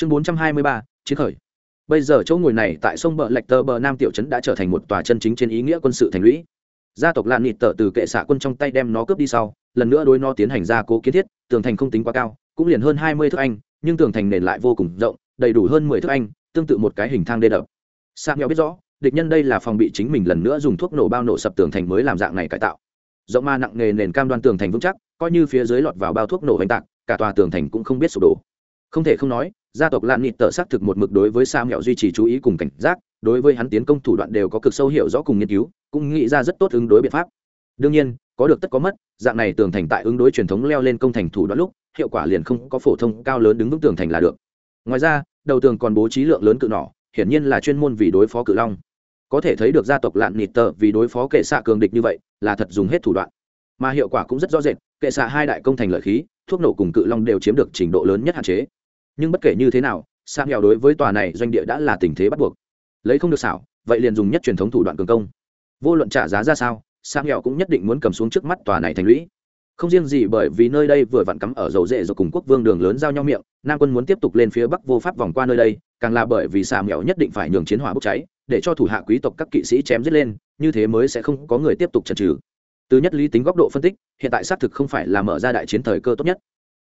chương bốn trăm hai mươi ba, chiến khởi. Bây giờ chỗ ngồi này tại sông bờ lạch tơ bờ nam tiểu trấn đã trở thành một tòa chân chính trên ý nghĩa quân sự thành lũy. Gia tộc lạn nịt tở từ kệ xạ quân trong tay đem nó cướp đi sau, lần nữa đối nó tiến hành gia cố kiến thiết, tường thành không tính quá cao, cũng liền hơn hai mươi thước anh, nhưng tường thành nền lại vô cùng rộng, đầy đủ hơn mười thước anh, tương tự một cái hình thang đê đập. Sa nghèo biết rõ, địch nhân đây là phòng bị chính mình lần nữa dùng thuốc nổ bao nổ sập tường thành mới làm dạng này cải tạo. Rộng ma nặng nề nền cam đoan tường thành vững chắc, coi như phía dưới lọt vào bao thuốc nổ oanh tạc, cả tòa tường thành cũng không biết sụp đổ. Không thể không nói gia tộc lan nịt tở xác thực một mực đối với sa mẹo duy trì chú ý cùng cảnh giác, đối với hắn tiến công thủ đoạn đều có cực sâu hiểu rõ cùng nghiên cứu, cũng nghĩ ra rất tốt ứng đối biện pháp. Đương nhiên, có được tất có mất, dạng này tường thành tại ứng đối truyền thống leo lên công thành thủ đoạn lúc, hiệu quả liền không có phổ thông cao lớn đứng vững tường thành là được. Ngoài ra, đầu tường còn bố trí lượng lớn cự nỏ, hiển nhiên là chuyên môn vì đối phó cự long. Có thể thấy được gia tộc lạn nịt tờ vì đối phó kệ xạ cường địch như vậy, là thật dùng hết thủ đoạn. Mà hiệu quả cũng rất rõ rệt, kệ xạ hai đại công thành lợi khí, thuốc nổ cùng cự long đều chiếm được trình độ lớn nhất hạn chế nhưng bất kể như thế nào sa nghèo đối với tòa này doanh địa đã là tình thế bắt buộc. Lấy không được xảo, vậy liền dùng nhất truyền thống thủ đoạn cường công. Vô luận trả giá ra sao sa nghèo cũng nhất định muốn cầm xuống trước mắt tòa này thành lũy. Không riêng gì bởi vì nơi đây vừa vặn cắm ở dầu rễ rồi cùng quốc vương đường lớn giao nhau miệng, nam quân muốn tiếp tục lên phía bắc vô pháp vòng qua nơi đây, càng là bởi vì xà nghèo nhất định phải nhường chiến hỏa bốc cháy, để cho thủ hạ quý tộc các kỵ sĩ chém giết lên, như thế mới sẽ không có người tiếp tục chần trừ từ nhất lý tính góc độ phân tích, hiện tại xác thực không phải là mở ra đại chiến thời cơ tốt nhất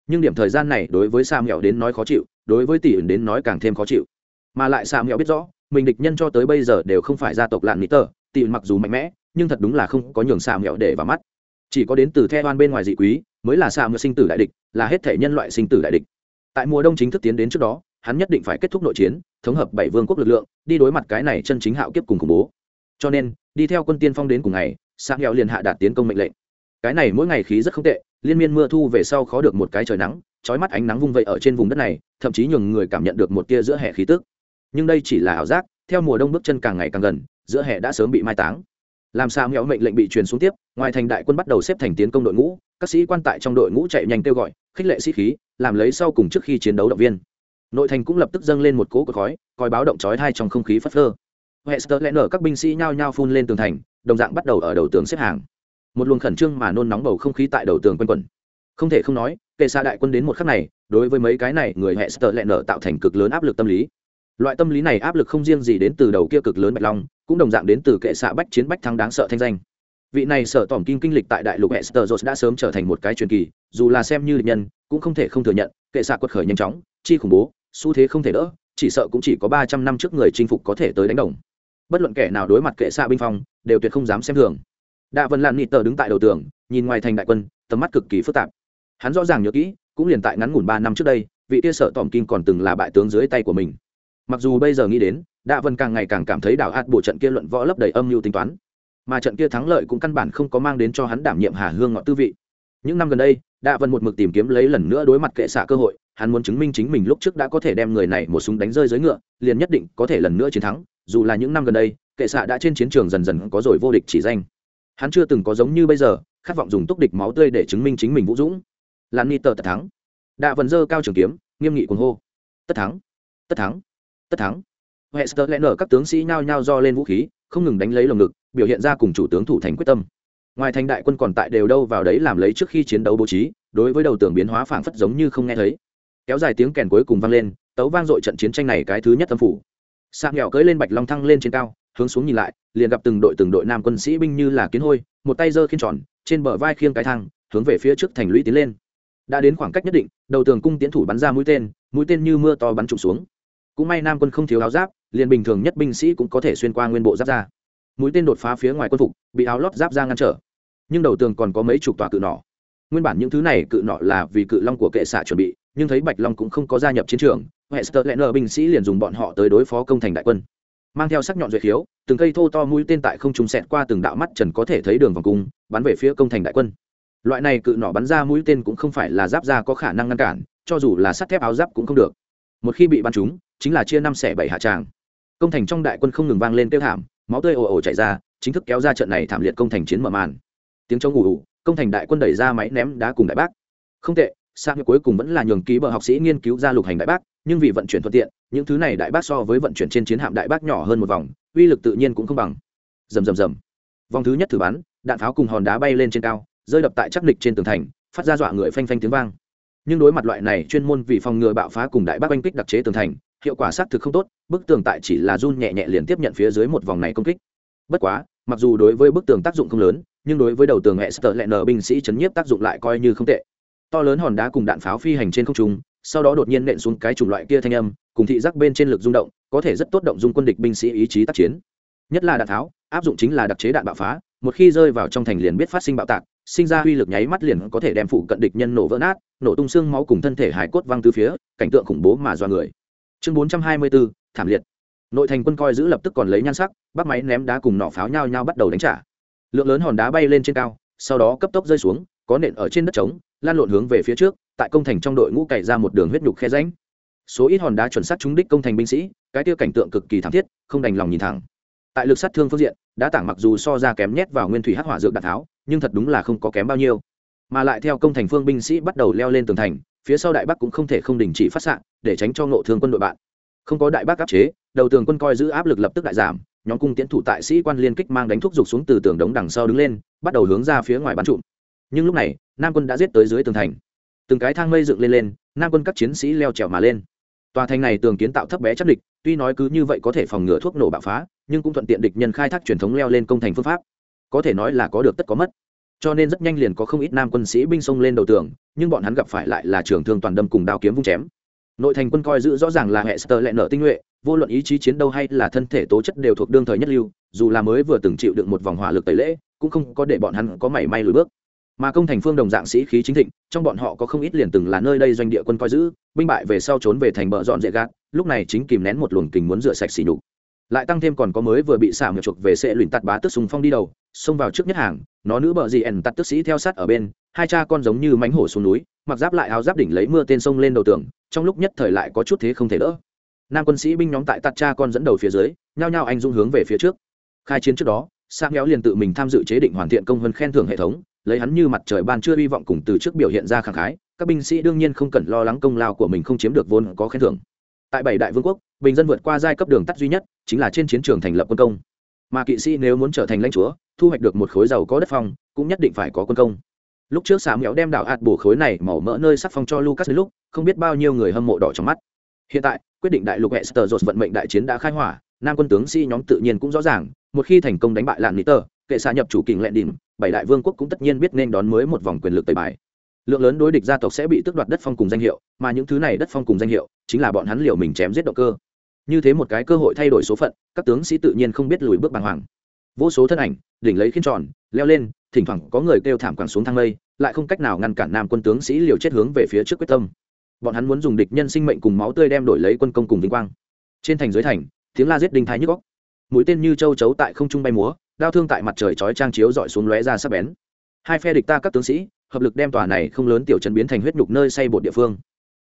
nhưng điểm thời gian này đối với sa mèo đến nói khó chịu, đối với tỷ ẩn đến nói càng thêm khó chịu. Mà lại sa mèo biết rõ, mình địch nhân cho tới bây giờ đều không phải gia tộc lạn mỹ tờ, tỷ ẩn mặc dù mạnh mẽ, nhưng thật đúng là không có nhường sa mèo để vào mắt. Chỉ có đến từ the oan bên ngoài dị quý, mới là sa mẹo sinh tử đại địch, là hết thể nhân loại sinh tử đại địch. Tại mùa đông chính thức tiến đến trước đó, hắn nhất định phải kết thúc nội chiến, thống hợp bảy vương quốc lực lượng, đi đối mặt cái này chân chính hạo kiếp cùng khủng bố. Cho nên, đi theo quân tiên phong đến cùng ngày, sa mèo liền hạ đạt tiến công mệnh lệnh. Cái này mỗi ngày khí rất không tệ liên miên mưa thu về sau khó được một cái trời nắng trói mắt ánh nắng vung vẩy ở trên vùng đất này, thậm chí nhường người cảm nhận được một tia giữa hè khí tức. Nhưng đây chỉ là ảo giác, theo mùa đông bước chân càng ngày càng gần, giữa hè đã sớm bị mai táng. Làm sao nghèo mệnh lệnh bị truyền xuống tiếp, ngoài thành đại quân bắt đầu xếp thành tiến công đội ngũ, các sĩ quan tại trong đội ngũ chạy nhanh kêu gọi, khích lệ sĩ khí, làm lấy sau cùng trước khi chiến đấu động viên. Nội thành cũng lập tức dâng lên một cỗ cột khói coi báo động chói thai trong không khí phất phơ. Hester lẽ nở các binh sĩ nhao nhao phun lên tường thành, đồng dạng bắt đầu ở đầu tường xếp hàng một luồng khẩn trương mà nôn nóng bầu không khí tại đầu tường quanh quẩn. Không thể không nói, kệ xa đại quân đến một khắc này, đối với mấy cái này người hệ sợ lẹ nở tạo thành cực lớn áp lực tâm lý. Loại tâm lý này áp lực không riêng gì đến từ đầu kia cực lớn bạch long, cũng đồng dạng đến từ kệ xạ bách chiến bách thắng đáng sợ thanh danh. Vị này sở tỏm kinh kinh lịch tại đại lục hester jones đã sớm trở thành một cái truyền kỳ, dù là xem như lịch nhân, cũng không thể không thừa nhận, kệ xạ quật khởi nhanh chóng, chi khủng bố, xu thế không thể đỡ, chỉ sợ cũng chỉ có ba trăm năm trước người chinh phục có thể tới đánh đồng. Bất luận kẻ nào đối mặt kệ xạ binh phong, đều tuyệt không dám xem thường đạ vân lan nịt tờ đứng tại đầu tường, nhìn ngoài thành đại quân, tầm mắt cực kỳ phức tạp. Hắn rõ ràng nhớ kỹ, cũng liền tại ngắn ngủn ba năm trước đây, vị tia sợ tòm kim còn từng là bại tướng dưới tay của mình. Mặc dù bây giờ nghĩ đến, đạ vân càng ngày càng cảm thấy đảo ạt bộ trận kia luận võ lấp đầy âm mưu tính toán. Mà trận kia thắng lợi cũng căn bản không có mang đến cho hắn đảm nhiệm hà hương ngọ tư vị. Những năm gần đây, đạ vân một mực tìm kiếm lấy lần nữa đối mặt kệ xạ cơ hội, hắn muốn chứng minh chính mình lúc trước đã có thể đem người này một súng đánh rơi dưới ngựa, liền nhất định có thể lần nữa chiến thắng. Dù là những năm gần đây, kệ xạ đã trên chiến trường dần dần có rồi vô địch chỉ danh hắn chưa từng có giống như bây giờ, khát vọng dùng túc địch máu tươi để chứng minh chính mình vũ dũng. Lan ni tờ tất thắng. Đạ vần dơ cao trường kiếm, nghiêm nghị cuồng hô. Tất thắng tất thắng tất thắng. Hester lẽ nở các tướng sĩ nhao nhao do lên vũ khí, không ngừng đánh lấy lồng ngực, biểu hiện ra cùng chủ tướng thủ thành quyết tâm. Ngoài thành đại quân còn tại đều đâu vào đấy làm lấy trước khi chiến đấu bố trí, đối với đầu tưởng biến hóa phảng phất giống như không nghe thấy. Kéo dài tiếng kèn cuối cùng vang lên, tấu vang dội trận chiến tranh này cái thứ nhất tâm phủ. Sạc nghèo cưỡi lên bạch long thăng lên trên cao hướng xuống nhìn lại, liền gặp từng đội từng đội nam quân sĩ binh như là kiến hôi, một tay giơ khiên tròn, trên bờ vai khiêng cái thang, hướng về phía trước thành lũy tiến lên. Đã đến khoảng cách nhất định, đầu tường cung tiến thủ bắn ra mũi tên mũi tên như mưa to bắn trụm xuống. Cũng may nam quân không thiếu áo giáp, liền bình thường nhất binh sĩ cũng có thể xuyên qua nguyên bộ giáp ra. Mũi tên đột phá phía ngoài quân phục, bị áo lót giáp ra ngăn trở. Nhưng đầu tường còn có mấy chục tòa cự nỏ. Nguyên bản những thứ này cự nọ là vì cự long của kệ xạ chuẩn bị, nhưng thấy bạch long cũng không có gia nhập chiến trường, hester lẽ nợ binh sĩ liền dùng bọn họ tới đối phó công thành đại quân mang theo sắc nhọn duệ khiếu, từng cây thô to mũi tên tại không trung xẹt qua từng đạo mắt trần có thể thấy đường vòng cung, bắn về phía công thành đại quân. Loại này cự nỏ bắn ra mũi tên cũng không phải là giáp da có khả năng ngăn cản, cho dù là sắt thép áo giáp cũng không được. Một khi bị bắn trúng, chính là chia năm xẻ bảy hạ tràng. Công thành trong đại quân không ngừng vang lên tiêu thảm, máu tươi ồ ồ chảy ra, chính thức kéo ra trận này thảm liệt công thành chiến mở màn. Tiếng chống ù ù, công thành đại quân đẩy ra máy ném đá cùng đại bác. Không tệ, sang cuối cùng vẫn là nhường ký bờ học sĩ nghiên cứu ra lục hành đại bác nhưng vì vận chuyển thuận tiện, những thứ này đại bác so với vận chuyển trên chiến hạm đại bác nhỏ hơn một vòng, uy lực tự nhiên cũng không bằng. Rầm rầm rầm. Vòng thứ nhất thử bắn, đạn pháo cùng hòn đá bay lên trên cao, rơi đập tại chắc địch trên tường thành, phát ra dọa người phanh phanh tiếng vang. Nhưng đối mặt loại này chuyên môn vì phòng ngừa bạo phá cùng đại bác oanh kích đặc chế tường thành, hiệu quả xác thực không tốt, bức tường tại chỉ là run nhẹ nhẹ liền tiếp nhận phía dưới một vòng này công kích. Bất quá, mặc dù đối với bức tường tác dụng không lớn, nhưng đối với đầu tường hệ sợ lẹ nở binh sĩ chấn nhiếp tác dụng lại coi như không tệ. To lớn hòn đá cùng đạn pháo phi hành trên không trung sau đó đột nhiên nện xuống cái chủng loại kia thanh âm cùng thị giác bên trên lực rung động có thể rất tốt động dung quân địch binh sĩ ý chí tác chiến. Nhất là đạn tháo áp dụng chính là đặc chế đạn bạo phá một khi rơi vào trong thành liền biết phát sinh bạo tạc sinh ra uy lực nháy mắt liền có thể đem phụ cận địch nhân nổ vỡ nát nổ tung xương máu cùng thân thể hải cốt văng từ phía cảnh tượng khủng bố mà do người. Chương 424, thảm liệt. Nội thành quân coi giữ lập tức còn lấy nhan sắc bắt máy ném đá cùng nỏ pháo nhau nhau bắt đầu đánh trả. Lượng lớn hòn đá bay lên trên cao sau đó cấp tốc rơi xuống có nện ở trên đất trống lan lộn hướng về phía trước tại công thành trong đội ngũ cày ra một đường huyết nhục khe ránh số ít hòn đá chuẩn xác trúng đích công thành binh sĩ, cái tiêu cảnh tượng cực kỳ thảm thiết, không đành lòng nhìn thẳng. Tại lực sát thương phương diện, đá tảng mặc dù so ra kém nhét vào nguyên thủy hắc hỏa dược đạn tháo, nhưng thật đúng là không có kém bao nhiêu. Mà lại theo công thành phương binh sĩ bắt đầu leo lên tường thành, phía sau đại bắc cũng không thể không đình chỉ phát xạ, để tránh cho ngộ thương quân đội bạn. Không có đại bác áp chế, đầu tường quân coi giữ áp lực lập tức đại giảm, nhóm cung tiến thủ tại sĩ quan liên kích mang đánh thuốc dục xuống từ tường đống đằng sau đứng lên, bắt đầu hướng ra phía ngoài bắn trụm. Nhưng lúc này, nam quân đã giết tới dưới tường thành từng cái thang mây dựng lên lên, nam quân các chiến sĩ leo trèo mà lên. Tòa thành này tường kiến tạo thấp bé chắc địch, tuy nói cứ như vậy có thể phòng ngừa thuốc nổ bạo phá, nhưng cũng thuận tiện địch nhân khai thác truyền thống leo lên công thành phương pháp. Có thể nói là có được tất có mất. Cho nên rất nhanh liền có không ít nam quân sĩ binh xông lên đầu tường, nhưng bọn hắn gặp phải lại là trường thương toàn đâm cùng đao kiếm vung chém. Nội thành quân coi giữ rõ ràng là hệ sơ lẹ nở tinh nhuệ, vô luận ý chí chiến đấu hay là thân thể tố chất đều thuộc đương thời nhất lưu, dù là mới vừa từng chịu được một vòng hỏa lực tẩy lễ, cũng không có để bọn hắn có mảy may lùi bước mà công thành phương đồng dạng sĩ khí chính thịnh, trong bọn họ có không ít liền từng là nơi đây doanh địa quân coi giữ, binh bại về sau trốn về thành bờ dọn dễ gạt, lúc này chính kìm nén một luồng kình muốn rửa sạch xỉ nhục. Lại tăng thêm còn có mới vừa bị xả ngược chuộc về sẽ luyện tạt bá tức sùng phong đi đầu, xông vào trước nhất hàng, nó nữ bờ gì ẩn tạt tức sĩ theo sát ở bên, hai cha con giống như mánh hổ xuống núi, mặc giáp lại áo giáp đỉnh lấy mưa tên sông lên đầu tường, trong lúc nhất thời lại có chút thế không thể đỡ. Nam quân sĩ binh nhóm tại tạt cha con dẫn đầu phía dưới, nhao nhao anh dung hướng về phía trước. Khai chiến trước đó sang héo liền tự mình tham dự chế định hoàn thiện công hơn khen thưởng hệ thống lấy hắn như mặt trời ban chưa hy vọng cùng từ trước biểu hiện ra khẳng khái, các binh sĩ đương nhiên không cần lo lắng công lao của mình không chiếm được vốn có khen thưởng. Tại bảy đại vương quốc, bình dân vượt qua giai cấp đường tắt duy nhất chính là trên chiến trường thành lập quân công. Mà kỵ sĩ nếu muốn trở thành lãnh chúa, thu hoạch được một khối giàu có đất phong, cũng nhất định phải có quân công. Lúc trước xà mẹo đem đảo hạt bổ khối này màu mỡ nơi sắc phong cho lucas đến lúc, không biết bao nhiêu người hâm mộ đỏ trong mắt. Hiện tại, quyết định đại lục hệ sờ dột vận mệnh đại chiến đã khai hỏa, nam quân tướng sĩ nhóm tự nhiên cũng rõ ràng, một khi thành công đánh bại lạn niter kệ xạ nhập chủ kình lệ đỉnh bảy đại vương quốc cũng tất nhiên biết nên đón mới một vòng quyền lực tẩy bài. Lượng lớn đối địch gia tộc sẽ bị tước đoạt đất phong cùng danh hiệu, mà những thứ này đất phong cùng danh hiệu chính là bọn hắn liều mình chém giết động cơ. Như thế một cái cơ hội thay đổi số phận, các tướng sĩ tự nhiên không biết lùi bước bàng hoàng. Vô số thân ảnh, đỉnh lấy khiên tròn, leo lên, thỉnh thoảng có người kêu thảm quẳng xuống thang lây lại không cách nào ngăn cản nam quân tướng sĩ liều chết hướng về phía trước quyết tâm. Bọn hắn muốn dùng địch nhân sinh mệnh cùng máu tươi đem đổi lấy quân công cùng vinh quang. Trên thành dưới thành, tiếng la giết đinh thái nhức góc mũi tên như châu chấu tại không trung bay múa đao thương tại mặt trời chói trang chiếu dọi xuống lóe ra sắp bén. Hai phe địch ta các tướng sĩ, hợp lực đem tòa này không lớn tiểu trấn biến thành huyết nhục nơi xây bột địa phương.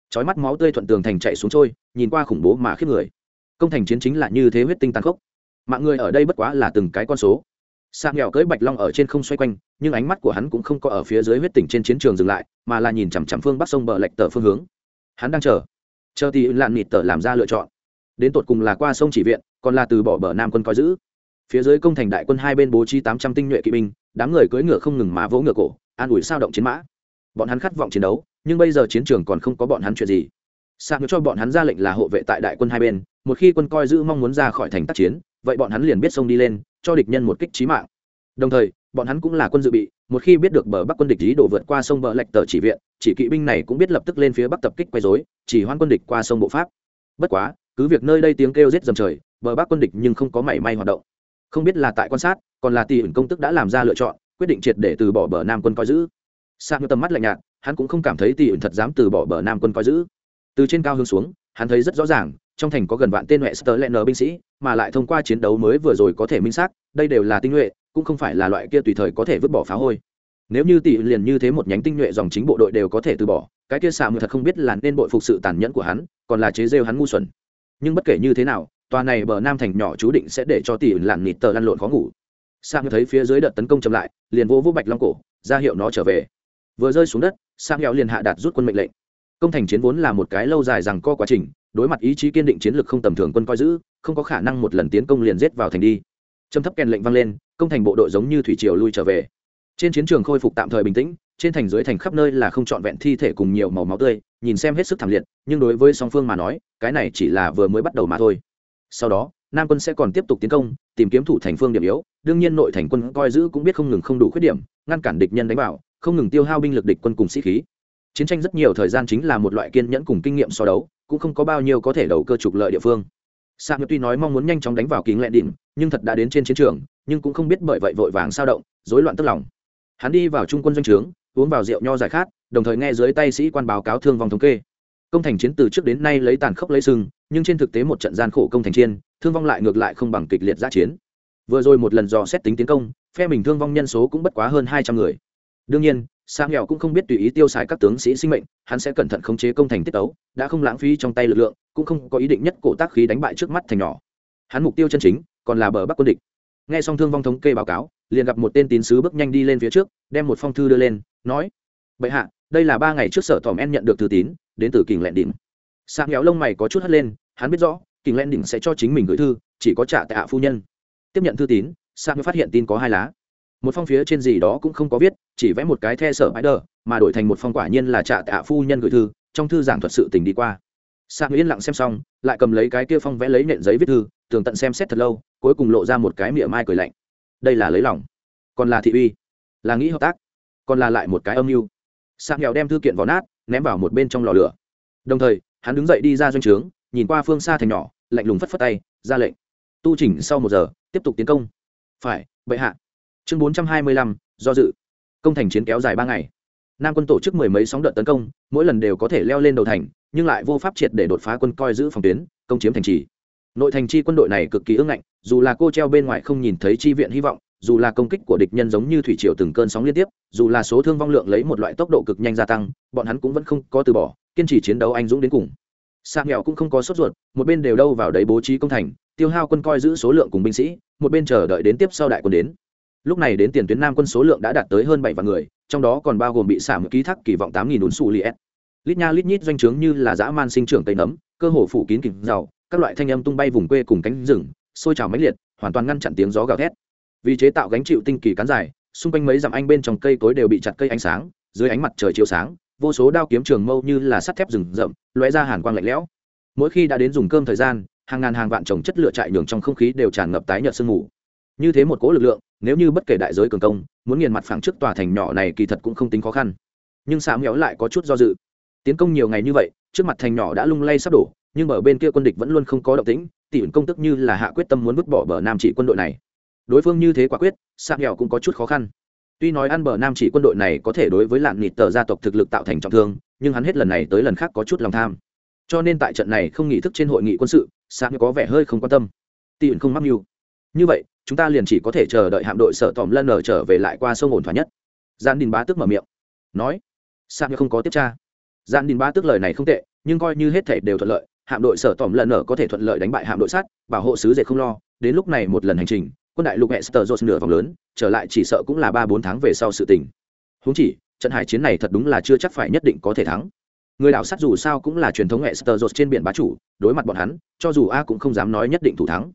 Chói mắt máu tươi thuận tường thành chạy xuống trôi, nhìn qua khủng bố mà khiếp người. Công thành chiến chính là như thế huyết tinh tàn khốc. Mạng người ở đây bất quá là từng cái con số. Sạc nghèo cưỡi bạch long ở trên không xoay quanh, nhưng ánh mắt của hắn cũng không có ở phía dưới huyết tỉnh trên chiến trường dừng lại, mà là nhìn chằm chằm phương bắc sông bờ lệch tờ phương hướng. Hắn đang chờ. Chờ thì lạn nịt tờ làm ra lựa chọn. Đến tột cùng là qua sông chỉ viện, còn là từ bỏ bờ nam quân coi giữ phía dưới công thành đại quân hai bên bố trí tám trăm tinh nhuệ kỵ binh, đám người cưỡi ngựa không ngừng má vỗ ngựa cổ, an ủi sao động chiến mã. Bọn hắn khát vọng chiến đấu, nhưng bây giờ chiến trường còn không có bọn hắn chuyện gì. Sạc cho bọn hắn ra lệnh là hộ vệ tại đại quân hai bên, một khi quân coi giữ mong muốn ra khỏi thành tác chiến, vậy bọn hắn liền biết xông đi lên, cho địch nhân một kích trí mạng. Đồng thời, bọn hắn cũng là quân dự bị, một khi biết được bờ bắc quân địch ý đổ vượt qua sông bờ lệch tờ chỉ viện, chỉ kỵ binh này cũng biết lập tức lên phía bắc tập kích quay dối chỉ hoan quân địch qua sông bộ pháp. Bất quá, cứ việc nơi đây tiếng kêu rết dầm trời, bờ bắc quân địch nhưng không có mảy may hoạt động không biết là tại quan sát, còn là tỷ ẩn công tức đã làm ra lựa chọn, quyết định triệt để từ bỏ bờ nam quân coi giữ. Sang như tầm mắt lạnh nhạt, hắn cũng không cảm thấy tỷ ẩn thật dám từ bỏ bờ nam quân coi giữ. Từ trên cao hướng xuống, hắn thấy rất rõ ràng, trong thành có gần vạn tên nhuệ sơ lẹ nở binh sĩ, mà lại thông qua chiến đấu mới vừa rồi có thể minh xác, đây đều là tinh nhuệ, cũng không phải là loại kia tùy thời có thể vứt bỏ phá hôi. Nếu như tỷ liền như thế một nhánh tinh nhuệ dòng chính bộ đội đều có thể từ bỏ, cái kia xạ mượt thật không biết là nên bội phục sự tàn nhẫn của hắn, còn là chế rêu hắn ngu xuẩn. Nhưng bất kể như thế nào tòa này bờ nam thành nhỏ chú định sẽ để cho tỷ lặn nịt tờ lăn lộn khó ngủ. Sang thấy phía dưới đợt tấn công chậm lại, liền vô vô bạch long cổ, ra hiệu nó trở về. Vừa rơi xuống đất sang hẹo liền hạ đạt rút quân mệnh lệnh. Công thành chiến vốn là một cái lâu dài rằng co quá trình, đối mặt ý chí kiên định chiến lược không tầm thường quân coi giữ, không có khả năng một lần tiến công liền giết vào thành đi. Trầm thấp kèn lệnh vang lên, công thành bộ đội giống như thủy triều lui trở về. Trên chiến trường khôi phục tạm thời bình tĩnh, trên thành dưới thành khắp nơi là không trọn vẹn thi thể cùng nhiều màu máu tươi, nhìn xem hết sức thảm liệt, nhưng đối với song phương mà nói, cái này chỉ là vừa mới bắt đầu mà thôi sau đó nam quân sẽ còn tiếp tục tiến công tìm kiếm thủ thành phương điểm yếu đương nhiên nội thành quân coi giữ cũng biết không ngừng không đủ khuyết điểm ngăn cản địch nhân đánh vào không ngừng tiêu hao binh lực địch quân cùng sĩ khí chiến tranh rất nhiều thời gian chính là một loại kiên nhẫn cùng kinh nghiệm so đấu cũng không có bao nhiêu có thể đầu cơ trục lợi địa phương Sa Ngự tuy nói mong muốn nhanh chóng đánh vào kính lệ đỉnh, nhưng thật đã đến trên chiến trường, nhưng cũng không biết bởi vậy vội vàng sao động, rối loạn tức lòng. Hắn đi vào trung quân doanh trướng, uống vào rượu nho giải khát, đồng thời nghe dưới tay sĩ quan báo cáo thương vong thống kê. Công thành chiến từ trước đến nay lấy tàn khốc lấy sưng, nhưng trên thực tế một trận gian khổ công thành chiến, thương vong lại ngược lại không bằng kịch liệt giã chiến. Vừa rồi một lần dò xét tính tiến công, phe mình thương vong nhân số cũng bất quá hơn hai trăm người. Đương nhiên, sang nghèo cũng không biết tùy ý tiêu xài các tướng sĩ sinh mệnh hắn sẽ cẩn thận khống chế công thành tiết tấu đã không lãng phí trong tay lực lượng cũng không có ý định nhất cổ tác khí đánh bại trước mắt thành nhỏ hắn mục tiêu chân chính còn là bờ bắc quân địch nghe xong thương vong thống kê báo cáo liền gặp một tên tín sứ bước nhanh đi lên phía trước đem một phong thư đưa lên nói bệ hạ đây là ba ngày trước sở tòm en nhận được thư tín, đến từ kình lẹn đỉnh. Sang héo lông mày có chút hất lên, hắn biết rõ, kình lẹn đỉnh sẽ cho chính mình gửi thư, chỉ có trả tại hạ phu nhân. Tiếp nhận thư tín sang phát hiện tin có hai lá. Một phong phía trên gì đó cũng không có viết, chỉ vẽ một cái the sở bãi đờ, mà đổi thành một phong quả nhiên là trạ tạ phu nhân gửi thư, trong thư giảng thuật sự tình đi qua. Sang yên lặng xem xong, lại cầm lấy cái kia phong vẽ lấy nện giấy viết thư, tường tận xem xét thật lâu, cuối cùng lộ ra một cái miệng mai cười lạnh. Đây là lấy lòng, còn là thị uy, là nghĩ hợp tác, còn là lại một cái âm mưu sang nghèo đem thư kiện vào nát, ném vào một bên trong lò lửa. Đồng thời, hắn đứng dậy đi ra doanh trướng, nhìn qua phương xa thành nhỏ, lạnh lùng phất phất tay, ra lệnh. Tu chỉnh sau một giờ, tiếp tục tiến công. Phải, bệ hạ. Chương bốn trăm hai mươi lăm, do dự. Công thành chiến kéo dài ba ngày. Nam quân tổ chức mười mấy sóng đợt tấn công, mỗi lần đều có thể leo lên đầu thành, nhưng lại vô pháp triệt để đột phá quân coi giữ phòng tuyến, công chiếm thành trì. Nội thành chi quân đội này cực kỳ ưng ngạnh, dù là cô treo bên ngoài không nhìn thấy chi viện hy vọng dù là công kích của địch nhân giống như thủy triều từng cơn sóng liên tiếp, dù là số thương vong lượng lấy một loại tốc độ cực nhanh gia tăng, bọn hắn cũng vẫn không có từ bỏ, kiên trì chiến đấu anh dũng đến cùng. Sa nghèo cũng không có sốt ruột, một bên đều đâu vào đấy bố trí công thành, tiêu hao quân coi giữ số lượng cùng binh sĩ, một bên chờ đợi đến tiếp sau đại quân đến. Lúc này đến tiền tuyến nam quân số lượng đã đạt tới hơn bảy vạn người, trong đó còn bao gồm bị xả ký thác kỳ vọng tám nghìn ún xù li s lít nha lít nhít doanh trướng như là dã man sinh trưởng tây nấm, cơ hồ phủ kín kỉnh giàu các loại thanh âm tung bay vùng quê cùng cánh rừng, sôi trào mãnh liệt, hoàn toàn ngăn chặn tiếng gió gào thét vì chế tạo gánh chịu tinh kỳ cán dài, xung quanh mấy dặm anh bên trong cây cối đều bị chặt cây ánh sáng, dưới ánh mặt trời chiếu sáng, vô số đao kiếm trường mâu như là sắt thép rừng rậm, lóe ra hàn quang lạnh lẽo. Mỗi khi đã đến dùng cơm thời gian, hàng ngàn hàng vạn trồng chất lửa trại nhường trong không khí đều tràn ngập tái nhợt sương mù. Như thế một cỗ lực lượng, nếu như bất kể đại giới cường công, muốn nghiền mặt phẳng trước tòa thành nhỏ này kỳ thật cũng không tính khó khăn. Nhưng xã méo lại có chút do dự. Tiến công nhiều ngày như vậy, trước mặt thành nhỏ đã lung lay sắp đổ, nhưng ở bên kia quân địch vẫn luôn không có động tĩnh tỷ ẩn công tức như là hạ quyết tâm muốn vứt bỏ bờ nam trị quân đội này đối phương như thế quả quyết sạc nghèo cũng có chút khó khăn. Tuy nói ăn bờ nam chỉ quân đội này có thể đối với lạn nịt tờ gia tộc thực lực tạo thành trọng thương nhưng hắn hết lần này tới lần khác có chút lòng tham. Cho nên tại trận này không nghị thức trên hội nghị quân sự xã có vẻ hơi không quan tâm. Tỷ ẩn không mắc mưu. Như vậy chúng ta liền chỉ có thể chờ đợi hạm đội sở tòm lân ở trở về lại qua sông ổn thỏa nhất. Gian đình bá tức mở miệng. Nói sạc như không có tiếp tra. Gian đình bá tức lời này không tệ nhưng coi như hết thể đều thuận lợi hạm đội sở tòm lân ở có thể thuận lợi đánh bại hạm đội sát, bảo hộ sứ dệt không lo đến lúc này một lần hành trình quân đại lục hester dột nửa vòng lớn, trở lại chỉ sợ cũng là ba bốn tháng về sau sự tình. Húng chỉ, trận hải chiến này thật đúng là chưa chắc phải nhất định có thể thắng. Người đảo sắt dù sao cũng là truyền thống hester dột trên biển bá chủ, đối mặt bọn hắn, cho dù a cũng không dám nói nhất định thủ thắng.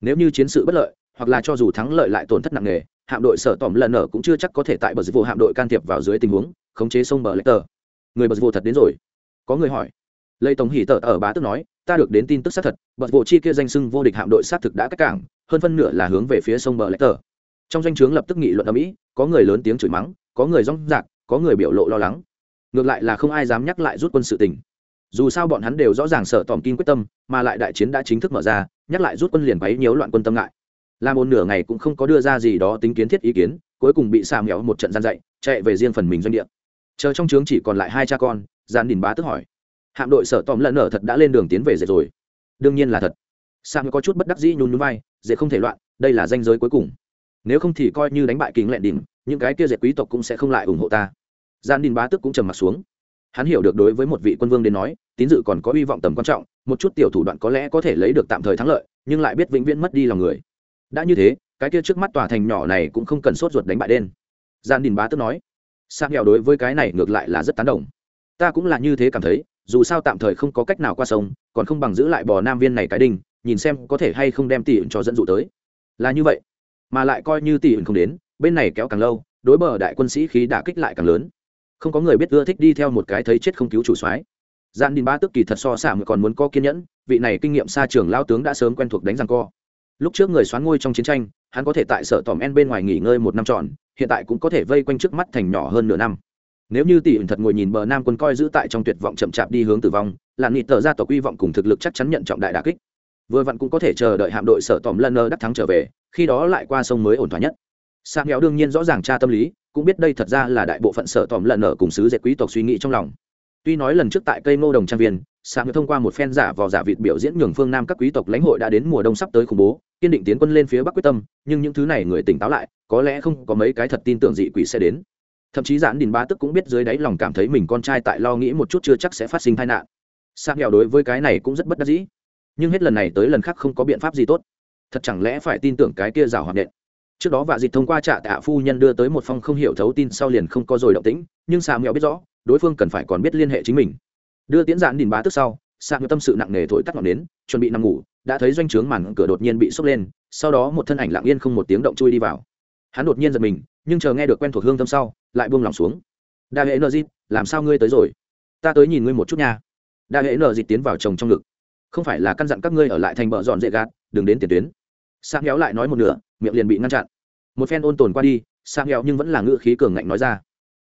Nếu như chiến sự bất lợi, hoặc là cho dù thắng lợi lại tổn thất nặng nề, hạm đội sở tỏm lần nở cũng chưa chắc có thể tại bờ vô hạm đội can thiệp vào dưới tình huống, khống chế sông bờ lê tờ. Người bờ vô thật đến rồi. Có người hỏi. Lê tổng hỉ tờ ở bá tức nói, ta được đến tin tức xác thật, bờ vụ chi kia danh sưng vô địch hạm đội xác thực đã cắt cảng hơn phân nửa là hướng về phía sông bờ lệch tờ. Trong danh o chướng lập tức nghị luận ở mỹ có người lớn tiếng chửi mắng, có người rong rạc, có người biểu lộ lo lắng. Ngược lại là không ai dám nhắc lại rút quân sự tình. Dù sao bọn hắn đều rõ ràng sợ tòm kim quyết tâm, mà lại đại chiến đã chính thức mở ra, nhắc lại rút quân liền bấy nhiễu loạn quân tâm ngại. Làm một nửa ngày cũng không có đưa ra gì đó tính kiến thiết ý kiến, cuối cùng bị xà mèo một trận gian dạy chạy về riêng phần mình doanh địa. Chờ trong trướng chỉ còn lại hai cha con gian đình bá tức hỏi. Hạm đội sở tòm lần ở thật đã lên đường tiến về dệt rồi. Đương nhiên là thật sam có chút bất đắc dĩ nhún nhún vai dễ không thể loạn, đây là danh giới cuối cùng. Nếu không thì coi như đánh bại kính lẹn đỉnh, những cái kia dệt quý tộc cũng sẽ không lại ủng hộ ta. Gian đình bá tức cũng trầm mặt xuống. Hắn hiểu được đối với một vị quân vương đến nói, tín dự còn có hy vọng tầm quan trọng, một chút tiểu thủ đoạn có lẽ có thể lấy được tạm thời thắng lợi, nhưng lại biết vĩnh viễn mất đi lòng người. Đã như thế, cái kia trước mắt tòa thành nhỏ này cũng không cần sốt ruột đánh bại đen. Gian đình bá tức nói. Sang nghèo đối với cái này ngược lại là rất tán đồng. Ta cũng là như thế cảm thấy, dù sao tạm thời không có cách nào qua sông, còn không bằng giữ lại bò nam viên này cái đinh nhìn xem có thể hay không đem tỷ ẩn cho dẫn dụ tới. Là như vậy, mà lại coi như tỷ ẩn không đến, bên này kéo càng lâu, đối bờ đại quân sĩ khí đã kích lại càng lớn. Không có người biết ưa thích đi theo một cái thấy chết không cứu chủ soái. Gian đình ba tức kỳ thật so xả còn muốn có kiên nhẫn, vị này kinh nghiệm xa trường lao tướng đã sớm quen thuộc đánh răng co. Lúc trước người xoán ngôi trong chiến tranh, hắn có thể tại sở tòm en bên ngoài nghỉ ngơi một năm trọn, hiện tại cũng có thể vây quanh trước mắt thành nhỏ hơn nửa năm. Nếu như tỷ ẩn thật ngồi nhìn bờ nam quân coi giữ tại trong tuyệt vọng chậm chạp đi hướng tử vong là nghị tờ ra tộc quy vọng cùng thực lực chắc chắn nhận trọng đại đà kích vừa vặn cũng có thể chờ đợi hạm đội sở tòm lân đắc thắng trở về, khi đó lại qua sông mới ổn thỏa nhất. Sa nghèo đương nhiên rõ ràng tra tâm lý, cũng biết đây thật ra là đại bộ phận sở tòm lần nở cùng sứ dệt quý tộc suy nghĩ trong lòng. Tuy nói lần trước tại cây ngô đồng trang viên sa nghèo thông qua một phen giả vò giả vịt biểu diễn nhường phương nam các quý tộc lãnh hội đã đến mùa đông sắp tới khủng bố, kiên định tiến quân lên phía bắc quyết tâm, nhưng những thứ này người tỉnh táo lại, có lẽ không có mấy cái thật tin tưởng dị quỷ sẽ đến. Thậm chí giãn đình ba tức cũng biết dưới đáy lòng cảm thấy mình con trai tại lo nghĩ một chút chưa chắc sẽ phát sinh tai nạn. Sa nghèo đối với cái này cũng rất bất đắc dĩ nhưng hết lần này tới lần khác không có biện pháp gì tốt. Thật chẳng lẽ phải tin tưởng cái kia rào hoạt nện? Trước đó vạ dịt thông qua trạ tạ phu nhân đưa tới một phong không hiểu thấu tin sau liền không có rồi động tĩnh, nhưng xà mẹo biết rõ, đối phương cần phải còn biết liên hệ chính mình. Đưa tiễn giản đình bá tức sau xà mẹo tâm sự nặng nề thổi tắt ngọn nến, chuẩn bị nằm ngủ, đã thấy doanh trướng màn cửa đột nhiên bị sốc lên, sau đó một thân ảnh lặng yên không một tiếng động chui đi vào. Hắn đột nhiên giật mình, nhưng chờ nghe được quen thuộc hương tâm sau, lại buông lòng xuống. Đa hệ nợ dịp, làm sao ngươi tới rồi? Ta tới nhìn ngươi một chút nha. Đa hệ nợ dịp tiến vào chồng trong ngực không phải là căn dặn các ngươi ở lại thành bờ dọn dễ gạt, đừng đến tiền tuyến. Sang héo lại nói một nửa, miệng liền bị ngăn chặn. Một phen ôn tồn qua đi sang héo nhưng vẫn là ngữ khí cường ngạnh nói ra.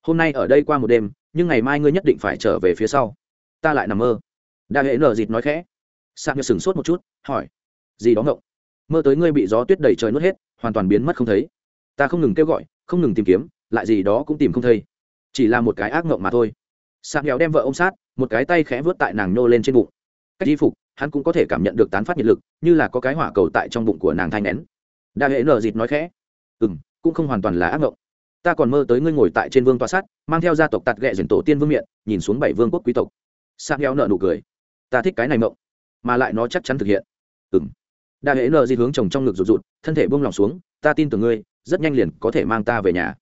Hôm nay ở đây qua một đêm, nhưng ngày mai ngươi nhất định phải trở về phía sau. Ta lại nằm mơ. Đa hệ nở dịt nói khẽ. Sang héo sửng sốt một chút, hỏi. Gì đó ngộng? Mơ tới ngươi bị gió tuyết đẩy trời nuốt hết, hoàn toàn biến mất không thấy. Ta không ngừng kêu gọi, không ngừng tìm kiếm, lại gì đó cũng tìm không thấy. Chỉ là một cái ác ngộng mà thôi. Sang héo đem vợ ôm sát, một cái tay khẽ vớt tại nàng nhô lên trên bụng. Cách y phục hắn cũng có thể cảm nhận được tán phát nhiệt lực, như là có cái hỏa cầu tại trong bụng của nàng thai nén. Đa hệ nở dịt nói khẽ. Ừ m cũng không hoàn toàn là ác mộng ta còn mơ tới ngươi ngồi tại trên vương tòa sát, mang theo gia tộc tạt ghẹ dền tổ tiên vương miện, nhìn xuống bảy vương quốc quý tộc. Sang heo nợ nụ cười. Ta thích cái này mộng mà lại nó chắc chắn thực hiện. Ừ m đa hệ nợ dịt hướng chồng trong ngực rụt rụt, thân thể buông lỏng xuống, ta tin tưởng ngươi, rất nhanh liền có thể mang ta về nhà.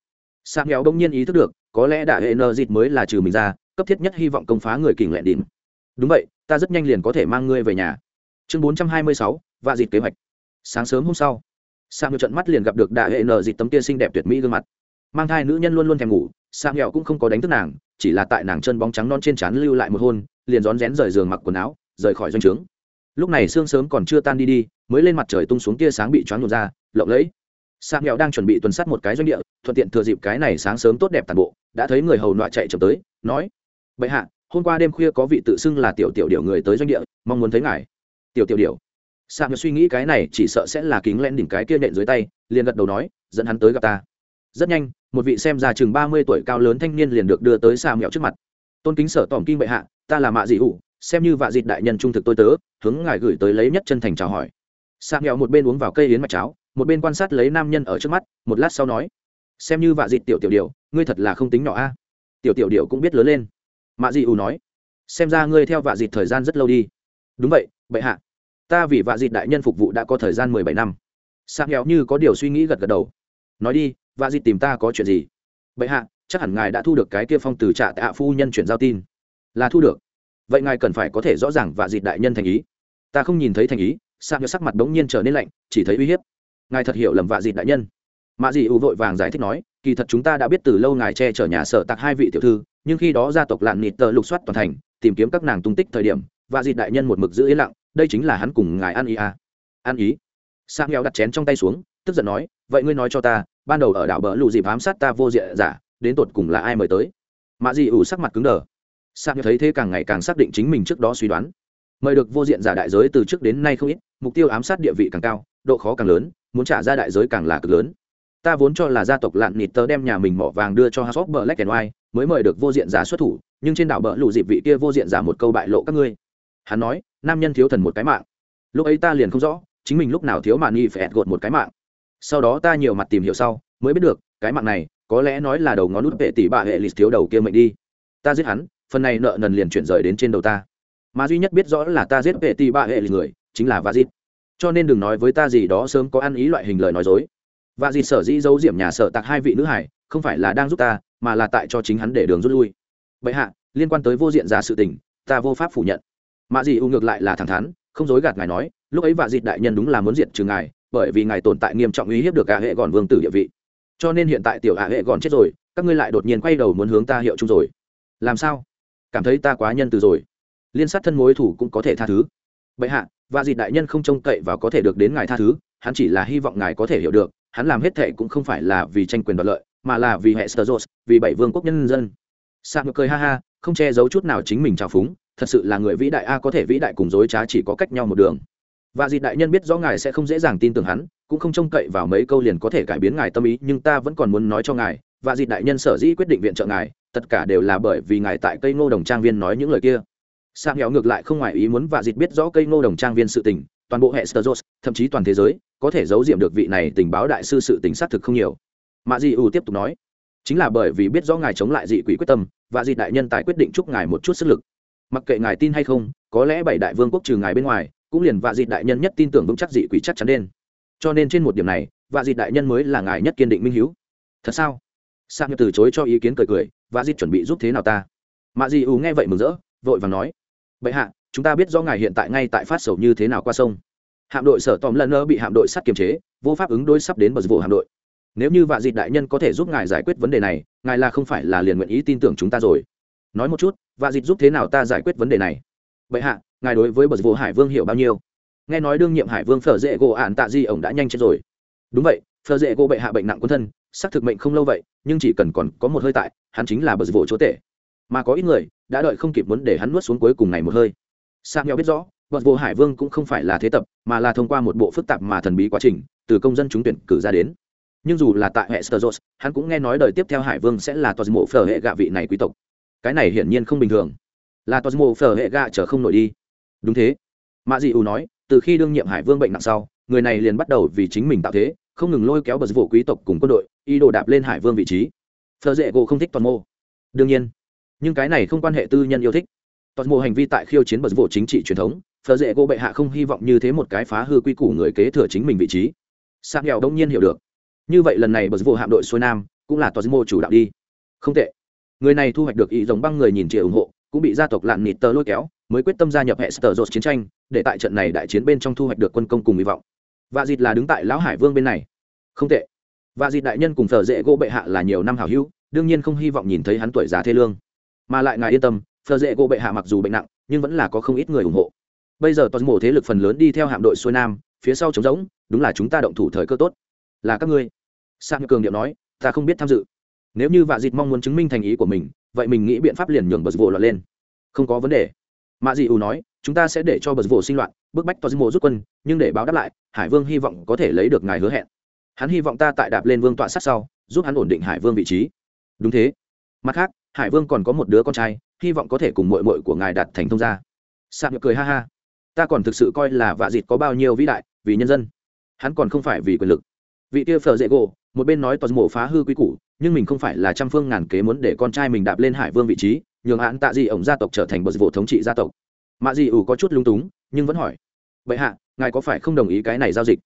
Sang heo đông nhiên ý thức được, có lẽ đa hệ nợ dịt mới là trừ mình ra, cấp thiết nhất hy vọng công phá người kình lẹn đỉnh. Đúng vậy ta rất nhanh liền có thể mang ngươi về nhà. Chương bốn trăm hai mươi sáu và kế hoạch. Sáng sớm hôm sau sang nhiều trận mắt liền gặp được đại hệ nở dịp tấm kia xinh đẹp tuyệt mỹ gương mặt. Mang thai nữ nhân luôn luôn thèm ngủ sang nghèo cũng không có đánh thức nàng, chỉ là tại nàng chân bóng trắng non trên trán lưu lại một hôn, liền rón rén rời giường mặc quần áo, rời khỏi doanh trướng. Lúc này sương sớm còn chưa tan đi đi, mới lên mặt trời tung xuống tia sáng bị choáng nhột ra, lộng lẫy. Sang nghèo đang chuẩn bị tuần sát một cái doanh địa, thuận tiện thừa dịp cái này sáng sớm tốt đẹp toàn bộ, đã thấy người hầu nọa chạy chậm tới, nói, bệ hạ hôm qua đêm khuya có vị tự xưng là tiểu tiểu điệu người tới doanh địa, mong muốn thấy ngài. Tiểu tiểu điệu sạc suy nghĩ cái này chỉ sợ sẽ là kính len đỉnh cái kia nện dưới tay, liền gật đầu nói, dẫn hắn tới gặp ta. Rất nhanh, một vị xem ra chừng ba mươi tuổi cao lớn thanh niên liền được đưa tới xa mẹo trước mặt. Tôn kính sở tỏm kinh bệ hạ, ta là mạ dị ủ xem như vạ dịt đại nhân trung thực tôi tớ, hướng ngài gửi tới lấy nhất chân thành chào hỏi. Xa mẹo một bên uống vào cây yến mạch cháo, một bên quan sát lấy nam nhân ở trước mắt, một lát sau nói, xem như vạ dịt tiểu tiểu điệu ngươi thật là không tính nhỏ a. Tiểu tiểu điệu cũng biết lớn lên mạ dị ủ nói, xem ra ngươi theo vạ dịt thời gian rất lâu đi. Đúng vậy, bệ hạ. Ta vì vạ dịt đại nhân phục vụ đã có thời gian mười bảy năm. Sang héo như có điều suy nghĩ gật gật đầu. Nói đi, vạ dịt tìm ta có chuyện gì? Bệ hạ, chắc hẳn ngài đã thu được cái kia phong từ trạ tạ phu nhân chuyển giao tin. Là thu được. Vậy ngài cần phải có thể rõ ràng vạ dịt đại nhân thành ý. Ta không nhìn thấy thành ý. Sang héo sắc mặt bỗng nhiên trở nên lạnh, chỉ thấy uy hiếp. Ngài thật hiểu lầm vạ dịt đại nhân. Mạ dị ủ vội vàng giải thích nói, kỳ thật chúng ta đã biết từ lâu ngài che chở nhà sở tạc hai vị tiểu thư nhưng khi đó gia tộc lạn nịt tờ lục soát toàn thành, tìm kiếm các nàng tung tích thời điểm, và dịt đại nhân một mực giữ yên lặng, đây chính là hắn cùng ngài ăn ý à. ăn ý? Sang heo đặt chén trong tay xuống, tức giận nói, vậy ngươi nói cho ta, ban đầu ở đảo bờ lù dịp ám sát ta vô diện giả, đến tột cùng là ai mời tới? Mạ dị ủ sắc mặt cứng đờ. Sang thấy thế càng ngày càng xác định chính mình trước đó suy đoán. Mời được vô diện giả đại giới từ trước đến nay không ít, mục tiêu ám sát địa vị càng cao, độ khó càng lớn, muốn trả ra đại giới càng là cực lớn. Ta vốn cho là gia tộc lạn nịt tớ đem nhà mình mỏ vàng đưa cho hasop bờ lách and white mới mời được vô diện giả xuất thủ, nhưng trên đảo bờ lù dịp vị kia vô diện giả một câu bại lộ các ngươi. Hắn nói, nam nhân thiếu thần một cái mạng. Lúc ấy ta liền không rõ, chính mình lúc nào thiếu mạn nghi phải ẹt gột một cái mạng. Sau đó ta nhiều mặt tìm hiểu sau, mới biết được, cái mạng này, có lẽ nói là đầu ngón út vệ tỷ bạ hệ lịch thiếu đầu kia mệnh đi. Ta giết hắn, phần này nợ nần liền chuyển rời đến trên đầu ta. Mà duy nhất biết rõ là ta giết vệ tỷ bạ hệ lịch người, chính là vazit. Cho nên đừng nói với ta gì đó sớm có ăn ý loại hình lời nói dối. Và sở dĩ giấu diệm nhà sở tạc hai vị nữ hải, không phải là đang giúp ta mà là tại cho chính hắn để đường rút lui. Bệ hạ, liên quan tới vô diện giả sự tình, ta vô pháp phủ nhận. Mạ dị u ngược lại là thẳng thắn, không dối gạt ngài nói, lúc ấy vạ dịt đại nhân đúng là muốn diện trừ ngài, bởi vì ngài tồn tại nghiêm trọng uy hiếp được ả hệ gòn vương tử địa vị. Cho nên hiện tại tiểu ả hệ gòn chết rồi, các ngươi lại đột nhiên quay đầu muốn hướng ta hiệu chung rồi. Làm sao? Cảm thấy ta quá nhân từ rồi. Liên sát thân mối thủ cũng có thể tha thứ. Bệ hạ và dịt đại nhân không trông cậy và có thể được đến ngài tha thứ, hắn chỉ là hy vọng ngài có thể hiểu được, hắn làm hết thệ cũng không phải là vì tranh quyền đoạt lợi mà là vì hệ sơ vì bảy vương quốc nhân dân. Sạc cười ha ha, không che giấu chút nào chính mình trào phúng, thật sự là người vĩ đại a, có thể vĩ đại cùng dối trá chỉ có cách nhau một đường. Và dịp đại nhân biết rõ ngài sẽ không dễ dàng tin tưởng hắn, cũng không trông cậy vào mấy câu liền có thể cải biến ngài tâm ý, nhưng ta vẫn còn muốn nói cho ngài, và dịp đại nhân sở dĩ quyết định viện trợ ngài, tất cả đều là bởi vì ngài tại cây ngô đồng trang viên nói những lời kia. Sang nghèo ngược lại không ngoài ý muốn và dịp biết rõ cây ngô đồng trang viên sự tình, toàn bộ hệ sơ thậm chí toàn thế giới, có thể giấu diệm được vị này tình báo đại sư sự tình xác thực không nhiều mạ dị ủ tiếp tục nói, chính là bởi vì biết rõ ngài chống lại dị quỷ quyết tâm, và dị đại nhân tài quyết định chúc ngài một chút sức lực. Mặc kệ ngài tin hay không, có lẽ bảy đại vương quốc trừ ngài bên ngoài, cũng liền và dị đại nhân nhất tin tưởng vững chắc dị quỷ chắc chắn đen cho nên trên một điểm này và dị đại nhân mới là ngài nhất kiên định minh hiếu. Thật sao? Sang từ chối cho ý kiến cười cười và dị chuẩn bị giúp thế nào ta? Mạ dị ủ nghe vậy mừng rỡ, vội vàng nói, bệ hạ, chúng ta biết rõ ngài hiện tại ngay tại phát sầu như thế nào qua sông. Hạm đội sở tòm lần nơ bị hạm đội sắt kiềm chế, vô pháp ứng đối sắp đến bờ vụ hạm đội nếu như vạ dịt đại nhân có thể giúp ngài giải quyết vấn đề này, ngài là không phải là liền nguyện ý tin tưởng chúng ta rồi. Nói một chút, vạ dịt giúp thế nào ta giải quyết vấn đề này? Vậy hạ, ngài đối với bờ vô hải vương hiểu bao nhiêu? Nghe nói đương nhiệm hải vương phở dễ gỗ ạn tạ di ổng đã nhanh chết rồi. Đúng vậy, phở dễ gỗ bệ hạ bệnh nặng quân thân, xác thực mệnh không lâu vậy, nhưng chỉ cần còn có một hơi tại, hắn chính là bờ vô chúa tể. Mà có ít người, đã đợi không kịp muốn để hắn nuốt xuống cuối cùng này một hơi. Sang nhau biết rõ, bờ vô hải vương cũng không phải là thế tập, mà là thông qua một bộ phức tạp mà thần bí quá trình, từ công dân chúng tuyển cử ra đến nhưng dù là tại hệ sơ hắn cũng nghe nói đời tiếp theo hải vương sẽ là toàn mộ phở hệ gạ vị này quý tộc. Cái này hiển nhiên không bình thường. Là toàn mộ phở hệ gạ trở không nổi đi. Đúng thế. Mạ dị U nói, từ khi đương nhiệm hải vương bệnh nặng sau, người này liền bắt đầu vì chính mình tạo thế, không ngừng lôi kéo bờ vụ quý tộc cùng quân đội, ý đồ đạp lên hải vương vị trí. Phở dễ gỗ không thích toàn mô đương nhiên, nhưng cái này không quan hệ tư nhân yêu thích. Toàn mô hành vi tại khiêu chiến bờ vụ chính trị truyền thống, phở dễ gỗ bệ hạ không hy vọng như thế một cái phá hư quy củ người kế thừa chính mình vị trí. Sang nghèo đông nhiên hiểu được như vậy lần này bờ vụ hạm đội xuôi nam, cũng là tosmo chủ đạo đi. Không tệ. Người này thu hoạch được ý giống băng người nhìn chia ủng hộ, cũng bị gia tộc lạn nịt tơ lôi kéo, mới quyết tâm gia nhập hệ sở dột chiến tranh, để tại trận này đại chiến bên trong thu hoạch được quân công cùng hy vọng. Và dịt là đứng tại lão hải vương bên này. Không tệ. Và dịt đại nhân cùng thờ dễ gỗ bệ hạ là nhiều năm hảo hữu, đương nhiên không hy vọng nhìn thấy hắn tuổi già thê lương. Mà lại ngài yên tâm thờ dễ gỗ bệ hạ mặc dù bệnh nặng, nhưng vẫn là có không ít người ủng hộ. Bây giờ toàn mổ thế lực phần lớn đi theo hạm đội xuôi nam, phía sau trống rỗng, đúng là chúng ta động thủ thời cơ tốt là các ngươi. Sang cường điệu nói, ta không biết tham dự. Nếu như vạ dịt mong muốn chứng minh thành ý của mình, vậy mình nghĩ biện pháp liền nhường bờ vụ loạn lên. Không có vấn đề. Mạ dị ủ nói, chúng ta sẽ để cho bờ vụ sinh loạn, bức bách toa rút quân, nhưng để báo đáp lại, hải vương hy vọng có thể lấy được ngài hứa hẹn. Hắn hy vọng ta tại đạp lên vương tọa sát sau, giúp hắn ổn định hải vương vị trí. Đúng thế. Mặt khác, hải vương còn có một đứa con trai, hy vọng có thể cùng mội mội của ngài đạt thành thông gia. Sạc nhược cười ha ha. Ta còn thực sự coi là vạ dịt có bao nhiêu vĩ đại vì nhân dân. Hắn còn không phải vì quyền lực vị kia phở dễ gỗ, một bên nói toàn mổ phá hư quy củ, nhưng mình không phải là trăm phương ngàn kế muốn để con trai mình đạp lên hải vương vị trí, nhường án tạ gì ổng gia tộc trở thành bậc vụ thống trị gia tộc. Mạ dị ủ có chút lung túng, nhưng vẫn hỏi vậy hạ, ngài có phải không đồng ý cái này giao dịch?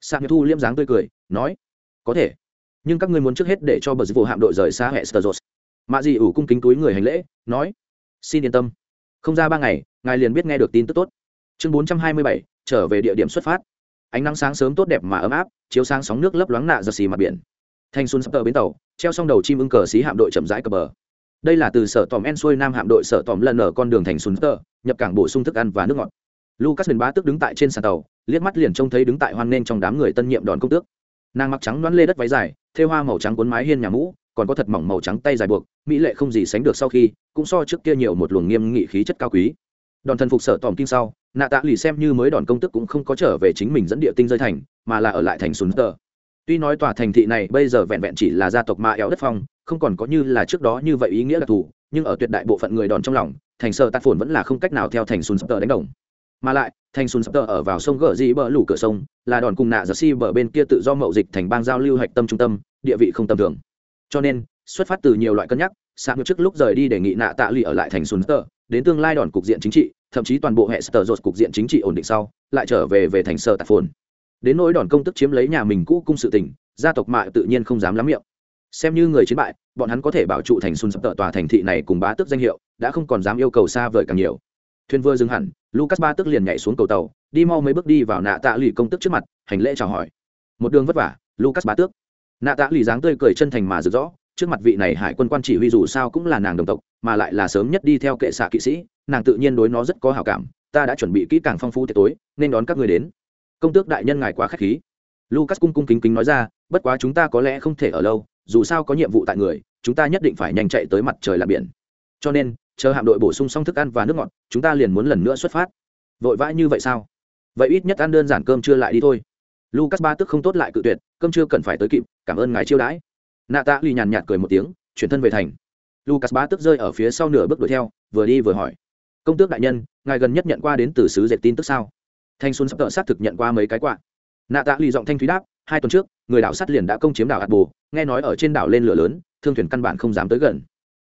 Sang thu liêm dáng tươi cười, nói, có thể, nhưng các ngươi muốn trước hết để cho bậc vụ hạm đội rời xa hệ sơ mạ dị ủ cung kính túi người hành lễ, nói, xin yên tâm, không ra ba ngày, ngài liền biết nghe được tin tức tốt. Chương bốn trăm hai mươi bảy, trở về địa điểm xuất phát ánh nắng sáng sớm tốt đẹp mà ấm áp, chiếu sáng sóng nước lấp loáng nạ giật xì mặt biển. Thanh xuân sắp tờ bến tàu, treo xong đầu chim ưng cờ xí hạm đội chậm rãi cờ bờ. Đây là từ sở tòm en xuôi nam hạm đội sở tòm lần ở con đường thành xuân tờ, nhập cảng bổ sung thức ăn và nước ngọt. Lucas huyền bá tức đứng tại trên sàn tàu, liếc mắt liền trông thấy đứng tại hoan nghênh trong đám người tân nhiệm đòn công tước. Nàng mặc trắng đoán lê đất váy dài, thêu hoa màu trắng cuốn mái hiên nhà mũ, còn có thật mỏng màu trắng tay dài buộc, mỹ lệ không gì sánh được sau khi, cũng so trước kia nhiều một luồng nghiêm nghị khí chất cao quý đòn thần phục sở tòm kinh sau, nạ tạ lì xem như mới đòn công tức cũng không có trở về chính mình dẫn địa tinh rơi thành, mà là ở lại thành sùn tờ. Tuy nói tòa thành thị này bây giờ vẹn vẹn chỉ là gia tộc ma éo đất phong, không còn có như là trước đó như vậy ý nghĩa là thù, nhưng ở tuyệt đại bộ phận người đòn trong lòng, thành sở tạt phồn vẫn là không cách nào theo thành sùn tờ đánh đồng. Mà lại, thành sùn tờ ở vào sông gờ dị bờ lủ cửa sông, là đòn cùng nạ giật si bờ bên kia tự do mậu dịch thành bang giao lưu hạch tâm trung tâm, địa vị không tầm thường. Cho nên, xuất phát từ nhiều loại cân nhắc sáng trước lúc rời đi đề nghị nạ tạ lì ở lại thành sùn tờ đến tương lai đòn cục diện chính trị, thậm chí toàn bộ hệ sở dột cục diện chính trị ổn định sau, lại trở về về thành sở tạp phồn. Đến nỗi đòn công tức chiếm lấy nhà mình cũ cung sự tình, gia tộc mạ tự nhiên không dám lắm miệng. Xem như người chiến bại, bọn hắn có thể bảo trụ thành xuân sập tờ tòa thành thị này cùng bá tước danh hiệu, đã không còn dám yêu cầu xa vời càng nhiều. Thuyền vừa dừng hẳn, lucas ba tức liền nhảy xuống cầu tàu, đi mau mấy bước đi vào nạ tạ lì công tức trước mặt, hành lễ chào hỏi. Một đường vất vả, lucas ba tước. Nạ tạ lì dáng tươi cười chân thành mà rực rõ trước mặt vị này hải quân quan chỉ huy dù sao cũng là nàng đồng tộc, mà lại là sớm nhất đi theo kệ xạ kỵ sĩ, nàng tự nhiên đối nó rất có hảo cảm, ta đã chuẩn bị kỹ càng phong phú tiệc tối, nên đón các người đến. Công tước đại nhân ngài quá k h á c h khí. Lucas cung cung kính kính nói ra, bất quá chúng ta có lẽ không thể ở lâu, dù sao có nhiệm vụ tại người, chúng ta nhất định phải nhanh chạy tới mặt trời là biển. Cho nên, chờ hạm đội bổ sung xong thức ăn và nước ngọt, chúng ta liền muốn lần nữa xuất phát. Vội vã như vậy sao? Vậy ít nhất ăn đơn giản cơm chưa lại đi thôi. Lucas ba tức không tốt lại cự tuyệt, cơm chưa cần phải tới kịp, cảm ơn ngài chiêu đãi nạ tạ lì nhàn nhạt cười một tiếng, chuyển thân về thành. Lucas ba tức rơi ở phía sau nửa bước đuổi theo, vừa đi vừa hỏi. Công tước đại nhân, ngài gần nhất nhận qua đến từ sứ dệt tin tức sao? Thanh xuân sắp tợ xác thực nhận qua mấy cái quạ. Nạ tạ lì giọng thanh thúy đáp, hai tuần trước, người đảo sắt liền đã công chiếm đảo ạt bồ, nghe nói ở trên đảo lên lửa lớn, thương thuyền căn bản không dám tới gần.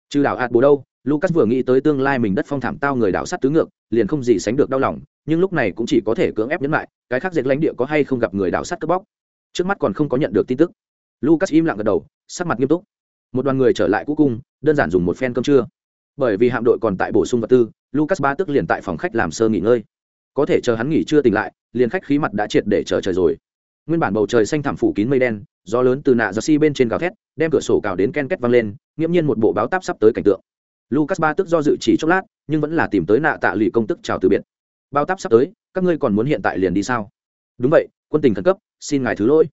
Trừ đảo ạt bồ đâu, lucas vừa nghĩ tới tương lai mình đất phong thảm tao người đảo sắt tứ ngược, liền không gì sánh được đau lòng, nhưng lúc này cũng chỉ có thể cưỡng ép nhấn lại, cái khác dệt lãnh địa có hay không gặp người đảo sắt cướp bóc. Trước mắt còn không có nhận được tin tức lucas im lặng gật đầu, sắc mặt nghiêm túc. Một đoàn người trở lại cũ cung, đơn giản dùng một phen cơm trưa. Bởi vì hạm đội còn tại bổ sung vật tư, lucas ba tức liền tại phòng khách làm sơ nghỉ ngơi. Có thể chờ hắn nghỉ chưa tỉnh lại, liền khách khí mặt đã triệt để chờ trời rồi. Nguyên bản bầu trời xanh thảm phủ kín mây đen, gió lớn từ nạ giơ si bên trên gào thét, đem cửa sổ cào đến ken két văng lên, nghiễm nhiên một bộ báo táp sắp tới cảnh tượng. Lucas ba tức do dự chỉ chốc lát, nhưng vẫn là tìm tới nạ tạ lụy công tức chào từ biệt. Bao táp sắp tới, các ngươi còn muốn hiện tại liền đi sao? Đúng vậy, quân tình khẩn cấp, xin ngài thứ lỗi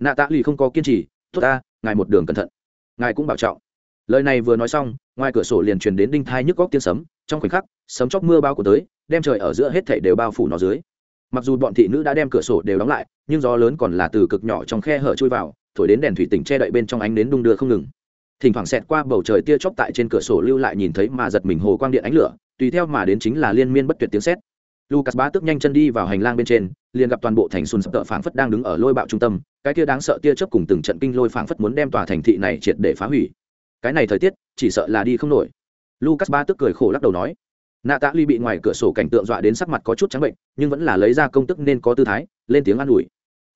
nạ tạ lì không có kiên trì, tốt ta, ngài một đường cẩn thận. Ngài cũng bảo trọng. Lời này vừa nói xong, ngoài cửa sổ liền truyền đến đinh thai nhức góc tiếng sấm. Trong khoảnh khắc, sấm chóc mưa bao của tới, đem trời ở giữa hết thảy đều bao phủ nó dưới. Mặc dù bọn thị nữ đã đem cửa sổ đều đóng lại, nhưng gió lớn còn là từ cực nhỏ trong khe hở chui vào, thổi đến đèn thủy tỉnh che đậy bên trong ánh đến đung đưa không ngừng. Thỉnh thoảng xẹt qua bầu trời tia chóc tại trên cửa sổ lưu lại nhìn thấy mà giật mình hồ quang điện ánh lửa, tùy theo mà đến chính là liên miên bất tuyệt tiếng sét lucas bá tức nhanh chân đi vào hành lang bên trên, liền gặp toàn bộ thành xuân sập tợ phảng phất đang đứng ở lôi bạo trung tâm, cái tia đáng sợ tia chớp cùng từng trận kinh lôi phảng phất muốn đem tòa thành thị này triệt để phá hủy. Cái này thời tiết, chỉ sợ là đi không nổi. Lucas bá tức cười khổ lắc đầu nói nạ tạ ly bị ngoài cửa sổ cảnh tượng dọa đến sắc mặt có chút trắng bệnh, nhưng vẫn là lấy ra công tức nên có tư thái, lên tiếng an ủi.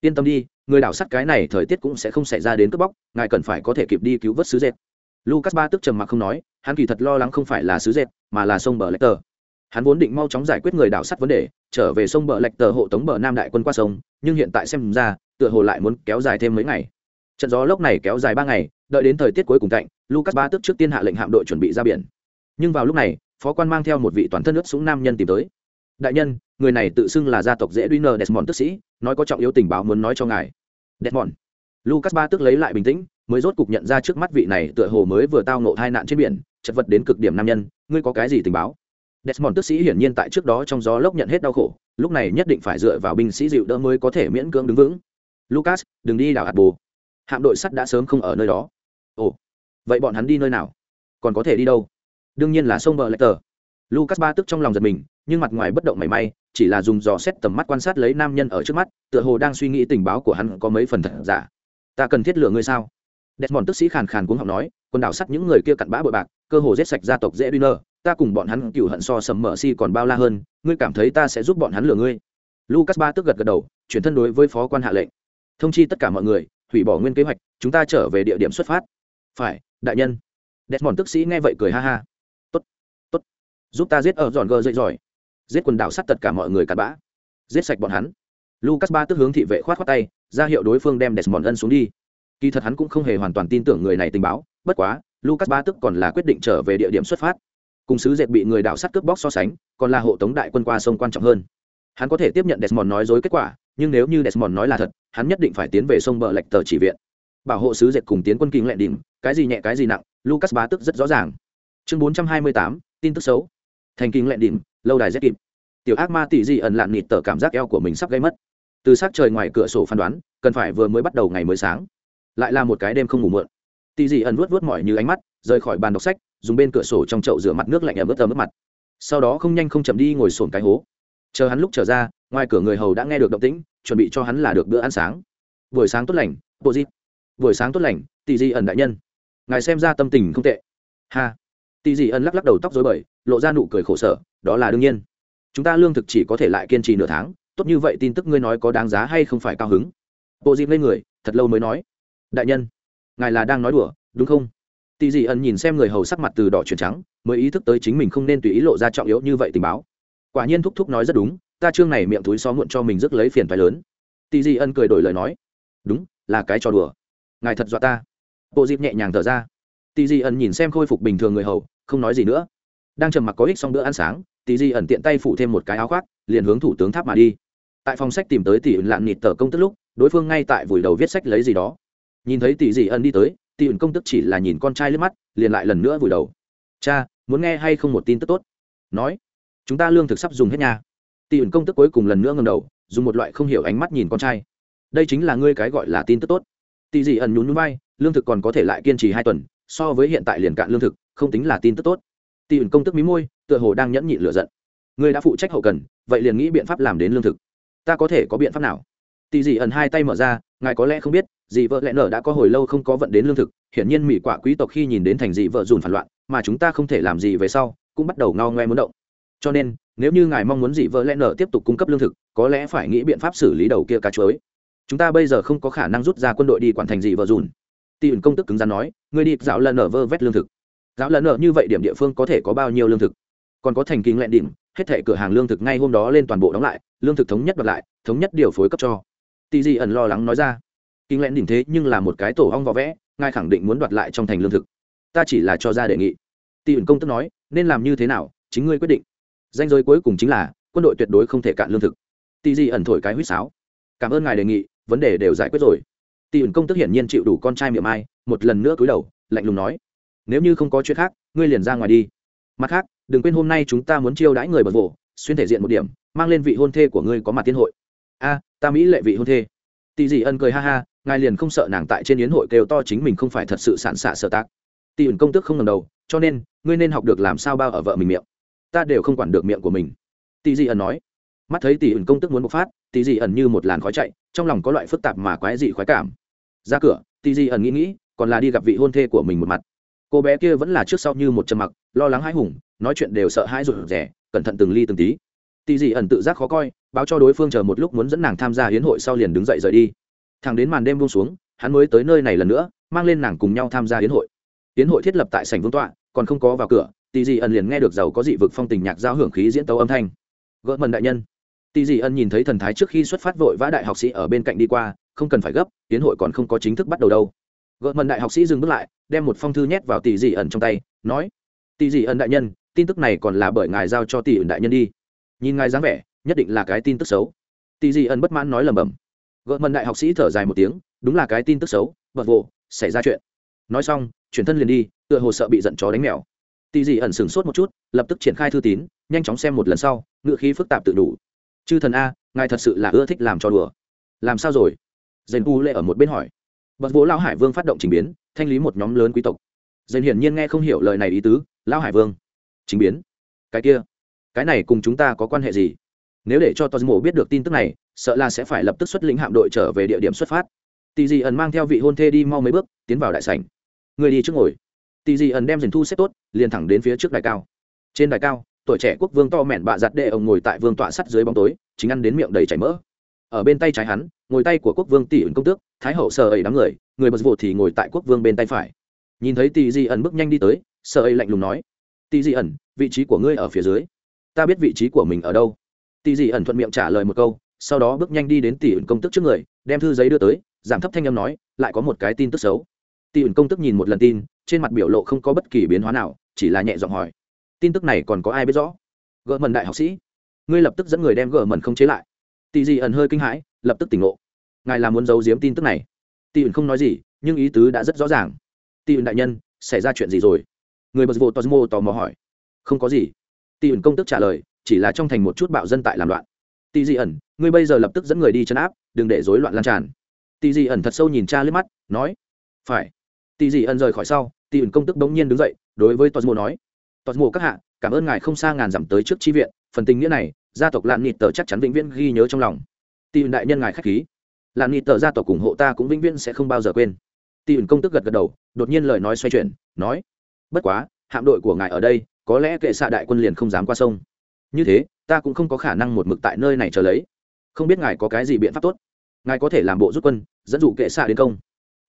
Yên tâm đi, người đảo sắt cái này thời tiết cũng sẽ không xảy ra đến cướp bóc, ngài cần phải có thể kịp đi cứu vớt sứ dệt. Lucas ba tức trầm mặc không nói, hắn kỳ thật lo lắng không phải là sứ dệt, mà là sông bờ lạch tờ hắn vốn định mau chóng giải quyết người đảo sắt vấn đề, trở về sông bờ lạch tờ hộ tống bờ nam đại quân qua sông, nhưng hiện tại xem ra, tựa hồ lại muốn kéo dài thêm mấy ngày. Trận gió lốc này kéo dài ba ngày, đợi đến thời tiết cuối cùng cạnh, lucas ba tức trước tiên hạ lệnh hạm đội chuẩn bị ra biển. Nhưng vào lúc này, phó quan mang theo một vị toàn thân ướt súng nam nhân tìm tới. Đại nhân, người này tự xưng là gia tộc dễ duy nờ desmond tức sĩ, nói có trọng yếu tình báo muốn nói cho ngài. Desmond? Lucas ba tức lấy lại bình tĩnh, mới rốt cục nhận ra trước mắt vị này tựa hồ mới vừa tao nộ hai nạn trên biển, chật vật đến cực điểm nam nhân, ngươi có cái gì tình báo? Desmond tức sĩ hiển nhiên tại trước đó trong gió lốc nhận hết đau khổ, lúc này nhất định phải dựa vào binh sĩ dịu đỡ mới có thể miễn cưỡng đứng vững. Lucas, đừng đi đảo hạt hạm đội sắt đã sớm không ở nơi đó. Ồ, vậy bọn hắn đi nơi nào? Còn có thể đi đâu? Đương nhiên là sông bờ lạch tờ. Lucas ba tức trong lòng giật mình, nhưng mặt ngoài bất động mảy may, chỉ là dùng dò xét tầm mắt quan sát lấy nam nhân ở trước mắt, tựa hồ đang suy nghĩ tình báo của hắn có mấy phần thật giả. Ta cần thiết lựa ngươi sao? Desmond tức sĩ khàn khàn cuống họng nói, quần đảo sắt những người kia cặn bã bội bạc, cơ hồ giết sạch gia tộc dễ duy ta cùng bọn hắn cựu hận so sầm mở si còn bao la hơn ngươi cảm thấy ta sẽ giúp bọn hắn lừa ngươi? Lucas ba tức gật gật đầu chuyển thân đối với phó quan hạ lệnh. Thông chi tất cả mọi người hủy bỏ nguyên kế hoạch chúng ta trở về địa điểm xuất phát. Phải đại nhân. Desmond tức sĩ nghe vậy cười ha ha. Tốt, tốt, giúp ta giết ở giòn gờ dậy giỏi. Giết quần đảo sắt tất cả mọi người cặn bã. Giết sạch bọn hắn. Lucas ba tức hướng thị vệ khoát khoát tay ra hiệu đối phương đem desmond ân xuống đi. Kỳ thật hắn cũng không hề hoàn toàn tin tưởng người này tình báo bất quá lucas ba tức còn là quyết định trở về địa điểm xuất phát cùng sứ dệt bị người đảo sắt cướp bóc so sánh, còn là hộ tống đại quân qua sông quan trọng hơn. Hắn có thể tiếp nhận desmond nói dối kết quả, nhưng nếu như desmond nói là thật, hắn nhất định phải tiến về sông bờ lệch tờ chỉ viện. Bảo hộ sứ dệt cùng tiến quân kinh lệ đỉnh, cái gì nhẹ cái gì nặng, lucas bá tức rất rõ ràng. Chương bốn trăm hai mươi tám, tin tức xấu. Thành kinh lệ đỉnh, lâu đài rét kịp. Tiểu ác ma tỷ di ẩn lạn nịt tờ cảm giác eo của mình sắp gây mất. Từ sát trời ngoài cửa sổ phán đoán, cần phải vừa mới bắt đầu ngày mới sáng. Lại là một cái đêm không ngủ mượn tỷ di ẩn vuốt vuốt mỏi như ánh mắt, rời khỏi bàn đọc sách dùng bên cửa sổ trong chậu rửa mặt nước lạnh ẩm ướt ấm ướt mặt. Sau đó không nhanh không chậm đi ngồi sồn cái hố. Chờ hắn lúc trở ra, ngoài cửa người hầu đã nghe được động tĩnh, chuẩn bị cho hắn là được bữa ăn sáng. Buổi sáng tốt lành bộ di. Buổi sáng tốt lành tỷ di ẩn đại nhân. Ngài xem ra tâm tình không tệ. Ha. Tỷ di ẩn lắc lắc đầu tóc dối bời, lộ ra nụ cười khổ sở, đó là đương nhiên. Chúng ta lương thực chỉ có thể lại kiên trì nửa tháng, tốt như vậy tin tức ngươi nói có đáng giá hay không phải cao hứng? Bộ dịp lên người, thật lâu mới nói. Đại nhân, ngài là đang nói đùa, đúng không? Tỷ dị ẩn nhìn xem người hầu sắc mặt từ đỏ chuyển trắng, mới ý thức tới chính mình không nên tùy ý lộ ra trọng yếu như vậy tình báo. Quả nhiên thúc thúc nói rất đúng, ta chương này miệng túi xó muộn cho mình rước lấy phiền phái lớn. Tỷ dị ẩn cười đổi lời nói, đúng, là cái trò đùa. Ngài thật dọa ta. Bộ dịp nhẹ nhàng thở ra. Tỷ Dị ẩn nhìn xem khôi phục bình thường người hầu, không nói gì nữa. Đang trầm mặc có ích xong bữa ăn sáng tỷ Dị ẩn tiện tay phủ thêm một cái áo khoác, liền hướng thủ tướng tháp mà đi. Tại phòng sách tìm tới tỷ lạn nịt tờ công tức lúc, đối phương ngay tại vùi đầu viết sách lấy gì đó. Nhìn thấy tỷ Dị ẩn đi tới tỷ ẩn công tức chỉ là nhìn con trai lướt mắt, liền lại lần nữa vùi đầu. Cha, muốn nghe hay không một tin tức tốt? Nói. Chúng ta lương thực sắp dùng hết nhà tỷ ẩn công tức cuối cùng lần nữa ngầm đầu, dùng một loại không hiểu ánh mắt nhìn con trai. Đây chính là ngươi cái gọi là tin tức tốt. Tỷ dị ẩn nhún nhún vai, lương thực còn có thể lại kiên trì hai tuần, so với hiện tại liền cạn lương thực, không tính là tin tức tốt. Tỷ ẩn công tức mí môi, tựa hồ đang nhẫn nhịn lửa giận. Ngươi đã phụ trách hậu cần, vậy liền nghĩ biện pháp làm đến lương thực. Ta có thể có biện pháp nào? Tỷ dị ẩn hai tay mở ra, ngài có lẽ không biết dì vợ lẽ nở đã có hồi lâu không có vận đến lương thực, hiển nhiên mỹ quả quý tộc khi nhìn đến thành dì vợ dùn phản loạn, mà chúng ta không thể làm gì về sau, cũng bắt đầu ngao ngoe muốn động. Cho nên, nếu như ngài mong muốn dì vợ lẽ nở tiếp tục cung cấp lương thực, có lẽ phải nghĩ biện pháp xử lý đầu kia cá chuối. Chúng ta bây giờ không có khả năng rút ra quân đội đi quản thành dì vợ dùn. Tỷ ẩn công tức cứng rắn nói người đi, dạo lần nở vơ vét lương thực. Dạo lần nở như vậy điểm địa phương có thể có bao nhiêu lương thực? Còn có thành kinh lẹn đỉnh, hết thệ cửa hàng lương thực ngay hôm đó lên toàn bộ đóng lại, lương thực thống nhất bật lại, thống nhất điều phối cấp cho. Tỷ dị ẩn lo lắng nói ra kinh lẽn đỉnh thế nhưng là một cái tổ ong vỏ vẽ, ngài khẳng định muốn đoạt lại trong thành lương thực. Ta chỉ là cho ra đề nghị. Tỷ ẩn công tức nói, nên làm như thế nào, chính ngươi quyết định. Danh giới cuối cùng chính là, quân đội tuyệt đối không thể cạn lương thực. Tỷ dị ẩn thổi cái huýt sáo. Cảm ơn ngài đề nghị, vấn đề đều giải quyết rồi. Tỷ ẩn công tức hiển nhiên chịu đủ con trai miệng ai, một lần nữa cúi đầu, lạnh lùng nói, nếu như không có chuyện khác, ngươi liền ra ngoài đi. Mặt khác, đừng quên hôm nay chúng ta muốn chiêu đãi người bật vỗ xuyên thể diện một điểm, mang lên vị hôn thê của ngươi có mặt tiên hội. A, ta mỹ lệ vị hôn thê. Tỷ dị ân cười ha ha ngài liền không sợ nàng tại trên yến hội kêu to chính mình không phải thật sự sản xạ sợ tác tỷ ẩn công tức không ngầm đầu, cho nên, ngươi nên học được làm sao bao ở vợ mình miệng. Ta đều không quản được miệng của mình. Tỷ dị ẩn nói. Mắt thấy tỷ ẩn công tức muốn bộc phát tỷ dị ẩn như một làn khói chạy, trong lòng có loại phức tạp mà quái dị khoái cảm. Ra cửa tỷ dị ẩn nghĩ nghĩ, còn là đi gặp vị hôn thê của mình một mặt. Cô bé kia vẫn là trước sau như một trầm mặc, lo lắng hãi hùng, nói chuyện đều sợ hãi rụt rẻ cẩn thận từng ly từng tí. Tỷ dị ẩn tự giác khó coi, báo cho đối phương chờ một lúc muốn dẫn nàng tham gia hiến hội sau liền đứng dậy rời đi thằng đến màn đêm buông xuống, hắn mới tới nơi này lần nữa, mang lên nàng cùng nhau tham gia hiến hội. Hiến hội thiết lập tại sảnh vương tọa, còn không có vào cửa tỷ dị ẩn liền nghe được giàu có dị vực phong tình nhạc giao hưởng khí diễn tấu âm thanh. Gỡ mần đại nhân. Tỷ dị ẩn nhìn thấy thần thái trước khi xuất phát vội vã đại học sĩ ở bên cạnh đi qua, không cần phải gấp hiến hội còn không có chính thức bắt đầu đâu. Gỡ mần đại học sĩ dừng bước lại, đem một phong thư nhét vào tỷ dị ẩn trong tay, nói tỷ dị ẩn đại nhân, tin tức này còn là bởi ngài giao cho tỷ ẩn đại nhân đi. Nhìn ngài dáng vẻ, nhất định là cái tin tức xấu. Tỷ dị ẩn bất mãn nói lầm bầm gỡ mần đại học sĩ thở dài một tiếng, đúng là cái tin tức xấu bật vộ xảy ra chuyện. Nói xong, chuyển thân liền đi, tựa hồ sợ bị giận chó đánh mèo. Tì dị ẩn sửng sốt một chút, lập tức triển khai thư tín, nhanh chóng xem một lần sau ngựa khí phức tạp tự đủ. Chư thần a, ngài thật sự là ưa thích làm cho đùa. Làm sao rồi? Dền u lệ ở một bên hỏi. Bật vỗ lão hải vương phát động trình biến, thanh lý một nhóm lớn quý tộc. Dền hiển nhiên nghe không hiểu lời này ý tứ, lão hải vương trình biến? Cái kia, cái này cùng chúng ta có quan hệ gì? Nếu để cho tosmo biết được tin tức này, sợ là sẽ phải lập tức xuất lĩnh hạm đội trở về địa điểm xuất phát. Tỷ dị ẩn mang theo vị hôn thê đi mau mấy bước, tiến vào đại sảnh. Người đi trước ngồi. Tỷ dị ẩn đem dền thu xếp tốt, liền thẳng đến phía trước đài cao. Trên đài cao, tuổi trẻ quốc vương to mẹn bạ giặt đệ ông ngồi tại vương tọa sắt dưới bóng tối, chính ăn đến miệng đầy chảy mỡ. Ở bên tay trái hắn, ngồi tay của quốc vương tỷ ẩn công tước, thái hậu sợ ấy đám người người bật vụ thì ngồi tại quốc vương bên tay phải. Nhìn thấy tỷ Dị ẩn bước nhanh đi tới, sợ ấy lạnh lùng nói tỷ Dị ẩn, vị trí của ngươi ở phía dưới. Ta biết vị trí của mình ở đâu tỷ Dị ẩn thuận miệng trả lời một câu, sau đó bước nhanh đi đến tỷ ẩn công tức trước người, đem thư giấy đưa tới, giảm thấp thanh âm nói, lại có một cái tin tức xấu. Tỷ ẩn công tức nhìn một lần tin, trên mặt biểu lộ không có bất kỳ biến hóa nào, chỉ là nhẹ giọng hỏi, tin tức này còn có ai biết rõ? Gỡ mần đại học sĩ, ngươi lập tức dẫn người đem gỡ mần không chế lại. Tỷ dị ẩn hơi kinh hãi, lập tức tỉnh ngộ, ngài là muốn giấu giếm tin tức này? Tỷ ẩn không nói gì, nhưng ý tứ đã rất rõ ràng. Tỷ ẩn đại nhân, xảy ra chuyện gì rồi? Người bật vô tosmo tò mò hỏi. Không có gì. Tỷ ẩn công tức trả lời chỉ là trong thành một chút bạo dân tại làm loạn. Tỷ dị ẩn, ngươi bây giờ lập tức dẫn người đi chấn áp, đừng để rối loạn lan tràn. Tỷ dị ẩn thật sâu nhìn cha lướt mắt, nói, phải. Tỷ dị ẩn rời khỏi sau tỷ ẩn công tức bỗng nhiên đứng dậy, đối với tosmo nói, tosmo các hạ, cảm ơn ngài không xa ngàn dặm tới trước tri viện, phần tình nghĩa này, gia tộc lạn nịt tờ chắc chắn vĩnh viễn ghi nhớ trong lòng. Tỷ đại nhân ngài khách khí. Lạn nịt tờ gia tộc ủng hộ ta cũng vĩnh viễn sẽ không bao giờ quên. Tỷ công tức gật gật đầu, đột nhiên lời nói xoay chuyển, nói, bất quá, hạm đội của ngài ở đây, có lẽ kệ xạ đại quân liền không dám qua sông như thế, ta cũng không có khả năng một mực tại nơi này chờ lấy. Không biết ngài có cái gì biện pháp tốt? Ngài có thể làm bộ rút quân, dẫn dụ kệ xạ đến công.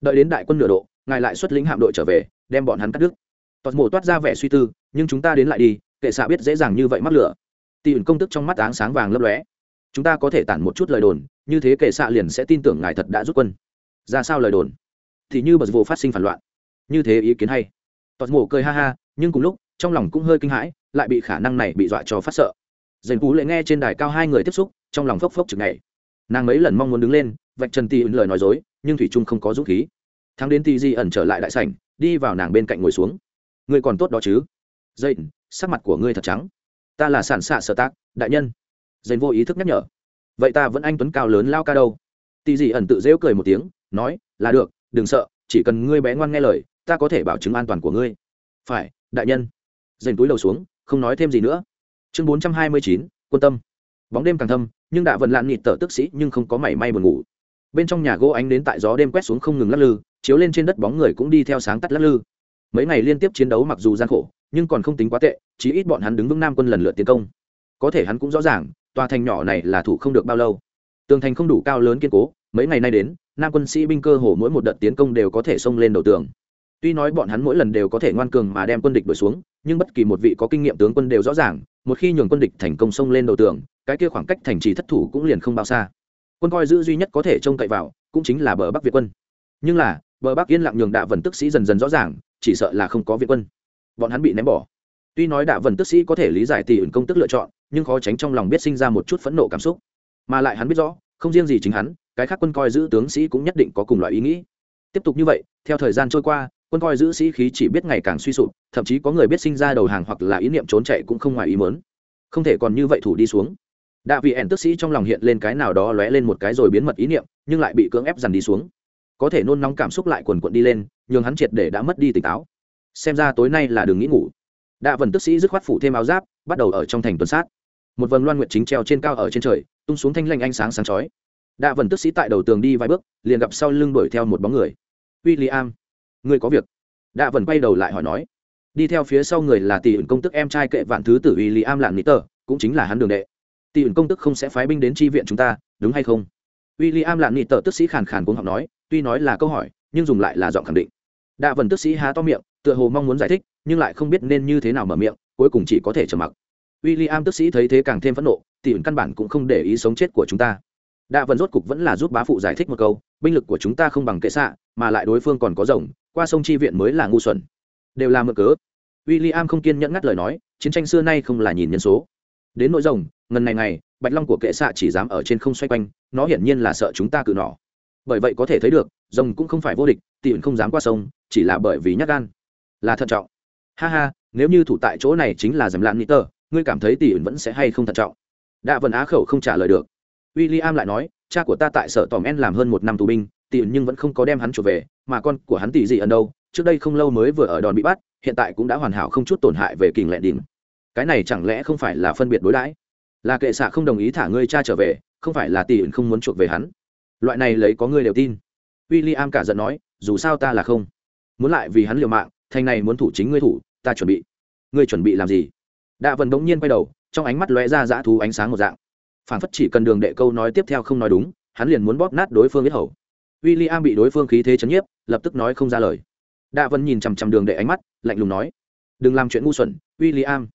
Đợi đến đại quân nửa độ, ngài lại xuất lĩnh hạm đội trở về, đem bọn hắn cắt đứt. Tọt mổ toát ra vẻ suy tư, nhưng chúng ta đến lại đi, kệ xạ biết dễ dàng như vậy mắc lửa. Tỉ ẩn công tức trong mắt áng sáng vàng lấp lóe. Chúng ta có thể tản một chút lời đồn, như thế kệ xạ liền sẽ tin tưởng ngài thật đã rút quân. Ra sao lời đồn? Thì như bật vụ phát sinh phản loạn. Như thế ý kiến hay. Tọt mổ cười ha ha, nhưng cùng lúc, trong lòng cũng hơi kinh hãi lại bị khả năng này bị dọa cho phát sợ. Dành cú lệ nghe trên đài cao hai người tiếp xúc, trong lòng phốc phốc chừng ngày nàng mấy lần mong muốn đứng lên, vạch trần tì ẩn lời nói dối, nhưng thủy trung không có dũng khí. Thắng đến tì di ẩn trở lại đại sảnh, đi vào nàng bên cạnh ngồi xuống. Người còn tốt đó chứ? Dậy sắc mặt của ngươi thật trắng. Ta là sản xạ sở tác đại nhân. Dành vô ý thức nhắc nhở. Vậy ta vẫn anh tuấn cao lớn lao ca đâu? Tì di ẩn tự rêu cười một tiếng, nói, là được, đừng sợ, chỉ cần ngươi bé ngoan nghe lời, ta có thể bảo chứng an toàn của ngươi. Phải, đại nhân. Dành túi đầu xuống không nói thêm gì nữa. Chương bốn trăm hai mươi chín, quân tâm. Bóng đêm càng thâm, nhưng đạ vận lạn nhịt tở tức sĩ nhưng không có mảy may buồn ngủ. Bên trong nhà gỗ ánh đến tại gió đêm quét xuống không ngừng lắc lư, chiếu lên trên đất bóng người cũng đi theo sáng tắt lắc lư. Mấy ngày liên tiếp chiến đấu mặc dù gian khổ, nhưng còn không tính quá tệ, chí ít bọn hắn đứng vững nam quân lần lượt tiến công. Có thể hắn cũng rõ ràng, tòa thành nhỏ này là thủ không được bao lâu. Tường thành không đủ cao lớn kiên cố, mấy ngày nay đến, nam quân sĩ binh cơ hồ mỗi một đợt tiến công đều có thể xông lên đầu tường tuy nói bọn hắn mỗi lần đều có thể ngoan cường mà đem quân địch đuổi xuống, nhưng bất kỳ một vị có kinh nghiệm tướng quân đều rõ ràng, một khi nhường quân địch thành công xông lên đầu tường, cái kia khoảng cách thành trì thất thủ cũng liền không bao xa. Quân coi giữ duy nhất có thể trông cậy vào, cũng chính là bờ bắc việt quân. Nhưng là, bờ bắc yên lặng nhường đạ Vân tức sĩ dần dần rõ ràng, chỉ sợ là không có việt quân. Bọn hắn bị ném bỏ. Tuy nói đạ Vân tức sĩ có thể lý giải tỷ ẩn công tức lựa chọn, nhưng khó tránh trong lòng biết sinh ra một chút phẫn nộ cảm xúc. Mà lại hắn biết rõ, không riêng gì chính hắn, cái khác quân coi giữ tướng sĩ cũng nhất định có cùng loại ý nghĩ. Tiếp tục như vậy, theo thời gian trôi qua quân coi giữ sĩ khí chỉ biết ngày càng suy sụp, thậm chí có người biết sinh ra đầu hàng hoặc là ý niệm trốn chạy cũng không ngoài ý mớn không thể còn như vậy thủ đi xuống. Đạ vị ẻn tức sĩ trong lòng hiện lên cái nào đó lóe lên một cái rồi biến mật ý niệm, nhưng lại bị cưỡng ép dằn đi xuống. Có thể nôn nóng cảm xúc lại quần quận đi lên, nhường hắn triệt để đã mất đi tỉnh táo. Xem ra tối nay là đường nghĩ ngủ. Đạ vần tức sĩ dứt khoát phủ thêm áo giáp, bắt đầu ở trong thành tuần sát. Một vầng loan nguyện chính treo trên cao ở trên trời, tung xuống thanh lanh ánh sáng sáng chói. Đạ vần tức sĩ tại đầu tường đi vài bước, liền gặp sau lưng đuổi theo một bóng người. W i l l i am ngươi có việc. Đạ vần quay đầu lại hỏi nói, đi theo phía sau người là tỷ ẩn công tức em trai kệ vạn thứ tử uy lý am lạng mỹ tờ, cũng chính là hắn đường đệ. Tỷ ẩn công tức không sẽ phái binh đến tri viện chúng ta, đúng hay không? W i l l i am lạng mỹ tờ tức sĩ khàn khàn cũng học nói, tuy nói là câu hỏi, nhưng dùng lại là giọng khẳng định. Đạ vần tức sĩ há to miệng, tựa hồ mong muốn giải thích, nhưng lại không biết nên như thế nào mở miệng, cuối cùng chỉ có thể trầm mặc. W i l l i am tức sĩ thấy thế càng thêm phẫn nộ, tỷ ẩn căn bản cũng không để ý sống chết của chúng ta. Đạ vần rốt cục vẫn là giúp bá phụ giải thích một câu, binh lực của chúng ta không bằng kệ xạ, mà lại đối phương còn có rồng qua sông chi viện mới là ngu xuẩn. Đều là mượn cớ. W i l l i am không kiên nhẫn ngắt lời nói, chiến tranh xưa nay không là nhìn nhân số. Đến nội rồng, ngần này ngày, bạch long của kệ xạ chỉ dám ở trên không xoay quanh, nó hiển nhiên là sợ chúng ta cự nỏ. Bởi vậy có thể thấy được, rồng cũng không phải vô địch tỉ không dám qua sông, chỉ là bởi vì nhắc gan. Là thận trọng. Ha ha, nếu như thủ tại chỗ này chính là dầm lan nít tờ ngươi cảm thấy tỉ vẫn sẽ hay không thận trọng? Đạ vần á khẩu không trả lời được. W i l l i am lại nói, cha của ta tại sở tòm en làm hơn một năm tù binh tỉ nhưng vẫn không có đem hắn trở về mà con của hắn tỷ gì ẩn đâu, trước đây không lâu mới vừa ở đòn bị bắt, hiện tại cũng đã hoàn hảo không chút tổn hại về kình lệ đỉnh. Cái này chẳng lẽ không phải là phân biệt đối đãi? Là kệ xạ không đồng ý thả ngươi cha trở về, không phải là tỷ ẩn không muốn chuộc về hắn? Loại này lấy có ngươi đều tin. W i l l i am cả giận nói, dù sao ta là không. Muốn lại vì hắn liều mạng, thành này muốn thủ chính ngươi thủ, ta chuẩn bị. Ngươi chuẩn bị làm gì? Đạ vần bỗng nhiên quay đầu, trong ánh mắt lóe ra dã thú ánh sáng một dạng. Phản phất chỉ cần đường đệ câu nói tiếp theo không nói đúng, hắn liền muốn bóp nát đối phương biết hầu w i l l i am bị đối phương khí thế chấn nhiếp, lập tức nói không ra lời. Đạ vân nhìn chằm chằm đường đệ ánh mắt, lạnh lùng nói, đừng làm chuyện ngu xuẩn w i l l i am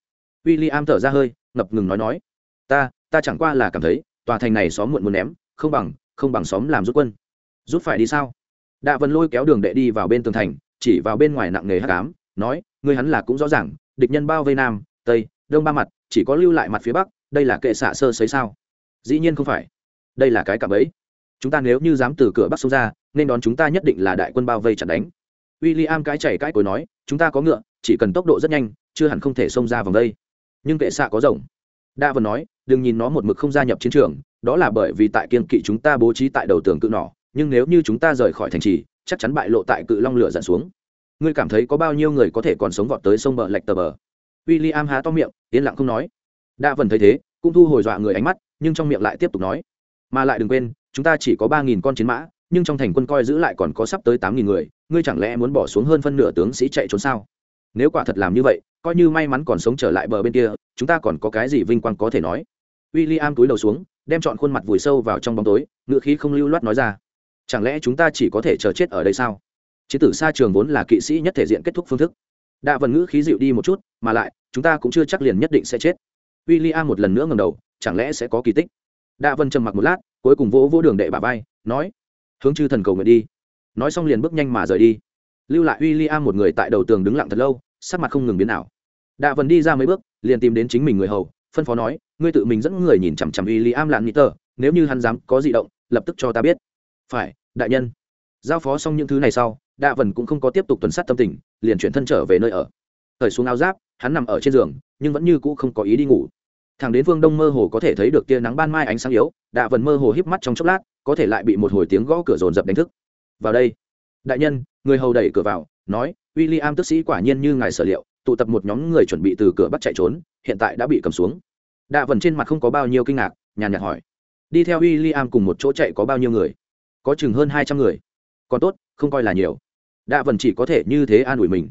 w i l l i am thở ra hơi, ngập ngừng nói nói, ta ta chẳng qua là cảm thấy, tòa thành này xóm muộn muốn ném, không bằng không bằng xóm làm rút quân. Rút phải đi sao? Đạ vân lôi kéo đường đệ đi vào bên tường thành, chỉ vào bên ngoài nặng nề hát cám nói người hắn là cũng rõ ràng, địch nhân bao vây nam, tây, đông ba mặt, chỉ có lưu lại mặt phía bắc, đây là kệ xạ sơ xấy sao? Dĩ nhiên không phải, đây là cái cạm ấy chúng ta nếu như dám từ cửa bắc xuống ra, nên đón chúng ta nhất định là đại quân bao vây chặn đánh. W i l l i am cái chảy cãi cối nói, chúng ta có ngựa, chỉ cần tốc độ rất nhanh, chưa hẳn không thể xông ra vòng đây. Nhưng kệ xạ có rồng. Đa vần nói, đừng nhìn nó một mực không gia nhập chiến trường, đó là bởi vì tại kiên kỵ chúng ta bố trí tại đầu tường cự nỏ, nhưng nếu như chúng ta rời khỏi thành trì, chắc chắn bại lộ tại cự long lửa dần xuống. Ngươi cảm thấy có bao nhiêu người có thể còn sống vọt tới sông bờ lạch tờ bờ? W i l l i am há to miệng, yên lặng không nói. Đa vần thấy thế, cũng thu hồi dọa người ánh mắt, nhưng trong miệng lại tiếp tục nói, mà lại đừng quên chúng ta chỉ có ba nghìn con chiến mã, nhưng trong thành quân coi giữ lại còn có sắp tới tám nghìn người, ngươi chẳng lẽ muốn bỏ xuống hơn phân nửa tướng sĩ chạy trốn sao? Nếu quả thật làm như vậy, coi như may mắn còn sống trở lại bờ bên kia, chúng ta còn có cái gì vinh quang có thể nói? W i l l i am túi đầu xuống, đem chọn khuôn mặt vùi sâu vào trong bóng tối ngựa khí không lưu loát nói ra. Chẳng lẽ chúng ta chỉ có thể chờ chết ở đây sao? Chế tử xa trường vốn là kỵ sĩ nhất thể diện kết thúc phương thức. Đạ vần ngữ khí dịu đi một chút, mà lại, chúng ta cũng chưa chắc liền nhất định sẽ chết. W i l l i am một lần nữa ngầm đầu, chẳng lẽ sẽ có kỳ tích? Đạ vân trầm mặc một lát cuối cùng vỗ vỗ đường đệ bà vai, nói, hướng chư thần cầu nguyện đi. Nói xong liền bước nhanh mà rời đi. Lưu lại w i l l i am một người tại đầu tường đứng lặng thật lâu, sắc mặt không ngừng biến nào đạ vần đi ra mấy bước, liền tìm đến chính mình người hầu, phân phó nói, ngươi tự mình dẫn người nhìn chằm chằm w i l l i am lạn nghĩ tờ, nếu như hắn dám có di động, lập tức cho ta biết. Phải, đại nhân. Giao phó xong những thứ này sau, đạ vần cũng không có tiếp tục tuần sát tâm tình, liền chuyển thân trở về nơi ở. Thời xuống áo giáp, hắn nằm ở trên giường, nhưng vẫn như cũ không có ý đi ngủ thằng đến phương đông mơ hồ có thể thấy được tia nắng ban mai ánh sáng yếu, đạ vần mơ hồ híp mắt trong chốc lát, có thể lại bị một hồi tiếng gõ cửa rồn rập đánh thức. Vào đây. Đại nhân, người hầu đẩy cửa vào, nói w i l l i am tức sĩ quả nhiên như ngài sở liệu, tụ tập một nhóm người chuẩn bị từ cửa bắt chạy trốn, hiện tại đã bị cầm xuống. Đạ vần trên mặt không có bao nhiêu kinh ngạc, nhàn nhạt hỏi, đi theo w i l l i am cùng một chỗ chạy có bao nhiêu người? Có chừng hơn hai trăm người. Còn tốt, không coi là nhiều. Đạ vần chỉ có thể như thế an ủi mình.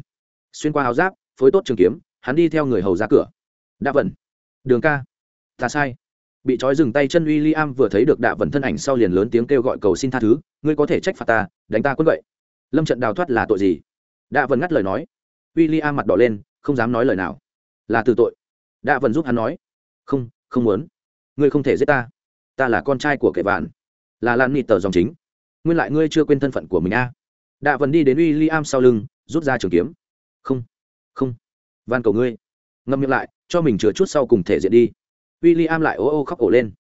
Xuyên qua áo giáp, phối tốt trường kiếm, hắn đi theo người hầu ra cửa. Đạ vần đường ca. Ta sai. Bị trói dừng tay chân w i l l i am vừa thấy được đạ vần thân ảnh sau liền lớn tiếng kêu gọi cầu xin tha thứ, ngươi có thể trách phạt ta, đánh ta quân vậy. Lâm trận đào thoát là tội gì? Đạ vần ngắt lời nói. W i l l i am mặt đỏ lên, không dám nói lời nào. Là từ tội. Đạ vần giúp hắn nói. Không không muốn. Ngươi không thể giết ta. Ta là con trai của kẻ vạn. Là lan nịt tờ dòng chính. Nguyên lại ngươi chưa quên thân phận của mình a à. đạ vần đi đến w i l l i am sau lưng, rút ra trường kiếm. Không không. Van cầu ngươi. Ngâm miệng lại cho mình chừa chút sau cùng thể diện đi. W i l l i am lại ô ô khóc ổ lên.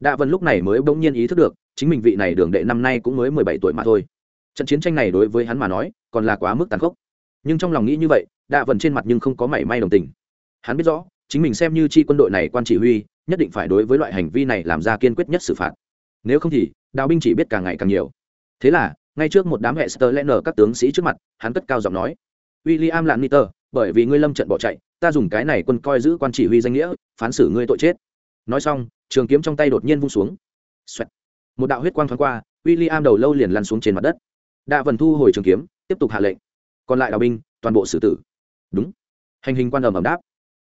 Đạ vân lúc này mới bỗng nhiên ý thức được, chính mình vị này đường đệ năm nay cũng mới mười bảy tuổi mà thôi. Trận chiến tranh này đối với hắn mà nói, còn là quá mức tàn khốc. Nhưng trong lòng nghĩ như vậy, đạ vần trên mặt nhưng không có mảy may đồng tình. Hắn biết rõ, chính mình xem như chi quân đội này quan chỉ huy, nhất định phải đối với loại hành vi này làm ra kiên quyết nhất xử phạt. Nếu không thì, đào binh chỉ biết càng ngày càng nhiều. Thế là, ngay trước một đám hệ sơ nở các tướng sĩ trước mặt, hắn cất cao giọng nói. W i l l i am lạn niter bởi vì ngươi lâm trận bỏ chạy, ta dùng cái này quân coi giữ quan chỉ huy danh nghĩa, phán xử ngươi tội chết. Nói xong, trường kiếm trong tay đột nhiên vung xuống、Xoẹt. một đạo huyết quang thoáng qua w i l l i am đầu lâu liền lăn xuống trên mặt đất. Đạ vần thu hồi trường kiếm, tiếp tục hạ lệnh. Còn lại đào binh, toàn bộ xử tử. Đúng. Hành hình quan ẩm ẩm đáp.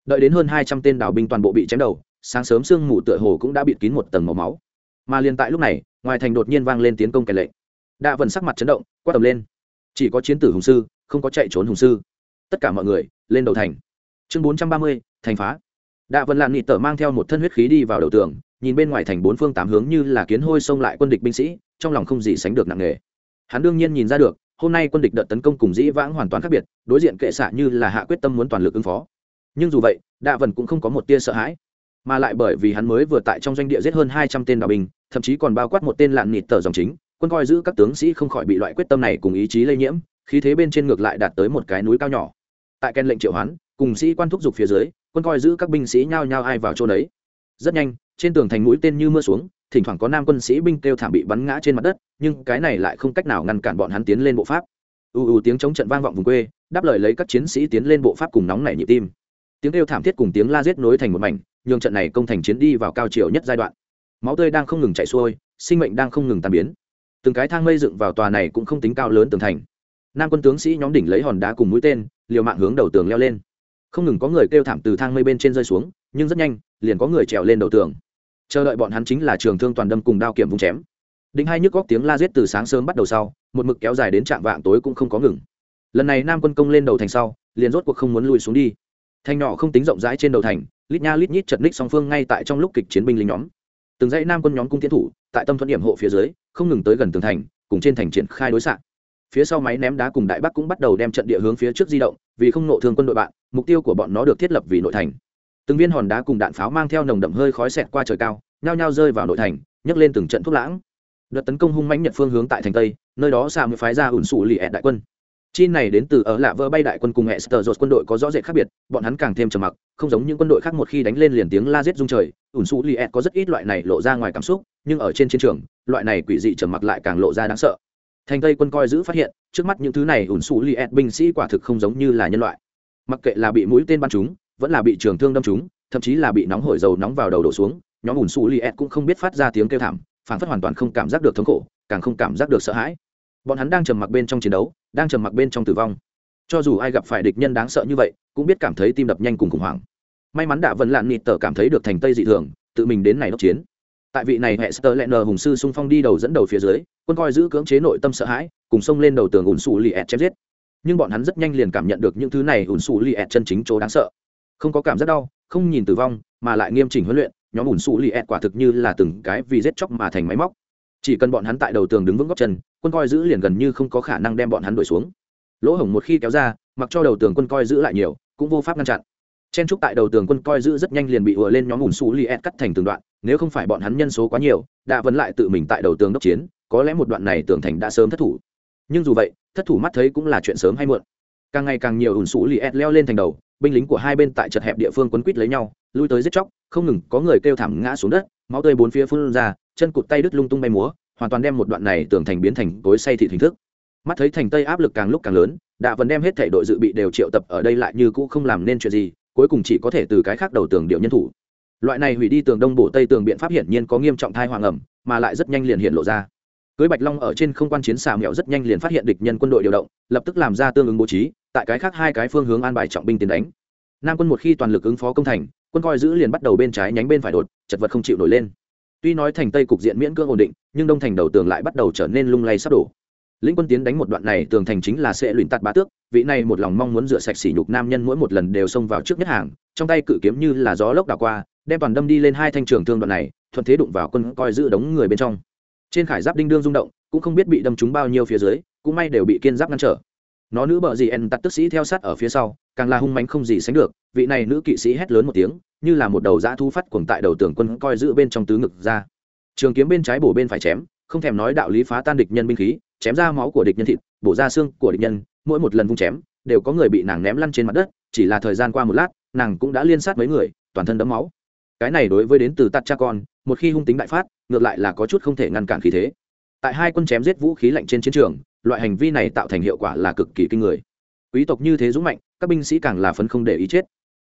Đợi đến hơn hai trăm tên đào binh toàn bộ bị chém đầu, sáng sớm sương mù tựa hồ cũng đã bịt kín một tầng màu máu. Mà liền tại lúc này, ngoài thành đột nhiên vang lên tiến công kẻ lệnh. Đạ vần sắc mặt chấn động, quát tầm lên. Chỉ có chiến tử hùng sư, không có chạy trốn hùng sư tất cả mọi người, lên đầu thành. Chương bốn trăm ba mươi, thành phá. Đạ vân lạn nghị tở mang theo một thân huyết khí đi vào đầu tường, nhìn bên ngoài thành bốn phương tám hướng như là kiến hôi xông lại quân địch binh sĩ, trong lòng không gì sánh được nặng nề. Hắn đương nhiên nhìn ra được, hôm nay quân địch đợt tấn công cùng dĩ vãng hoàn toàn khác biệt, đối diện kệ xạ như là hạ quyết tâm muốn toàn lực ứng phó. Nhưng dù vậy, đạ vần cũng không có một tia sợ hãi. Mà lại bởi vì hắn mới vừa tại trong doanh địa giết hơn hai trăm tên đạo binh, thậm chí còn bao quát một tên lạn nịt tờ dòng chính, quân coi giữ các tướng sĩ không khỏi bị loại quyết tâm này cùng ý chí lây nhiễm, khí thế bên trên ngược lại đạt tới một cái núi cao nhỏ tại ken lệnh triệu hoán, cùng sĩ quan thúc giục phía dưới, quân coi giữ các binh sĩ nhao nhao ai vào chỗ đấy rất nhanh, trên tường thành mũi tên như mưa xuống, thỉnh thoảng có nam quân sĩ binh kêu thảm bị bắn ngã trên mặt đất, nhưng cái này lại không cách nào ngăn cản bọn hắn tiến lên bộ pháp. U u tiếng chống trận vang vọng vùng quê, đáp lời lấy các chiến sĩ tiến lên bộ pháp cùng nóng nảy nhịp tim. Tiếng kêu thảm thiết cùng tiếng la giết nối thành một mảnh, nhường trận này công thành chiến đi vào cao chiều nhất giai đoạn. Máu tươi đang không ngừng chảy xuôi, sinh mệnh đang không ngừng tan biến. Từng cái thang mây dựng vào tòa này cũng không tính cao lớn tường thành. Nam quân tướng sĩ nhóm đỉnh lấy hòn đá cùng mũi tên liều mạng hướng đầu tường leo lên. Không ngừng có người kêu thảm từ thang mây bên trên rơi xuống, nhưng rất nhanh, liền có người trèo lên đầu tường. Chờ đợi bọn hắn chính là trường thương toàn đâm cùng đao kiểm vùng chém. Đinh hai nhức góc tiếng la giết từ sáng sớm bắt đầu sau, một mực kéo dài đến trạm vạng tối cũng không có ngừng. Lần này nam quân công lên đầu thành sau, liền rốt cuộc không muốn lùi xuống đi. Thành nhỏ không tính rộng rãi trên đầu thành, lít nha lít nhít chật ních song phương ngay tại trong lúc kịch chiến binh lính nhóm. Từng dãy nam quân nhóm cung tiến thủ, tại tâm thuận điểm hộ phía dưới, không ngừng tới gần tường thành, cùng trên thành triển khai đối xạ phía sau máy ném đá cùng đại bắc cũng bắt đầu đem trận địa hướng phía trước di động, vì không nộ thương quân đội bạn, mục tiêu của bọn nó được thiết lập vì nội thành. Từng viên hòn đá cùng đạn pháo mang theo nồng đậm hơi khói xẹt qua trời cao, nhao nhao rơi vào nội thành, nhấc lên từng trận thuốc lãng. Đợt tấn công hung mãnh nhật phương hướng tại thành tây, nơi đó xạ mới phái ra ủn sụ lì ẹt đại quân. Chi này đến từ ở lạ vỡ bay đại quân cùng hệ sờ dột quân đội có rõ rệt khác biệt, bọn hắn càng thêm trầm mặc, không giống những quân đội khác một khi đánh lên liền tiếng la rết rung trời, ủn sụ lì ẹt có rất ít loại này lộ ra ngoài cảm xúc, nhưng ở trên chiến trường, loại này quỷ dị trầm mặc lại càng lộ ra đáng sợ thành tây quân coi giữ phát hiện, trước mắt những thứ này ủn xù li ẹt binh sĩ quả thực không giống như là nhân loại. Mặc kệ là bị mũi tên bắn chúng, vẫn là bị trường thương đâm chúng, thậm chí là bị nóng hổi dầu nóng vào đầu đổ xuống, nhóm ủn xù li ẹt cũng không biết phát ra tiếng kêu thảm, phản phất hoàn toàn không cảm giác được thống khổ, càng không cảm giác được sợ hãi. Bọn hắn đang trầm mặc bên trong chiến đấu, đang trầm mặc bên trong tử vong. Cho dù ai gặp phải địch nhân đáng sợ như vậy, cũng biết cảm thấy tim đập nhanh cùng khủng hoảng. May mắn đã vân lạn nịt tờ cảm thấy được thành tây dị thường, tự mình đến này đốc chiến tại vị này hệ sơ lẹ nờ hùng sư xung phong đi đầu dẫn đầu phía dưới, quân coi giữ cưỡng chế nội tâm sợ hãi, cùng xông lên đầu tường ủn xù li ẹt chém giết. Nhưng bọn hắn rất nhanh liền cảm nhận được những thứ này ủn xù li ẹt chân chính chỗ đáng sợ. Không có cảm giác đau, không nhìn tử vong, mà lại nghiêm chỉnh huấn luyện, nhóm ủn xù li ẹt quả thực như là từng cái vì giết chóc mà thành máy móc. Chỉ cần bọn hắn tại đầu tường đứng vững góc chân, quân coi giữ liền gần như không có khả năng đem bọn hắn đuổi xuống. Lỗ hổng một khi kéo ra, mặc cho đầu tường quân coi giữ lại nhiều, cũng vô pháp ngăn chặn chen trúc tại đầu tường quân coi giữ rất nhanh liền bị ùa lên nhóm ủn xù li ed cắt thành từng đoạn, nếu không phải bọn hắn nhân số quá nhiều đã vẫn lại tự mình tại đầu tường đốc chiến, có lẽ một đoạn này tường thành đã sớm thất thủ. Nhưng dù vậy, thất thủ mắt thấy cũng là chuyện sớm hay muộn. Càng ngày càng nhiều ủn xù li ed leo lên thành đầu, binh lính của hai bên tại chật hẹp địa phương quấn quýt lấy nhau, lui tới giết chóc, không ngừng có người kêu thảm ngã xuống đất, máu tươi bốn phía phun ra, chân cụt tay đứt lung tung bay múa, hoàn toàn đem một đoạn này tường thành biến thành cối say thị hình thức. Mắt thấy thành tây áp lực càng lúc càng lớn đã vẫn đem hết thể đội dự bị đều triệu tập ở đây lại như cũ không làm nên chuyện gì cuối cùng chỉ có thể từ cái khác đầu tường điệu nhân thủ. Loại này hủy đi tường đông bổ tây tường biện pháp hiển nhiên có nghiêm trọng thai hoàng ẩm, mà lại rất nhanh liền hiện lộ ra. Cưới bạch long ở trên không quan chiến xà mẹo rất nhanh liền phát hiện địch nhân quân đội điều động, lập tức làm ra tương ứng bố trí, tại cái khác hai cái phương hướng an bài trọng binh tiến đánh. Nam quân một khi toàn lực ứng phó công thành, quân coi giữ liền bắt đầu bên trái nhánh bên phải đột, chật vật không chịu nổi lên. Tuy nói thành tây cục diện miễn cưỡng ổn định, nhưng đông thành đầu tường lại bắt đầu trở nên lung lay sắp đổ lĩnh quân tiến đánh một đoạn này tường thành chính là sẽ luyện tạt bá tước, vị này một lòng mong muốn rửa sạch sỉ nhục nam nhân mỗi một lần đều xông vào trước nhất hàng, trong tay cự kiếm như là gió lốc đảo qua, đem toàn đâm đi lên hai thanh trường thương đoạn này, thuận thế đụng vào quân coi giữ đống người bên trong. Trên khải giáp đinh đương rung động, cũng không biết bị đâm trúng bao nhiêu phía dưới, cũng may đều bị kiên giáp ngăn trở. Nó nữ bợ gì en tắt tức sĩ theo sát ở phía sau, càng là hung mánh không gì sánh được, vị này nữ kỵ sĩ hét lớn một tiếng, như là một đầu dã thu phát cuồng tại đầu tường quân coi giữ bên trong tứ ngực ra. Trường kiếm bên trái bổ bên phải chém, không thèm nói đạo lý phá tan địch nhân binh khí chém ra máu của địch nhân thịt, bổ ra xương của địch nhân, mỗi một lần vung chém, đều có người bị nàng ném lăn trên mặt đất, chỉ là thời gian qua một lát, nàng cũng đã liên sát mấy người, toàn thân đấm máu. Cái này đối với đến từ tạt cha con, một khi hung tính đại phát, ngược lại là có chút không thể ngăn cản khí thế. Tại hai quân chém giết vũ khí lạnh trên chiến trường, loại hành vi này tạo thành hiệu quả là cực kỳ kinh người. Quý tộc như thế dũng mạnh, các binh sĩ càng là phấn không để ý chết.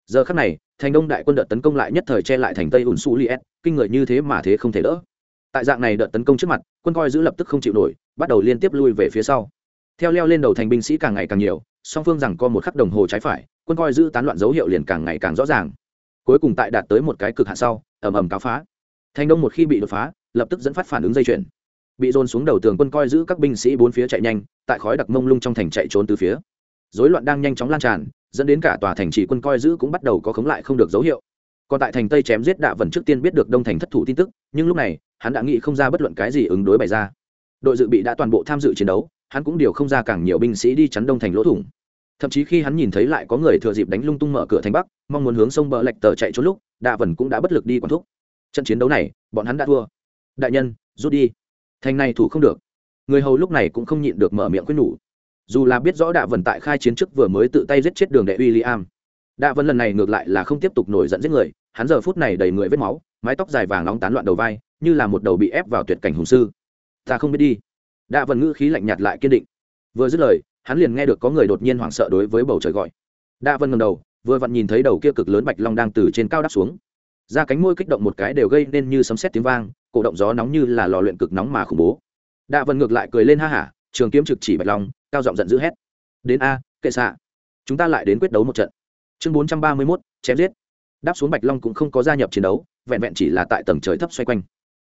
Giờ khắc này, thành đông đại quân đợt tấn công lại nhất thời che lại thành tây ủn su liet kinh người như thế mà thế không thể đỡ tại dạng này đợt tấn công trước mặt, quân coi giữ lập tức không chịu nổi, bắt đầu liên tiếp lui về phía sau. Theo leo lên đầu thành binh sĩ càng ngày càng nhiều, song phương rằng co một khắc đồng hồ trái phải, quân coi giữ tán loạn dấu hiệu liền càng ngày càng rõ ràng. Cuối cùng tại đạt tới một cái cực hạn sau, ầm ầm cáo phá. Thành đông một khi bị đột phá, lập tức dẫn phát phản ứng dây chuyển bị dồn xuống đầu tường quân coi giữ các binh sĩ bốn phía chạy nhanh, tại khói đặc mông lung trong thành chạy trốn từ phía. Dối loạn đang nhanh chóng lan tràn, dẫn đến cả tòa thành trì quân coi giữ cũng bắt đầu có khống lại không được dấu hiệu còn tại thành tây chém giết đạ vần trước tiên biết được đông thành thất thủ tin tức, nhưng lúc này, hắn đã nghĩ không ra bất luận cái gì ứng đối bày ra. Đội dự bị đã toàn bộ tham dự chiến đấu, hắn cũng điều không ra càng nhiều binh sĩ đi chắn đông thành lỗ thủng. Thậm chí khi hắn nhìn thấy lại có người thừa dịp đánh lung tung mở cửa thành bắc, mong muốn hướng sông bờ lệch tờ chạy trốn lúc, đạ vần cũng đã bất lực đi quản thúc. Trận chiến đấu này, bọn hắn đã thua. Đại nhân, rút đi. Thành này thủ không được. Người hầu lúc này cũng không nhịn được mở miệng quyết nhủ. Dù là biết rõ đạ vần tại khai chiến trước vừa mới tự tay giết chết đường đệ William. đạ vần lần này ngược lại là không tiếp tục nổi giận giết người hắn giờ phút này đầy người vết máu, mái tóc dài vàng nóng tán loạn đầu vai, như là một đầu bị ép vào tuyệt cảnh hùng sư. Ta không biết đi. Đạ vần ngữ khí lạnh nhạt lại kiên định. Vừa dứt lời, hắn liền nghe được có người đột nhiên hoảng sợ đối với bầu trời gọi. Đạ vân ngầm đầu, vừa vặn nhìn thấy đầu kia cực lớn bạch long đang từ trên cao đáp xuống. Ra cánh môi kích động một cái đều gây nên như sấm sét tiếng vang, cổ động gió nóng như là lò luyện cực nóng mà khủng bố. Đạ vân ngược lại cười lên ha hả, trường kiếm trực chỉ bạch long, cao giọng giận dữ hét. Đến a, kệ xạ. Chúng ta lại đến quyết đấu một trận. Chương bốn trăm ba mươi mốt, chém giết đáp xuống bạch long cũng không có gia nhập chiến đấu, vẹn vẹn chỉ là tại tầng trời thấp xoay quanh.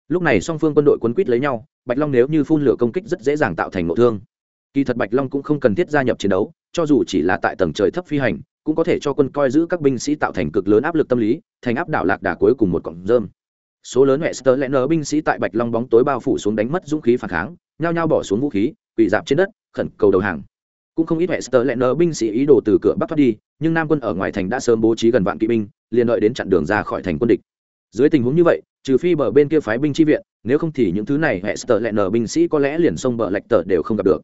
Lúc này song phương quân đội quấn quýt lấy nhau, bạch long nếu như phun lửa công kích rất dễ dàng tạo thành ngộ thương. Kỳ thật bạch long cũng không cần thiết gia nhập chiến đấu, cho dù chỉ là tại tầng trời thấp phi hành, cũng có thể cho quân coi giữ các binh sĩ tạo thành cực lớn áp lực tâm lý, thành áp đảo lạc đà cuối cùng một cọng rơm. Số lớn hệ sơ lẽ nở binh sĩ tại bạch long bóng tối bao phủ xuống đánh mất dũng khí phản kháng, nhao nhao bỏ xuống vũ khí, quỳ dạp trên đất, khẩn cầu đầu hàng cũng không ít hệ sơ lẹn nở binh sĩ ý đồ từ cửa bắc thoát đi, nhưng nam quân ở ngoài thành đã sớm bố trí gần vạn kỵ binh, liền đợi đến chặn đường ra khỏi thành quân địch. Dưới tình huống như vậy, trừ phi bờ bên kia phái binh chi viện, nếu không thì những thứ này hệ sơ lẹn nở binh sĩ có lẽ liền sông bờ lạch tờ đều không gặp được.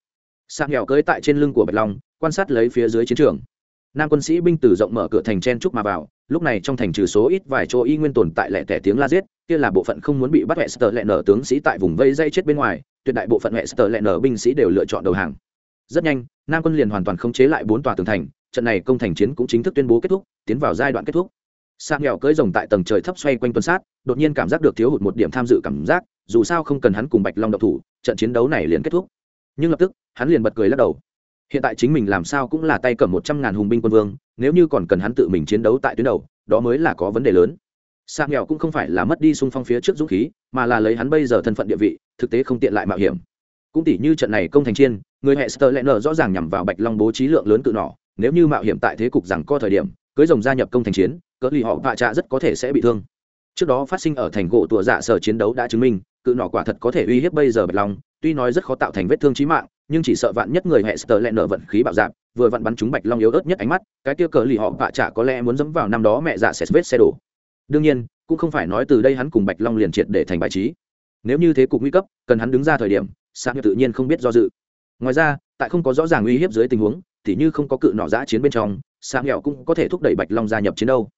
Sạc nghèo cưới tại trên lưng của bạch long, quan sát lấy phía dưới chiến trường. Nam quân sĩ binh từ rộng mở cửa thành chen trúc mà vào, lúc này trong thành trừ số ít vài chỗ y nguyên tồn tại lẻ tẻ tiếng la giết, kia là bộ phận không muốn bị bắt hệ sơ lẹn nở tướng sĩ tại vùng vây dây chết bên ngoài, tuyệt đại bộ phận hệ sơ lẹn nở binh sĩ đều lựa chọn đầu hàng rất nhanh, nam quân liền hoàn toàn khống chế lại bốn tòa tường thành, trận này công thành chiến cũng chính thức tuyên bố kết thúc, tiến vào giai đoạn kết thúc. Sạc nghèo cưỡi rồng tại tầng trời thấp xoay quanh tuần sát, đột nhiên cảm giác được thiếu hụt một điểm tham dự cảm giác, dù sao không cần hắn cùng bạch long độc thủ, trận chiến đấu này liền kết thúc. Nhưng lập tức, hắn liền bật cười lắc đầu. Hiện tại chính mình làm sao cũng là tay cầm một trăm ngàn hùng binh quân vương, nếu như còn cần hắn tự mình chiến đấu tại tuyến đầu, đó mới là có vấn đề lớn. Sạc nghèo cũng không phải là mất đi xung phong phía trước dũng khí, mà là lấy hắn bây giờ thân phận địa vị, thực tế không tiện lại mạo hiểm. Cũng tỷ như trận này công thành chiên người hệ sơ lẽ nở rõ ràng nhằm vào bạch long bố trí lượng lớn cự nỏ, nếu như mạo hiểm tại thế cục rằng có thời điểm, cưới rồng gia nhập công thành chiến, cỡ lì họ vạ trạ rất có thể sẽ bị thương. Trước đó phát sinh ở thành gỗ tùa dạ sở chiến đấu đã chứng minh, cự nỏ quả thật có thể uy hiếp bây giờ bạch long, tuy nói rất khó tạo thành vết thương trí mạng, nhưng chỉ sợ vạn nhất người hệ sờ lẹn nở vận khí bạo dạp vừa vặn bắn chúng bạch long yếu ớt nhất ánh mắt, cái kia cờ lì họ vạ trạ có lẽ muốn dẫm vào năm đó mẹ dạ sẽ vết xe đổ. Đương nhiên, cũng không phải nói từ đây hắn cùng bạch long liền triệt để thành bài trí. Nếu như thế cục nguy cấp, cần hắn đứng ra thời điểm sang tự nhiên không biết do dự ngoài ra, tại không có rõ ràng uy hiếp dưới tình huống, thì như không có cự nọ giã chiến bên trong sáng nghèo cũng có thể thúc đẩy bạch long gia nhập chiến đâu.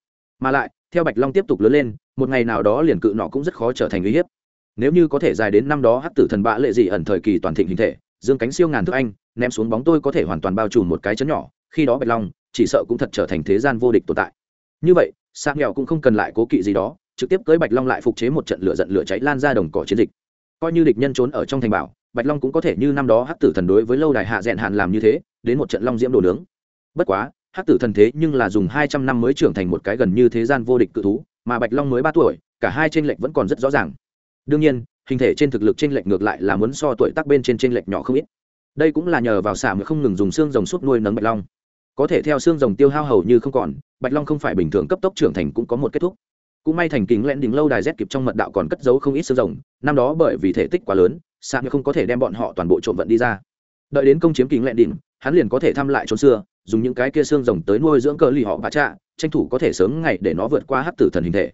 Mà lại, theo bạch long tiếp tục lớn lên, một ngày nào đó liền cự nọ cũng rất khó trở thành uy hiếp. Nếu như có thể dài đến năm đó hắc tử thần bạ lệ dị ẩn thời kỳ toàn thịnh hình thể, dương cánh siêu ngàn thước anh, ném xuống bóng tôi có thể hoàn toàn bao trùm một cái chấn nhỏ, khi đó bạch long chỉ sợ cũng thật trở thành thế gian vô địch tồn tại. Như vậy sáng nghèo cũng không cần lại cố kỵ gì đó, trực tiếp cưới bạch long lại phục chế một trận lửa giận lửa cháy lan ra đồng cỏ chiến dịch. Coi như địch nhân trốn ở trong thành bảo bạch long cũng có thể như năm đó hắc tử thần đối với lâu đài hạ dẹn hạn làm như thế, đến một trận long diễm đồ nướng. Bất quá, hắc tử thần thế nhưng là dùng hai trăm năm mới trưởng thành một cái gần như thế gian vô địch cự thú, mà bạch long mới ba tuổi, cả hai t r ê n lệch vẫn còn rất rõ ràng. Đương nhiên, hình thể trên thực lực t r ê n lệch ngược lại là muốn so tuổi tác bên trên t r ê n lệch nhỏ không ít. Đây cũng là nhờ vào xả mới không ngừng dùng xương rồng suốt nuôi nấng bạch long. Có thể theo xương rồng tiêu hao hầu như không còn, bạch long không phải bình thường cấp tốc trưởng thành cũng có một kết thúc. Cũng may thành kính lẽn đỉnh lâu đài rét kịp trong mật đạo còn cất giấu không ít xương rồng, năm đó bởi vì thể tích quá lớn sạc như không có thể đem bọn họ toàn bộ trộm vận đi ra. Đợi đến công chiếm kính lẹn đỉnh, hắn liền có thể thăm lại trốn xưa, dùng những cái kia xương rồng tới nuôi dưỡng cờ lì họ bạ trạ, tranh thủ có thể sớm ngày để nó vượt qua hát tử thần hình thể.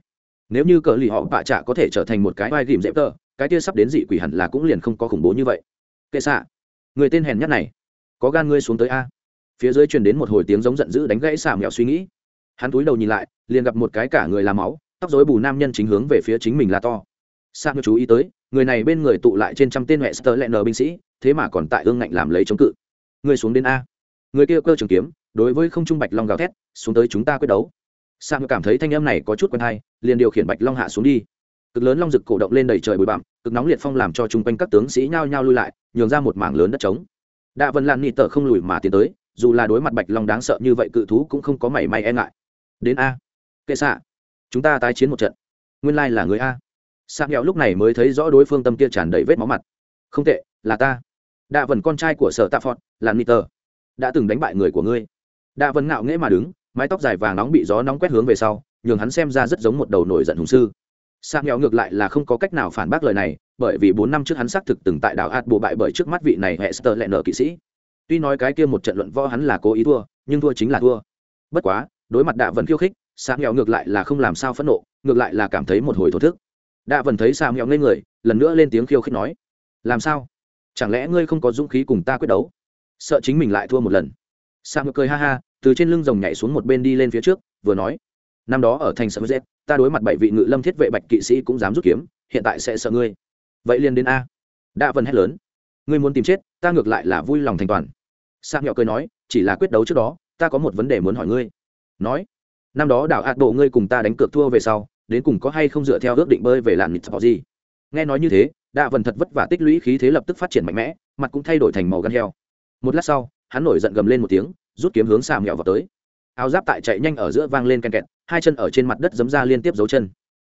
Nếu như cờ lì họ bạ trạ có thể trở thành một cái vai ghìm dễ tơ, cái kia sắp đến dị quỷ hẳn là cũng liền không có khủng bố như vậy. Kệ xạ người tên hèn nhất này, có gan ngươi xuống tới a. Phía dưới truyền đến một hồi tiếng giống giận dữ đánh gãy xả mèo suy nghĩ. Hắn túi đầu nhìn lại, liền gặp một cái cả người làm máu, tóc rối bù nam nhân chính hướng về phía chính mình là to sang chú ý tới, người này bên người tụ lại trên trăm tên hệ sơ lẹn binh sĩ, thế mà còn tại ương ngạnh làm lấy chống cự. Người xuống đến a. Người kia cơ trường kiếm, đối với không trung bạch long gào thét, xuống tới chúng ta quyết đấu. Sang cảm thấy thanh âm này có chút quen hay, liền điều khiển bạch long hạ xuống đi. Cực lớn long rực cổ động lên đầy trời bụi bặm, cực nóng liệt phong làm cho chung quanh các tướng sĩ nhao nhao lui lại, nhường ra một mảng lớn đất trống. Đạ vân lan nị tờ không lùi mà tiến tới, dù là đối mặt bạch long đáng sợ như vậy cự thú cũng không có mảy may e ngại. Đến a. Kệ xạ chúng ta tái chiến một trận. Nguyên lai là người a sạc nghèo lúc này mới thấy rõ đối phương tâm kia tràn đầy vết máu mặt. Không tệ, là ta. Đạ vần con trai của sở tạ phọt, là niter đã từng đánh bại người của ngươi. Đạ vần ngạo nghễ mà đứng, mái tóc dài vàng nóng bị gió nóng quét hướng về sau, nhường hắn xem ra rất giống một đầu nổi giận hùng sư. Sạc nghèo ngược lại là không có cách nào phản bác lời này, bởi vì bốn năm trước hắn xác thực từng tại đảo hạt bộ bại bởi trước mắt vị này hệ sơ lẹ nở kỵ sĩ. Tuy nói cái kia một trận luận võ hắn là cố ý thua, nhưng thua chính là thua. Bất quá, đối mặt đạ vần khiêu khích, sạc nghèo ngược lại là không làm sao phẫn nộ, ngược lại là cảm thấy một hồi thổ thức đã vần thấy xà mẹo ngây người, lần nữa lên tiếng khiêu khích nói, làm sao? Chẳng lẽ ngươi không có dũng khí cùng ta quyết đấu? Sợ chính mình lại thua một lần. Xà mẹo cười ha ha, từ trên lưng rồng nhảy xuống một bên đi lên phía trước, vừa nói, năm đó ở thành sợ z ta đối mặt bảy vị ngự lâm thiết vệ bạch kỵ sĩ cũng dám rút kiếm, hiện tại sẽ sợ ngươi. Vậy liền đến a. Đã vần hét lớn, ngươi muốn tìm chết, ta ngược lại là vui lòng thành toàn. Sang nghèo cười nói, chỉ là quyết đấu trước đó, ta có một vấn đề muốn hỏi ngươi. Nói, năm đó đảo ạt bộ ngươi cùng ta đánh cược thua về sau đến cùng có hay không dựa theo ước định bơi về làn nịt gì? Nghe nói như thế, đạ vần thật vất vả tích lũy khí thế lập tức phát triển mạnh mẽ, mặt cũng thay đổi thành màu gan heo. Một lát sau, hắn nổi giận gầm lên một tiếng, rút kiếm hướng xà mẹo vào tới. Áo giáp tại chạy nhanh ở giữa vang lên ken kẹt, hai chân ở trên mặt đất giấm ra liên tiếp dấu chân.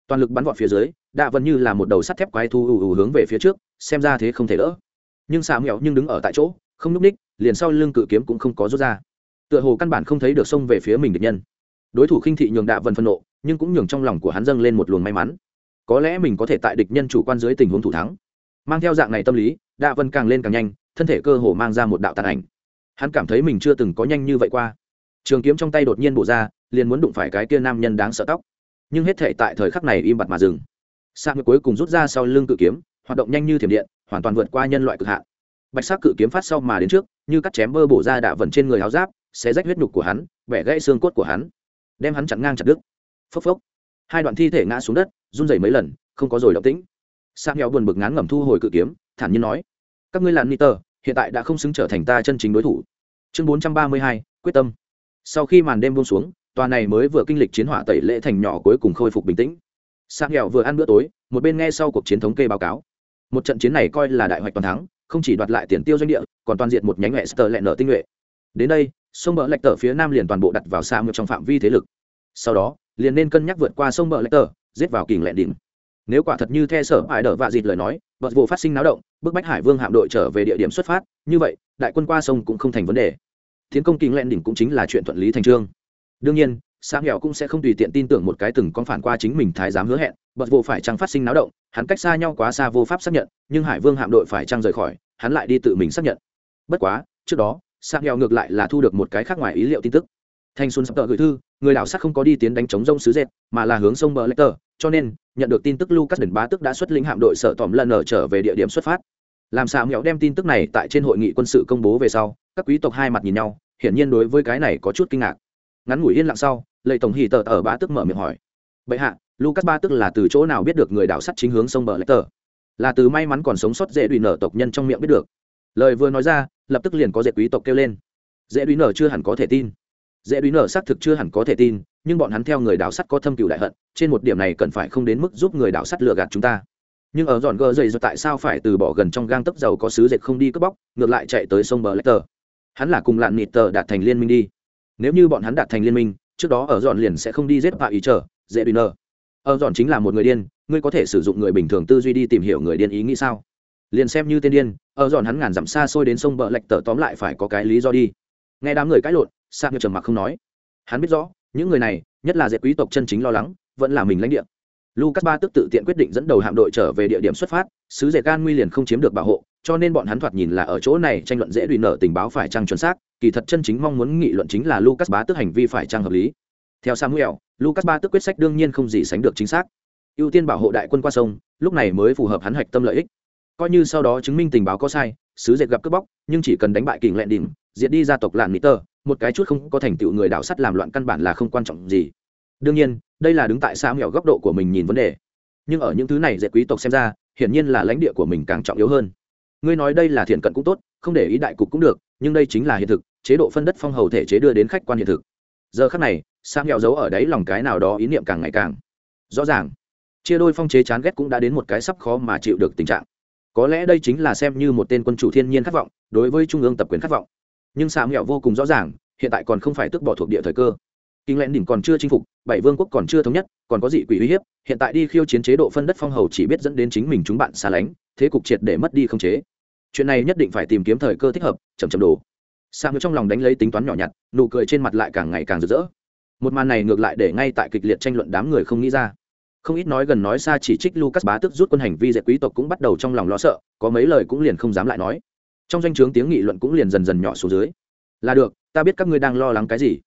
Toàn lực bắn vọt phía dưới, đạ vần như là một đầu sắt thép quái thu ù ù hướng về phía trước, xem ra thế không thể đỡ. Nhưng xà mẹo nhưng đứng ở tại chỗ, không nhúc ních liền sau lưng cự kiếm cũng không có rút ra. Tựa hồ căn bản không thấy được xông về phía mình địch nhân đối thủ khinh thị nhường đạ vần phân nộ, nhưng cũng nhường trong lòng của hắn dâng lên một luồng may mắn. Có lẽ mình có thể tại địch nhân chủ quan dưới tình huống thủ thắng. Mang theo dạng này tâm lý, đạ vân càng lên càng nhanh, thân thể cơ hồ mang ra một đạo tàn ảnh. Hắn cảm thấy mình chưa từng có nhanh như vậy qua. Trường kiếm trong tay đột nhiên bổ ra, liền muốn đụng phải cái kia nam nhân đáng sợ tóc. Nhưng hết thể tại thời khắc này im bặt mà dừng. Sa ngược cuối cùng rút ra sau lưng cự kiếm, hoạt động nhanh như thiểm điện, hoàn toàn vượt qua nhân loại cực hạn. Bạch sắc cự kiếm phát sau mà đến trước, như cắt chém bơ bổ ra đạ vần trên người áo giáp sẽ rách huyết nhục của hắn, bẻ gãy xương cốt của hắn đem hắn chặn ngang chặt đứt. Phốc phốc. Hai đoạn thi thể ngã xuống đất, run rẩy mấy lần, không có rồi động tĩnh. Sa nghèo buồn bực ngán ngẩm thu hồi cự kiếm, thản nhiên nói, các ngươi làn niter hiện tại đã không xứng trở thành ta chân chính đối thủ. Chương bốn trăm ba mươi hai, quyết tâm. Sau khi màn đêm buông xuống, tòa này mới vừa kinh lịch chiến hỏa tẩy lễ thành nhỏ cuối cùng khôi phục bình tĩnh. Sa nghèo vừa ăn bữa tối, một bên nghe sau cuộc chiến thống kê báo cáo. Một trận chiến này coi là đại hoạch toàn thắng, không chỉ đoạt lại tiền tiêu doanh địa, còn toàn diện một nhánh hệ sờ lẹ nở tinh nhuệ. Đến đây sông bờ lạch tờ phía nam liền toàn bộ đặt vào xa ngược trong phạm vi thế lực. Sau đó, liền nên cân nhắc vượt qua sông bờ lạch tờ, giết vào kình lẹn đỉnh. Nếu quả thật như the sở ải đờ vạ dịt lời nói bật vụ phát sinh náo động, bức bách hải vương hạm đội trở về địa điểm xuất phát, như vậy, đại quân qua sông cũng không thành vấn đề. Tiến công kình lẹn đỉnh cũng chính là chuyện thuận lý thành trương. Đương nhiên sáng nghèo cũng sẽ không tùy tiện tin tưởng một cái từng con phản qua chính mình thái giám hứa hẹn bật vụ phải chăng phát sinh náo động, hắn cách xa nhau quá xa vô pháp xác nhận, nhưng hải vương hạm đội phải chăng rời khỏi, hắn lại đi tự mình xác nhận. Bất quá, trước đó sang nghèo ngược lại là thu được một cái khác ngoài ý liệu tin tức. Thanh xuân sắp tờ gửi thư, người đảo sắt không có đi tiến đánh chống rông sứ dệt, mà là hướng sông bờ lecter cho nên, nhận được tin tức lucas đền bá tức đã xuất lĩnh hạm đội sợ tòm lần ở trở về địa điểm xuất phát. Làm sao nghèo đem tin tức này tại trên hội nghị quân sự công bố về sau, các quý tộc hai mặt nhìn nhau, hiển nhiên đối với cái này có chút kinh ngạc. Ngắn ngủi yên lặng sau, lệ tổng hì tờ ở bá tức mở miệng hỏi. Bệ hạ, lucas ba tức là từ chỗ nào biết được người đảo sắt chính hướng sông bờ lecter là từ may mắn còn sống sót dễ đùi nở tộc nhân trong miệng biết được lời vừa nói ra, lập tức liền có dễ quý tộc kêu lên. Dễ đuý nở chưa hẳn có thể tin. Dễ đuý nở xác thực chưa hẳn có thể tin, nhưng bọn hắn theo người đảo sắt có thâm cựu đại hận, trên một điểm này cần phải không đến mức giúp người đảo sắt lừa gạt chúng ta. Nhưng ở dọn gờ dày rồi tại sao phải từ bỏ gần trong gang tấc dầu có sứ dệt không đi cướp bóc, ngược lại chạy tới sông bờ lecter hắn là cùng lạn nịt tờ đạt thành liên minh đi. Nếu như bọn hắn đạt thành liên minh, trước đó ở dọn liền sẽ không đi giết bạ ý trở, dễ đuý nở. Ở dọn chính là một người điên, ngươi có thể sử dụng người bình thường tư duy đi tìm hiểu người điên ý nghĩ sao? Liền xem như tên điên, ở dọn hắn ngàn dặm xa xôi đến sông bờ lạch tở tóm lại phải có cái lý do đi. Nghe đám người cãi lộn sang như trầm mặc không nói. Hắn biết rõ, những người này, nhất là dệt quý tộc chân chính lo lắng, vẫn là mình lãnh địa. Lucas ba tức tự tiện quyết định dẫn đầu hạm đội trở về địa điểm xuất phát, sứ dệt gan nguy liền không chiếm được bảo hộ, cho nên bọn hắn thoạt nhìn là ở chỗ này tranh luận dễ đùi nở tình báo phải trăng chuẩn xác, kỳ thật chân chính mong muốn nghị luận chính là lucas ba tức hành vi phải trăng hợp lý. Theo samuel, lucas ba tức quyết sách đương nhiên không gì sánh được chính xác. Ưu tiên bảo hộ đại quân qua sông, lúc này mới phù hợp hắn hoạch tâm lợi ích coi như sau đó chứng minh tình báo có sai, sứ dệt gặp cướp bóc, nhưng chỉ cần đánh bại kình lẹn đỉnh, diệt đi gia tộc lạn mỹ tơ, một cái chút không có thành tựu người đảo sắt làm loạn căn bản là không quan trọng gì. Đương nhiên, đây là đứng tại xa mẹo góc độ của mình nhìn vấn đề. Nhưng ở những thứ này dệt quý tộc xem ra, hiển nhiên là lãnh địa của mình càng trọng yếu hơn. Ngươi nói đây là thiện cận cũng tốt, không để ý đại cục cũng được, nhưng đây chính là hiện thực, chế độ phân đất phong hầu thể chế đưa đến khách quan hiện thực. Giờ khắc này sa nghèo giấu ở đấy lòng cái nào đó ý niệm càng ngày càng rõ ràng. Chia đôi phong chế chán ghét cũng đã đến một cái sắp khó mà chịu được tình trạng có lẽ đây chính là xem như một tên quân chủ thiên nhiên khát vọng, đối với trung ương tập quyền khát vọng. Nhưng xạ nghèo vô cùng rõ ràng, hiện tại còn không phải tước bỏ thuộc địa thời cơ. Kinh lẽn đỉnh còn chưa chinh phục, bảy vương quốc còn chưa thống nhất, còn có dị quỷ uy hiếp, hiện tại đi khiêu chiến chế độ phân đất phong hầu chỉ biết dẫn đến chính mình chúng bạn xa lánh, thế cục triệt để mất đi không chế. Chuyện này nhất định phải tìm kiếm thời cơ thích hợp chầm chầm đồ sang trong lòng đánh lấy tính toán nhỏ nhặt, nụ cười trên mặt lại càng ngày càng rực rỡ. Một màn này ngược lại để ngay tại kịch liệt tranh luận đám người không nghĩ ra không ít nói gần nói xa chỉ trích lucas bá tức rút quân hành vi dạy quý tộc cũng bắt đầu trong lòng lo sợ, có mấy lời cũng liền không dám lại nói. Trong danh o chướng tiếng nghị luận cũng liền dần dần nhỏ xuống dưới. Là được, ta biết các ngươi đang lo lắng cái gì.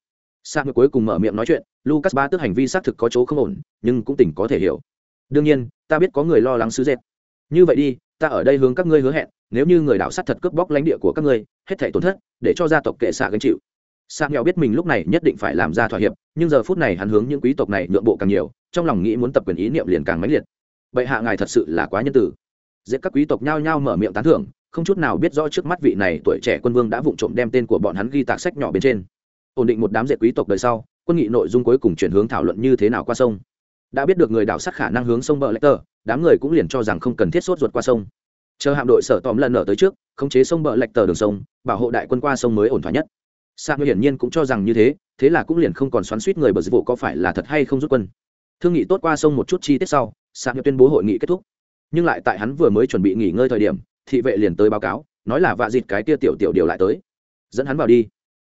Sang cuối cùng mở miệng nói chuyện, lucas bá tức hành vi xác thực có chỗ không ổn, nhưng cũng tỉnh có thể hiểu. Đương nhiên, ta biết có người lo lắng sứ dệt. Như vậy đi, ta ở đây hướng các ngươi hứa hẹn, nếu như người đạo sát thật cướp bóc lãnh địa của các ngươi, hết thảy tổn thất, để cho gia tộc kệ xạ gánh chịu sa nghèo biết mình lúc này nhất định phải làm ra thỏa hiệp, nhưng giờ phút này hắn hướng những quý tộc này nhượng bộ càng nhiều, trong lòng nghĩ muốn tập quyền ý niệm liền càng mãnh liệt. Bệ hạ ngài thật sự là quá nhân tử. Giết các quý tộc nhao nhao mở miệng tán thưởng, không chút nào biết rõ trước mắt vị này tuổi trẻ quân vương đã vụng trộm đem tên của bọn hắn ghi tạc sách nhỏ bên trên. Ổn định một đám dệt quý tộc đời sau, quân nghị nội dung cuối cùng chuyển hướng thảo luận như thế nào qua sông. Đã biết được người đảo sát khả năng hướng sông bờ lệch tờ, đám người cũng liền cho rằng không cần thiết sốt ruột qua sông. Chờ hạm đội sở tóm lần nở tới trước, khống chế sông bờ lệch tờ đường sông, bảo hộ đại quân qua sông mới ổn thỏa nhất sa ngư hiển nhiên cũng cho rằng như thế thế là cũng liền không còn xoắn suýt người bờ dịch vụ có phải là thật hay không rút quân. Thương nghị tốt qua sông một chút chi tiết sau sa ngư tuyên bố hội nghị kết thúc. Nhưng lại tại hắn vừa mới chuẩn bị nghỉ ngơi thời điểm, thị vệ liền tới báo cáo, nói là vạ dịt cái tia tiểu tiểu điều lại tới. Dẫn hắn vào đi.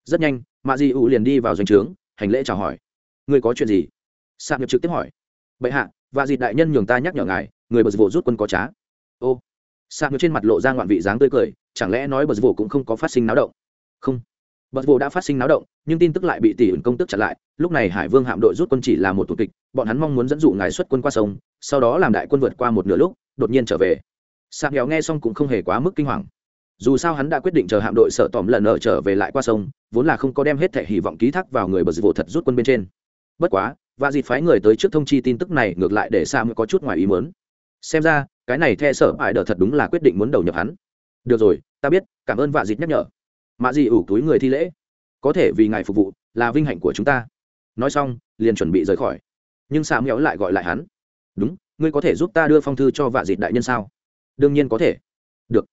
Rất nhanh, mạ di ụ liền đi vào doanh trướng, hành lễ chào hỏi. Người có chuyện gì? Sa ngư trực tiếp hỏi. Bệ hạ, vạ dịt đại nhân nhường ta nhắc nhở ngài, người bờ dịch vụ rút quân có trá. Ô. Sa ngư trên mặt lộ ra ngoạn vị dáng tươi cười, chẳng lẽ nói bờ dịch vụ cũng không có phát sinh náo động? Không bật vô đã phát sinh náo động, nhưng tin tức lại bị tỷ ẩn công tức chặn lại. Lúc này hải vương hạm đội rút quân chỉ là một thủ kịch, bọn hắn mong muốn dẫn dụ ngài xuất quân qua sông, sau đó làm đại quân vượt qua một nửa lúc, đột nhiên trở về. Sạc nghèo nghe xong cũng không hề quá mức kinh hoàng. Dù sao hắn đã quyết định chờ hạm đội sợ tòm lần ở trở về lại qua sông, vốn là không có đem hết thể hy vọng ký thác vào người bờ vụ thật rút quân bên trên. Bất quá, và dịp phái người tới trước thông chi tin tức này ngược lại để Sam có chút ngoài ý mớn xem ra, cái này the sở ải đờ thật đúng là quyết định muốn đầu nhập hắn. Được rồi, ta biết, cảm ơn vạ dịp nhắc nhở mạ dị ủ túi người thi lễ. Có thể vì ngài phục vụ, là vinh hạnh của chúng ta. Nói xong, liền chuẩn bị rời khỏi. Nhưng xà mẹo lại gọi lại hắn. Đúng, ngươi có thể giúp ta đưa phong thư cho vạ dịt đại nhân sao? Đương nhiên có thể. Được.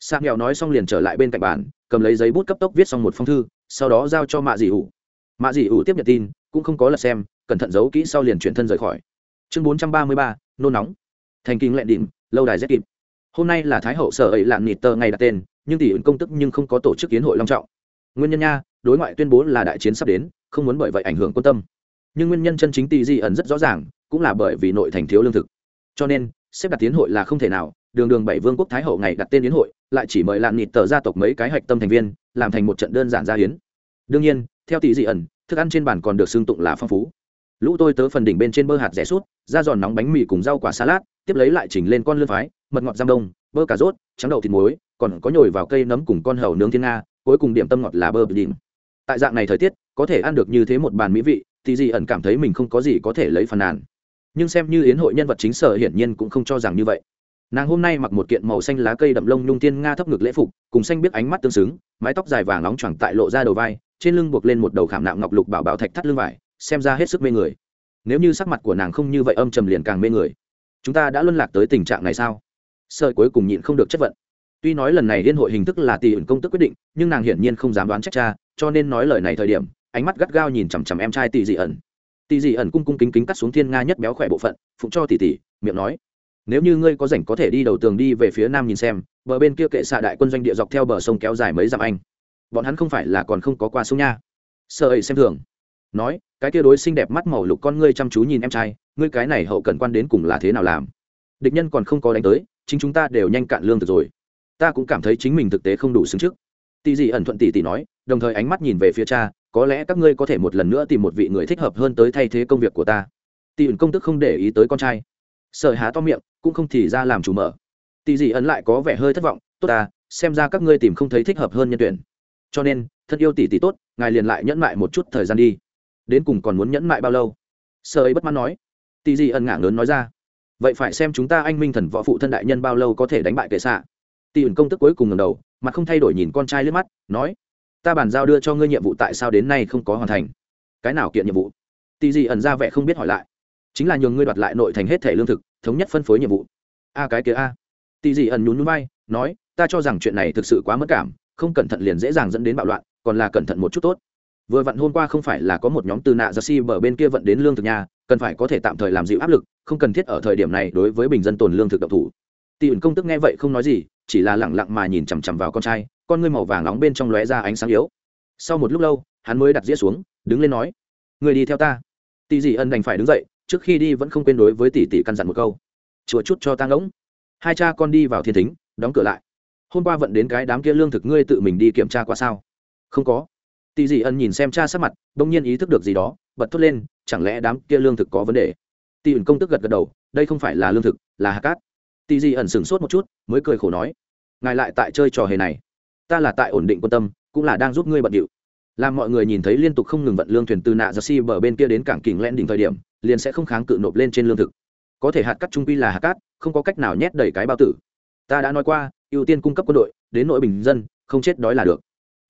Xà mẹo nói xong liền trở lại bên cạnh bàn, cầm lấy giấy bút cấp tốc viết xong một phong thư, sau đó giao cho mạ dị ủ. Mạ dị ủ tiếp nhận tin, cũng không có lật xem, cẩn thận giấu kỹ sau liền chuyển thân rời khỏi. Chương bốn trăm ba mươi ba, nôn nóng. Thành kinh lẹn đỉnh, lâu đài rét kịp hôm nay là thái hậu sở ấy lạn nịt tờ ngày đặt tên, nhưng tỷ ứng công tức nhưng không có tổ chức kiến hội long trọng. Nguyên nhân nha, đối ngoại tuyên bố là đại chiến sắp đến, không muốn bởi vậy ảnh hưởng quan tâm. Nhưng nguyên nhân chân chính tỷ di ẩn rất rõ ràng, cũng là bởi vì nội thành thiếu lương thực. Cho nên, xếp đặt tiến hội là không thể nào, đường đường bảy vương quốc thái hậu ngày đặt tên yến hội, lại chỉ mời lạn nịt tờ gia tộc mấy cái hạch tâm thành viên, làm thành một trận đơn giản gia hiến đương nhiên, theo tỷ dị ẩn, thức ăn trên bàn còn được xương tụng là phong phú. Lũ tôi tớ phần đỉnh bên trên bơ hạt rẻ sút, da giòn nóng bánh mì cùng rau quả salad tiếp lấy lại chỉnh lên con lươn phái, mật ngọt giam đông, bơ cà rốt, trắng đậu thịt muối, còn có nhồi vào cây nấm cùng con hầu nướng thiên nga, cuối cùng điểm tâm ngọt là bơ bì tại dạng này thời tiết, có thể ăn được như thế một bàn mỹ vị, thì dì ẩn cảm thấy mình không có gì có thể lấy phần nàn. Nhưng xem như yến hội nhân vật chính sở hiển nhiên cũng không cho rằng như vậy. Nàng hôm nay mặc một kiện màu xanh lá cây đậm lông nhung tiên nga thấp ngực lễ phục, cùng xanh biết ánh mắt tương xứng, mái tóc dài vàng nóng choàng tại lộ ra đầu vai, trên lưng buộc lên một đầu khảm nạm ngọc lục bảo bảo thạch thắt lưng vải, xem ra hết sức mê người. Nếu như sắc mặt của nàng không như vậy âm trầm liền càng mê người chúng ta đã luân lạc tới tình trạng này sao? Sợi cuối cùng nhịn không được chất vận. Tuy nói lần này liên hội hình thức là tỷ ẩn công tức quyết định, nhưng nàng hiển nhiên không dám đoán trách cha, cho nên nói lời này thời điểm, ánh mắt gắt gao nhìn chằm chằm em trai tỷ dị ẩn. Tỷ dị ẩn cung cung kính kính cắt xuống thiên nga nhất béo khỏe bộ phận, phụng cho tỷ tỷ, miệng nói, nếu như ngươi có rảnh có thể đi đầu tường đi về phía nam nhìn xem, bờ bên kia kệ xạ đại quân doanh địa dọc theo bờ sông kéo dài mấy dặm anh. Bọn hắn không phải là còn không có qua sông nha. Sợ ấy xem thường nói, cái kia đối xinh đẹp mắt màu lục con ngươi chăm chú nhìn em trai, ngươi cái này hậu cần quan đến cùng là thế nào làm? Địch nhân còn không có đánh tới, chính chúng ta đều nhanh cạn lương thực rồi. Ta cũng cảm thấy chính mình thực tế không đủ xứng trước. Tỷ dị ẩn thuận tỷ tỷ nói, đồng thời ánh mắt nhìn về phía cha, có lẽ các ngươi có thể một lần nữa tìm một vị người thích hợp hơn tới thay thế công việc của ta. Tỷ ẩn công tức không để ý tới con trai. Sợ há to miệng, cũng không thì ra làm chủ mở. Tỷ dị ẩn lại có vẻ hơi thất vọng, tốt ta, xem ra các ngươi tìm không thấy thích hợp hơn nhân tuyển. Cho nên, thân yêu tỷ tỷ tốt, ngài liền lại nhẫn mại một chút thời gian đi đến cùng còn muốn nhẫn mại bao lâu? Sợ ấy bất mãn nói. Tỷ dị ẩn ngả lớn nói ra. Vậy phải xem chúng ta anh minh thần võ phụ thân đại nhân bao lâu có thể đánh bại kệ xạ. Tì ẩn công tức cuối cùng ngầm đầu mặt không thay đổi nhìn con trai lướt mắt, nói, ta bàn giao đưa cho ngươi nhiệm vụ tại sao đến nay không có hoàn thành? Cái nào kiện nhiệm vụ? Tỷ dị ẩn ra vẻ không biết hỏi lại. Chính là nhường ngươi đoạt lại nội thành hết thể lương thực, thống nhất phân phối nhiệm vụ. A, cái kia a. Tỷ dị ẩn nhún núi vai, nói, ta cho rằng chuyện này thực sự quá mất cảm, không cẩn thận liền dễ dàng dẫn đến bạo loạn, còn là cẩn thận một chút tốt vừa vặn hôm qua không phải là có một nhóm từ nạ ra si bờ bên kia vận đến lương thực nhà, cần phải có thể tạm thời làm dịu áp lực, không cần thiết ở thời điểm này đối với bình dân tồn lương thực độc thủ. Tỷ ẩn công tức nghe vậy không nói gì, chỉ là lẳng lặng mà nhìn chằm chằm vào con trai, con ngươi màu vàng nóng bên trong lóe ra ánh sáng yếu. Sau một lúc lâu, hắn mới đặt dĩa xuống, đứng lên nói, người đi theo ta. Tỷ dị ân đành phải đứng dậy, trước khi đi vẫn không quên đối với tỷ tỷ căn dặn một câu, chùa chút cho ta ngỗng. Hai cha con đi vào thiên thính, đóng cửa lại. Hôm qua vận đến cái đám kia lương thực ngươi tự mình đi kiểm tra qua sao? Không có tỷ dị ân nhìn xem cha sắc mặt, bỗng nhiên ý thức được gì đó, bật thốt lên, chẳng lẽ đám kia lương thực có vấn đề? Tỷ ẩn công tức gật gật đầu, đây không phải là lương thực, là hạt cát. Tỷ dị ẩn sửng sốt một chút, mới cười khổ nói, ngài lại tại chơi trò hề này. Ta là tại ổn định quan tâm, cũng là đang giúp ngươi bận điệu. Làm mọi người nhìn thấy liên tục không ngừng vận lương thuyền từ nạ ra si bờ bên kia đến cảng kình len đỉnh thời điểm, liền sẽ không kháng cự nộp lên trên lương thực. Có thể hạt cắt trung quy là hạt cát, không có cách nào nhét đầy cái bao tử. Ta đã nói qua, ưu tiên cung cấp quân đội, đến nội bình dân, không chết đói là được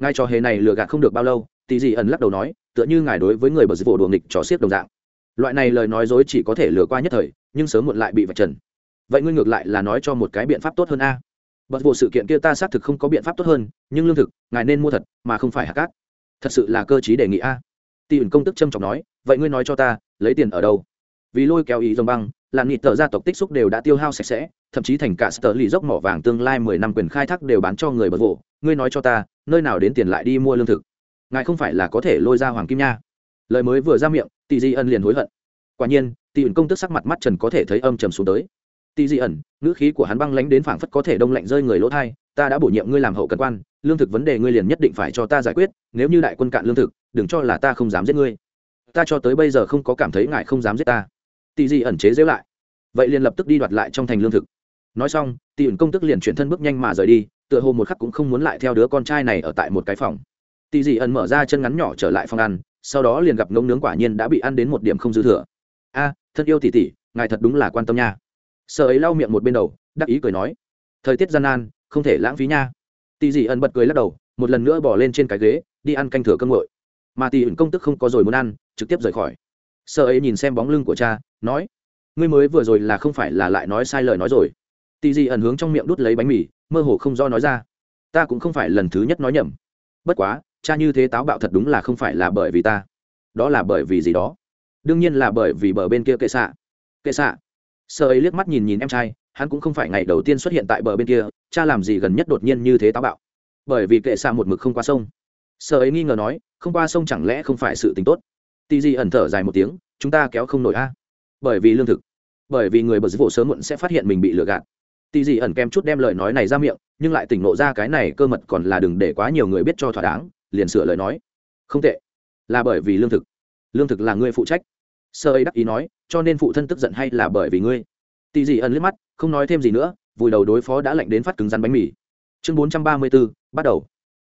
ngay trò hề này lừa gạt không được bao lâu tỷ dị ẩn lắc đầu nói, tựa như ngài đối với người bờ dịch vụ đùa nghịch trò xiết đồng dạng. Loại này lời nói dối chỉ có thể lừa qua nhất thời, nhưng sớm muộn lại bị vạch trần. Vậy ngươi ngược lại là nói cho một cái biện pháp tốt hơn a. Bật vụ sự kiện kia ta xác thực không có biện pháp tốt hơn, nhưng lương thực, ngài nên mua thật, mà không phải hạ cát. Thật sự là cơ chí đề nghị a. Tỷ ẩn công tức trâm trọng nói, vậy ngươi nói cho ta, lấy tiền ở đâu? Vì lôi kéo ý dòng băng làm nghị tờ gia tộc tích xúc đều đã tiêu hao sạch sẽ, thậm chí thành cả sở lì dốc mỏ vàng tương lai mười năm quyền khai thác đều bán cho người bật vụ ngươi nói cho ta nơi nào đến tiền lại đi mua lương thực. Ngài không phải là có thể lôi ra hoàng kim nha. Lời mới vừa ra miệng tỷ di ân liền hối hận. Quả nhiên tỷ ẩn công tức sắc mặt mắt trần có thể thấy âm trầm xuống tới. Tỷ di ẩn ngữ khí của hắn băng lánh đến phảng phất có thể đông lạnh rơi người lỗ thai, ta đã bổ nhiệm ngươi làm hậu cần quan, lương thực vấn đề ngươi liền nhất định phải cho ta giải quyết, nếu như đại quân cạn lương thực, đừng cho là ta không dám giết ngươi. Ta cho tới bây giờ không có cảm thấy ngài không dám giết ta. Tỷ di ẩn chế giễu lại. Vậy liền lập tức đi đoạt lại trong thành lương thực. Nói xong tỷ ẩn công tức liền chuyển thân bước nhanh mà rời đi tựa hồ một khắc cũng không muốn lại theo đứa con trai này ở tại một cái phòng. Tì dị ẩn mở ra chân ngắn nhỏ trở lại phòng ăn, sau đó liền gặp ngông nướng quả nhiên đã bị ăn đến một điểm không dư thừa. A, thân yêu tỷ tỷ, ngài thật đúng là quan tâm nha. Sợ ấy lau miệng một bên đầu, đắc ý cười nói, thời tiết gian nan, không thể lãng phí nha. Tì dị ẩn bật cười lắc đầu, một lần nữa bỏ lên trên cái ghế, đi ăn canh thừa cơm nguội. Mà Tì ẩn công tức không có rồi muốn ăn, trực tiếp rời khỏi. Sợ ấy nhìn xem bóng lưng của cha, nói, ngươi mới vừa rồi là không phải là lại nói sai lời nói rồi tỷ dị ẩn hướng trong miệng đút lấy bánh mì, mơ hồ không do nói ra. Ta cũng không phải lần thứ nhất nói nhầm. Bất quá, cha như thế táo bạo thật đúng là không phải là bởi vì ta. Đó là bởi vì gì đó? Đương nhiên là bởi vì bờ bên kia kệ xạ. Kệ xạ. Sợ ấy liếc mắt nhìn nhìn em trai, hắn cũng không phải ngày đầu tiên xuất hiện tại bờ bên kia, cha làm gì gần nhất đột nhiên như thế táo bạo? Bởi vì kệ xạ một mực không qua sông. Sợ ấy nghi ngờ nói, không qua sông chẳng lẽ không phải sự tính tốt? Tì Dị ẩn thở dài một tiếng, chúng ta kéo không nổi a. Bởi vì lương thực. Bởi vì người bờ dưới vụ sớm muộn sẽ phát hiện mình bị lừa gạt tì dị ẩn kèm chút đem lời nói này ra miệng, nhưng lại tỉnh nộ ra cái này cơ mật còn là đừng để quá nhiều người biết cho thỏa đáng, liền sửa lời nói. Không tệ. Là bởi vì lương thực. Lương thực là ngươi phụ trách. Sơ ấy đắc ý nói, cho nên phụ thân tức giận hay là bởi vì ngươi? Tì dị ẩn liếc mắt, không nói thêm gì nữa, vùi đầu đối phó đã lạnh đến phát cứng rắn bánh mì. Chương bốn trăm ba mươi bốn bắt đầu.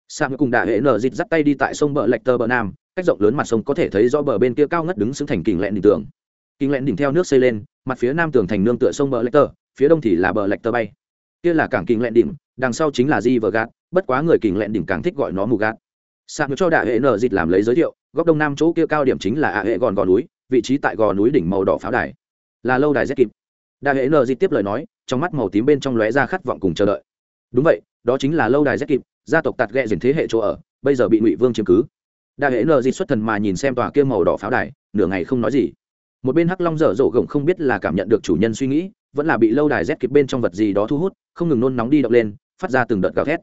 Sang cùng đại hệ nở dịt dắt tay đi tại sông bờ lạch tơ bờ nam, cách rộng lớn mặt sông có thể thấy rõ bờ bên kia cao ngất đứng xứng thành kình lẹn đỉnh tường. Kình lẹn đỉnh theo nước xây lên, mặt phía nam tường thành nương tựa sông bờ lạch tơ phía đông thì là bờ lạch tơ bay. Kia là cảng kinh lẹn đỉnh, đằng sau chính là di vờ gạt bất quá người kinh lẹn đỉnh càng thích gọi nó mù gạt sạc cho đại hệ nở dịt làm lấy giới thiệu, góc đông nam chỗ kia cao điểm chính là ạ hệ gòn gò núi, vị trí tại gò núi đỉnh màu đỏ pháo đài. Là lâu đài rất kịp. Đại hệ nở dịt tiếp lời nói, trong mắt màu tím bên trong lóe ra khát vọng cùng chờ đợi. Đúng vậy, đó chính là lâu đài rất kịp, gia tộc tạt ghẹ dền thế hệ chỗ ở, bây giờ bị ngụy vương chiếm cứ. Đại hệ nờ dịt xuất thần mà nhìn xem tòa kia màu đỏ pháo đài, nửa ngày không nói gì. Một bên hắc long dở dỗ gồng không biết là cảm nhận được chủ nhân suy nghĩ vẫn là bị lâu đài rét kịp bên trong vật gì đó thu hút, không ngừng nôn nóng đi động lên, phát ra từng đợt gào thét.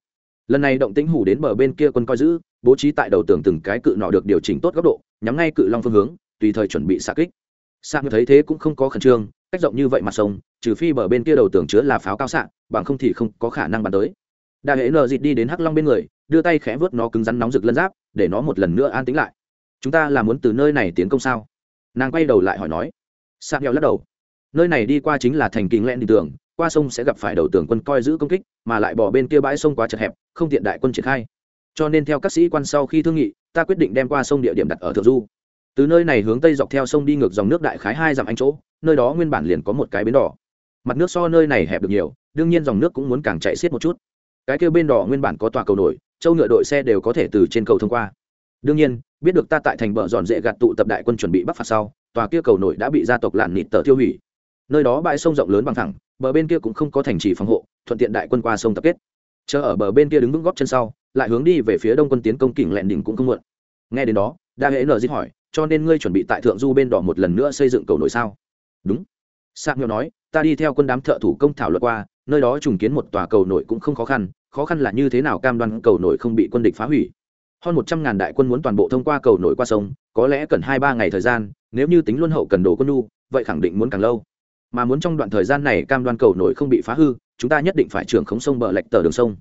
Lần này động tĩnh hủ đến bờ bên kia quân coi giữ, bố trí tại đầu tường từng cái cự nọ được điều chỉnh tốt góc độ, nhắm ngay cự long phương hướng, tùy thời chuẩn bị xạ kích. Xạ thấy thế cũng không có khẩn trương, cách rộng như vậy mặt sông, trừ phi bờ bên kia đầu tường chứa là pháo cao xạ, bằng không thì không có khả năng bắn tới. Đại hệ nờ dịt đi đến hắc long bên người, đưa tay khẽ vớt nó cứng rắn nóng rực lân giáp, để nó một lần nữa an tính lại. Chúng ta là muốn từ nơi này tiến công sao? Nàng quay đầu lại hỏi nói. Sạc nhau lắc đầu nơi này đi qua chính là thành kính lẹn đi tường, qua sông sẽ gặp phải đầu tường quân coi giữ công kích, mà lại bỏ bên kia bãi sông quá chật hẹp, không tiện đại quân triển khai. Cho nên theo các sĩ quan sau khi thương nghị, ta quyết định đem qua sông địa điểm đặt ở thượng du. Từ nơi này hướng tây dọc theo sông đi ngược dòng nước đại khái hai dặm anh chỗ, nơi đó nguyên bản liền có một cái bến đỏ. Mặt nước so nơi này hẹp được nhiều, đương nhiên dòng nước cũng muốn càng chạy xiết một chút. Cái kêu bên đỏ nguyên bản có tòa cầu nổi, châu ngựa đội xe đều có thể từ trên cầu thông qua. Đương nhiên, biết được ta tại thành bờ dọn dễ gạt tụ tập đại quân chuẩn bị bắc phạt sau, tòa kia cầu nổi đã bị gia tộc lạn nịt tờ tiêu hủy nơi đó bãi sông rộng lớn bằng thẳng, bờ bên kia cũng không có thành trì phòng hộ, thuận tiện đại quân qua sông tập kết. Chờ ở bờ bên kia đứng vững góp chân sau, lại hướng đi về phía đông quân tiến công kỉnh lẹn đỉnh cũng không muộn. Nghe đến đó, đa hễ nờ dít hỏi, cho nên ngươi chuẩn bị tại thượng du bên đỏ một lần nữa xây dựng cầu nổi sao? Đúng. Sạc nghèo nói, ta đi theo quân đám thợ thủ công thảo luận qua, nơi đó trùng kiến một tòa cầu nổi cũng không khó khăn khó khăn là như thế nào cam đoan cầu nổi không bị quân địch phá hủy? Hơn một trăm ngàn đại quân muốn toàn bộ thông qua cầu nổi qua sông, có lẽ cần hai ba ngày thời gian, nếu như tính luân hậu cần đồ quân nu vậy khẳng định muốn càng lâu mà muốn trong đoạn thời gian này cam đoan cầu nổi không bị phá hư, chúng ta nhất định phải trưởng khống sông bờ lệch tờ đường sông.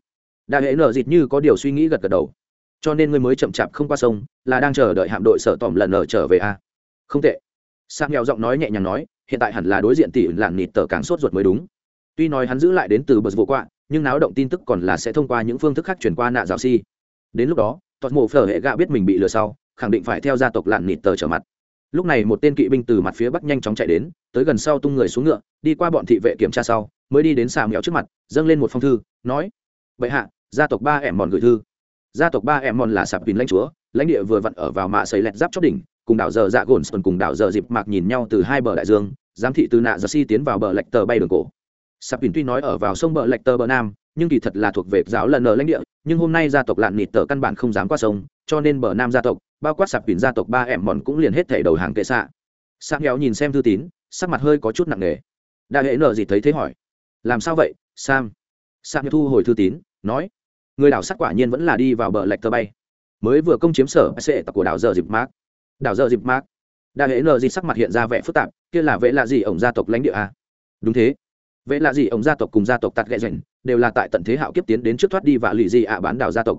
Đại hệ nở dịt như có điều suy nghĩ gật gật đầu. Cho nên ngươi mới chậm chạp không qua sông, là đang chờ đợi hạm đội sở tỏm lần nở trở về a. À? không tệ. Sang nghèo giọng nói nhẹ nhàng nói, hiện tại hẳn là đối diện tỷ lạn nịt tờ càng sốt ruột mới đúng. Tuy nói hắn giữ lại đến từ bờ vô quạ, nhưng náo động tin tức còn là sẽ thông qua những phương thức khác chuyển qua nạ giáo si đến lúc đó, tọt mộ phở hệ gạ biết mình bị lừa sau, khẳng định phải theo gia tộc lạn nịt tờ trở mặt lúc này một tên kỵ binh từ mặt phía bắc nhanh chóng chạy đến, tới gần sau tung người xuống ngựa, đi qua bọn thị vệ kiểm tra sau, mới đi đến xà mèo trước mặt, dâng lên một phong thư, nói, bệ hạ, gia tộc ba ẻm mòn gửi thư. Gia tộc ba ẻm mòn là sạp pin lãnh chúa, lãnh địa vừa vặn ở vào mạ xây lẹt giáp chót đỉnh, cùng đảo giờ dạ gồn cùng đảo giờ dịp mạc nhìn nhau từ hai bờ đại dương, giám thị từ nạ giờ si tiến vào bờ lạch tờ bay đường cổ. Sạp pin tuy nói ở vào sông bờ lạch tờ bờ nam, nhưng kỳ thật là thuộc về giáo lần ở lãnh địa, nhưng hôm nay gia tộc lạn nịt tờ căn bản không dám qua sông, cho nên bờ nam gia tộc bao quát sạp pin gia tộc ba em mòn cũng liền hết thể đầu hàng kệ xạ. Sạp nghèo nhìn xem thư tín, sắc mặt hơi có chút nặng nề. Đại hệ nợ gì thấy thế hỏi. Làm sao vậy, sam? Sam thu hồi thư tín, nói. Người đảo sắc quả nhiên vẫn là đi vào bờ lạch tơ bay. Mới vừa công chiếm sở sệ của đảo giờ dịp mát đảo giờ dịp mát đại hệ nợ gì sắc mặt hiện ra vẻ phức tạp, kia là vệ lạ gì ổng gia tộc lãnh địa à? đúng thế. Vệ lạ gì ổng gia tộc cùng gia tộc tạt ghẹ rảnh đều là tại tận thế hạo kiếp tiến đến trước thoát đi và lì gì ạ bán đảo gia tộc.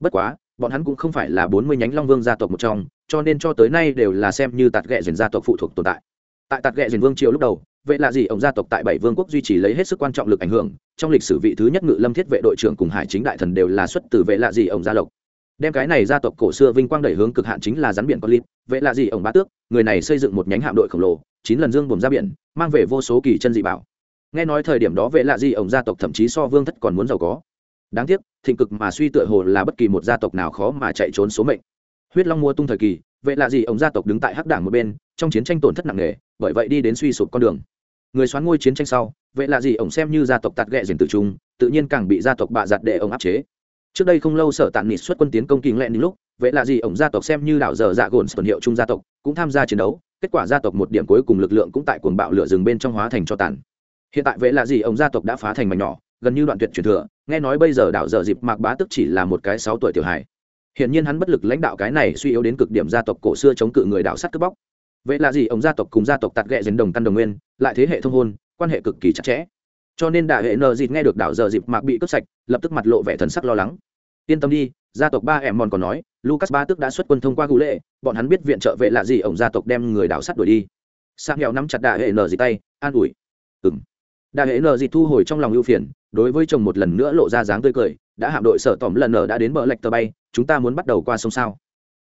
Bất quá bọn hắn cũng không phải là bốn mươi nhánh long vương gia tộc một trong, cho nên cho tới nay đều là xem như tạt ghẹ rảnh gia tộc phụ thuộc tồn tại. Tại tạt ghẹ rảnh vương triều lúc đầu, vệ lạ gì ông gia tộc tại bảy vương quốc duy trì lấy hết sức quan trọng lực ảnh hưởng, trong lịch sử vị thứ nhất ngự lâm thiết vệ đội trưởng cùng hải chính đại thần đều là xuất từ vệ lạ gì ông gia lộc đem cái này gia tộc cổ xưa vinh quang đẩy hướng cực hạn chính là rắn biển con lip vệ lạ gì ông bá tước, người này xây dựng một nhánh hạm đội khổng lồ, chín lần dương buồm ra biển, mang về vô số kỳ chân dị bảo. Nghe nói thời điểm đó vệ lạ gì ông gia tộc thậm chí so vương thất còn muốn giàu có đáng tiếc, thịnh cực mà suy tựa hồ là bất kỳ một gia tộc nào khó mà chạy trốn số mệnh. Huyết long mua tung thời kỳ, vậy là gì? Ông gia tộc đứng tại hắc đảng một bên, trong chiến tranh tổn thất nặng nề, bởi vậy đi đến suy sụp con đường. Người xoán ngôi chiến tranh sau, vậy là gì? Ông xem như gia tộc tạt ghẹ dền tự trung, tự nhiên càng bị gia tộc bạ giặt để ông áp chế. Trước đây không lâu sở tàn nịt xuất quân tiến công kinh lẹn lúc, vậy là gì? Ông gia tộc xem như đảo giờ dạ gồn tuần hiệu trung gia tộc, cũng tham gia chiến đấu, kết quả gia tộc một điểm cuối cùng lực lượng cũng tại cuồng bạo lửa rừng bên trong hóa thành cho tàn. Hiện tại vậy là gì? Ông gia tộc đã phá thành mảnh nhỏ gần như đoạn tuyệt truyền thừa, nghe nói bây giờ đảo dở dịp mạc bá tức chỉ là một cái sáu tuổi tiểu hài. Hiện nhiên hắn bất lực lãnh đạo cái này suy yếu đến cực điểm gia tộc cổ xưa chống cự người đảo sắt cướp bóc. Vậy là gì, ông gia tộc cùng gia tộc tạt ghẹ dính đồng căn đồng nguyên, lại thế hệ thông hôn, quan hệ cực kỳ chặt chẽ. Cho nên đại hệ nờ dịt nghe được đảo dở dịp mạc bị cướp sạch, lập tức mặt lộ vẻ thần sắc lo lắng. Yên tâm đi, gia tộc ba em mòn còn nói, lucas ba tức đã xuất quân thông qua gù lệ, bọn hắn biết viện trợ vệ là gì ổng gia tộc đem người đảo sắt đuổi đi. Sang nghèo nắm chặt đại hệ nờ dịt tay, an ủi. Ừng đại hệ nờ dịt thu hồi trong lòng ưu phiền đối với chồng một lần nữa lộ ra dáng tươi cười, đã hạm đội sở tỏm lần nở đã đến bờ lạch tờ bay, chúng ta muốn bắt đầu qua sông sao?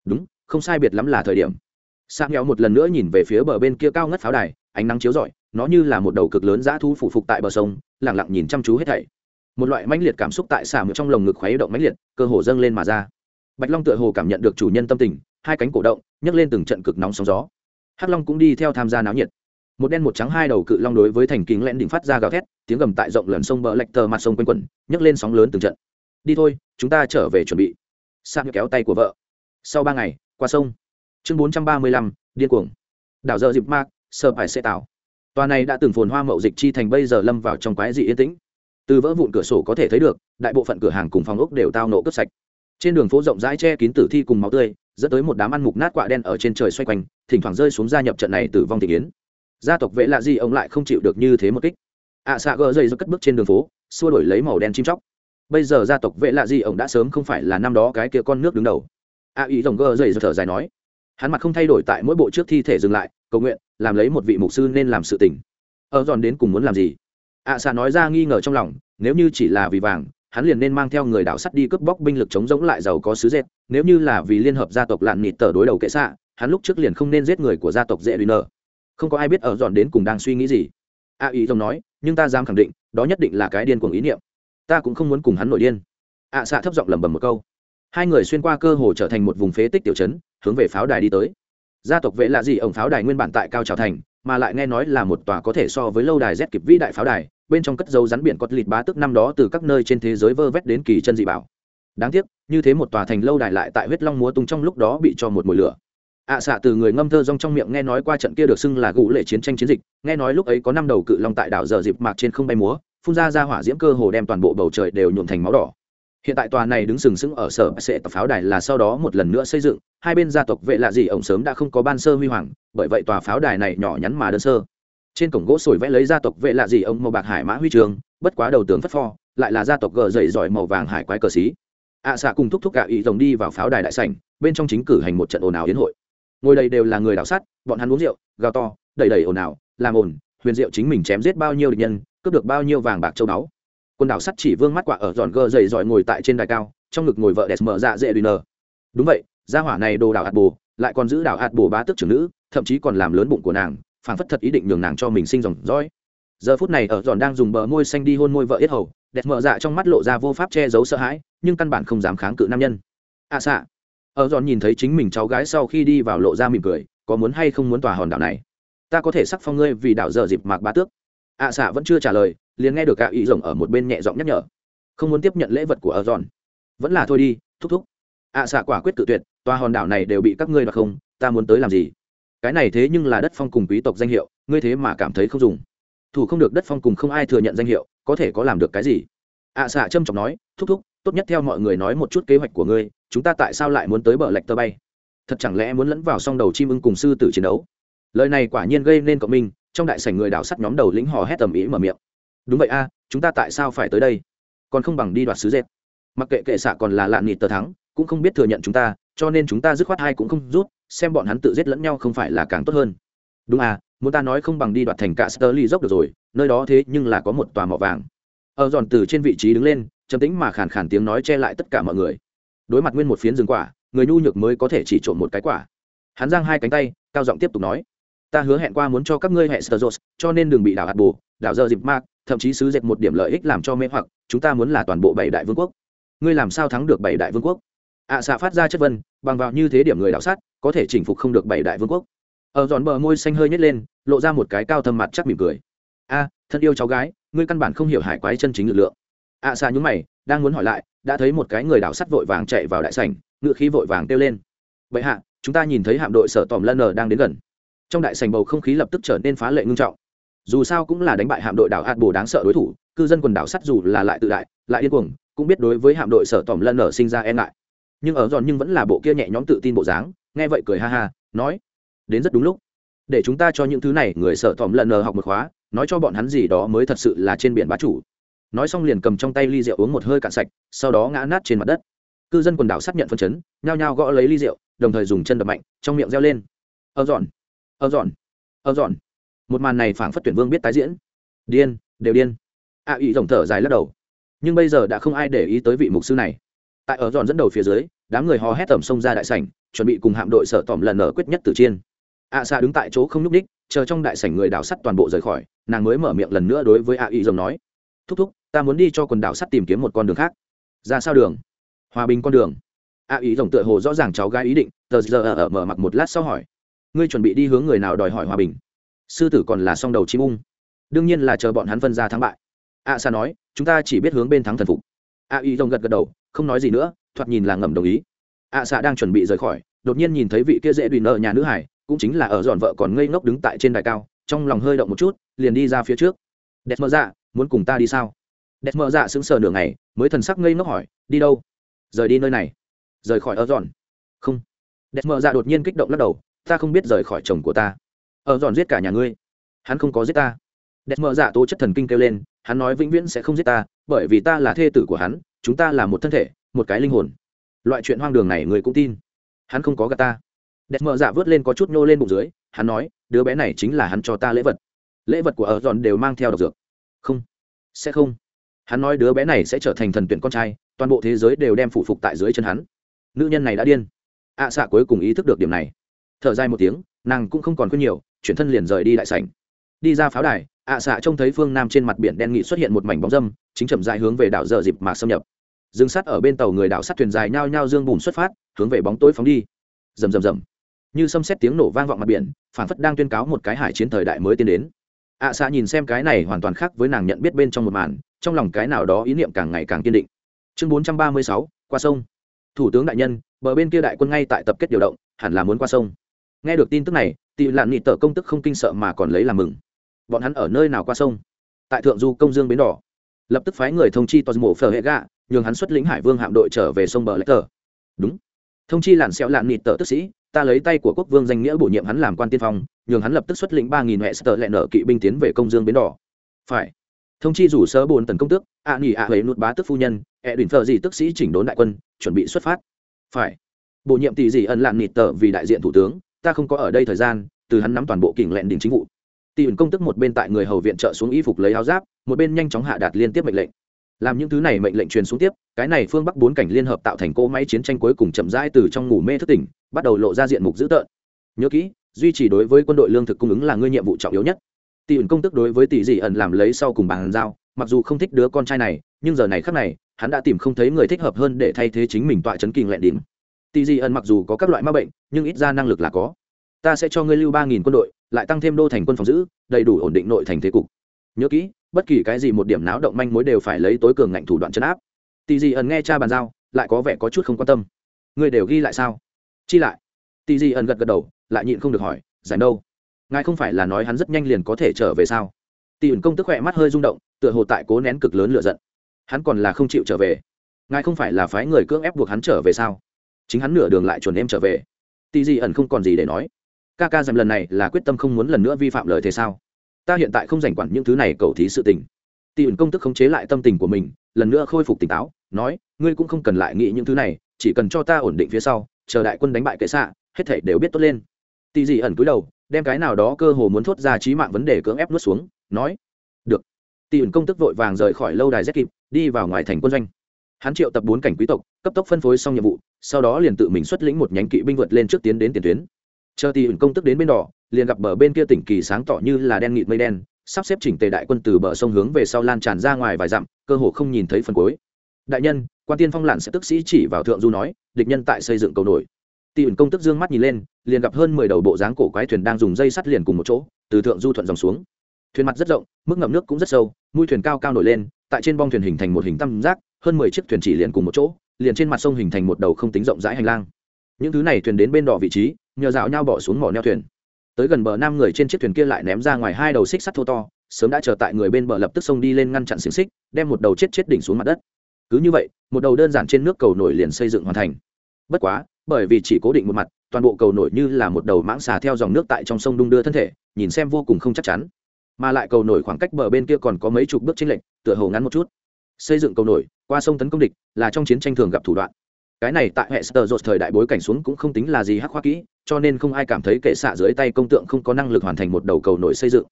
Đúng, không sai biệt lắm là thời điểm. Sa nghèo một lần nữa nhìn về phía bờ bên kia cao ngất pháo đài, ánh nắng chiếu rọi, nó như là một đầu cực lớn dã thu phủ phục tại bờ sông lẳng lặng nhìn chăm chú hết thảy. Một loại mãnh liệt cảm xúc tại xả ngược trong lồng ngực khuấy động mãnh liệt, cơ hồ dâng lên mà ra. Bạch long tựa hồ cảm nhận được chủ nhân tâm tình, hai cánh cổ động, nhấc lên từng trận cực nóng sóng gió. Hắc long cũng đi theo tham gia náo nhiệt một đen một trắng hai đầu cự long đối với thành kính lẽn đỉnh phát ra gào thét, tiếng gầm tại rộng lần sông bờ lạch tờ mặt sông quanh quẩn, nhấc lên sóng lớn từng trận. Đi thôi, chúng ta trở về chuẩn bị. Sang kéo tay của vợ. Sau ba ngày, qua sông. Chương bốn trăm ba mươi lăm, điên cuồng. Đảo giờ dịp mạc sơ phải xe tạo tòa này đã từng phồn hoa mậu dịch chi thành bây giờ lâm vào trong quái dị yên tĩnh. Từ vỡ vụn cửa sổ có thể thấy được, đại bộ phận cửa hàng cùng phòng ốc đều tao nổ cướp sạch. Trên đường phố rộng rãi che kín tử thi cùng máu tươi, dẫn tới một đám ăn mục nát quạ đen ở trên trời xoay quanh, thỉnh thoảng rơi xuống gia nhập trận này tử vong thị kiến gia tộc vệ lạ gì ông lại không chịu được như thế một kích. Ạ à, xạ gờ dây do cất bước trên đường phố xua đổi lấy màu đen chim chóc. Bây giờ gia tộc vệ lạ gì ông đã sớm không phải là năm đó cái kia con nước đứng đầu. Ạ ý rồng gờ dây do thở dài nói hắn mặt không thay đổi tại mỗi bộ trước thi thể dừng lại cầu nguyện làm lấy một vị mục sư nên làm sự tình. Ở giòn đến cùng muốn làm gì? Ạ à, xạ nói ra nghi ngờ trong lòng nếu như chỉ là vì vàng hắn liền nên mang theo người đảo sắt đi cướp bóc binh lực chống giống lại giàu có sứ dệt nếu như là vì liên hợp gia tộc lạn nịt tờ đối đầu kệ xạ hắn lúc trước liền không nên giết người của gia tộc dễ đùi nở không có ai biết ở dọn đến cùng đang suy nghĩ gì. A ý rồng nói, nhưng ta dám khẳng định, đó nhất định là cái điên cuồng ý niệm. Ta cũng không muốn cùng hắn nổi điên. Ạ xạ thấp giọng lẩm bẩm một câu. Hai người xuyên qua cơ hồ trở thành một vùng phế tích tiểu trấn, hướng về pháo đài đi tới. Gia tộc vệ là gì ổng pháo đài nguyên bản tại cao trào thành, mà lại nghe nói là một tòa có thể so với lâu đài z kịp vĩ đại pháo đài, bên trong cất dấu rắn biển cọt lịt bá tức năm đó từ các nơi trên thế giới vơ vét đến kỳ chân dị bảo. Đáng tiếc, như thế một tòa thành lâu đài lại tại huyết long múa tung trong lúc đó bị cho một mùi lửa ạ à, xạ từ người ngâm thơ rong trong miệng nghe nói qua trận kia được xưng là gũ lệ chiến tranh chiến dịch nghe nói lúc ấy có năm đầu cự long tại đảo giờ dịp mạc trên không bay múa phun ra ra hỏa diễm cơ hồ đem toàn bộ bầu trời đều nhuộm thành máu đỏ. Hiện tại tòa này đứng sừng sững ở sở sẽ tập pháo đài là sau đó một lần nữa xây dựng hai bên gia tộc vệ lạ gì ổng sớm đã không có ban sơ huy hoàng bởi vậy tòa pháo đài này nhỏ nhắn mà đơn sơ. Trên cổng gỗ sồi vẽ lấy gia tộc vệ lạ gì ông màu bạc hải mã huy trường bất quá đầu tướng phất pho lại là gia tộc gờ dậy giỏi màu vàng hải quái cờ xí. ạ à, xạ cùng thúc thúc cả ý rồng đi vào pháo đài đại sảnh bên trong chính cử hành một trận ồn ào hiến hội ngồi đây đều là người đảo sắt bọn hắn uống rượu, gào to, đầy đầy ồn ào, làm ồn, huyền diệu chính mình chém giết bao nhiêu địch nhân, cướp được bao nhiêu vàng bạc châu báu. Quần đảo sắt chỉ vương mắt quả ở giòn gờ dày dọi ngồi tại trên đài cao, trong ngực ngồi vợ đẹp mở dạ dễ đùi nờ. Đúng vậy, gia hỏa này đồ đảo hạt bồ, lại còn giữ đảo hạt bồ bá tước trưởng nữ, thậm chí còn làm lớn bụng của nàng, phảng phất thật ý định nhường nàng cho mình sinh dòng dõi. Giờ phút này ở giòn đang dùng bờ môi xanh đi hôn môi vợ yết hầu, đẹp mở dạ trong mắt lộ ra vô pháp che giấu sợ hãi, nhưng căn bản không dám kháng cự nam nhân. À xạ ở giòn nhìn thấy chính mình cháu gái sau khi đi vào lộ ra mỉm cười, có muốn hay không muốn tòa hòn đảo này? Ta có thể sắc phong ngươi vì đảo giờ dịp mạc bá tước. Ạ xạ vẫn chưa trả lời, liền nghe được cả ý rồng ở một bên nhẹ giọng nhắc nhở. Không muốn tiếp nhận lễ vật của ở giòn. Vẫn là thôi đi, thúc thúc. Ạ xạ quả quyết tự tuyệt, tòa hòn đảo này đều bị các ngươi đoạt không, ta muốn tới làm gì? Cái này thế nhưng là đất phong cùng quý tộc danh hiệu, ngươi thế mà cảm thấy không dùng. Thủ không được đất phong cùng không ai thừa nhận danh hiệu, có thể có làm được cái gì? Ạ xạ trâm trọng nói, thúc thúc tốt nhất theo mọi người nói một chút kế hoạch của ngươi, chúng ta tại sao lại muốn tới bờ lạch tơ bay? Thật chẳng lẽ muốn lẫn vào song đầu chim ưng cùng sư tử chiến đấu? Lời này quả nhiên gây nên cộng minh, trong đại sảnh người đảo sắt nhóm đầu lĩnh hò hét tầm ý mở miệng. Đúng vậy a, chúng ta tại sao phải tới đây? Còn không bằng đi đoạt sứ dệt. Mặc kệ kệ xạ còn là lạ nịt tờ thắng, cũng không biết thừa nhận chúng ta, cho nên chúng ta dứt khoát hai cũng không rút, xem bọn hắn tự giết lẫn nhau không phải là càng tốt hơn. Đúng à muốn ta nói không bằng đi đoạt thành cả Sterling dốc được rồi, nơi đó thế nhưng là có một tòa mỏ vàng. Ở giòn từ trên vị trí đứng lên trầm tĩnh mà khàn khàn tiếng nói che lại tất cả mọi người. Đối mặt nguyên một phiến rừng quả người nhu nhược mới có thể chỉ trộm một cái quả. Hắn giang hai cánh tay cao giọng tiếp tục nói ta hứa hẹn qua muốn cho các ngươi hệ sơ cho nên đừng bị đảo hạt bù đảo giờ dịp mạc thậm chí xứ dệt một điểm lợi ích làm cho mê hoặc chúng ta muốn là toàn bộ bảy đại vương quốc. Ngươi làm sao thắng được bảy đại vương quốc? Ạ à, xạ phát ra chất vân bằng vào như thế điểm người đảo sát có thể chinh phục không được bảy đại vương quốc. Ở giòn bờ môi xanh hơi nhét lên lộ ra một cái cao thâm mặt chắc mỉm cười. A thân yêu cháu gái ngươi căn bản không hiểu hải quái chân chính lực lượng ạ à, xạ nhúng mày đang muốn hỏi lại đã thấy một cái người đảo sắt vội vàng chạy vào đại sảnh ngựa khí vội vàng kêu lên. Bệ hạ chúng ta nhìn thấy hạm đội sở tòm lân nờ đang đến gần. Trong đại sảnh bầu không khí lập tức trở nên phá lệ ngưng trọng. Dù sao cũng là đánh bại hạm đội đảo hạt bồ đáng sợ đối thủ cư dân quần đảo sắt dù là lại tự đại lại điên cuồng cũng biết đối với hạm đội sở tòm lân nở sinh ra e ngại. Nhưng ở giòn nhưng vẫn là bộ kia nhẹ nhõm tự tin bộ dáng nghe vậy cười ha ha nói đến rất đúng lúc. Để chúng ta cho những thứ này người sở tòm lân nờ học một khóa nói cho bọn hắn gì đó mới thật sự là trên biển bá chủ nói xong liền cầm trong tay ly rượu uống một hơi cạn sạch sau đó ngã nát trên mặt đất. Cư dân quần đảo xác nhận phân chấn nhao nhao gõ lấy ly rượu đồng thời dùng chân đập mạnh trong miệng reo lên. Ơ dọn ơ dọn ơ dọn. Một màn này phảng phất tuyển vương biết tái diễn. Điên đều điên. A à, ý rồng thở dài lắc đầu. Nhưng bây giờ đã không ai để ý tới vị mục sư này. Tại ở dọn dẫn đầu phía dưới đám người hò hét tầm sông ra đại sảnh chuẩn bị cùng hạm đội sở tỏm lần ở quyết nhất tử chiên. A à, xa đứng tại chỗ không nhúc ních chờ trong đại sảnh người đào sắt toàn bộ rời khỏi nàng mới mở miệng lần nữa đối với a ý rồng nói. Thúc thúc ta muốn đi cho quần đảo sắt tìm kiếm một con đường khác. Ra sao đường? Hòa bình con đường. A ý rồng tựa hồ rõ ràng cháu gái ý định, tờ giờ ở mở mặt một lát sau hỏi. Ngươi chuẩn bị đi hướng người nào đòi hỏi hòa bình? Sư tử còn là song đầu chim ung. Đương nhiên là chờ bọn hắn phân ra thắng bại. A sa nói, chúng ta chỉ biết hướng bên thắng thần phục. A ý rồng gật gật đầu, không nói gì nữa, thoạt nhìn là ngầm đồng ý. A sa đang chuẩn bị rời khỏi, đột nhiên nhìn thấy vị kia dễ đùi nợ nhà nữ hải, cũng chính là ở dọn vợ còn ngây ngốc đứng tại trên đài cao, trong lòng hơi động một chút, liền đi ra phía trước. Đẹp mơ dạ muốn cùng ta đi sao? Đẹp Mở dạ sững sờ nửa ngày, mới thần sắc ngây ngốc hỏi, đi đâu? Rời đi nơi này. Rời khỏi ở dọn không. Đẹp Mở dạ đột nhiên kích động lắc đầu, ta không biết rời khỏi chồng của ta. Ở dọn giết cả nhà ngươi. Hắn không có giết ta. Đẹp Mở dạ tố chất thần kinh kêu lên, hắn nói vĩnh viễn sẽ không giết ta, bởi vì ta là thê tử của hắn, chúng ta là một thân thể, một cái linh hồn. Loại chuyện hoang đường này người cũng tin. Hắn không có gà ta. Đẹp Mở dạ vớt lên có chút nhô lên bụng dưới, hắn nói, đứa bé này chính là hắn cho ta lễ vật. Lễ vật của ở dọn đều mang theo độc dược. Không. Sẽ không hắn nói đứa bé này sẽ trở thành thần tuyển con trai toàn bộ thế giới đều đem phụ phục tại dưới chân hắn. Nữ nhân này đã điên. Ạ à, xạ cuối cùng ý thức được điểm này. Thở dài một tiếng nàng cũng không còn khuyên nhiều chuyển thân liền rời đi đại sảnh. Đi ra pháo đài ạ à, xạ trông thấy phương nam trên mặt biển đen nghị xuất hiện một mảnh bóng dâm chính chậm dài hướng về đảo dở dịp mà xâm nhập. Dừng sắt ở bên tàu người đảo sắt thuyền dài nhao nhao dương bùn xuất phát hướng về bóng tối phóng đi. Rầm rầm rầm. Như xâm xét tiếng nổ vang vọng mặt biển phản phất đang tuyên cáo một cái hải chiến thời đại mới tiến đến. Ạ à, xạ nhìn xem cái này hoàn toàn khác với nàng nhận biết bên trong một màn trong lòng cái nào đó ý niệm càng ngày càng kiên định. Chương bốn trăm ba mươi sáu, qua sông. Thủ tướng đại nhân, bờ bên kia đại quân ngay tại tập kết điều động, hẳn là muốn qua sông. Nghe được tin tức này, tị lạn nghị tờ công tức không kinh sợ mà còn lấy làm mừng. Bọn hắn ở nơi nào qua sông? Tại thượng du công dương bến đỏ. Lập tức phái người thông chi toàn bộ phở hệ gạ, nhường hắn xuất lĩnh hải vương hạm đội trở về sông bờ lạch tờ đúng. Thông chi làn xẹo lạn nghị tờ tức sĩ, ta lấy tay của quốc vương danh nghĩa bổ nhiệm hắn làm quan tiên phong, nhường hắn lập tức xuất lĩnh ba nghìn hệ sơ lẹ nở kỵ binh tiến về công dương bến đỏ. Phải thông chi rủ sơ bồn tần công tước, ạ nghỉ ạ huế nút bá tức phu nhân, ẹ đỉnh phờ gì tức sĩ chỉnh đốn đại quân, chuẩn bị xuất phát. Phải. Bổ nhiệm tỷ gì ẩn lạn nịt tờ vì đại diện thủ tướng, ta không có ở đây thời gian, từ hắn nắm toàn bộ kình lẹn đình chính vụ. Tỷ ẩn công tức một bên tại người hầu viện trợ xuống y phục lấy áo giáp, một bên nhanh chóng hạ đạt liên tiếp mệnh lệnh. Làm những thứ này mệnh lệnh truyền xuống tiếp, cái này phương bắc bốn cảnh liên hợp tạo thành cỗ máy chiến tranh cuối cùng chậm rãi từ trong ngủ mê thức tỉnh, bắt đầu lộ ra diện mục dữ tợn. Nhớ kỹ, duy trì đối với quân đội lương thực cung ứng là ngươi nhiệm vụ trọng yếu nhất tỷ ẩn công tức đối với tỷ dị ẩn làm lấy sau cùng bàn giao, mặc dù không thích đứa con trai này, nhưng giờ này khác này, hắn đã tìm không thấy người thích hợp hơn để thay thế chính mình tọa chấn kinh lẹn đỉnh tỷ dị ẩn mặc dù có các loại ma bệnh, nhưng ít ra năng lực là có. Ta sẽ cho ngươi lưu ba nghìn quân đội, lại tăng thêm đô thành quân phòng giữ, đầy đủ ổn định nội thành thế cục. Nhớ kỹ, bất kỳ cái gì một điểm náo động manh mối đều phải lấy tối cường ngạnh thủ đoạn chấn áp. Tỷ dị ẩn nghe cha bàn giao, lại có vẻ có chút không quan tâm. Ngươi đều ghi lại sao? Chi lại. Tỷ dị ẩn gật gật đầu, lại nhịn không được hỏi, giải đâu? Ngài không phải là nói hắn rất nhanh liền có thể trở về sao? Tỷ ẩn công tức khỏe mắt hơi rung động, tựa hồ tại cố nén cực lớn lựa giận. Hắn còn là không chịu trở về. Ngài không phải là phái người cưỡng ép buộc hắn trở về sao? Chính hắn nửa đường lại chuẩn em trở về. Tỷ dị ẩn không còn gì để nói. Ca ca dèm lần này là quyết tâm không muốn lần nữa vi phạm lời thế sao? Ta hiện tại không giành quản những thứ này cầu thí sự tình. Tỷ ẩn công tức khống chế lại tâm tình của mình, lần nữa khôi phục tỉnh táo, nói, ngươi cũng không cần lại nghĩ những thứ này, chỉ cần cho ta ổn định phía sau, chờ đại quân đánh bại kệ xạ, hết thảy đều biết tốt lên. Tỷ dị ẩn cúi đầu đem cái nào đó cơ hồ muốn thốt ra trí mạng vấn đề cưỡng ép nuốt xuống, nói, được. Tỷ ẩn công tức vội vàng rời khỏi lâu đài rét kịp, đi vào ngoài thành quân doanh. Hắn triệu tập bốn cảnh quý tộc, cấp tốc phân phối xong nhiệm vụ, sau đó liền tự mình xuất lĩnh một nhánh kỵ binh vượt lên trước tiến đến tiền tuyến. Chờ tỷ ẩn công tức đến bên đỏ, liền gặp bờ bên kia tỉnh kỳ sáng tỏ như là đen nghịt mây đen, sắp xếp chỉnh tề đại quân từ bờ sông hướng về sau lan tràn ra ngoài vài dặm, cơ hồ không nhìn thấy phần cuối. Đại nhân, quan tiên phong lạn sẽ tức sĩ chỉ vào thượng du nói, địch nhân tại xây dựng cầu nổi tỷ ẩn công tức dương mắt nhìn lên, liền gặp hơn mười đầu bộ dáng cổ quái thuyền đang dùng dây sắt liền cùng một chỗ, từ thượng du thuận dòng xuống. Thuyền mặt rất rộng, mức ngập nước cũng rất sâu, mũi thuyền cao cao nổi lên, tại trên bong thuyền hình thành một hình tam giác, hơn mười chiếc thuyền chỉ liền cùng một chỗ, liền trên mặt sông hình thành một đầu không tính rộng rãi hành lang. Những thứ này thuyền đến bên đỏ vị trí, nhờ dạo nhau bỏ xuống mỏ neo thuyền. Tới gần bờ năm người trên chiếc thuyền kia lại ném ra ngoài hai đầu xích sắt thô to, sớm đã chờ tại người bên bờ lập tức xông đi lên ngăn chặn xiềng xích, đem một đầu chết chết đỉnh xuống mặt đất. Cứ như vậy, một đầu đơn giản trên nước cầu nổi liền xây dựng hoàn thành. Bất quá bởi vì chỉ cố định một mặt, toàn bộ cầu nổi như là một đầu mãng xà theo dòng nước tại trong sông đung đưa thân thể, nhìn xem vô cùng không chắc chắn. Mà lại cầu nổi khoảng cách bờ bên kia còn có mấy chục bước chênh lệch, tựa hồ ngắn một chút. Xây dựng cầu nổi, qua sông tấn công địch, là trong chiến tranh thường gặp thủ đoạn. Cái này tại hệ sơ dột thời đại bối cảnh xuống cũng không tính là gì hắc khoa kỹ, cho nên không ai cảm thấy kệ xạ dưới tay công tượng không có năng lực hoàn thành một đầu cầu nổi xây dựng.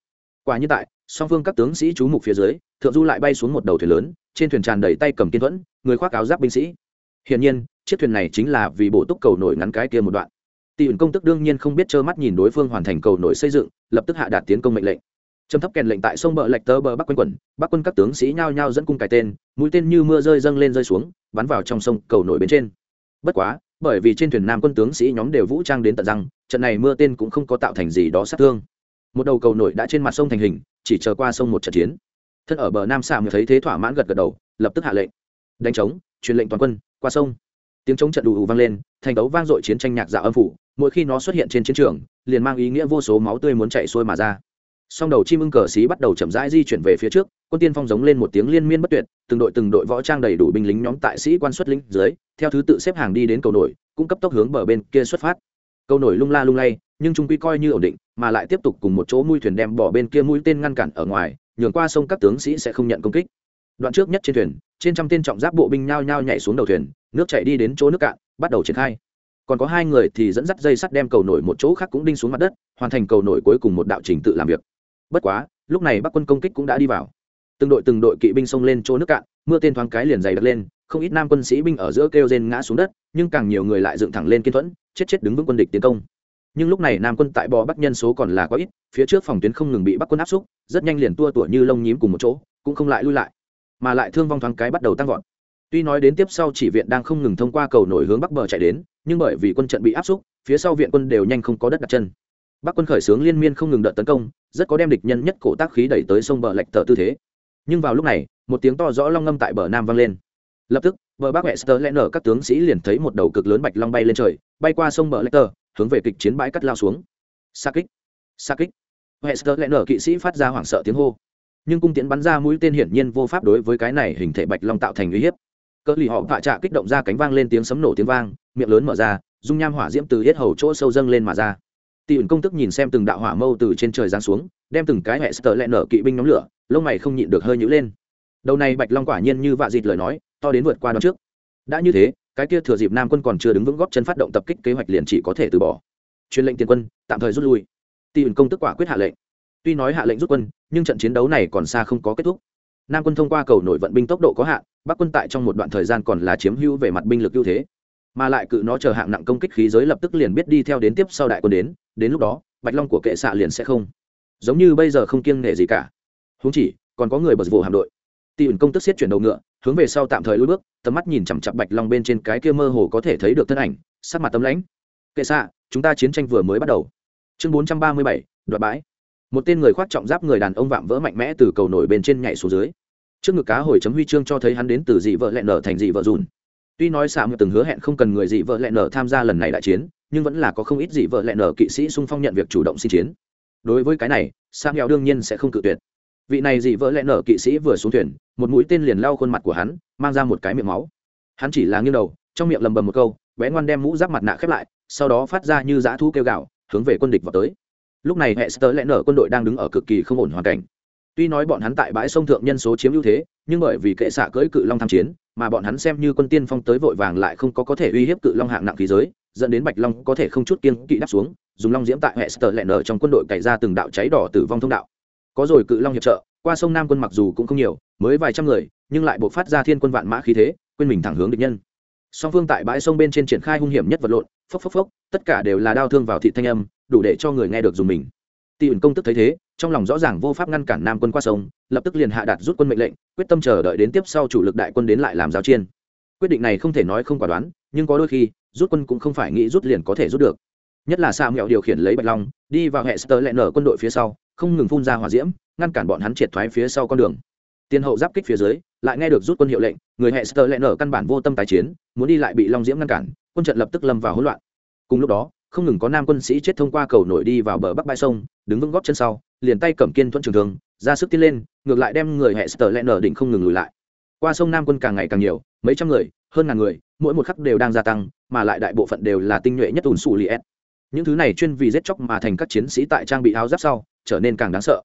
Quả như tại, song phương các tướng sĩ trú mục phía dưới, thượng du lại bay xuống một đầu thuyền lớn, trên thuyền tràn đầy tay cầm kiên thuẫn, người khoác áo giáp binh sĩ. Hiển nhiên chiếc thuyền này chính là vì bổ túc cầu nổi ngắn cái kia một đoạn. Tỷ ẩn công tức đương nhiên không biết trơ mắt nhìn đối phương hoàn thành cầu nổi xây dựng, lập tức hạ đạt tiến công mệnh lệnh. Trầm thấp kèn lệnh tại sông bờ lệch tơ bờ bắc quanh quẩn, bắc quân các tướng sĩ nhao nhao dẫn cung cái tên, mũi tên như mưa rơi dâng lên rơi xuống, bắn vào trong sông cầu nổi bên trên. Bất quá, bởi vì trên thuyền nam quân tướng sĩ nhóm đều vũ trang đến tận răng, trận này mưa tên cũng không có tạo thành gì đó sát thương. Một đầu cầu nổi đã trên mặt sông thành hình, chỉ chờ qua sông một trận chiến. Thân ở bờ nam xạ thấy thế thỏa mãn gật gật đầu, lập tức hạ lệnh. Đánh trống, truyền lệnh toàn quân, qua sông tiếng chống trận đủ ù vang lên, thành đấu vang dội chiến tranh nhạc dạo âm phủ, mỗi khi nó xuất hiện trên chiến trường, liền mang ý nghĩa vô số máu tươi muốn chạy xuôi mà ra. Song đầu chim ưng cờ xí bắt đầu chậm rãi di chuyển về phía trước, quân tiên phong giống lên một tiếng liên miên bất tuyệt, từng đội từng đội võ trang đầy đủ binh lính nhóm tại sĩ quan xuất lính dưới, theo thứ tự xếp hàng đi đến cầu nổi, cũng cấp tốc hướng bờ bên kia xuất phát. Cầu nổi lung la lung lay, nhưng trung quy coi như ổn định, mà lại tiếp tục cùng một chỗ mũi thuyền đem bỏ bên kia mũi tên ngăn cản ở ngoài, nhường qua sông các tướng sĩ sẽ không nhận công kích. Đoạn trước nhất trên thuyền, trên trăm tên trọng giáp bộ binh nhao nhao nhảy xuống đầu thuyền nước chạy đi đến chỗ nước cạn, bắt đầu triển khai. Còn có hai người thì dẫn dắt dây sắt đem cầu nổi một chỗ khác cũng đinh xuống mặt đất, hoàn thành cầu nổi cuối cùng một đạo trình tự làm việc. Bất quá, lúc này bắc quân công kích cũng đã đi vào. Từng đội từng đội kỵ binh xông lên chỗ nước cạn, mưa tên thoáng cái liền dày đặc lên, không ít nam quân sĩ binh ở giữa kêu rên ngã xuống đất, nhưng càng nhiều người lại dựng thẳng lên kiên thuẫn, chết chết đứng vững quân địch tiến công. Nhưng lúc này nam quân tại bò bắc nhân số còn là quá ít, phía trước phòng tuyến không ngừng bị bắc quân áp xúc, rất nhanh liền tua tủa như lông nhím cùng một chỗ, cũng không lại lui lại, mà lại thương vong thoáng cái bắt đầu tăng vọt tuy nói đến tiếp sau chỉ viện đang không ngừng thông qua cầu nổi hướng bắc bờ chạy đến, nhưng bởi vì quân trận bị áp xúc, phía sau viện quân đều nhanh không có đất đặt chân. Bắc quân khởi xướng liên miên không ngừng đợt tấn công, rất có đem địch nhân nhất cổ tác khí đẩy tới sông bờ lệch tờ tư thế. Nhưng vào lúc này, một tiếng to rõ long ngâm tại bờ nam vang lên. Lập tức, bờ bắc hester lẽ nở các tướng sĩ liền thấy một đầu cực lớn bạch long bay lên trời, bay qua sông bờ lệch tờ, hướng về kịch chiến bãi cắt lao xuống. Sa kích sa kích. Hester lẽ nở kỵ sĩ phát ra hoảng sợ tiếng hô. Nhưng cung tiễn bắn ra mũi tên hiển nhiên vô pháp đối với cái này hình thể bạch long tạo thành uy hiếp cỡ lì họ vạ trạ kích động ra cánh vang lên tiếng sấm nổ tiếng vang, miệng lớn mở ra, dung nham hỏa diễm từ hết hầu chỗ sâu dâng lên mà ra. Tỷ ẩn công tức nhìn xem từng đạo hỏa mâu từ trên trời giáng xuống, đem từng cái hệ sờ lẹ nở kỵ binh nhóm lửa, lông mày không nhịn được hơi nhữ lên. Đầu này bạch long quả nhiên như vạ dịt lời nói, to đến vượt qua đón trước. Đã như thế, cái kia thừa dịp nam quân còn chưa đứng vững góp chân phát động tập kích kế hoạch liền chỉ có thể từ bỏ. Truyền lệnh tiền quân, tạm thời rút lui. Tỷ ẩn công tức quả quyết hạ lệnh. Tuy nói hạ lệnh rút quân, nhưng trận chiến đấu này còn xa không có kết thúc nam quân thông qua cầu nổi vận binh tốc độ có hạn, bắc quân tại trong một đoạn thời gian còn là chiếm hữu về mặt binh lực ưu thế. Mà lại cự nó chờ hạng nặng công kích khí giới lập tức liền biết đi theo đến tiếp sau đại quân đến đến lúc đó, bạch long của kệ xạ liền sẽ không. Giống như bây giờ không kiêng nể gì cả. Húng chỉ, còn có người bật vụ hạm đội. Tỷ ẩn công tức xiết chuyển đầu ngựa, hướng về sau tạm thời lùi bước, tầm mắt nhìn chằm chặp bạch long bên trên cái kia mơ hồ có thể thấy được thân ảnh, sắc mặt tấm lãnh. Kệ xạ, chúng ta chiến tranh vừa mới bắt đầu. Chương bốn trăm ba mươi bảy, đoạt bãi một tên người khoác trọng giáp người đàn ông vạm vỡ mạnh mẽ từ cầu nổi bên trên nhảy xuống dưới. Trước ngực cá hồi chấm huy chương cho thấy hắn đến từ dị vợ lẹ nở thành dị vợ dùn. Tuy nói xạ từng hứa hẹn không cần người dị vợ lẹ nở tham gia lần này đại chiến, nhưng vẫn là có không ít dị vợ lẹ nở kỵ sĩ sung phong nhận việc chủ động xin chiến. Đối với cái này sang nghèo đương nhiên sẽ không cự tuyệt. Vị này dị vợ lẹ nở kỵ sĩ vừa xuống thuyền, một mũi tên liền lao khuôn mặt của hắn, mang ra một cái miệng máu. Hắn chỉ là nghiêng đầu, trong miệng lầm bầm một câu, bé ngoan đem mũ giáp mặt nạ khép lại, sau đó phát ra như dã thu kêu gạo hướng về quân địch vào tới lúc này hệ sơ lẽ nở quân đội đang đứng ở cực kỳ không ổn hoàn cảnh. Tuy nói bọn hắn tại bãi sông thượng nhân số chiếm ưu thế, nhưng bởi vì kệ xạ cưỡi cự long tham chiến, mà bọn hắn xem như quân tiên phong tới vội vàng lại không có có thể uy hiếp cự long hạng nặng khí giới, dẫn đến bạch long có thể không chút kiên kỵ đáp xuống, dùng long diễm tại hệ sơ lẽ nở trong quân đội cày ra từng đạo cháy đỏ tử vong thông đạo. Có rồi cự long hiệp trợ, qua sông nam quân mặc dù cũng không nhiều, mới vài trăm người, nhưng lại buộc phát ra thiên quân vạn mã khí thế, quên mình thẳng hướng địch nhân. Song phương tại bãi sông bên trên triển khai hung hiểm nhất vật lộn, phốc phốc phốc, tất cả đều là đau thương vào thị thanh âm đủ để cho người nghe được dùng mình. Tỷ ẩn công tức thấy thế, trong lòng rõ ràng vô pháp ngăn cản nam quân qua sông, lập tức liền hạ đạt rút quân mệnh lệnh, quyết tâm chờ đợi đến tiếp sau chủ lực đại quân đến lại làm giao chiên. Quyết định này không thể nói không quả đoán, nhưng có đôi khi, rút quân cũng không phải nghĩ rút liền có thể rút được. Nhất là sa mẹo điều khiển lấy bạch long, đi vào hệ sơ lẹ nở quân đội phía sau, không ngừng phun ra hỏa diễm, ngăn cản bọn hắn triệt thoái phía sau con đường. Tiên hậu giáp kích phía dưới, lại nghe được rút quân hiệu lệnh, người hệ sơ lẹ nở căn bản vô tâm tái chiến, muốn đi lại bị long diễm ngăn cản, quân trận lập tức lâm vào hỗn loạn. Cùng lúc đó không ngừng có nam quân sĩ chết thông qua cầu nổi đi vào bờ bắc bãi sông, đứng vững góp chân sau, liền tay cầm kiên thuận trường thường ra sức tiến lên, ngược lại đem người hệ sờ lẹn nở định không ngừng lùi lại. Qua sông nam quân càng ngày càng nhiều, mấy trăm người, hơn ngàn người, mỗi một khắc đều đang gia tăng, mà lại đại bộ phận đều là tinh nhuệ nhất ủn sủ li những thứ này chuyên vì giết chóc mà thành các chiến sĩ tại trang bị áo giáp sau, trở nên càng đáng sợ.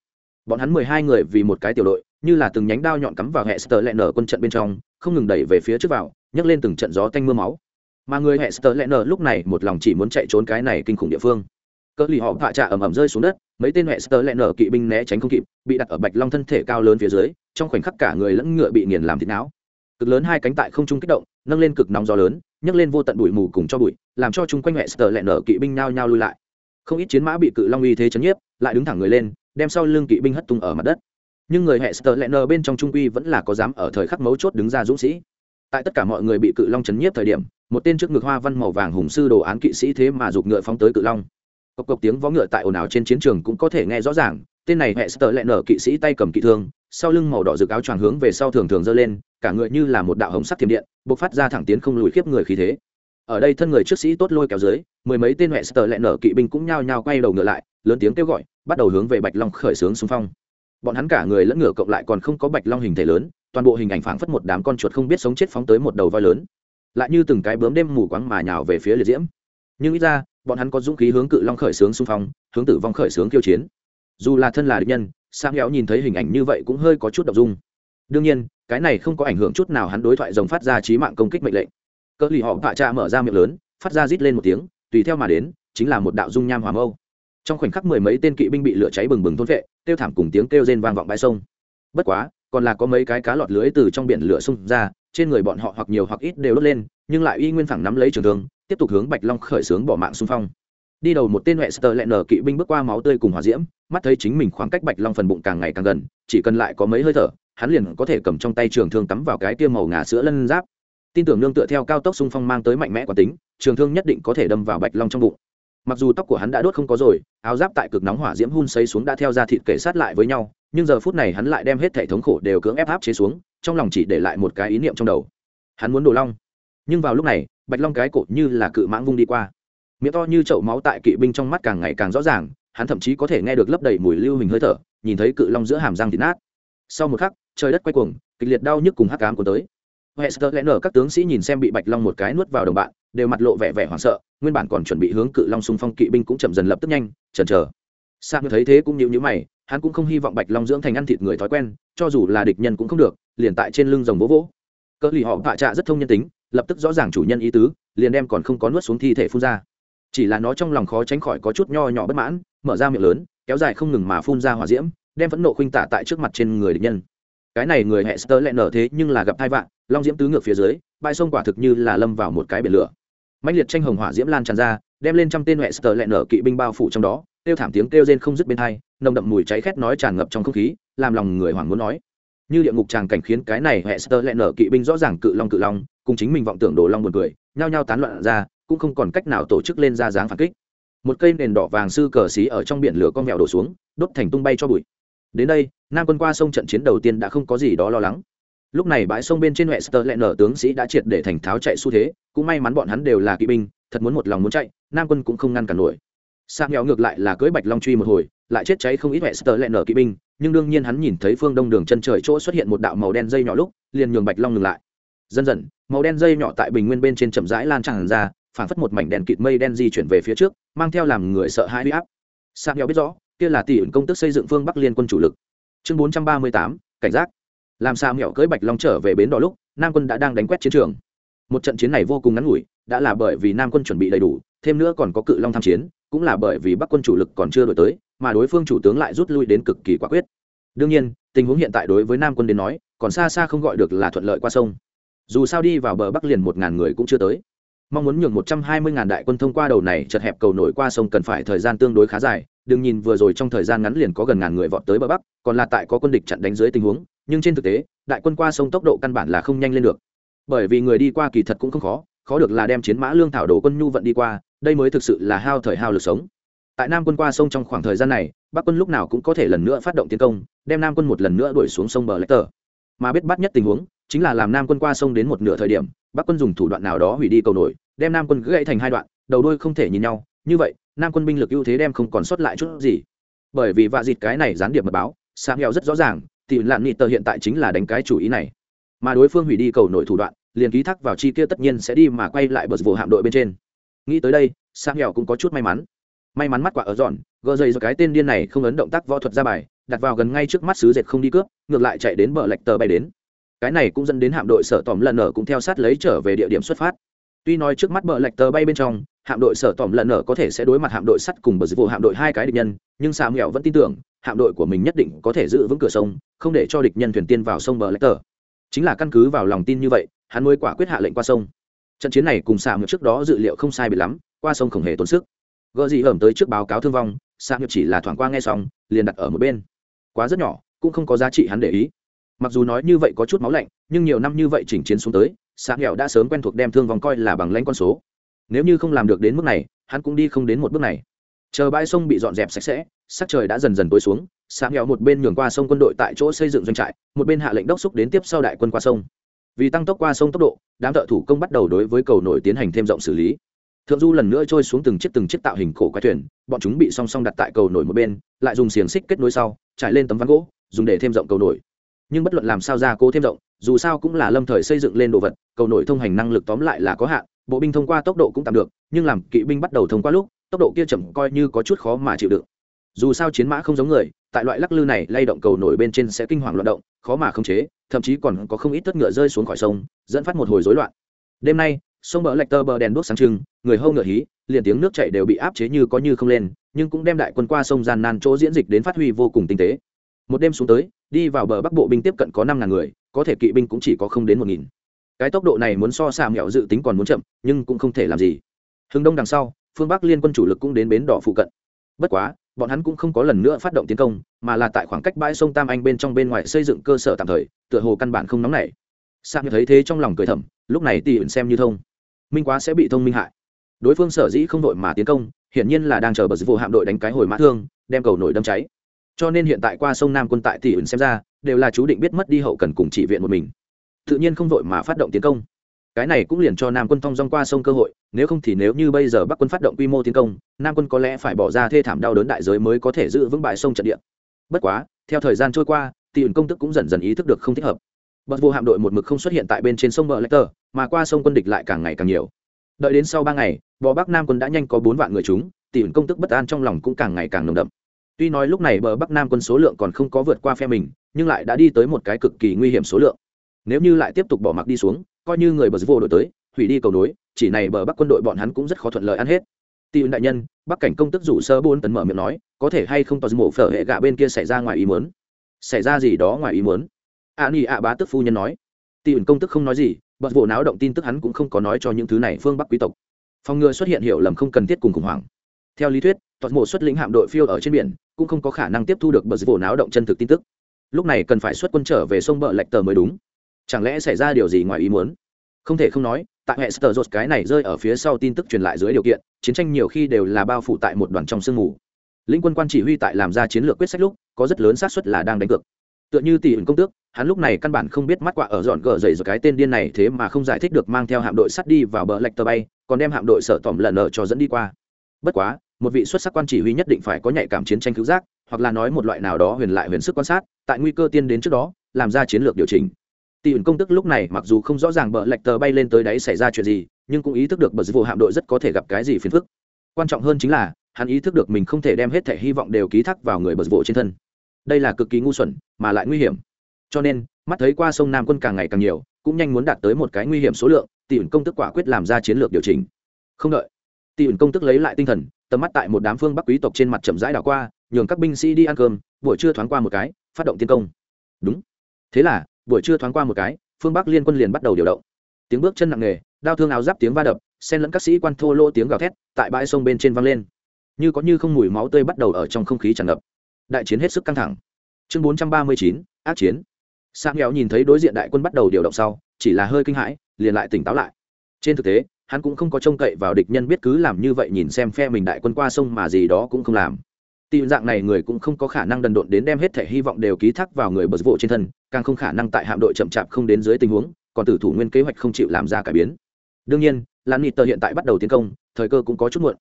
Bọn hắn mười hai người vì một cái tiểu đội, như là từng nhánh đao nhọn cắm vào hệ sờ lẹn nở quân trận bên trong, không ngừng đẩy về phía trước vào, nhấc lên từng trận gió tanh mưa máu mà người hệ sờ lẽ nở lúc này một lòng chỉ muốn chạy trốn cái này kinh khủng địa phương. Cỡ lì họ vạ trạ ẩm ẩm rơi xuống đất, mấy tên hệ sờ lẽ nở kỵ binh né tránh không kịp, bị đặt ở bạch long thân thể cao lớn phía dưới, trong khoảnh khắc cả người lẫn ngựa bị nghiền làm thịt não. Cực lớn hai cánh tại không trung kích động, nâng lên cực nóng gió lớn, nhấc lên vô tận bụi mù cùng cho bụi, làm cho chung quanh hệ sờ lẽ nở kỵ binh nao nhao lui lại. Không ít chiến mã bị cự long uy thế chấn nhiếp, lại đứng thẳng người lên, đem sau lưng kỵ binh hất tung ở mặt đất. Nhưng người hệ sờ lẽ nở bên trong trung quy vẫn là có dám ở thời khắc mấu chốt đứng ra dũng sĩ. Tại tất cả mọi người bị cự long chấn nhiếp thời điểm một tên trước ngực hoa văn màu vàng hùng sư đồ án kỵ sĩ thế mà giục ngựa phóng tới cự long. Cộc cộc tiếng vó ngựa tại ồn ào trên chiến trường cũng có thể nghe rõ ràng, tên này hệ sờ lẹ nở kỵ sĩ tay cầm kỵ thương, sau lưng màu đỏ rực áo choàng hướng về sau thường thường giơ lên, cả người như là một đạo hồng sắc thiểm điện, bộc phát ra thẳng tiến không lùi khiếp người khí thế. Ở đây thân người trước sĩ tốt lôi kéo dưới, mười mấy tên hệ sờ lẹ nở kỵ binh cũng nhao nhao quay đầu ngựa lại, lớn tiếng kêu gọi, bắt đầu hướng về bạch long khởi xướng xung phong. Bọn hắn cả người lẫn ngựa cộng lại còn không có bạch long hình thể lớn, toàn bộ hình ảnh phảng phất một đám con chuột không biết sống chết phóng tới một đầu voi lớn lại như từng cái bướm đêm mù quáng mà nhào về phía liệt diễm. Nhưng ít ra, bọn hắn có dũng khí hướng cự long khởi xướng xung phong, hướng tử vong khởi xướng kiêu chiến. Dù là thân là địch nhân sang héo nhìn thấy hình ảnh như vậy cũng hơi có chút đ ộ n g dung. Đương nhiên, cái này không có ảnh hưởng chút nào hắn đối thoại rồng phát ra trí mạng công kích mệnh lệnh. Cỡ lì họ vạ cha mở ra miệng lớn, phát ra rít lên một tiếng, tùy theo mà đến, chính là một đạo dung nham hỏa mâu. Trong khoảnh khắc mười mấy tên kỵ binh bị lửa cháy bừng bừng thôn vệ, kêu thảm cùng tiếng kêu rên vang vọng bãi sông. Bất quá, còn là có mấy cái cá lọt lưới từ trong biển lửa xung ra trên người bọn họ hoặc nhiều hoặc ít đều đốt lên, nhưng lại uy nguyên phẳng nắm lấy trường thương, tiếp tục hướng bạch long khởi xướng bỏ mạng xung phong. Đi đầu một tên huệ sờ lẹn nở kỵ binh bước qua máu tươi cùng hỏa diễm, mắt thấy chính mình khoảng cách bạch long phần bụng càng ngày càng gần, chỉ cần lại có mấy hơi thở, hắn liền có thể cầm trong tay trường thương tắm vào cái tiêu màu ngà sữa lân giáp. Tin tưởng nương tựa theo cao tốc xung phong mang tới mạnh mẽ quả tính, trường thương nhất định có thể đâm vào bạch long trong bụng. Mặc dù tóc của hắn đã đốt không có rồi, áo giáp tại cực nóng hỏa diễm hun xây xuống đã theo ra thịt kể sát lại với nhau, nhưng giờ phút này hắn lại đem hết thể thống khổ đều cưỡng ép áp chế xuống trong lòng chỉ để lại một cái ý niệm trong đầu. Hắn muốn đồ long. Nhưng vào lúc này, bạch long cái cột như là cự mãng vung đi qua. Miệng to như chậu máu tại kỵ binh trong mắt càng ngày càng rõ ràng, hắn thậm chí có thể nghe được lấp đầy mùi lưu hình hơi thở, nhìn thấy cự long giữa hàm răng thịt nát. Sau một khắc, trời đất quay cuồng, kịch liệt đau nhức cùng hắc cám của tới. Hester lẽ nở các tướng sĩ nhìn xem bị bạch long một cái nuốt vào đồng bạn, đều mặt lộ vẻ vẻ hoảng sợ, nguyên bản còn chuẩn bị hướng cự long xung phong kỵ binh cũng chậm dần lập tức nhanh, chần chờ. Sang thấy thế cũng nhíu nhữ mày hắn cũng không hy vọng bạch long dưỡng thành ăn thịt người thói quen, cho dù là địch nhân cũng không được, liền tại trên lưng rồng vỗ vỗ. Cỡ lì họ tạ trạ rất thông nhân tính, lập tức rõ ràng chủ nhân ý tứ, liền đem còn không có nuốt xuống thi thể phun ra. Chỉ là nó trong lòng khó tránh khỏi có chút nho nhỏ bất mãn, mở ra miệng lớn, kéo dài không ngừng mà phun ra hỏa diễm, đem phẫn nộ khuynh tả tại trước mặt trên người địch nhân. Cái này người hệ sơ lại nở thế nhưng là gặp hai vạn long diễm tứ ngược phía dưới, bãi sông quả thực như là lâm vào một cái biển lửa. Mạnh liệt tranh hồng hỏa diễm lan tràn ra, đem lên trăm tên hệ sơ lại nở kỵ binh bao phủ trong đó kêu thảm tiếng kêu rên không dứt bên hai, nồng đậm mùi cháy khét nói tràn ngập trong không khí, làm lòng người hoảng muốn nói. Như địa ngục tràng cảnh khiến cái này hệ sơ lẹ nở kỵ binh rõ ràng cự long cự long, cùng chính mình vọng tưởng đồ long buồn cười, nhao nhao tán loạn ra, cũng không còn cách nào tổ chức lên ra dáng phản kích. Một cây nền đỏ vàng sư cờ xí ở trong biển lửa con mèo đổ xuống, đốt thành tung bay cho bụi. Đến đây, nam quân qua sông trận chiến đầu tiên đã không có gì đó lo lắng. Lúc này bãi sông bên trên huệ sơ lẹ nở tướng sĩ đã triệt để thành tháo chạy xu thế, cũng may mắn bọn hắn đều là kỵ binh, thật muốn một lòng muốn chạy, nam quân cũng không ngăn cản nổi sang nghèo ngược lại là cưới bạch long truy một hồi, lại chết cháy không ít huệ sơ lẹ nở kỵ binh, nhưng đương nhiên hắn nhìn thấy phương đông đường chân trời chỗ xuất hiện một đạo màu đen dây nhỏ lúc, liền nhường bạch long ngừng lại. Dần dần, màu đen dây nhỏ tại bình nguyên bên trên chậm rãi lan tràn ra, phảng phất một mảnh đèn kịt mây đen di chuyển về phía trước, mang theo làm người sợ hãi huy áp. Sang nghèo biết rõ, kia là tỷ ẩn công tức xây dựng phương bắc liên quân chủ lực. Chương bốn trăm ba mươi tám, cảnh giác. Làm sao mẹo cưỡi bạch long trở về bến đỏ lúc, nam quân đã đang đánh quét chiến trường. Một trận chiến này vô cùng ngắn ngủi, đã là bởi vì nam quân chuẩn bị đầy đủ, thêm nữa còn có cự long tham chiến cũng là bởi vì bắc quân chủ lực còn chưa đổi tới, mà đối phương chủ tướng lại rút lui đến cực kỳ quả quyết. Đương nhiên, tình huống hiện tại đối với nam quân đến nói, còn xa xa không gọi được là thuận lợi qua sông. Dù sao đi vào bờ bắc liền một ngàn người cũng chưa tới. Mong muốn nhường một trăm hai mươi ngàn đại quân thông qua đầu này chật hẹp cầu nổi qua sông cần phải thời gian tương đối khá dài, đừng nhìn vừa rồi trong thời gian ngắn liền có gần ngàn người vọt tới bờ bắc, còn là tại có quân địch chặn đánh dưới tình huống, nhưng trên thực tế, đại quân qua sông tốc độ căn bản là không nhanh lên được. Bởi vì người đi qua kỳ thật cũng không khó khó được là đem chiến mã lương thảo đổ quân nhu vận đi qua đây mới thực sự là hao thời hao lực sống. Tại nam quân qua sông trong khoảng thời gian này, bắc quân lúc nào cũng có thể lần nữa phát động tiến công, đem nam quân một lần nữa đuổi xuống sông bờ lách tờ. Mà biết bắt nhất tình huống, chính là làm nam quân qua sông đến một nửa thời điểm, bắc quân dùng thủ đoạn nào đó hủy đi cầu nổi, đem nam quân gãy thành hai đoạn, đầu đuôi không thể nhìn nhau. Như vậy, nam quân binh lực ưu thế đem không còn sót lại chút gì. Bởi vì vạ dịt cái này gián điệp mật báo sang nghèo rất rõ ràng, thì lạn nghị tờ hiện tại chính là đánh cái chủ ý này. Mà đối phương hủy đi cầu nổi thủ đoạn, liền ký thác vào chi kia tất nhiên sẽ đi mà quay lại bờ vô hạm đội bên trên nghĩ tới đây, sam hẹo cũng có chút may mắn. May mắn mắt quả ở dọn gờ dày do cái tên điên này không ấn động tác võ thuật ra bài, đặt vào gần ngay trước mắt sứ dệt không đi cướp, ngược lại chạy đến bờ lạch tờ bay đến. Cái này cũng dẫn đến hạm đội sở tòm lần nở cũng theo sát lấy trở về địa điểm xuất phát. Tuy nói trước mắt bờ lạch tờ bay bên trong, hạm đội sở tòm lần nở có thể sẽ đối mặt hạm đội sắt cùng bờ dịch vụ hạm đội hai cái địch nhân, nhưng sa mẹo vẫn tin tưởng, hạm đội của mình nhất định có thể giữ vững cửa sông, không để cho địch nhân thuyền tiên vào sông bờ lạch tờ. Chính là căn cứ vào lòng tin như vậy, hắn mới quả quyết hạ lệnh qua sông trận chiến này cùng sa ngược trước đó dự liệu không sai bị lắm, qua sông không hề tốn sức. Gợ gì ẩm tới trước báo cáo thương vong sa ngược chỉ là thoảng qua nghe xong, liền đặt ở một bên. Quá rất nhỏ, cũng không có giá trị hắn để ý. Mặc dù nói như vậy có chút máu lạnh, nhưng nhiều năm như vậy chỉnh chiến xuống tới xạ nghèo đã sớm quen thuộc đem thương vòng coi là bằng lãnh con số. Nếu như không làm được đến mức này, hắn cũng đi không đến một bước này. Chờ bãi sông bị dọn dẹp sạch sẽ, sắc trời đã dần dần tối xuống xạ nghèo một bên nhường qua sông quân đội tại chỗ xây dựng doanh trại, một bên hạ lệnh đốc xúc đến tiếp sau đại quân qua sông vì tăng tốc qua sông tốc độ, đám thợ thủ công bắt đầu đối với cầu nổi tiến hành thêm rộng xử lý. Thượng du lần nữa trôi xuống từng chiếc từng chiếc tạo hình cổ quái thuyền, bọn chúng bị song song đặt tại cầu nổi một bên, lại dùng xiềng xích kết nối sau, trải lên tấm ván gỗ, dùng để thêm rộng cầu nổi. Nhưng bất luận làm sao ra cố thêm rộng, dù sao cũng là lâm thời xây dựng lên đồ vật, cầu nổi thông hành năng lực tóm lại là có hạn, bộ binh thông qua tốc độ cũng tạm được, nhưng làm kỵ binh bắt đầu thông qua lúc, tốc độ kia chậm coi như có chút khó mà chịu đựng. Dù sao chiến mã không giống người, tại loại lắc lư này lay động cầu nổi bên trên sẽ kinh hoàng loạn động khó mà khống chế, thậm chí còn có không ít tất ngựa rơi xuống khỏi sông, dẫn phát một hồi rối loạn. Đêm nay, sông bờ lạch tơ bờ đèn đuốc sáng trưng, người hâu ngựa hí, liền tiếng nước chảy đều bị áp chế như có như không lên, nhưng cũng đem đại quân qua sông gian nan chỗ diễn dịch đến phát huy vô cùng tinh tế. Một đêm xuống tới, đi vào bờ bắc bộ binh tiếp cận có năm ngàn người, có thể kỵ binh cũng chỉ có không đến một nghìn. Cái tốc độ này muốn so xà mẹo dự tính còn muốn chậm, nhưng cũng không thể làm gì. Hưng đông đằng sau, phương bắc liên quân chủ lực cũng đến bến đỏ phụ cận. Bất quá, bọn hắn cũng không có lần nữa phát động tiến công mà là tại khoảng cách bãi sông tam anh bên trong bên ngoài xây dựng cơ sở tạm thời, tựa hồ căn bản không nóng nảy. Sang thấy thế trong lòng cười thầm, lúc này tỷ ẩn xem như thông. Minh quá sẽ bị thông minh hại. Đối phương sở dĩ không đội mà tiến công, hiển nhiên là đang chờ bờ vụ hạm đội đánh cái hồi mã thương, đem cầu nổi đâm cháy. Cho nên hiện tại qua sông nam quân tại tỷ ẩn xem ra, đều là chú định biết mất đi hậu cần cùng chỉ viện một mình. Tự nhiên không vội mà phát động tiến công. Cái này cũng liền cho nam quân thông dong qua sông cơ hội, nếu không thì nếu như bây giờ bắc quân phát động quy mô tiến công, nam quân có lẽ phải bỏ ra thê thảm đau đớn đại giới mới có thể giữ vững bại sông trận địa bất quá, theo thời gian trôi qua tỷ ẩn công tức cũng dần dần ý thức được không thích hợp. Bật vô hạm đội một mực không xuất hiện tại bên trên sông bờ lecter mà qua sông quân địch lại càng ngày càng nhiều. Đợi đến sau ba ngày bờ bắc nam quân đã nhanh có bốn vạn người chúng tỷ ẩn công tức bất an trong lòng cũng càng ngày càng nồng đậm. Tuy nói lúc này bờ bắc nam quân số lượng còn không có vượt qua phe mình, nhưng lại đã đi tới một cái cực kỳ nguy hiểm số lượng. Nếu như lại tiếp tục bỏ mặc đi xuống, coi như người bờ vô đổi tới, hủy đi cầu nối, chỉ này bờ bắc quân đội bọn hắn cũng rất khó thuận lợi ăn hết tỷ đại nhân, bắc cảnh công tức rủ sơ bốn tấn mở miệng nói, có thể hay không tòa mộ phở hệ gạ bên kia xảy ra ngoài ý muốn? Xảy ra gì đó ngoài ý muốn? A ni ạ bá tức phu nhân nói. Tỷ công tức không nói gì, bật vụ náo động tin tức hắn cũng không có nói cho những thứ này phương bắc quý tộc. Phòng ngừa xuất hiện hiểu lầm không cần thiết cùng khủng hoảng. Theo lý thuyết toàn bộ xuất lĩnh hạm đội phiêu ở trên biển, cũng không có khả năng tiếp thu được bật vụ náo động chân thực tin tức. Lúc này cần phải xuất quân trở về sông bờ lạch tờ mới đúng. Chẳng lẽ xảy ra điều gì ngoài ý muốn? Không thể không nói tại hệ sờ rột cái này rơi ở phía sau tin tức truyền lại dưới điều kiện, chiến tranh nhiều khi đều là bao phủ tại một đoàn trong sương mù. Lĩnh quân quan chỉ huy tại làm ra chiến lược quyết sách lúc, có rất lớn xác suất là đang đánh cược. Tựa như tỷ ứng công tước, hắn lúc này căn bản không biết mắt quạ ở dọn gờ dậy rồi cái tên điên này thế mà không giải thích được mang theo hạm đội sắt đi vào bờ lạch tờ bay, còn đem hạm đội sợ tỏm lần nợ cho dẫn đi qua. Bất quá, một vị xuất sắc quan chỉ huy nhất định phải có nhạy cảm chiến tranh cứu giác, hoặc là nói một loại nào đó huyền lại huyền sức quan sát, tại nguy cơ tiên đến trước đó, làm ra chiến lược điều chỉnh tỷ ẩn công tức lúc này mặc dù không rõ ràng bờ lạch tờ bay lên tới đáy xảy ra chuyện gì, nhưng cũng ý thức được bờ vụ hạm đội rất có thể gặp cái gì phiền phức. Quan trọng hơn chính là, hắn ý thức được mình không thể đem hết thể hy vọng đều ký thác vào người bờ vụ trên thân. Đây là cực kỳ ngu xuẩn, mà lại nguy hiểm. Cho nên, mắt thấy qua sông nam quân càng ngày càng nhiều, cũng nhanh muốn đạt tới một cái nguy hiểm số lượng tỷ ẩn công tức quả quyết làm ra chiến lược điều chỉnh. Không đợi tỷ ẩn công tức lấy lại tinh thần, tầm mắt tại một đám phương bắc quý tộc trên mặt chậm rãi đảo qua, nhường các binh sĩ đi ăn cơm, buổi trưa thoáng qua một cái, phát động tiến công. Đúng. Thế là buổi trưa thoáng qua một cái, phương bắc liên quân liền bắt đầu điều động. Tiếng bước chân nặng nề, đao thương áo giáp tiếng va đập xen lẫn các sĩ quan thô lô tiếng gào thét tại bãi sông bên trên vang lên. Như có như không mùi máu tươi bắt đầu ở trong không khí tràn ngập. Đại chiến hết sức căng thẳng. Chương bốn trăm ba mươi chín, ác chiến. Sang nghèo nhìn thấy đối diện đại quân bắt đầu điều động sau, chỉ là hơi kinh hãi, liền lại tỉnh táo lại. Trên thực tế, hắn cũng không có trông cậy vào địch nhân biết cứ làm như vậy nhìn xem phe mình đại quân qua sông mà gì đó cũng không làm tìm dạng này người cũng không có khả năng đần độn đến đem hết thể hy vọng đều ký thác vào người bật vụ trên thân, càng không khả năng tại hạm đội chậm chạp không đến dưới tình huống, còn tử thủ nguyên kế hoạch không chịu làm ra cải biến. Đương nhiên lan nịt tờ hiện tại bắt đầu tiến công, thời cơ cũng có chút muộn.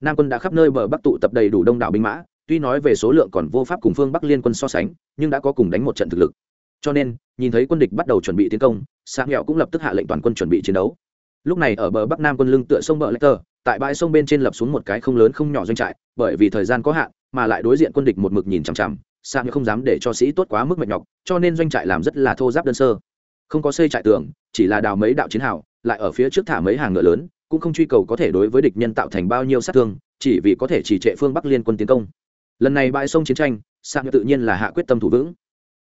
Nam quân đã khắp nơi bờ bắc tụ tập đầy đủ đông đảo binh mã, tuy nói về số lượng còn vô pháp cùng phương bắc liên quân so sánh, nhưng đã có cùng đánh một trận thực lực. Cho nên, nhìn thấy quân địch bắt đầu chuẩn bị tiến công xã nghèo cũng lập tức hạ lệnh toàn quân chuẩn bị chiến đấu. Lúc này ở bờ bắc nam quân lưng tựa sông bờ lecter tại bãi sông bên trên lập xuống một cái không lớn không nhỏ doanh trại, bởi vì thời gian có hạn mà lại đối diện quân địch một mực nhìn chằm chằm Sang như không dám để cho sĩ tốt quá mức mệt nhọc, cho nên doanh trại làm rất là thô giáp đơn sơ. Không có xây trại tường, chỉ là đào mấy đạo chiến hào, lại ở phía trước thả mấy hàng ngựa lớn, cũng không truy cầu có thể đối với địch nhân tạo thành bao nhiêu sát thương, chỉ vì có thể chỉ trệ phương bắc liên quân tiến công. Lần này bãi sông chiến tranh Sang như tự nhiên là hạ quyết tâm thủ vững.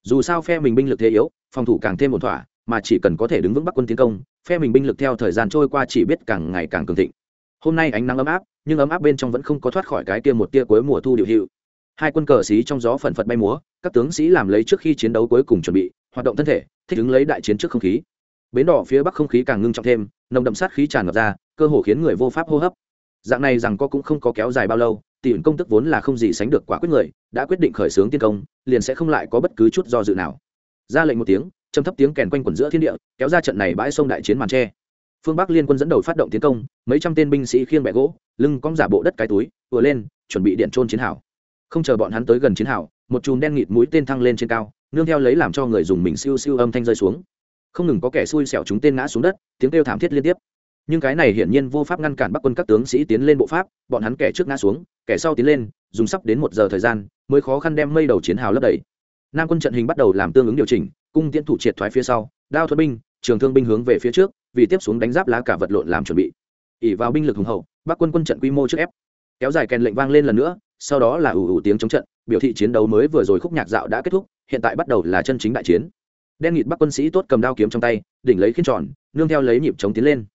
Dù sao phe mình binh lực thế yếu, phòng thủ càng thêm một thỏa, mà chỉ cần có thể đứng vững bắc quân tiến công, phe mình binh lực theo thời gian trôi qua chỉ biết càng ngày càng cường thịnh. Hôm nay ánh nắng ấm áp nhưng ấm áp bên trong vẫn không có thoát khỏi cái kia một tia cuối mùa thu điệu hiệu. Hai quân cờ xí trong gió phần phật bay múa, các tướng sĩ làm lấy trước khi chiến đấu cuối cùng chuẩn bị, hoạt động thân thể, thích ứng lấy đại chiến trước không khí. Bến đỏ phía bắc không khí càng ngưng trọng thêm, nồng đậm sát khí tràn ngập ra, cơ hồ khiến người vô pháp hô hấp. Dạng này rằng có cũng không có kéo dài bao lâu, tỷ ứng công tức vốn là không gì sánh được quả quyết người, đã quyết định khởi xướng tiên công, liền sẽ không lại có bất cứ chút do dự nào. Ra lệnh một tiếng, châm thấp tiếng kèn quanh quẩn giữa thiên địa, kéo ra trận này bãi sông đại chiến màn tre phương bắc liên quân dẫn đầu phát động tiến công mấy trăm tên binh sĩ khiêng bẹ gỗ lưng cong giả bộ đất cái túi vừa lên chuẩn bị điện trôn chiến hào không chờ bọn hắn tới gần chiến hào một chùm đen nghịt mũi tên thăng lên trên cao nương theo lấy làm cho người dùng mình siêu siêu âm thanh rơi xuống không ngừng có kẻ xui xẻo chúng tên ngã xuống đất tiếng kêu thảm thiết liên tiếp nhưng cái này hiển nhiên vô pháp ngăn cản bắc quân các tướng sĩ tiến lên bộ pháp bọn hắn kẻ trước ngã xuống kẻ sau tiến lên dùng sắp đến một giờ thời gian mới khó khăn đem mây đầu chiến hào lấp đầy nam quân trận hình bắt đầu làm tương ứng điều chỉnh cung tiễn thủ triệt thoái phía sau đao thuật binh trường thương binh hướng về phía trước vì tiếp xuống đánh giáp lá cả vật lộn làm chuẩn bị. ỉ vào binh lực hùng hậu, bắc quân quân trận quy mô trước ép. Kéo dài kèn lệnh vang lên lần nữa, sau đó là ủ ủ tiếng chống trận, biểu thị chiến đấu mới vừa rồi khúc nhạc dạo đã kết thúc, hiện tại bắt đầu là chân chính đại chiến. Đen nghịt bắc quân sĩ tốt cầm đao kiếm trong tay, đỉnh lấy khiên tròn, nương theo lấy nhịp chống tiến lên.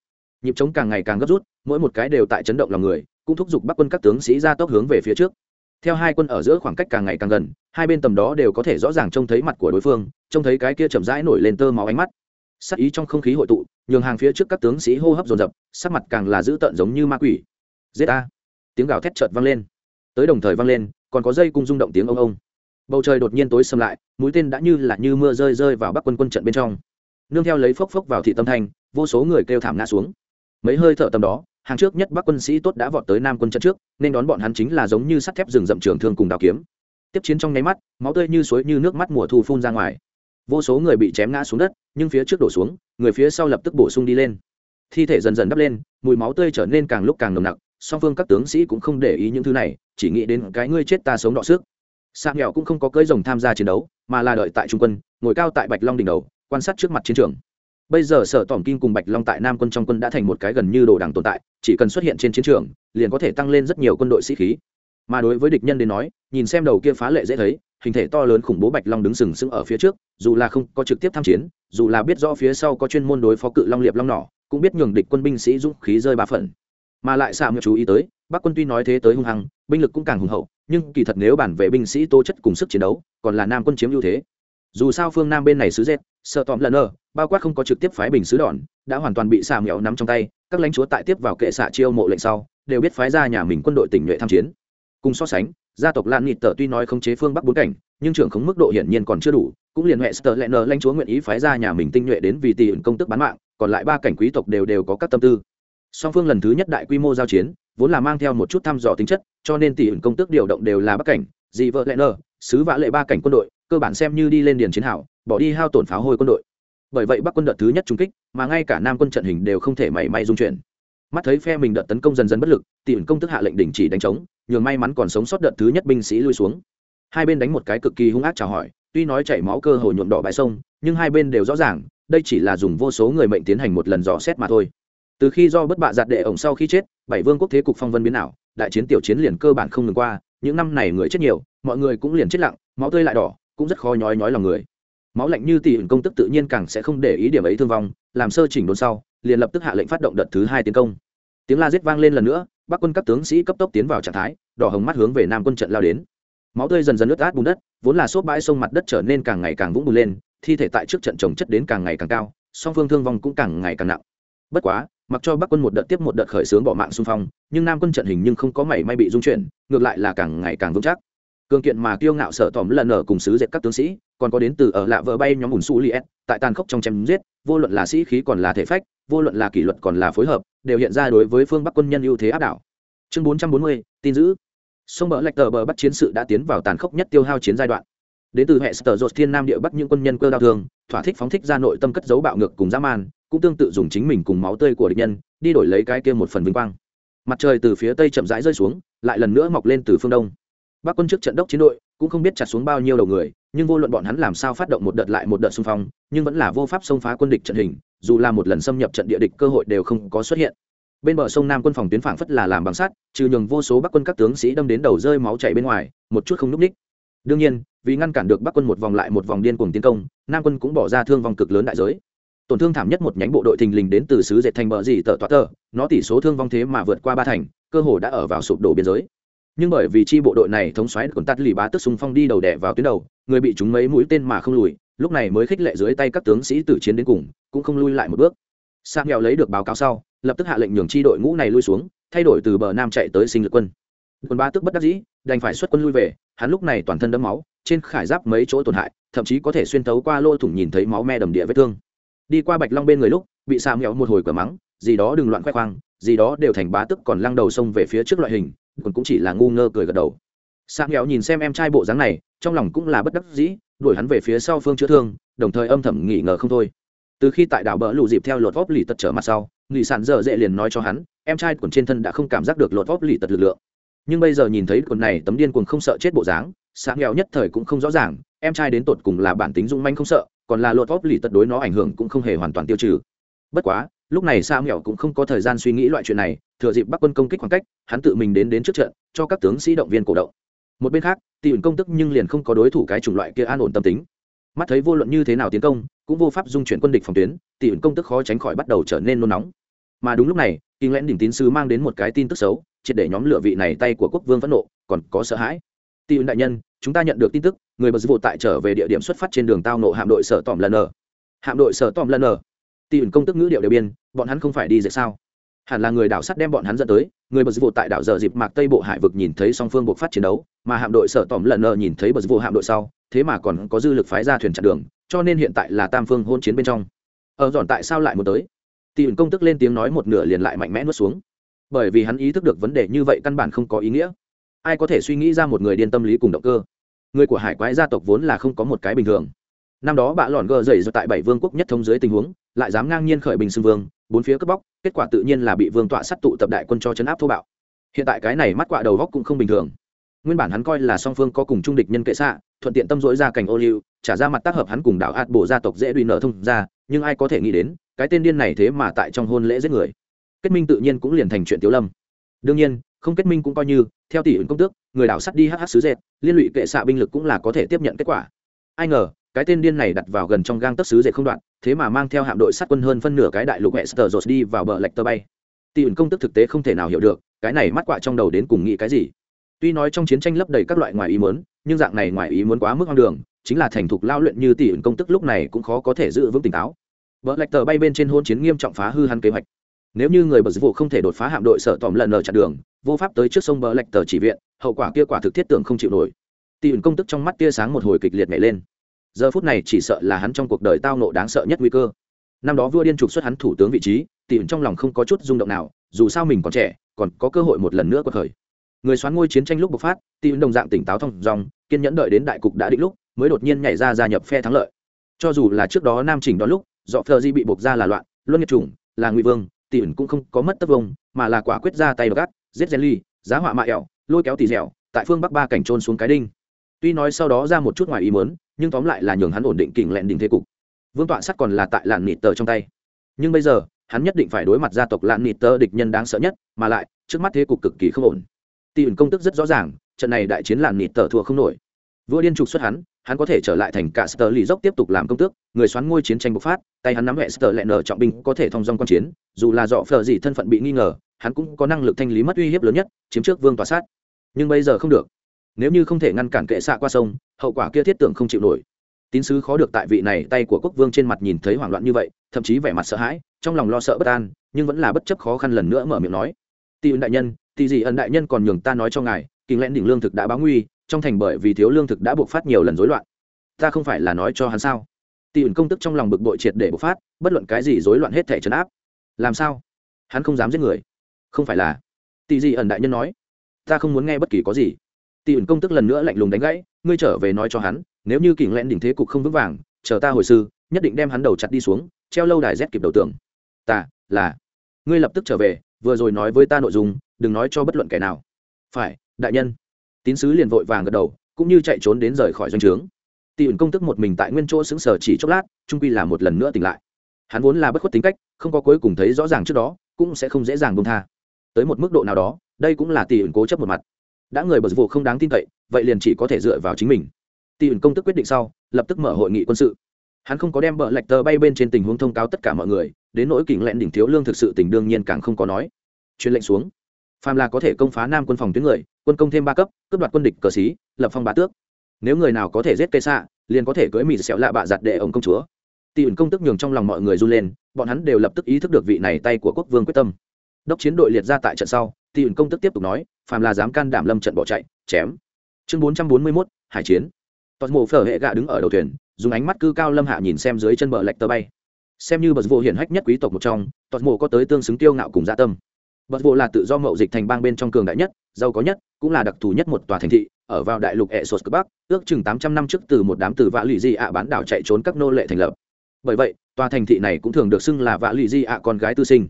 Nhịp chống càng ngày càng gấp rút, mỗi một cái đều tại chấn động lòng người, cũng thúc giục bắc quân các tướng sĩ ra tốc hướng về phía trước. Theo hai quân ở giữa khoảng cách càng ngày càng gần, hai bên tầm đó đều có thể rõ ràng trông thấy mặt của đối phương, trông thấy cái kia chậm rãi nổi lên tơ máu ánh mắt sắc ý trong không khí hội tụ, nhường hàng phía trước các tướng sĩ hô hấp dồn dập, sắc mặt càng là dữ tợn giống như ma quỷ. Giết a tiếng gào thét chợt vang lên. Tới đồng thời vang lên, còn có dây cung rung động tiếng ông ông. Bầu trời đột nhiên tối xâm lại, mũi tên đã như là như mưa rơi rơi vào bắc quân quân trận bên trong. Nương theo lấy phốc phốc vào thị tâm thanh, vô số người kêu thảm ngã xuống. Mấy hơi thở tầm đó, hàng trước nhất bắc quân sĩ tốt đã vọt tới nam quân trận trước, nên đón bọn hắn chính là giống như sắt thép rừng rậm trường thương cùng đào kiếm. Tiếp chiến trong nháy mắt, máu tươi như suối như nước mắt mùa thu phun ra ngoài vô số người bị chém ngã xuống đất, nhưng phía trước đổ xuống, người phía sau lập tức bổ sung đi lên. Thi thể dần dần đắp lên, mùi máu tươi trở nên càng lúc càng nồng nặc, song phương các tướng sĩ cũng không để ý những thứ này, chỉ nghĩ đến cái ngươi chết ta sống đọ sức. Sang nghèo cũng không có cưỡi rồng tham gia chiến đấu, mà là đợi tại trung quân, ngồi cao tại bạch long đỉnh đầu, quan sát trước mặt chiến trường. Bây giờ sở tỏm kim cùng bạch long tại nam quân trong quân đã thành một cái gần như đồ đằng tồn tại, chỉ cần xuất hiện trên chiến trường, liền có thể tăng lên rất nhiều quân đội sĩ khí. Mà đối với địch nhân đến nói, nhìn xem đầu kia phá lệ dễ thấy hình thể to lớn khủng bố bạch long đứng sừng sững ở phía trước, dù là không có trực tiếp tham chiến, dù là biết rõ phía sau có chuyên môn đối phó cự long liệp long nỏ, cũng biết nhường địch quân binh sĩ dũng khí rơi ba phần. Mà lại xạ mượn chú ý tới, bắc quân tuy nói thế tới hung hăng, binh lực cũng càng hùng hậu, nhưng kỳ thật nếu bản về binh sĩ tố chất cùng sức chiến đấu, còn là nam quân chiếm ưu thế. Dù sao phương nam bên này sứ dệt sợ tóm lần ở bao quát không có trực tiếp phái bình sứ đòn, đã hoàn toàn bị xà mẹo nắm trong tay, các lãnh chúa tại tiếp vào kệ xạ chiêu mộ lệnh sau, đều biết phái ra nhà mình quân đội tỉnh nhuệ tham chiến. Cùng so sánh gia tộc lan nịt tờ tuy nói không chế phương bắc bốn cảnh, nhưng trưởng khống mức độ hiển nhiên còn chưa đủ, cũng liền huệ sờ lẹ nờ lãnh chúa nguyện ý phái ra nhà mình tinh nhuệ đến vì tỷ ẩn công tức bán mạng, còn lại ba cảnh quý tộc đều đều có các tâm tư. Song phương lần thứ nhất đại quy mô giao chiến, vốn là mang theo một chút thăm dò tính chất, cho nên tỷ ẩn công tức điều động đều là bắc cảnh, dị vợ lẹ nờ, sứ vã lệ ba cảnh quân đội, cơ bản xem như đi lên điền chiến hảo bỏ đi hao tổn pháo hôi quân đội. Bởi vậy bắc quân đợt thứ nhất trung kích, mà ngay cả nam quân trận hình đều không thể mảy may dung chuyển mắt thấy phe mình đợt tấn công dần dần bất lực, tỷ ẩn công tức hạ lệnh đình chỉ đánh trống, nhường may mắn còn sống sót đợt thứ nhất binh sĩ lui xuống. Hai bên đánh một cái cực kỳ hung ác chào hỏi, tuy nói chảy máu cơ hồ nhuộm đỏ bãi sông, nhưng hai bên đều rõ ràng, đây chỉ là dùng vô số người mệnh tiến hành một lần dò xét mà thôi. Từ khi do bất bạ giạt đệ ổng sau khi chết, bảy vương quốc thế cục phong vân biến ảo, đại chiến tiểu chiến liền cơ bản không ngừng qua, những năm này người chết nhiều, mọi người cũng liền chết lặng, máu tươi lại đỏ, cũng rất khó nhói nhói lòng người. Máu lạnh như tỷ ẩn công tức tự nhiên càng sẽ không để ý điểm ấy thương vong, làm sơ chỉnh đốn sau, liền lập tức hạ lệnh phát động đợt thứ hai tiến công tiếng la giết vang lên lần nữa bắc quân các tướng sĩ cấp tốc tiến vào trạng thái đỏ hồng mắt hướng về nam quân trận lao đến máu tươi dần dần ướt át bùn đất vốn là xốp bãi sông mặt đất trở nên càng ngày càng vũng bùn lên thi thể tại trước trận trồng chất đến càng ngày càng cao song phương thương vong cũng càng ngày càng nặng bất quá mặc cho bắc quân một đợt tiếp một đợt khởi xướng bỏ mạng xung phong nhưng nam quân trận hình nhưng không có mảy may bị dung chuyển ngược lại là càng ngày càng vững chắc cường kiện mà kiêu ngạo sở tòm lần ở cùng sứ dệt các tướng sĩ còn có đến từ ở lạ vợ bay nhóm bùn su liet tại tàn khốc trong chém giết vô luận là sĩ khí còn là thể phách vô luận là kỷ luật còn là phối hợp, đều hiện ra đối với phương bắc quân nhân ưu thế áp đảo. Chương bốn trăm bốn mươi, tin giữ. Sông bờ lạch tờ bờ bắc chiến sự đã tiến vào tàn khốc nhất tiêu hao chiến giai đoạn. Đến từ hệ sở dột thiên nam địa bắc những quân nhân cơ đau thương, thỏa thích phóng thích ra nội tâm cất giấu bạo ngược cùng dã man, cũng tương tự dùng chính mình cùng máu tươi của địch nhân, đi đổi lấy cái kia một phần vinh quang. Mặt trời từ phía tây chậm rãi rơi xuống, lại lần nữa mọc lên từ phương đông. Bắc quân trước trận đốc chiến đội cũng không biết chặt xuống bao nhiêu đầu người, nhưng vô luận bọn hắn làm sao phát động một đợt lại một đợt xung phong, nhưng vẫn là vô pháp xông phá quân địch trận hình dù là một lần xâm nhập trận địa địch cơ hội đều không có xuất hiện. Bên bờ sông nam quân phòng tuyến phảng phất là làm bằng sắt, trừ nhường vô số bắc quân các tướng sĩ đâm đến đầu rơi máu chảy bên ngoài, một chút không núp ních. Đương nhiên, vì ngăn cản được bắc quân một vòng lại một vòng điên cuồng tiến công, nam quân cũng bỏ ra thương vong cực lớn đại giới. Tổn thương thảm nhất một nhánh bộ đội thình lình đến từ xứ dệt thành bờ gì tờ toa tờ, nó tỷ số thương vong thế mà vượt qua ba thành, cơ hồ đã ở vào sụp đổ biên giới. Nhưng bởi vì chi bộ đội này thống xoáy còn tắt lì bá tức xung phong đi đầu đẻ vào tuyến đầu, người bị chúng mấy mũi tên mà không lùi lúc này mới khích lệ dưới tay các tướng sĩ tử chiến đến cùng, cũng không lui lại một bước. Sang nghèo lấy được báo cáo sau, lập tức hạ lệnh nhường chi đội ngũ này lui xuống, thay đổi từ bờ nam chạy tới sinh lực quân. Quân ba tức bất đắc dĩ, đành phải xuất quân lui về, hắn lúc này toàn thân đẫm máu, trên khải giáp mấy chỗ tổn hại, thậm chí có thể xuyên tấu qua lô thủng nhìn thấy máu me đầm địa vết thương. Đi qua bạch long bên người lúc, bị xà nghèo một hồi cửa mắng, gì đó đừng loạn khoe khoang, gì đó đều thành bá tức còn lăng đầu sông về phía trước loại hình, còn cũng chỉ là ngu ngơ cười gật đầu. Xà nghèo nhìn xem em trai bộ dáng này, trong lòng cũng là bất đắc dĩ đuổi hắn về phía sau phương chữa thương, đồng thời âm thầm nghỉ ngờ không thôi. Từ khi tại đảo bờ lù dịp theo lột vóp lì tật trở mặt sau nghị sản dở dễ liền nói cho hắn, em trai quần trên thân đã không cảm giác được lột vóp lì tật lực lượng. Nhưng bây giờ nhìn thấy quần này, tấm điên cuồng không sợ chết bộ dáng, sáng nghèo nhất thời cũng không rõ ràng, em trai đến tột cùng là bản tính dung manh không sợ, còn là lột vóp lì tật đối nó ảnh hưởng cũng không hề hoàn toàn tiêu trừ. Bất quá, lúc này sa nghèo cũng không có thời gian suy nghĩ loại chuyện này, thừa dịp bắc quân công kích khoảng cách, hắn tự mình đến đến trước trận, cho các tướng sĩ động viên cổ động một bên khác tỷ ẩn công tức nhưng liền không có đối thủ cái chủng loại kia an ổn tâm tính. Mắt thấy vô luận như thế nào tiến công, cũng vô pháp dung chuyển quân địch phòng tuyến tỷ ẩn công tức khó tránh khỏi bắt đầu trở nên nôn nóng. Mà đúng lúc này, kinh lẽn đỉnh tín sứ mang đến một cái tin tức xấu, triệt để nhóm lựa vị này tay của quốc vương phẫn nộ, còn có sợ hãi. Tỷ ẩn đại nhân, chúng ta nhận được tin tức, người bật vụ tại trở về địa điểm xuất phát trên đường tao nộ hạm đội sở tòm lần ở. Hạm đội sở tòm lần ở. Tỷ ẩn công tức ngữ điệu đều biên, bọn hắn không phải đi dạy sao? Hẳn là người đảo sắt đem bọn hắn dẫn tới, người bật vụ tại đảo giờ dịp mạc tây bộ hải vực nhìn thấy song phương buộc phát chiến đấu, mà hạm đội sở tòm lần ở nhìn thấy bật vụ hạm đội sau, thế mà còn có dư lực phái ra thuyền chặn đường, cho nên hiện tại là tam phương hôn chiến bên trong. Ở dọn tại sao lại muốn tới? Tỷ ẩn công tức lên tiếng nói một nửa liền lại mạnh mẽ nuốt xuống. Bởi vì hắn ý thức được vấn đề như vậy căn bản không có ý nghĩa. Ai có thể suy nghĩ ra một người điên tâm lý cùng động cơ? Người của hải quái gia tộc vốn là không có một cái bình thường năm đó bạ lòn gờ dậy do tại bảy vương quốc nhất thống dưới tình huống, lại dám ngang nhiên khởi bình xưng vương, bốn phía cướp bóc, kết quả tự nhiên là bị vương tọa sát tụ tập đại quân cho chấn áp thô bạo. Hiện tại cái này mắt quạ đầu góc cũng không bình thường. Nguyên bản hắn coi là song phương có cùng trung địch nhân kệ xạ, thuận tiện tâm dỗi ra cảnh ô liu, trả ra mặt tác hợp hắn cùng đảo ạt bổ gia tộc dễ đùi nở thông ra, nhưng ai có thể nghĩ đến, cái tên điên này thế mà tại trong hôn lễ giết người. Kết minh tự nhiên cũng liền thành chuyện tiếu lâm. Đương nhiên, không kết minh cũng coi như, theo tỷ ứng công tước, người đảo sắt đi hh sứ dệt, liên lụy kệ xạ binh lực cũng là có thể tiếp nhận kết quả. Ai ngờ cái tên điên này đặt vào gần trong gang tấc xứ dệt không đoạn, thế mà mang theo hạm đội sát quân hơn phân nửa cái đại lục hệ sờ dột đi vào bờ lạch tơ bay. Tỷ ẩn công tức thực tế không thể nào hiểu được, cái này mắt quạ trong đầu đến cùng nghĩ cái gì? Tuy nói trong chiến tranh lấp đầy các loại ngoài ý muốn, nhưng dạng này ngoài ý muốn quá mức hoang đường, chính là thành thục lao luyện như tỷ ẩn công tức lúc này cũng khó có thể giữ vững tỉnh táo. Vợ lạch tờ bay bên trên hôn chiến nghiêm trọng phá hư hắn kế hoạch. Nếu như người bờ vụ không thể đột phá hạm đội sợ tòm lần ở chặn đường, vô pháp tới trước sông bờ lạch tờ chỉ viện, hậu quả kia quả thực thiết tưởng không chịu nổi. Tỷ ẩn công tức trong mắt tia sáng một hồi kịch liệt nhảy lên giờ phút này chỉ sợ là hắn trong cuộc đời tao nộ đáng sợ nhất nguy cơ. Năm đó vua điên trục xuất hắn thủ tướng vị trí tỉ trong lòng không có chút rung động nào, dù sao mình còn trẻ, còn có cơ hội một lần nữa quật khởi. Người xoán ngôi chiến tranh lúc bộc phát tỉ đồng dạng tỉnh táo thông dòng kiên nhẫn đợi đến đại cục đã định lúc, mới đột nhiên nhảy ra gia nhập phe thắng lợi. Cho dù là trước đó nam chỉnh đó lúc, dọ phờ di bị buộc ra là loạn, luân nhiệt chủng, là ngụy vương tỉ ẩn cũng không có mất tất vông, mà là quả quyết ra tay gắt giết gen ly, giá họa mạ ẹo lôi kéo tỉ dẻo, tại phương bắc ba cảnh trôn xuống cái đinh tuy nói sau đó ra một chút ngoài ý mớn nhưng tóm lại là nhường hắn ổn định kỉnh lẹn đỉnh thế cục. Vương tọa sắt còn là tại lạn nịt tờ trong tay. Nhưng bây giờ, hắn nhất định phải đối mặt gia tộc lạn nịt tờ địch nhân đáng sợ nhất, mà lại, trước mắt thế cục cực kỳ không ổn. Tỷ ẩn công tức rất rõ ràng, trận này đại chiến lạn nịt tờ thua không nổi. Vua điên trục xuất hắn hắn có thể trở lại thành cả sờ lì dốc tiếp tục làm công tước, người xoắn ngôi chiến tranh bộc phát, tay hắn nắm hệ sờ lẹ nở trọng binh có thể thông dong quan chiến, dù là dọ phờ gì thân phận bị nghi ngờ, hắn cũng có năng lực thanh lý mất uy hiếp lớn nhất, chiếm trước vương tòa sát. Nhưng bây giờ không được nếu như không thể ngăn cản kệ xạ qua sông, hậu quả kia thiết tưởng không chịu nổi. Tín sứ khó được tại vị này tay của quốc vương trên mặt nhìn thấy hoảng loạn như vậy, thậm chí vẻ mặt sợ hãi, trong lòng lo sợ bất an, nhưng vẫn là bất chấp khó khăn lần nữa mở miệng nói. Tỷ ân đại nhân tỷ gì ân đại nhân còn nhường ta nói cho ngài, kinh lẽn đỉnh lương thực đã báo nguy, trong thành bởi vì thiếu lương thực đã buộc phát nhiều lần rối loạn. Ta không phải là nói cho hắn sao? Tỷ ẩn công tức trong lòng bực bội triệt để bộc phát, bất luận cái gì rối loạn hết thể trấn áp. Làm sao? Hắn không dám giết người. Không phải là. Tỷ gì ẩn đại nhân nói. Ta không muốn nghe bất kỳ có gì tỷ ẩn công tức lần nữa lạnh lùng đánh gãy, ngươi trở về nói cho hắn, nếu như kỉnh lẽn đỉnh thế cục không vững vàng, chờ ta hồi sư, nhất định đem hắn đầu chặt đi xuống, treo lâu đài rét kịp đầu tường. Ta, là. Ngươi lập tức trở về, vừa rồi nói với ta nội dung, đừng nói cho bất luận kẻ nào. Phải, đại nhân. Tín sứ liền vội vàng gật đầu, cũng như chạy trốn đến rời khỏi doanh trướng. Tỷ ẩn công tức một mình tại nguyên chỗ xứng sở chỉ chốc lát trung quy là một lần nữa tỉnh lại. Hắn vốn là bất khuất tính cách, không có cuối cùng thấy rõ ràng trước đó, cũng sẽ không dễ dàng bông tha. Tới một mức độ nào đó, đây cũng là tỷ ẩn cố chấp một mặt đã người bờ vụ không đáng tin cậy, vậy liền chỉ có thể dựa vào chính mình. Tỷ ẩn công tức quyết định sau, lập tức mở hội nghị quân sự. Hắn không có đem bờ lạch tờ bay bên trên tình huống thông cáo tất cả mọi người, đến nỗi kỉnh lẹn đỉnh thiếu lương thực sự tình đương nhiên càng không có nói. Truyền lệnh xuống. Phàm là có thể công phá nam quân phòng tuyến người, quân công thêm ba cấp, cướp đoạt quân địch cờ xí, lập phong bá tước. Nếu người nào có thể giết cây xạ, liền có thể cưỡi mì xẹo lạ bạ giặt đệ ổng công chúa. Tỷ ẩn công tức nhường trong lòng mọi người run lên, bọn hắn đều lập tức ý thức được vị này tay của quốc vương quyết tâm. Đốc chiến đội liệt ra tại trận sau tỷ ẩn công tức tiếp tục nói phàm là dám can đảm lâm trận bỏ chạy, chém. Chương bốn trăm bốn mươi mốt, hải chiến. Tọt mộ phở hệ gạ đứng ở đầu thuyền, dùng ánh mắt cư cao lâm hạ nhìn xem dưới chân bờ lạch tơ bay. Xem như bật vô hiển hách nhất quý tộc một trong tọt mộ có tới tương xứng tiêu ngạo cùng dạ tâm. Bật vô là tự do mậu dịch thành bang bên trong cường đại nhất, giàu có nhất, cũng là đặc thù nhất một tòa thành thị, ở vào đại lục e sột bắc ước chừng tám trăm năm trước từ một đám từ vạ lụy di ạ bán đảo chạy trốn các nô lệ thành lập. Bởi vậy, tòa thành thị này cũng thường được xưng là vạ lụy di ạ con gái tư sinh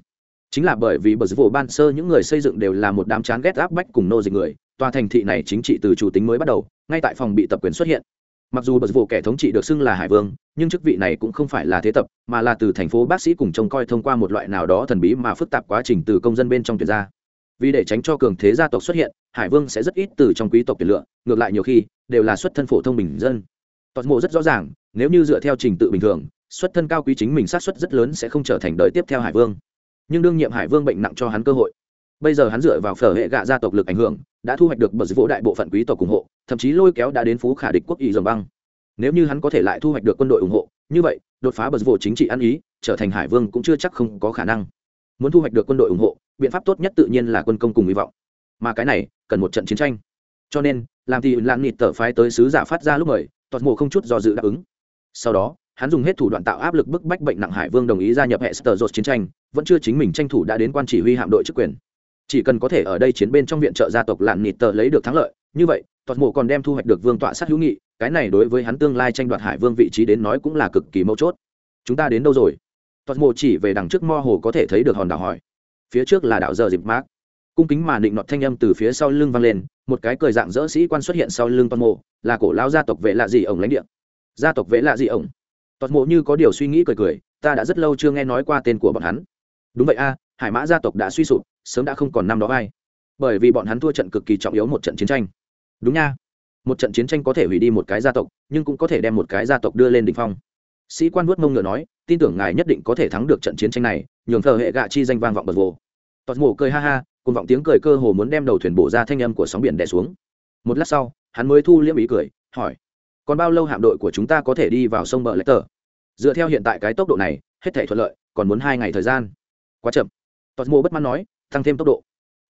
chính là bởi vì bờ vô ban sơ những người xây dựng đều là một đám chán ghét áp bách cùng nô dịch người, tòa thành thị này chính trị từ chủ tính mới bắt đầu, ngay tại phòng bị tập quyền xuất hiện. Mặc dù bờ vụ kẻ thống trị được xưng là hải vương, nhưng chức vị này cũng không phải là thế tập, mà là từ thành phố bác sĩ cùng trông coi thông qua một loại nào đó thần bí mà phức tạp quá trình từ công dân bên trong tuyển ra. Vì để tránh cho cường thế gia tộc xuất hiện, hải vương sẽ rất ít từ trong quý tộc tuyển lựa, ngược lại nhiều khi, đều là xuất thân phổ thông bình dân. Toàn mộ rất rõ ràng, nếu như dựa theo trình tự bình thường, xuất thân cao quý chính mình sát xuất rất lớn sẽ không trở thành đời tiếp theo hải vương nhưng đương nhiệm hải vương bệnh nặng cho hắn cơ hội. Bây giờ hắn dựa vào phở hệ gạ gia tộc lực ảnh hưởng, đã thu hoạch được bờ vỗ đại bộ phận quý tộc ủng hộ, thậm chí lôi kéo đã đến phú khả địch quốc ý dòng băng. Nếu như hắn có thể lại thu hoạch được quân đội ủng hộ, như vậy, đột phá bờ vỗ chính trị ăn ý, trở thành hải vương cũng chưa chắc không có khả năng. Muốn thu hoạch được quân đội ủng hộ, biện pháp tốt nhất tự nhiên là quân công cùng hy vọng. Mà cái này, cần một trận chiến tranh. Cho nên, làm thì lan nịt tờ phái tới sứ giả phát ra lúc mời toàn mộ không chút do dự đáp ứng. Sau đó hắn dùng hết thủ đoạn tạo áp lực bức bách bệnh nặng hải vương đồng ý gia nhập hệ sờ chiến tranh, vẫn chưa chính mình tranh thủ đã đến quan chỉ huy hạm đội chức quyền. Chỉ cần có thể ở đây chiến bên trong viện trợ gia tộc lạn nịt tờ lấy được thắng lợi, như vậy toàn mộ còn đem thu hoạch được vương tọa sát hữu nghị, cái này đối với hắn tương lai tranh đoạt hải vương vị trí đến nói cũng là cực kỳ mấu chốt. Chúng ta đến đâu rồi? Toàn mộ chỉ về đằng trước mo hồ có thể thấy được hòn đảo hỏi. Phía trước là đảo giờ dịp mát cung kính mà định nọt thanh âm từ phía sau lưng vang lên, một cái cười dạng dỡ sĩ quan xuất hiện sau lưng toàn mộ, là cổ lao gia tộc vệ lạ gì ổng lãnh địa. Gia tộc vệ lạ gì ổng tọt mộ như có điều suy nghĩ cười cười, ta đã rất lâu chưa nghe nói qua tên của bọn hắn. Đúng vậy a, hải mã gia tộc đã suy sụp, sớm đã không còn năm đó ai. Bởi vì bọn hắn thua trận cực kỳ trọng yếu một trận chiến tranh. Đúng nha. Một trận chiến tranh có thể hủy đi một cái gia tộc, nhưng cũng có thể đem một cái gia tộc đưa lên đ ỉ n h phong. Sĩ quan vuốt mông ngựa nói, tin tưởng ngài nhất định có thể thắng được trận chiến tranh này, nhường thờ hệ gạ chi danh vang vọng bật vồ. Tọt mộ cười ha ha, cùng vọng tiếng cười cơ hồ muốn đem đầu thuyền bổ ra thanh âm của sóng biển đè xuống. Một lát sau, hắn mới thu liễm ý cười, hỏi, còn bao lâu hạm đội của chúng ta có thể đi vào sông bờ lách tờ? Dựa theo hiện tại cái tốc độ này, hết thể thuận lợi, còn muốn hai ngày thời gian. Quá chậm. Tọt mô bất mãn nói, tăng thêm tốc độ.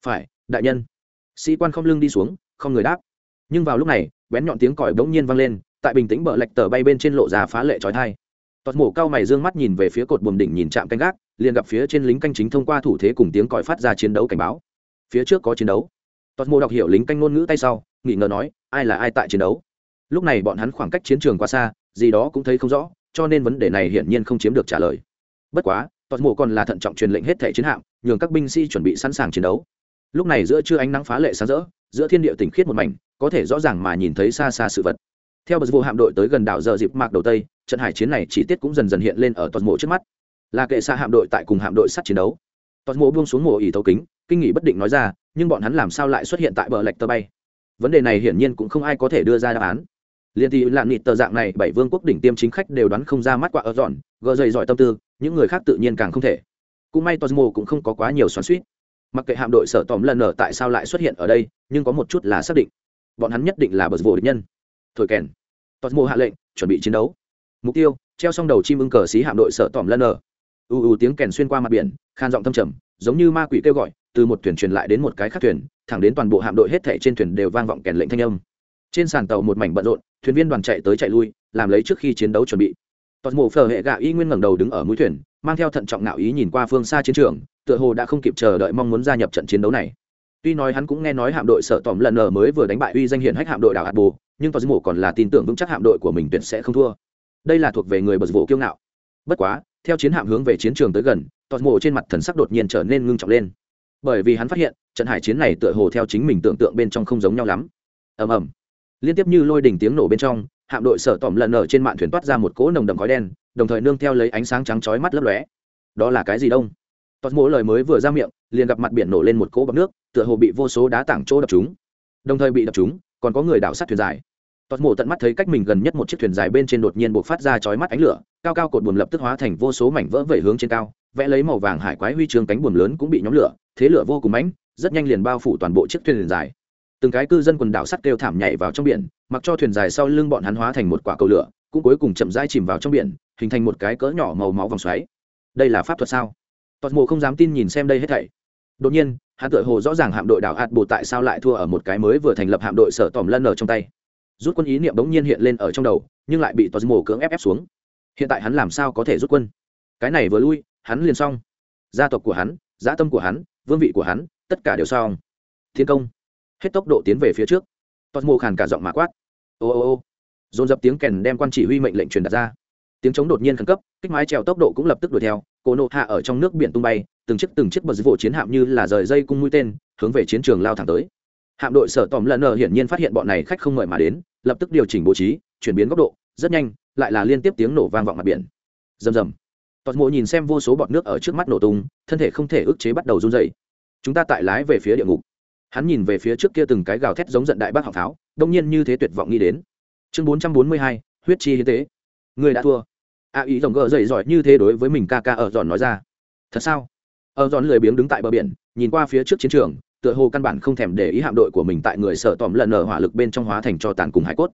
Phải, đại nhân. Sĩ quan không lưng đi xuống, không người đáp. Nhưng vào lúc này, bén nhọn tiếng còi bỗng nhiên vang lên, tại bình tĩnh bờ lạch tờ bay bên trên lộ ra phá lệ trói thai tọt mổ cao mày d ư ơ n g mắt nhìn về phía cột buồm đỉnh nhìn chạm canh gác, liền gặp phía trên lính canh chính thông qua thủ thế cùng tiếng còi phát ra chiến đấu cảnh báo. Phía trước có chiến đấu. Tọt mổ đọc hiểu lính canh ngôn ngữ tay sau nghỉ ngờ nói, ai là ai tại chiến đấu? Lúc này bọn hắn khoảng cách chiến trường quá xa, gì đó cũng thấy không rõ cho nên vấn đề này hiển nhiên không chiếm được trả lời. Bất quá, tọt mộ còn là thận trọng truyền lệnh hết thẻ chiến hạm, nhường các binh sĩ chuẩn bị sẵn sàng chiến đấu. Lúc này giữa trưa ánh nắng phá lệ sáng rỡ, giữa thiên địa tỉnh khiết một mảnh, có thể rõ ràng mà nhìn thấy xa xa sự vật. Theo bờ vô hạm đội tới gần đảo giờ dịp mạc đầu tây, trận hải chiến này chi tiết cũng dần dần hiện lên ở toàn mộ trước mắt. Là kệ xa hạm đội tại cùng hạm đội sắt chiến đấu. Toàn mộ buông xuống mộ ỉ thấu kính, kinh nghị bất định nói ra, nhưng bọn hắn làm sao lại xuất hiện tại bờ lệch tơ bay? Vấn đề này hiển nhiên cũng không ai có thể đưa ra đáp án liên thì lạn nịt tờ dạng này bảy vương quốc đỉnh tiêm chính khách đều đoán không ra mắt quạ ở dọn gờ dày giỏi tâm tư những người khác tự nhiên càng không thể cũng may Tosmo cũng không có quá nhiều xoắn suýt. Mặc kệ hạm đội sở tòm lần ở tại sao lại xuất hiện ở đây, nhưng có một chút là xác định, bọn hắn nhất định là bờ vô địch nhân. Thổi kèn. Tosmo hạ lệnh, chuẩn bị chiến đấu. Mục tiêu, treo xong đầu chim ưng cờ xí hạm đội sở tòm lần ở. U u tiếng kèn xuyên qua mặt biển, khan giọng thâm trầm, giống như ma quỷ kêu gọi, từ một thuyền truyền lại đến một cái khác thuyền, thẳng đến toàn bộ hạm đội hết thảy trên thuyền đều vang vọng kèn lệnh thanh âm. Trên sàn tàu một mảnh bận rộn, thuyền viên đoàn chạy tới chạy lui, làm lấy trước khi chiến đấu chuẩn bị. Toàn mộ phở hệ gạ y nguyên ngẩng đầu đứng ở mũi thuyền, mang theo thận trọng ngạo ý nhìn qua phương xa chiến trường tựa hồ đã không kịp chờ đợi mong muốn gia nhập trận chiến đấu này. Tuy nói hắn cũng nghe nói hạm đội sở tòm lần nở mới vừa đánh bại uy danh hiển hách hạm đội đảo hạt bồ nhưng tòa mộ còn là tin tưởng vững chắc hạm đội của mình tuyệt sẽ không thua. Đây là thuộc về người bật vụ kiêu ngạo. Bất quá theo chiến hạm hướng về chiến trường tới gần tòa mộ trên mặt thần sắc đột nhiên trở nên ngưng trọng lên. Bởi vì hắn phát hiện trận hải chiến này tựa hồ theo chính mình tưởng tượng bên trong không giống nhau lắm. Ầm ầm liên tiếp như lôi đỉnh tiếng nổ bên trong, hạm đội sở tỏm lần ở trên mạn thuyền toát ra một cỗ nồng đậm khói đen, đồng thời nương theo lấy ánh sáng trắng chói mắt lấp lóe. Đó là cái gì đông? Toát mỗi lời mới vừa ra miệng, liền gặp mặt biển nổ lên một cỗ bọc nước, tựa hồ bị vô số đá tảng chỗ đập chúng đồng thời bị đập chúng còn có người đảo sát thuyền dài. Toát mổ tận mắt thấy cách mình gần nhất một chiếc thuyền dài bên trên đột nhiên buộc phát ra chói mắt ánh lửa, cao cao cột buồm lập tức hóa thành vô số mảnh vỡ vẩy hướng trên cao, vẽ lấy màu vàng hải quái huy chương cánh buồm lớn cũng bị nhóm lửa, thế lửa vô cùng mãnh, rất nhanh liền bao phủ toàn bộ chiếc thuyền dài từng cái cư dân quần đảo sắt kêu thảm nhảy vào trong biển, mặc cho thuyền dài sau lưng bọn hắn hóa thành một quả cầu lửa, cũng cuối cùng chậm rãi chìm vào trong biển, hình thành một cái cỡ nhỏ màu máu vòng xoáy. Đây là pháp thuật sao? Toàn Mộ không dám tin nhìn xem đây hết thảy. Đột nhiên, hắn tự hồ rõ ràng hạm đội đảo hạt bồ tại sao lại thua ở một cái mới vừa thành lập hạm đội sở tòm lân ở trong tay. Rút quân ý niệm bỗng nhiên hiện lên ở trong đầu, nhưng lại bị toàn Mộ cưỡng ép ép xuống. Hiện tại hắn làm sao có thể rút quân? Cái này vừa lui, hắn liền xong. Gia tộc của hắn, gia tâm của hắn, vương vị của hắn, tất cả đều xong. Thiên công hết tốc độ tiến về phía trước. Toàn mồ khàn cả giọng mà quát. Ô ô ô. Dồn dập tiếng kèn đem quan chỉ huy mệnh lệnh truyền đặt ra. Tiếng chống đột nhiên khẩn cấp, kích mái trèo tốc độ cũng lập tức đuổi theo. Cổ nộ hạ ở trong nước biển tung bay, từng chiếc từng chiếc bờ dưới vụ chiến hạm như là rời dây cung mũi tên, hướng về chiến trường lao thẳng tới. Hạm đội sở tòm lần nờ hiển nhiên phát hiện bọn này khách không mời mà đến, lập tức điều chỉnh bố trí, chuyển biến góc độ, rất nhanh, lại là liên tiếp tiếng nổ vang vọng mặt biển. Rầm rầm. Tọt mộ nhìn xem vô số bọt nước ở trước mắt nổ tung, thân thể không thể ức chế bắt đầu run dày chúng ta tại lái về phía địa ngục hắn nhìn về phía trước kia từng cái gào thét giống giận đại bác học pháo đông nhiên như thế tuyệt vọng nghĩ đến. Chương bốn trăm bốn mươi hai, huyết chi hiến tế. Người đã thua. A ý rồng gờ dậy giỏi như thế đối với mình ca ca ở giòn nói ra. Thật sao? Ở giòn lười biếng đứng tại bờ biển, nhìn qua phía trước chiến trường, tựa hồ căn bản không thèm để ý hạm đội của mình tại người sợ tòm lần ở hỏa lực bên trong hóa thành cho tàn cùng hải cốt.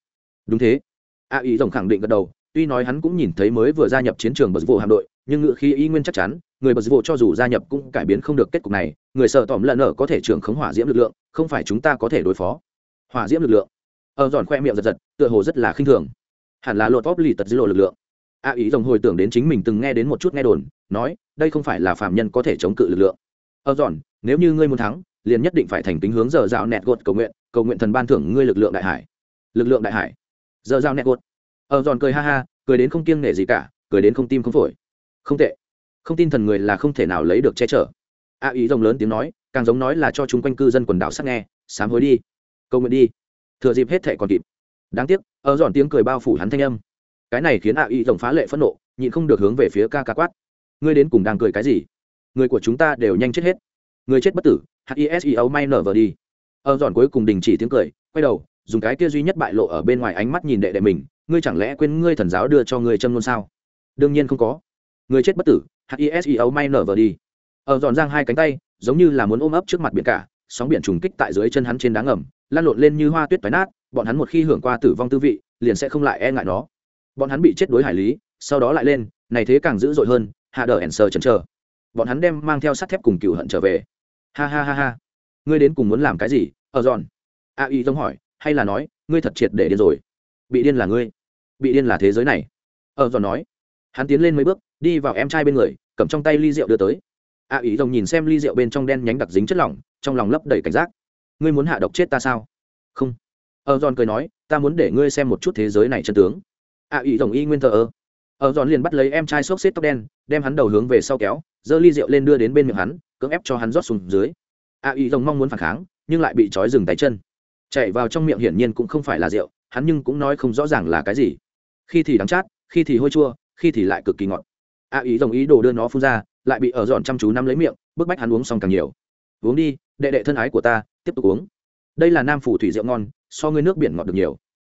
Đúng thế. A ý rồng khẳng định gật đầu, tuy nói hắn cũng nhìn thấy mới vừa gia nhập chiến trường bờ vụ hạm đội nhưng ngựa khi y nguyên chắc chắn, người bờ vô cho dù gia nhập cũng cải biến không được kết cục này, người sợ tỏm lần nở có thể trưởng khống hỏa diễm lực lượng, không phải chúng ta có thể đối phó. Hỏa diễm lực lượng. Ở giòn khoe miệng giật giật, tựa hồ rất là khinh thường. Hẳn là lột vóp lì tật dưới lộ lực lượng. A ý rồng hồi tưởng đến chính mình từng nghe đến một chút nghe đồn, nói, đây không phải là phạm nhân có thể chống cự lực lượng. Ở giòn, nếu như ngươi muốn thắng, liền nhất định phải thành kính hướng giờ dạo nẹt gột cầu nguyện cầu nguyện thần ban thưởng ngươi lực lượng đại hải. Lực lượng đại hải. Giờ dạo nẹt gột. Ở giòn cười ha ha, cười đến không kiêng nể gì cả, cười đến không tim không phổi không tệ. Không tin thần người là không thể nào lấy được che chở. A ý rồng lớn tiếng nói, càng giống nói là cho chúng quanh cư dân quần đảo sắc nghe, sám hối đi. Cầu nguyện đi. Thừa dịp hết thệ còn kịp. Đáng tiếc, ở giòn tiếng cười bao phủ hắn thanh âm. Cái này khiến a ý rồng phá lệ phẫn nộ, nhịn không được hướng về phía ca ca quát. Ngươi đến cùng đang cười cái gì? Người của chúng ta đều nhanh chết hết. Người chết bất tử hiseo may nở vờ đi. Ở giòn cuối cùng đình chỉ tiếng cười, quay đầu, dùng cái kia duy nhất bại lộ ở bên ngoài ánh mắt nhìn đệ đệ mình, ngươi chẳng lẽ quên ngươi thần giáo đưa cho ngươi châm luôn sao? Đương nhiên không có người chết bất tử hiseo may nở vờ đi. Ở dọn giang hai cánh tay giống như là muốn ôm ấp trước mặt biển cả sóng biển trùng kích tại dưới chân hắn trên đá ngầm lan lộn lên như hoa tuyết tái nát bọn hắn một khi hưởng qua tử vong tư vị liền sẽ không lại e ngại nó. Bọn hắn bị chết đối hải lý sau đó lại lên này thế càng dữ dội hơn hạ đờ ẩn sờ chần chờ. Bọn hắn đem mang theo sắt thép cùng cựu hận trở về. Ha ha ha ha. Ngươi đến cùng muốn làm cái gì ở dọn, a y giống hỏi hay là nói ngươi thật triệt để điên rồi. Bị điên là ngươi. Bị điên là thế giới này. Ở dọn nói. Hắn tiến lên mấy bước đi vào em trai bên người, cầm trong tay ly rượu đưa tới. A ý rồng nhìn xem ly rượu bên trong đen nhánh đặc dính chất lỏng, trong lòng lấp đầy cảnh giác. Ngươi muốn hạ độc chết ta sao? Không. Ở giòn cười nói, ta muốn để ngươi xem một chút thế giới này chân tướng. A ý rồng y nguyên thờ ơ. Ở giòn liền bắt lấy em trai xốc xếp tóc đen, đem hắn đầu hướng về sau kéo, giơ ly rượu lên đưa đến bên miệng hắn, cưỡng ép cho hắn rót xuống dưới. A ý rồng mong muốn phản kháng, nhưng lại bị trói dừng tay chân. Chạy vào trong miệng hiển nhiên cũng không phải là rượu, hắn nhưng cũng nói không rõ ràng là cái gì. Khi thì đắng chát, khi thì hôi chua, khi thì lại cực kỳ ngọt a ý rồng ý đồ đưa nó phun ra, lại bị ở dọn chăm chú nắm lấy miệng, bức bách hắn uống xong càng nhiều. Uống đi, đệ đệ thân ái của ta, tiếp tục uống. Đây là nam phủ thủy rượu ngon, so ngươi nước biển ngọt được nhiều.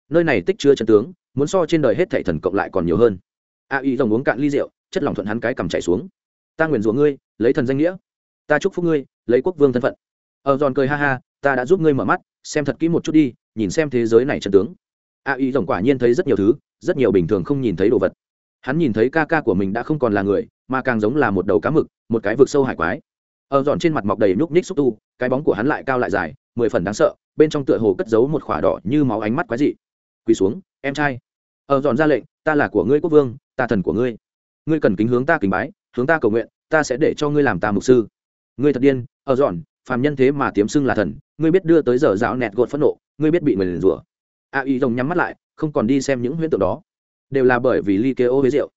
Nơi này tích chứa chân tướng, muốn so trên đời hết thảy thần cộng lại còn nhiều hơn. A ý rồng uống cạn ly rượu, chất lòng thuận hắn cái cầm chạy xuống. Ta nguyền rủa ngươi, lấy thần danh nghĩa. Ta chúc phúc ngươi, lấy quốc vương thân phận. Ở giòn cười ha ha, ta đã giúp ngươi mở mắt, xem thật kỹ một chút đi, nhìn xem thế giới này chân tướng. A ý rồng quả nhiên thấy rất nhiều thứ, rất nhiều bình thường không nhìn thấy đồ vật hắn nhìn thấy ca ca của mình đã không còn là người, mà càng giống là một đầu cá mực, một cái vực sâu hải quái. Ở dọn trên mặt mọc đầy núc ních xúc tu, cái bóng của hắn lại cao lại dài, mười phần đáng sợ, bên trong tựa hồ cất giấu một khỏa đỏ như máu ánh mắt quái dị. Quỳ xuống, em trai. Ở dọn ra lệnh, ta là của ngươi quốc vương, ta thần của ngươi. Ngươi cần kính hướng ta kính bái, hướng ta cầu nguyện, ta sẽ để cho ngươi làm ta mục sư. Ngươi thật điên, ở dọn, phàm nhân thế mà tiếm xưng là thần, ngươi biết đưa tới giờ dạo nẹt gột phẫn nộ, ngươi biết bị người liền rủa. A y rồng nhắm mắt lại, không còn đi xem những huyễn tượng đó đều là bởi vì ly kê ô với rượu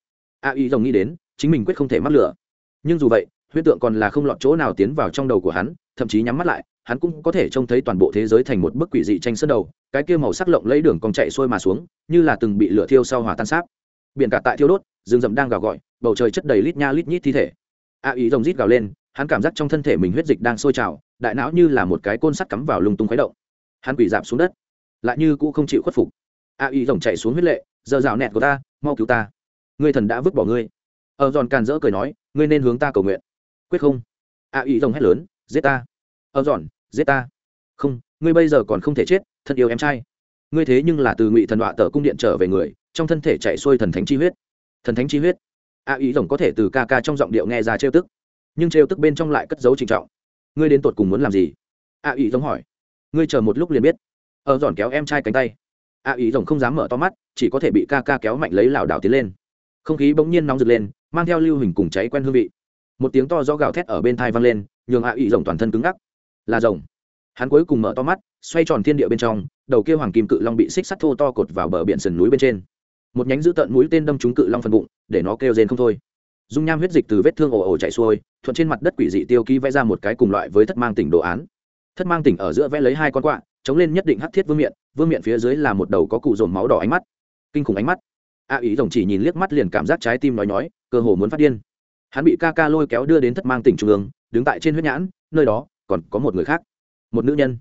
a y rồng nghĩ đến, chính mình quyết không thể mắc lửa. Nhưng dù vậy huyết tượng còn là không lọt chỗ nào tiến vào trong đầu của hắn, thậm chí nhắm mắt lại, hắn cũng có thể trông thấy toàn bộ thế giới thành một bức quỷ dị tranh sơn đầu, cái kia màu sắc lộng lấy đường cong chạy xuôi mà xuống, như là từng bị lửa thiêu sau hòa tan sáp biển cả tại thiêu đốt, rừng rậm đang gào gọi, bầu trời chất đầy lít nha lít nhít thi thể. A ý rồng rít gào lên, hắn cảm giác trong thân thể mình huyết dịch đang sôi trào, đại não như là một cái côn sắt cắm vào lung tung khuấy động. Hắn quỷ dạp xuống đất, lại như cũ không chịu khuất phục. A ý rồng chạy xuống huyết lệ giờ rào nẹt của ta, mau cứu ta. Ngươi thần đã vứt bỏ ngươi. Ở giòn càn rỡ cười nói, ngươi nên hướng ta cầu nguyện. Quyết không? A ý rồng hét lớn, giết ta. Ở giòn, giết ta. Không, ngươi bây giờ còn không thể chết, thật yêu em trai. Ngươi thế nhưng là từ ngụy thần đọa tờ cung điện trở về người, trong thân thể chạy xuôi thần thánh chi huyết. Thần thánh chi huyết. A ý rồng có thể từ ca ca trong giọng điệu nghe ra trêu tức. Nhưng trêu tức bên trong lại cất dấu trịnh trọng. Ngươi đến tột cùng muốn làm gì? A ý rồng hỏi. Ngươi chờ một lúc liền biết. Ở giòn kéo em trai cánh tay a ý rồng không dám mở to mắt, chỉ có thể bị ca ca kéo mạnh lấy lảo đảo tiến lên. Không khí bỗng nhiên nóng rực lên, mang theo lưu hình cùng cháy quen hương vị. Một tiếng to do gào thét ở bên thai vang lên, nhường a ý rồng toàn thân cứng ngắc. Là rồng. Hắn cuối cùng mở to mắt, xoay tròn thiên địa bên trong, đầu kia hoàng kim cự long bị xích sắt thô to cột vào bờ biển sườn núi bên trên. Một nhánh giữ tận mũi tên đâm trúng cự long phần bụng, để nó kêu rên không thôi. Dung nham huyết dịch từ vết thương ồ ồ chạy xuôi, thuận trên mặt đất quỷ dị tiêu ký vẽ ra một cái cùng loại với thất mang tỉnh đồ án. Thất mang tỉnh ở giữa vẽ lấy hai con quạ chống lên nhất định hắc thiết vương miện vương miện phía dưới là một đầu có cụ dồn máu đỏ ánh mắt. Kinh khủng ánh mắt. A ý rồng chỉ nhìn liếc mắt liền cảm giác trái tim nói nói, cơ hồ muốn phát điên. Hắn bị ca ca lôi kéo đưa đến thất mang tỉnh trung ương đứng tại trên huyết nhãn nơi đó còn có một người khác. Một nữ nhân.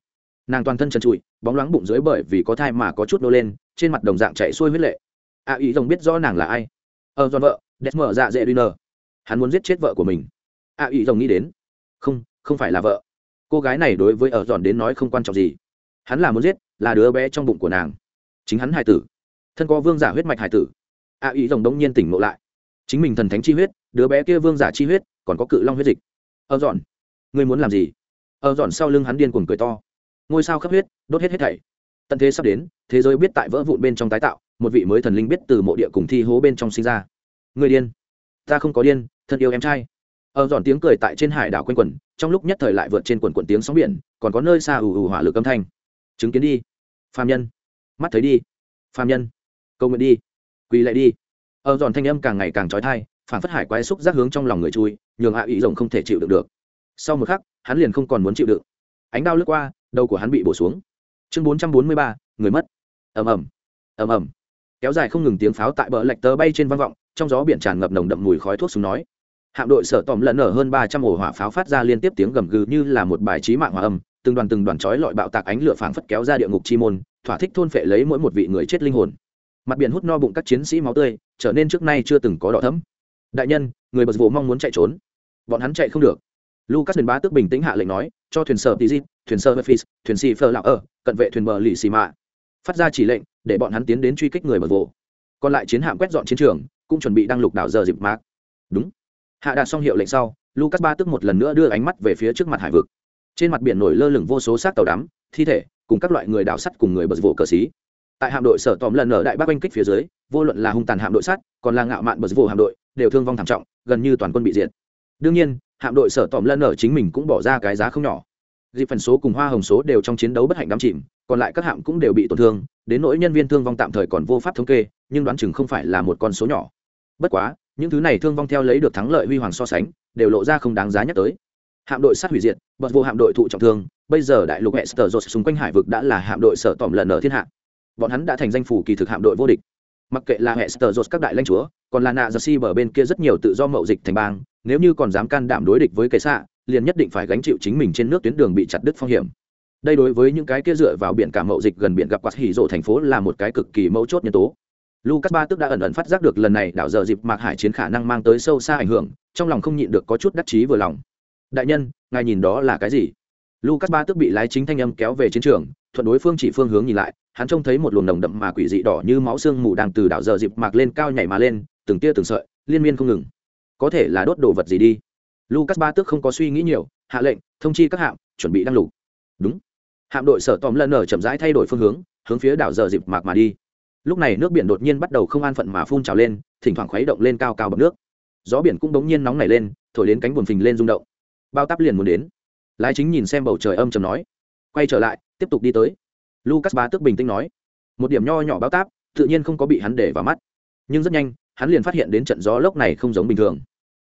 Nàng toàn thân trần trụi bóng loáng bụng dưới bởi vì có thai mà có chút nô lên trên mặt đồng dạng chạy xuôi huyết lệ. A ý rồng biết rõ nàng là ai. Ờ giòn vợ đẹp mở dạ dễ nờ. Hắn muốn giết chết vợ của mình. A ý rồng nghĩ đến. Không không phải là vợ. Cô gái này đối với ở giòn đến nói không quan trọng gì hắn là muốn giết, là đứa bé trong bụng của nàng. Chính hắn hải tử. Thân có vương giả huyết mạch hải tử. A ý rồng đông nhiên tỉnh ngộ lại. Chính mình thần thánh chi huyết, đứa bé kia vương giả chi huyết, còn có cự long huyết dịch. Ở dọn, ngươi muốn làm gì? Ở dọn sau lưng hắn điên cuồng cười to. Ngôi sao khắp huyết, đốt hết hết thảy. Tận thế sắp đến, thế giới biết tại vỡ vụn bên trong tái tạo, một vị mới thần linh biết từ mộ địa cùng thi hố bên trong sinh ra. Người điên. Ta không có điên thật yêu em trai. Ở giòn tiếng cười tại trên hải đảo quanh quẩn, trong lúc nhất thời lại vượt trên quần quần tiếng sóng biển, còn có nơi xa ù ù hỏa lực âm thanh chứng kiến đi. Phàm nhân. Mắt thấy đi. Phàm nhân. Câu nguyện đi. Quỳ lại đi. Ở giòn thanh âm càng ngày càng trói thai phản phất hải quái xúc giác hướng trong lòng người chui, nhường hạ ý rồng không thể chịu được được. Sau một khắc, hắn liền không còn muốn chịu đựng. Ánh đao lướt qua, đầu của hắn bị bổ xuống. Chương bốn trăm bốn mươi ba, người mất. Ầm ầm. Ầm ầm. Kéo dài không ngừng tiếng pháo tại bờ lạch tơ bay trên vang vọng, trong gió biển tràn ngập nồng đậm mùi khói thuốc súng nói. Hạm đội sở tòm lẫn ở hơn ba trăm ổ hỏa pháo phát ra liên tiếp tiếng gầm gừ như là một bài trí mạng hòa âm từng đoàn từng đoàn chói lọi bạo tạc ánh lửa phảng phất kéo ra địa ngục chi môn thỏa thích thôn phệ lấy mỗi một vị người chết linh hồn. Mặt biển hút no bụng các chiến sĩ máu tươi trở nên trước nay chưa từng có đỏ thấm đại nhân người bật vụ mong muốn chạy trốn. Bọn hắn chạy không được. Lucas huyền bá tước bình tĩnh hạ lệnh nói cho thuyền sở tizit thuyền sở Mephis, thuyền sĩ Fleur lão ở cận vệ thuyền bờ lì xì mạ. Phát ra chỉ lệnh để bọn hắn tiến đến truy kích người bờ vụ. còn lại chiến hạm quét dọn chiến trường cũng chuẩn bị đăng lục đảo giờ dịp mát đúng. Hạ đạt xong hiệu lệnh sau lucas ba tức một lần nữa đưa ánh mắt về phía trước mặt hải vực trên mặt biển nổi lơ lửng vô số xác tàu đắm, thi thể, cùng các loại người đảo sắt cùng người bật vồ cờ xí. Tại hạm đội sở tòm lần ở đại bắc oanh kích phía dưới, vô luận là hung tàn hạm đội sắt, còn là ngạo mạn bật vồ hạm đội, đều thương vong thảm trọng, gần như toàn quân bị diệt. Đương nhiên, hạm đội sở tòm lần ở chính mình cũng bỏ ra cái giá không nhỏ. Dịp phần số cùng hoa hồng số đều trong chiến đấu bất hạnh đắm chìm, còn lại các hạm cũng đều bị tổn thương, đến nỗi nhân viên thương vong tạm thời còn vô pháp thống kê, nhưng đoán chừng không phải là một con số nhỏ. Bất quá, những thứ này thương vong theo lấy được thắng lợi huy hoàng so sánh, đều lộ ra không đáng giá nhắc tới hạm đội sát hủy diệt, bật vô hạm đội thụ trọng thương, bây giờ đại lục Esther rột xung quanh hải vực đã là hạm đội sở tỏm lần ở thiên hạ. Bọn hắn đã thành danh phủ kỳ thực hạm đội vô địch. Mặc kệ là Esther rột các đại lãnh chúa, còn là nạ giờ si bờ bên kia rất nhiều tự do mậu dịch thành bang, nếu như còn dám can đảm đối địch với kẻ xạ, liền nhất định phải gánh chịu chính mình trên nước tuyến đường bị chặt đứt phong hiểm. Đây đối với những cái kia dựa vào biển cả mậu dịch gần biển gặp quạt hỉ rộ thành phố là một cái cực kỳ mấu chốt nhân tố. Lucas ba tức đã ẩn ẩn phát giác được lần này đảo giờ dịp mạc hải chiến khả năng mang tới sâu xa ảnh hưởng, trong lòng không nhịn được có chút đắc chí vừa lòng đại nhân, ngài nhìn đó là cái gì? Lucas ba tức bị lái chính thanh âm kéo về chiến trường, thuận đối phương chỉ phương hướng nhìn lại, hắn trông thấy một luồng nồng đậm mà quỷ dị đỏ như máu xương mù đang từ đảo giờ dịp mạc lên cao nhảy mà lên, từng tia từng sợi, liên miên không ngừng. Có thể là đốt đồ vật gì đi? Lucas ba tức không có suy nghĩ nhiều, hạ lệnh, thông chi các hạm, chuẩn bị đăng lục. Đúng. Hạm đội sở tòm lần ở chậm rãi thay đổi phương hướng hướng phía đảo giờ dịp mạc mà đi. Lúc này nước biển đột nhiên bắt đầu không an phận mà phun trào lên, thỉnh thoảng khuấy động lên cao cao bậc nước. Gió biển cũng đống nhiên nóng nảy lên, thổi đến cánh buồn phình lên rung động bao tắp liền muốn đến. Lái chính nhìn xem bầu trời âm chầm nói, quay trở lại, tiếp tục đi tới. Lucas ba tức bình tĩnh nói, một điểm nho nhỏ bao táp, tự nhiên không có bị hắn để vào mắt. Nhưng rất nhanh, hắn liền phát hiện đến trận gió lốc này không giống bình thường.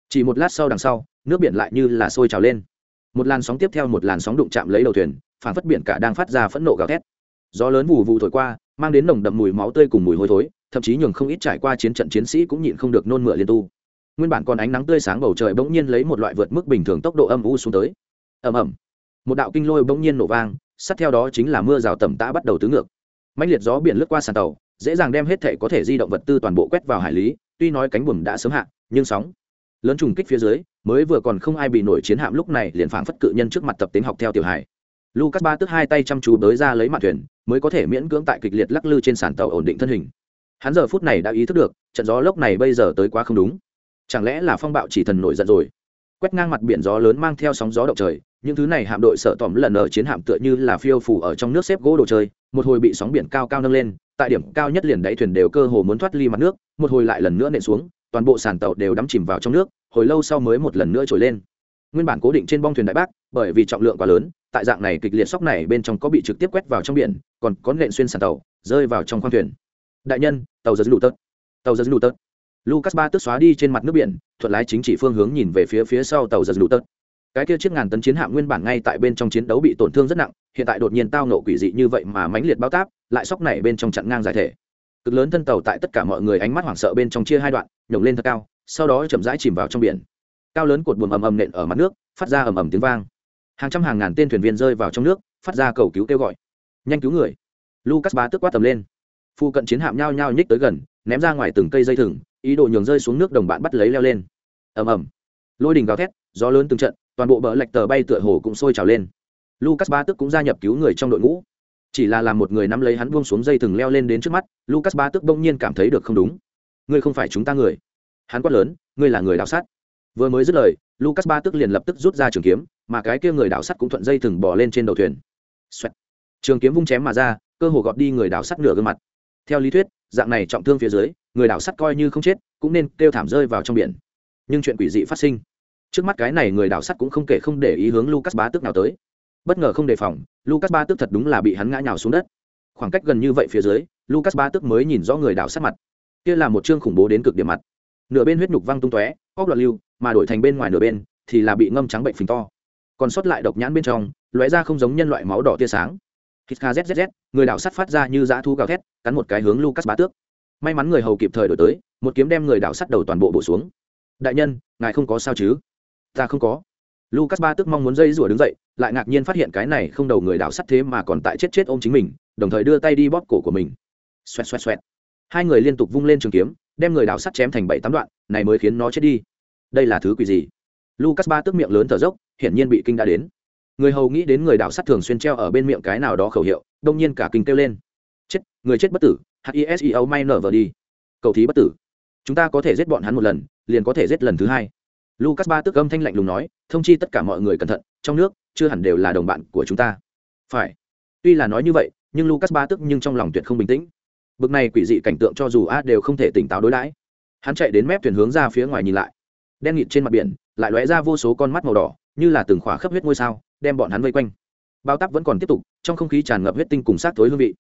Chỉ một lát sau đằng sau, nước biển lại như là sôi trào lên. Một làn sóng tiếp theo một làn sóng đụng chạm lấy đầu thuyền, phản phất biển cả đang phát ra phẫn nộ gào thét. Gió lớn vù vù thổi qua, mang đến nồng đậm mùi máu tươi cùng mùi hôi thối, thậm chí nhường không ít trải qua chiến trận chiến sĩ cũng nhịn không được nôn mửa liên tu nguyên bản còn ánh nắng tươi sáng bầu trời bỗng nhiên lấy một loại vượt mức bình thường tốc độ âm u xuống tới. Ầm ầm. Một đạo kinh lôi bỗng nhiên nổ vang, sát theo đó chính là mưa rào tầm tã bắt đầu tứ ngược. Mạnh liệt gió biển lướt qua sàn tàu, dễ dàng đem hết thể có thể di động vật tư toàn bộ quét vào hải lý, tuy nói cánh buồm đã sớm hạ, nhưng sóng lớn trùng kích phía dưới, mới vừa còn không ai bị nổi chiến hạm lúc này liền phảng phất cự nhân trước mặt tập tính học theo tiểu hải lucas ba tức hai tay chăm chú tới ra lấy mặt thuyền, mới có thể miễn cưỡng tại kịch liệt lắc lư trên sàn tàu ổn định thân hình. Hắn giờ phút này đã ý thức được, trận gió lốc này bây giờ tới quá không đúng chẳng lẽ là phong bạo chỉ thần nổi giận rồi? Quét ngang mặt biển gió lớn mang theo sóng gió động trời, những thứ này hạm đội sợ tỏm lần ở chiến hạm tựa như là phiêu phủ ở trong nước xếp gỗ đồ chơi, một hồi bị sóng biển cao cao nâng lên, tại điểm cao nhất liền đáy thuyền đều cơ hồ muốn thoát ly mặt nước, một hồi lại lần nữa nện xuống, toàn bộ sàn tàu đều đắm chìm vào trong nước, hồi lâu sau mới một lần nữa trồi lên. Nguyên bản cố định trên bong thuyền đại bác, bởi vì trọng lượng quá lớn, tại dạng này kịch liệt sóc này bên trong có bị trực tiếp quét vào trong biển, còn có nện xuyên sàn tàu, rơi vào trong khoang thuyền. Đại nhân, tàu giật lụ tớt. Tàu giật lụ tớt lucas ba tức xóa đi trên mặt nước biển, thuận lái chính chỉ phương hướng nhìn về phía phía sau tàu giật lụ tật. Cái kia chiếc ngàn tấn chiến hạm nguyên bản ngay tại bên trong chiến đấu bị tổn thương rất nặng, hiện tại đột nhiên tao nộ quỷ dị như vậy mà mãnh liệt bao táp, lại sóc này bên trong chặn ngang giải thể. Cực lớn thân tàu tại tất cả mọi người ánh mắt hoảng sợ bên trong chia hai đoạn, nhổng lên thật cao, sau đó chậm rãi chìm vào trong biển. Cao lớn cột buồm ầm ầm nện ở mặt nước, phát ra ầm ầm tiếng vang. Hàng trăm hàng ngàn tên thuyền viên rơi vào trong nước, phát ra cầu cứu kêu gọi. Nhanh cứu người. Lucas ba tức quát tầm lên. Phu cận chiến hạm nhao nhao nhích tới gần, ném ra ngoài từng cây dây thừng ý đồ nhường rơi xuống nước đồng bạn bắt lấy leo lên. Ầm ầm. Lôi đình gào thét, gió lớn từng trận, toàn bộ bờ lạch tờ bay tựa hồ cũng sôi trào lên. Lucas ba tức cũng gia nhập cứu người trong đội ngũ. Chỉ là làm một người nắm lấy hắn buông xuống dây thừng leo lên đến trước mắt, lucas ba tức bỗng nhiên cảm thấy được không đúng. Ngươi không phải chúng ta người. Hắn quát lớn, ngươi là người đào sát. vừa mới dứt lời, lucas ba tức liền lập tức rút ra trường kiếm, mà cái kia người đào sắt cũng thuận dây thừng bỏ lên trên đầu thuyền. Xoẹt. trường kiếm vung chém mà ra, cơ hồ gọt đi người đào sắt nửa gương mặt. Theo lý thuyết, dạng này trọng thương phía dưới người đảo sắt coi như không chết, cũng nên kêu thảm rơi vào trong biển. Nhưng chuyện quỷ dị phát sinh. Trước mắt cái này người đảo sắt cũng không kể không để ý hướng lucas ba tức nào tới. Bất ngờ không đề phòng, lucas ba tức thật đúng là bị hắn ngã nhào xuống đất. Khoảng cách gần như vậy phía dưới, lucas ba tức mới nhìn rõ người đảo sắt mặt. Kia là một chương khủng bố đến cực điểm mặt. Nửa bên huyết nhục văng tung tóe, óc loạn lưu, mà đổi thành bên ngoài nửa bên thì là bị ngâm trắng bệnh phình to. Còn sót lại độc nhãn bên trong, lóe ra không giống nhân loại máu đỏ tia sáng. Hít kha người đảo sắt phát ra như dã thu gào thét, cắn một cái hướng lucas bá tước may mắn người hầu kịp thời đổi tới, một kiếm đem người đảo sắt đầu toàn bộ bổ xuống. Đại nhân, ngài không có sao chứ? Ta không có. Lucas ba tức mong muốn dây rủa đứng dậy, lại ngạc nhiên phát hiện cái này không đầu người đảo sắt thế mà còn tại chết chết ôm chính mình, đồng thời đưa tay đi bóp cổ của mình. Xoẹt xoẹt xoẹt. Hai người liên tục vung lên trường kiếm, đem người đảo sắt chém thành bảy tám đoạn, này mới khiến nó chết đi. Đây là thứ quỷ gì? Lucas ba tức miệng lớn thở dốc, hiển nhiên bị kinh đã đến. Người hầu nghĩ đến người đảo sắt thường xuyên treo ở bên miệng cái nào đó khẩu hiệu, đông nhiên cả kinh kêu lên. Chết, người chết bất tử hiseo may nở vờ đi. Cầu thí bất tử. Chúng ta có thể giết bọn hắn một lần, liền có thể giết lần thứ hai. Lucas ba tức âm thanh lạnh lùng nói, thông chi tất cả mọi người cẩn thận, trong nước, chưa hẳn đều là đồng bạn của chúng ta. Phải. Tuy là nói như vậy, nhưng lucas ba tức nhưng trong lòng tuyệt không bình tĩnh. Bực này quỷ dị cảnh tượng cho dù a đều không thể tỉnh táo đối đãi. Hắn chạy đến mép thuyền hướng ra phía ngoài nhìn lại. Đen nghịt trên mặt biển, lại lóe ra vô số con mắt màu đỏ, như là từng khỏa khắp huyết ngôi sao, đem bọn hắn vây quanh. Bao tắp vẫn còn tiếp tục, trong không khí tràn ngập huyết tinh cùng sát thối hương vị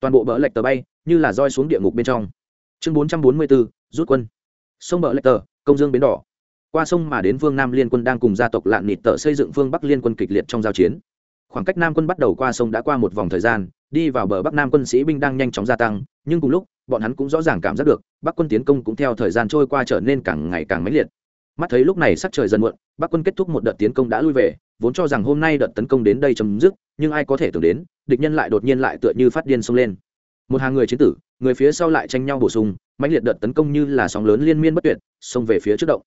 toàn bộ bờ lệch tờ bay, như là roi xuống địa ngục bên trong. Chương bốn trăm bốn mươi bốn, rút quân. Sông bờ lệch tờ, công dương bến đỏ. Qua sông mà đến vương nam liên quân đang cùng gia tộc lạn nịt tờ xây dựng phương bắc liên quân kịch liệt trong giao chiến. Khoảng cách nam quân bắt đầu qua sông đã qua một vòng thời gian, đi vào bờ bắc nam quân sĩ binh đang nhanh chóng gia tăng, nhưng cùng lúc, bọn hắn cũng rõ ràng cảm giác được, bắc quân tiến công cũng theo thời gian trôi qua trở nên càng ngày càng mãnh liệt. Mắt thấy lúc này sắc trời dần muộn, bắc quân kết thúc một đợt tiến công đã lui về vốn cho rằng hôm nay đợt tấn công đến đây chấm dứt, nhưng ai có thể tưởng đến, địch nhân lại đột nhiên lại tựa như phát điên xông lên. Một hàng người chiến tử, người phía sau lại tranh nhau bổ sung, mãnh liệt đợt tấn công như là sóng lớn liên miên bất tuyệt, xông về phía trước động.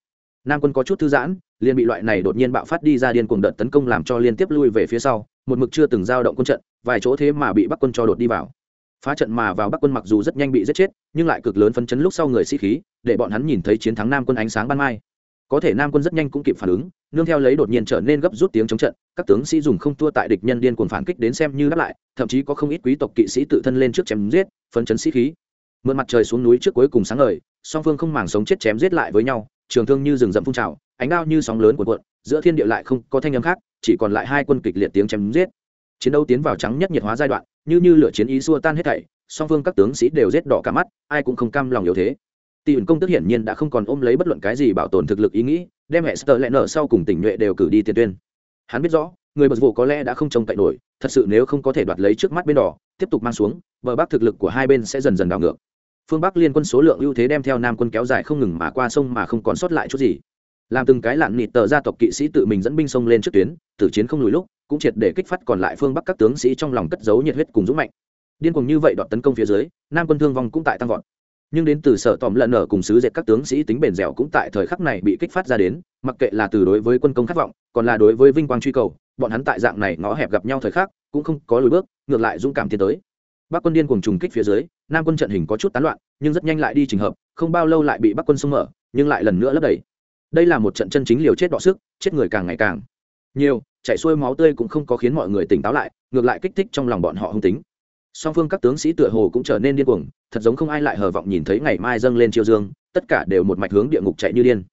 Nam quân có chút thư giãn, liền bị loại này đột nhiên bạo phát đi ra điên cuồng đợt tấn công làm cho liên tiếp lui về phía sau, một mực chưa từng giao động quân trận, vài chỗ thế mà bị bắc quân cho đột đi vào. Phá trận mà vào bắc quân mặc dù rất nhanh bị giết chết, nhưng lại cực lớn phấn chấn lúc sau người sĩ khí, để bọn hắn nhìn thấy chiến thắng nam quân ánh sáng ban mai có thể nam quân rất nhanh cũng kịp phản ứng, nương theo lấy đột nhiên trở nên gấp rút tiếng chống trận, các tướng sĩ dùng không thua tại địch nhân điên cuồng phản kích đến xem như đáp lại, thậm chí có không ít quý tộc kỵ sĩ tự thân lên trước chém giết, phấn chấn sĩ khí. Mượn mặt trời xuống núi trước cuối cùng sáng ngời, song phương không màng sống chết chém giết lại với nhau, trường thương như rừng rậm phun trào, ánh đao như sóng lớn cuộn cuộn, giữa thiên địa lại không có thanh âm khác, chỉ còn lại hai quân kịch liệt tiếng chém giết. Chiến đấu tiến vào trắng nhất nhiệt hóa giai đoạn, như như lửa chiến ý xua tan hết thảy, song phương các tướng sĩ đều giết đỏ cả mắt, ai cũng không cam lòng yếu thế tỷ ẩn công tức hiển nhiên đã không còn ôm lấy bất luận cái gì bảo tồn thực lực ý nghĩ, đem hệ sơ lẽ nở sau cùng tỉnh nhuệ đều cử đi tiền tuyên. Hắn biết rõ, người bật vụ có lẽ đã không trông cậy nổi, thật sự nếu không có thể đoạt lấy trước mắt bên đỏ, tiếp tục mang xuống, bờ bắc thực lực của hai bên sẽ dần dần đảo ngược. Phương bắc liên quân số lượng ưu thế đem theo nam quân kéo dài không ngừng mà qua sông mà không còn sót lại chút gì. Làm từng cái lạn nịt tờ gia tộc kỵ sĩ tự mình dẫn binh sông lên trước tuyến, tử chiến không lùi lúc, cũng triệt để kích phát còn lại phương bắc các tướng sĩ trong lòng cất giấu nhiệt huyết cùng dũng mạnh. Điên cuồng như vậy đọt tấn công phía dưới, nam quân thương vong cũng tại tăng vọt nhưng đến từ sở tòm lần ở cùng sứ dệt các tướng sĩ tính bền dẻo cũng tại thời khắc này bị kích phát ra đến, mặc kệ là từ đối với quân công khát vọng, còn là đối với vinh quang truy cầu, bọn hắn tại dạng này ngõ hẹp gặp nhau thời khắc, cũng không có lùi bước, ngược lại dũng cảm tiến tới. Bắc quân điên cùng trùng kích phía dưới, nam quân trận hình có chút tán loạn, nhưng rất nhanh lại đi trình hợp, không bao lâu lại bị bắc quân xông mở, nhưng lại lần nữa lấp đầy. Đây là một trận chân chính liều chết đọ sức, chết người càng ngày càng nhiều, chảy xuôi máu tươi cũng không có khiến mọi người tỉnh táo lại, ngược lại kích thích trong lòng bọn họ hung tính song phương các tướng sĩ tựa hồ cũng trở nên điên cuồng, thật giống không ai lại hờ vọng nhìn thấy ngày mai dâng lên triều dương, tất cả đều một mạch hướng địa ngục chạy như điên.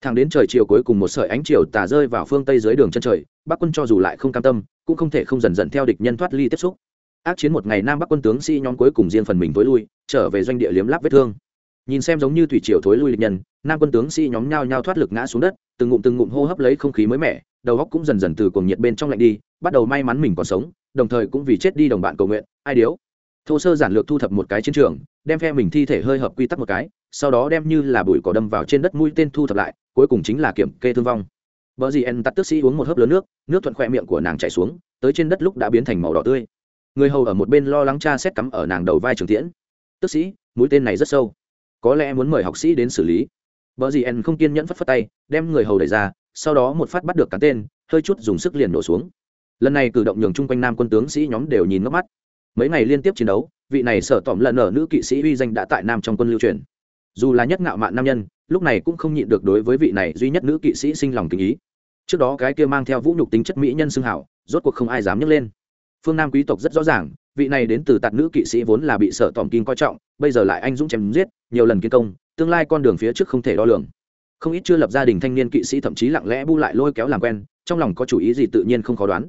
Thẳng đến trời chiều cuối cùng một sợi ánh chiều tà rơi vào phương tây dưới đường chân trời, bắc quân cho dù lại không cam tâm, cũng không thể không dần dần theo địch nhân thoát ly tiếp xúc. Ác chiến một ngày nam bắc quân tướng sĩ nhóm cuối cùng riêng phần mình tối lui, trở về doanh địa liếm láp vết thương. Nhìn xem giống như thủy triều thối lui địch nhân, nam quân tướng sĩ nhóm nhao nhao thoát lực ngã xuống đất, từng ngụm từng ngụm hô hấp lấy không khí mới mẻ, đầu óc cũng dần dần từ cuồng nhiệt bên trong lạnh đi, bắt đầu may mắn mình còn sống đồng thời cũng vì chết đi đồng bạn cầu nguyện, ai điếu. Thô sơ giản lược thu thập một cái chiến trường, đem phe mình thi thể hơi hợp quy tắc một cái, sau đó đem như là bụi cỏ đâm vào trên đất mũi tên thu thập lại, cuối cùng chính là kiểm kê thương vong. Vợ gì en tắt tức sĩ uống một hớp lớn nước nước thuận khoe miệng của nàng chảy xuống, tới trên đất lúc đã biến thành màu đỏ tươi. Người hầu ở một bên lo lắng cha xét cắm ở nàng đầu vai trường tiễn. Tức sĩ, mũi tên này rất sâu. Có lẽ muốn mời học sĩ đến xử lý. Vợ gì en không kiên nhẫn phất phất tay, đem người hầu đẩy ra, sau đó một phát bắt được cắn tên, hơi chút dùng sức liền nổ xuống lần này cử động nhường chung quanh nam quân tướng sĩ nhóm đều nhìn ngốc mắt. Mấy ngày liên tiếp chiến đấu, vị này sở tỏm lần ở nữ kỵ sĩ uy danh đã tại nam trong quân lưu truyền. Dù là nhất ngạo mạn nam nhân, lúc này cũng không nhịn được đối với vị này duy nhất nữ kỵ sĩ sinh lòng kính ý. Trước đó cái kia mang theo vũ nhục tính chất mỹ nhân xưng hảo, rốt cuộc không ai dám nhấc lên. Phương nam quý tộc rất rõ ràng, vị này đến từ tạt nữ kỵ sĩ vốn là bị sở tòm kinh coi trọng, bây giờ lại anh dũng chém giết, nhiều lần kiến công, tương lai con đường phía trước không thể đo lường. Không ít chưa lập gia đình thanh niên kỵ sĩ thậm chí lặng lẽ bu lại lôi kéo làm quen, trong lòng có chủ ý gì tự nhiên không khó đoán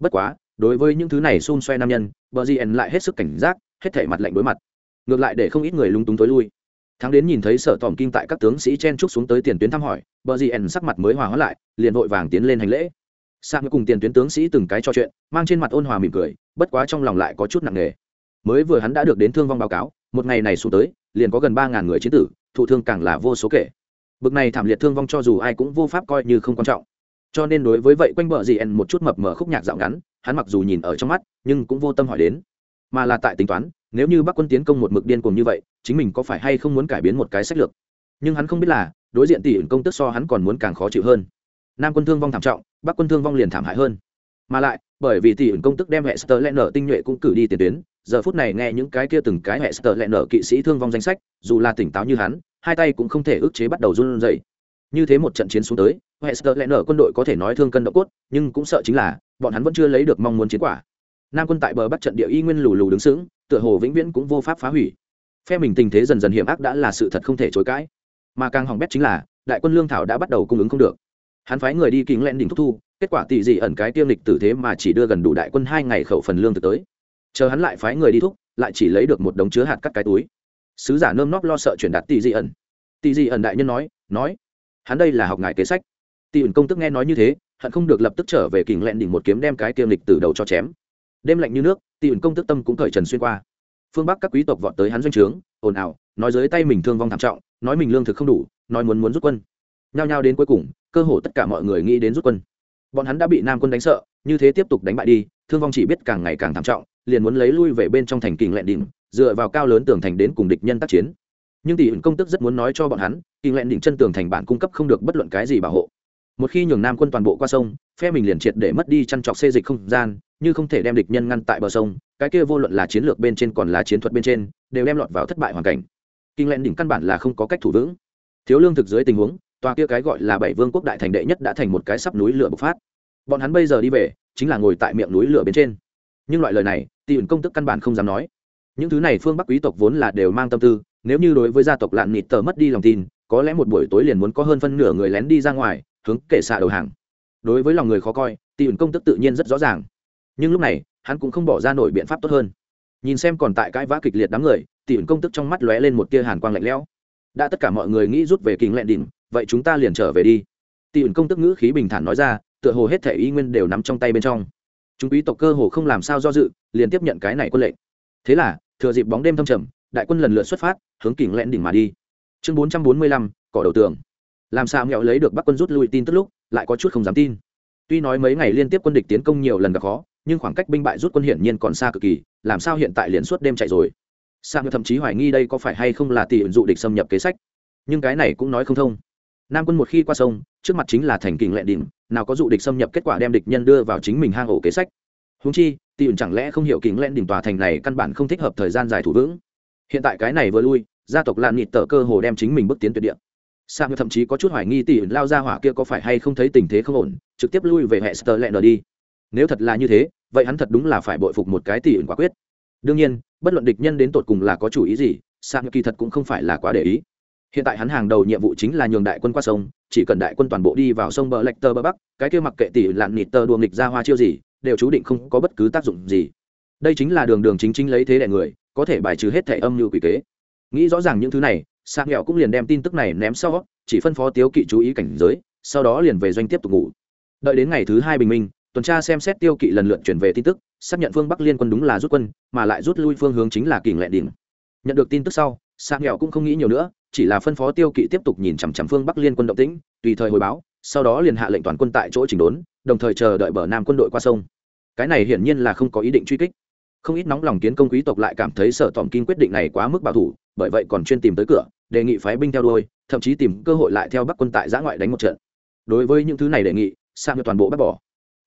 bất quá, đối với những thứ này xung xoe nam nhân, bờ gn lại hết sức cảnh giác, hết thể mặt lạnh đối mặt. Ngược lại để không ít người lung túng tối lui. Thắng đến nhìn thấy sở tòm kim tại các tướng sĩ chen trúc xuống tới tiền tuyến thăm hỏi, bờ gn sắc mặt mới hòa hóa lại, liền vội vàng tiến lên hành lễ. Sang cùng tiền tuyến tướng sĩ từng cái trò chuyện, mang trên mặt ôn hòa mỉm cười, bất quá trong lòng lại có chút nặng nề. Mới vừa hắn đã được đến thương vong báo cáo, một ngày này xuống tới, liền có gần ba ngàn người chiến tử, thụ thương càng là vô số kể. Bực này thảm liệt thương vong cho dù ai cũng vô pháp coi như không quan trọng cho nên đối với vậy quanh bờ gì en một chút mập mờ khúc nhạc dạo ngắn, hắn mặc dù nhìn ở trong mắt, nhưng cũng vô tâm hỏi đến. Mà là tại tính toán, nếu như bắc quân tiến công một mực điên cuồng như vậy, chính mình có phải hay không muốn cải biến một cái sách lược? Nhưng hắn không biết là, đối diện tỷ ứng công tức so hắn còn muốn càng khó chịu hơn. Nam quân thương vong thảm trọng, bắc quân thương vong liền thảm hại hơn. Mà lại, bởi vì tỷ ứng công tức đem hệ sơ lẽ nở tinh nhuệ cũng cử đi tiền tuyến, giờ phút này nghe những cái kia từng cái hệ sơ lẽ nở kỵ sĩ thương vong danh sách, dù là tỉnh táo như hắn, hai tay cũng không thể ức chế bắt đầu run rẩy như thế một trận chiến xuống tới hệ sơ lẽ nở quân đội có thể nói thương cân độ cốt, nhưng cũng sợ chính là, bọn hắn vẫn chưa lấy được mong muốn chiến quả. Nam quân tại bờ bắc trận địa y nguyên lù lù đứng sững, tựa hồ vĩnh viễn cũng vô pháp phá hủy. Phe mình tình thế dần dần hiểm ác đã là sự thật không thể chối cãi. Mà càng hỏng bét chính là, đại quân lương thảo đã bắt đầu cung ứng không được. Hắn phái người đi kính len đỉnh thúc thu, kết quả tỷ dị ẩn cái tiêm lịch tử thế mà chỉ đưa gần đủ đại quân hai ngày khẩu phần lương thực tới. Chờ hắn lại phái người đi thúc, lại chỉ lấy được một đống chứa hạt cắt cái túi. Sứ giả nơm nóp lo sợ chuyển đạt tỷ dị ẩn. Tỷ dị ẩn đại nhân nói nói hắn đây là học ngài kế sách. Tỷ ẩn công tức nghe nói như thế, hận không được lập tức trở về kình lẹn đỉnh một kiếm đem cái tiêm lịch từ đầu cho chém. Đêm lạnh như nước tỷ ẩn công tức tâm cũng cởi trần xuyên qua. Phương bắc các quý tộc vọt tới hắn doanh trướng, ồn ào, nói dưới tay mình thương vong thảm trọng, nói mình lương thực không đủ, nói muốn muốn rút quân. Nhao nhao đến cuối cùng, cơ hồ tất cả mọi người nghĩ đến rút quân. Bọn hắn đã bị nam quân đánh sợ, như thế tiếp tục đánh bại đi, thương vong chỉ biết càng ngày càng thảm trọng, liền muốn lấy lui về bên trong thành kình lẹn đỉnh, dựa vào cao lớn tường thành đến cùng địch nhân tác chiến. Nhưng tỷ ẩn công tức rất muốn nói cho bọn hắn Kinh lẹn đỉnh chân tường thành bản cung cấp không được bất luận cái gì bảo hộ. Một khi nhường nam quân toàn bộ qua sông, phe mình liền triệt để mất đi chăn trọc xê dịch không gian, như không thể đem địch nhân ngăn tại bờ sông, cái kia vô luận là chiến lược bên trên còn là chiến thuật bên trên, đều đem lọt vào thất bại hoàn cảnh. Kinh lẹn đỉnh căn bản là không có cách thủ vững. Thiếu lương thực dưới tình huống, tòa kia cái gọi là bảy vương quốc đại thành đệ nhất đã thành một cái sắp núi lửa bộc phát. Bọn hắn bây giờ đi về, chính là ngồi tại miệng núi lửa bên trên. Nhưng loại lời này tỷ ẩn công tức căn bản không dám nói. Những thứ này phương bắc quý tộc vốn là đều mang tâm tư, nếu như đối với gia tộc lạn nịt tờ mất đi lòng tin có lẽ một buổi tối liền muốn có hơn phân nửa người lén đi ra ngoài, hướng kể xạ đầu hàng. Đối với lòng người khó coi tỷ ẩn công tức tự nhiên rất rõ ràng. Nhưng lúc này, hắn cũng không bỏ ra nổi biện pháp tốt hơn. Nhìn xem còn tại cãi vã kịch liệt đám người tỷ ẩn công tức trong mắt lóe lên một tia hàn quang lạnh lẽo. Đã tất cả mọi người nghĩ rút về kính lẹn đỉnh, vậy chúng ta liền trở về đi. Tỷ ẩn công tức ngữ khí bình thản nói ra, tựa hồ hết thể y nguyên đều nắm trong tay bên trong. Chúng quý tộc cơ hồ không làm sao do dự, liền tiếp nhận cái này quân lệnh. Thế là, thừa dịp bóng đêm thâm trầm, đại quân lần lượt xuất phát, hướng kính lẹn đỉnh mà đi chương bốn trăm bốn mươi lăm, cỏ đầu tường. Làm sao mẹo lấy được bắc quân rút lui tin tức lúc, lại có chút không dám tin. Tuy nói mấy ngày liên tiếp quân địch tiến công nhiều lần gặp khó, nhưng khoảng cách binh bại rút quân hiển nhiên còn xa cực kỳ, làm sao hiện tại liền suốt đêm chạy rồi? Sang thậm chí hoài nghi đây có phải hay không là tỷ ứng dụ địch xâm nhập kế sách. Nhưng cái này cũng nói không thông. Nam quân một khi qua sông, trước mặt chính là thành kình lệ đỉnh, nào có dụ địch xâm nhập kết quả đem địch nhân đưa vào chính mình hang ổ kế sách. Húng chi, tỷ ứng chẳng lẽ không hiểu kình lệ đỉnh tòa thành này căn bản không thích hợp thời gian dài thủ vững. Hiện tại cái này vừa lui gia tộc lạn nhịt tờ cơ hồ đem chính mình bước tiến tuyệt địa. Sang thậm chí có chút hoài nghi tỷ lao ra hỏa kia có phải hay không thấy tình thế không ổn, trực tiếp lui về hệ sơ lẹ nở đi. Nếu thật là như thế, vậy hắn thật đúng là phải bội phục một cái tỷ ứng quả quyết. Đương nhiên, bất luận địch nhân đến tột cùng là có chủ ý gì sang kỳ thật cũng không phải là quá để ý. Hiện tại hắn hàng đầu nhiệm vụ chính là nhường đại quân qua sông, chỉ cần đại quân toàn bộ đi vào sông bờ lệch tơ bờ bắc, cái kia mặc kệ tỷ lạn nịt tơ đuồng nghịch ra hoa chiêu gì, đều chú định không có bất cứ tác dụng gì. Đây chính là đường đường chính chính lấy thế đại người, có thể bài trừ hết thẻ âm như quỷ kế nghĩ rõ ràng những thứ này sang nghèo cũng liền đem tin tức này ném sau, chỉ phân phó tiếu kỵ chú ý cảnh giới, sau đó liền về doanh tiếp tục ngủ. Đợi đến ngày thứ hai bình minh, tuần tra xem xét tiêu kỵ lần lượt chuyển về tin tức, xác nhận phương bắc liên quân đúng là rút quân, mà lại rút lui phương hướng chính là kình lệ đỉnh. Nhận được tin tức sau sang nghèo cũng không nghĩ nhiều nữa, chỉ là phân phó tiêu kỵ tiếp tục nhìn chằm chằm phương bắc liên quân động tĩnh, tùy thời hồi báo, sau đó liền hạ lệnh toàn quân tại chỗ chỉnh đốn, đồng thời chờ đợi bờ nam quân đội qua sông. Cái này hiển nhiên là không có ý định truy kích không ít nóng lòng kiến công quý tộc lại cảm thấy sở tòm kim quyết định này quá mức bảo thủ, bởi vậy còn chuyên tìm tới cửa, đề nghị phái binh theo đuôi, thậm chí tìm cơ hội lại theo bắc quân tại giã ngoại đánh một trận. Đối với những thứ này đề nghị sang toàn bộ bác bỏ.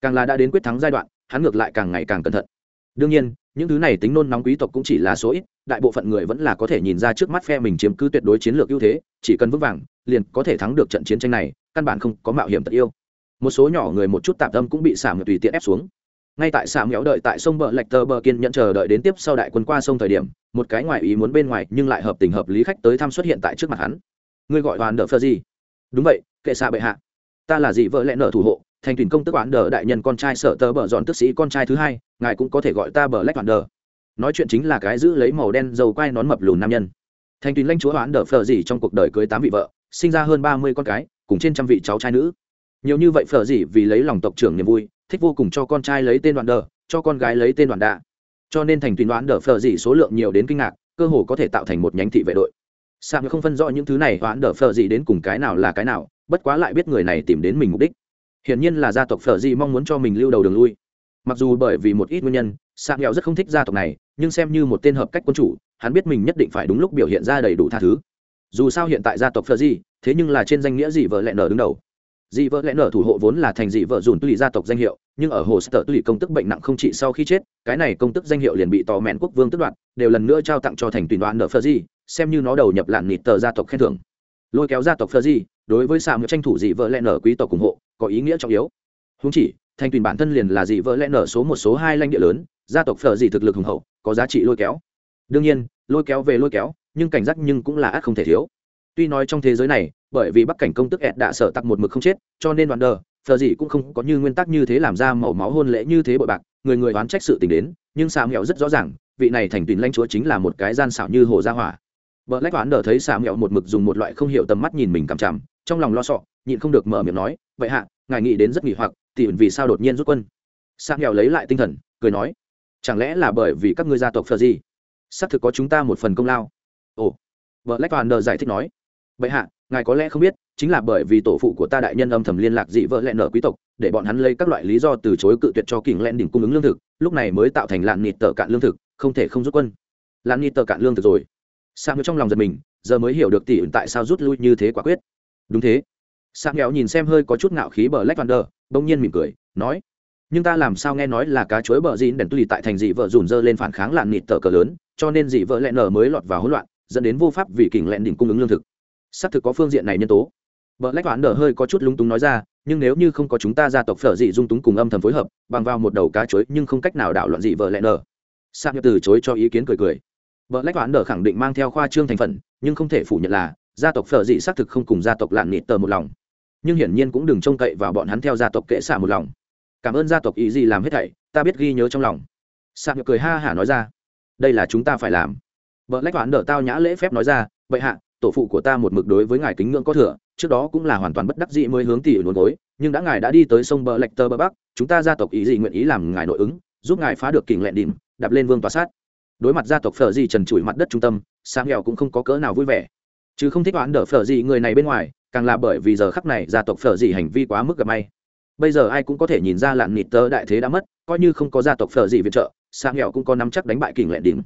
Càng là đã đến quyết thắng giai đoạn, hắn ngược lại càng ngày càng cẩn thận. Đương nhiên, những thứ này tính nôn nóng quý tộc cũng chỉ là số ít, đại bộ phận người vẫn là có thể nhìn ra trước mắt phe mình chiếm cứ tuyệt đối chiến lược ưu thế, chỉ cần vững vàng, liền có thể thắng được trận chiến tranh này, căn bản không có mạo hiểm tật yêu. Một số nhỏ người một chút tạm tâm cũng bị xả ngược tùy tiện ép xuống ngay tại xạ méo đợi tại sông bờ lạch tờ bờ kiên nhận chờ đợi đến tiếp sau đại quân qua sông thời điểm, một cái ngoại ý muốn bên ngoài nhưng lại hợp tình hợp lý khách tới thăm xuất hiện tại trước mặt hắn. Ngươi gọi hoàn đỡ phơ gì? Đúng vậy, kệ xạ bệ hạ. Ta là gì vợ lẽ nợ thủ hộ, thành tuyển công tức oán đờ đại nhân con trai sở tờ bờ dọn tức sĩ con trai thứ hai, ngài cũng có thể gọi ta bờ lách oán đờ. Nói chuyện chính là cái giữ lấy màu đen dầu quai nón mập lùn nam nhân. Thành tuyển lãnh chúa oán đờ phờ gì trong cuộc đời cưới tám vị vợ, sinh ra hơn ba mươi con cái, cùng trên trăm vị cháu trai nữ. Nhiều như vậy phờ gì vì lấy lòng tộc trưởng niềm vui thích vô cùng cho con trai lấy tên đoạn đờ cho con gái lấy tên đoạn đạ. Cho nên thành tuyển đoán đờ phờ gì số lượng nhiều đến kinh ngạc cơ hồ có thể tạo thành một nhánh thị vệ đội. Sam không phân rõ những thứ này đoán đờ phờ gì đến cùng cái nào là cái nào bất quá lại biết người này tìm đến mình mục đích. Hiển nhiên là gia tộc phở Dị mong muốn cho mình lưu đầu đường lui. Mặc dù bởi vì một ít nguyên nhân Sạm nghèo rất không thích gia tộc này nhưng xem như một tên hợp cách quân chủ hắn biết mình nhất định phải đúng lúc biểu hiện ra đầy đủ tha thứ. Dù sao hiện tại gia tộc phở Dị, thế nhưng là trên danh nghĩa dị vợ lẽ nở đứng đầu dị vợ lẽ nở thủ hộ vốn là thành dị vợ dùn tùy gia tộc danh hiệu, nhưng ở hồ sở tùy công tức bệnh nặng không trị sau khi chết, cái này công tức danh hiệu liền bị tò mẹn quốc vương tức đoạt, đều lần nữa trao tặng cho thành tùy đoán nở phơ di xem như nó đầu nhập lạn nịt tờ gia tộc khen thưởng. Lôi kéo gia tộc phơ di đối với xạ một tranh thủ dị vợ lẽ nở quý tộc ủng hộ, có ý nghĩa trọng yếu. Húng chỉ, thành tùy bản thân liền là dị vợ lẽ nở số một số hai lãnh địa lớn, gia tộc phơ di thực lực hùng hậu, có giá trị lôi kéo. Đương nhiên, lôi kéo về lôi kéo, nhưng cảnh giác nhưng cũng là ác không thể thiếu tuy nói trong thế giới này, bởi vì bắc cảnh công tức ẹt đã sợ tặc một mực không chết, cho nên đoạn đờ thờ gì cũng không có như nguyên tắc như thế làm ra màu máu hôn lễ như thế bội bạc, người người oán trách sự tình đến, nhưng xà mẹo rất rõ ràng, vị này thành tuyền lãnh chúa chính là một cái gian xảo như hồ gia hỏa. Vợ lách đoán đờ thấy xà mẹo một mực dùng một loại không hiểu tầm mắt nhìn mình cằm chằm, trong lòng lo sợ, nhịn không được mở miệng nói, vậy hạ, ngài nghĩ đến rất nghỉ hoặc, thì vì sao đột nhiên rút quân? Xà nghèo lấy lại tinh thần, cười nói, chẳng lẽ là bởi vì các ngươi gia tộc phờ gì? Xác thực có chúng ta một phần công lao. Ồ vợ lách đoán đờ giải thích nói vậy hạ, ngài có lẽ không biết, chính là bởi vì tổ phụ của ta đại nhân âm thầm liên lạc dị vợ lẹ nở quý tộc, để bọn hắn lấy các loại lý do từ chối cự tuyệt cho kình lẹn đỉnh cung ứng lương thực, lúc này mới tạo thành lạn nịt tờ cạn lương thực, không thể không rút quân. Lạn nịt tờ cạn lương thực rồi. Sang trong lòng giật mình, giờ mới hiểu được tỷ tại sao rút lui như thế quả quyết. Đúng thế. Sang nghèo nhìn xem hơi có chút ngạo khí bờ lách vander, bỗng nhiên mỉm cười, nói, nhưng ta làm sao nghe nói là cá chuối bờ dịn đèn tùy tại thành dị vợ dùn dơ lên phản kháng lạn nịt tờ cờ lớn, cho nên dị vợ lẹ nở mới lọt vào hỗn loạn, dẫn đến vô pháp vì kình lẹn đỉnh cung ứng lương thực xác thực có phương diện này nhân tố. Vợ lách toán đờ hơi có chút lúng túng nói ra, nhưng nếu như không có chúng ta gia tộc phở dị dung túng cùng âm thầm phối hợp, bằng vào một đầu cá chuối nhưng không cách nào đảo loạn dị vợ lẽ nở. Sạc nhập từ chối cho ý kiến cười cười. vợ lách toán đờ khẳng định mang theo khoa trương thành phần, nhưng không thể phủ nhận là gia tộc phở dị xác thực không cùng gia tộc lạn nịt tờ một lòng. Nhưng hiển nhiên cũng đừng trông cậy vào bọn hắn theo gia tộc kệ xả một lòng. Cảm ơn gia tộc ý gì làm hết thảy ta biết ghi nhớ trong lòng. Sạc nhược cười ha hả nói ra. Đây là chúng ta phải làm. Vợ lách toán đờ tao nhã lễ phép nói ra vậy hạ tổ phụ của ta một mực đối với ngài kính ngưỡng có thừa, trước đó cũng là hoàn toàn bất đắc dĩ mới hướng tỷ luôn gối, nhưng đã ngài đã đi tới sông bờ lệch tơ bờ bắc, chúng ta gia tộc ý gì nguyện ý làm ngài nội ứng, giúp ngài phá được kình lẹn đỉnh, đạp lên vương tòa sát. Đối mặt gia tộc phở gì trần trụi mặt đất trung tâm sang nghèo cũng không có cỡ nào vui vẻ. Chứ không thích oán đỡ phở gì người này bên ngoài, càng là bởi vì giờ khắc này gia tộc phở gì hành vi quá mức gặp may. Bây giờ ai cũng có thể nhìn ra lạn nịt tơ đại thế đã mất, coi như không có gia tộc phở gì viện trợ sang nghèo cũng có nắm chắc đánh bại kình lẹn đỉnh.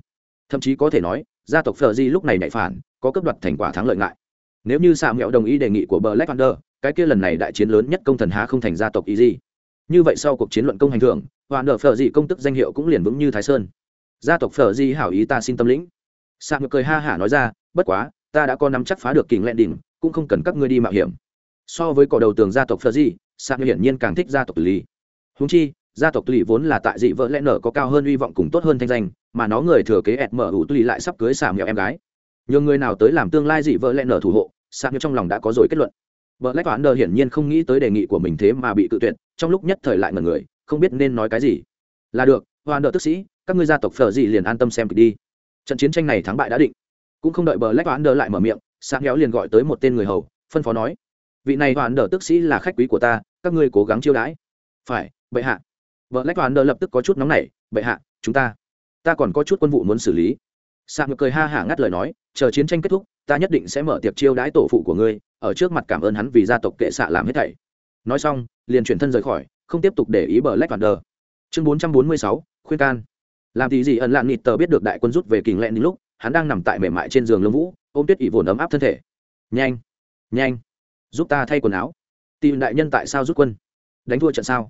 Thậm chí có thể nói gia tộc phở gì lúc này nhạy phản, có cấp đoạt thành quả thắng lợi ngại. Nếu như sang mẹo đồng ý đề nghị của black thunder cái kia lần này đại chiến lớn nhất công thần há không thành gia tộc easy gì như vậy sau cuộc chiến luận công hành thưởng hoàn đỡ phở gì công tức danh hiệu cũng liền vững như thái sơn. Gia tộc phở di hảo ý ta xin tâm lĩnh. Sa mẹo cười ha hả nói ra, bất quá, ta đã có nắm chắc phá được kình lẹn đỉnh, cũng không cần các ngươi đi mạo hiểm. So với cỏ đầu tường gia tộc phở di sa mẹo hiển nhiên càng thích gia tộc lý húng chi gia tộc tùy vốn là tại dị vợ lẽ nở có cao hơn hy vọng cùng tốt hơn thanh danh, mà nó người thừa kế ẹt mở ủ tùy lại sắp cưới xà mèo em gái. Nhiều người nào tới làm tương lai dị vợ lẽ nở thủ hộ, xà ngược trong lòng đã có rồi kết luận. Vợ lách toán đờ hiển nhiên không nghĩ tới đề nghị của mình thế mà bị tự tuyệt, trong lúc nhất thời lại ngần người, không biết nên nói cái gì. Là được hoàn đỡ tức sĩ, các ngươi gia tộc phở gì liền an tâm xem kịch đi. Trận chiến tranh này thắng bại đã định. Cũng không đợi bờ lách toán đỡ lại mở miệng, xà kéo liền gọi tới một tên người hầu, phân phó nói, vị này hoàn đỡ tức sĩ là khách quý của ta, các ngươi cố gắng chiêu đãi. Phải, bệ hạ vợ lách toán đỡ lập tức có chút nóng nảy, bệ hạ, chúng ta ta còn có chút quân vụ muốn xử lý. Sạc cười ha hả ngắt lời nói, chờ chiến tranh kết thúc, ta nhất định sẽ mở tiệc chiêu đãi tổ phụ của ngươi, ở trước mặt cảm ơn hắn vì gia tộc kệ xạ làm hết thảy. Nói xong, liền chuyển thân rời khỏi, không tiếp tục để ý bờ lách phản đờ chương bốn trăm bốn mươi sáu, khuyên can. Làm thì gì ẩn lạn nịt tờ biết được đại quân rút về kình lẹn đến lúc, hắn đang nằm tại mềm mại trên giường lông vũ, ôm tuyết ỉ vồn ấm áp thân thể. Nhanh nhanh, giúp ta thay quần áo. Tìm đại nhân tại sao rút quân? Đánh thua trận sao?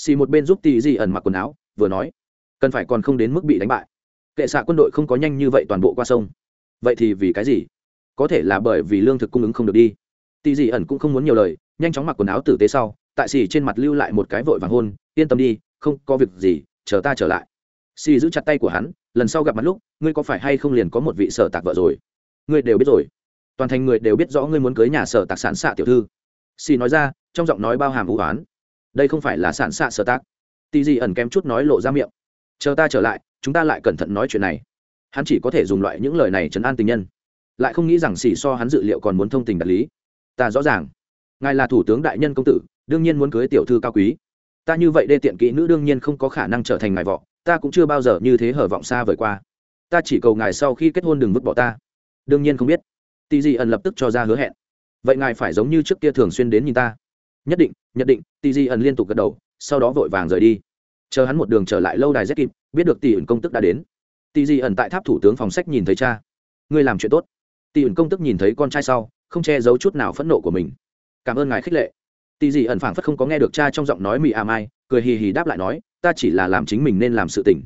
Xì một bên giúp tỷ di ẩn mặc quần áo, vừa nói, cần phải còn không đến mức bị đánh bại. Kệ xạ quân đội không có nhanh như vậy toàn bộ qua sông. Vậy thì vì cái gì? Có thể là bởi vì lương thực cung ứng không được đi. Tỷ dị ẩn cũng không muốn nhiều lời, nhanh chóng mặc quần áo tử tế sau, tại xì trên mặt lưu lại một cái vội vàng hôn, yên tâm đi, không có việc gì, chờ ta trở lại. Xì giữ chặt tay của hắn, lần sau gặp mặt lúc, ngươi có phải hay không liền có một vị sở tạc vợ rồi? Ngươi đều biết rồi. Toàn thành người đều biết rõ ngươi muốn cưới nhà sở tạc sản xạ tiểu thư. Xì nói ra, trong giọng nói bao hàm vũ oán đây không phải là sản xạ sơ tác, tỷ dị ẩn kém chút nói lộ ra miệng. Chờ ta trở lại chúng ta lại cẩn thận nói chuyện này. Hắn chỉ có thể dùng loại những lời này chấn an tình nhân. Lại không nghĩ rằng xỉ so hắn dự liệu còn muốn thông tình đạt lý. Ta rõ ràng. Ngài là thủ tướng đại nhân công tử đương nhiên muốn cưới tiểu thư cao quý. Ta như vậy đê tiện kỹ nữ đương nhiên không có khả năng trở thành ngài vọ ta cũng chưa bao giờ như thế hở vọng xa vời qua. Ta chỉ cầu ngài sau khi kết hôn đừng vứt bỏ ta. Đương nhiên không biết. Tì dị ẩn lập tức cho ra hứa hẹn. Vậy ngài phải giống như trước kia thường xuyên đến nhìn ta. Nhất định nhất định Tỷ dị ẩn liên tục gật đầu, sau đó vội vàng rời đi. Chờ hắn một đường trở lại lâu đài z kịp, biết được tỷ ẩn công tức đã đến. Tỷ dị ẩn tại tháp thủ tướng phòng sách nhìn thấy cha. Ngươi làm chuyện tốt. Tỷ ẩn công tức nhìn thấy con trai sau, không che giấu chút nào phẫn nộ của mình. Cảm ơn ngài khích lệ. Tỷ dị ẩn phảng phất không có nghe được cha trong giọng nói mị à mai cười hì hì đáp lại nói, ta chỉ là làm chính mình nên làm sự tình.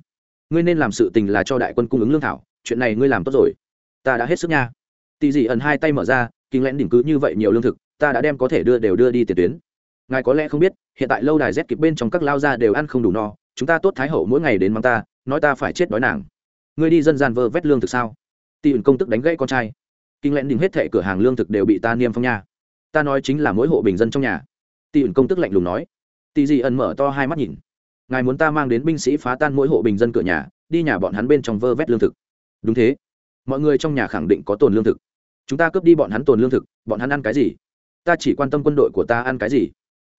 Ngươi nên làm sự tình là cho đại quân cung ứng lương thảo, chuyện này ngươi làm tốt rồi. Ta đã hết sức nha. Tỷ dị ẩn hai tay mở ra kinh lẽn đỉnh cứ như vậy nhiều lương thực, ta đã đem có thể đưa đều đưa đi tiền tuyến ngài có lẽ không biết, hiện tại lâu đài z kịp bên trong các lao gia đều ăn không đủ no, chúng ta tốt thái hậu mỗi ngày đến mắng ta, nói ta phải chết đói nàng. Ngươi đi dân gian vơ vét lương thực sao? Tỷ ẩn công tức đánh gãy con trai. Kinh lẽn đình hết thệ cửa hàng lương thực đều bị ta niêm phong nha. Ta nói chính là mỗi hộ bình dân trong nhà. Tỷ ẩn công tức lạnh lùng nói. Tỷ dị ẩn mở to hai mắt nhìn. Ngài muốn ta mang đến binh sĩ phá tan mỗi hộ bình dân cửa nhà, đi nhà bọn hắn bên trong vơ vét lương thực. Đúng thế. Mọi người trong nhà khẳng định có tồn lương thực. Chúng ta cướp đi bọn hắn tồn lương thực, bọn hắn ăn cái gì? Ta chỉ quan tâm quân đội của ta ăn cái gì?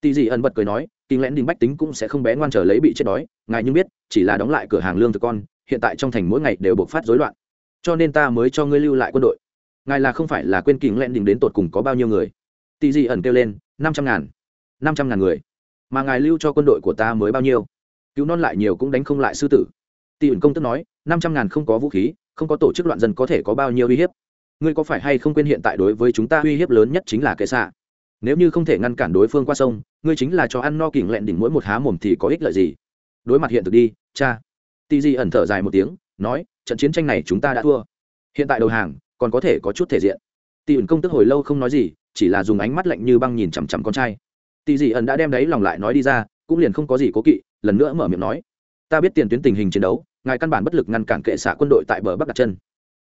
Tỷ dị ẩn bật cười nói, kinh lẽn đình bách tính cũng sẽ không bé ngoan trở lấy bị chết đói, ngài nhưng biết, chỉ là đóng lại cửa hàng lương thực con, hiện tại trong thành mỗi ngày đều bộc phát rối loạn. Cho nên ta mới cho ngươi lưu lại quân đội. Ngài là không phải là quên kinh lẽn đình đến tột cùng có bao nhiêu người. Tỷ dị ẩn kêu lên, năm trăm ngàn. Năm trăm ngàn người. Mà ngài lưu cho quân đội của ta mới bao nhiêu? Cứu non lại nhiều cũng đánh không lại sư tử. Tỷ ẩn công tức nói, năm trăm ngàn không có vũ khí, không có tổ chức loạn dân có thể có bao nhiêu uy hiếp? Ngươi có phải hay không quên hiện tại đối với chúng ta uy hiếp lớn nhất chính là kệ xạ? Nếu như không thể ngăn cản đối phương qua sông, ngươi chính là cho ăn no kỉnh lẹn đỉnh mỗi một há mồm thì có ích lợi gì? Đối mặt hiện thực đi, cha. Tì di ẩn thở dài một tiếng, nói, trận chiến tranh này chúng ta đã thua. Hiện tại đầu hàng, còn có thể có chút thể diện. Tì ẩn công tức hồi lâu không nói gì, chỉ là dùng ánh mắt lạnh như băng nhìn chằm chằm con trai. Tì di ẩn đã đem đấy lòng lại nói đi ra, cũng liền không có gì cố kỵ, lần nữa mở miệng nói, ta biết tiền tuyến tình hình chiến đấu, ngài căn bản bất lực ngăn cản kệ xạ quân đội tại bờ bắc đặt chân,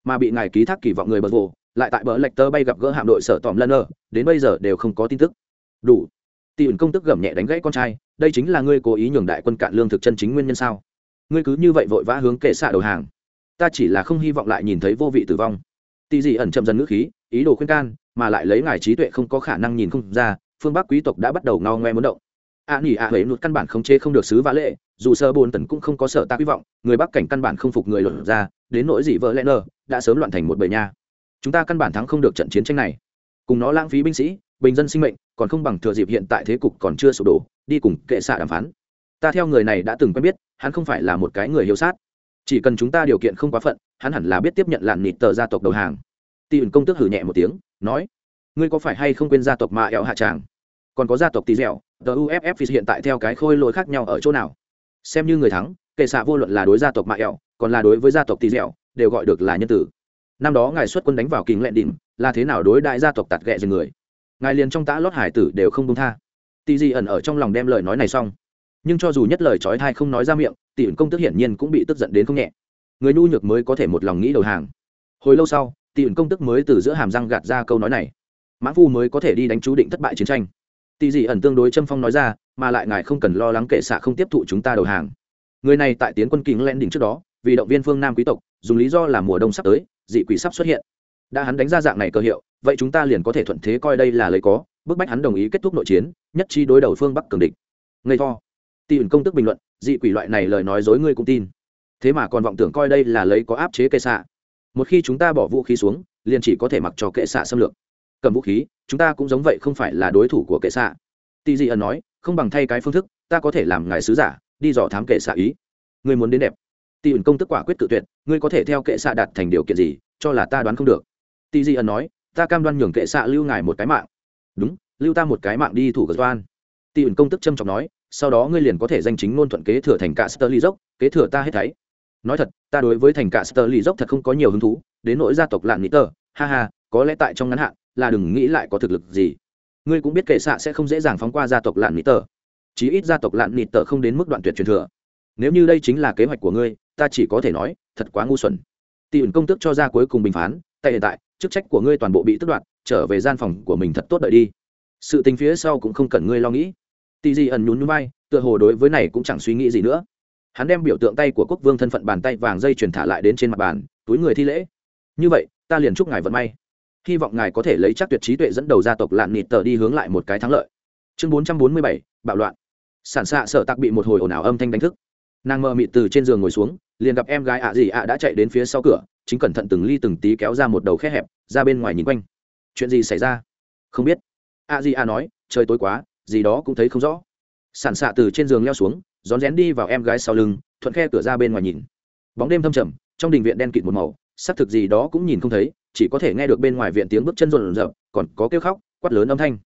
mà bị ngài ký thác kỳ vọng người bờ vồ lại tại bờ lệch tơ bay gặp gỡ hạm đội sở tòm lân ơ đến bây giờ đều không có tin tức. Đủ. Tỷ ẩn công tức gầm nhẹ đánh gãy con trai, đây chính là ngươi cố ý nhường đại quân cạn lương thực chân chính nguyên nhân sao? Ngươi cứ như vậy vội vã hướng kệ xạ đầu hàng. Ta chỉ là không hy vọng lại nhìn thấy vô vị tử vong. Tỷ dị ẩn chậm dần ngữ khí, ý đồ khuyên can, mà lại lấy ngài trí tuệ không có khả năng nhìn không ra, phương bắc quý tộc đã bắt đầu ngao ngoe muốn động. A nỉ a huệ nụt căn bản không chế không được sứ vã lệ, dù sơ bồn tần cũng không có sợ ta hy vọng, người bắc cảnh căn bản không phục người luận ra, đến nỗi gì vợ lẽ nơ đã sớm loạn thành một bầy nha chúng ta căn bản thắng không được trận chiến tranh này. Cùng nó lãng phí binh sĩ, bình dân sinh mệnh, còn không bằng thừa dịp hiện tại thế cục còn chưa sụp đổ, đi cùng kệ xạ đàm phán. Ta theo người này đã từng quen biết, hắn không phải là một cái người hiếu sát. Chỉ cần chúng ta điều kiện không quá phận, hắn hẳn là biết tiếp nhận làn nịt tờ gia tộc đầu hàng. Tỷ ẩn công tước hử nhẹ một tiếng, nói, ngươi có phải hay không quên gia tộc mạ ẹo hạ tràng? Còn có gia tộc tỳ dẻo, tờ uff hiện tại theo cái khôi lỗi khác nhau ở chỗ nào? Xem như người thắng, kệ xạ vô luận là đối gia tộc mạ ẹo còn là đối với gia tộc tỳ dẻo, đều gọi được là nhân tử năm đó ngài xuất quân đánh vào kính lẹn đỉnh, là thế nào đối đại gia tộc tạt ghẹ dừng người? Ngài liền trong tã lót hải tử đều không công tha. Tỷ dị ẩn ở trong lòng đem lời nói này xong. Nhưng cho dù nhất lời trói thai không nói ra miệng tỷ ẩn công tức hiển nhiên cũng bị tức giận đến không nhẹ. Người nhu nhược mới có thể một lòng nghĩ đầu hàng. Hồi lâu sau tỷ ẩn công tức mới từ giữa hàm răng gạt ra câu nói này. Mãn phu mới có thể đi đánh chú định thất bại chiến tranh. Tỷ dị ẩn tương đối châm phong nói ra, mà lại ngài không cần lo lắng kệ xạ không tiếp thụ chúng ta đầu hàng. Người này tại tiến quân kính len đỉnh trước đó, vì động viên phương nam quý tộc, dùng lý do là mùa đông sắp tới dị quỷ sắp xuất hiện. Đã hắn đánh ra dạng này cơ hiệu, vậy chúng ta liền có thể thuận thế coi đây là lấy có, bức bách hắn đồng ý kết thúc nội chiến, nhất chi đối đầu phương bắc cường địch. Ngây tho tỷ ẩn công tức bình luận, dị quỷ loại này lời nói dối ngươi cũng tin. Thế mà còn vọng tưởng coi đây là lấy có áp chế kệ xạ. Một khi chúng ta bỏ vũ khí xuống, liền chỉ có thể mặc cho kệ xạ xâm lược. Cầm vũ khí, chúng ta cũng giống vậy không phải là đối thủ của kệ xạ. Tỷ dị ẩn nói, không bằng thay cái phương thức, ta có thể làm ngài sứ giả, đi dò thám kệ xạ ý. Ngươi muốn đến đẹp tỷ ẩn công tức quả quyết tự tuyệt ngươi có thể theo kệ xạ đạt thành điều kiện gì cho là ta đoán không được tỷ Di ẩn nói ta cam đoan nhường kệ xạ lưu ngài một cái mạng đúng lưu ta một cái mạng đi thủ cờ toan tỷ ẩn công tức trâm trọng nói sau đó ngươi liền có thể danh chính ngôn thuận kế thừa thành cả Sterling dốc, kế thừa ta hết thảy. Nói thật, ta đối với thành cả Sterling dốc thật không có nhiều hứng thú, đến nỗi gia tộc Lạn Niter, ha ha, có lẽ tại trong ngắn hạn, là đừng nghĩ lại có thực lực gì. Ngươi cũng biết kệ xạ sẽ không dễ dàng phóng qua gia tộc Lạn Niter. Chí ít gia tộc Lạn Niter không đến mức đoạn tuyệt truyền thừa. Nếu như đây chính là kế hoạch của ngươi, ta chỉ có thể nói, thật quá ngu xuẩn. Tỷ ẩn công tước cho ra cuối cùng bình phán, tại hiện tại, chức trách của ngươi toàn bộ bị tước đoạt, trở về gian phòng của mình thật tốt đợi đi. Sự tình phía sau cũng không cần ngươi lo nghĩ. Tỷ dị ẩn nhún nhún vai tựa hồ đối với này cũng chẳng suy nghĩ gì nữa. Hắn đem biểu tượng tay của quốc vương thân phận bàn tay vàng dây truyền thả lại đến trên mặt bàn túi người thi lễ. Như vậy ta liền chúc ngài vận may. Hy vọng ngài có thể lấy chắc tuyệt trí tuệ dẫn đầu gia tộc lạn nịt tờ đi hướng lại một cái thắng lợi. Chương bốn trăm bốn mươi bảy bạo loạn. Sản xạ sở tặc bị một hồi ồn ào âm thanh đánh thức nàng mờ mịt từ trên giường ngồi xuống, liền gặp em gái ạ gì ạ đã chạy đến phía sau cửa, chính cẩn thận từng ly từng tí kéo ra một đầu khe hẹp, ra bên ngoài nhìn quanh. Chuyện gì xảy ra? Không biết. ạ gì ạ nói, trời tối quá, gì đó cũng thấy không rõ. Sản xạ từ trên giường leo xuống, rón rén đi vào em gái sau lưng, thuận khe cửa ra bên ngoài nhìn. Bóng đêm thâm trầm, trong đình viện đen kịt một màu, xác thực gì đó cũng nhìn không thấy, chỉ có thể nghe được bên ngoài viện tiếng bước chân rộn rợp còn có kêu khóc, quát lớn âm thanh.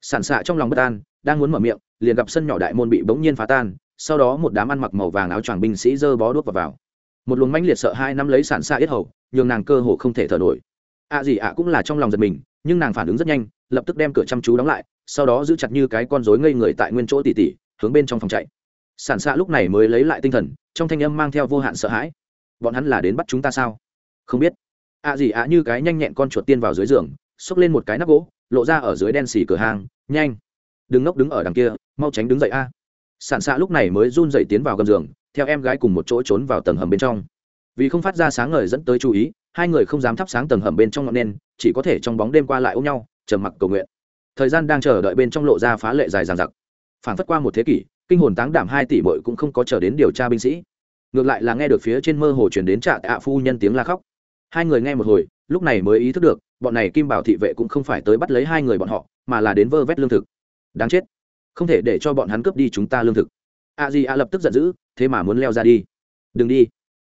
Sản xạ trong lòng bất an, đang muốn mở miệng, liền gặp sân nhỏ đại môn bị bỗng nhiên phá tan sau đó một đám ăn mặc màu vàng áo choàng binh sĩ dơ bó đuốc vào, vào. một luồng mãnh liệt sợ hai năm lấy sản xa yết hầu nhường nàng cơ hồ không thể thở nổi. Ạ à gì ạ cũng là trong lòng giật mình nhưng nàng phản ứng rất nhanh lập tức đem cửa chăm chú đóng lại sau đó giữ chặt như cái con rối ngây người tại nguyên chỗ tỉ tỉ hướng bên trong phòng chạy. Sản xạ lúc này mới lấy lại tinh thần trong thanh âm mang theo vô hạn sợ hãi. Bọn hắn là đến bắt chúng ta sao? Không biết. Ạ gì ạ như cái nhanh nhẹn con chuột tiên vào dưới giường xốc lên một cái nắp gỗ lộ ra ở dưới đen xì cửa hàng nhanh đừng ngốc đứng ở đằng kia mau tránh đứng dậy a sản xạ lúc này mới run dậy tiến vào gầm giường, theo em gái cùng một chỗ trốn vào tầng hầm bên trong. Vì không phát ra sáng ngời dẫn tới chú ý, hai người không dám thắp sáng tầng hầm bên trong ngọn nên chỉ có thể trong bóng đêm qua lại ôm nhau, trầm mặc cầu nguyện. Thời gian đang chờ đợi bên trong lộ ra phá lệ dài dằng dặc. Phản phất qua một thế kỷ, kinh hồn táng đảm hai tỷ bội cũng không có chờ đến điều tra binh sĩ. Ngược lại là nghe được phía trên mơ hồ chuyển đến trạ tạ phu nhân tiếng la khóc. Hai người nghe một hồi, lúc này mới ý thức được, bọn này kim bảo thị vệ cũng không phải tới bắt lấy hai người bọn họ, mà là đến vơ vét lương thực. Đáng chết không thể để cho bọn hắn cướp đi chúng ta lương thực. A di a lập tức giận dữ, thế mà muốn leo ra đi. Đừng đi.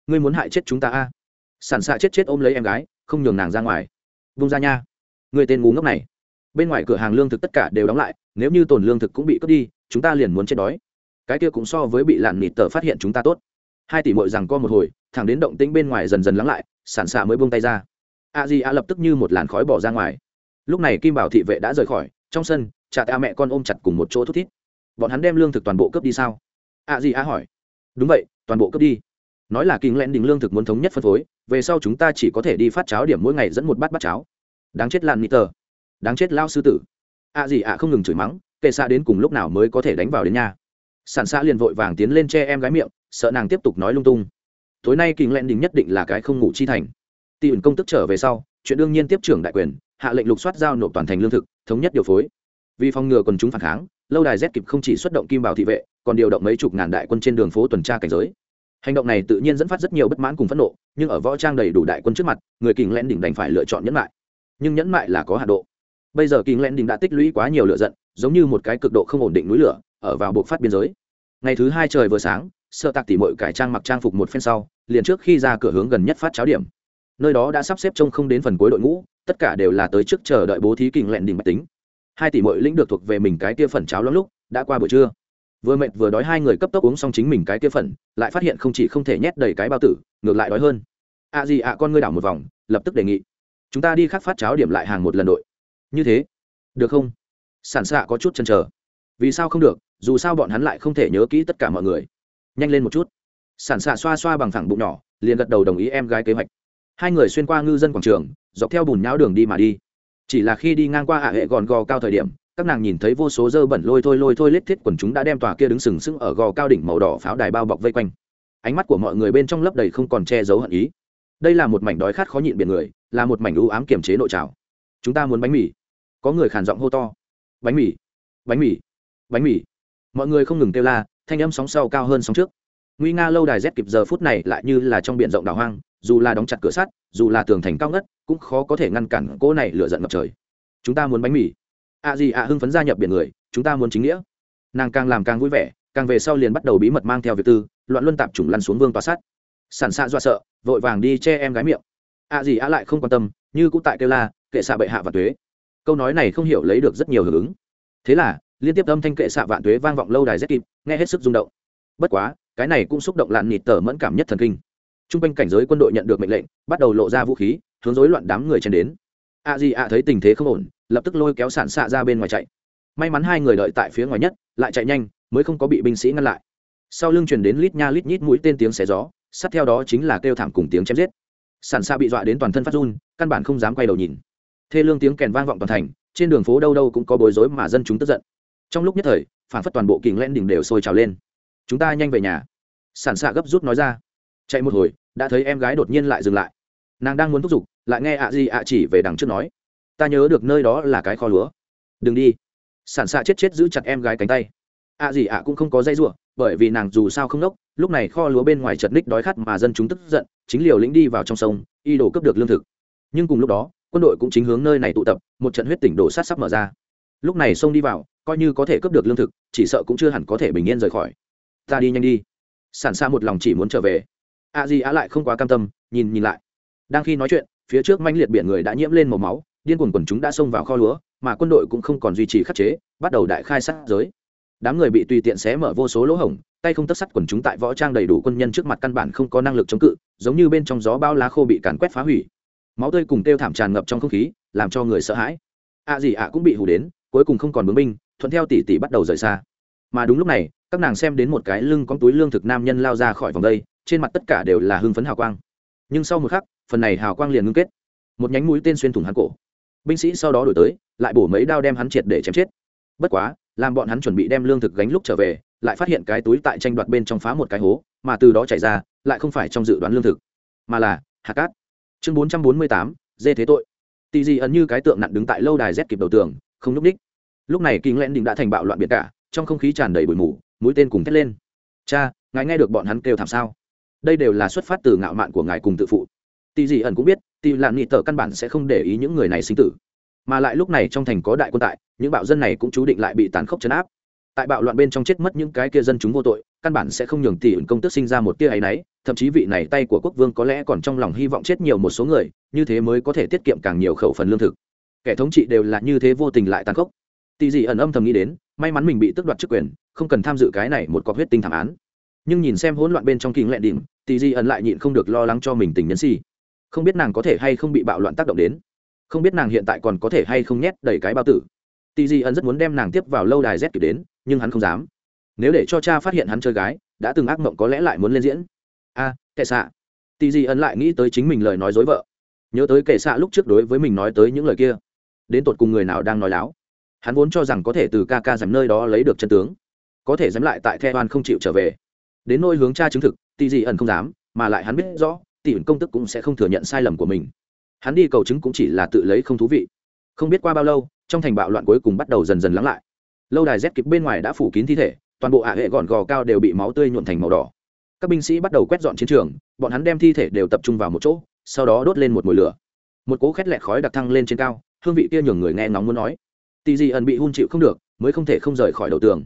Ngươi muốn hại chết chúng ta a? À. sản xạ chết chết ôm lấy em gái, không nhường nàng ra ngoài. Vung ra nha. Người tên ngu ngốc này. Bên ngoài cửa hàng lương thực tất cả đều đóng lại, nếu như tồn lương thực cũng bị cướp đi, chúng ta liền muốn chết đói. Cái kia cũng so với bị lạn nịt tờ phát hiện chúng ta tốt. Hai tỷ mội rằng co một hồi, thẳng đến động tĩnh bên ngoài dần dần lắng lại, sản xạ mới buông tay ra. A di a lập tức như một làn khói bỏ ra ngoài. Lúc này kim bảo thị vệ đã rời khỏi, trong sân cha ta mẹ con ôm chặt cùng một chỗ thút thít. Bọn hắn đem lương thực toàn bộ cướp đi sao? A di a hỏi. Đúng vậy, toàn bộ cướp đi. Nói là kinh lẽn đình lương thực muốn thống nhất phân phối, về sau chúng ta chỉ có thể đi phát cháo điểm mỗi ngày dẫn một bát bát cháo. Đáng chết lan nít tờ. Đáng chết lao sư tử. Ạ gì ạ không ngừng chửi mắng, kệ xạ đến cùng lúc nào mới có thể đánh vào đến nhà. Sản xã liền vội vàng tiến lên che em gái miệng, sợ nàng tiếp tục nói lung tung. Tối nay kinh lẽn đình nhất định là cái không ngủ chi thành. Tỷ ẩn công tức trở về sau, chuyện đương nhiên tiếp trưởng đại quyền, hạ lệnh lục soát giao nộp toàn thành lương thực, thống nhất điều phối vì phòng ngừa quần chúng phản kháng, lâu đài z kịp không chỉ xuất động kim bảo thị vệ, còn điều động mấy chục ngàn đại quân trên đường phố tuần tra cảnh giới. Hành động này tự nhiên dẫn phát rất nhiều bất mãn cùng phẫn nộ, nhưng ở võ trang đầy đủ đại quân trước mặt, người kình lẽn đỉnh đành phải lựa chọn nhẫn mại. Nhưng nhẫn mại là có hạ độ. Bây giờ kình lẽn đỉnh đã tích lũy quá nhiều lựa giận, giống như một cái cực độ không ổn định núi lửa, ở vào buộc phát biên giới. Ngày thứ hai trời vừa sáng sợ tạc tỉ mội cải trang mặc trang phục một phen sau, liền trước khi ra cửa hướng gần nhất phát cháo điểm. Nơi đó đã sắp xếp trông không đến phần cuối đội ngũ, tất cả đều là tới trước chờ đợi bố thí kình lẹn đỉnh mạch tính hai tỷ mội lĩnh được thuộc về mình cái kia phần cháo lắm lúc, đã qua buổi trưa. Vừa mệt vừa đói hai người cấp tốc uống xong chính mình cái kia phần, lại phát hiện không chỉ không thể nhét đầy cái bao tử, ngược lại đói hơn. Ạ gì ạ, con ngươi đảo một vòng, lập tức đề nghị. Chúng ta đi khắc phát cháo điểm lại hàng một lần đội. Như thế. Được không? Sản xạ có chút chần chờ. Vì sao không được, dù sao bọn hắn lại không thể nhớ kỹ tất cả mọi người. Nhanh lên một chút. Sản xạ xoa xoa bằng thẳng bụng nhỏ, liền gật đầu đồng ý em gái kế hoạch. Hai người xuyên qua ngư dân quảng trường, dọc theo bùn nhão đường đi mà đi chỉ là khi đi ngang qua hạ hệ gòn gò cao thời điểm, các nàng nhìn thấy vô số dơ bẩn lôi thôi lôi thôi lết thiết quần chúng đã đem tòa kia đứng sừng sững ở gò cao đỉnh màu đỏ pháo đài bao bọc vây quanh. Ánh mắt của mọi người bên trong lấp đầy không còn che giấu hận ý. Đây là một mảnh đói khát khó nhịn biển người, là một mảnh ưu ám kiềm chế nội trào. Chúng ta muốn bánh mì. Có người khàn giọng hô to. Bánh mì. Bánh mì. Bánh mì. Mọi người không ngừng kêu la, thanh âm sóng sau cao hơn sóng trước. Nguy nga lâu đài rét kịp giờ phút này lại như là trong biển rộng đảo hoang dù là đóng chặt cửa sắt, dù là tường thành cao ngất, cũng khó có thể ngăn cản cỗ này lửa giận ngập trời. Chúng ta muốn bánh mì. Ạ gì ạ hưng phấn gia nhập biển người, chúng ta muốn chính nghĩa. Nàng càng làm càng vui vẻ, càng về sau liền bắt đầu bí mật mang theo việc tư, loạn luân tạp chủng lăn xuống vương tòa sát sản xạ dọa sợ, vội vàng đi che em gái miệng. Ạ gì ạ lại không quan tâm, như cũng tại kêu la, kệ xạ bệ hạ và tuế. câu nói này không hiểu lấy được rất nhiều hưởng ứng. Thế là, liên tiếp âm thanh kệ xạ vạn tuế vang vọng lâu đài rất kịp, nghe hết sức rung động. Bất quá, cái này cũng xúc động lạn nịt tờ mẫn cảm nhất thần kinh t r u n g quanh cảnh giới quân đội nhận được mệnh lệnh, bắt đầu lộ ra vũ khí, hướng rối loạn đám người chen đến. A di a thấy tình thế không ổn, lập tức lôi kéo sản xạ ra bên ngoài chạy. May mắn hai người đợi tại phía ngoài nhất, lại chạy nhanh, mới không có bị binh sĩ ngăn lại. Sau lưng chuyển đến lít nha lít nhít mũi tên tiếng xé gió, sát theo đó chính là kêu thảm cùng tiếng chém giết. Sản xạ bị dọa đến toàn thân phát run, căn bản không dám quay đầu nhìn. Thê lương tiếng kèn vang vọng toàn thành, trên đường phố đâu đâu cũng có bối rối mà dân chúng tức giận. Trong lúc nhất thời, phản phất toàn bộ kình len đỉnh đều sôi trào lên. Chúng ta nhanh về nhà. Sản xạ gấp rút nói ra chạy một hồi, đã thấy em gái đột nhiên lại dừng lại. Nàng đang muốn thúc giục, lại nghe ạ gì ạ chỉ về đằng trước nói. Ta nhớ được nơi đó là cái kho lúa. Đừng đi. Sản xạ chết chết giữ chặt em gái cánh tay. Ạ gì ạ cũng không có dây r bởi vì nàng dù sao không nốc, lúc này kho lúa bên ngoài chật ních đói khát mà dân chúng tức giận, chính liều lĩnh đi vào trong sông, y đổ cướp được lương thực. Nhưng cùng lúc đó, quân đội cũng chính hướng nơi này tụ tập, một trận huyết tỉnh đổ sát sắp mở ra. Lúc này sông đi vào, coi như có thể cướp được lương thực, chỉ sợ cũng chưa hẳn có thể bình yên rời khỏi. Ta đi nhanh đi. Sản xa một lòng chỉ muốn trở về a di á lại không quá cam tâm, nhìn nhìn lại. Đang khi nói chuyện, phía trước manh liệt biển người đã nhiễm lên màu máu, điên cuồng quần chúng đã xông vào kho lúa, mà quân đội cũng không còn duy trì khắc chế, bắt đầu đại khai sát giới. Đám người bị tùy tiện xé mở vô số lỗ hổng, tay không tất sắt quần chúng tại võ trang đầy đủ quân nhân trước mặt căn bản không có năng lực chống cự, giống như bên trong gió bao lá khô bị càn quét phá hủy. Máu tươi cùng kêu thảm tràn ngập trong không khí, làm cho người sợ hãi. Ạ gì ạ cũng bị hù đến, cuối cùng không còn bướng binh, thuận theo tỷ tỷ bắt đầu rời xa. Mà đúng lúc này, các nàng xem đến một cái lưng con túi lương thực nam nhân lao ra khỏi vòng đây trên mặt tất cả đều là hưng phấn hào quang. Nhưng sau một khắc, phần này hào quang liền ngưng kết. Một nhánh mũi tên xuyên thủng hắn cổ. Binh sĩ sau đó đổi tới, lại bổ mấy đao đem hắn triệt để chém chết. Bất quá, làm bọn hắn chuẩn bị đem lương thực gánh lúc trở về, lại phát hiện cái túi tại tranh đoạt bên trong phá một cái hố, mà từ đó chảy ra, lại không phải trong dự đoán lương thực, mà là hạt cát. Chương bốn trăm bốn mươi tám, dê thế tội. Tì dị ẩn như cái tượng nặng đứng tại lâu đài rét kịp đầu tường, không n ú c ních lúc này kinh lẽn định đã thành bạo loạn biệt cả, trong không khí tràn đầy bụi mù, mũi tên cùng thét lên. Cha, ngài nghe được bọn hắn kêu thảm sao? Đây đều là xuất phát từ ngạo mạn của ngài cùng tự phụ. Tì dị ẩn cũng biết, tì lạn nghị tờ căn bản sẽ không để ý những người này sinh tử. Mà lại lúc này trong thành có đại quân tại, những bạo dân này cũng chú định lại bị tàn khốc chấn áp. Tại bạo loạn bên trong chết mất những cái kia dân chúng vô tội, căn bản sẽ không nhường tỷ ẩn công tức sinh ra một tia ấy náy, thậm chí vị này tay của quốc vương có lẽ còn trong lòng hy vọng chết nhiều một số người, như thế mới có thể tiết kiệm càng nhiều khẩu phần lương thực. Kẻ thống trị đều là như thế vô tình lại tàn khốc. Tỷ dị ẩn âm thầm nghĩ đến, may mắn mình bị tước đoạt chức quyền, không cần tham dự cái này một cọc huyết tinh thảm án nhưng nhìn xem hỗn loạn bên trong kính lẹn đỉnh tỷ Di ẩn lại nhịn không được lo lắng cho mình tình nhân si không biết nàng có thể hay không bị bạo loạn tác động đến. Không biết nàng hiện tại còn có thể hay không nhét đầy cái bao tử. Tỷ Di ẩn rất muốn đem nàng tiếp vào lâu đài z kịp đến nhưng hắn không dám. Nếu để cho cha phát hiện hắn chơi gái đã từng ác mộng có lẽ lại muốn lên diễn. A à, kệ xạ. Tỷ Di ẩn lại nghĩ tới chính mình lời nói dối vợ. Nhớ tới kệ xạ lúc trước đối với mình nói tới những lời kia. Đến tột cùng người nào đang nói láo? Hắn vốn cho rằng có thể từ ca ca dám nơi đó lấy được chân tướng. Có thể dám lại tại the oan không chịu trở về đến nôi hướng cha chứng thực, tỷ dị ẩn không dám, mà lại hắn biết rõ, tỷ ẩn công tức cũng sẽ không thừa nhận sai lầm của mình. Hắn đi cầu chứng cũng chỉ là tự lấy không thú vị. Không biết qua bao lâu, trong thành bạo loạn cuối cùng bắt đầu dần dần lắng lại. Lâu đài rét kịp bên ngoài đã phủ kín thi thể, toàn bộ ả hệ gọn gò cao đều bị máu tươi nhuộn thành màu đỏ. Các binh sĩ bắt đầu quét dọn chiến trường, bọn hắn đem thi thể đều tập trung vào một chỗ, sau đó đốt lên một mồi lửa. Một cỗ khét lẹt khói đặc thăng lên trên cao, hương vị kia nhường người nghe ngóng muốn nói. Tì gì ẩn bị hun chịu không được, mới không thể không rời khỏi đầu tường.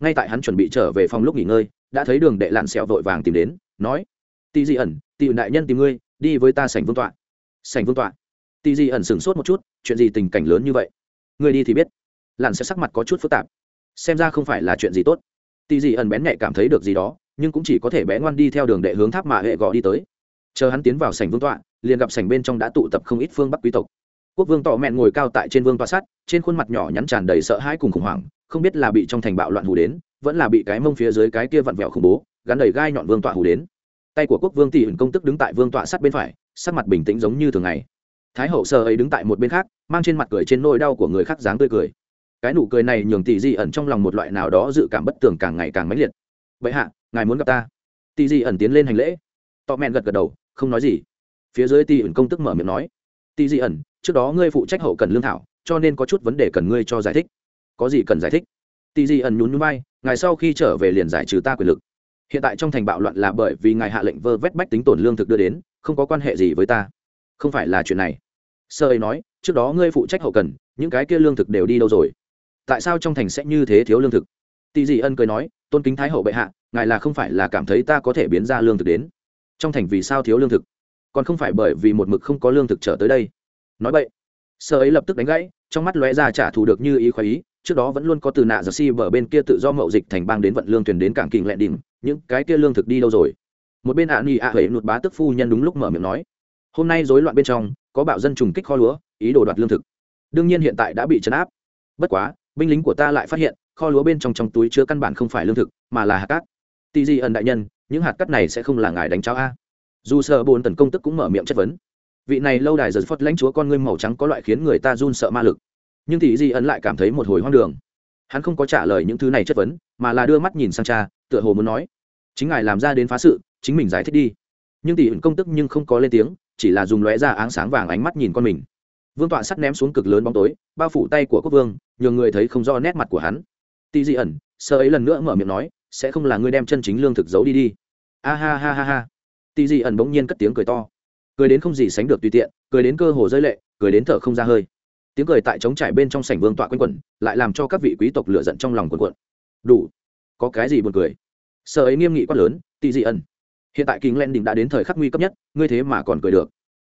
Ngay tại hắn chuẩn bị trở về phòng lúc nghỉ ngơi đã thấy đường đệ lặn sẹo vội vàng tìm đến, nói, tì dị ẩn, tì đại nhân tìm ngươi, đi với ta sảnh vương tọa. Sảnh vương tọa? Tì dị ẩn sửng sốt một chút, chuyện gì tình cảnh lớn như vậy? Ngươi đi thì biết. Lặn sẽ sắc mặt có chút phức tạp. Xem ra không phải là chuyện gì tốt. Tì dị ẩn bén nhạy cảm thấy được gì đó, nhưng cũng chỉ có thể bé ngoan đi theo đường đệ hướng tháp mạ hệ gò đi tới. Chờ hắn tiến vào sảnh vương tọa, liền gặp sảnh bên trong đã tụ tập không ít phương bắc quý tộc. Quốc vương tọ mẹn ngồi cao tại trên vương tọa sắt, trên khuôn mặt nhỏ nhắn tràn đầy sợ hãi cùng khủng hoảng, không biết là bị trong thành bạo loạn hù đến vẫn là bị cái mông phía dưới cái kia vặn vẹo khủng bố, gắn đầy gai nhọn vương tọa hù đến. Tay của quốc vương tỷ ẩn công tức đứng tại vương tọa sát bên phải, sắc mặt bình tĩnh giống như thường ngày. Thái hậu sơ ấy đứng tại một bên khác, mang trên mặt cười trên nỗi đau của người khác dáng tươi cười. Cái nụ cười này nhường tỷ di ẩn trong lòng một loại nào đó dự cảm bất tường càng ngày càng mãnh liệt. Vậy hạ, ngài muốn gặp ta? Tỷ di ẩn tiến lên hành lễ. Tọ mẹn gật gật đầu, không nói gì. Phía dưới tỷ ẩn công tức mở miệng nói, tỷ di ẩn, trước đó ngươi phụ trách hậu cần lương thảo, cho nên có chút vấn đề cần ngươi cho giải thích. Có gì cần giải thích? Tỷ di ẩn nhún nhún bay ngài sau khi trở về liền giải trừ ta quyền lực. Hiện tại trong thành bạo loạn là bởi vì ngài hạ lệnh vơ vét bách tính tổn lương thực đưa đến, không có quan hệ gì với ta. Không phải là chuyện này. Sơ ấy nói, trước đó ngươi phụ trách hậu cần, những cái kia lương thực đều đi đâu rồi? Tại sao trong thành sẽ như thế thiếu lương thực? Tỷ dị ân cười nói, tôn kính thái hậu bệ hạ, ngài là không phải là cảm thấy ta có thể biến ra lương thực đến. Trong thành vì sao thiếu lương thực? Còn không phải bởi vì một mực không có lương thực trở tới đây. Nói vậy sơ ấy lập tức đánh gãy, trong mắt lóe ra trả thù được như ý khoái ý trước đó vẫn luôn có từ nạ giờ si bờ bên kia tự do mậu dịch thành bang đến vận lương thuyền đến cảng kình lẹ đỉnh những cái kia lương thực đi đâu rồi? Một bên ạ nghỉ ạ huệ nụt bá tức phu nhân đúng lúc mở miệng nói, hôm nay rối loạn bên trong, có bạo dân trùng kích kho lúa, ý đồ đoạt lương thực. Đương nhiên hiện tại đã bị chấn áp. Bất quá, binh lính của ta lại phát hiện, kho lúa bên trong trong túi chứa căn bản không phải lương thực, mà là hạt cát. Tì di ẩn đại nhân, những hạt cát này sẽ không là ngài đánh cháo a. Dù sợ bồn tần công tức cũng mở miệng chất vấn, vị này lâu đài giật phất lãnh chúa con ngươi màu trắng có loại khiến người ta run sợ ma lực nhưng thì di ẩn lại cảm thấy một hồi hoang đường. Hắn không có trả lời những thứ này chất vấn, mà là đưa mắt nhìn sang cha, tựa hồ muốn nói, chính ngài làm ra đến phá sự, chính mình giải thích đi. Nhưng tỷ ẩn công tức nhưng không có lên tiếng, chỉ là dùng lóe ra áng sáng vàng ánh mắt nhìn con mình. Vương tọa sắt ném xuống cực lớn bóng tối, bao phủ tay của quốc vương, nhường người thấy không do nét mặt của hắn. Tỷ di ẩn sơ ấy lần nữa mở miệng nói, sẽ không là ngươi đem chân chính lương thực giấu đi đi. A ha ha ha ha. Tỷ di ẩn bỗng nhiên cất tiếng cười to. Cười đến không gì sánh được tùy tiện, cười đến cơ hồ rơi lệ, cười đến thở không ra hơi tiếng cười tại trống trải bên trong sảnh vương tọa quanh quẩn, lại làm cho các vị quý tộc lựa giận trong lòng quần quận đủ. Có cái gì buồn cười? Sợ ấy nghiêm nghị quát lớn, tị dị ẩn, hiện tại kính len đình đã đến thời khắc nguy cấp nhất, ngươi thế mà còn cười được.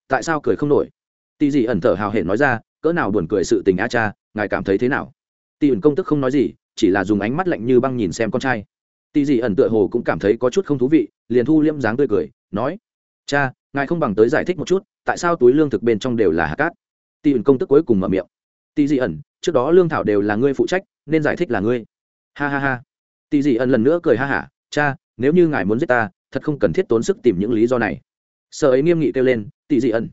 Tại sao cười không nổi? Tị dị ẩn thở hào hển nói ra, cỡ nào buồn cười sự tình a cha, ngài cảm thấy thế nào? Tị ẩn công tức không nói gì, chỉ là dùng ánh mắt lạnh như băng nhìn xem con trai. Tị dị ẩn tựa hồ cũng cảm thấy có chút không thú vị, liền thu liễm dáng tươi cười, nói, cha, ngài không bằng tới giải thích một chút, tại sao túi lương thực bên trong đều là hạt cát? Tỷ ẩn công tức cuối cùng mở miệng. Tỷ dị ẩn, trước đó lương thảo đều là ngươi phụ trách, nên giải thích là ngươi. Ha ha ha. Tỷ dị ẩn lần nữa cười ha hả. Cha, nếu như ngài muốn giết ta, thật không cần thiết tốn sức tìm những lý do này. Sợ ấy nghiêm nghị kêu lên Tỷ dị ẩn,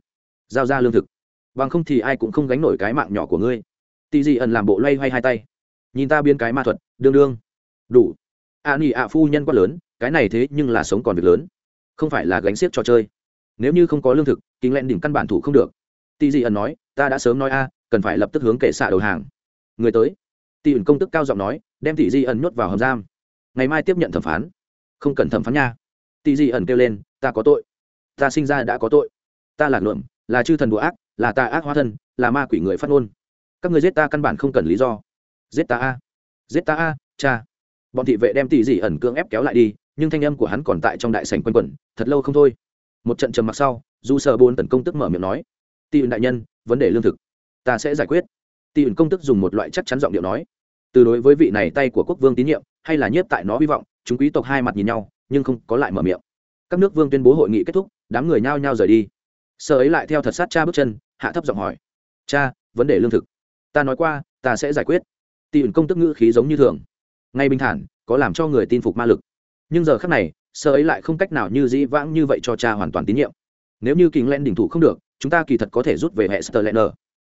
giao ra lương thực. Bằng không thì ai cũng không gánh nổi cái mạng nhỏ của ngươi. Tỷ dị ẩn làm bộ loay hoay hai tay. Nhìn ta biến cái ma thuật, đương đương. Đủ. Ạ nỉ ạ phu nhân quá lớn, cái này thế nhưng là sống còn việc lớn. Không phải là gánh xiếc trò chơi. Nếu như không có lương thực, kính lẹn đỉnh căn bản thủ không được. Tỷ dị ẩn nói, ta đã sớm nói a, cần phải lập tức hướng kệ xạ đầu hàng. Người tới. Tỷ ẩn công tức cao giọng nói, đem Tỷ dị ẩn nhốt vào hầm giam. Ngày mai tiếp nhận thẩm phán. Không cần thẩm phán nha. Tỷ dị ẩn kêu lên, ta có tội. Ta sinh ra đã có tội. Ta là luộm, là chư thần đùa ác, là ta ác hóa thân, là ma quỷ người phát ngôn. Các người giết ta căn bản không cần lý do. Giết ta a. Giết ta a, cha. Bọn thị vệ đem Tỷ dị ẩn cưỡng ép kéo lại đi, nhưng thanh âm của hắn còn tại trong đại sảnh quanh quẩn, thật lâu không thôi. Một trận trầm mặc sau dù sợ bôn tấn công tức mở miệng nói tị ẩn đại nhân, vấn đề lương thực. Ta sẽ giải quyết. Tị ẩn công tức dùng một loại chắc chắn giọng điệu nói. Từ đối với vị này tay của quốc vương tín nhiệm, hay là nhiếp tại nó hy vọng, chúng quý tộc hai mặt nhìn nhau, nhưng không có lại mở miệng. Các nước vương tuyên bố hội nghị kết thúc, đám người nhao nhao rời đi. Sợ ấy lại theo thật sát cha bước chân, hạ thấp giọng hỏi. Cha, vấn đề lương thực. Ta nói qua, ta sẽ giải quyết. Tỷ ẩn công tức ngữ khí giống như thường. Ngay bình thản, có làm cho người tin phục ma lực. Nhưng giờ khác này sợ ấy lại không cách nào như dĩ vãng như vậy cho cha hoàn toàn tín nhiệm. Nếu như kính len đỉnh thủ không được chúng ta kỳ thật có thể rút về hệ Sterlener. len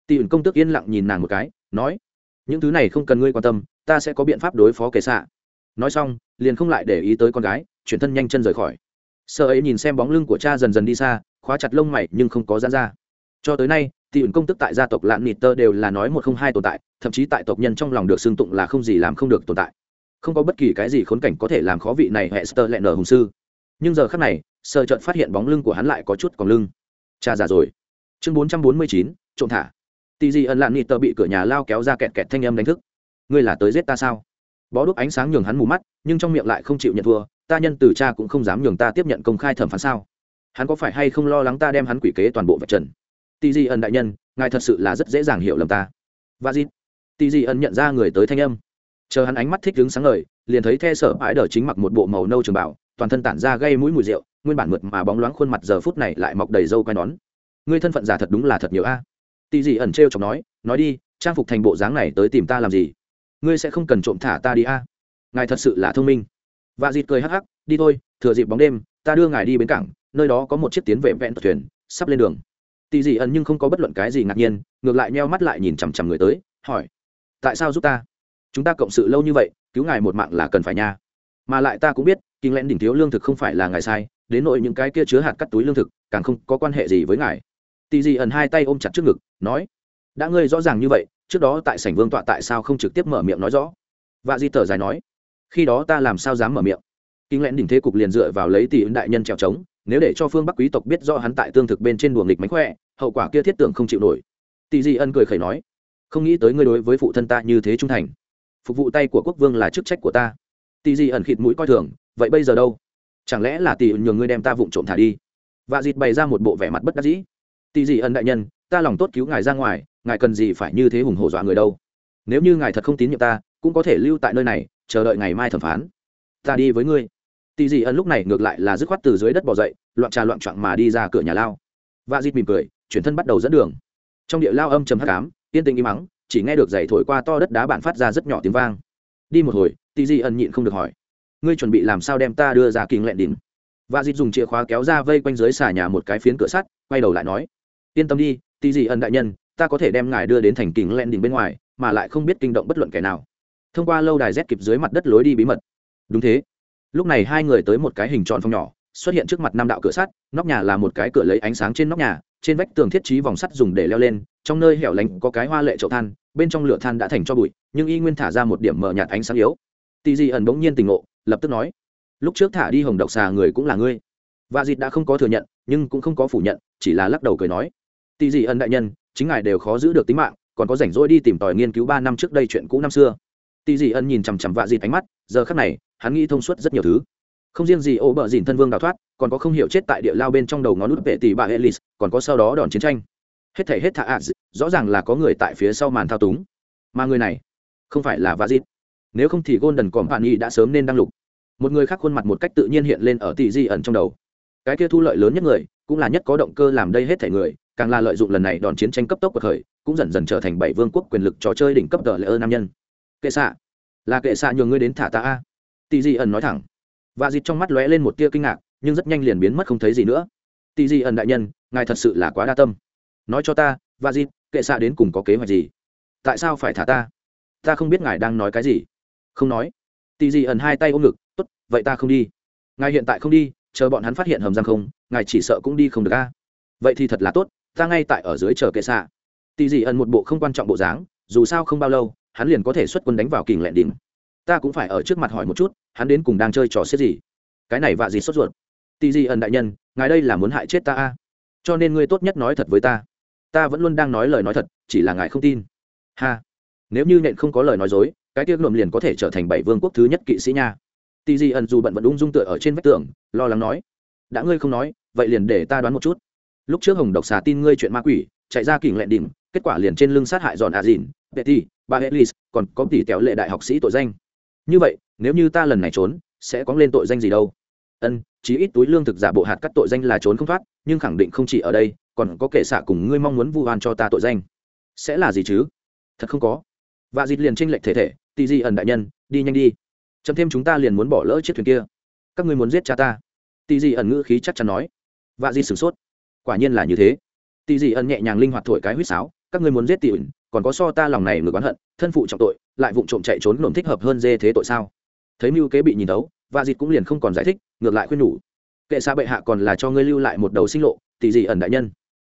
tỷ ẩn công tước yên lặng nhìn nàng một cái, nói, những thứ này không cần ngươi quan tâm, ta sẽ có biện pháp đối phó kẻ xạ. Nói xong, liền không lại để ý tới con gái, chuyển thân nhanh chân rời khỏi. Sợ ấy nhìn xem bóng lưng của cha dần dần đi xa, khóa chặt lông mày nhưng không có giãn ra. Cho tới nay thì ẩn công tước tại gia tộc lạn nịt tơ đều là nói một không hai tồn tại, thậm chí tại tộc nhân trong lòng được xưng tụng là không gì làm không được tồn tại. Không có bất kỳ cái gì khốn cảnh có thể làm khó vị này hệ Sterlener hùng sư. Nhưng giờ khắc này, sơ chợt phát hiện bóng lưng của hắn lại có chút còn lưng cha già rồi. Chương bốn trăm bốn mươi chín, trộm thả. Tì gì ẩn lạn nịt tơ bị cửa nhà lao kéo ra kẹt kẹt thanh âm đánh thức. Ngươi là tới giết ta sao? Bó đúc ánh sáng nhường hắn mù mắt, nhưng trong miệng lại không chịu nhận thua. Ta nhân từ cha cũng không dám nhường ta tiếp nhận công khai thẩm phán sao? Hắn có phải hay không lo lắng ta đem hắn quỷ kế toàn bộ vật trần? Tì di ẩn đại nhân, ngài thật sự là rất dễ dàng hiểu lầm ta. Và dịp tì di ẩn nhận ra người tới thanh âm. Chờ hắn ánh mắt thích đứng sáng ngời, liền thấy the sở ái đờ chính mặc một bộ màu nâu trường bảo toàn thân tản ra gây mũi mùi rượu nguyên bản mượt mà bóng loáng khuôn mặt giờ phút này lại mọc đầy râu quai nón. Ngươi thân phận giả thật đúng là thật nhiều a. Tì Dị ẩn t r chọc nói nói đi, trang phục thành bộ dáng này tới tìm ta làm gì? Ngươi sẽ không cần trộm thả ta đi a. Ngài thật sự là thông minh. Và dịt cười hắc hắc, đi thôi, thừa dịp bóng đêm, ta đưa ngài đi bến cảng, nơi đó có một chiếc tiến về vẹn thuyền, sắp lên đường. Tì dị ẩn nhưng không có bất luận cái gì ngạc nhiên, ngược lại nheo mắt lại nhìn chằm chằm người tới, hỏi, tại sao giúp ta? Chúng ta cộng sự lâu như vậy, cứu ngài một mạng là cần phải nha. Mà lại ta cũng biết, kinh lẽn đỉnh thiếu lương thực không phải là ngài sai đến nội những cái kia chứa hạt cắt túi lương thực, càng không có quan hệ gì với ngài. Tì dị ẩn hai tay ôm chặt trước ngực, nói, đã ngươi rõ ràng như vậy, trước đó tại sảnh vương tọa tại sao không trực tiếp mở miệng nói rõ? Và di tờ dài nói, khi đó ta làm sao dám mở miệng? Kinh lẽn đỉnh thế cục liền dựa vào lấy tỷ ứng đại nhân trèo trống, nếu để cho phương bắc quý tộc biết rõ hắn tại tương thực bên trên đùa nghịch mánh khỏe, hậu quả kia thiết tưởng không chịu nổi. Tỷ di ân cười khẩy nói, không nghĩ tới ngươi đối với phụ thân ta như thế trung thành. Phục vụ tay của quốc vương là chức trách của ta. Tỷ di ẩn khịt mũi coi thường, vậy bây giờ đâu? Chẳng lẽ là tỷ nhường ngươi đem ta vụng trộm thả đi? Và dịt bày ra một bộ vẻ mặt bất đắc dĩ. Tỷ Dị ân đại nhân, ta lòng tốt cứu ngài ra ngoài, ngài cần gì phải như thế hùng hổ dọa người đâu? Nếu như ngài thật không tín nhiệm ta, cũng có thể lưu tại nơi này, chờ đợi ngày mai thẩm phán. Ta đi với ngươi. Tỷ dị Ân lúc này ngược lại là dứt khoát từ dưới đất bỏ dậy, loạn trà loạn trọn mà đi ra cửa nhà lao. Và dịt mỉm cười, chuyển thân bắt đầu dẫn đường. Trong địa lao âm chầm hắc ám, yên tĩnh im mắng chỉ nghe được giày thổi qua to đất đá bạn phát ra rất nhỏ tiếng vang. Đi một hồi Tỷ dị Ân nhịn không được hỏi ngươi chuẩn bị làm sao đem ta đưa ra kinh lẹn đỉnh? Và dịt dùng chìa khóa kéo ra vây quanh dưới xà nhà một cái phiến cửa sắt, quay đầu lại nói, yên tâm đi, tì dị ẩn đại nhân, ta có thể đem ngài đưa đến thành kinh lẹn đỉnh bên ngoài, mà lại không biết kinh động bất luận kẻ nào. Thông qua lâu đài rét kịp dưới mặt đất lối đi bí mật. Đúng thế. Lúc này hai người tới một cái hình tròn phòng nhỏ, xuất hiện trước mặt năm đạo cửa sắt, nóc nhà là một cái cửa lấy ánh sáng trên nóc nhà, trên vách tường thiết trí vòng sắt dùng để leo lên, trong nơi hẻo lánh có cái hoa lệ chậu than, bên trong lửa than đã thành cho bụi, nhưng y nguyên thả ra một điểm mờ nhạt ánh sáng yếu. Tì dị ẩn bỗng nhiên tình ngộ lập tức nói, lúc trước thả đi hồng độc xà người cũng là ngươi. Và dịt đã không có thừa nhận, nhưng cũng không có phủ nhận, chỉ là lắc đầu cười nói, tì dị ân đại nhân, chính ngài đều khó giữ được tính mạng, còn có rảnh rỗi đi tìm tòi nghiên cứu ba năm trước đây chuyện cũ năm xưa. Tì dị ân nhìn chằm chằm vạ dịt ánh mắt, giờ khắc này, hắn nghĩ thông suốt rất nhiều thứ. Không riêng gì ô bờ dìn thân vương đào thoát, còn có không hiểu chết tại địa lao bên trong đầu ngón nút vệ tỷ bà elis còn có sau đó đòn chiến tranh. Hết thể hết thạ ạ, rõ ràng là có người tại phía sau màn thao túng. Mà người này, không phải là vazit nếu không thì golden company đã sớm nên đăng lục một người khác khuôn mặt một cách tự nhiên hiện lên ở tỷ di ẩn trong đầu. Cái kia thu lợi lớn nhất người, cũng là nhất có động cơ làm đây hết thể người, càng là lợi dụng lần này đòn chiến tranh cấp tốc của thời, cũng dần dần trở thành bảy vương quốc quyền lực trò chơi đỉnh cấp tờ lễ ơ nam nhân. Kệ xạ. Là kệ xạ nhường ngươi đến thả ta a. Tỷ di ẩn nói thẳng. Và dịt trong mắt lóe lên một tia kinh ngạc, nhưng rất nhanh liền biến mất không thấy gì nữa. Tỷ di ẩn đại nhân, ngài thật sự là quá đa tâm. Nói cho ta và dịt kệ xạ đến cùng có kế hoạch gì? Tại sao phải thả ta? Ta không biết ngài đang nói cái gì. Không nói. Tỷ di ẩn hai tay ôm ngực vậy ta không đi. Ngài hiện tại không đi, chờ bọn hắn phát hiện hầm giang không, ngài chỉ sợ cũng đi không được a. Vậy thì thật là tốt, ta ngay tại ở dưới chờ kệ xạ. Tì di ẩn một bộ không quan trọng bộ dáng, dù sao không bao lâu, hắn liền có thể xuất quân đánh vào kình lẹn đỉnh. Ta cũng phải ở trước mặt hỏi một chút, hắn đến cùng đang chơi trò xếp gì? Cái này vạ gì sốt ruột. Tì dị ẩn đại nhân, ngài đây là muốn hại chết ta a? Cho nên ngươi tốt nhất nói thật với ta. Ta vẫn luôn đang nói lời nói thật, chỉ là ngài không tin. Ha. Nếu như nện không có lời nói dối, cái tiếc nộm liền có thể trở thành bảy vương quốc thứ nhất kỵ sĩ nha tì Di ẩn dù bận vẫn ung dung tựa ở trên vách tường, lo lắng nói, đã ngươi không nói, vậy liền để ta đoán một chút. Lúc trước hồng độc xà tin ngươi chuyện ma quỷ, chạy ra kỉnh lẹn đỉnh, kết quả liền trên lưng sát hại giòn a dìn betty ba elis còn có tỷ kéo lệ đại học sĩ tội danh. Như vậy, nếu như ta lần này trốn, sẽ có lên tội danh gì đâu? Ân, chí ít túi lương thực giả bộ hạt cắt tội danh là trốn không thoát, nhưng khẳng định không chỉ ở đây, còn có kẻ xạ cùng ngươi mong muốn vu oan cho ta tội danh. Sẽ là gì chứ? Thật không có. Và dịt liền tranh lệch thể thể, tì di ẩn đại nhân, đi nhanh đi chấm thêm chúng ta liền muốn bỏ lỡ chiếc thuyền kia. Các ngươi muốn giết cha ta? Tì dị ẩn ngữ khí chắc chắn nói. Vạ di sửng sốt. Quả nhiên là như thế. Tì dị ẩn nhẹ nhàng linh hoạt thổi cái huýt sáo. Các ngươi muốn giết tì ẩn còn có so ta lòng này ngược oán hận, thân phụ trọng tội, lại vụng trộm chạy trốn nổm thích hợp hơn dê thế tội sao? Thấy mưu kế bị nhìn đấu và dịt cũng liền không còn giải thích, ngược lại khuyên nhủ. Kệ xa bệ hạ còn là cho ngươi lưu lại một đầu sinh lộ tỷ dị ẩn đại nhân.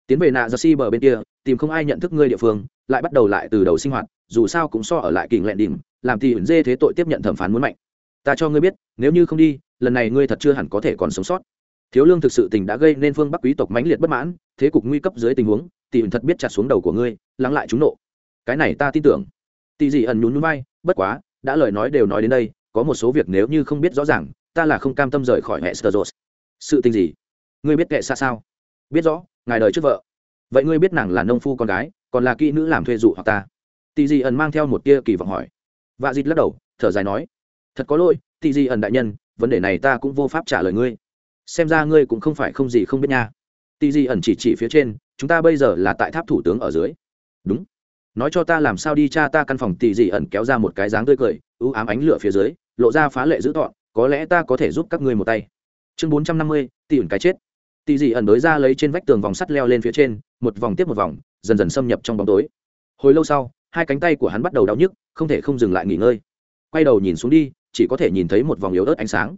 Tiến về nạ dạ jersey bờ bên kia, tìm không ai nhận thức ngươi địa phương, lại bắt đầu lại từ đầu sinh hoạt, dù sao cũng so ở lại kình lẹn đỉnh làm thì dê thế tội tiếp nhận thẩm phán muốn mạnh. Ta cho ngươi biết, nếu như không đi, lần này ngươi thật chưa hẳn có thể còn sống sót. Thiếu lương thực sự tình đã gây nên phương bắc quý tộc mãnh liệt bất mãn, thế cục nguy cấp dưới tình huống tỷ thật biết chặt xuống đầu của ngươi, lắng lại chúng nộ. Cái này ta tin tưởng. Tỷ dị ẩn nhún nhún vai, bất quá, đã lời nói đều nói đến đây, có một số việc nếu như không biết rõ ràng, ta là không cam tâm rời khỏi hệ sơ sự tình gì? Ngươi biết kệ xa sao? Biết rõ, ngài đời trước vợ. Vậy ngươi biết nàng là nông phu con gái, còn là kỹ nữ làm thuê dụ hoặc ta? Tỷ dị ẩn mang theo một tia kỳ vọng hỏi và dịt lắc đầu, thở dài nói, thật có lỗi tỷ di ẩn đại nhân, vấn đề này ta cũng vô pháp trả lời ngươi. Xem ra ngươi cũng không phải không gì không biết nha. Tỷ di ẩn chỉ chỉ phía trên, chúng ta bây giờ là tại tháp thủ tướng ở dưới. Đúng. Nói cho ta làm sao đi cha ta căn phòng. Tỷ di ẩn kéo ra một cái dáng tươi cười, ưu ám ánh lửa phía dưới, lộ ra phá lệ dữ tọn có lẽ ta có thể giúp các ngươi một tay. Chương bốn trăm năm mươi tỷ ẩn cái chết. Tỷ di ẩn đới ra lấy trên vách tường vòng sắt leo lên phía trên, một vòng tiếp một vòng, dần dần xâm nhập trong bóng tối. Hồi lâu sau hai cánh tay của hắn bắt đầu đau nhức, không thể không dừng lại nghỉ ngơi. Quay đầu nhìn xuống đi, chỉ có thể nhìn thấy một vòng yếu ớt ánh sáng.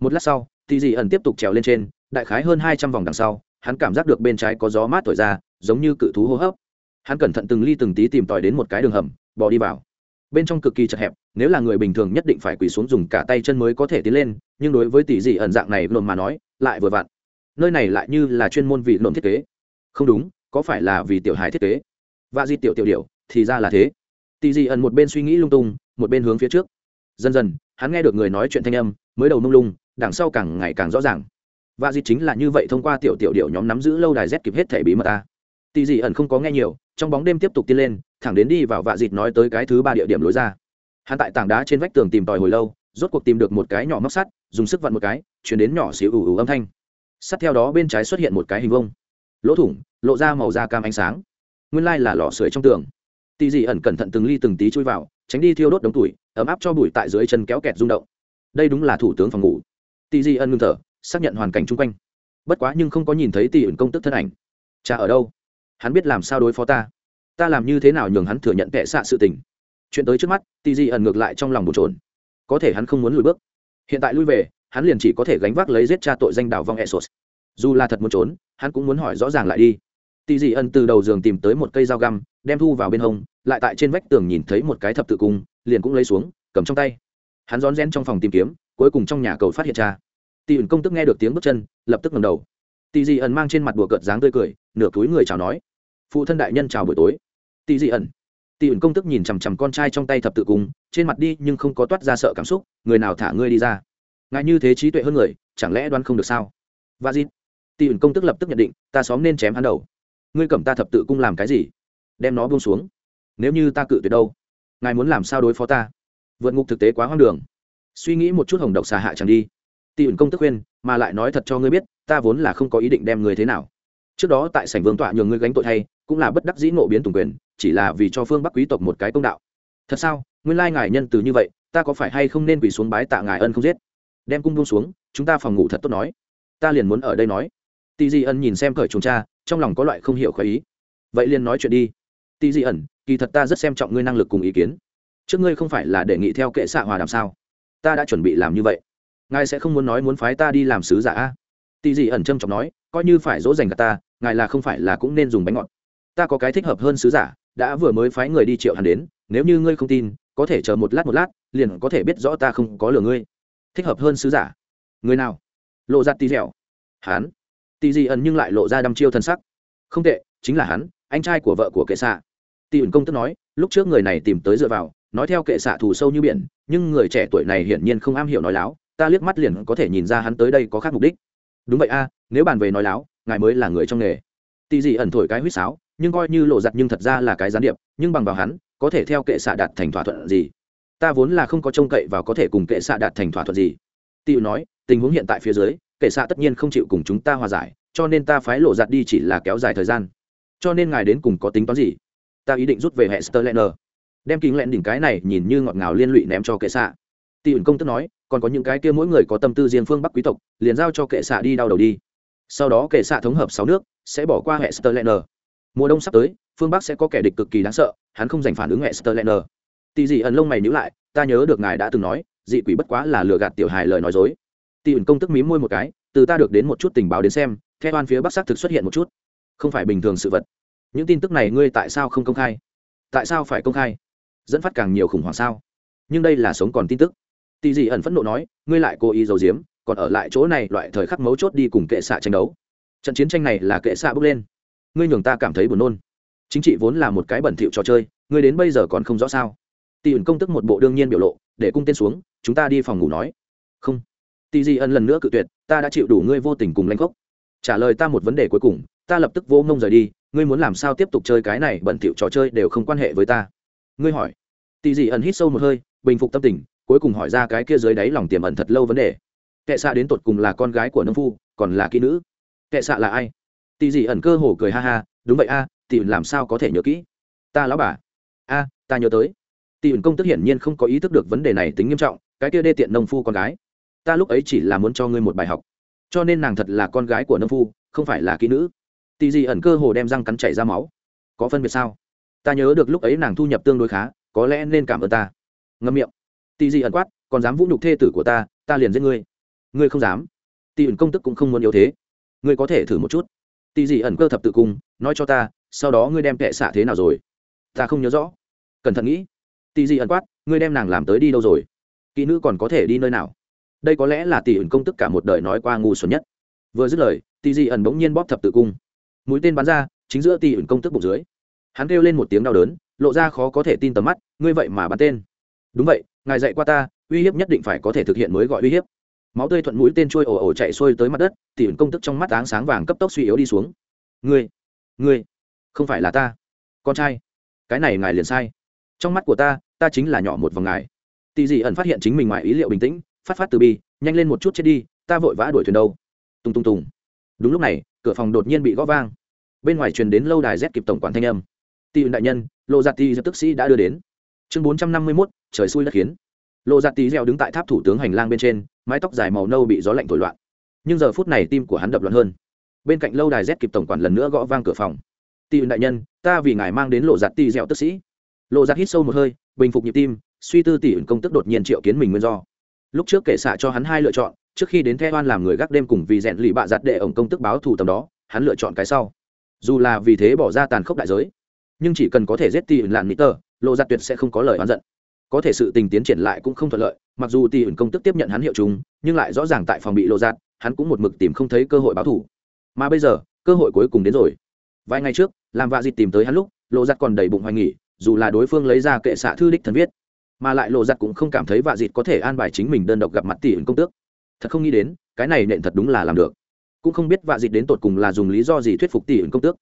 Một lát sau tỷ dị ẩn tiếp tục trèo lên trên, đại khái hơn hai trăm vòng đằng sau, hắn cảm giác được bên trái có gió mát thổi ra, giống như cự thú hô hấp. Hắn cẩn thận từng ly từng tí tìm tòi đến một cái đường hầm, bỏ đi vào. Bên trong cực kỳ chật hẹp, nếu là người bình thường nhất định phải quỳ xuống dùng cả tay chân mới có thể tiến lên, nhưng đối với tỷ dị ẩn dạng này lồn mà nói, lại vừa vặn. Nơi này lại như là chuyên môn vì lồn thiết kế. Không đúng, có phải là vì tiểu hài thiết kế? Và di tiểu tiểu điệu thì ra là thế. Tỷ dị ẩn một bên suy nghĩ lung tung, một bên hướng phía trước. Dần dần, hắn nghe được người nói chuyện thanh âm, mới đầu mông lung, đằng sau càng ngày càng rõ ràng. Và di chính là như vậy thông qua tiểu tiểu điệu nhóm nắm giữ lâu đài z kịp hết thể bí mật ta. Tỷ dị ẩn không có nghe nhiều, trong bóng đêm tiếp tục tiến lên, thẳng đến đi vào vạ dịt nói tới cái thứ ba địa điểm lối ra. Hắn tại tảng đá trên vách tường tìm tòi hồi lâu, rốt cuộc tìm được một cái nhỏ móc sắt, dùng sức vặn một cái, chuyển đến nhỏ xíu ủ ủ âm thanh. Sắt theo đó bên trái xuất hiện một cái hình vông lỗ thủng, lộ ra màu da cam ánh sáng. Nguyên lai là lò sưởi trong tường tì dị ẩn cẩn thận từng ly từng tí chui vào, tránh đi thiêu đốt đống tuổi ấm áp cho bụi tại dưới chân kéo kẹt rung động. Đây đúng là thủ tướng phòng ngủ. Tì dị ẩn ngưng thở, xác nhận hoàn cảnh chung quanh. Bất quá nhưng không có nhìn thấy tì ẩn công tức thân ảnh. Cha ở đâu? Hắn biết làm sao đối phó ta. Ta làm như thế nào nhường hắn thừa nhận kệ xạ sự tình. Chuyện tới trước mắt, tì dị ẩn ngược lại trong lòng bồn trồn có thể hắn không muốn lùi bước. Hiện tại lui về, hắn liền chỉ có thể gánh vác lấy giết cha tội danh đảo vong esos dù là thật muốn trốn, hắn cũng muốn hỏi rõ ràng lại đi. Tì dị ẩn từ đầu giường tìm tới một cây dao găm đem thu vào bên hông, lại tại trên vách tường nhìn thấy một cái thập tự cung, liền cũng lấy xuống, cầm trong tay. Hắn rón rén trong phòng tìm kiếm, cuối cùng trong nhà cầu phát hiện cha Tỷ ẩn công tức nghe được tiếng bước chân, lập tức ngầm đầu. Tỷ dị ẩn mang trên mặt đùa cợt dáng tươi cười, nửa túi người chào nói. Phụ thân đại nhân chào buổi tối. Tỷ dị ẩn. Tỷ ẩn công tức nhìn chằm chằm con trai trong tay thập tự cung, trên mặt đi nhưng không có toát ra sợ cảm xúc, người nào thả ngươi đi ra? Ngại như thế trí tuệ hơn người, chẳng lẽ đoán không được sao? Và dịp Tỷ ẩn công tức lập tức nhận định, ta xóm nên chém hắn đầu. Ngươi cầm ta thập tự cung làm cái gì? Đem nó buông xuống. Nếu như ta cự tuyệt đâu, ngài muốn làm sao đối phó ta? Vượt ngục thực tế quá hoang đường. Suy nghĩ một chút hồng độc xà hạ chẳng đi. Tỷ ẩn công tức khuyên, mà lại nói thật cho ngươi biết, ta vốn là không có ý định đem người thế nào. Trước đó tại sảnh vương tọa nhường ngươi gánh tội thay, cũng là bất đắc dĩ nộ biến tùng quyền, chỉ là vì cho phương bắc quý tộc một cái công đạo. Thật sao? Nguyên lai ngài nhân từ như vậy, ta có phải hay không nên quỳ xuống bái tạ ngài ân không giết? Đem cung buông xuống, chúng ta phòng ngủ thật tốt nói. Ta liền muốn ở đây nói. Tỷ di ân nhìn xem cởi chúng cha, trong lòng có loại không hiểu khoái ý. Vậy liền nói chuyện đi tì dị ẩn, kỳ thật ta rất xem trọng ngươi năng lực cùng ý kiến. Trước ngươi không phải là đề nghị theo kệ xạ hòa đàm sao? Ta đã chuẩn bị làm như vậy. Ngài sẽ không muốn nói muốn phái ta đi làm sứ giả a? Tì dị ẩn trâm trọng nói, coi như phải dỗ dành cả ta, ngài là không phải là cũng nên dùng bánh ngọt. Ta có cái thích hợp hơn sứ giả, đã vừa mới phái người đi triệu hắn đến, nếu như ngươi không tin, có thể chờ một lát một lát, liền có thể biết rõ ta không có lừa ngươi. Thích hợp hơn sứ giả. Người nào? Lộ ra tì dẻo. Hắn. Tì dị ẩn nhưng lại lộ ra đăm chiêu thân sắc. Không tệ, chính là hắn, anh trai của vợ của kệ xạ tì ẩn công tức nói, lúc trước người này tìm tới dựa vào, nói theo kệ xạ thù sâu như biển, nhưng người trẻ tuổi này hiển nhiên không am hiểu nói láo, ta liếc mắt liền có thể nhìn ra hắn tới đây có khác mục đích. Đúng vậy a, nếu bàn về nói láo, ngài mới là người trong nghề. Ti dị ẩn thổi cái huýt sáo, nhưng coi như lộ giặt nhưng thật ra là cái gián điệp, nhưng bằng vào hắn, có thể theo kệ xạ đạt thành thỏa thuận gì? Ta vốn là không có trông cậy và có thể cùng kệ xạ đạt thành thỏa thuận gì. Tì nói, tình huống hiện tại phía dưới, kệ xạ tất nhiên không chịu cùng chúng ta hòa giải, cho nên ta phái lộ giặt đi chỉ là kéo dài thời gian. Cho nên ngài đến cùng có tính toán gì? Ta ý định rút về hệ sterlener đem kính lẹn đỉnh cái này nhìn như ngọt ngào liên lụy ném cho kệ xạ. Tỷ ẩn công tức nói, còn có những cái kia mỗi người có tâm tư riêng phương bắc quý tộc, liền giao cho kệ xạ đi đau đầu đi. Sau đó kệ xạ thống hợp sáu nước, sẽ bỏ qua hệ sterlener mùa đông sắp tới, phương bắc sẽ có kẻ địch cực kỳ đáng sợ, hắn không dành phản ứng hệ sterlener tỷ dị ẩn lông mày nhíu lại, ta nhớ được ngài đã từng nói, dị quỷ bất quá là lừa gạt tiểu hài lời nói dối. Tỷ ẩn công tức mím môi một cái, từ ta được đến một chút tình báo đến xem, theo an phía bắc xác thực xuất hiện một chút. Không phải bình thường sự vật những tin tức này ngươi tại sao không công khai? Tại sao phải công khai? Dẫn phát càng nhiều khủng hoảng sao? Nhưng đây là sống còn tin tức. Tỷ dị ẩn phẫn nộ nói, ngươi lại cố ý giấu giếm, còn ở lại chỗ này loại thời khắc mấu chốt đi cùng kệ xạ tranh đấu. Trận chiến tranh này là kệ xạ bước lên. Ngươi nhường ta cảm thấy buồn nôn. Chính trị vốn là một cái bẩn thỉu trò chơi, ngươi đến bây giờ còn không rõ sao? Tỷ ẩn công tức một bộ đương nhiên biểu lộ, để cung tên xuống, chúng ta đi phòng ngủ nói. Không. Tỷ dị ẩn lần nữa cự tuyệt, ta đã chịu đủ ngươi vô tình cùng lãnh gốc trả lời ta một vấn đề cuối cùng, ta lập tức vô ngông rời đi ngươi muốn làm sao tiếp tục chơi cái này bẩn thỉu trò chơi đều không quan hệ với ta. Ngươi hỏi. Tỷ dị ẩn hít sâu một hơi bình phục tâm tình cuối cùng hỏi ra cái kia dưới đáy lòng tiềm ẩn thật lâu vấn đề. Kệ xạ đến tột cùng là con gái của nông phu còn là kỹ nữ? Kệ xạ là ai? Tỷ dị ẩn cơ hồ cười ha ha đúng vậy a à, tỷ làm sao có thể nhớ kỹ? Ta lão bà. A ta nhớ tới. Tỷ ẩn công tức hiển nhiên không có ý thức được vấn đề này tính nghiêm trọng cái kia đê tiện nông phu con gái. Ta lúc ấy chỉ là muốn cho ngươi một bài học. Cho nên nàng thật là con gái của nông phu không phải là kỹ nữ tỷ dị ẩn cơ hồ đem răng cắn chảy ra máu. Có phân biệt sao? Ta nhớ được lúc ấy nàng thu nhập tương đối khá, có lẽ nên cảm ơn ta. Ngâm miệng. Tỷ dị ẩn quát, còn dám vũ nhục thê tử của ta ta liền giết ngươi. Ngươi không dám. Tỷ ẩn công tức cũng không muốn yếu thế. Ngươi có thể thử một chút. Tỷ dị ẩn cơ thập tự cung, nói cho ta, sau đó ngươi đem kệ xạ thế nào rồi? Ta không nhớ rõ. Cẩn thận nghĩ. Tỷ dị ẩn quát, ngươi đem nàng làm tới đi đâu rồi? Kỹ nữ còn có thể đi nơi nào? Đây có lẽ là tỷ ẩn công tức cả một đời nói qua ngu xuẩn nhất. Vừa dứt lời tỷ dị ẩn bỗng nhiên bóp thập tự cung mũi tên bắn ra, chính giữa tỷ ẩn công tức bụng dưới. Hắn kêu lên một tiếng đau đớn, lộ ra khó có thể tin tầm mắt, ngươi vậy mà bắn tên. Đúng vậy, ngài dạy qua ta, uy hiếp nhất định phải có thể thực hiện mới gọi uy hiếp. Máu tươi thuận mũi tên trôi ồ ồ chạy xuôi tới mặt đất tỷ ẩn công tức trong mắt áng sáng vàng cấp tốc suy yếu đi xuống. Ngươi ngươi, không phải là ta, con trai. Cái này ngài liền sai. Trong mắt của ta ta chính là nhỏ một vòng ngài. Tỷ dị ẩn phát hiện chính mình ngoài ý liệu bình tĩnh, phát phát từ bi, nhanh lên một chút chết đi, ta vội vã đuổi thuyền đâu? Tung tung tùng. Đúng lúc này cửa phòng đột nhiên bị gõ vang. Bên ngoài truyền đến lâu đài z kịp tổng quản thanh âm. Tỷ đại nhân, lộ dạ giặt tỷ tức sĩ đã đưa đến. Chương bốn trăm năm mươi mốt, trời xui đất khiến. Lộ giặt tỷ gieo đứng tại tháp thủ tướng hành lang bên trên, mái tóc dài màu nâu bị gió lạnh thổi loạn. Nhưng giờ phút này tim của hắn đập loạn hơn. Bên cạnh lâu đài z kịp tổng quản lần nữa gõ vang cửa phòng. Tỷ đại nhân, ta vì ngài mang đến lộ giặt tỷ gieo tức sĩ. Lộ giặt hít sâu một hơi, bình phục nhịp tim, suy tư tỷ ẩn công tức đột nhiên triệu kiến mình nguyên do. Lúc trước kể xạ cho hắn hai lựa chọn trước khi đến theo oan làm người gác đêm cùng vì rèn lì bạ giặt đệ ổng công tức báo thù tầm đó, hắn lựa chọn cái sau. Dù là vì thế bỏ ra tàn khốc đại giới, nhưng chỉ cần có thể giết tỷ ẩn lạn mỹ tờ lộ giặt tuyệt sẽ không có lời oán giận. Có thể sự tình tiến triển lại cũng không thuận lợi, mặc dù tỷ ẩn công tức tiếp nhận hắn hiệu chúng, nhưng lại rõ ràng tại phòng bị lộ giặt, hắn cũng một mực tìm không thấy cơ hội báo thù. Mà bây giờ, cơ hội cuối cùng đến rồi. Vài ngày trước làm vạ dịt tìm tới hắn lúc, lộ giặt còn đầy bụng hoài nghỉ, dù là đối phương lấy ra kệ xạ thư đích thần viết, mà lại lộ giặt cũng không cảm thấy vạ dịt có thể an bài chính mình đơn độc gặp mặt tỷ ẩn công tước thật không nghĩ đến, cái này nện thật đúng là làm được. Cũng không biết vạ dịt đến tột cùng là dùng lý do gì thuyết phục tỷ ứng công tước.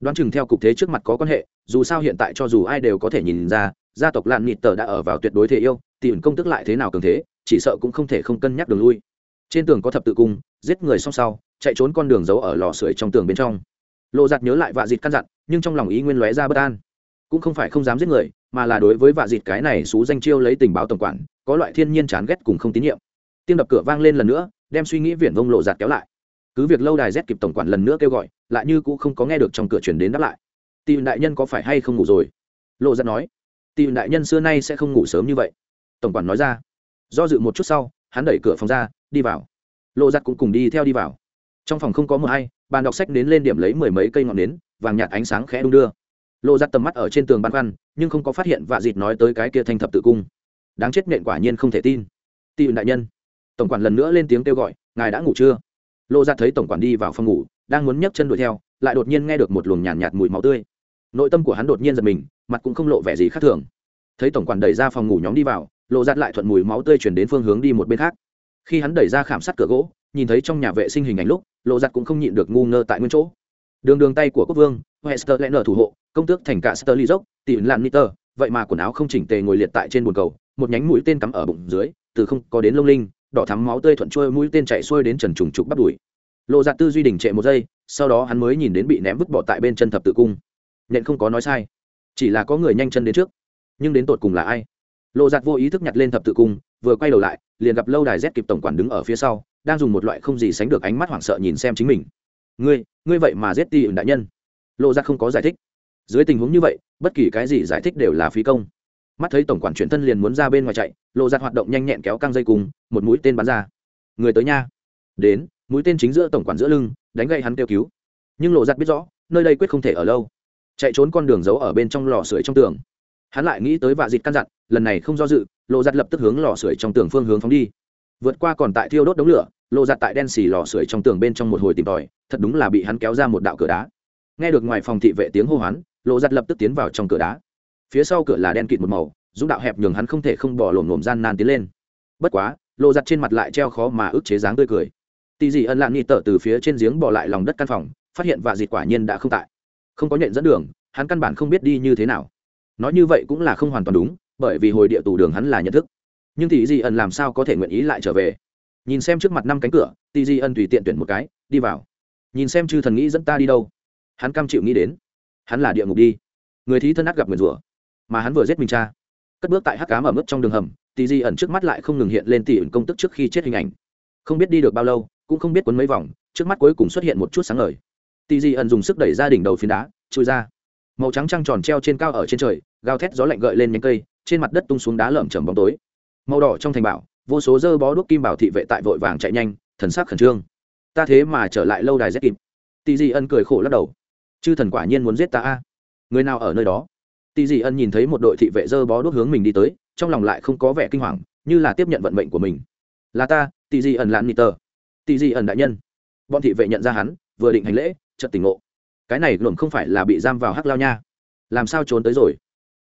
Đoán chừng theo cục thế trước mặt có quan hệ, dù sao hiện tại cho dù ai đều có thể nhìn ra, gia tộc lạn nịt tờ đã ở vào tuyệt đối thế yêu, tỷ ứng công tước lại thế nào cường thế, chỉ sợ cũng không thể không cân nhắc đường lui. Trên tường có thập tự cung, giết người xong sau, chạy trốn con đường giấu ở lò sưởi trong tường bên trong. Lộ giặt nhớ lại vạ dịt căn dặn, nhưng trong lòng ý nguyên lóe ra bất an. Cũng không phải không dám giết người, mà là đối với vạ dịt cái này xú danh chiêu lấy tình báo tổng quản, có loại thiên nhiên chán ghét cùng không tín nhiệm tiếng đập cửa vang lên lần nữa, đem suy nghĩ viển vông lộ giạt kéo lại. Cứ việc lâu đài rét kịp tổng quản lần nữa kêu gọi, lại như cũng không có nghe được trong cửa chuyển đến đáp lại. Tỷ đại nhân có phải hay không ngủ rồi? Lộ giạt nói. Tỷ đại nhân xưa nay sẽ không ngủ sớm như vậy. Tổng quản nói ra. Do dự một chút sau, hắn đẩy cửa phòng ra, đi vào. Lộ giặt cũng cùng đi theo đi vào. Trong phòng không có mờ hay bàn đọc sách đến lên điểm lấy mười mấy cây ngọn nến, vàng nhạt ánh sáng khẽ đung đưa. Lộ giặt tầm mắt ở trên tường băn khoăn, nhưng không có phát hiện vạ dịt nói tới cái kia thanh thập tự cung. Đáng chết nện quả nhiên không thể tin. Tỷ đại nhân tổng quản lần nữa lên tiếng kêu gọi ngài đã ngủ chưa? Lộ ra dạ thấy tổng quản đi vào phòng ngủ đang muốn nhấc chân đuổi theo lại đột nhiên nghe được một luồng nhàn nhạt, nhạt mùi máu tươi. Nội tâm của hắn đột nhiên giật mình mặt cũng không lộ vẻ gì khác thường. Thấy tổng quản đẩy ra phòng ngủ nhóm đi vào lộ giặt dạ lại thuận mùi máu tươi chuyển đến phương hướng đi một bên khác. Khi hắn đẩy ra khảm sát cửa gỗ nhìn thấy trong nhà vệ sinh hình ảnh lúc lộ giặt dạ cũng không nhịn được ngu ngơ tại nguyên chỗ. Đường đường tay của quốc vương hester lẽ nở thủ hộ công tước thành cả sterly dốc tỷ lan niter vậy mà quần áo không chỉnh tề ngồi liệt tại trên bồn cầu một nhánh mũi tên cắm ở bụng dưới từ không có đến lông linh đỏ thắm máu tươi thuận trôi mũi tên chạy xuôi đến trần trùng trục bắt đuổi lộ giặt tư duy đình trệ một giây, sau đó hắn mới nhìn đến bị ném vứt bỏ tại bên chân thập tự cung. Nhận không có nói sai, chỉ là có người nhanh chân đến trước. Nhưng đến tột cùng là ai? Lộ giặt vô ý thức nhặt lên thập tự cung, vừa quay đầu lại, liền gặp lâu đài z kịp tổng quản đứng ở phía sau, đang dùng một loại không gì sánh được ánh mắt hoảng sợ nhìn xem chính mình. Ngươi ngươi vậy mà giết ti đại nhân. Lộ giặt không có giải thích. Dưới tình huống như vậy, bất kỳ cái gì giải thích đều là phí công mắt thấy tổng quản chuyển thân liền muốn ra bên ngoài chạy lộ giặt hoạt động nhanh nhẹn kéo căng dây cùng, một mũi tên bắn ra. Người tới nha. Đến, mũi tên chính giữa tổng quản giữa lưng, đánh gậy hắn kêu cứu. Nhưng lộ giặt biết rõ, nơi đây quyết không thể ở lâu. Chạy trốn con đường giấu ở bên trong lò sưởi trong tường. Hắn lại nghĩ tới vạ dịt căn dặn, lần này không do dự lộ giặt lập tức hướng lò sưởi trong tường phương hướng phóng đi. Vượt qua còn tại thiêu đốt đống lửa lộ giặt tại đen xì lò sưởi trong tường bên trong một hồi tìm tòi, thật đúng là bị hắn kéo ra một đạo cửa đá. Nghe được ngoài phòng thị vệ tiếng hô hoán lộ giặt lập tức tiến vào trong cửa đá phía sau cửa là đen kịt một màu, dũng đạo hẹp nhường hắn không thể không bỏ lổm lổm gian nan tiến lên. Bất quá lộ giặt trên mặt lại treo khó mà ức chế dáng tươi cười. Tì dị ân lạn nghi tở từ phía trên giếng bỏ lại lòng đất căn phòng, phát hiện vạ dịt quả nhiên đã không tại. Không có nhận dẫn đường, hắn căn bản không biết đi như thế nào. Nói như vậy cũng là không hoàn toàn đúng, bởi vì hồi địa tù đường hắn là nhận thức. Nhưng tỷ di ẩn làm sao có thể nguyện ý lại trở về? Nhìn xem trước mặt năm cánh cửa tỷ di ẩn tùy tiện tuyển một cái, đi vào. Nhìn xem chư thần nghĩ dẫn ta đi đâu. Hắn cam chịu nghĩ đến. Hắn là địa ngục đi. Người thí thân ác gặp nguyền rủa mà hắn vừa giết mình cha. Cất bước tại hắc cám ở mức trong đường hầm tỷ di ẩn trước mắt lại không ngừng hiện lên tỷ ẩn công tức trước khi chết hình ảnh. Không biết đi được bao lâu, cũng không biết quấn mấy vòng, trước mắt cuối cùng xuất hiện một chút sáng ngời. Tỷ di ẩn dùng sức đẩy ra đỉnh đầu phiến đá trôi ra. Màu trắng trăng tròn treo trên cao ở trên trời, gào thét gió lạnh gợi lên nhánh cây, trên mặt đất tung xuống đá lởm chởm bóng tối. Màu đỏ trong thành bảo, vô số dơ bó đuốc kim bảo thị vệ tại vội vàng chạy nhanh, thần sắc khẩn trương. Ta thế mà trở lại lâu đài rét kịp. Tỷ Di ân cười khổ lắc đầu. Chư thần quả nhiên muốn giết ta a. Người nào ở nơi đó? Tỷ dị ân nhìn thấy một đội thị vệ dơ bó đuốc hướng mình đi tới, trong lòng lại không có vẻ kinh hoàng, như là tiếp nhận vận mệnh của mình. Là ta tỷ dị ẩn lạn nị Tở." tỷ dị ẩn đại nhân. Bọn thị vệ nhận ra hắn, vừa định hành lễ, chợt tỉnh ngộ. Cái này luồng không phải là bị giam vào hắc lao nha. Làm sao trốn tới rồi?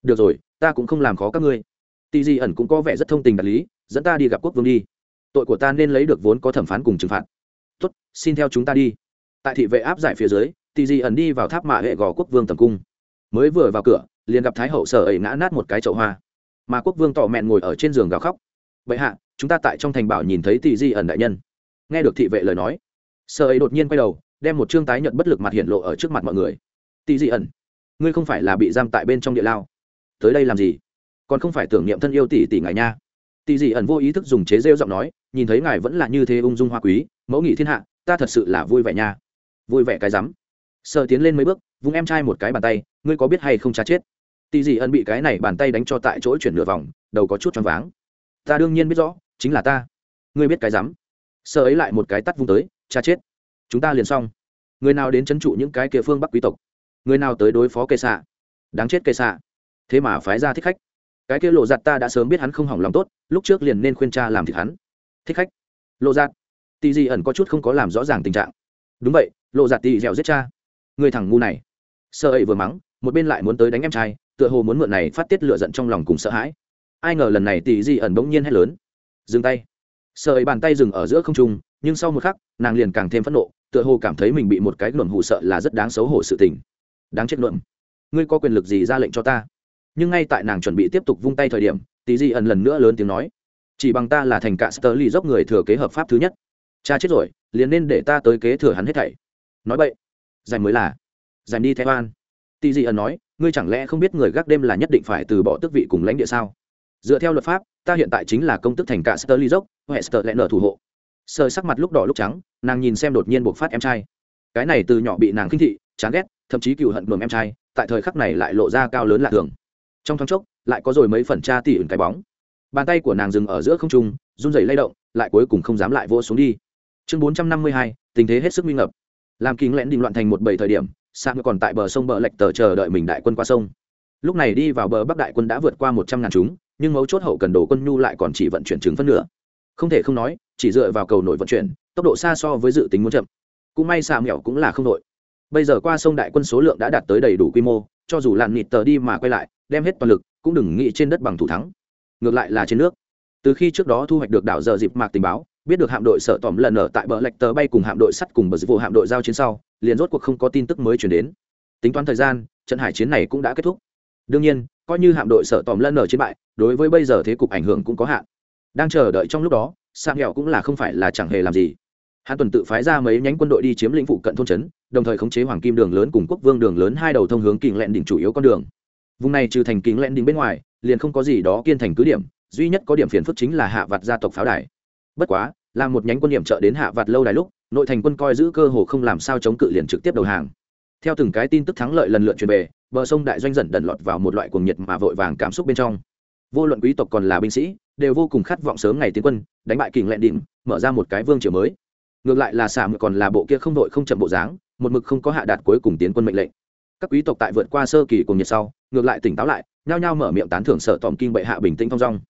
Được rồi, ta cũng không làm khó các ngươi. Tỷ dị ẩn cũng có vẻ rất thông tình đạt lý, dẫn ta đi gặp quốc vương đi. Tội của ta nên lấy được vốn có thẩm phán cùng trừng phạt. Tốt, xin theo chúng ta đi. Tại thị vệ áp giải phía dưới tỷ dị ẩn đi vào tháp mạ hệ gò quốc vương tầm cung. Mới vừa vào cửa liền gặp thái hậu sở ấy ngã nát một cái chậu hoa. Mà quốc vương tỏ mẹn ngồi ở trên giường gào khóc. Bệ hạ, chúng ta tại trong thành bảo nhìn thấy tỷ di ẩn đại nhân. Nghe được thị vệ lời nói, sở ấy đột nhiên quay đầu, đem một chương tái nhận bất lực mặt hiện lộ ở trước mặt mọi người. Tỷ di ẩn, ngươi không phải là bị giam tại bên trong địa lao. Tới đây làm gì? Còn không phải tưởng niệm thân yêu tỷ tỷ ngài nha. Tỷ dị ẩn vô ý thức dùng chế rêu giọng nói, nhìn thấy ngài vẫn là như thế ung dung hoa quý, mẫu nghị thiên hạ, ta thật sự là vui vẻ nha. Vui vẻ cái rắm. Sợ tiến lên mấy bước, vung em trai một cái bàn tay, ngươi có biết hay không cha chết? Tỷ dị ẩn bị cái này bàn tay đánh cho tại chỗ chuyển nửa vòng, đầu có chút choáng váng. Ta đương nhiên biết rõ, chính là ta. Ngươi biết cái rắm. Sợ ấy lại một cái tắt vung tới, cha chết. Chúng ta liền xong. Người nào đến trấn trụ những cái kia phương bắc quý tộc? Người nào tới đối phó kê xạ? Đáng chết kê xạ. Thế mà phái ra thích khách. Cái kia lộ giặt ta đã sớm biết hắn không hỏng lòng tốt, lúc trước liền nên khuyên cha làm thịt hắn. Thích khách. Lộ giặt tì dị ẩn có chút không có làm rõ ràng tình trạng. Đúng vậy, lộ giặt tì dẻo giết cha. Người thằng ngu này. Sợ ấy vừa mắng, một bên lại muốn tới đánh em trai tựa hồ muốn mượn này phát tiết lựa giận trong lòng cùng sợ hãi. Ai ngờ lần này tỷ dị ẩn bỗng nhiên hét lớn. Dừng tay. Sợ ấy bàn tay dừng ở giữa không trung, nhưng sau một khắc, nàng liền càng thêm phẫn nộ, tựa hồ cảm thấy mình bị một cái luận hụ sợ là rất đáng xấu hổ sự tình. Đáng chết luận ngươi có quyền lực gì ra lệnh cho ta? Nhưng ngay tại nàng chuẩn bị tiếp tục vung tay thời điểm, tỷ di ẩn lần nữa lớn tiếng nói. Chỉ bằng ta là thành cả sơ dốc người thừa kế hợp pháp thứ nhất. Cha chết rồi, liền nên để ta tới kế thừa hắn hết thảy. Nói vậy dành mới là. Dành đi theo an Tỷ di ẩn nói, ngươi chẳng lẽ không biết người gác đêm là nhất định phải từ bỏ tước vị cùng lãnh địa sao? Dựa theo luật pháp, ta hiện tại chính là công tức thành cả sơ ly dốc huệ sơ lẽ nở thủ hộ. Sơ sắc mặt lúc đỏ lúc trắng, nàng nhìn xem đột nhiên buộc phát em trai. Cái này từ nhỏ bị nàng khinh thị, chán ghét, thậm chí cựu hận mồm em trai, tại thời khắc này lại lộ ra cao lớn lạ thường. Trong thoáng chốc, lại có rồi mấy phần cha tỉ ẩn cái bóng. Bàn tay của nàng dừng ở giữa không trung, run rẩy lay động, lại cuối cùng không dám lại vô xuống đi. Chương bốn trăm năm mươi hai, tình thế hết sức nguy ngập. Làm kính lẽn định loạn thành một bảy thời điểm sang còn tại bờ sông bờ lệch tờ chờ đợi mình đại quân qua sông. Lúc này đi vào bờ bắc đại quân đã vượt qua một trăm ngàn chúng, nhưng mấu chốt hậu cần đồ quân nhu lại còn chỉ vận chuyển chứng phân nửa. Không thể không nói, chỉ dựa vào cầu nổi vận chuyển, tốc độ xa so với dự tính muốn chậm. Cũng may xà mẹo cũng là không đội. Bây giờ qua sông đại quân số lượng đã đạt tới đầy đủ quy mô, cho dù làn nịt tờ đi mà quay lại, đem hết toàn lực, cũng đừng nghĩ trên đất bằng thủ thắng. Ngược lại là trên nước. Từ khi trước đó thu hoạch được đảo giờ dịp mạc tình báo biết được hạm đội sợ tỏm lần ở tại bờ lạch tờ bay cùng hạm đội sắt cùng bờ dịch vụ hạm đội giao chiến sau, liền rốt cuộc không có tin tức mới chuyển đến. Tính toán thời gian, trận hải chiến này cũng đã kết thúc. Đương nhiên, coi như hạm đội sợ tòm lân ở chiến bại, đối với bây giờ thế cục ảnh hưởng cũng có hạn. Đang chờ đợi trong lúc đó sang nghèo cũng là không phải là chẳng hề làm gì. Hắn tuần tự phái ra mấy nhánh quân đội đi chiếm lĩnh vụ cận thôn trấn, đồng thời khống chế hoàng kim đường lớn cùng quốc vương đường lớn hai đầu thông hướng kình lẹn đỉnh chủ yếu con đường. Vùng này trừ thành kính lẹn đỉnh bên ngoài, liền không có gì đó kiên thành cứ điểm, duy nhất có điểm phiền phức chính là hạ vặt gia tộc pháo đài bất quá, là một nhánh quân điểm trợ đến hạ vặt lâu đài lúc, nội thành quân coi giữ cơ hồ không làm sao chống cự liền trực tiếp đầu hàng. Theo từng cái tin tức thắng lợi lần lượt truyền về, bờ sông đại doanh dần đần lọt vào một loại cuồng nhiệt mà vội vàng cảm xúc bên trong. Vô luận quý tộc còn là binh sĩ, đều vô cùng khát vọng sớm ngày tiến quân, đánh bại kình lẹn đỉnh, mở ra một cái vương triều mới. Ngược lại là xả còn là bộ kia không đội không chậm bộ dáng, một mực không có hạ đạt cuối cùng tiến quân mệnh lệnh. Các quý tộc tại vượt qua sơ kỳ cùng nhiệt sau, ngược lại tỉnh táo lại, nhao nhao mở miệng tán thưởng sở tòm kinh bệ hạ bình tĩnh thong dong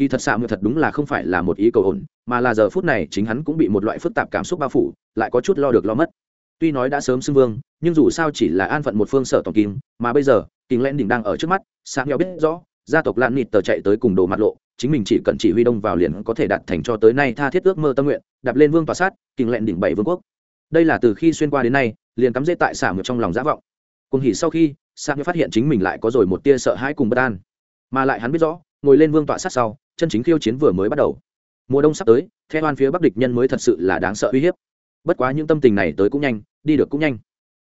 kỳ thật xạ mượn thật đúng là không phải là một ý cầu ổn, mà là giờ phút này chính hắn cũng bị một loại phức tạp cảm xúc bao phủ, lại có chút lo được lo mất. Tuy nói đã sớm xưng vương, nhưng dù sao chỉ là an phận một phương sở tổng kim mà bây giờ kinh lẽn đỉnh đang ở trước mắt sáng nghèo biết rõ, gia tộc lan nịt tờ chạy tới cùng đồ mặt lộ, chính mình chỉ cần chỉ huy đông vào liền có thể đạt thành cho tới nay tha thiết ước mơ tâm nguyện, đạp lên vương tòa sát kinh lệnh đỉnh bảy vương quốc. Đây là từ khi xuyên qua đến nay, liền cắm dễ tại xả ngược trong lòng giả vọng. Cùng hỉ sau khi sang phát hiện chính mình lại có rồi một tia sợ hãi cùng bất an. Mà lại hắn biết rõ, ngồi lên vương tọa sát sau chân chính khiêu chiến vừa mới bắt đầu. Mùa đông sắp tới theo an phía bắc địch nhân mới thật sự là đáng sợ uy hiếp. Bất quá những tâm tình này tới cũng nhanh, đi được cũng nhanh.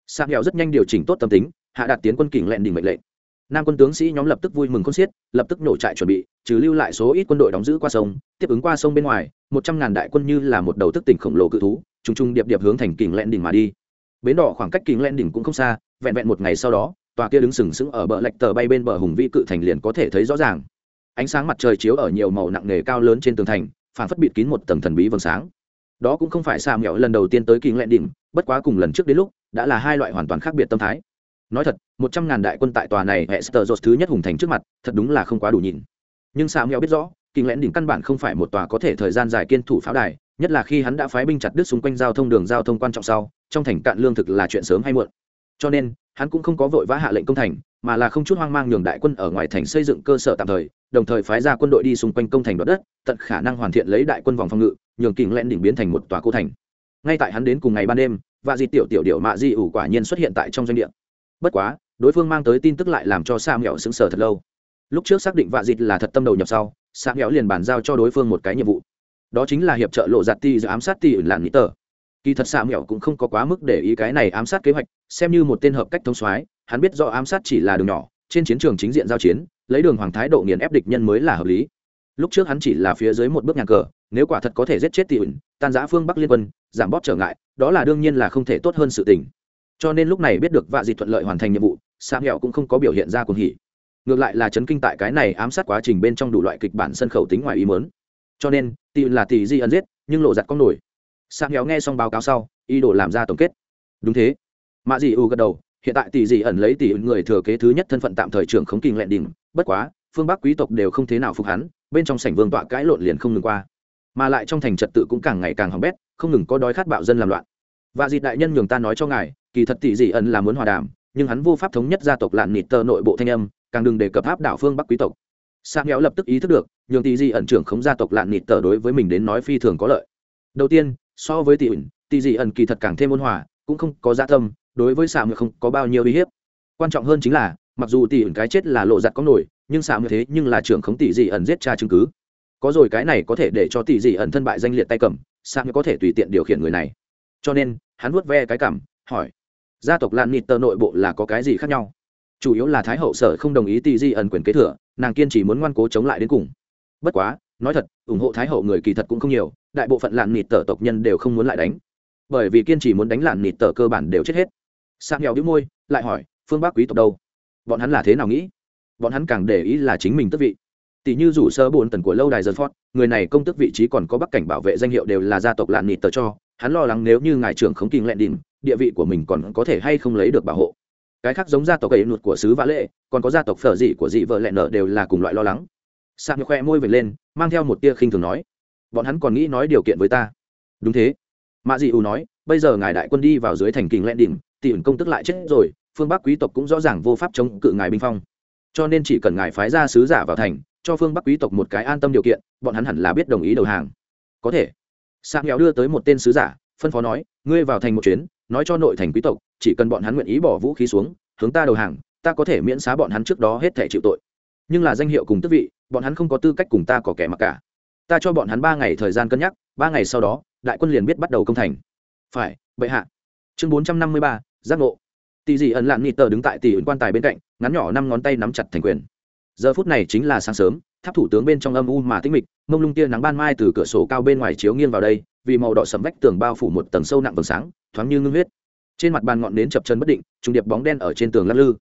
Sang nghèo rất nhanh điều chỉnh tốt tâm tính, hạ đạt tiến quân kỉnh lẹn đỉnh mệnh lệnh. Nam quân tướng sĩ nhóm lập tức vui mừng con xiết, lập tức nổ trại chuẩn bị, trừ lưu lại số ít quân đội đóng giữ qua sông, tiếp ứng qua sông bên ngoài, một trăm ngàn đại quân như là một đầu thức tỉnh khổng lồ cự thú, trùng trùng điệp điệp hướng thành kỉnh lẹn đỉnh mà đi. Bến đỏ khoảng cách kỉnh lẹn đỉnh cũng không xa, vẹn vẹn một ngày sau đó, tòa kia đứng sừng sững ở bờ lạch tờ bay bên bờ hùng vĩ cự thành liền có thể thấy rõ ràng ánh sáng mặt trời chiếu ở nhiều màu nặng nề cao lớn trên tường thành phản phất bịt kín một tầng thần bí vầng sáng. Đó cũng không phải xa mẹo lần đầu tiên tới kinh lẹn đỉnh, bất quá cùng lần trước đến lúc, đã là hai loại hoàn toàn khác biệt tâm thái. Nói thật, một trăm ngàn đại quân tại tòa này hệ sờ dột thứ nhất hùng thành trước mặt, thật đúng là không quá đủ nhìn. Nhưng sao mèo biết rõ, kinh lẹn đỉnh căn bản không phải một tòa có thể thời gian dài kiên thủ pháo đài, nhất là khi hắn đã phái binh chặt đứt xung quanh giao thông đường giao thông quan trọng sau, trong thành cạn lương thực là chuyện sớm hay muộn. Cho nên, hắn cũng không có vội vã hạ lệnh công thành mà là không chút hoang mang nhường đại quân ở ngoài thành xây dựng cơ sở tạm thời, đồng thời phái ra quân đội đi xung quanh công thành đoạt đất, tận khả năng hoàn thiện lấy đại quân vòng phòng ngự, nhường kình lẽn đỉnh biến thành một tòa cô thành. Ngay tại hắn đến cùng ngày ban đêm và di tiểu tiểu điệu mạ di ủ quả nhiên xuất hiện tại trong doanh địa. Bất quá, đối phương mang tới tin tức lại làm cho sa mẹo sững sờ thật lâu. Lúc trước xác định vạ dịt là thật tâm đầu nhập sau sa mẹo liền bàn giao cho đối phương một cái nhiệm vụ. Đó chính là hiệp trợ lộ giặt ti giữa ám sát ti ẩn làn nghĩ tờ. Kỳ thật sa mẹo cũng không có quá mức để ý cái này ám sát kế hoạch, xem như một tên hợp cách thông soái hắn biết do ám sát chỉ là đường nhỏ, trên chiến trường chính diện giao chiến, lấy đường hoàng thái độ nghiền ép địch nhân mới là hợp lý. Lúc trước hắn chỉ là phía dưới một bước nhà cờ, nếu quả thật có thể giết chết tỷ ẩn tan giã phương bắc liên quân, giảm bóp trở ngại, đó là đương nhiên là không thể tốt hơn sự tình. Cho nên lúc này biết được vạ dịt thuận lợi hoàn thành nhiệm vụ sang hẹo cũng không có biểu hiện ra cuồng hỉ. Ngược lại là chấn kinh tại cái này ám sát quá trình bên trong đủ loại kịch bản sân khấu tính ngoài ý mớn cho nên tỷ là tỷ di ẩn giết, nhưng lộ giặt con nổi. Sang hẹo nghe xong báo cáo sau, ý đồ làm ra tổng kết. Đúng thế. Mạ dị u gật đầu hiện tại tỷ dị ẩn lấy tỷ người thừa kế thứ nhất thân phận tạm thời trưởng khống kinh lẹn đỉnh, bất quá, phương bắc quý tộc đều không thế nào phục hắn, bên trong sảnh vương tọa cãi lộn liền không ngừng qua. Mà lại trong thành trật tự cũng càng ngày càng hỏng bét, không ngừng có đói khát bạo dân làm loạn. Và dịp đại nhân nhường ta nói cho ngài, kỳ thật tỷ dị ẩn là muốn hòa đàm, nhưng hắn vô pháp thống nhất gia tộc lạn nịt tờ nội bộ thanh âm, càng đừng đề cập áp đảo phương bắc quý tộc. Sa nghèo lập tức ý thức được, nhường tỷ dị ẩn trưởng khống gia tộc lạn nịt tờ đối với mình đến nói phi thường có lợi. Đầu tiên, so với tỷ ẩn, tỷ dị ẩn kỳ thật càng thêm ôn hòa, cũng không có gia tâm đối với sa không có bao nhiêu uy hiếp. Quan trọng hơn chính là, mặc dù tỷ ẩn cái chết là lộ giặt có nổi, nhưng xạ như thế nhưng là trưởng khống tỷ dị ẩn giết cha chứng cứ. Có rồi cái này có thể để cho tỷ dị ẩn thân bại danh liệt tay cầm sa có thể tùy tiện điều khiển người này. Cho nên, hắn vuốt ve cái cảm, hỏi, gia tộc lan nịt tờ nội bộ là có cái gì khác nhau? Chủ yếu là thái hậu sở không đồng ý tỷ di ẩn quyền kế thừa, nàng kiên chỉ muốn ngoan cố chống lại đến cùng. Bất quá, nói thật, ủng hộ thái hậu người kỳ thật cũng không nhiều, đại bộ phận lạn nịt tờ tộc nhân đều không muốn lại đánh. Bởi vì kiên trì muốn đánh lạn nịt tờ cơ bản đều chết hết sang nghèo đĩu môi, lại hỏi, phương bắc quý tộc đâu? Bọn hắn là thế nào nghĩ? Bọn hắn càng để ý là chính mình tức vị. Tỷ như rủ sơ bồn tần của lâu đài dân phót người này công tức vị trí còn có bắc cảnh bảo vệ danh hiệu đều là gia tộc lạn nịt tờ cho. Hắn lo lắng nếu như ngài trưởng không kinh lẹn đỉnh, địa vị của mình còn có thể hay không lấy được bảo hộ. Cái khác giống gia tộc ấy nụt của sứ vã lệ, còn có gia tộc phở dị của dị vợ lẹ nợ đều là cùng loại lo lắng. Sạc khoe môi về lên, mang theo một tia khinh thường nói, bọn hắn còn nghĩ nói điều kiện với ta. Đúng thế. Mạ dị ù nói, bây giờ ngài đại quân đi vào dưới thành kinh lẹn đỉnh tỷ ẩn công tức lại chết rồi, phương bắc quý tộc cũng rõ ràng vô pháp chống cự ngài binh phong. Cho nên chỉ cần ngài phái ra sứ giả vào thành, cho phương bắc quý tộc một cái an tâm điều kiện, bọn hắn hẳn là biết đồng ý đầu hàng. Có thể. Sạc nghèo đưa tới một tên sứ giả, phân phó nói, ngươi vào thành một chuyến, nói cho nội thành quý tộc, chỉ cần bọn hắn nguyện ý bỏ vũ khí xuống, hướng ta đầu hàng, ta có thể miễn xá bọn hắn trước đó hết thể chịu tội. Nhưng là danh hiệu cùng tước vị, bọn hắn không có tư cách cùng ta có kẻ mặc cả. Ta cho bọn hắn ba ngày thời gian cân nhắc, ba ngày sau đó, đại quân liền biết bắt đầu công thành. Phải, bệ hạ. Chương bốn trăm năm mươi ba giác ngộ. Tỷ dị ẩn lạn nghị tờ đứng tại tỷ ẩn quan tài bên cạnh, ngắn nhỏ năm ngón tay nắm chặt thành quyền. Giờ phút này chính là sáng sớm, tháp thủ tướng bên trong âm u mà tinh mịch, mông lung tia nắng ban mai từ cửa sổ cao bên ngoài chiếu nghiêng vào đây, vì màu đỏ sầm vách tường bao phủ một tầng sâu nặng vầng sáng, thoáng như ngưng huyết. Trên mặt bàn ngọn nến chập chân bất định trung điệp bóng đen ở trên tường lắc lư.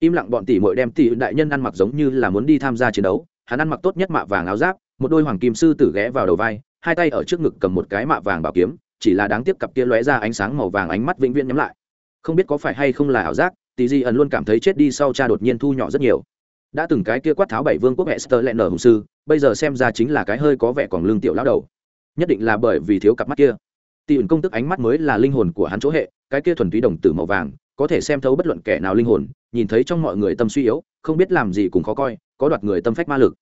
Im lặng bọn tỷ mội đem tỷ đại nhân ăn mặc giống như là muốn đi tham gia chiến đấu, hắn ăn mặc tốt nhất mạ vàng áo giáp, một đôi hoàng kim sư tử ghé vào đầu vai, hai tay ở trước ngực cầm một cái mạ vàng bảo kiếm, chỉ là đáng tiếc cặp kia lóe ra ánh sáng màu vàng ánh mắt vĩnh viễn nhắm lại không biết có phải hay không là ảo giác tỷ di ẩn luôn cảm thấy chết đi sau cha đột nhiên thu nhỏ rất nhiều. Đã từng cái kia quát tháo bảy vương quốc hester lẹ nở hùng sư, bây giờ xem ra chính là cái hơi có vẻ còn lương tiểu lão đầu. Nhất định là bởi vì thiếu cặp mắt kia. Tỷ ẩn công tức ánh mắt mới là linh hồn của hắn chỗ hệ, cái kia thuần túy đồng tử màu vàng, có thể xem thấu bất luận kẻ nào linh hồn, nhìn thấy trong mọi người tâm suy yếu, không biết làm gì cũng khó coi, có đoạt người tâm phách ma lực.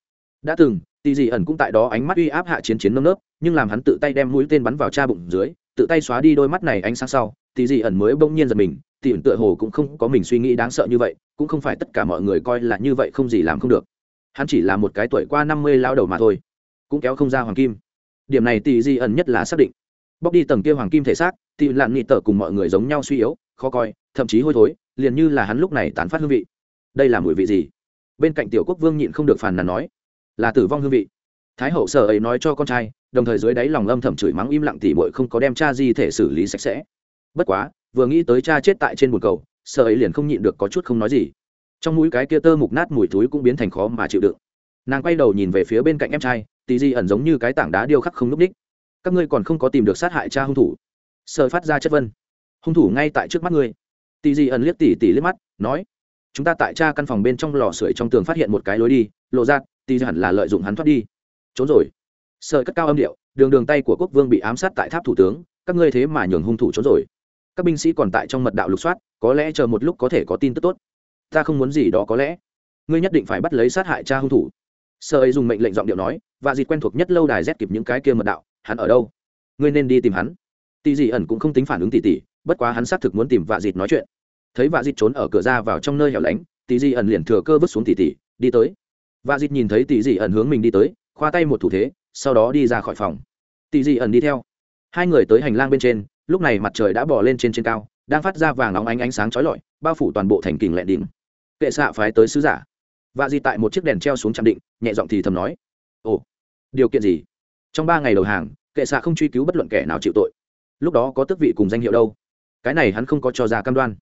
Đã từng tỷ dị ẩn cũng tại đó ánh mắt uy áp hạ chiến chiến nơm nớp, nhưng làm hắn tự tay đem mũi tên bắn vào cha bụng dưới tự tay xóa đi đôi mắt này ánh sáng sau tỷ dị ẩn mới bỗng nhiên giật mình tỷ ẩn tựa hồ cũng không có mình suy nghĩ đáng sợ như vậy, cũng không phải tất cả mọi người coi là như vậy không gì làm không được. Hắn chỉ là một cái tuổi qua năm mươi lao đầu mà thôi, cũng kéo không ra hoàng kim. Điểm này tỷ dị ẩn nhất là xác định. Bóc đi tầng kia hoàng kim thể xác tỷ lặn nghị tở cùng mọi người giống nhau suy yếu, khó coi, thậm chí hôi thối, liền như là hắn lúc này tán phát hương vị. Đây là mùi vị gì? Bên cạnh tiểu quốc vương nhịn không được phàn nàn nói, là tử vong hương vị. Thái hậu sở ấy nói cho con trai đồng thời dưới đáy lòng âm thầm chửi mắng im lặng tỉ bội không có đem cha di thể xử lý sạch sẽ. Bất quá, vừa nghĩ tới cha chết tại trên bồn cầu, sợ ấy liền không nhịn được có chút không nói gì. Trong mũi cái kia tơ mục nát mùi thúi cũng biến thành khó mà chịu đựng. Nàng quay đầu nhìn về phía bên cạnh em trai tì di ẩn giống như cái tảng đá điêu khắc không núp ních. Các ngươi còn không có tìm được sát hại cha hung thủ. Sợ phát ra chất vân. Hung thủ ngay tại trước mắt ngươi. Tì di ẩn liếc tỉ tỉ liếc mắt, nói, chúng ta tại cha căn phòng bên trong lò sưởi trong tường phát hiện một cái lối đi, lộ ra tì di hẳn là lợi dụng hắn thoát đi. Trốn rồi sợ cất cao âm điệu, đường đường tay của quốc vương bị ám sát tại tháp thủ tướng, các ngươi thế mà nhường hung thủ trốn rồi. Các binh sĩ còn tại trong mật đạo lục soát, có lẽ chờ một lúc có thể có tin tức tốt. Ta không muốn gì đó có lẽ. Ngươi nhất định phải bắt lấy sát hại cha hung thủ. Sợ ấy dùng mệnh lệnh giọng điệu nói, và dịt quen thuộc nhất lâu đài rét kịp những cái kia mật đạo, hắn ở đâu? Ngươi nên đi tìm hắn. Tỷ dị ẩn cũng không tính phản ứng tỉ tỉ, bất quá hắn xác thực muốn tìm vạ dịt nói chuyện. Thấy vạ dịt trốn ở cửa ra vào trong nơi hẻo lánh tỷ dị ẩn liền thừa cơ vứt xuống tỉ tỉ, đi tới. Vạ dịt nhìn thấy tỷ dị ẩn hướng mình đi tới, khoa tay một thủ thế sau đó đi ra khỏi phòng. Tỷ dị ẩn đi theo. Hai người tới hành lang bên trên, lúc này mặt trời đã bỏ lên trên trên cao, đang phát ra vàng óng ánh ánh sáng chói lọi, bao phủ toàn bộ thành kình lẹ đỉnh. Kệ xạ phái tới sứ giả. Và di tại một chiếc đèn treo xuống trạm định, nhẹ giọng thì thầm nói, ồ, điều kiện gì? Trong ba ngày đầu hàng, kệ xạ không truy cứu bất luận kẻ nào chịu tội. Lúc đó có tước vị cùng danh hiệu đâu? Cái này hắn không có cho ra cam đoan.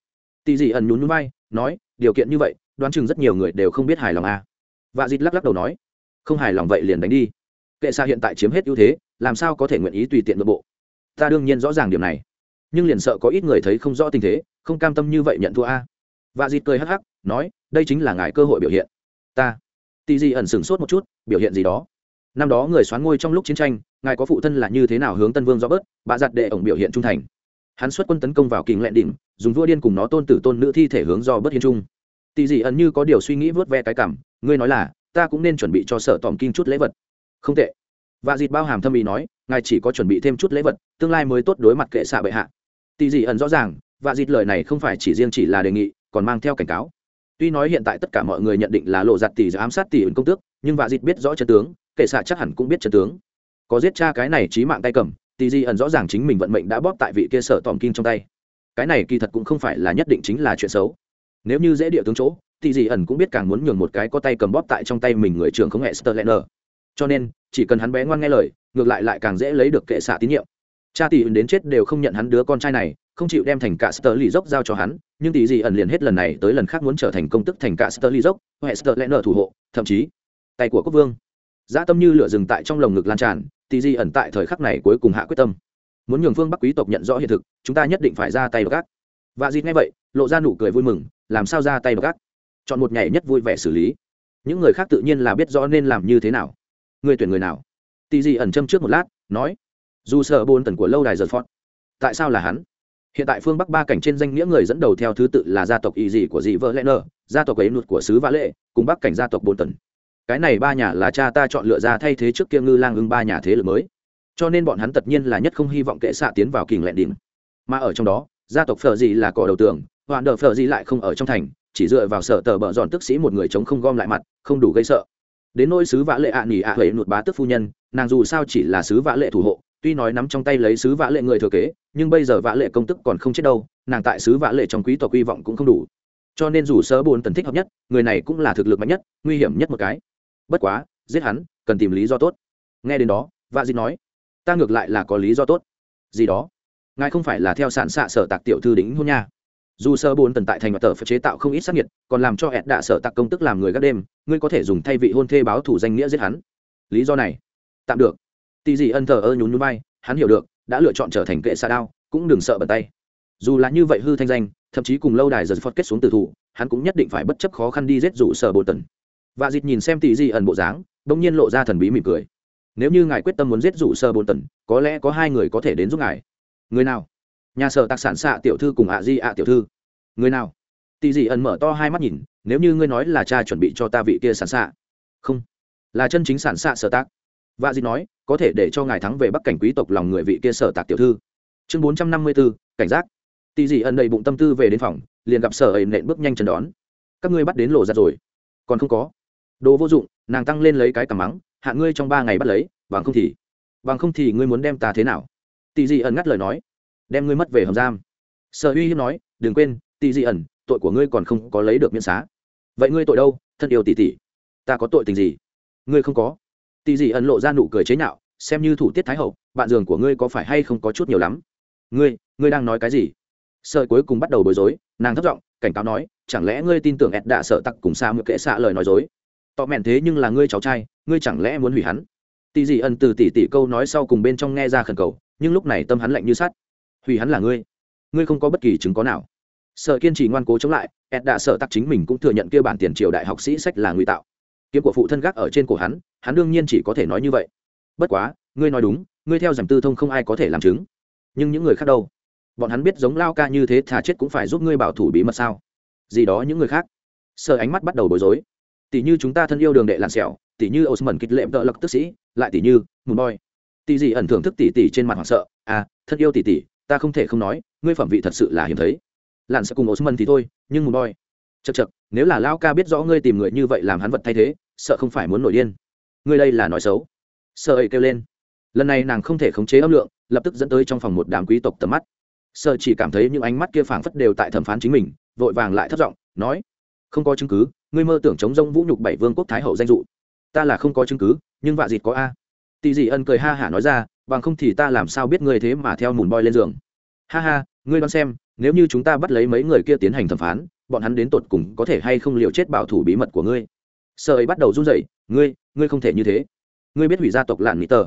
Tỷ dị ẩn nhún nhún vai, nói, điều kiện như vậy, đoán chừng rất nhiều người đều không biết hài lòng à. và dịt lắc lắc đầu nói, không hài lòng vậy liền đánh đi kệ xa hiện tại chiếm hết ưu thế, làm sao có thể nguyện ý tùy tiện nội bộ? Ta đương nhiên rõ ràng điểm này. Nhưng liền sợ có ít người thấy không rõ tình thế, không cam tâm như vậy nhận thua a. Và dịt cười hắc hắc, nói, đây chính là ngài cơ hội biểu hiện. Ta. Tì gì ẩn sửng sốt một chút, biểu hiện gì đó? Năm đó người xoán ngôi trong lúc chiến tranh, ngài có phụ thân là như thế nào hướng tân vương do bớt, bà giặt đệ ổng biểu hiện trung thành. Hắn xuất quân tấn công vào kình lẹn đỉnh, dùng vua điên cùng nó tôn tử tôn nữ thi thể hướng do bớt hiến trung. Tì gì ẩn như có điều suy nghĩ vớt ve cái cảm, ngươi nói là, ta cũng nên chuẩn bị cho sở tòm kinh chút lễ vật không tệ. Và dịt bao hàm thâm ý nói, ngài chỉ có chuẩn bị thêm chút lễ vật, tương lai mới tốt đối mặt kệ xạ bệ hạ. Tỳ dị ẩn rõ ràng và dịt lời này không phải chỉ riêng chỉ là đề nghị, còn mang theo cảnh cáo. Tuy nói hiện tại tất cả mọi người nhận định là lộ giặt tỷ ám sát tỷ ẩn công tước, nhưng và dịt biết rõ trận tướng, kệ xạ chắc hẳn cũng biết trận tướng. Có giết cha cái này trí mạng tay cầm tỳ dị ẩn rõ ràng chính mình vận mệnh đã bóp tại vị kia sở tòm kim trong tay. Cái này kỳ thật cũng không phải là nhất định chính là chuyện xấu. Nếu như dễ địa tướng chỗ thì dị ẩn cũng biết càng muốn nhường một cái có tay cầm bóp tại trong tay mình người trưởng không hẹ sterlener cho nên, chỉ cần hắn bé ngoan nghe lời, ngược lại lại càng dễ lấy được kệ xạ tín nhiệm. Cha tỷ ẩn đến chết đều không nhận hắn đứa con trai này, không chịu đem thành cả sterli dốc giao cho hắn, nhưng tỷ gì ẩn liền hết lần này tới lần khác muốn trở thành công tức thành cả sterli dốc lẻ nợ thủ hộ, thậm chí, tay của quốc vương. Dã tâm như lửa rừng tại trong lồng ngực lan tràn, tỷ gì ẩn tại thời khắc này cuối cùng hạ quyết tâm. Muốn nhường phương bắc quý tộc nhận rõ hiện thực, chúng ta nhất định phải ra tay gác và dịt nghe vậy, lộ ra nụ cười vui mừng, làm sao ra tay gác chọn một nhảy nhất vui vẻ xử lý. Những người khác tự nhiên là biết rõ nên làm như thế nào người tuyển người nào? Tì dị ẩn châm trước một lát, nói, dù sợ bôn tần của lâu đài giật phót tại sao là hắn? Hiện tại phương bắc ba cảnh trên danh nghĩa người dẫn đầu theo thứ tự là gia tộc ý dị của dị vợ lẽ nơ gia tộc ấy nụt của sứ vã lệ, cùng bắc cảnh gia tộc bôn tần. Cái này ba nhà là cha ta chọn lựa ra thay thế trước kia ngư lang ưng ba nhà thế lực mới. Cho nên bọn hắn tất nhiên là nhất không hy vọng kệ xạ tiến vào kình lẹn đỉnh. Mà ở trong đó, gia tộc phở dị là cỏ đầu tường, hoạn đờ phở dị lại không ở trong thành, chỉ dựa vào sở tờ bờ dọn tức sĩ một người chống không gom lại mặt, không đủ gây sợ đến nỗi sứ vã lệ ạ à nỉ ạ huệ nụt bá tức phu nhân, nàng dù sao chỉ là sứ vã lệ thủ hộ, tuy nói nắm trong tay lấy sứ vã lệ người thừa kế, nhưng bây giờ vã lệ công tức còn không chết đâu, nàng tại sứ vã lệ trong quý tộc hy vọng cũng không đủ. Cho nên dù sớ bốn tần thích hợp nhất, người này cũng là thực lực mạnh nhất, nguy hiểm nhất một cái. Bất quá, giết hắn, cần tìm lý do tốt. Nghe đến đó vạ dịt nói, ta ngược lại là có lý do tốt. Gì đó? Ngài không phải là theo sản xạ sở tạc tiểu thư đính hôn nha? Dù sơ bốn tần tại thành và tờ phải chế tạo không ít sắc nhiệt còn làm cho ẹt đạ sở tạc công tức làm người gác đêm, ngươi có thể dùng thay vị hôn thê báo thủ danh nghĩa giết hắn. Lý do này, tạm được. Tì gì ân thờ ơ nhún nhún bay hắn hiểu được, đã lựa chọn trở thành kệ xa đao, cũng đừng sợ bật tay. Dù là như vậy hư thanh danh, thậm chí cùng lâu đài giật phật kết xuống từ thủ, hắn cũng nhất định phải bất chấp khó khăn đi giết rủ sở bồ tần. Và dịt nhìn xem tỷ gì ẩn bộ dáng, bỗng nhiên lộ ra thần bí mỉm cười. Nếu như ngài quyết tâm muốn giết rủ sở bồ tần, có lẽ có hai người có thể đến giúp ngài. Người nào? Nhà sở tạc sản xạ tiểu thư cùng ạ di ạ tiểu thư. Người nào? Tỷ dị ẩn mở to hai mắt nhìn, nếu như ngươi nói là cha chuẩn bị cho ta vị kia sản xạ. Không. Là chân chính sản xạ sở tác và di nói, có thể để cho ngài thắng về bắc cảnh quý tộc lòng người vị kia sở tạc tiểu thư. Chương bốn trăm năm mươi bốn cảnh giác. Tỷ dị ẩn đầy bụng tâm tư về đến phòng, liền gặp sở ấy nện bước nhanh chân đón. Các ngươi bắt đến lộ ra rồi. Còn không có. Đồ vô dụng, nàng tăng lên lấy cái cằm mắng, hạ ngươi trong ba ngày bắt lấy, bằng không thì, bằng không thì ngươi muốn đem ta thế nào? Tỷ dị ẩn ngắt lời nói đem ngươi mất về hầm giam. Sở uy hiếp nói, đừng quên tỷ dị ẩn, tội của ngươi còn không có lấy được miễn xá. Vậy ngươi tội đâu, thân yêu tỷ tỷ? Ta có tội tình gì? Ngươi không có. Tỷ dị ẩn lộ ra nụ cười chế nhạo, xem như thủ tiết thái hậu, bạn giường của ngươi có phải hay không có chút nhiều lắm? Ngươi ngươi đang nói cái gì? Sợ cuối cùng bắt đầu bối rối, nàng thất giọng, cảnh cáo nói, chẳng lẽ ngươi tin tưởng ed đã sợ tặc cùng xa mượn kệ xạ lời nói dối? Tọ mẹn thế nhưng là ngươi cháu trai, ngươi chẳng lẽ muốn hủy hắn? Tỷ dị ẩn từ tỷ tỷ câu nói sau cùng bên trong nghe ra khẩn cầu, nhưng lúc này tâm hắn lạnh như sắt hủy hắn là ngươi. Ngươi không có bất kỳ chứng có nào. Sợ kiên trì ngoan cố chống lại ed đã sợ tặc chính mình cũng thừa nhận kia bản tiền triều đại học sĩ sách là ngụy tạo. Kiếm của phụ thân gác ở trên cổ hắn hắn đương nhiên chỉ có thể nói như vậy. Bất quá, ngươi nói đúng, ngươi theo giảm tư thông không ai có thể làm chứng. Nhưng những người khác đâu? Bọn hắn biết giống lao ca như thế thà chết cũng phải giúp ngươi bảo thủ bí mật sao? Gì đó những người khác. Sợ ánh mắt bắt đầu bối rối. Tỷ như chúng ta thân yêu đường đệ làn xẻo tỷ như osman kịch lệm tợ lặc tức sĩ, lại tỷ như mùn boy. Tỷ gì ẩn thưởng thức tỷ tỷ trên mặt hoảng sợ à thân yêu tỷ tỷ ta không thể không nói, ngươi phẩm vị thật sự là hiếm thấy. Lặn sẽ cùng osman thì thôi, nhưng mùn boy chật chật nếu là lao ca biết rõ ngươi tìm người như vậy làm hắn vật thay thế, sợ không phải muốn nổi điên. Ngươi đây là nói xấu. Sợ ấy kêu lên. Lần này nàng không thể khống chế âm lượng, lập tức dẫn tới trong phòng một đám quý tộc tầm mắt. Sợ chỉ cảm thấy những ánh mắt kia phảng phất đều tại thẩm phán chính mình, vội vàng lại thất giọng, nói, không có chứng cứ, ngươi mơ tưởng chống rông vũ nhục bảy vương quốc thái hậu danh dụ ta là không có chứng cứ, nhưng vạ dịt có a. Tỷ dị ân cười ha hả nói ra bằng không thì ta làm sao biết ngươi thế mà theo mùn boy lên giường? Ha ha, ngươi đoán xem, nếu như chúng ta bắt lấy mấy người kia tiến hành thẩm phán, bọn hắn đến tột cùng có thể hay không liều chết bảo thủ bí mật của ngươi? Sợ ấy bắt đầu run rẩy, ngươi ngươi không thể như thế. Ngươi biết hủy gia tộc lạn mỹ tờ.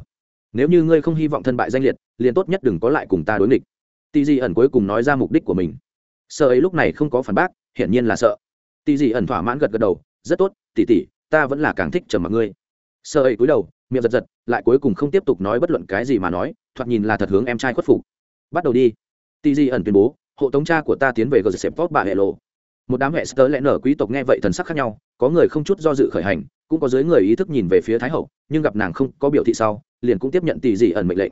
Nếu như ngươi không hy vọng thân bại danh liệt, liền tốt nhất đừng có lại cùng ta đối nghịch. Tì dị ẩn cuối cùng nói ra mục đích của mình. Sợ ấy lúc này không có phản bác, hiển nhiên là sợ. Tì dị ẩn thỏa mãn gật gật đầu, rất tốt tỷ tỷ ta vẫn là càng thích trầm mặc ngươi. Sợ ấy cúi đầu, miệng giật giật lại cuối cùng không tiếp tục nói bất luận cái gì mà nói, thoạt nhìn là thật hướng em trai khuất phục. Bắt đầu đi. Tỷ dị ẩn tuyên bố, hộ tống cha của ta tiến về gờ xếp tốt bà hệ lộ. Một đám hệ sơ lẽ nở quý tộc nghe vậy thần sắc khác nhau, có người không chút do dự khởi hành, cũng có dưới người ý thức nhìn về phía thái hậu, nhưng gặp nàng không có biểu thị sau, liền cũng tiếp nhận tỷ dị ẩn mệnh lệnh.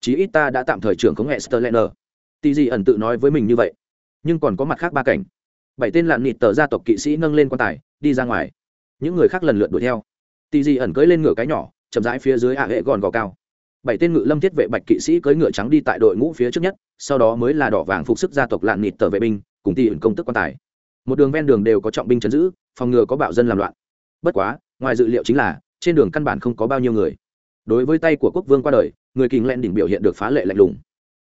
Chí ít ta đã tạm thời trưởng khống hệ sơ lẽ nở. Tỷ dị ẩn tự nói với mình như vậy. Nhưng còn có mặt khác ba cảnh. Bảy tên lạn nịt tờ gia tộc kỵ sĩ nâng lên quan tài, đi ra ngoài. Những người khác lần lượt đuổi theo. Tỷ dị ẩn cưỡi lên ngựa cái nhỏ chậm rãi phía dưới hạ hệ gòn gò cao. Bảy tên ngự lâm thiết vệ bạch kỵ sĩ cưỡi ngựa trắng đi tại đội ngũ phía trước nhất, sau đó mới là đỏ vàng phục sức gia tộc lạn nịt tờ vệ binh, cùng tỷ ẩn công tức quan tài. Một đường ven đường đều có trọng binh chấn giữ, phòng ngừa có bạo dân làm loạn. Bất quá, ngoài dự liệu chính là, trên đường căn bản không có bao nhiêu người. Đối với tay của quốc vương qua đời, người kình len đỉnh biểu hiện được phá lệ lạnh lùng.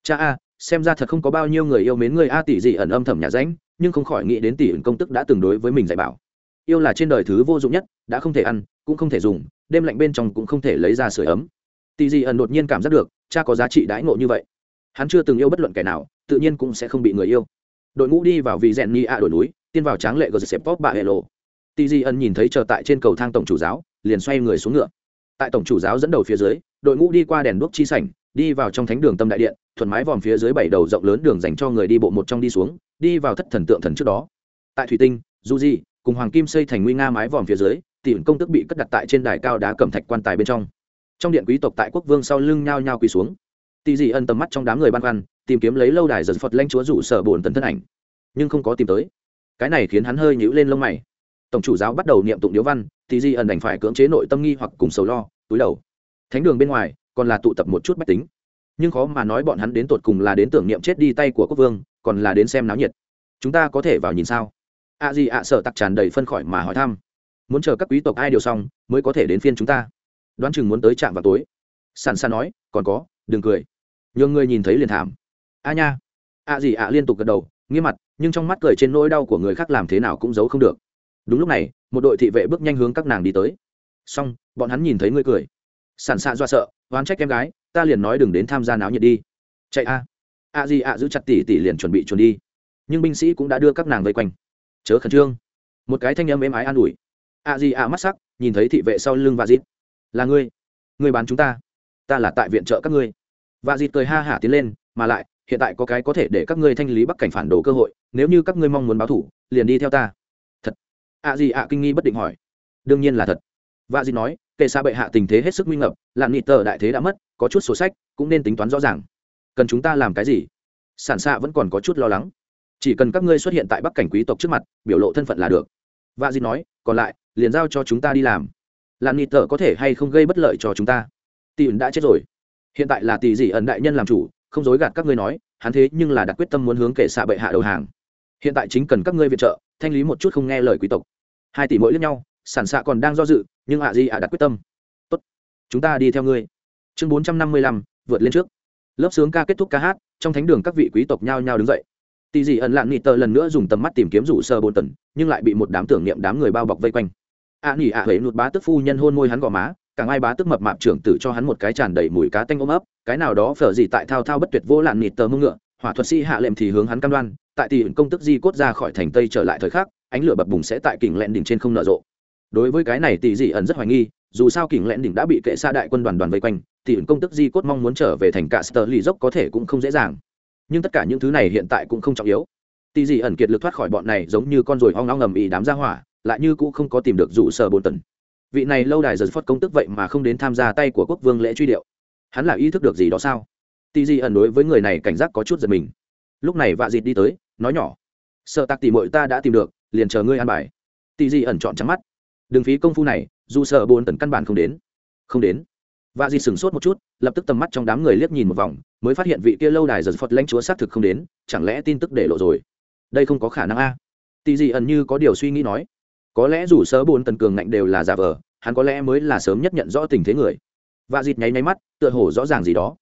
Cha a, xem ra thật không có bao nhiêu người yêu mến người a tỷ gì ẩn âm thầm nhà ránh nhưng không khỏi nghĩ đến tỷ ẩn công tức đã từng đối với mình dạy bảo. Yêu là trên đời thứ vô dụng nhất, đã không thể ăn, cũng không thể dùng đêm lạnh bên trong cũng không thể lấy ra sửa ấm. Tỷ dị ẩn đột nhiên cảm giác được, cha có giá trị đãi ngộ như vậy. Hắn chưa từng yêu bất luận kẻ nào, tự nhiên cũng sẽ không bị người yêu. Đội ngũ đi vào vì rèn ni a đổi núi, tiên vào tráng lệ gờ xếp pop bà hệ lộ. Tỷ dị ẩn nhìn thấy chờ tại trên cầu thang tổng chủ giáo, liền xoay người xuống ngựa. Tại tổng chủ giáo dẫn đầu phía dưới, đội ngũ đi qua đèn đuốc chi sảnh, đi vào trong thánh đường tâm đại điện, thuận mái vòm phía dưới bảy đầu rộng lớn đường dành cho người đi bộ một trong đi xuống, đi vào thất thần tượng thần trước đó. Tại thủy tinh, du di, cùng hoàng kim xây thành nguy nga mái vòm phía dưới tỷ công tức bị cất đặt tại trên đài cao đá cẩm thạch quan tài bên trong. Trong điện quý tộc tại quốc vương sau lưng nhao nhao quỳ xuống. Tỷ dị ân tầm mắt trong đám người ban khoăn, tìm kiếm lấy lâu đài giật phật lanh chúa rủ sở bổn tần thân ảnh. Nhưng không có tìm tới. Cái này khiến hắn hơi nhíu lên lông mày. Tổng chủ giáo bắt đầu niệm tụng điếu văn tỷ dị ẩn đành phải cưỡng chế nội tâm nghi hoặc cùng sầu lo, túi đầu. Thánh đường bên ngoài, còn là tụ tập một chút bách tính. Nhưng khó mà nói bọn hắn đến tột cùng là đến tưởng niệm chết đi tay của quốc vương, còn là đến xem náo nhiệt. Chúng ta có thể vào nhìn sao? A gì ạ sợ tặc tràn đầy phân khỏi mà hỏi thăm muốn chờ các quý tộc ai điều xong, mới có thể đến phiên chúng ta. Đoán chừng muốn tới trạm vào tối. Sàn sa nói, còn có, đừng cười. Nhường người nhìn thấy liền thảm. A nha. A gì ạ liên tục gật đầu, nghiêm mặt, nhưng trong mắt cười trên nỗi đau của người khác làm thế nào cũng giấu không được. Đúng lúc này, một đội thị vệ bước nhanh hướng các nàng đi tới. Xong, bọn hắn nhìn thấy ngươi cười. Sàn sa do sợ, oán trách em gái, ta liền nói đừng đến tham gia náo nhiệt đi. Chạy a. A gì ạ giữ chặt tỷ tỷ liền chuẩn bị chuẩn đi. Nhưng binh sĩ cũng đã đưa các nàng vây quanh. Chớ khẩn trương. Một cái thanh âm êm ái an ủi a di a mắt sắc, nhìn thấy thị vệ sau lưng và dịp là ngươi. Ngươi bán chúng ta. Ta là tại viện trợ các ngươi. Và dịp cười ha hả tiến lên, mà lại, hiện tại có cái có thể để các ngươi thanh lý bắc cảnh phản đồ cơ hội, nếu như các ngươi mong muốn báo thủ, liền đi theo ta. Thật. A di a kinh nghi bất định hỏi. Đương nhiên là thật. Và dịp nói, kệ xa bệ hạ tình thế hết sức nguy ngập, lạn nghị tờ đại thế đã mất, có chút sổ sách, cũng nên tính toán rõ ràng. Cần chúng ta làm cái gì? Sản xạ vẫn còn có chút lo lắng. Chỉ cần các ngươi xuất hiện tại bắc cảnh quý tộc trước mặt, biểu lộ thân phận là được. Và dịp nói, còn lại liền giao cho chúng ta đi làm. Lạn nịt tờ có thể hay không gây bất lợi cho chúng ta? Tỷ ẩn đã chết rồi. Hiện tại là tỷ dị ẩn đại nhân làm chủ, không dối gạt các ngươi nói, hắn thế nhưng là đặt quyết tâm muốn hướng kệ xạ bệ hạ đầu hàng. Hiện tại chính cần các ngươi viện trợ, thanh lý một chút không nghe lời quý tộc. Hai tỷ mỗi lẫn nhau, sản xạ còn đang do dự, nhưng ạ di ạ đặt quyết tâm. Tốt, chúng ta đi theo ngươi. Chương bốn trăm năm mươi lăm, vượt lên trước. Lớp sướng ca kết thúc ca hát, trong thánh đường các vị quý tộc nhao nhao đứng dậy. Tỷ dị ẩn lạn nghị tờ lần nữa dùng tầm mắt tìm kiếm rủ sơ bồn tần, nhưng lại bị một đám tưởng niệm đám người bao bọc vây quanh ạ nỉ ạ hễ nụt bá tức phu nhân hôn môi hắn gò má, càng ai bá tức mập mạp trưởng tử cho hắn một cái tràn đầy mùi cá tanh ôm ấp, cái nào đó phở gì tại thao thao bất tuyệt vô lạn nịt tờ mưng ngựa, hỏa thuật sĩ hạ lệm thì hướng hắn cam đoan, tại tỷ công tức di cốt ra khỏi thành tây trở lại thời khắc, ánh lửa bập bùng sẽ tại kỉnh lẹn đỉnh trên không nở rộ. Đối với cái này tỷ dị ẩn rất hoài nghi, dù sao kỉnh lẹn đỉnh đã bị kệ xa đại quân đoàn đoàn vây quanh, tỷ công tức di cốt mong muốn trở về thành cả sơ lì dốc có thể cũng không dễ dàng. Nhưng tất cả những thứ này hiện tại cũng không trọng yếu. Tỷ dị ẩn kiệt lực thoát khỏi bọn này giống như con ruồi hoang long ngầm ý đám ra hỏa lại như cũ không có tìm được rủ sở bồn tần. Vị này lâu đài giật phất công tức vậy mà không đến tham gia tay của quốc vương lễ truy điệu. Hắn là ý thức được gì đó sao? Tì di ẩn đối với người này cảnh giác có chút giật mình. Lúc này vạ dịt đi tới, nói nhỏ. Sợ tạc tỉ mội ta đã tìm được, liền chờ ngươi ăn bài. Tì di ẩn chọn trắng mắt. Đừng phí công phu này, dù sợ bồn tần căn bản không đến. Không đến. Vạ dịt sửng sốt một chút, lập tức tầm mắt trong đám người liếc nhìn một vòng, mới phát hiện vị kia lâu đài giật phật lãnh chúa xác thực không đến, chẳng lẽ tin tức để lộ rồi? Đây không có khả năng a. Tì di ẩn như có điều suy nghĩ nói có lẽ dù sớ bốn tần cường ngạnh đều là giả vờ, hắn có lẽ mới là sớm nhất nhận rõ tình thế người. Và dịt nháy nháy mắt, tựa hồ rõ ràng gì đó.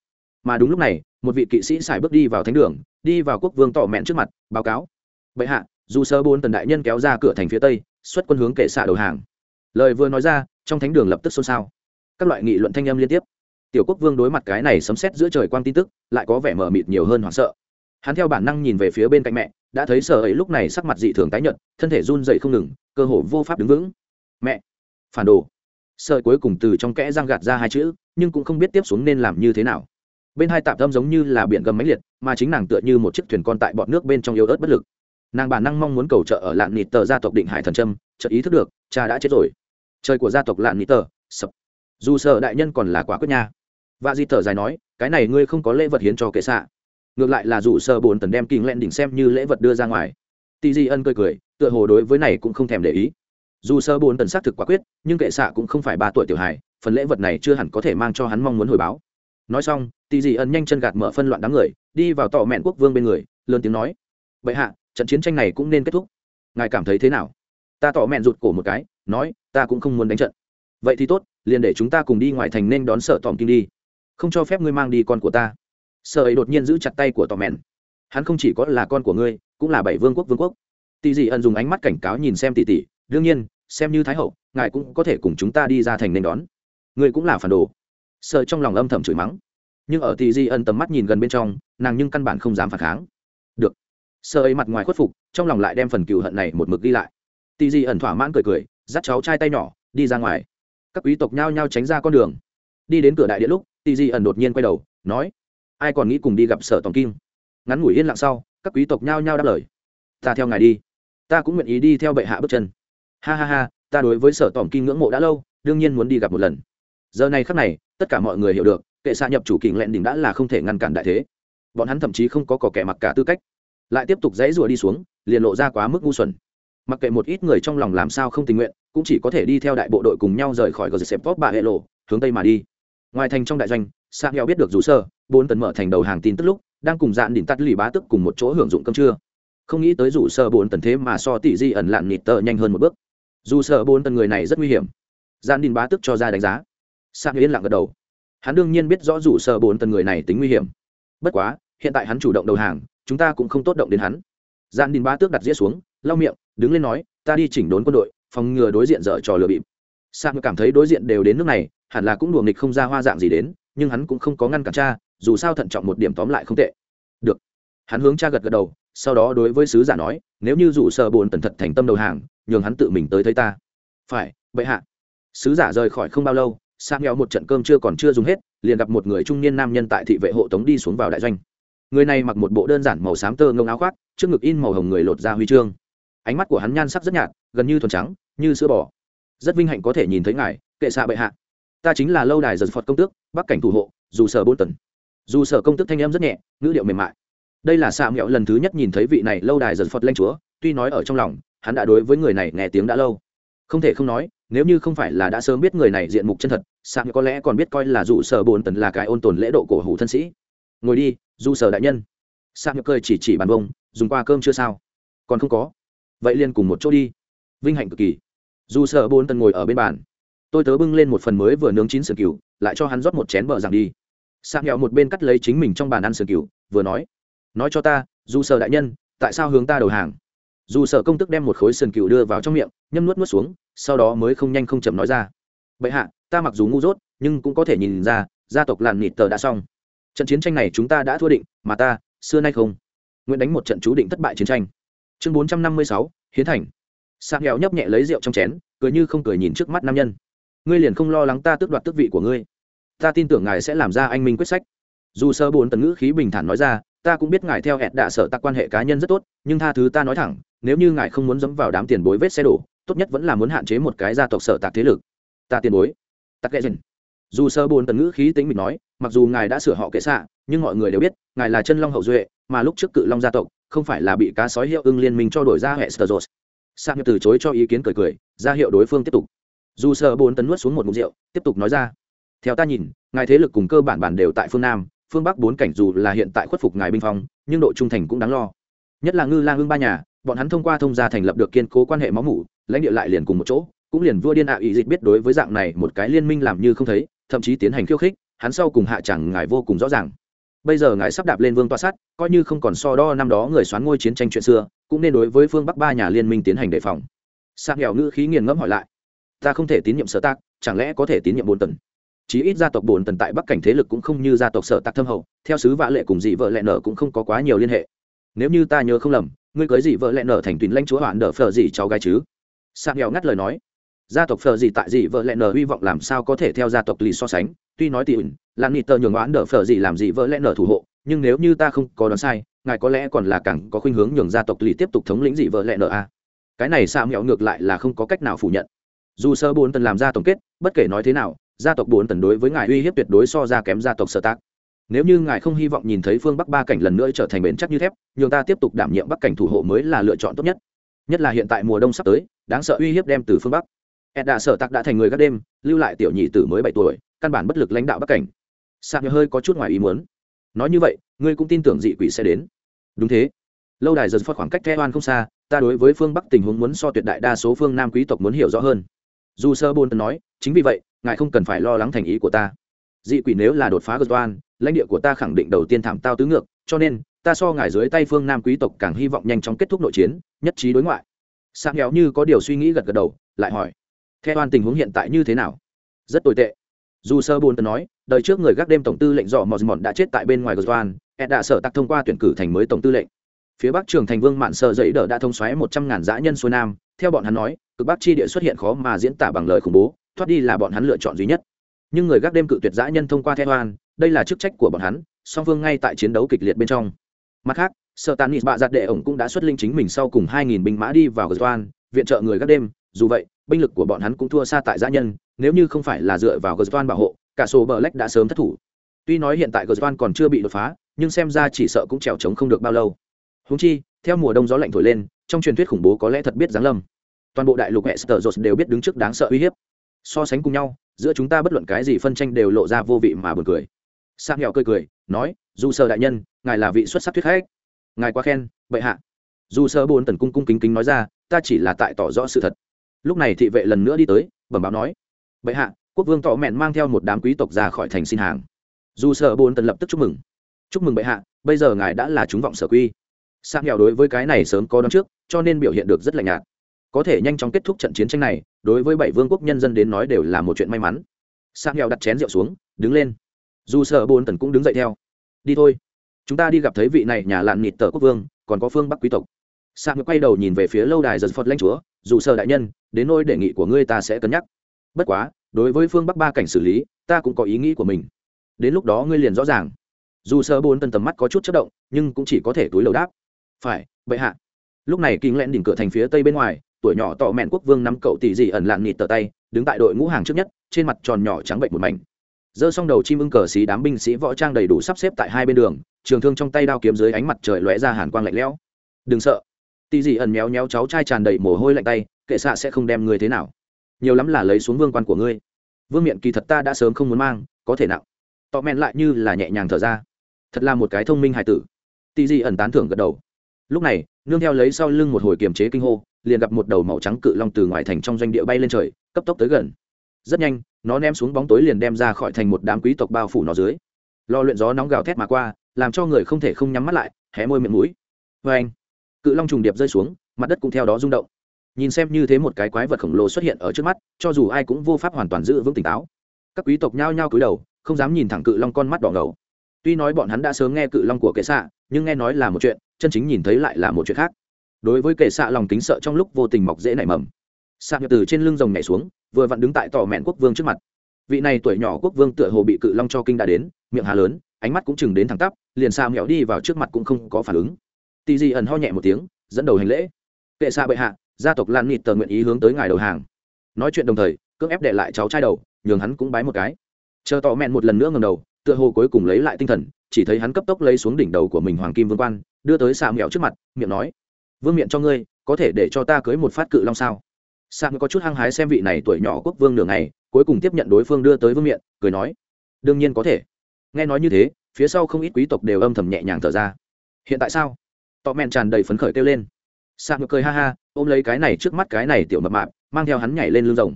Mà đúng lúc này, một vị kỵ sĩ xài bước đi vào thánh đường, đi vào quốc vương tỏ mẹn trước mặt, báo cáo. Bệ hạ, dù sơ bốn tần đại nhân kéo ra cửa thành phía tây, xuất quân hướng kệ xạ đầu hàng. Lời vừa nói ra, trong thánh đường lập tức xôn xao. Các loại nghị luận thanh âm liên tiếp. Tiểu quốc vương đối mặt cái này sấm xét giữa trời quang tin tức, lại có vẻ mờ mịt nhiều hơn hoảng sợ. Hắn theo bản năng nhìn về phía bên cạnh mẹ, đã thấy sợ ấy lúc này sắc mặt dị thường tái nhợt, thân thể run dậy không ngừng cơ hồ vô pháp đứng vững. Mẹ! Phản đồ! Sợi cuối cùng từ trong kẽ răng gạt ra hai chữ, nhưng cũng không biết tiếp xuống nên làm như thế nào. Bên hai tạm tâm giống như là biển gầm máy liệt, mà chính nàng tựa như một chiếc thuyền con tại bọt nước bên trong yếu ớt bất lực. Nàng bản năng mong muốn cầu trợ ở lạn nịt tờ gia tộc định hải thần trâm chợt ý thức được, cha đã chết rồi. Trời của gia tộc lạn nịt tờ, sập. Dù sợ đại nhân còn là quả quyết nha. Và di tờ dài nói, cái này ngươi không có lễ vật hiến cho kệ xạ. Ngược lại là dù sợ bồn tần đem kinh lẹn đỉnh xem như lễ vật đưa ra ngoài. Tỷ di ân cười cười, tựa hồ đối với này cũng không thèm để ý. Dù sơ bồn tần xác thực quả quyết, nhưng kệ xạ cũng không phải ba tuổi tiểu hài, phần lễ vật này chưa hẳn có thể mang cho hắn mong muốn hồi báo. Nói xong Tỷ di ân nhanh chân gạt mở phân loạn đám người, đi vào tỏ mẹn quốc vương bên người, lớn tiếng nói vậy hạ, trận chiến tranh này cũng nên kết thúc. Ngài cảm thấy thế nào? Ta tỏ mẹn rụt cổ một cái, nói, ta cũng không muốn đánh trận. Vậy thì tốt, liền để chúng ta cùng đi ngoài thành nên đón sợ tòm kinh đi. Không cho phép ngươi mang đi con của ta. Sợ ấy đột nhiên giữ chặt tay của tò mẹn hắn không chỉ có là con của ngươi, cũng là bảy vương quốc vương quốc. Tỷ dị ẩn dùng ánh mắt cảnh cáo nhìn xem tỷ tỷ, đương nhiên, xem như thái hậu, ngài cũng có thể cùng chúng ta đi ra thành nên đón. Ngươi cũng là phản đồ. Sợ trong lòng âm thầm chửi mắng. Nhưng ở tỷ dị ẩn tầm mắt nhìn gần bên trong, nàng nhưng căn bản không dám phản kháng. Được. Sợ ấy mặt ngoài khuất phục, trong lòng lại đem phần cựu hận này một mực ghi lại. Tỷ dị ẩn thỏa mãn cười cười, dắt cháu trai tay nhỏ, đi ra ngoài. Các quý tộc nhao nhao tránh ra con đường. Đi đến cửa đại điện lúc tỷ dị ẩn đột nhiên quay đầu, nói, ai còn nghĩ cùng đi gặp sở tòng kim ngắn ngủi yên lặng sau, các quý tộc nhao nhao đáp lời. Ta theo ngài đi. Ta cũng nguyện ý đi theo bệ hạ bước chân. Ha ha ha, ta đối với sở tòm kinh ngưỡng mộ đã lâu, đương nhiên muốn đi gặp một lần. Giờ này khắc này, tất cả mọi người hiểu được, kệ xạ nhập chủ kình lẹn đỉnh đã là không thể ngăn cản đại thế. Bọn hắn thậm chí không có cỏ kẻ mặc cả tư cách. Lại tiếp tục dãy rùa đi xuống, liền lộ ra quá mức ngu xuẩn. Mặc kệ một ít người trong lòng làm sao không tình nguyện, cũng chỉ có thể đi theo đại bộ đội cùng nhau rời khỏi gờ dẹp vóc bà hệ lộ hướng tây mà đi. Ngoài thành trong đại doanh sang heo biết được rủ sơ, bốn tấn mở thành đầu hàng tin tức lúc đang cùng dạn đỉnh tắt lì bá tức cùng một chỗ hưởng dụng cơm trưa. Không nghĩ tới dù sơ bốn tần thế mà so tỷ di ẩn lạn nịt tờ nhanh hơn một bước. Dù sơ bốn tần người này rất nguy hiểm. Dạn đỉnh bá tức cho ra đánh giá. Sang yên lặng gật đầu. Hắn đương nhiên biết rõ dù sơ bốn tần người này tính nguy hiểm. Bất quá, hiện tại hắn chủ động đầu hàng, chúng ta cũng không tốt động đến hắn. Dạn đỉnh bá tước đặt dĩa xuống, lau miệng, đứng lên nói, ta đi chỉnh đốn quân đội, phòng ngừa đối diện dở trò lừa bịp. Sang cảm thấy đối diện đều đến nước này, hẳn là cũng đùa nghịch không ra hoa dạng gì đến, nhưng hắn cũng không có ngăn cản cha dù sao thận trọng một điểm tóm lại không tệ. Được. Hắn hướng cha gật gật đầu, sau đó đối với sứ giả nói, nếu như dù sợ bồn tần thật thành tâm đầu hàng, nhường hắn tự mình tới thấy ta. Phải, bệ hạ. Sứ giả rời khỏi không bao lâu sang nghèo một trận cơm chưa còn chưa dùng hết, liền gặp một người trung niên nam nhân tại thị vệ hộ tống đi xuống vào đại doanh. Người này mặc một bộ đơn giản màu xám tơ ngông áo khoác, trước ngực in màu hồng người lột ra huy chương. Ánh mắt của hắn nhan sắc rất nhạt, gần như thuần trắng, như sữa bò. Rất vinh hạnh có thể nhìn thấy ngài, kệ xạ bệ hạ. Ta chính là lâu đài giật phật công tước, bắc cảnh thủ hộ, dù sở bốn tần dù sở công tức thanh em rất nhẹ, ngữ điệu mềm mại. Đây là xạ mẹo lần thứ nhất nhìn thấy vị này lâu đài giật phật lanh chúa, tuy nói ở trong lòng, hắn đã đối với người này nghe tiếng đã lâu. Không thể không nói, nếu như không phải là đã sớm biết người này diện mục chân thật xạ mẹo có lẽ còn biết coi là dù sở bốn tần là cái ôn tồn lễ độ cổ hủ thân sĩ. Ngồi đi, dù sở đại nhân. Xạ mẹo cười chỉ chỉ bàn bông dùng qua cơm chưa sao? Còn không có. Vậy liền cùng một chỗ đi. Vinh hạnh cực kỳ. Dù sở bốn tần ngồi ở bên bàn. Tôi tớ bưng lên một phần mới vừa nướng chín sườn cừu, lại cho hắn rót một chén bờ rằng đi sang nghèo một bên cắt lấy chính mình trong bàn ăn sườn cừu, vừa nói nói cho ta, dù sở đại nhân, tại sao hướng ta đầu hàng? Dù sở công tức đem một khối sườn cừu đưa vào trong miệng, nhâm nuốt nuốt xuống, sau đó mới không nhanh không chậm nói ra, bệ hạ, ta mặc dù ngu dốt, nhưng cũng có thể nhìn ra, gia tộc làn nịt tờ đã xong. Trận chiến tranh này chúng ta đã thua định, mà ta, xưa nay không. Nguyện đánh một trận chú định thất bại chiến tranh. Chương bốn trăm năm mươi sáu, hiến thành. Sạc nghèo nhấp nhẹ lấy rượu trong chén, cười như không cười nhìn trước mắt nam nhân. Ngươi liền không lo lắng ta tước đoạt tước vị của ngươi ta tin tưởng ngài sẽ làm ra anh minh quyết sách. Dù sơ bốn tần ngữ khí bình thản nói ra, ta cũng biết ngài theo hẹn đạ sở tạc quan hệ cá nhân rất tốt, nhưng tha thứ ta nói thẳng, nếu như ngài không muốn dẫm vào đám tiền bối vết xe đổ, tốt nhất vẫn là muốn hạn chế một cái gia tộc sở tạc thế lực. Ta tiền bối. Tắc ghẹ dần. Dù sơ bốn tần ngữ khí tính mình nói, mặc dù ngài đã sửa họ kệ xạ, nhưng mọi người đều biết, ngài là chân long hậu duệ, mà lúc trước cự long gia tộc, không phải là bị cá sói hiệu ưng liên minh cho đổi ra hệ sơ dột. Sang từ chối cho ý kiến cười cười, ra hiệu đối phương tiếp tục. Dù sơ bốn tấn nuốt xuống một mục rượu, tiếp tục nói ra theo ta nhìn, ngài thế lực cùng cơ bản bản đều tại phương nam, phương bắc bốn cảnh dù là hiện tại khuất phục ngài binh phong, nhưng độ trung thành cũng đáng lo. Nhất là ngư lang hương ba nhà, bọn hắn thông qua thông gia thành lập được kiên cố quan hệ máu mủ, lãnh địa lại liền cùng một chỗ, cũng liền vua điên ạ à ý dịch biết đối với dạng này một cái liên minh làm như không thấy, thậm chí tiến hành khiêu khích, hắn sau cùng hạ chẳng ngài vô cùng rõ ràng. Bây giờ ngài sắp đạp lên vương toa sắt coi như không còn so đo năm đó người xoán ngôi chiến tranh chuyện xưa, cũng nên đối với phương bắc ba nhà liên minh tiến hành đề phòng. Sang nghèo ngữ khí nghiền ngẫm hỏi lại. Ta không thể tín nhiệm sở tác, chẳng lẽ có thể tín nhiệm bốn tần chí ít gia tộc bốn tần tại bắc cảnh thế lực cũng không như gia tộc sở tạc thâm hậu, theo sứ vã lệ cùng dị vợ lệ nở cũng không có quá nhiều liên hệ. Nếu như ta nhớ không lầm, ngươi cưới dị vợ lệ nở thành tuyến lãnh chúa hoạn nở phờ dị cháu gái chứ? Sạc nghèo ngắt lời nói. Gia tộc phờ dị tại dị vợ lệ nở hy vọng làm sao có thể theo gia tộc lì so sánh, tuy nói tỉ ẩn làm nị tờ nhường oán nở phờ dị làm dị vợ lệ nở thủ hộ, nhưng nếu như ta không có đoán sai, ngài có lẽ còn là càng có khuynh hướng nhường gia tộc lì tiếp tục thống lĩnh dị vợ lệ nở a. Cái này sạc nghèo ngược lại là không có cách nào phủ nhận. Dù sơ bốn tần làm ra tổng kết, bất kể nói thế nào gia tộc bốn tần đối với ngài uy hiếp tuyệt đối so ra kém gia tộc sở tác. Nếu như ngài không hy vọng nhìn thấy phương bắc ba cảnh lần nữa trở thành bền chắc như thép, nhường ta tiếp tục đảm nhiệm bắc cảnh thủ hộ mới là lựa chọn tốt nhất. Nhất là hiện tại mùa đông sắp tới, đáng sợ uy hiếp đem từ phương bắc. Ed đã sở tạc đã thành người gác đêm, lưu lại tiểu nhị tử mới bảy tuổi, căn bản bất lực lãnh đạo bắc cảnh. Sạc hơi có chút ngoài ý muốn. Nói như vậy, ngươi cũng tin tưởng dị quỷ sẽ đến. Đúng thế. Lâu đài dần phát khoảng cách theo oan không xa, ta đối với phương bắc tình huống muốn so tuyệt đại đa số phương nam quý tộc muốn hiểu rõ hơn. Dù sơ bôn nói, chính vì vậy ngài không cần phải lo lắng thành ý của ta. Dị quỷ nếu là đột phá cơ oan lãnh địa của ta khẳng định đầu tiên thảm tao tứ ngược, cho nên, ta so ngài dưới tay phương nam quý tộc càng hy vọng nhanh chóng kết thúc nội chiến, nhất trí đối ngoại. Sang héo như có điều suy nghĩ gật gật đầu, lại hỏi, theo oan tình huống hiện tại như thế nào? Rất tồi tệ. Dù sơ bôn nói, đời trước người gác đêm tổng tư lệnh dọ mòn mòn đã chết tại bên ngoài gờ ed đã sở tắc thông qua tuyển cử thành mới tổng tư lệnh. Phía bắc trường thành vương mạn sợ dậy đỡ đã thông xoáy một trăm ngàn dã nhân xuôi nam, theo bọn hắn nói, cực bắc chi địa xuất hiện khó mà diễn tả bằng lời khủng bố thoát đi là bọn hắn lựa chọn duy nhất. Nhưng người gác đêm cự tuyệt dã nhân thông qua the hoan, đây là chức trách của bọn hắn, song phương ngay tại chiến đấu kịch liệt bên trong. Mặt khác sợ tàn nghị bạ giặt đệ ổng cũng đã xuất linh chính mình sau cùng hai nghìn binh mã đi vào gờ viện trợ người gác đêm, dù vậy, binh lực của bọn hắn cũng thua xa tại dã nhân, nếu như không phải là dựa vào gờ bảo hộ, cả số bờ lách đã sớm thất thủ. Tuy nói hiện tại gờ còn chưa bị đột phá, nhưng xem ra chỉ sợ cũng trèo trống không được bao lâu. Húng chi, theo mùa đông gió lạnh thổi lên, trong truyền thuyết khủng bố có lẽ thật biết giáng lâm. Toàn bộ đại lục hệ sở đều biết đứng trước đáng sợ uy hiếp so sánh cùng nhau, giữa chúng ta bất luận cái gì phân tranh đều lộ ra vô vị mà buồn cười. Sang nghèo cười cười, nói, dù sơ đại nhân, ngài là vị xuất sắc thuyết khách. Ngài quá khen, bệ hạ. Dù sơ bốn tần cung cung kính kính nói ra, ta chỉ là tại tỏ rõ sự thật. Lúc này thị vệ lần nữa đi tới, bẩm báo nói, bệ hạ, quốc vương tỏ mẹn mang theo một đám quý tộc ra khỏi thành xin hàng. Dù sơ bốn tần lập tức chúc mừng. Chúc mừng bệ hạ, bây giờ ngài đã là chúng vọng sở quy. Sang nghèo đối với cái này sớm có đón trước, cho nên biểu hiện được rất lạnh nhạt có thể nhanh chóng kết thúc trận chiến tranh này, đối với bảy vương quốc nhân dân đến nói đều là một chuyện may mắn. Sang nghèo đặt chén rượu xuống, đứng lên. Dù sợ bồn tần cũng đứng dậy theo. Đi thôi. Chúng ta đi gặp thấy vị này nhà lạn nịt tờ quốc vương, còn có phương bắc quý tộc. Sang ngược quay đầu nhìn về phía lâu đài giật phật lãnh chúa, dù sợ đại nhân, đến nôi đề nghị của ngươi ta sẽ cân nhắc. Bất quá, đối với phương bắc ba cảnh xử lý, ta cũng có ý nghĩ của mình. Đến lúc đó ngươi liền rõ ràng. Dù sợ bốn tần tầm mắt có chút chất động, nhưng cũng chỉ có thể túi lầu đáp. Phải, bệ hạ. Lúc này kinh lẹn đỉnh cửa thành phía tây bên ngoài tuổi nhỏ tỏ mẹn quốc vương nắm cậu tỷ dị ẩn lạn nịt tờ tay, đứng tại đội ngũ hàng trước nhất, trên mặt tròn nhỏ trắng bệnh một mảnh. Giơ xong đầu chim ưng cờ xí đám binh sĩ võ trang đầy đủ sắp xếp tại hai bên đường, trường thương trong tay đao kiếm dưới ánh mặt trời lóe ra hàn quang lạnh lẽo. Đừng sợ. Tỷ dị ẩn méo méo cháu trai tràn đầy mồ hôi lạnh tay, kệ xạ sẽ không đem ngươi thế nào. Nhiều lắm là lấy xuống vương quan của ngươi. Vương miện kỳ thật ta đã sớm không muốn mang, có thể nào? Tọ mẹn lại như là nhẹ nhàng thở ra. Thật là một cái thông minh hài tử. Tỷ dị ẩn tán thưởng gật đầu. Lúc này nương theo lấy sau lưng một hồi kiềm chế kinh hô, liền gặp một đầu màu trắng cự long từ ngoài thành trong doanh địa bay lên trời, cấp tốc tới gần. Rất nhanh, nó ném xuống bóng tối liền đem ra khỏi thành một đám quý tộc bao phủ nó dưới. Lo luyện gió nóng gào thét mà qua, làm cho người không thể không nhắm mắt lại, hé môi miệng mũi. Vê anh cự long trùng điệp rơi xuống, mặt đất cũng theo đó rung động. Nhìn xem như thế một cái quái vật khổng lồ xuất hiện ở trước mắt, cho dù ai cũng vô pháp hoàn toàn giữ vững tỉnh táo. Các quý tộc nhao nhao cúi đầu, không dám nhìn thẳng cự long con mắt đỏ ngầu. Tuy nói bọn hắn đã sớm nghe cự long của kệ xạ, nhưng nghe nói là một chuyện chân chính nhìn thấy lại là một chuyện khác. Đối với kệ xạ lòng kính sợ trong lúc vô tình mọc dễ nảy mầm. Xạ nhập từ trên lưng rồng nhảy xuống, vừa vặn đứng tại tỏ mẹn quốc vương trước mặt. Vị này tuổi nhỏ quốc vương tựa hồ bị cự long cho kinh đã đến, miệng hà lớn, ánh mắt cũng chừng đến thẳng tắp, liền xa mẹo đi vào trước mặt cũng không có phản ứng. Tì di ẩn ho nhẹ một tiếng, dẫn đầu hành lễ. Kệ xạ bệ hạ, gia tộc lan nịt tờ nguyện ý hướng tới ngài đầu hàng. Nói chuyện đồng thời, cưỡng ép đệ lại cháu trai đầu, nhường hắn cũng bái một cái. Chờ tỏ mẹn một lần nữa ngầm đầu, tựa hồ cuối cùng lấy lại tinh thần, chỉ thấy hắn cấp tốc lấy xuống đỉnh đầu của mình hoàng kim vương quan đưa tới xạ mẹo trước mặt, miệng nói, vương miệng cho ngươi, có thể để cho ta cưới một phát cự long sao? Xạ có chút hăng hái xem vị này tuổi nhỏ quốc vương đường này cuối cùng tiếp nhận đối phương đưa tới vương miệng cười nói, đương nhiên có thể. Nghe nói như thế, phía sau không ít quý tộc đều âm thầm nhẹ nhàng thở ra. Hiện tại sao? Tọ mẹn tràn đầy phấn khởi kêu lên. Xạ ngược cười ha ha, ôm lấy cái này trước mắt cái này tiểu mập mạp, mang theo hắn nhảy lên lưng rồng.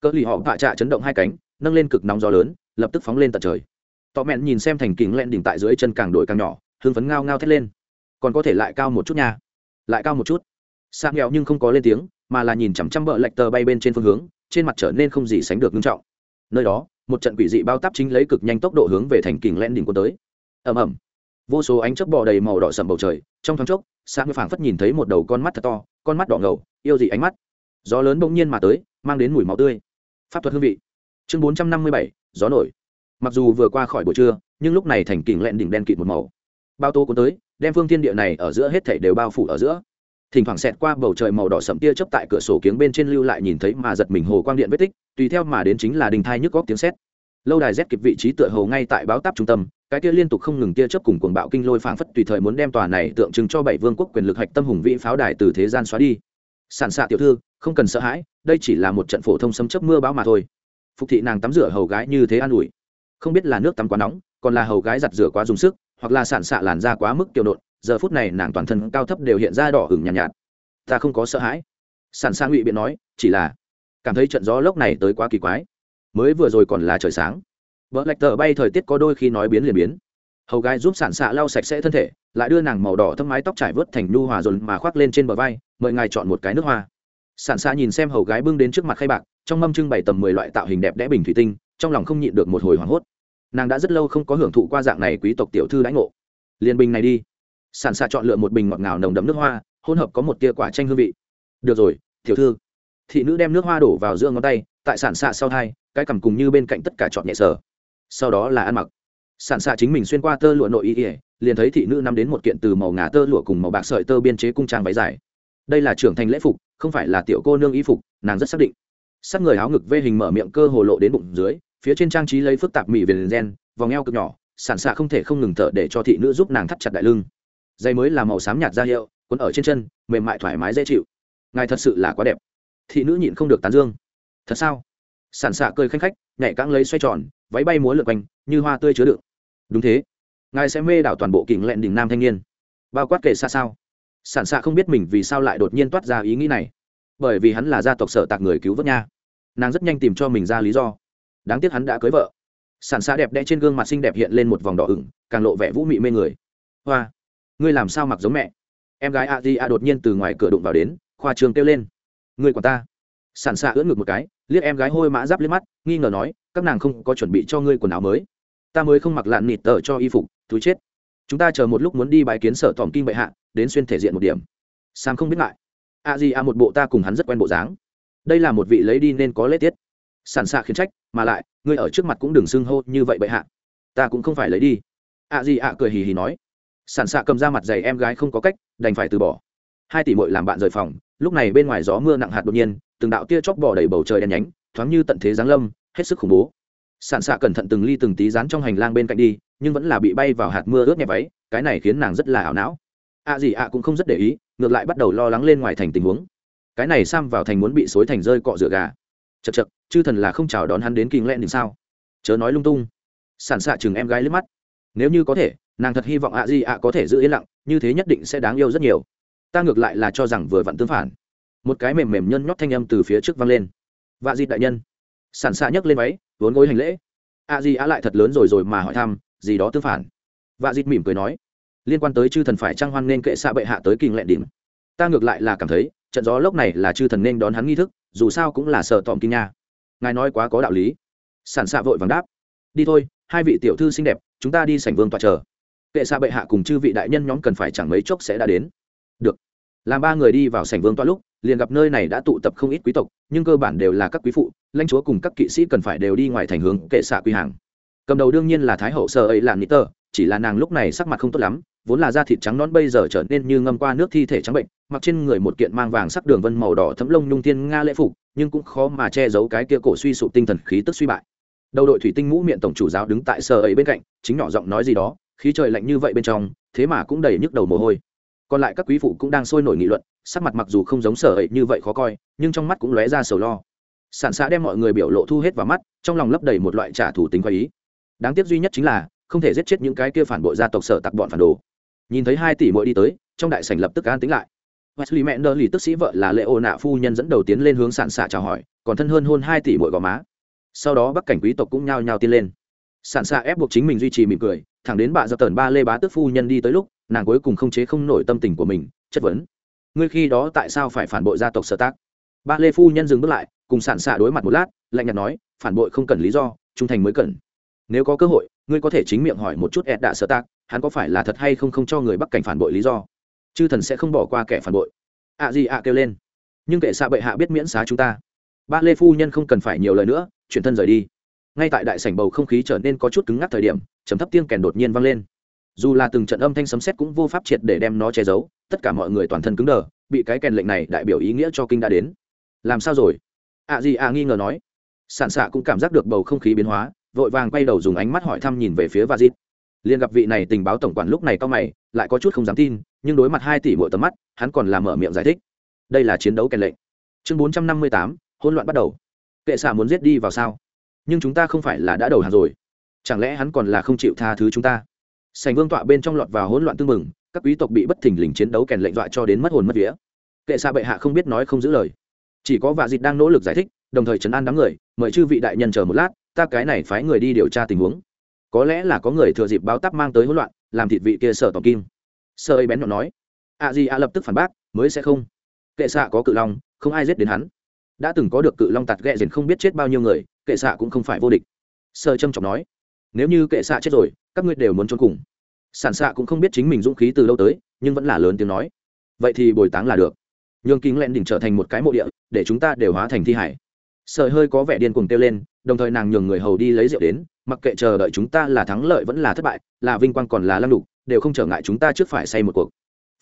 Cỡ lì họ vạ trạ chấn động hai cánh, nâng lên cực nóng gió lớn, lập tức phóng lên tận trời. Tọ mẹn nhìn xem thành kính len đỉnh tại dưới chân càng đổi càng nhỏ hương phấn ngao ngao thét lên còn có thể lại cao một chút nha. Lại cao một chút. Sa nghèo nhưng không có lên tiếng, mà là nhìn chằm chằm bờ lạch tờ bay bên trên phương hướng, trên mặt trở nên không gì sánh được nghiêm trọng. Nơi đó, một trận quỷ dị bao tắp chính lấy cực nhanh tốc độ hướng về thành kình len đỉnh quân tới. Ầm ầm. Vô số ánh chớp bò đầy màu đỏ sầm bầu trời, trong thoáng chốc sa ngư phảng phất nhìn thấy một đầu con mắt thật to, con mắt đỏ ngầu, yêu dị ánh mắt. Gió lớn bỗng nhiên mà tới, mang đến mùi máu tươi. Pháp thuật hương vị. Chương bốn trăm năm mươi bảy, gió nổi. Mặc dù vừa qua khỏi buổi trưa, nhưng lúc này thành kình len đỉnh đen kịt một màu bao tô cuốn tới, đem phương thiên địa này ở giữa hết thảy đều bao phủ ở giữa. Thỉnh thoảng xẹt qua bầu trời màu đỏ sậm tia chớp tại cửa sổ kiếng bên trên lưu lại nhìn thấy mà giật mình hồ quang điện vết tích, tùy theo mà đến chính là đình thai nhức góc tiếng sét. Lâu đài rét kịp vị trí tựa hồ ngay tại báo táp trung tâm, cái tia liên tục không ngừng tia chớp cùng cuồng bạo kinh lôi phảng phất tùy thời muốn đem tòa này tượng trưng cho bảy vương quốc quyền lực hạch tâm hùng vĩ pháo đài từ thế gian xóa đi. Sản xạ tiểu thư, không cần sợ hãi, đây chỉ là một trận phổ thông xâm chấp mưa bão mà thôi. Phục thị nàng tắm rửa hầu gái như thế an ủi. Không biết là nước tắm quá nóng, còn là hầu gái giặt rửa quá dùng sức hoặc là sản xạ làn da quá mức kiều nộn giờ phút này nàng toàn thân cao thấp đều hiện ra đỏ hửng nhàn nhạt, nhạt. Ta không có sợ hãi. Sản xạ ngụy biện nói chỉ là cảm thấy trận gió lốc này tới quá kỳ quái. Mới vừa rồi còn là trời sáng. Vợ lạch tờ bay thời tiết có đôi khi nói biến liền biến. Hầu gái giúp sản xạ lau sạch sẽ thân thể lại đưa nàng màu đỏ thâm mái tóc trải vớt thành nhu hòa dồn mà khoác lên trên bờ vai mời ngài chọn một cái nước hoa. Sản xạ nhìn xem hầu gái bưng đến trước mặt khay bạc trong mâm trưng bày tầm mười loại tạo hình đẹp đẽ bình thủy tinh trong lòng không nhịn được một hồi hoảng hốt nàng đã rất lâu không có hưởng thụ qua dạng này quý tộc tiểu thư đãi ngộ. Liền bình này đi. Sản xạ chọn lựa một bình ngọt ngào nồng đấm nước hoa, hỗn hợp có một tia quả chanh hương vị. Được rồi, tiểu thư. Thị nữ đem nước hoa đổ vào giữa ngón tay, tại sản xạ sau hai cái cằm cùng như bên cạnh tất cả chọn nhẹ sở sau đó là ăn mặc. Sản xạ chính mình xuyên qua tơ lụa nội y ỉa liền thấy thị nữ nắm đến một kiện từ màu ngà tơ lụa cùng màu bạc sợi tơ biên chế cung trang váy dài. Đây là trưởng thành lễ phục, không phải là tiểu cô nương y phục, nàng rất xác định. Sắc người áo ngực vê hình mở miệng cơ hồ lộ đến bụng dưới phía trên trang trí lấy phức tạp mỹ viền gen, vòng eo cực nhỏ sản xạ không thể không ngừng thở để cho thị nữ giúp nàng thắt chặt đại lưng. Dây mới là màu xám nhạt da hiệu quấn ở trên chân, mềm mại thoải mái dễ chịu. Ngài thật sự là quá đẹp. Thị nữ nhịn không được tán dương. Thật sao? Sản xạ cười khanh khách, nhảy cãng lấy xoay tròn, váy bay múa lượt quanh, như hoa tươi chứa đựng. Đúng thế. Ngài sẽ mê đảo toàn bộ kỉnh lẹn đỉnh nam thanh niên. Bao quát kể xa sao? Sản xạ không biết mình vì sao lại đột nhiên toát ra ý nghĩ này. Bởi vì hắn là gia tộc sở tạc người cứu vớt nha. Nàng rất nhanh tìm cho mình ra lý do đáng tiếc hắn đã cưới vợ. Sản xạ đẹp đẽ trên gương mặt xinh đẹp hiện lên một vòng đỏ ửng, càng lộ vẻ vũ mị mê người. Hoa, ngươi làm sao mặc giống mẹ? Em gái a di a đột nhiên từ ngoài cửa đụng vào đến, khoa trường kêu lên. Ngươi quản ta. Sản xạ ưỡn ngực một cái, liếc em gái hôi mã giáp liếc mắt, nghi ngờ nói, các nàng không có chuẩn bị cho ngươi quần áo mới. Ta mới không mặc lạn nịt tờ cho y phục túi chết. Chúng ta chờ một lúc muốn đi bài kiến sở tòm kinh bệ hạ, đến xuyên thể diện một điểm. Sam không biết ngại. A di a một bộ ta cùng hắn rất quen bộ dáng. Đây là một vị lấy đi nên có lễ tiết sản xạ khiến trách, mà lại, ngươi ở trước mặt cũng đừng xưng hô như vậy bệ hạ. Ta cũng không phải lấy đi. À gì à cười hì hì nói. Sản xạ cầm ra mặt giày em gái không có cách, đành phải từ bỏ. Hai tỷ mội làm bạn rời phòng, lúc này bên ngoài gió mưa nặng hạt đột nhiên, từng đạo tia chóc bỏ đầy bầu trời đen nhánh, thoáng như tận thế giáng lâm, hết sức khủng bố. Sản xạ cẩn thận từng ly từng tí dán trong hành lang bên cạnh đi, nhưng vẫn là bị bay vào hạt mưa ướt nhẹ váy, cái này khiến nàng rất là ảo não. Ạ gì ạ cũng không rất để ý, ngược lại bắt đầu lo lắng lên ngoài thành tình huống. Cái này sam vào thành muốn bị xối thành rơi cọ rửa gà chật chật chư thần là không chào đón hắn đến kinh lẹn thì sao? Chớ nói lung tung. Sản xạ chừng em gái lướt mắt. Nếu như có thể, nàng thật hy vọng ạ di ạ có thể giữ yên lặng, như thế nhất định sẽ đáng yêu rất nhiều. Ta ngược lại là cho rằng vừa vặn tương phản. Một cái mềm mềm nhân nhót thanh âm từ phía trước vang lên. Vạ di đại nhân. Sản xạ nhấc lên váy, vốn gối hành lễ. Ạ di ạ lại thật lớn rồi rồi mà hỏi thăm, gì đó tương phản. Vạ dịt mỉm cười nói. Liên quan tới chư thần phải trang hoan nên kệ xạ bệ hạ tới kinh lẹn đỉnh? Ta ngược lại là cảm thấy, trận gió lốc này là chư thần nên đón hắn nghi thức, dù sao cũng là sợ tòm kinh nha. Ngài nói quá có đạo lý. Sản xạ vội vàng đáp. Đi thôi, hai vị tiểu thư xinh đẹp, chúng ta đi sảnh vương tọa chờ. Kệ xạ bệ hạ cùng chư vị đại nhân nhóm cần phải chẳng mấy chốc sẽ đã đến. Được. Làm ba người đi vào sảnh vương tọa lúc, liền gặp nơi này đã tụ tập không ít quý tộc, nhưng cơ bản đều là các quý phụ, lãnh chúa cùng các kỵ sĩ cần phải đều đi ngoài thành hướng kệ xạ quy hàng. Cầm đầu đương nhiên là thái hậu sợ ấy làm nít tờ chỉ là nàng lúc này sắc mặt không tốt lắm vốn là da thịt trắng nón bây giờ trở nên như ngâm qua nước thi thể trắng bệnh, mặc trên người một kiện mang vàng sắc đường vân màu đỏ thấm lông nhung thiên nga lễ phục, nhưng cũng khó mà che giấu cái kia cổ suy sụp tinh thần khí tức suy bại. Đầu đội thủy tinh mũ miệng tổng chủ giáo đứng tại sở ấy bên cạnh, chính nhỏ giọng nói gì đó, khí trời lạnh như vậy bên trong, thế mà cũng đầy nhức đầu mồ hôi. Còn lại các quý phụ cũng đang sôi nổi nghị luận, sắc mặt mặc dù không giống sở ấy như vậy khó coi, nhưng trong mắt cũng lóe ra sầu lo. Sản xã đem mọi người biểu lộ thu hết vào mắt, trong lòng lấp đầy một loại trả thù tính khoái ý. Đáng tiếc duy nhất chính là, không thể giết chết những cái kia phản bội gia tộc sở tặc bọn phản đồ nhìn thấy hai tỷ muội đi tới, trong đại sảnh lập tức an tính lại. Wesley mẹ nơ lì tức sĩ vợ là lệ ô nạ phu nhân dẫn đầu tiến lên hướng sản xạ chào hỏi, còn thân hơn hôn hai tỷ muội gò má. Sau đó bắc cảnh quý tộc cũng nhao nhao tiến lên. Sản xạ ép buộc chính mình duy trì mỉm cười, thẳng đến bà dập tần ba lê bá tức phu nhân đi tới lúc, nàng cuối cùng không chế không nổi tâm tình của mình, chất vấn. Ngươi khi đó tại sao phải phản bội gia tộc sở tác? Ba lê phu nhân dừng bước lại, cùng sản xạ đối mặt một lát, lạnh nhạt nói, phản bội không cần lý do, trung thành mới cần nếu có cơ hội, ngươi có thể chính miệng hỏi một chút ed đạ sở tạc, hắn có phải là thật hay không không cho người bắc cảnh phản bội lý do? Chư thần sẽ không bỏ qua kẻ phản bội. Ạ à gì ạ kêu lên. Nhưng kệ xạ bệ hạ biết miễn xá chúng ta. Ba lê phu nhân không cần phải nhiều lời nữa, chuyển thân rời đi. Ngay tại đại sảnh bầu không khí trở nên có chút cứng ngắc thời điểm chấm thấp tiếng kèn đột nhiên vang lên. Dù là từng trận âm thanh sấm sét cũng vô pháp triệt để đem nó che giấu, tất cả mọi người toàn thân cứng đờ, bị cái kèn lệnh này đại biểu ý nghĩa cho kinh đã đến. Làm sao rồi? Ạ à gì ạ nghi ngờ nói. Sản xạ cũng cảm giác được bầu không khí biến hóa vội vàng quay đầu dùng ánh mắt hỏi thăm nhìn về phía vazit. Liền gặp vị này tình báo tổng quản lúc này cao mày, lại có chút không dám tin, nhưng đối mặt hai tỷ mỗi tầm mắt, hắn còn làm mở miệng giải thích. Đây là chiến đấu kèn lệnh. Chương bốn trăm năm mươi tám, hỗn loạn bắt đầu. Kệ xạ muốn giết đi vào sao? Nhưng chúng ta không phải là đã đầu hàng rồi. Chẳng lẽ hắn còn là không chịu tha thứ chúng ta? Sành vương tọa bên trong lọt vào hỗn loạn tương mừng các quý tộc bị bất thình lình chiến đấu kèn lệnh dọa cho đến mất hồn mất vía. Kệ xạ bệ hạ không biết nói không giữ lời. Chỉ có vạ dịt đang nỗ lực giải thích, đồng thời trấn an đám người, mời chư vị đại nhân chờ một lát ta cái này phái người đi điều tra tình huống. Có lẽ là có người thừa dịp báo tắc mang tới hỗn loạn, làm thịt vị kia sở tỏ kim. Sơ ấy bén nhọn nói, a gì à lập tức phản bác, mới sẽ không. Kệ xạ có cự long, không ai giết đến hắn. Đã từng có được cự long tạt ghẹ dền không biết chết bao nhiêu người, kệ xạ cũng không phải vô địch. Sơ trâm trọng nói, nếu như kệ xạ chết rồi, các ngươi đều muốn trốn cùng. Sản xạ cũng không biết chính mình dũng khí từ lâu tới, nhưng vẫn là lớn tiếng nói, vậy thì bồi táng là được. Nhường kính lẹn đỉnh trở thành một cái mộ địa, để chúng ta đều hóa thành thi hải. Sợi hơi có vẻ điên cuồng kêu lên đồng thời nàng nhường người hầu đi lấy rượu đến, mặc kệ chờ đợi chúng ta là thắng lợi vẫn là thất bại, là vinh quang còn là lăng đục đều không trở ngại chúng ta trước phải say một cuộc.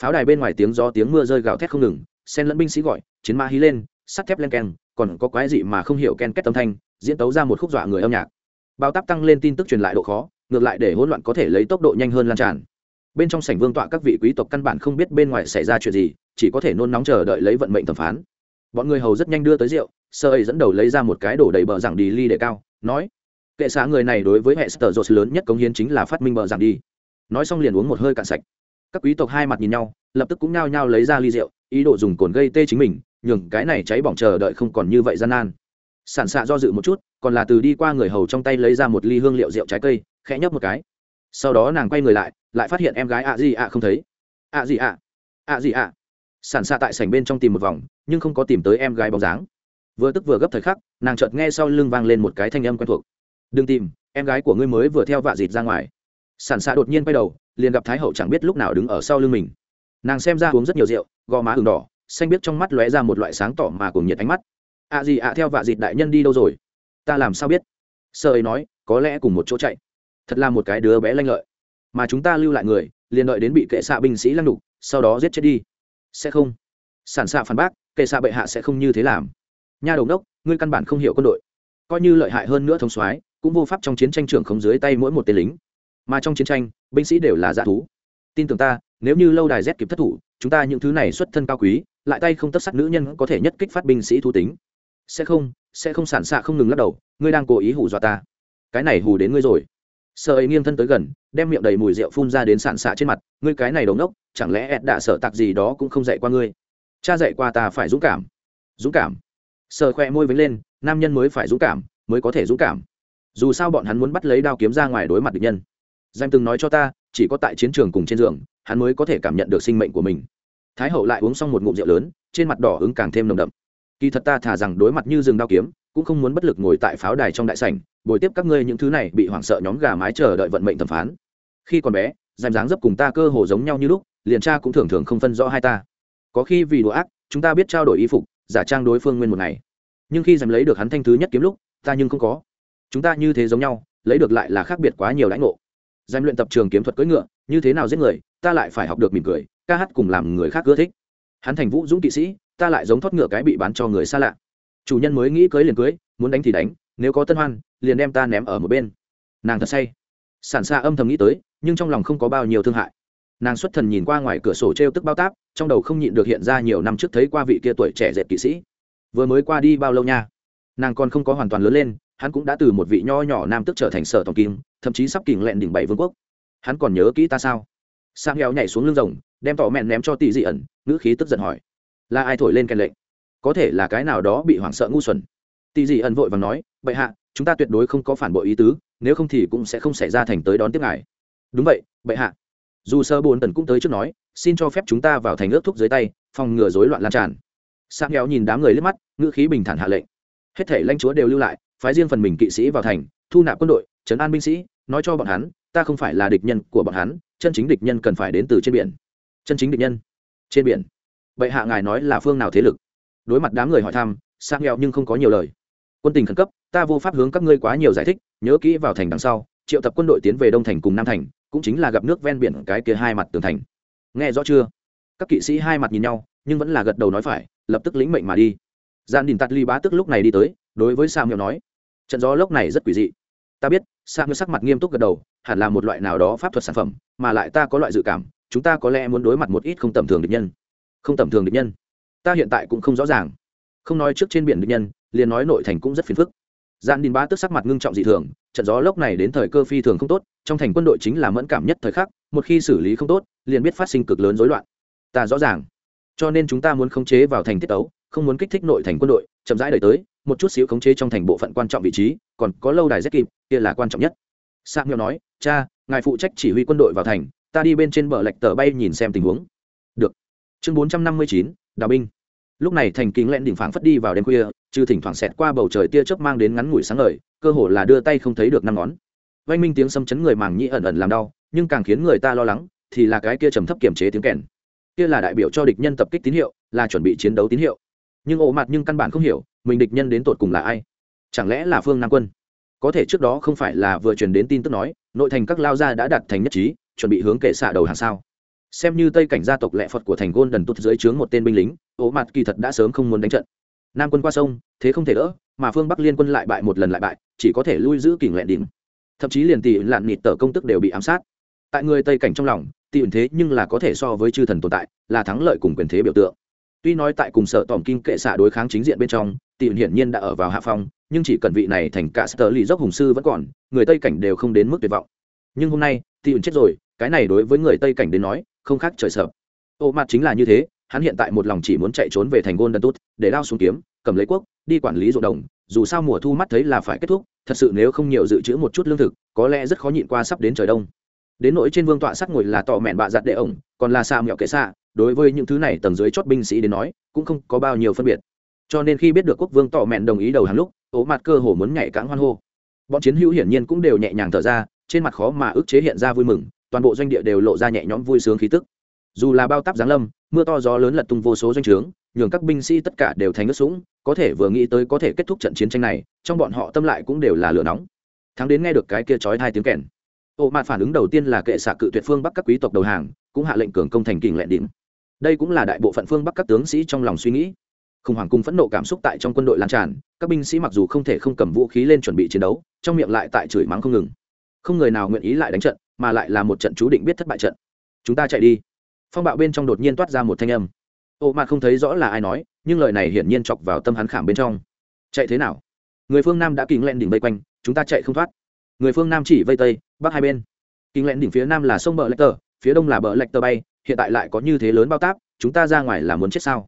Pháo đài bên ngoài tiếng gió tiếng mưa rơi gào thét không ngừng sen lẫn binh sĩ gọi, chiến mã hí lên, sắt thép len keng, còn có quái dị mà không hiểu ken kết âm thanh, diễn tấu ra một khúc dọa người âm nhạc. Bao tắp tăng lên tin tức truyền lại độ khó, ngược lại để hỗn loạn có thể lấy tốc độ nhanh hơn lan tràn. Bên trong sảnh vương tọa các vị quý tộc căn bản không biết bên ngoài xảy ra chuyện gì, chỉ có thể nôn nóng chờ đợi lấy vận mệnh thẩm phán bọn người hầu rất nhanh đưa tới rượu, sơ ấy dẫn đầu lấy ra một cái đổ đầy bờ rằng đi ly để cao, nói, kệ xã người này đối với hệ sở dột lớn nhất cống hiến chính là phát minh bờ rằng đi. Nói xong liền uống một hơi cạn sạch. Các quý tộc hai mặt nhìn nhau, lập tức cũng nhao nhao lấy ra ly rượu, ý đồ dùng cồn gây tê chính mình, nhường cái này cháy bỏng chờ đợi không còn như vậy gian nan. Sản xạ do dự một chút, còn là từ đi qua người hầu trong tay lấy ra một ly hương liệu rượu trái cây, khẽ nhấp một cái. Sau đó nàng quay người lại lại phát hiện em gái ạ gì ạ không thấy. Ạ gì ạ ạ gì ạ sản xạ tại sảnh bên trong tìm một vòng nhưng không có tìm tới em gái bóng dáng. Vừa tức vừa gấp thời khắc, nàng chợt nghe sau lưng vang lên một cái thanh âm quen thuộc. Đừng tìm, em gái của ngươi mới vừa theo vạ dịt ra ngoài. Sản xạ đột nhiên quay đầu, liền gặp thái hậu chẳng biết lúc nào đứng ở sau lưng mình. Nàng xem ra uống rất nhiều rượu, gò má ừng đỏ, xanh biết trong mắt lóe ra một loại sáng tỏ mà cùng nhiệt ánh mắt. Ạ gì ạ, theo vạ dịt đại nhân đi đâu rồi? Ta làm sao biết? Sợ ấy nói, có lẽ cùng một chỗ chạy. Thật là một cái đứa bé lanh lợi. Mà chúng ta lưu lại người, liền đợi đến bị kệ xạ binh sĩ lăng đục, sau đó giết chết đi. Sẽ không. Sản xạ phản bác kệ xạ bệ hạ sẽ không như thế làm. Nha đầu đốc, ngươi căn bản không hiểu quân đội. Coi như lợi hại hơn nữa thống soái, cũng vô pháp trong chiến tranh trưởng không dưới tay mỗi một tên lính. Mà trong chiến tranh, binh sĩ đều là dạ thú. Tin tưởng ta, nếu như lâu đài z kịp thất thủ, chúng ta những thứ này xuất thân cao quý, lại tay không tất sắc nữ nhân có thể nhất kích phát binh sĩ thú tính. Sẽ không sẽ không sản xạ không ngừng lắc đầu, ngươi đang cố ý hù dọa ta. Cái này hù đến ngươi rồi. Sợ ấy nghiêng thân tới gần, đem miệng đầy mùi rượu phun ra đến sản xạ trên mặt, ngươi cái này đống đốc, chẳng lẽ ed đã sợ tặc gì đó cũng không dạy qua ngươi? Cha dạy qua ta phải dũng cảm. Dũng cảm. Sờ khoe môi vánh lên, nam nhân mới phải dũng cảm, mới có thể dũng cảm. Dù sao bọn hắn muốn bắt lấy đao kiếm ra ngoài đối mặt địch nhân. Danh từng nói cho ta, chỉ có tại chiến trường cùng trên giường, hắn mới có thể cảm nhận được sinh mệnh của mình. Thái hậu lại uống xong một ngụm rượu lớn, trên mặt đỏ ứng càng thêm nồng đậm. Kỳ thật ta thả rằng đối mặt như rừng đao kiếm, cũng không muốn bất lực ngồi tại pháo đài trong đại sảnh, bồi tiếp các ngươi những thứ này bị hoảng sợ nhóm gà mái chờ đợi vận mệnh thẩm phán. Khi còn bé dèm dáng dấp cùng ta cơ hồ giống nhau như lúc, liền cha cũng thường thường không phân rõ hai ta có khi vì đùa ác, chúng ta biết trao đổi y phục, giả trang đối phương nguyên một ngày. Nhưng khi dèm lấy được hắn thanh thứ nhất kiếm lúc, ta nhưng không có. Chúng ta như thế giống nhau, lấy được lại là khác biệt quá nhiều lãnh ngộ. Dèm luyện tập trường kiếm thuật cưỡi ngựa, như thế nào giết người, ta lại phải học được mỉm cười, ca hát cùng làm người khác ưa thích. Hắn thành vũ dũng kỵ sĩ, ta lại giống thoát ngựa cái bị bán cho người xa lạ. Chủ nhân mới nghĩ cưới liền cưới, muốn đánh thì đánh, nếu có tân hoan, liền đem ta ném ở một bên. Nàng thật say. Sản xa âm thầm nghĩ tới, nhưng trong lòng không có bao nhiêu thương hại nàng xuất thần nhìn qua ngoài cửa sổ t r e o tức bao táp, trong đầu không nhịn được hiện ra nhiều năm trước thấy qua vị kia tuổi trẻ dệt kỵ sĩ. Vừa mới qua đi bao lâu nha? Nàng còn không có hoàn toàn lớn lên, hắn cũng đã từ một vị nho nhỏ nam tức trở thành sở tổng kim, thậm chí sắp kình lẹn đỉnh bảy vương quốc. Hắn còn nhớ kỹ ta sao? Sang heo nhảy xuống lưng rồng, đem tỏ mẹn ném cho tỷ dị ẩn, ngữ khí tức giận hỏi. Là ai thổi lên kèn lệnh? Có thể là cái nào đó bị hoảng sợ ngu xuẩn. Tỷ dị ẩn vội và nói, bệ hạ, chúng ta tuyệt đối không có phản bội ý tứ, nếu không thì cũng sẽ không xảy ra thành tới đón tiếp ngài. Đúng vậy, bệ hạ dù sơ bồn tần cũng tới trước nói, xin cho phép chúng ta vào thành ước thúc dưới tay, phòng ngừa rối loạn lan tràn. Sang nghèo nhìn đám người liếc mắt, ngữ khí bình thản hạ lệnh. Hết thể lãnh chúa đều lưu lại, phái riêng phần mình kỵ sĩ vào thành, thu nạp quân đội, trấn an binh sĩ, nói cho bọn hắn, ta không phải là địch nhân của bọn hắn, chân chính địch nhân cần phải đến từ trên biển. Chân chính địch nhân? Trên biển? Bệ hạ ngài nói là phương nào thế lực? Đối mặt đám người hỏi thăm sang nghèo nhưng không có nhiều lời. Quân tình khẩn cấp, ta vô pháp hướng các ngươi quá nhiều giải thích, nhớ kỹ vào thành đằng sau, triệu tập quân đội tiến về đông thành cùng nam thành cũng chính là gặp nước ven biển cái kia hai mặt tường thành. Nghe rõ chưa? Các kỵ sĩ hai mặt nhìn nhau, nhưng vẫn là gật đầu nói phải, lập tức lĩnh mệnh mà đi. Gian đình tạt ly bá tức lúc này đi tới, đối với sam hiệu nói, trận gió lốc này rất quỷ dị. Ta biết sam hiệu sắc mặt nghiêm túc gật đầu, hẳn là một loại nào đó pháp thuật sản phẩm, mà lại ta có loại dự cảm, chúng ta có lẽ muốn đối mặt một ít không tầm thường địch nhân. Không tầm thường địch nhân? Ta hiện tại cũng không rõ ràng. Không nói trước trên biển địch nhân, liền nói nội thành cũng rất phiền phức gian đình bá tức sắc mặt ngưng trọng dị thường, trận gió lốc này đến thời cơ phi thường không tốt, trong thành quân đội chính là mẫn cảm nhất thời khắc, một khi xử lý không tốt, liền biết phát sinh cực lớn rối loạn. Ta rõ ràng. Cho nên chúng ta muốn khống chế vào thành tiết ấu không muốn kích thích nội thành quân đội, chậm rãi đời tới, một chút xíu khống chế trong thành bộ phận quan trọng vị trí, còn có lâu đài rất kịp, kia là quan trọng nhất. Sang nghèo nói, cha, ngài phụ trách chỉ huy quân đội vào thành, ta đi bên trên bờ lạch tờ bay nhìn xem tình huống. Được. Chương bốn trăm năm mươi chín, đào binh. Lúc này thành kính lẹn đỉnh phảng phất đi vào đêm khuya trừ thỉnh thoảng xẹt qua bầu trời tia chớp mang đến ngắn ngủi sáng ngời, cơ hồ là đưa tay không thấy được năm ngón. Vang minh tiếng sấm chấn người màng nhĩ ẩn ẩn làm đau, nhưng càng khiến người ta lo lắng thì là cái kia trầm thấp kiểm chế tiếng kèn. Kia là đại biểu cho địch nhân tập kích tín hiệu, là chuẩn bị chiến đấu tín hiệu. Nhưng ổ mặt nhưng căn bản không hiểu, mình địch nhân đến tột cùng là ai? Chẳng lẽ là phương nam quân? Có thể trước đó không phải là vừa truyền đến tin tức nói, nội thành các lao gia đã đặt thành nhất trí, chuẩn bị hướng kệ xạ đầu hàng sao? Xem như tây cảnh gia tộc lệ phật của thành gôn đần tút dưới trướng một tên binh lính ổ mặt kỳ thật đã sớm không muốn đánh trận nam quân qua sông, thế không thể đỡ, mà phương bắc liên quân lại bại một lần lại bại, chỉ có thể lui giữ kỉnh lẹn đỉnh. Thậm chí liền tỷ lạn nịt tờ công tức đều bị ám sát. Tại người tây cảnh trong lòng, tỷ thế nhưng là có thể so với chư thần tồn tại, là thắng lợi cùng quyền thế biểu tượng. Tuy nói tại cùng sở tòm kim kệ xạ đối kháng chính diện bên trong, tỷ hiển nhiên đã ở vào hạ phong, nhưng chỉ cần vị này thành cả sở lì dốc hùng sư vẫn còn, người tây cảnh đều không đến mức tuyệt vọng. Nhưng hôm nay, tỷ chết rồi, cái này đối với người tây cảnh đến nói, không khác trời sợ. Ô, mặt chính là như thế hắn hiện tại một lòng chỉ muốn chạy trốn về thành gôn đần để lao xuống kiếm, cầm lấy quốc, đi quản lý ruộng đồng, dù sao mùa thu mắt thấy là phải kết thúc, thật sự nếu không nhiều dự trữ một chút lương thực, có lẽ rất khó nhịn qua sắp đến trời đông. Đến nỗi trên vương tọa sắc ngồi là tọ mẹn bạ giặt đệ ổng, còn là xa mẹo kệ xạ, đối với những thứ này tầng dưới chót binh sĩ đến nói, cũng không có bao nhiêu phân biệt. Cho nên khi biết được quốc vương tọ mẹn đồng ý đầu hàng lúc, ố mặt cơ hồ muốn nhảy cãng hoan hô. Bọn chiến hữu hiển nhiên cũng đều nhẹ nhàng thở ra, trên mặt khó mà ức chế hiện ra vui mừng, toàn bộ doanh địa đều lộ ra nhẹ nhõm vui sướng khí tức dù là bao táp giáng lâm, mưa to gió lớn lật tung vô số doanh trướng, nhường các binh sĩ tất cả đều thành nước sũng, có thể vừa nghĩ tới có thể kết thúc trận chiến tranh này, trong bọn họ tâm lại cũng đều là lửa nóng. Thắng đến nghe được cái kia chói hai tiếng kèn. Ô mạt phản ứng đầu tiên là kệ xạ cự tuyệt phương bắc các quý tộc đầu hàng, cũng hạ lệnh cường công thành kình lẹn đỉnh. Đây cũng là đại bộ phận phương bắc các tướng sĩ trong lòng suy nghĩ. Khủng hoảng cùng phẫn nộ cảm xúc tại trong quân đội lan tràn, các binh sĩ mặc dù không thể không cầm vũ khí lên chuẩn bị chiến đấu, trong miệng lại tại chửi mắng không ngừng. Không người nào nguyện ý lại đánh trận, mà lại là một trận chú định biết thất bại trận. Chúng ta chạy đi phong bạo bên trong đột nhiên toát ra một thanh âm. Ô mạt không thấy rõ là ai nói, nhưng lời này hiển nhiên chọc vào tâm hắn khảm bên trong. Chạy thế nào? Người phương nam đã kính lẹn đỉnh vây quanh, chúng ta chạy không thoát. Người phương nam chỉ vây tây, bắc hai bên. Kính lẹn đỉnh phía nam là sông bờ lạch tờ, phía đông là bờ lạch tờ bay, hiện tại lại có như thế lớn bao táp, chúng ta ra ngoài là muốn chết sao?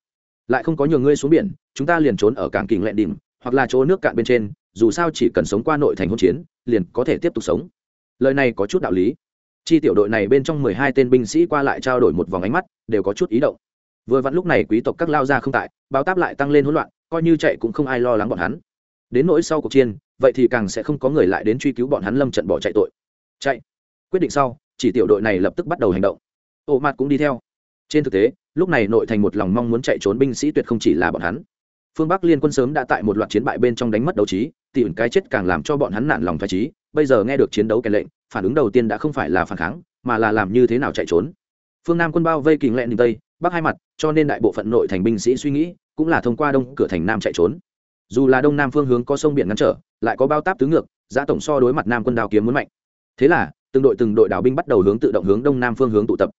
Lại không có nhiều ngươi xuống biển, chúng ta liền trốn ở cảng kính lẹn đỉnh, hoặc là chỗ nước cạn bên trên, dù sao chỉ cần sống qua nội thành hôn chiến, liền có thể tiếp tục sống. Lời này có chút đạo lý chi tiểu đội này bên trong mười hai tên binh sĩ qua lại trao đổi một vòng ánh mắt, đều có chút ý động. Vừa vặn lúc này quý tộc các lao ra không tại, báo táp lại tăng lên hỗn loạn, coi như chạy cũng không ai lo lắng bọn hắn. Đến nỗi sau cuộc chiến, vậy thì càng sẽ không có người lại đến truy cứu bọn hắn lâm trận bỏ chạy tội. Chạy. Quyết định sau, chỉ tiểu đội này lập tức bắt đầu hành động. Ô mặt cũng đi theo. Trên thực tế, lúc này nội thành một lòng mong muốn chạy trốn binh sĩ tuyệt không chỉ là bọn hắn phương bắc liên quân sớm đã tại một loạt chiến bại bên trong đánh mất đấu trí tìm cái chết càng làm cho bọn hắn nản lòng thoải trí, bây giờ nghe được chiến đấu kèn lệnh, phản ứng đầu tiên đã không phải là phản kháng, mà là làm như thế nào chạy trốn. Phương nam quân bao vây kình lẹn đình tây, bắc hai mặt, cho nên đại bộ phận nội thành binh sĩ suy nghĩ, cũng là thông qua đông cửa thành nam chạy trốn. Dù là đông nam phương hướng có sông biển ngăn trở, lại có bao táp tứ ngược, giá tổng so đối mặt nam quân đào kiếm muốn mạnh. Thế là, từng đội từng đội đảo binh bắt đầu hướng tự động hướng đông nam phương hướng tụ tập.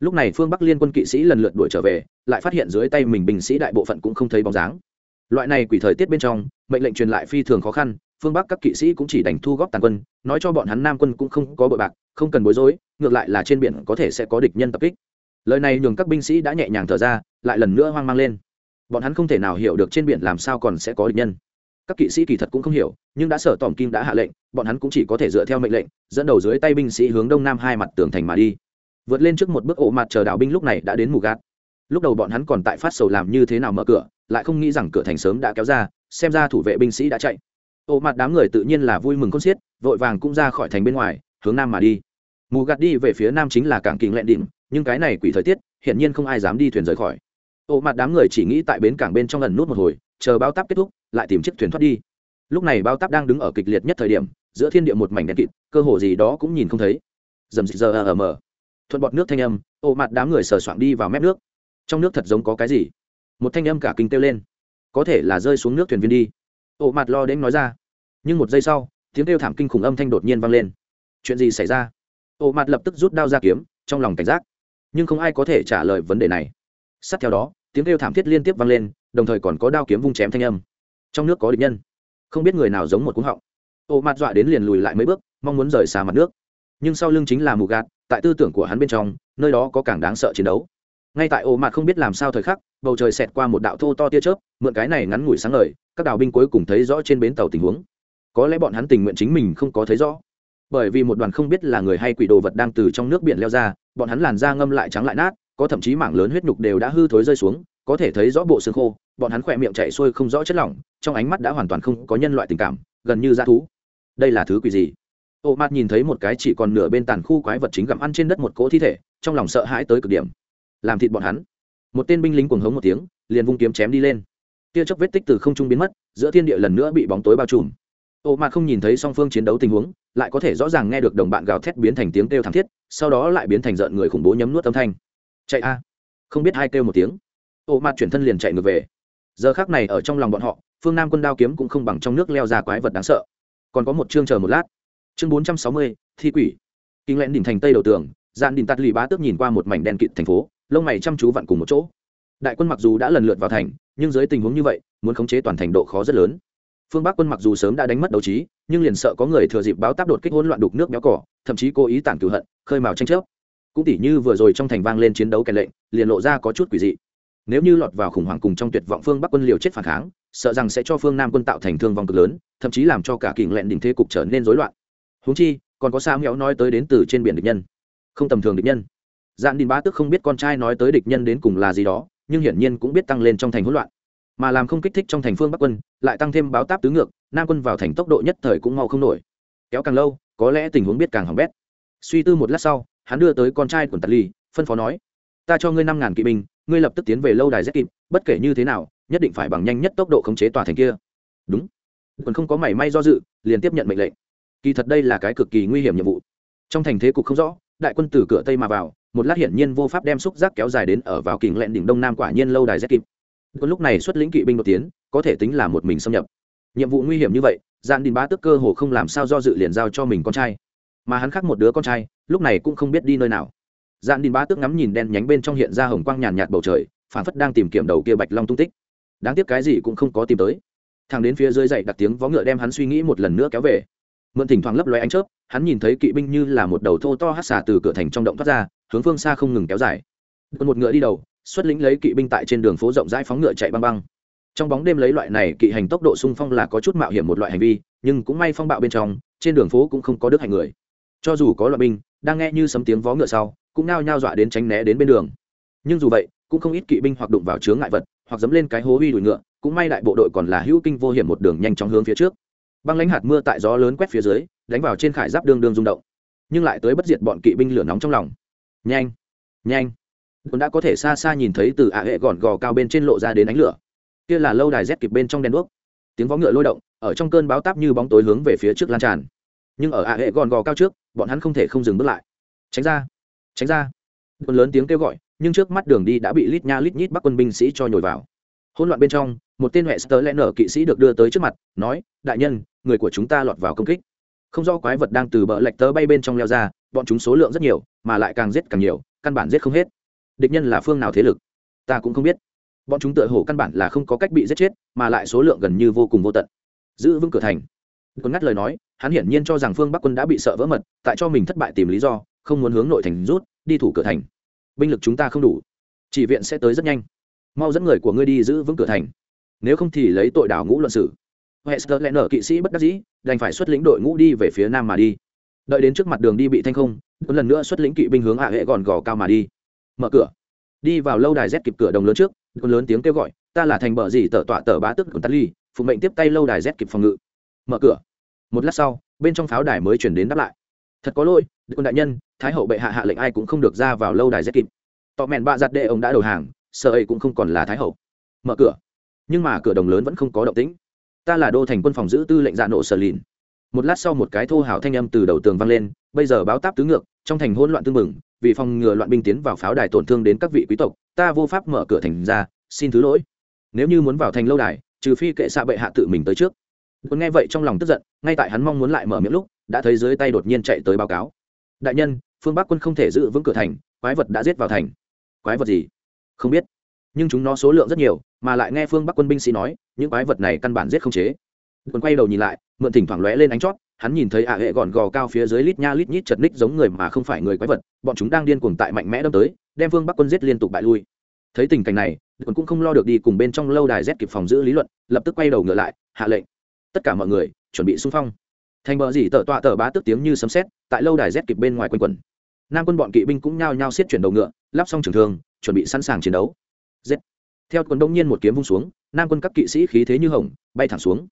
Lúc này phương bắc liên quân kỵ sĩ lần lượt đuổi trở về, lại phát hiện dưới tay mình binh sĩ đại bộ phận cũng không thấy bóng dáng loại này quỷ thời tiết bên trong, mệnh lệnh truyền lại phi thường khó khăn, phương bắc các kỵ sĩ cũng chỉ đành thu góp tàn quân, nói cho bọn hắn nam quân cũng không có bội bạc, không cần bối rối, ngược lại là trên biển có thể sẽ có địch nhân tập kích. Lời này nhường các binh sĩ đã nhẹ nhàng thở ra, lại lần nữa hoang mang lên. Bọn hắn không thể nào hiểu được trên biển làm sao còn sẽ có địch nhân. Các kỵ sĩ kỳ thật cũng không hiểu, nhưng đã sở tỏm kim đã hạ lệnh, bọn hắn cũng chỉ có thể dựa theo mệnh lệnh, dẫn đầu dưới tay binh sĩ hướng đông nam hai mặt tường thành mà đi. Vượt lên trước một bước ổ mặt chờ đạo binh lúc này đã đến mù gạt. Lúc đầu bọn hắn còn tại phát sầu làm như thế nào mở cửa lại không nghĩ rằng cửa thành sớm đã kéo ra, xem ra thủ vệ binh sĩ đã chạy. Ô mặt đám người tự nhiên là vui mừng con xiết, vội vàng cũng ra khỏi thành bên ngoài, hướng nam mà đi. Mù gạt đi về phía nam chính là cảng kinh lẹn đỉnh, nhưng cái này quỷ thời tiết, hiển nhiên không ai dám đi thuyền rời khỏi. Ô mặt đám người chỉ nghĩ tại bến cảng bên trong lần nút một hồi, chờ bao táp kết thúc, lại tìm chiếc thuyền thoát đi. Lúc này bao táp đang đứng ở kịch liệt nhất thời điểm, giữa thiên địa một mảnh đen kịt, cơ hồ gì đó cũng nhìn không thấy. Dầm dị giờ ở mờ. Thuận bọt nước thanh âm, ô mặt đám người sờ soạng đi vào mép nước. Trong nước thật giống có cái gì? Một thanh âm cả kinh kêu lên. Có thể là rơi xuống nước thuyền viên đi. Ô mặt lo đến nói ra. Nhưng một giây sau, tiếng kêu thảm kinh khủng âm thanh đột nhiên vang lên. Chuyện gì xảy ra? Ô mặt lập tức rút đao ra kiếm, trong lòng cảnh giác. Nhưng không ai có thể trả lời vấn đề này. Sát theo đó, tiếng kêu thảm thiết liên tiếp vang lên, đồng thời còn có đao kiếm vung chém thanh âm. Trong nước có địch nhân. Không biết người nào giống một cúng họng. Ô mặt dọa đến liền lùi lại mấy bước, mong muốn rời xa mặt nước. Nhưng sau lưng chính là mù gạt, tại tư tưởng của hắn bên trong, nơi đó có càng đáng sợ chiến đấu. Ngay tại ô mặt không biết làm sao thời khắc bầu trời xẹt qua một đạo thô to tia chớp, mượn cái này ngắn ngủi sáng ngời, các đào binh cuối cùng thấy rõ trên bến tàu tình huống. Có lẽ bọn hắn tình nguyện chính mình không có thấy rõ. Bởi vì một đoàn không biết là người hay quỷ đồ vật đang từ trong nước biển leo ra, bọn hắn làn da ngâm lại trắng lại nát, có thậm chí mảng lớn huyết nhục đều đã hư thối rơi xuống, có thể thấy rõ bộ xương khô, bọn hắn khỏe miệng chạy xuôi không rõ chất lỏng, trong ánh mắt đã hoàn toàn không có nhân loại tình cảm, gần như dã thú. Đây là thứ quỷ gì? Ô mạt nhìn thấy một cái chỉ còn nửa bên tàn khu quái vật chính gặm ăn trên đất một cỗ thi thể, trong lòng sợ hãi tới cực điểm. Làm thịt bọn hắn một tên binh lính cuồng hống một tiếng, liền vung kiếm chém đi lên. Tia chớp vết tích từ không trung biến mất, giữa thiên địa lần nữa bị bóng tối bao trùm. Ô mà không nhìn thấy song phương chiến đấu tình huống, lại có thể rõ ràng nghe được đồng bạn gào thét biến thành tiếng kêu thảm thiết, sau đó lại biến thành rợn người khủng bố nhấm nuốt âm thanh. Chạy a! Không biết hai kêu một tiếng. Ô mà chuyển thân liền chạy ngược về. Giờ khác này ở trong lòng bọn họ, phương nam quân đao kiếm cũng không bằng trong nước leo ra quái vật đáng sợ. Còn có một chương chờ một lát. Chương bốn trăm sáu mươi, thi quỷ. Kinh lẽn đỉnh thành tây đầu tường, dạn đỉnh tạt lì bá tước nhìn qua một mảnh đen kịt thành phố lông mày chăm chú vặn cùng một chỗ. Đại quân mặc dù đã lần lượt vào thành, nhưng dưới tình huống như vậy, muốn khống chế toàn thành độ khó rất lớn. Phương bắc quân mặc dù sớm đã đánh mất đấu trí, nhưng liền sợ có người thừa dịp báo táp đột kích hỗn loạn đục nước béo cỏ, thậm chí cố ý tản cửu hận, khơi mào tranh chấp. Cũng tỉ như vừa rồi trong thành vang lên chiến đấu kèn lệnh, liền lộ ra có chút quỷ dị. Nếu như lọt vào khủng hoảng cùng trong tuyệt vọng phương bắc quân liều chết phản kháng, sợ rằng sẽ cho phương nam quân tạo thành thương vong cực lớn, thậm chí làm cho cả kình lẹn đỉnh thế cục trở nên rối loạn. Húng chi, còn có sa nghéo nói tới đến từ trên biển địch nhân. Không tầm thường địch nhân dạn đình bá tức không biết con trai nói tới địch nhân đến cùng là gì đó, nhưng hiển nhiên cũng biết tăng lên trong thành hỗn loạn. Mà làm không kích thích trong thành phương bắc quân, lại tăng thêm báo táp tứ ngược, nam quân vào thành tốc độ nhất thời cũng mau không nổi. Kéo càng lâu, có lẽ tình huống biết càng hỏng bét. Suy tư một lát sau, hắn đưa tới con trai của tật ly phân phó nói, ta cho ngươi năm ngàn kỵ binh, ngươi lập tức tiến về lâu đài rét kịp, bất kể như thế nào, nhất định phải bằng nhanh nhất tốc độ khống chế tòa thành kia. Đúng. Còn không có mảy may do dự, liền tiếp nhận mệnh lệnh. Kỳ thật đây là cái cực kỳ nguy hiểm nhiệm vụ. Trong thành thế cục không rõ, đại quân từ cửa tây mà vào một lát hiển nhiên vô pháp đem xúc giác kéo dài đến ở vào kình lẹn đỉnh đông nam quả nhiên lâu đài rét kịp có lúc này xuất lĩnh kỵ binh đột tiến có thể tính là một mình xâm nhập. Nhiệm vụ nguy hiểm như vậy gian đình bá tức cơ hồ không làm sao do dự liền giao cho mình con trai. Mà hắn khác một đứa con trai, lúc này cũng không biết đi nơi nào. Gian đình bá tức ngắm nhìn đen nhánh bên trong hiện ra hồng quang nhàn nhạt bầu trời, phản phất đang tìm kiếm đầu kia bạch long tung tích. Đáng tiếc cái gì cũng không có tìm tới. Thằng đến phía dưới dậy đặt tiếng vó ngựa đem hắn suy nghĩ một lần nữa kéo về mượn thỉnh thoảng lấp loé ánh chớp, hắn nhìn thấy kỵ binh như là một đầu thô to hát xà từ cửa thành trong động thoát ra, hướng phương xa không ngừng kéo dài. Còn một ngựa đi đầu, xuất lĩnh lấy kỵ binh tại trên đường phố rộng rãi phóng ngựa chạy băng băng. Trong bóng đêm lấy loại này kỵ hành tốc độ xung phong là có chút mạo hiểm một loại hành vi, nhưng cũng may phong bạo bên trong, trên đường phố cũng không có đức hành người. Cho dù có loại binh, đang nghe như sấm tiếng vó ngựa sau, cũng nao nhao dọa đến tránh né đến bên đường. Nhưng dù vậy, cũng không ít kỵ binh hoặc đụng vào chướng ngại vật, hoặc dẫm lên cái hố huy đuổi ngựa, cũng may đại bộ đội còn là hữu kinh vô hiểm một đường nhanh chóng hướng phía trước băng lãnh hạt mưa tại gió lớn quét phía dưới, đánh vào trên khải giáp đương đương rung động. Nhưng lại tới bất diệt bọn kỵ binh lửa nóng trong lòng. Nhanh nhanh. Cũng đã có thể xa xa nhìn thấy từ ả hệ gọn gò cao bên trên lộ ra đến ánh lửa. Kia là lâu đài rét kịp bên trong đèn đuốc. Tiếng vó ngựa lôi động, ở trong cơn báo táp như bóng tối hướng về phía trước lan tràn. Nhưng ở ả hệ gọn gò cao trước, bọn hắn không thể không dừng bước lại. Tránh ra tránh ra. Quân lớn tiếng kêu gọi, nhưng trước mắt đường đi đã bị lít nha lít nhít bắc quân binh sĩ cho nhồi vào. Hỗn loạn bên trong, một tên huệ sơ lẽ nở kỵ sĩ được đưa tới trước mặt, nói, đại nhân người của chúng ta lọt vào công kích. Không do quái vật đang từ bờ lệch tớ bay bên trong leo ra, bọn chúng số lượng rất nhiều, mà lại càng giết càng nhiều, căn bản giết không hết. Địch nhân là phương nào thế lực? Ta cũng không biết. Bọn chúng tựa hồ căn bản là không có cách bị giết chết, mà lại số lượng gần như vô cùng vô tận. Giữ vững cửa thành. Quân ngắt lời nói, hắn hiển nhiên cho rằng phương bắc quân đã bị sợ vỡ mật, tại cho mình thất bại tìm lý do, không muốn hướng nội thành rút, đi thủ cửa thành. Binh lực chúng ta không đủ. Chỉ viện sẽ tới rất nhanh. Mau dẫn người của ngươi đi giữ vững cửa thành. Nếu không thì lấy tội đảo ngũ luận sử hester lẽ nở kỵ sĩ bất đắc dĩ, đành phải xuất lĩnh đội ngũ đi về phía nam mà đi. Đợi đến trước mặt đường đi bị thanh không, một lần nữa xuất lĩnh kỵ binh hướng hạ hệ gòn gò cao mà đi. Mở cửa. Đi vào lâu đài rét kịp cửa đồng lớn trước con lớn tiếng kêu gọi, ta là thành bờ gì tờ tọa tờ bá tức của tali ly, phụ mệnh tiếp tay lâu đài rét kịp phòng ngự. Mở cửa. Một lát sau, bên trong pháo đài mới chuyển đến đáp lại. Thật có lỗi quân đại nhân, thái hậu bệ hạ hạ lệnh ai cũng không được ra vào lâu đài rét kịp. Tọ mẹn bạ giặt đệ ông đã đầu hàng, sợ ấy cũng không còn là thái hậu. Mở cửa. Nhưng mà cửa đồng lớn vẫn không có động tĩnh ta là đô thành quân phòng giữ tư lệnh dạ nộ sở lìn. Một lát sau một cái thô hào thanh âm từ đầu tường vang lên, bây giờ báo táp tứ ngược, trong thành hỗn loạn tương mừng, vì phòng ngừa loạn binh tiến vào pháo đài tổn thương đến các vị quý tộc, ta vô pháp mở cửa thành ra, xin thứ lỗi. Nếu như muốn vào thành lâu đài, trừ phi kệ xạ bệ hạ tự mình tới trước. Quân nghe vậy trong lòng tức giận, ngay tại hắn mong muốn lại mở miệng lúc, đã thấy dưới tay đột nhiên chạy tới báo cáo. Đại nhân, phương bắc quân không thể giữ vững cửa thành, quái vật đã giết vào thành. Quái vật gì? Không biết. Nhưng chúng nó số lượng rất nhiều mà lại nghe phương bắc quân binh sĩ nói, những quái vật này căn bản giết không chế. Quân quay đầu nhìn lại, mượn thỉnh thoảng lóe lên ánh chót, hắn nhìn thấy ả hệ gòn gò cao phía dưới lít nha lít nhít chật ních giống người mà không phải người quái vật, bọn chúng đang điên cuồng tại mạnh mẽ đâm tới, đem phương bắc quân giết liên tục bại lui. Thấy tình cảnh này, quân cũng không lo được đi cùng bên trong lâu đài rét kịp phòng giữ lý luận, lập tức quay đầu ngựa lại, hạ lệnh. Tất cả mọi người, chuẩn bị xung phong. Thành bờ dỉ tờ tọa tờ bá tức tiếng như sấm sét, tại lâu đài rét kịp bên ngoài quanh quần nam quân bọn kỵ binh cũng nhao nhao xiết chuyển đầu ngựa, lắp xong trường thương, chuẩn bị sẵn sàng chiến đấu. Z theo quân đông nhiên một kiếm vung xuống, nam quân các kỵ sĩ khí thế như hồng, bay thẳng xuống.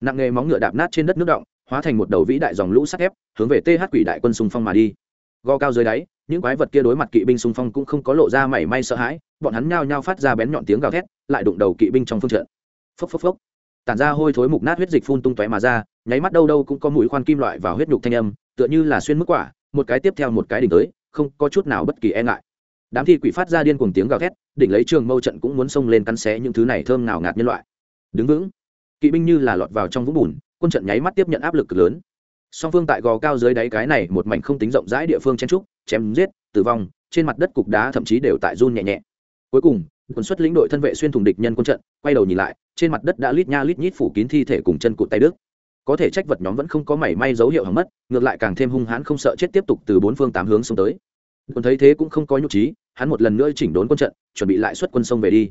Nặng nghề móng ngựa đạp nát trên đất nước động, hóa thành một đầu vĩ đại dòng lũ sắt thép, hướng về th quỷ đại quân xung phong mà đi. Go cao dưới đáy, những quái vật kia đối mặt kỵ binh xung phong cũng không có lộ ra mảy may sợ hãi, bọn hắn nhao nhao phát ra bén nhọn tiếng gào thét, lại đụng đầu kỵ binh trong phương trận. Phốc phốc phốc. Tản ra hôi thối mục nát huyết dịch phun tung tóe mà ra, nháy mắt đâu đâu cũng có mũi khoan kim loại vào huyết nhục thanh âm, tựa như là xuyên mức quả, một cái tiếp theo một cái đỉnh tới, không có chút nào bất kỳ e ngại đám thi quỷ phát ra điên cuồng tiếng gào thét, đỉnh lấy trường mâu trận cũng muốn xông lên cắn xé những thứ này thơm nào ngạt nhân loại. Đứng vững. Kỵ binh như là lọt vào trong vũng bùn, quân trận nháy mắt tiếp nhận áp lực cực lớn. Song phương tại gò cao dưới đáy cái này một mảnh không tính rộng rãi địa phương chen trúc, chém giết, tử vong, trên mặt đất cục đá thậm chí đều tại run nhẹ nhẹ. Cuối cùng, quân xuất lĩnh đội thân vệ xuyên thủng địch nhân quân trận, quay đầu nhìn lại, trên mặt đất đã lít nha lít nhít phủ kín thi thể cùng chân cụt tay đức có thể trách vật nhóm vẫn không có mảy may dấu hiệu hỏng mất, ngược lại càng thêm hung hãn không sợ chết tiếp tục từ bốn phương tám hướng xông tới quân thấy thế cũng không có nhục trí, hắn một lần nữa chỉnh đốn quân trận, chuẩn bị lại xuất quân sông về đi.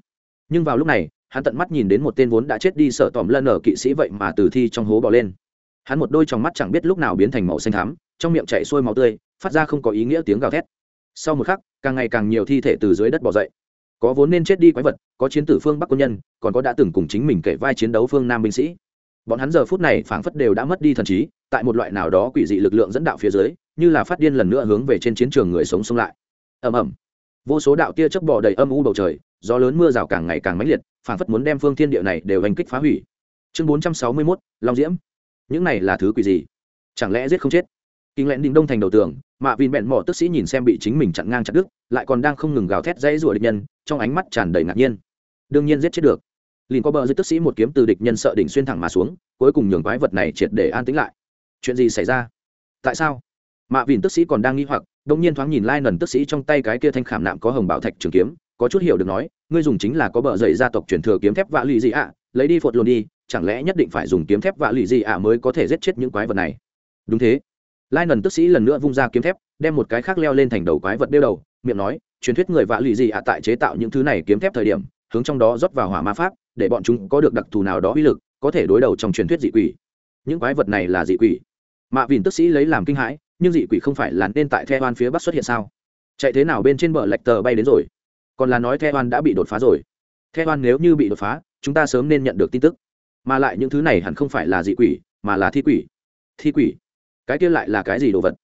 Nhưng vào lúc này, hắn tận mắt nhìn đến một tên vốn đã chết đi sợ tòm lân ở kỵ sĩ vậy mà từ thi trong hố bỏ lên. Hắn một đôi trong mắt chẳng biết lúc nào biến thành màu xanh thắm, trong miệng chạy xuôi máu tươi, phát ra không có ý nghĩa tiếng gào thét. Sau một khắc, càng ngày càng nhiều thi thể từ dưới đất bỏ dậy. Có vốn nên chết đi quái vật, có chiến tử phương bắc quân nhân, còn có đã từng cùng chính mình kể vai chiến đấu phương nam binh sĩ. Bọn hắn giờ phút này phảng phất đều đã mất đi thần trí tại một loại nào đó quỷ dị lực lượng dẫn đạo phía dưới, như là phát điên lần nữa hướng về trên chiến trường người sống xông lại. Ầm ầm. Vô số đạo tia chớp bò đầy âm u bầu trời, gió lớn mưa rào càng ngày càng mãnh liệt phản phất muốn đem phương thiên địa này đều hành kích phá hủy. Chương bốn trăm sáu mươi mốt, long diễm. Những này là thứ quỷ gì? Chẳng lẽ giết không chết? Kinh lẹn đinh đông thành đầu tường, mạ vin bẹn mỏ tức sĩ nhìn xem bị chính mình chặn ngang chặt đứt, lại còn đang không ngừng gào thét dãy rủa địch nhân, trong ánh mắt tràn đầy ngạc nhiên. Đương nhiên giết chết được. Lìn có bờ dưới tức sĩ một kiếm từ địch nhân sợ đỉnh xuyên thẳng mà xuống, cuối cùng nhường quái vật này triệt để an tĩnh lại chuyện gì xảy ra? Tại sao? Mạ vìn tức sĩ còn đang nghi hoặc đông nhiên thoáng nhìn lai nần tức sĩ trong tay cái kia thanh khảm nạm có hồng bảo thạch trường kiếm, có chút hiểu được nói, ngươi dùng chính là có bờ dày gia tộc truyền thừa kiếm thép vạ lì gì ạ? Lấy đi phột luôn đi, chẳng lẽ nhất định phải dùng kiếm thép vạ lì gì ạ mới có thể giết chết những quái vật này? Đúng thế. Lai nần tức sĩ lần nữa vung ra kiếm thép, đem một cái khác leo lên thành đầu quái vật đeo đầu, miệng nói, truyền thuyết người vạ lì gì ạ tại chế tạo những thứ này kiếm thép thời điểm, hướng trong đó rót vào hỏa ma pháp, để bọn chúng có được đặc thù nào đó uy lực, có thể đối đầu trong truyền thuyết dị quỷ. Những quái vật này là dị quỷ? Mạ vìn tức sĩ lấy làm kinh hãi, nhưng dị quỷ không phải là nên tại the oan phía bắc xuất hiện sao? Chạy thế nào bên trên bờ lạch tờ bay đến rồi? Còn là nói the oan đã bị đột phá rồi. The oan nếu như bị đột phá, chúng ta sớm nên nhận được tin tức. Mà lại những thứ này hẳn không phải là dị quỷ, mà là thi quỷ. Thi quỷ? Cái kia lại là cái gì đồ vật?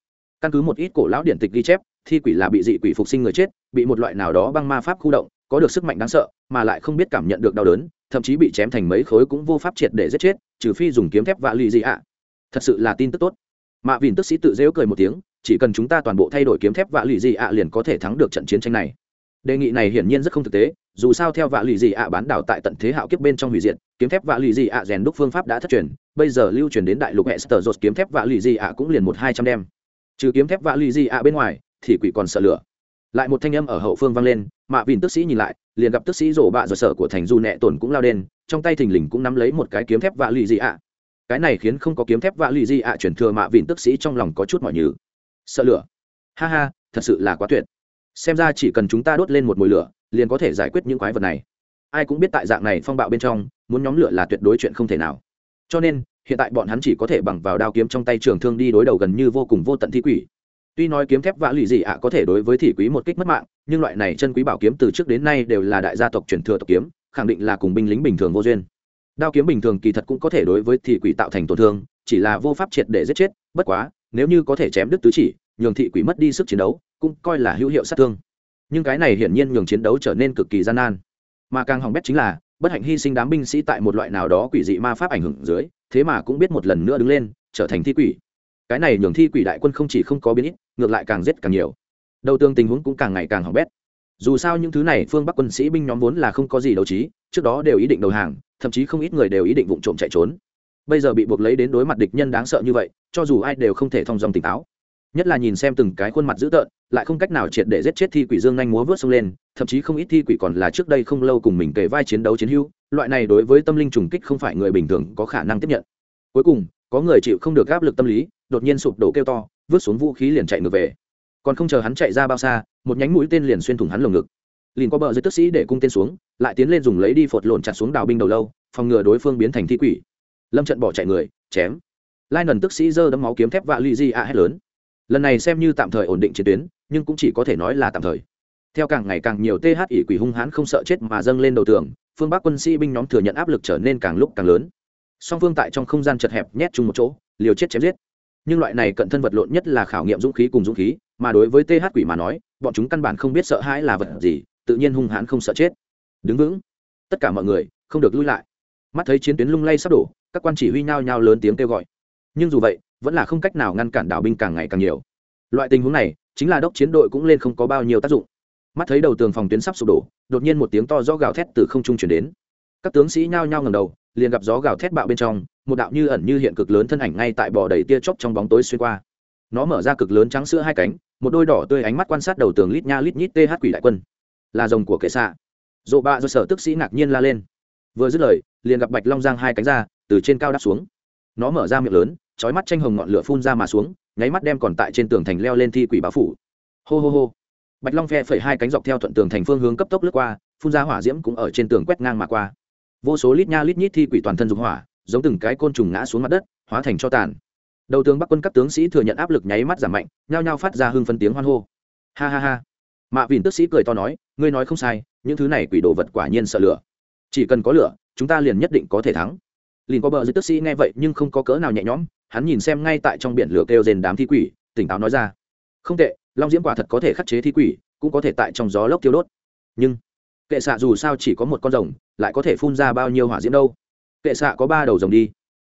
Căn cứ một ít cổ lão điện tịch ghi chép, thi quỷ là bị dị quỷ phục sinh người chết, bị một loại nào đó băng ma pháp khu động, có được sức mạnh đáng sợ, mà lại không biết cảm nhận được đau đớn, thậm chí bị chém thành mấy khối cũng vô pháp triệt để giết chết, trừ phi dùng kiếm thép vạ lì gì ạ thật sự là tin tức tốt. Mạ vìn tức sĩ tự dễu cười một tiếng, chỉ cần chúng ta toàn bộ thay đổi kiếm thép vạ lụy dị ạ liền có thể thắng được trận chiến tranh này. Đề nghị này hiển nhiên rất không thực tế, dù sao theo vạ lụy dị ạ bán đảo tại tận thế hạo kiếp bên trong hủy diệt, kiếm thép vạ lụy dị ạ rèn đúc phương pháp đã thất truyền, bây giờ lưu truyền đến đại lục hệ sờ dột kiếm thép vạ lụy dị ạ cũng liền một hai trăm đem. Trừ kiếm thép vạ lụy dị ạ bên ngoài, thì quỷ còn sợ lửa. Lại một thanh âm ở hậu phương vang lên, mạ vìn tức sĩ nhìn lại, liền gặp tức sĩ rổ bạ rồi sở của thành du nẹ tổn cũng lao đen, trong tay thình lình cũng nắm lấy một cái kiếm thép vạ lụy dị ạ cái này khiến không có kiếm thép vạ lì gì ạ, chuyển thừa mạ vịn tức sĩ trong lòng có chút mỏi nhừ. Sợ lửa. Ha ha, thật sự là quá tuyệt. Xem ra chỉ cần chúng ta đốt lên một mồi lửa, liền có thể giải quyết những quái vật này. Ai cũng biết tại dạng này phong bạo bên trong, muốn nhóm lửa là tuyệt đối chuyện không thể nào. Cho nên, hiện tại bọn hắn chỉ có thể bằng vào đao kiếm trong tay trường thương đi đối đầu gần như vô cùng vô tận thi quỷ. Tuy nói kiếm thép vã lì gì ạ có thể đối với thị quý một kích mất mạng, nhưng loại này chân quý bảo kiếm từ trước đến nay đều là đại gia tộc truyền thừa tộc kiếm, khẳng định là cùng binh lính bình thường vô duyên đao kiếm bình thường kỳ thật cũng có thể đối với thị quỷ tạo thành tổn thương, chỉ là vô pháp triệt để giết chết, bất quá, nếu như có thể chém đứt tứ chỉ, nhường thị quỷ mất đi sức chiến đấu, cũng coi là hữu hiệu sát thương. Nhưng cái này hiển nhiên nhường chiến đấu trở nên cực kỳ gian nan. Mà càng hỏng bét chính là, bất hạnh hy sinh đám binh sĩ tại một loại nào đó quỷ dị ma pháp ảnh hưởng dưới, thế mà cũng biết một lần nữa đứng lên, trở thành thi quỷ. Cái này nhường thi quỷ đại quân không chỉ không có biến ít, ngược lại càng giết càng nhiều. Đầu tương tình huống cũng càng ngày càng hỏng bét. Dù sao những thứ này, phương bắc quân sĩ binh nhóm vốn là không có gì đấu trí, trước đó đều ý định đầu hàng thậm chí không ít người đều ý định vụng trộm chạy trốn. Bây giờ bị buộc lấy đến đối mặt địch nhân đáng sợ như vậy, cho dù ai đều không thể thong dòng tỉnh táo. Nhất là nhìn xem từng cái khuôn mặt dữ tợn, lại không cách nào triệt để giết chết thi quỷ dương nhanh múa vớt sông lên, thậm chí không ít thi quỷ còn là trước đây không lâu cùng mình kể vai chiến đấu chiến hữu, loại này đối với tâm linh trùng kích không phải người bình thường có khả năng tiếp nhận. Cuối cùng, có người chịu không được áp lực tâm lý, đột nhiên sụp đổ kêu to, vứt xuống vũ khí liền chạy ngược về. Còn không chờ hắn chạy ra bao xa, một nhánh mũi tên liền xuyên thủng hắn lồng ngực liền qua bờ dưới tức sĩ để cung tên xuống, lại tiến lên dùng lấy đi phột lộn chặt xuống đào binh đầu lâu, phòng ngừa đối phương biến thành thi quỷ. Lâm trận bỏ chạy người, chém. Lai nần tức sĩ giơ đấm máu kiếm thép vạ lì di a hét lớn. Lần này xem như tạm thời ổn định chiến tuyến, nhưng cũng chỉ có thể nói là tạm thời. Theo càng ngày càng nhiều th ỷ quỷ hung hãn không sợ chết mà dâng lên đầu tường, phương bắc quân sĩ binh nhóm thừa nhận áp lực trở nên càng lúc càng lớn. Song phương tại trong không gian chật hẹp nhét chung một chỗ, liều chết chém giết. Nhưng loại này cận thân vật lộn nhất là khảo nghiệm dũng khí cùng dũng khí, mà đối với th quỷ mà nói, bọn chúng căn bản không biết sợ hãi là vật gì tự nhiên hung hãn không sợ chết. Đứng vững. Tất cả mọi người không được lui lại. Mắt thấy chiến tuyến lung lay sắp đổ, các quan chỉ huy nhao nhao lớn tiếng kêu gọi. Nhưng dù vậy, vẫn là không cách nào ngăn cản đảo binh càng ngày càng nhiều. Loại tình huống này chính là đốc chiến đội cũng lên không có bao nhiêu tác dụng. Mắt thấy đầu tường phòng tuyến sắp sụp đổ, đột nhiên một tiếng to gió gào thét từ không trung chuyển đến. Các tướng sĩ nhao nhao ngầm đầu, liền gặp gió gào thét bạo bên trong, một đạo như ẩn như hiện cực lớn thân ảnh ngay tại bò đầy tia chóc trong bóng tối xuyên qua. Nó mở ra cực lớn trắng sữa hai cánh, một đôi đỏ tươi ánh mắt quan sát đầu tường lít nha lít nhít th quỷ đại quân là rồng của kệ xạ. Dộ bạ do sở tức sĩ ngạc nhiên la lên. Vừa dứt lời, liền gặp bạch long giang hai cánh ra, từ trên cao đáp xuống. Nó mở ra miệng lớn trói mắt tranh hồng ngọn lửa phun ra mà xuống, nháy mắt đem còn tại trên tường thành leo lên thi quỷ báo phủ. Hô hô hô. Bạch long phe phẩy hai cánh dọc theo thuận tường thành phương hướng cấp tốc lướt qua, phun ra hỏa diễm cũng ở trên tường quét ngang mà qua. Vô số lít nha lít nhít thi quỷ toàn thân dùng hỏa, giống từng cái côn trùng ngã xuống mặt đất, hóa thành cho tàn. Đầu tướng bắc quân các tướng sĩ thừa nhận áp lực nháy mắt giảm mạnh, nhao nhao phát ra hưng phân tiếng hoan hô. Ha ha ha mạ vìn tức sĩ cười to nói, ngươi nói không sai, những thứ này quỷ đồ vật quả nhiên sợ lửa. Chỉ cần có lửa, chúng ta liền nhất định có thể thắng. Lìn có bờ dưới tức sĩ nghe vậy nhưng không có cỡ nào nhẹ nhõm, hắn nhìn xem ngay tại trong biển lửa kêu rền đám thi quỷ, tỉnh táo nói ra, không tệ, long diễm quả thật có thể khắc chế thi quỷ, cũng có thể tại trong gió lốc tiêu đốt. Nhưng, kệ xạ dù sao chỉ có một con rồng, lại có thể phun ra bao nhiêu hỏa diễm đâu? Kệ xạ có ba đầu rồng đi.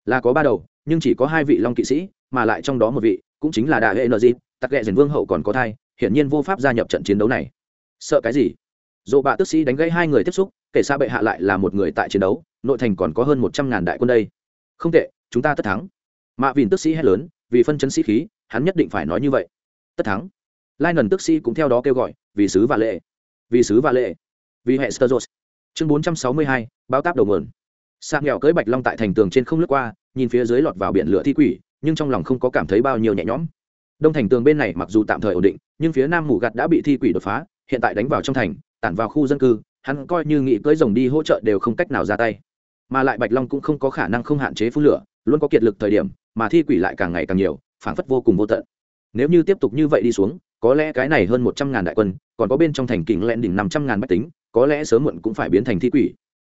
Là có ba đầu, nhưng chỉ có hai vị long kỵ sĩ, mà lại trong đó một vị, cũng chính là đại hệ nợ dịp tặc ghẹ dền vương hậu còn có thai hiển nhiên vô pháp gia nhập trận chiến đấu này. Sợ cái gì? Dỗ bạ tức sĩ đánh gãy hai người tiếp xúc, kể xa bệ hạ lại là một người tại chiến đấu, nội thành còn có hơn một trăm ngàn đại quân đây. Không tệ, chúng ta tất thắng. Mạ vìn tức sĩ hét lớn, vì phân chấn sĩ khí, hắn nhất định phải nói như vậy. Tất thắng. Lai nần tức sĩ cũng theo đó kêu gọi, vì sứ và lệ. Vì sứ và lệ. Vì hệ sơ chương bốn trăm sáu mươi hai bao táp đầu mườn sạc nghèo cưới bạch long tại thành tường trên không lướt qua, nhìn phía dưới lọt vào biển lửa thi quỷ, nhưng trong lòng không có cảm thấy bao nhiêu nhẹ nhõm đông thành tường bên này mặc dù tạm thời ổn định, nhưng phía nam mù gặt đã bị thi quỷ đột phá, hiện tại đánh vào trong thành, tản vào khu dân cư, hắn coi như nghị cưỡi rồng đi hỗ trợ đều không cách nào ra tay. Mà lại bạch long cũng không có khả năng không hạn chế phun lửa, luôn có kiệt lực thời điểm, mà thi quỷ lại càng ngày càng nhiều, phảng phất vô cùng vô tận. Nếu như tiếp tục như vậy đi xuống, có lẽ cái này hơn một trăm ngàn đại quân, còn có bên trong thành kình lẹn đỉnh năm trăm ngàn bách tính, có lẽ sớm muộn cũng phải biến thành thi quỷ.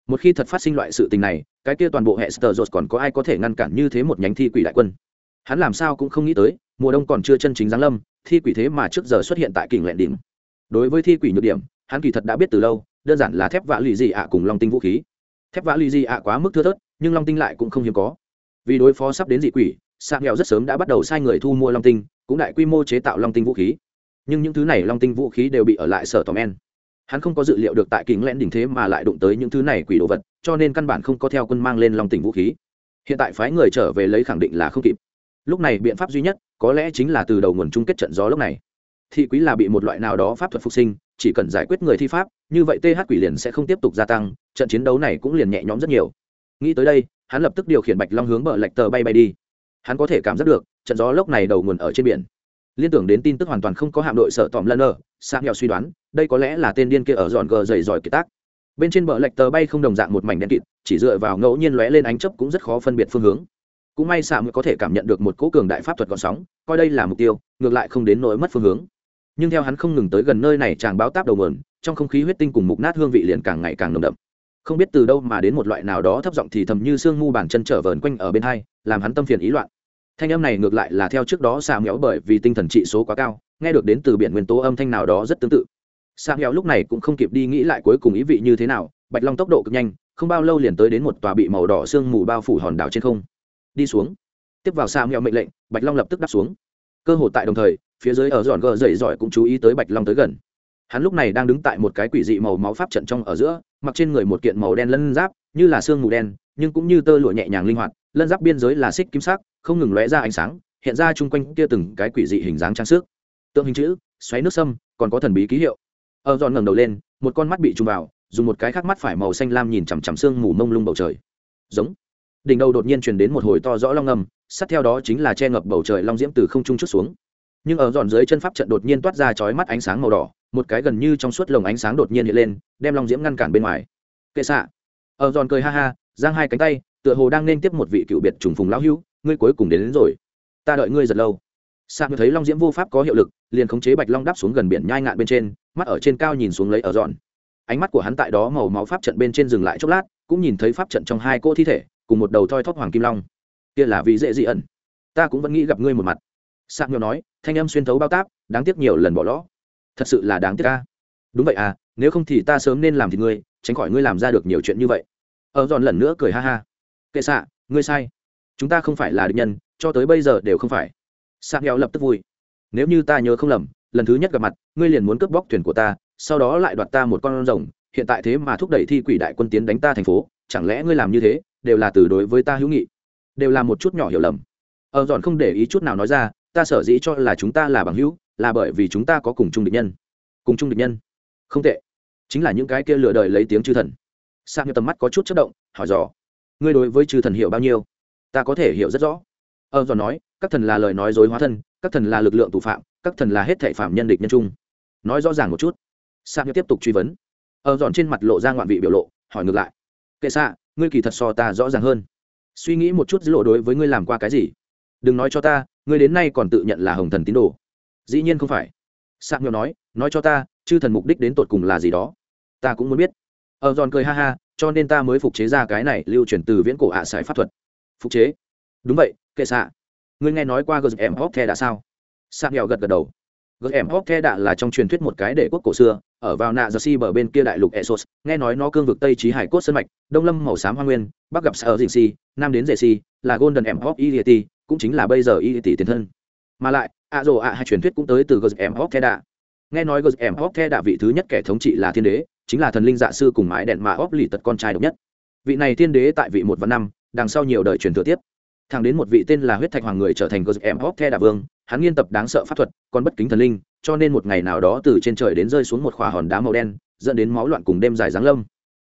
Một khi thật phát sinh loại sự tình này, cái kia toàn bộ hệ sờ dột còn có ai có thể ngăn cản như thế một nhánh thi quỷ đại quân? Hắn làm sao cũng không nghĩ tới mùa đông còn chưa chân chính giáng lâm, thi quỷ thế mà trước giờ xuất hiện tại kình lẹn đỉnh. Đối với thi quỷ nhược điểm, hắn kỳ thật đã biết từ lâu, đơn giản là thép vạ lì dị ạ cùng long tinh vũ khí. Thép vạ lì dị ạ quá mức thưa thớt, nhưng long tinh lại cũng không hiếm có. Vì đối phó sắp đến dị quỷ sạc nghèo rất sớm đã bắt đầu sai người thu mua long tinh, cũng đại quy mô chế tạo long tinh vũ khí. Nhưng những thứ này long tinh vũ khí đều bị ở lại sở tòm en. Hắn không có dự liệu được tại kính lẽn đỉnh thế mà lại đụng tới những thứ này quỷ đồ vật, cho nên căn bản không có theo quân mang lên long tinh vũ khí. Hiện tại phái người trở về lấy khẳng định là không kịp lúc này biện pháp duy nhất có lẽ chính là từ đầu nguồn chung kết trận gió lúc này. Thị quý là bị một loại nào đó pháp thuật phục sinh, chỉ cần giải quyết người thi pháp, như vậy th quỷ liền sẽ không tiếp tục gia tăng, trận chiến đấu này cũng liền nhẹ nhõm rất nhiều. Nghĩ tới đây, hắn lập tức điều khiển bạch long hướng bờ lạch tờ bay bay đi. Hắn có thể cảm giác được, trận gió lốc này đầu nguồn ở trên biển. Liên tưởng đến tin tức hoàn toàn không có hạm đội sợ tòm lân ở sang nghèo suy đoán, đây có lẽ là tên điên kia ở giòn gờ dày giỏi kiệt tác. Bên trên bờ lạch tờ bay không đồng dạng một mảnh đen kịt, chỉ dựa vào ngẫu nhiên lóe lên ánh chấp cũng rất khó phân biệt phương hướng cũng may xạ mới có thể cảm nhận được một cỗ cường đại pháp thuật gọn sóng, coi đây là mục tiêu, ngược lại không đến nỗi mất phương hướng. Nhưng theo hắn không ngừng tới gần nơi này chàng báo táp đầu mườn trong không khí huyết tinh cùng mục nát hương vị liền càng ngày càng nồng đậm. Không biết từ đâu mà đến một loại nào đó thấp giọng thì thầm như sương mu bàn chân trở vờn quanh ở bên hai, làm hắn tâm phiền ý loạn. Thanh âm này ngược lại là theo trước đó xà méo bởi vì tinh thần trị số quá cao, nghe được đến từ biển nguyên tố âm thanh nào đó rất tương tự. Xà méo lúc này cũng không kịp đi nghĩ lại cuối cùng ý vị như thế nào, bạch long tốc độ cực nhanh, không bao lâu liền tới đến một tòa bị màu đỏ sương mù bao phủ hòn đảo trên không đi xuống. Tiếp vào xa mẹo mệnh lệnh, bạch long lập tức đáp xuống. Cơ hội tại đồng thời, phía dưới ở giòn gờ dậy giỏi cũng chú ý tới bạch long tới gần. Hắn lúc này đang đứng tại một cái quỷ dị màu máu pháp trận trong ở giữa, mặc trên người một kiện màu đen lân giáp, như là xương mù đen, nhưng cũng như tơ lụa nhẹ nhàng linh hoạt, lân giáp biên giới là xích kim sắc, không ngừng lóe ra ánh sáng, hiện ra chung quanh kia từng cái quỷ dị hình dáng trang sức. Tượng hình chữ, xoáy nước sâm, còn có thần bí ký hiệu. Ở giòn ngẩng đầu lên, một con mắt bị trùng vào, dùng một cái khác mắt phải màu xanh lam nhìn chằm chằm xương mù mông lung bầu trời. Giống đỉnh đầu đột nhiên truyền đến một hồi to rõ long ngầm sát theo đó chính là che ngập bầu trời long diễm từ không trung chút xuống. Nhưng ở giòn dưới chân pháp trận đột nhiên toát ra chói mắt ánh sáng màu đỏ một cái gần như trong suốt lồng ánh sáng đột nhiên hiện lên đem long diễm ngăn cản bên ngoài. Kệ xạ. Ở giòn cười ha ha giang hai cánh tay tựa hồ đang nên tiếp một vị cựu biệt trùng phùng lão hữu ngươi cuối cùng đến, đến rồi. Ta đợi ngươi rất lâu. Xạ mới thấy long diễm vô pháp có hiệu lực liền khống chế bạch long đáp xuống gần biển nhai ngạn bên trên mắt ở trên cao nhìn xuống lấy ở giòn ánh mắt của hắn tại đó màu máu pháp trận bên trên dừng lại chốc lát cũng nhìn thấy pháp trận trong hai cô thi thể cùng một đầu thoi thóp hoàng kim long. Kia là vì dễ dị ẩn. Ta cũng vẫn nghĩ gặp ngươi một mặt. Sạc nhau nói, thanh âm xuyên thấu bao táp, đáng tiếc nhiều lần bỏ lõ thật sự là đáng tiếc ca đúng vậy à nếu không thì ta sớm nên làm thì ngươi, tránh khỏi ngươi làm ra được nhiều chuyện như vậy. Ở giòn lần nữa cười ha ha. Kệ xạ, ngươi sai. Chúng ta không phải là địch nhân, cho tới bây giờ đều không phải. Sạc nghèo lập tức vui. Nếu như ta nhớ không lầm, lần thứ nhất gặp mặt, ngươi liền muốn cướp bóc thuyền của ta, sau đó lại đoạt ta một con rồng, hiện tại thế mà thúc đẩy thi quỷ đại quân tiến đánh ta thành phố, chẳng lẽ ngươi làm như thế? Đều là từ đối với ta hữu nghị, đều là một chút nhỏ hiểu lầm. Ờ, Ở Dọn không để ý chút nào nói ra, ta sở dĩ cho là chúng ta là bằng hữu, là bởi vì chúng ta có cùng chung địch nhân. Cùng chung địch nhân? Không tệ. Chính là những cái kia lừa đời lấy tiếng chư thần. Sang như tầm mắt có chút chất động, hỏi dò, ngươi đối với chư thần hiểu bao nhiêu? Ta có thể hiểu rất rõ. Ờ, Ở Dọn nói, các thần là lời nói dối hóa thân, các thần là lực lượng tù phạm, các thần là hết thệ phạm nhân địch nhân chung. Nói rõ ràng một chút. Sang như tiếp tục truy vấn. Ờ, Ở Dọn trên mặt lộ ra ngoạn vị biểu lộ, hỏi ngược lại, kệ xạ ngươi kỳ thật so ta rõ ràng hơn. Suy nghĩ một chút dữ lộ đối với ngươi làm qua cái gì? Đừng nói cho ta, ngươi đến nay còn tự nhận là hồng thần tín đồ. Dĩ nhiên không phải. Sạc nghèo nói nói cho ta, chư thần mục đích đến tột cùng là gì đó? Ta cũng muốn biết. Ở giòn cười ha ha, cho nên ta mới phục chế ra cái này lưu truyền từ viễn cổ ạ à sải pháp thuật. Phục chế? Đúng vậy, kệ xạ. Ngươi nghe nói qua gờ em hóc the đã sao? Sạc nghèo gật gật đầu gm hóc the đạ là trong truyền thuyết một cái đệ quốc cổ xưa, ở vào nạ giờ si bờ bên kia đại lục esos nghe nói nó cương vực tây trí hải cốt sân mạch, đông lâm màu xám hoa nguyên, bắc gặp sở dình si, nam đến dề si, là golden em hóc iet cũng chính là bây giờ iet tiền thân. Mà lại, ạ rồ ạ hai truyền thuyết cũng tới từ gm hóc the đạ. Nghe nói gm hóc the đạ vị thứ nhất kẻ thống trị là thiên đế, chính là thần linh dạ sư cùng mái đèn mà óp lì tật con trai độc nhất. Vị này thiên đế tại vị một và năm, đằng sau nhiều đời truyền thừa tiếp thẳng đến một vị tên là huyết thạch hoàng người trở thành gm hóc the đạ vương, hắn nghiên tập đáng sợ pháp thuật, còn bất kính thần linh, cho nên một ngày nào đó từ trên trời đến rơi xuống một khỏa hòn đá màu đen, dẫn đến máu loạn cùng đêm dài giáng lâm.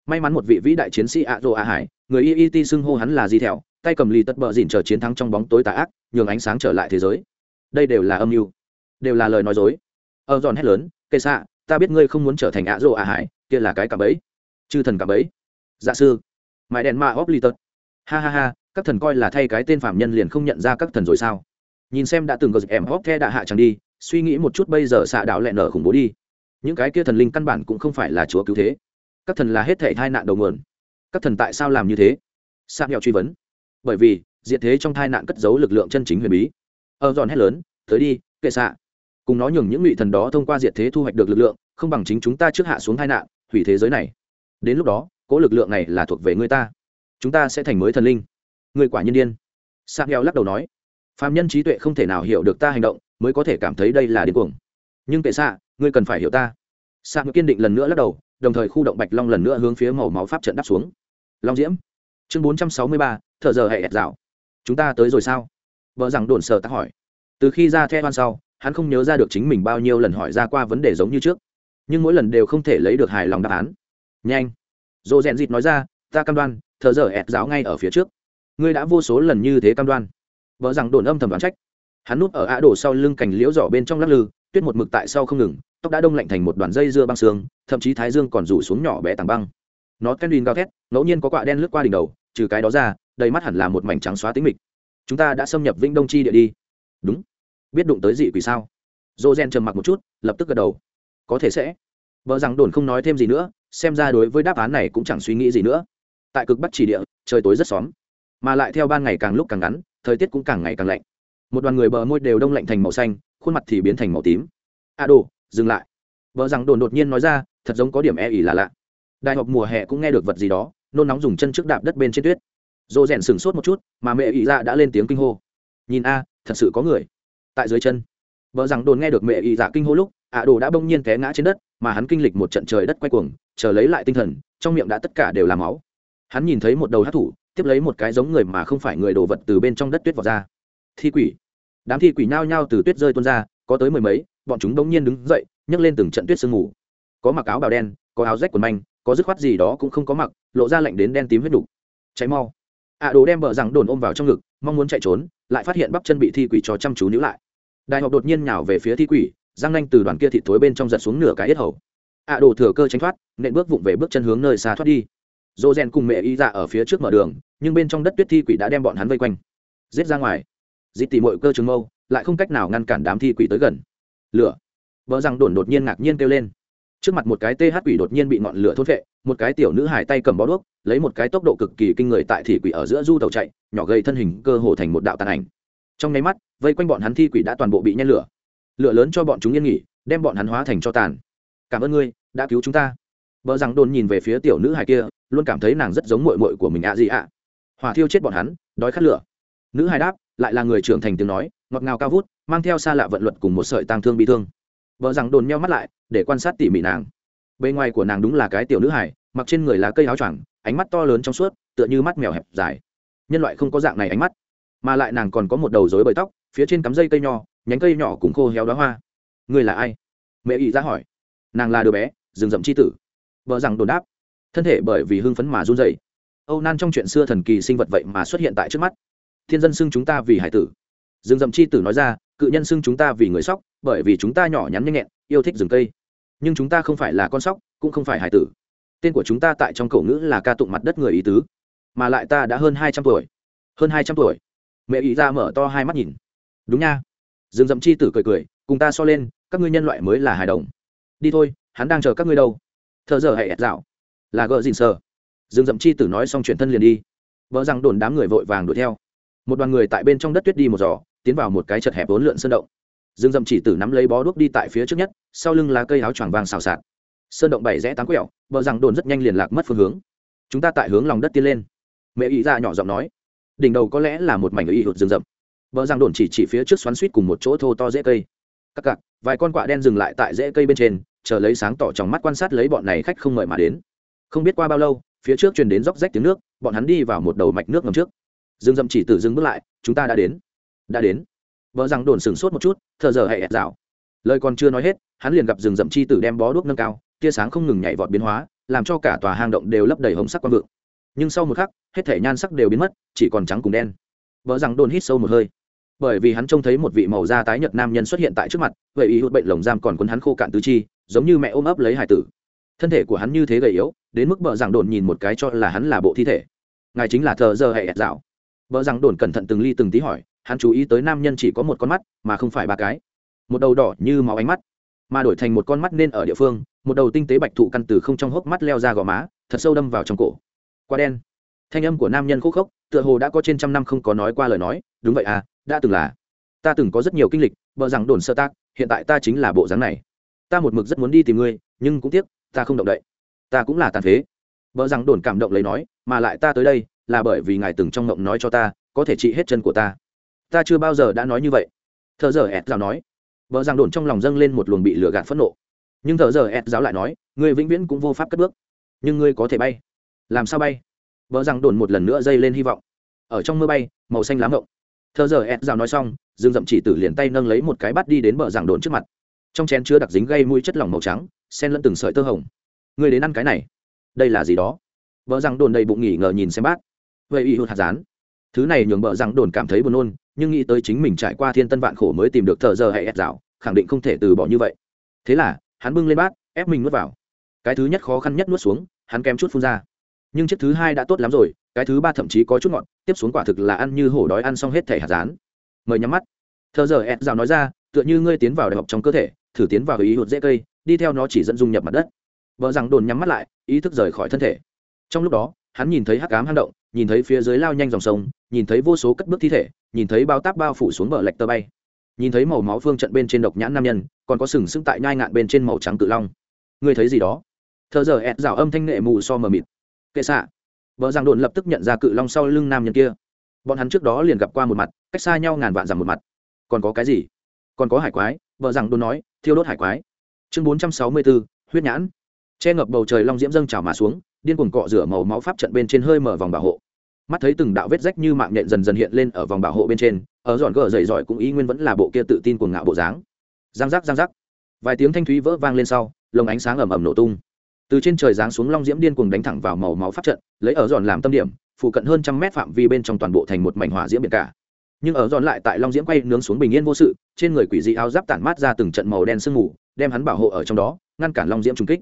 May mắn một vị vĩ đại chiến sĩ a rô a hải, người iit xưng hô hắn là di thẹo, tay cầm lì tất bờ dìn chờ chiến thắng trong bóng tối tà ác, nhường ánh sáng trở lại thế giới. Đây đều là âm mưu, đều là lời nói dối. Ơ giòn hét lớn kệ xạ ta biết ngươi không muốn trở thành ạ rô a hải, kia là cái cả bấy chư thần cả bấy dạ sư. Mãi đèn ma óp lì tật ha ha ha các thần coi là thay cái tên phạm nhân liền không nhận ra các thần rồi sao? Nhìn xem đã từng có em hóc the đã hạ chẳng đi, suy nghĩ một chút bây giờ xạ đạo lẹ nở khủng bố đi. Những cái kia thần linh căn bản cũng không phải là chúa cứu thế. Các thần là hết thể thai nạn đầu nguồn. Các thần tại sao làm như thế? Xạ nghèo truy vấn. Bởi vì, diệt thế trong thai nạn cất giấu lực lượng chân chính huyền bí. Ở giòn hét lớn, tới đi, kệ xạ. Cùng nó nhường những ngụy thần đó thông qua diệt thế thu hoạch được lực lượng, không bằng chính chúng ta trước hạ xuống thai nạn, hủy thế giới này. Đến lúc đó cỗ lực lượng này là thuộc về người ta. Chúng ta sẽ thành mới thần linh người quả nhiên điên. Sa nghèo lắc đầu nói, phạm nhân trí tuệ không thể nào hiểu được ta hành động, mới có thể cảm thấy đây là điên cuồng. Nhưng kệ xạ ngươi cần phải hiểu ta. Sa ngự kiên định lần nữa lắc đầu, đồng thời khu động bạch long lần nữa hướng phía màu máu pháp trận đắp xuống. Long diễm, chương bốn trăm sáu mươi ba thợ giờ hệ ẹt dạo. Chúng ta tới rồi sao? Vợ rằng đồn sờ tắc hỏi. Từ khi ra theo van sau, hắn không nhớ ra được chính mình bao nhiêu lần hỏi ra qua vấn đề giống như trước. Nhưng mỗi lần đều không thể lấy được hài lòng đáp án. Nhanh. Dồ rèn dịt nói ra, ta cam đoan thợ giờ ẹt giáo ngay ở phía trước ngươi đã vô số lần như thế cam đoan. Vợ rằng đồn âm thầm đoán trách. Hắn núp ở á đổ sau lưng cành liễu giỏ bên trong lắc lư, tuyết một mực tại sau không ngừng, tóc đã đông lạnh thành một đoàn dây dưa băng xương, thậm chí thái dương còn rủ xuống nhỏ bé tảng băng. Nó tên đùn gào thét, ngẫu nhiên có quạ đen lướt qua đỉnh đầu, trừ cái đó ra, đầy mắt hẳn là một mảnh trắng xóa tính mịch. Chúng ta đã xâm nhập vĩnh đông chi địa đi. Đúng. Biết đụng tới dị quỷ sao? Dô gen trầm mặc một chút, lập tức gật đầu. Có thể sẽ. Vợ rằng đồn không nói thêm gì nữa, xem ra đối với đáp án này cũng chẳng suy nghĩ gì nữa. Tại cực bắc chỉ địa, trời tối rất xóm mà lại theo ban ngày càng lúc càng ngắn, thời tiết cũng càng ngày càng lạnh. Một đoàn người bờ môi đều đông lạnh thành màu xanh, khuôn mặt thì biến thành màu tím. A à đồ, dừng lại. Vợ rằng đồn đột nhiên nói ra, thật giống có điểm e ỉ là lạ. Đại học mùa hè cũng nghe được vật gì đó, nôn nóng dùng chân trước đạp đất bên trên tuyết. Dồ rèn sừng sốt một chút, mà mẹ ỉ dạ đã lên tiếng kinh hô. Nhìn a, thật sự có người tại dưới chân. Vợ rằng đồn nghe được mẹ ỉ dạ kinh hô lúc ạ đồ đã bỗng nhiên té ngã trên đất, mà hắn kinh lịch một trận trời đất quay cuồng, chờ lấy lại tinh thần, trong miệng đã tất cả đều là máu. Hắn nhìn thấy một đầu hát thủ tiếp lấy một cái giống người mà không phải người đồ vật từ bên trong đất tuyết vào ra. Thi quỷ. Đám thi quỷ nhao nhao từ tuyết rơi tuôn ra, có tới mười mấy, bọn chúng bỗng nhiên đứng dậy, nhấc lên từng trận tuyết sương mù. Có mặc áo bào đen, có áo rách quần manh, có dứt khoát gì đó cũng không có mặc, lộ ra lạnh đến đen tím huyết đục cháy mau. Ạ đồ đem bờ rằng đồn ôm vào trong ngực, mong muốn chạy trốn, lại phát hiện bắp chân bị thi quỷ cho chăm chú níu lại. Đại học đột nhiên nhào về phía thi quỷ răng nanh từ đoàn kia thịt thối bên trong giật xuống nửa cái yết hầu. Ạ đồ thừa cơ tránh thoát, nện bước vụng về bước chân hướng nơi xa thoát đi dô rèn cùng mẹ y dạ ở phía trước mở đường, nhưng bên trong đất tuyết thi quỷ đã đem bọn hắn vây quanh. Giết ra ngoài. Dịp tỉ mọi cơ trường mâu, lại không cách nào ngăn cản đám thi quỷ tới gần. Lửa. Vợ rằng đồn đột nhiên ngạc nhiên kêu lên. Trước mặt một cái th quỷ đột nhiên bị ngọn lửa thốt vệ một cái tiểu nữ hải tay cầm bó đuốc, lấy một cái tốc độ cực kỳ kinh người tại thị quỷ ở giữa du tàu chạy, nhỏ gây thân hình cơ hồ thành một đạo tàn ảnh. Trong nháy mắt, vây quanh bọn hắn thi quỷ đã toàn bộ bị nhen lửa. Lửa lớn cho bọn chúng yên nghỉ, đem bọn hắn hóa thành cho tàn. Cảm ơn ngươi, đã cứu chúng ta vợ rằng đồn nhìn về phía tiểu nữ hài kia luôn cảm thấy nàng rất giống mội mội của mình ạ gì ạ. Hỏa thiêu chết bọn hắn đói khát lửa. Nữ hài đáp lại là người trưởng thành tiếng nói ngọt ngào cao vút mang theo xa lạ vận luật cùng một sợi tang thương bị thương. Vợ rằng đồn nhau mắt lại để quan sát tỉ mỉ nàng. Bề ngoài của nàng đúng là cái tiểu nữ hài, mặc trên người là cây áo choàng ánh mắt to lớn trong suốt tựa như mắt mèo hẹp dài. Nhân loại không có dạng này ánh mắt. Mà lại nàng còn có một đầu rối bời tóc phía trên cắm dây cây nho nhánh cây nhỏ cũng khô héo đóa hoa. Người là ai? Mẹ ý ra hỏi. Nàng là đứa bé rừng rậm c h i tử vợ rằng đồn đáp. Thân thể bởi vì hưng phấn mà run dày âu nan trong chuyện xưa thần kỳ sinh vật vậy mà xuất hiện tại trước mắt. Thiên dân xưng chúng ta vì hải tử. Rừng rậm chi tử nói ra, cự nhân xưng chúng ta vì người sóc, bởi vì chúng ta nhỏ nhắn nhanh nhẹn, yêu thích rừng cây. Nhưng chúng ta không phải là con sóc, cũng không phải hải tử. Tên của chúng ta tại trong cổ ngữ là ca tụng mặt đất người ý tứ. Mà lại ta đã hơn hai trăm tuổi. Hơn hai trăm tuổi. Mẹ ý ra mở to hai mắt nhìn. Đúng nha. Rừng rậm chi tử cười cười, cùng ta so lên, các ngươi nhân loại mới là hài đồng. Đi thôi, hắn đang chờ các ngươi đâu thợ giờ hãy dạo. Là gợ dìn sờ. Rừng rậm chi tử nói xong chuyển thân liền đi. Vợ rằng đồn đám người vội vàng đuổi theo. Một đoàn người tại bên trong đất tuyết đi một giò, tiến vào một cái chật hẹp bốn lượn sơn động. Dương dậm chỉ tử nắm lấy bó đuốc đi tại phía trước nhất, sau lưng là cây áo choàng vàng xào xạc. Sơn động bảy rẽ tám quẹo, vợ rằng đồn rất nhanh liền lạc mất phương hướng. Chúng ta tại hướng lòng đất tiến lên. Mẹ ý ra dạ nhỏ giọng nói. Đỉnh đầu có lẽ là một mảnh y hụt rừng rậm. Vợ rằng đồn chỉ chỉ phía trước xoắn suýt cùng một chỗ thô to dễ cây. Các cặp vài con quạ đen dừng lại tại rễ cây bên trên chờ lấy sáng tỏ trong mắt quan sát lấy bọn này khách không mời mà đến. Không biết qua bao lâu, phía trước truyền đến róc rách tiếng nước, bọn hắn đi vào một đầu mạch nước ngầm trước. Dương dậm chỉ từ dừng bước lại, chúng ta đã đến. Đã đến. Vợ rằng đồn sừng sốt một chút thờ giờ hẹ rào lời còn chưa nói hết, hắn liền gặp rừng rậm chi tử đem bó đuốc nâng cao, tia sáng không ngừng nhảy vọt biến hóa, làm cho cả tòa hang động đều lấp đầy hồng sắc quang vượng. Nhưng sau một khắc, hết thể nhan sắc đều biến mất, chỉ còn trắng cùng đen. Vợ rằng đồn hít sâu một hơi. Bởi vì hắn trông thấy một vị màu da tái nhợt nam nhân xuất hiện tại trước mặt, vậy ý hụt bệnh lồng giam còn quấn hắn khô cạn tứ chi giống như mẹ ôm ấp lấy hải tử. Thân thể của hắn như thế gầy yếu, đến mức bờ rằng đồn nhìn một cái cho là hắn là bộ thi thể. Ngài chính là thờ giờ hệ dạo. Bờ rằng đồn cẩn thận từng ly từng tí hỏi, hắn chú ý tới nam nhân chỉ có một con mắt, mà không phải ba cái. Một đầu đỏ như máu ánh mắt, mà đổi thành một con mắt nên ở địa phương, một đầu tinh tế bạch thụ căn từ không trong hốc mắt leo ra gò má, thật sâu đâm vào trong cổ. Quá đen. Thanh âm của nam nhân khúc khốc, tựa hồ đã có trên trăm năm không có nói qua lời nói, đúng vậy à đã từng là. Ta từng có rất nhiều kinh lịch vợ rằng đồn sơ tác, hiện tại ta chính là bộ dáng này ta một mực rất muốn đi tìm ngươi, nhưng cũng tiếc, ta không động đậy. Ta cũng là tàn phế. Vợ rằng đồn cảm động lấy nói, mà lại ta tới đây là bởi vì ngài từng trong ngộng nói cho ta, có thể trị hết chân của ta. Ta chưa bao giờ đã nói như vậy. Thợ giờ ẹt giáo nói. Vợ rằng đồn trong lòng dâng lên một luồng bị lửa gạt phẫn nộ. Nhưng thợ giờ ẹt giáo lại nói, ngươi vĩnh viễn cũng vô pháp cất bước. Nhưng ngươi có thể bay. Làm sao bay? Vợ rằng đồn một lần nữa dây lên hy vọng. Ở trong mưa bay, màu xanh lá ngộng thợ giờ ẹt giáo nói xong, dương dậm chỉ tử liền tay nâng lấy một cái bắt đi đến bờ giảng đồn trước mặt trong chén chứa đặc dính gây mũi chất lỏng màu trắng, sen lẫn từng sợi tơ hồng. Người đến ăn cái này. Đây là gì đó? Vợ rằng đồn đầy bụng nghỉ ngờ nhìn xem bát vậy y hụt hạt rán. Thứ này nhường vợ rằng đồn cảm thấy buồn nôn, nhưng nghĩ tới chính mình trải qua thiên tân vạn khổ mới tìm được thợ giờ hay ép rào, khẳng định không thể từ bỏ như vậy. Thế là, hắn bưng lên bát, ép mình nuốt vào. Cái thứ nhất khó khăn nhất nuốt xuống, hắn kém chút phun ra. Nhưng chiếc thứ hai đã tốt lắm rồi, cái thứ ba thậm chí có chút ngọt, tiếp xuống quả thực là ăn như hổ đói ăn xong hết thể hạt rán. Mời nhắm mắt. Thợ giờ ép rào nói ra, tựa như ngươi tiến vào đại học trong cơ thể thử tiến vào ý hụt dễ cây, đi theo nó chỉ dẫn dung nhập mặt đất. Vợ rằng đồn nhắm mắt lại, ý thức rời khỏi thân thể. Trong lúc đó, hắn nhìn thấy hắc cám hang động, nhìn thấy phía dưới lao nhanh dòng sông, nhìn thấy vô số cất bước thi thể, nhìn thấy bao táp bao phủ xuống bờ lạch tơ bay. Nhìn thấy màu máu phương trận bên trên độc nhãn nam nhân, còn có sừng sững tại nhai ngạn bên trên màu trắng cự long. Ngươi thấy gì đó? Thợ giờ ẹt rào âm thanh nghệ mù so mờ mịt. Kệ xạ. Vợ rằng đồn lập tức nhận ra cự long sau lưng nam nhân kia. Bọn hắn trước đó liền gặp qua một mặt, cách xa nhau ngàn vạn dặm một mặt. Còn có cái gì? Còn có hải quái, vợ rằng đồn nói thiêu đốt hải quái. Chương bốn trăm sáu mươi bốn huyết nhãn. Che ngập bầu trời long diễm dâng trào mà xuống, điên cuồng cọ rửa màu máu pháp trận bên trên hơi mở vòng bảo hộ. Mắt thấy từng đạo vết rách như mạng nhện dần dần hiện lên ở vòng bảo hộ bên trên, ở giòn gờ dày giỏi cũng ý nguyên vẫn là bộ kia tự tin cuồng ngạo bộ dáng. Giang giác giang giác. Vài tiếng thanh thúy vỡ vang lên sau, lồng ánh sáng ầm ầm nổ tung. Từ trên trời giáng xuống long diễm điên cuồng đánh thẳng vào màu máu pháp trận, lấy ở giòn làm tâm điểm, phụ cận hơn trăm mét phạm vi bên trong toàn bộ thành một mảnh hỏa diễm biển cả nhưng ở giòn lại tại long diễm quay nướng xuống bình yên vô sự, trên người quỷ dị áo giáp tản mát ra từng trận màu đen sương mù, đem hắn bảo hộ ở trong đó, ngăn cản long diễm trung kích.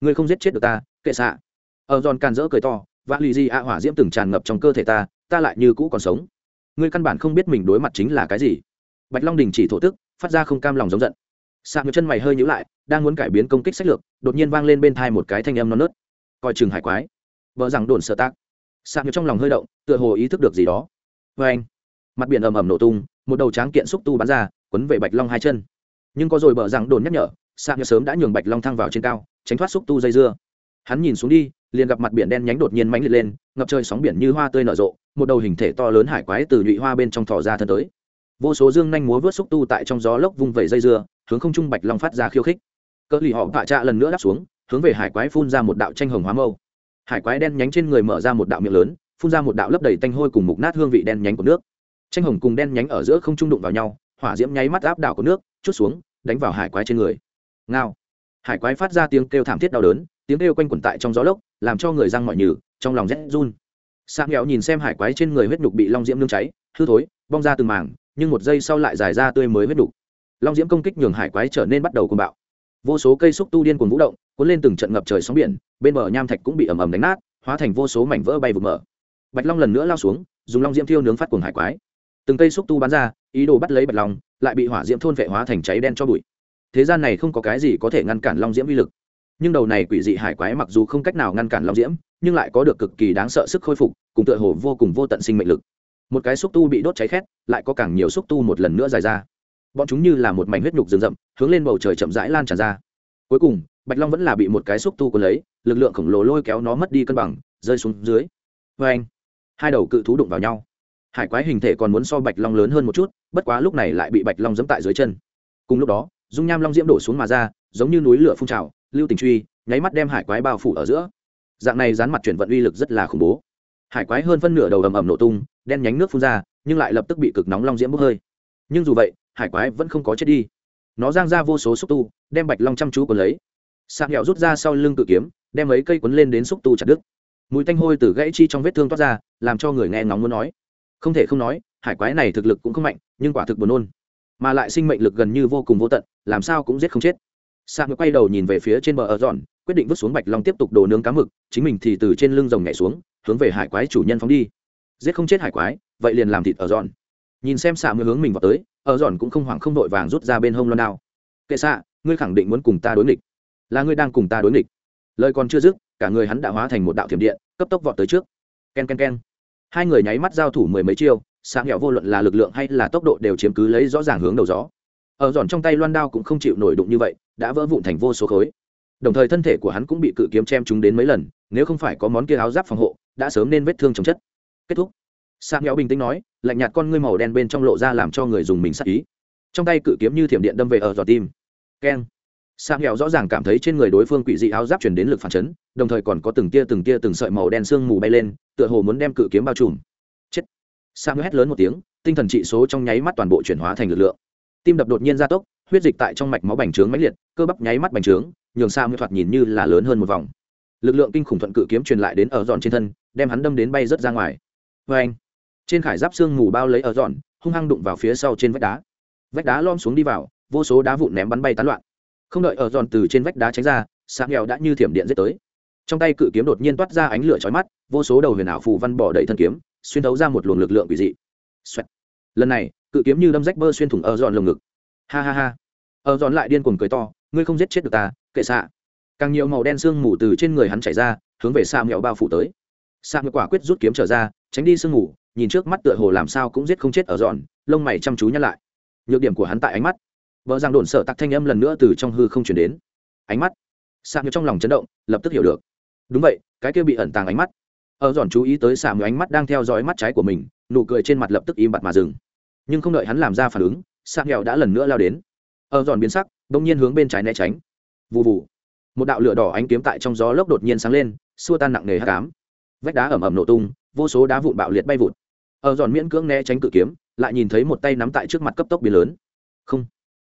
Ngươi không giết chết được ta, kệ xạ. Ở giòn càn rỡ cười to và lì di ạ hỏa diễm từng tràn ngập trong cơ thể ta ta lại như cũ còn sống. Ngươi căn bản không biết mình đối mặt chính là cái gì. Bạch long đình chỉ thổ tức, phát ra không cam lòng giống giận. Sạc ngược chân mày hơi nhữ lại, đang muốn cải biến công kích sách lược, đột nhiên vang lên bên thai một cái thanh âm non nớt. Coi chừng hải quái. Vợ rằng đồn sợ tác. Sạc ngược trong lòng hơi động, tựa hồ ý thức được gì đó. Vê anh mặt biển ầm ầm nổ tung, một đầu tráng kiện xúc tu bắn ra, quấn về bạch long hai chân. Nhưng có rồi bờ rằng đồn nhắc nhở sạc nhớ sớm đã nhường bạch long thăng vào trên cao, tránh thoát xúc tu dây dưa. Hắn nhìn xuống đi, liền gặp mặt biển đen nhánh đột nhiên mãnh liệt lên, ngập trời sóng biển như hoa tươi nở rộ, một đầu hình thể to lớn hải quái từ nhụy hoa bên trong thò ra thân tới. Vô số dương nhanh múa vớt xúc tu tại trong gió lốc vung vẩy dây dưa, hướng không trung bạch long phát ra khiêu khích. Cỡ lì họ vạ trạ lần nữa đáp xuống, hướng về hải quái phun ra một đạo tranh hồng hóa mâu. Hải quái đen nhánh trên người mở ra một đạo miệng lớn, phun ra một đạo lấp đầy tanh hôi cùng mục nát hương vị đen nhánh của nước tranh hồng cùng đen nhánh ở giữa không trung đụng vào nhau, hỏa diễm nháy mắt áp đảo của nước, chút xuống, đánh vào hải quái trên người. Ngao. Hải quái phát ra tiếng kêu thảm thiết đau đớn, tiếng kêu quanh quẩn tại trong gió lốc, làm cho người răng mọi nhừ, trong lòng rét run. Sang nghèo nhìn xem hải quái trên người huyết nhục bị long diễm nương cháy, hư thối, bong ra từng mảng, nhưng một giây sau lại dài ra tươi mới huyết nhục. Long diễm công kích nhường hải quái trở nên bắt đầu cuồng bạo. Vô số cây xúc tu điên cuồng vũ động, cuốn lên từng trận ngập trời sóng biển, bên bờ nham thạch cũng bị ầm ầm đánh nát, hóa thành vô số mảnh vỡ bay vụt mở. Bạch long lần nữa lao xuống, dùng long diễm thiêu nướng phát cuồng hải quái từng cây xúc tu bắn ra, ý đồ bắt lấy bạch long, lại bị hỏa diễm thôn vệ hóa thành cháy đen cho bụi. Thế gian này không có cái gì có thể ngăn cản long diễm uy lực. Nhưng đầu này quỷ dị hải quái mặc dù không cách nào ngăn cản long diễm, nhưng lại có được cực kỳ đáng sợ sức khôi phục, cùng tựa hồ vô cùng vô tận sinh mệnh lực. Một cái xúc tu bị đốt cháy khét, lại có càng nhiều xúc tu một lần nữa dài ra. Bọn chúng như là một mảnh huyết nhục rừng rậm, hướng lên bầu trời chậm rãi lan tràn ra. Cuối cùng, bạch long vẫn là bị một cái xúc tu quân lấy, lực lượng khổng lồ lôi kéo nó mất đi cân bằng, rơi xuống dưới. Vê anh hai đầu cự thú đụng vào nhau hải quái hình thể còn muốn so bạch long lớn hơn một chút, bất quá lúc này lại bị bạch long dẫm tại dưới chân. Cùng lúc đó, dung nham long diễm đổ xuống mà ra, giống như núi lửa phun trào, lưu tình truy nháy mắt đem hải quái bao phủ ở giữa. Dạng này dán mặt chuyển vận uy lực rất là khủng bố. Hải quái hơn phân nửa đầu ầm ầm nổ tung, đen nhánh nước phun ra, nhưng lại lập tức bị cực nóng long diễm bốc hơi. Nhưng dù vậy, hải quái vẫn không có chết đi. Nó giang ra vô số xúc tu, đem bạch long chăm chú còn lấy. Sạc nhẹo rút ra sau lưng cự kiếm, đem mấy cây quấn lên đến xúc tu chặt đứt. Mùi tanh hôi từ gãy chi trong vết thương toát ra, làm cho người nghe ngóng muốn nói không thể không nói hải quái này thực lực cũng không mạnh nhưng quả thực buồn nôn. Mà lại sinh mệnh lực gần như vô cùng vô tận làm sao cũng giết không chết. Sạc quay đầu nhìn về phía trên bờ ở giòn, quyết định vứt xuống bạch long tiếp tục đồ nướng cá mực chính mình thì từ trên lưng rồng nhảy xuống hướng về hải quái chủ nhân phóng đi. Giết không chết hải quái vậy liền làm thịt ở giòn. nhìn xem xạ mới hướng mình vào tới ở giòn cũng không hoảng không đội vàng rút ra bên hông loan đao. Kệ xạ ngươi khẳng định muốn cùng ta đối nghịch. Là ngươi đang cùng ta đối nghịch. Lời còn chưa dứt cả người hắn đã hóa thành một đạo thiểm điện cấp tốc vọt tới trước. K e n k e n k e n hai người nháy mắt giao thủ mười mấy chiêu sáng nghèo vô luận là lực lượng hay là tốc độ đều chiếm cứ lấy rõ ràng hướng đầu gió. Ở giòn trong tay loan đao cũng không chịu nổi đụng như vậy, đã vỡ vụn thành vô số khối. Đồng thời thân thể của hắn cũng bị cự kiếm chém chúng đến mấy lần, nếu không phải có món kia áo giáp phòng hộ, đã sớm nên vết thương chồng chất. Kết thúc. Sáng nghèo bình tĩnh nói, lạnh nhạt con ngươi màu đen bên trong lộ ra làm cho người dùng mình sắc ý. Trong tay cự kiếm như thiểm điện đâm về ở giò tim. Keng sang nghèo rõ ràng cảm thấy trên người đối phương quỷ dị áo giáp chuyển đến lực phản chấn, đồng thời còn có từng tia từng tia từng sợi màu đen sương mù bay lên, tựa hồ muốn đem cự kiếm bao trùm. Chết. Sang hét lớn một tiếng, tinh thần trị số trong nháy mắt toàn bộ chuyển hóa thành lực lượng. Tim đập đột nhiên gia tốc, huyết dịch tại trong mạch máu bành trướng mãnh liệt, cơ bắp nháy mắt bành trướng, nhường sang thoạt nhìn như là lớn hơn một vòng. Lực lượng kinh khủng thuận cự kiếm truyền lại đến ở giòn trên thân, đem hắn đâm đến bay rất ra ngoài. Vê anh trên khải giáp xương mù bao lấy ở giòn, hung hăng đụng vào phía sau trên vách đá. Vách đá lom xuống đi vào, vô số đá vụn ném bắn bay tán loạn không đợi ở giòn từ trên vách đá tránh ra sáng nghèo đã như thiểm điện giết tới. Trong tay cự kiếm đột nhiên toát ra ánh lửa chói mắt, vô số đầu huyền ảo phù văn bỏ đầy thân kiếm, xuyên thấu ra một luồng lực lượng quỷ dị. Xoẹt. lần này, cự kiếm như đâm rách bơ xuyên thủng ở giòn lồng ngực. Ha ha ha. Ở giòn lại điên cuồng cười to, ngươi không giết chết được ta, kệ xạ. Càng nhiều màu đen sương mù từ trên người hắn chảy ra, hướng về xa nghèo bao phủ tới. Xa mẹo quả quyết rút kiếm trở ra, tránh đi sương mù, nhìn trước mắt tựa hồ làm sao cũng giết không chết ở giòn, lông mày chăm chú nhắc lại. Nhược điểm của hắn tại ánh mắt vợ rằng đồn sợ tặc thanh âm lần nữa từ trong hư không chuyển đến. Ánh mắt. Sạc như trong lòng chấn động, lập tức hiểu được. Đúng vậy, cái kia bị ẩn tàng ánh mắt. Ở giòn chú ý tới xả mẹo ánh mắt đang theo dõi mắt trái của mình, nụ cười trên mặt lập tức im bặt mà dừng. Nhưng không đợi hắn làm ra phản ứng sạc nghèo đã lần nữa lao đến. Ở giòn biến sắc đông nhiên hướng bên trái né tránh. Vụ vụ một đạo lửa đỏ ánh kiếm tại trong gió lốc đột nhiên sáng lên, xua tan nặng nề hát cám vách đá ẩm ẩm nổ tung, vô số đá vụn bạo liệt bay vụt. Ở giòn miễn cưỡng né tránh cự kiếm, lại nhìn thấy một tay nắm tại trước mặt cấp tốc biến lớn. Không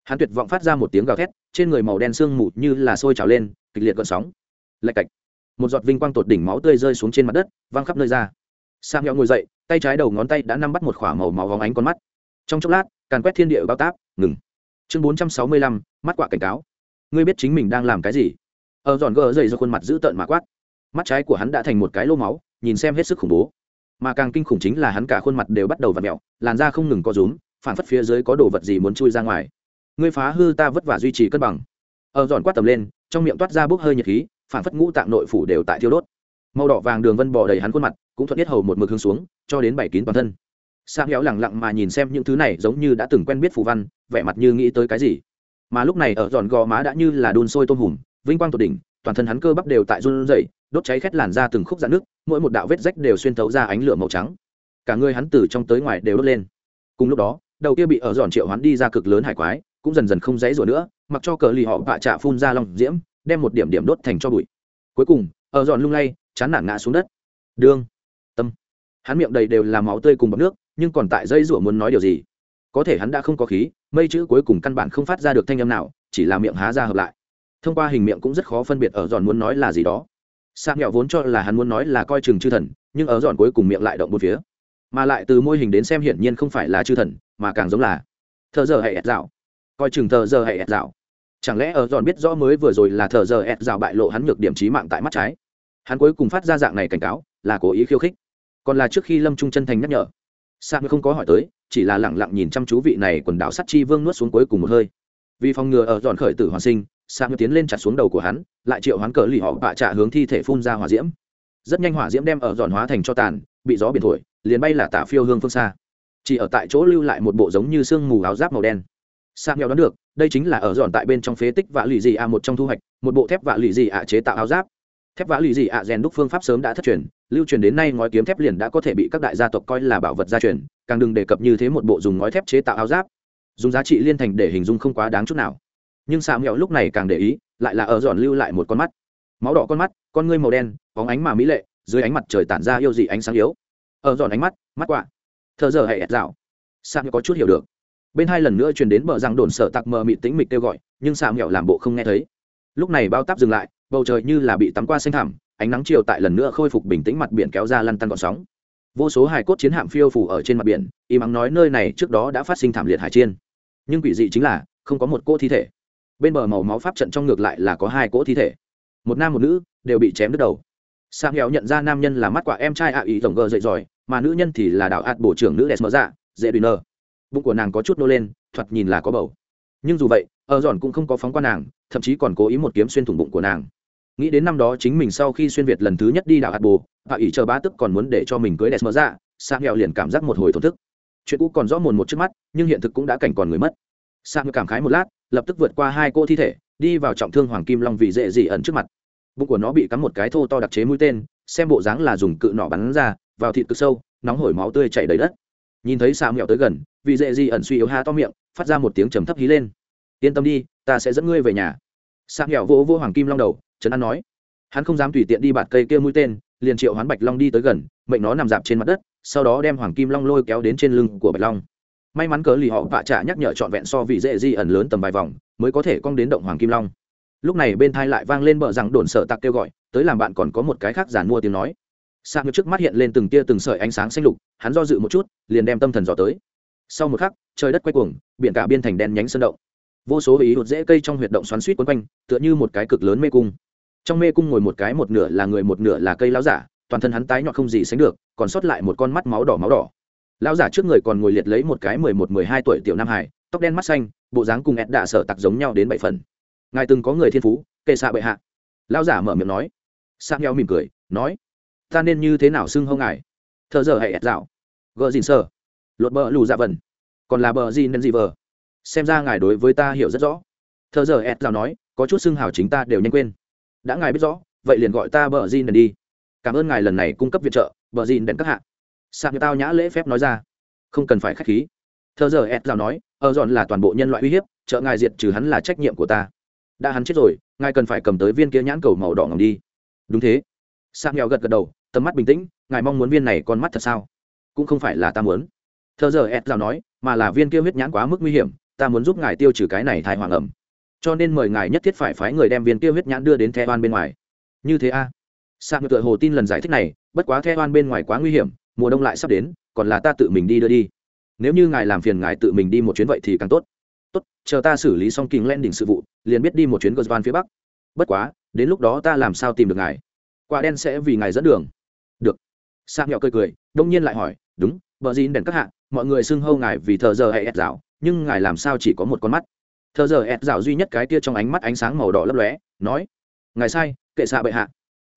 hắn tuyệt vọng phát ra một tiếng gào thét, trên người màu đen sương mù như là sôi trào lên, kịch liệt gợn sóng. Lạch cạch. Một giọt vinh quang tột đỉnh máu tươi rơi xuống trên mặt đất, văng khắp nơi ra. Sang nhỏ ngồi dậy, tay trái đầu ngón tay đã nắm bắt một k h ỏ a màu máu hóng ánh con mắt. Trong chốc lát, càn quét thiên địa bao táp, ngừng. Chương bốn trăm sáu mươi lăm, mắt quạ cảnh cáo. Ngươi biết chính mình đang làm cái gì? Ở giòn gờ dậy ra khuôn mặt dữ tợn mà quát. Mắt trái của hắn đã thành một cái lô máu, nhìn xem hết sức khủng bố. Mà càng kinh khủng chính là hắn cả khuôn mặt đều bắt đầu v ặ mẹo làn da không ngừng có rúm phản phất phía dưới có đồ vật gì muốn chui ra ngoài ngươi phá hư ta vất vả duy trì cân bằng. Ở giòn quát tầm lên, trong miệng toát ra bốc hơi nhiệt khí phản phất ngũ tạng nội phủ đều tại thiêu đốt. Màu đỏ vàng đường vân bò đầy hắn khuôn mặt, cũng thuận biết hầu một mực hướng xuống, cho đến bảy kín toàn thân. Sang héo lẳng lặng mà nhìn xem những thứ này giống như đã từng quen biết phù văn, vẻ mặt như nghĩ tới cái gì. Mà lúc này ở giòn gò má đã như là đun sôi tôm hùm, vinh quang tột đỉnh, toàn thân hắn cơ bắp đều tại run rẩy, đốt cháy khét làn ra từng khúc dạn nước, mỗi một đạo vết rách đều xuyên thấu ra ánh lửa màu trắng. Cả người hắn từ trong tới ngoài đều đốt lên. Cùng lúc đó, đầu kia bị ở giòn triệu hắn đi ra cực lớn hải quái cũng dần dần không dãy rủa nữa, mặc cho cờ lì họ bạ trạ phun ra lòng diễm, đem một điểm điểm đốt thành cho bụi. Cuối cùng, ở giòn lung lay, chán nản ngã xuống đất. Đương, tâm. Hắn miệng đầy đều là máu tươi cùng bọc nước, nhưng còn tại dây rủa muốn nói điều gì? Có thể hắn đã không có khí mây chữ cuối cùng căn bản không phát ra được thanh âm nào, chỉ là miệng há ra hợp lại. Thông qua hình miệng cũng rất khó phân biệt ở giòn muốn nói là gì đó. Sa mẹo vốn cho là hắn muốn nói là coi chừng chư thần, nhưng ở giòn cuối cùng miệng lại động một phía. Mà lại từ môi hình đến xem hiển nhiên không phải là chư thần, mà càng giống là. Thợ giờ hệ ẹt dạo coi chừng thợ giờ hẹn ẹt dạo. Chẳng lẽ ở giòn biết rõ mới vừa rồi là thợ giờ ẹt dạo bại lộ hắn nhược điểm trí mạng tại mắt trái? Hắn cuối cùng phát ra dạng này cảnh cáo, là cố ý khiêu khích. Còn là trước khi lâm trung chân thành nhắc nhở. Sa không có hỏi tới, chỉ là lẳng lặng nhìn chăm chú vị này quần đảo sắt chi vương nuốt xuống cuối cùng một hơi. Vì phòng ngừa ở dọn khởi tử hoàn sinh sa tiến lên chặt xuống đầu của hắn, lại triệu hắn cờ lì họ bạ trả hướng thi thể phun ra hỏa diễm. Rất nhanh hỏa diễm đem ở dọn hóa thành cho tàn, bị gió biển thổi, liền bay là tả phiêu hương phương xa. Chỉ ở tại chỗ lưu lại một bộ giống như sương mù áo giáp màu đen. Sam nghèo đoán được, đây chính là ở dọn tại bên trong phế tích vạ lì gì ạ một trong thu hoạch, một bộ thép vạ lì gì ạ chế tạo áo giáp. Thép vạ lì gì ạ rèn đúc phương pháp sớm đã thất truyền, lưu truyền đến nay ngói kiếm thép liền đã có thể bị các đại gia tộc coi là bảo vật gia truyền, càng đừng đề cập như thế một bộ dùng ngói thép chế tạo áo giáp. Dùng giá trị liên thành để hình dung không quá đáng chút nào. Nhưng Sam nghèo lúc này càng để ý, lại là ở dọn lưu lại một con mắt. Máu đỏ con mắt, con ngươi màu đen, bóng ánh mà mỹ lệ, dưới ánh mặt trời tản ra yêu dị ánh sáng yếu. Ở dọn ánh mắt, mắt quạ. thợ giờ hệ ẹt dạo. Sam có chút hiểu được bên hai lần nữa truyền đến bờ răng đồn sở tặc mờ mịt tĩnh mịch kêu gọi, nhưng xạ mẹo làm bộ không nghe thấy. Lúc này bao táp dừng lại, bầu trời như là bị tắm qua xanh thảm ánh nắng chiều tại lần nữa khôi phục bình tĩnh mặt biển kéo ra lăn tăn gọn sóng. Vô số hài cốt chiến hạm phiêu phủ ở trên mặt biển, y mắng nói nơi này trước đó đã phát sinh thảm liệt hải chiên nhưng quỷ dị chính là, không có một cỗ thi thể. Bên bờ màu máu pháp trận trong ngược lại là có hai cỗ thi thể. Một nam một nữ đều bị chém đứt đầu. Sang nghèo nhận ra nam nhân là mắt quả em trai ạ ý tổng gờ dậy giỏi, mà nữ nhân thì là đạo ạt bộ trưởng nữ đẹp mở dạ dễ đùi nơ bụng của nàng có chút nô lên, thoạt nhìn là có bầu. Nhưng dù vậy, ở giòn cũng không có phóng qua nàng, thậm chí còn cố ý một kiếm xuyên thủng bụng của nàng. Nghĩ đến năm đó chính mình sau khi xuyên việt lần thứ nhất đi đảo hạt bồ và ỷ chờ bá tức còn muốn để cho mình cưới đẹp mở ra sang nghèo liền cảm giác một hồi thổn thức. Chuyện cũ còn rõ mồn một trước mắt, nhưng hiện thực cũng đã cảnh còn người mất. Sang cảm khái một lát, lập tức vượt qua hai cô thi thể, đi vào trọng thương hoàng kim long vì dễ dị ẩn trước mặt. Bụng của nó bị cắm một cái thô to đặc chế mũi tên, xem bộ dáng là dùng cự nọ bắn ra, vào thịt cực sâu, nóng hổi máu tươi chảy đầy đất. Nhìn thấy xà mẹo tới gần vì dễ gì ẩn suy yếu ha to miệng, phát ra một tiếng trầm thấp hí lên. Yên tâm đi, ta sẽ dẫn ngươi về nhà. Sang mẹo vỗ vô hoàng kim long đầu, trấn an nói. Hắn không dám tùy tiện đi bạt cây kia mũi tên, liền triệu hoán bạch long đi tới gần, mệnh nó nằm dạp trên mặt đất, sau đó đem hoàng kim long lôi kéo đến trên lưng của bạch long. May mắn cớ lì họ vạ trả nhắc nhở trọn vẹn so vị dễ di ẩn lớn tầm vài vòng, mới có thể cong đến động hoàng kim long. Lúc này bên thai lại vang lên bờ rằng đồn sợ tặc kêu gọi, tới làm bạn còn có một cái khác giàn mua tiếng nói. Sang ngược trước mắt hiện lên từng tia từng sợi ánh sáng xanh lục, hắn do dự một chút, liền đem tâm thần dò tới sau một khắc, trời đất quay cuồng, biển cả biên thành đen nhánh sơn động. Vô số ý hụt dễ cây trong huyệt động xoắn suýt quấn quanh, tựa như một cái cực lớn mê cung. Trong mê cung ngồi một cái một nửa là người, một nửa là cây lão giả, toàn thân hắn tái nhọn không gì sánh được, còn sót lại một con mắt máu đỏ máu đỏ. Lão giả trước người còn ngồi liệt lấy một cái mười một, mười hai tuổi tiểu nam hải, tóc đen mắt xanh, bộ dáng cùng ẹt đạ sở tặc giống nhau đến bảy phần. Ngài từng có người thiên phú, kệ xạ bệ hạ. Lão giả mở miệng nói. Sang nhau mỉm cười, nói. Ta nên như thế nào xưng hông ngài? Thợ giờ hãy ẹt dạo. Gợ dìn sơ lột bờ lù dạ vần. Còn là bờ gì nên gì vờ? Xem ra ngài đối với ta hiểu rất rõ. Thợ giờ ed rào nói, có chút xưng hào chính ta đều nhanh quên. Đã ngài biết rõ, vậy liền gọi ta bờ gì nên đi. Cảm ơn ngài lần này cung cấp viện trợ, bờ gì đến các hạ. Sạc như tao nhã lễ phép nói ra. Không cần phải k h á c h khí. Thợ giờ ed rào nói, ở dọn là toàn bộ nhân loại uy hiếp, trợ ngài diệt trừ hắn là trách nhiệm của ta. Đã hắn chết rồi, ngài cần phải cầm tới viên kia nhãn cầu màu đỏ ngầm đi. Đúng thế. Sạc nghèo gật gật đầu, tầm mắt bình tĩnh, ngài mong muốn viên này con mắt thật sao? Cũng không phải là ta muốn thơ giờ ed rào nói, mà là viên kia huyết nhãn quá mức nguy hiểm, ta muốn giúp ngài tiêu trừ cái này thai hoàng ẩm. Cho nên mời ngài nhất thiết phải phái người đem viên kia huyết nhãn đưa đến the oan bên ngoài. Như thế a. À? sạc ngược tựa hồ tin lần giải thích này, bất quá the oan bên ngoài quá nguy hiểm, mùa đông lại sắp đến, còn là ta tự mình đi đưa đi. Nếu như ngài làm phiền ngài tự mình đi một chuyến vậy thì càng tốt. Tốt, chờ ta xử lý xong kinh len đỉnh sự vụ, liền biết đi một chuyến gosvan phía bắc. Bất quá, đến lúc đó ta làm sao tìm được ngài? Quả đen sẽ vì ngài dẫn đường. Được. Sang nhỏ cười cười, đông nhiên lại hỏi, đúng vợ gì đèn các hạ mọi người xưng hâu ngài vì thờ giờ hay ép dạo, nhưng ngài làm sao chỉ có một con mắt? Thờ giờ ép dạo duy nhất cái tia trong ánh mắt ánh sáng màu đỏ lấp lóe, nói, ngài sai, kệ xạ bệ hạ.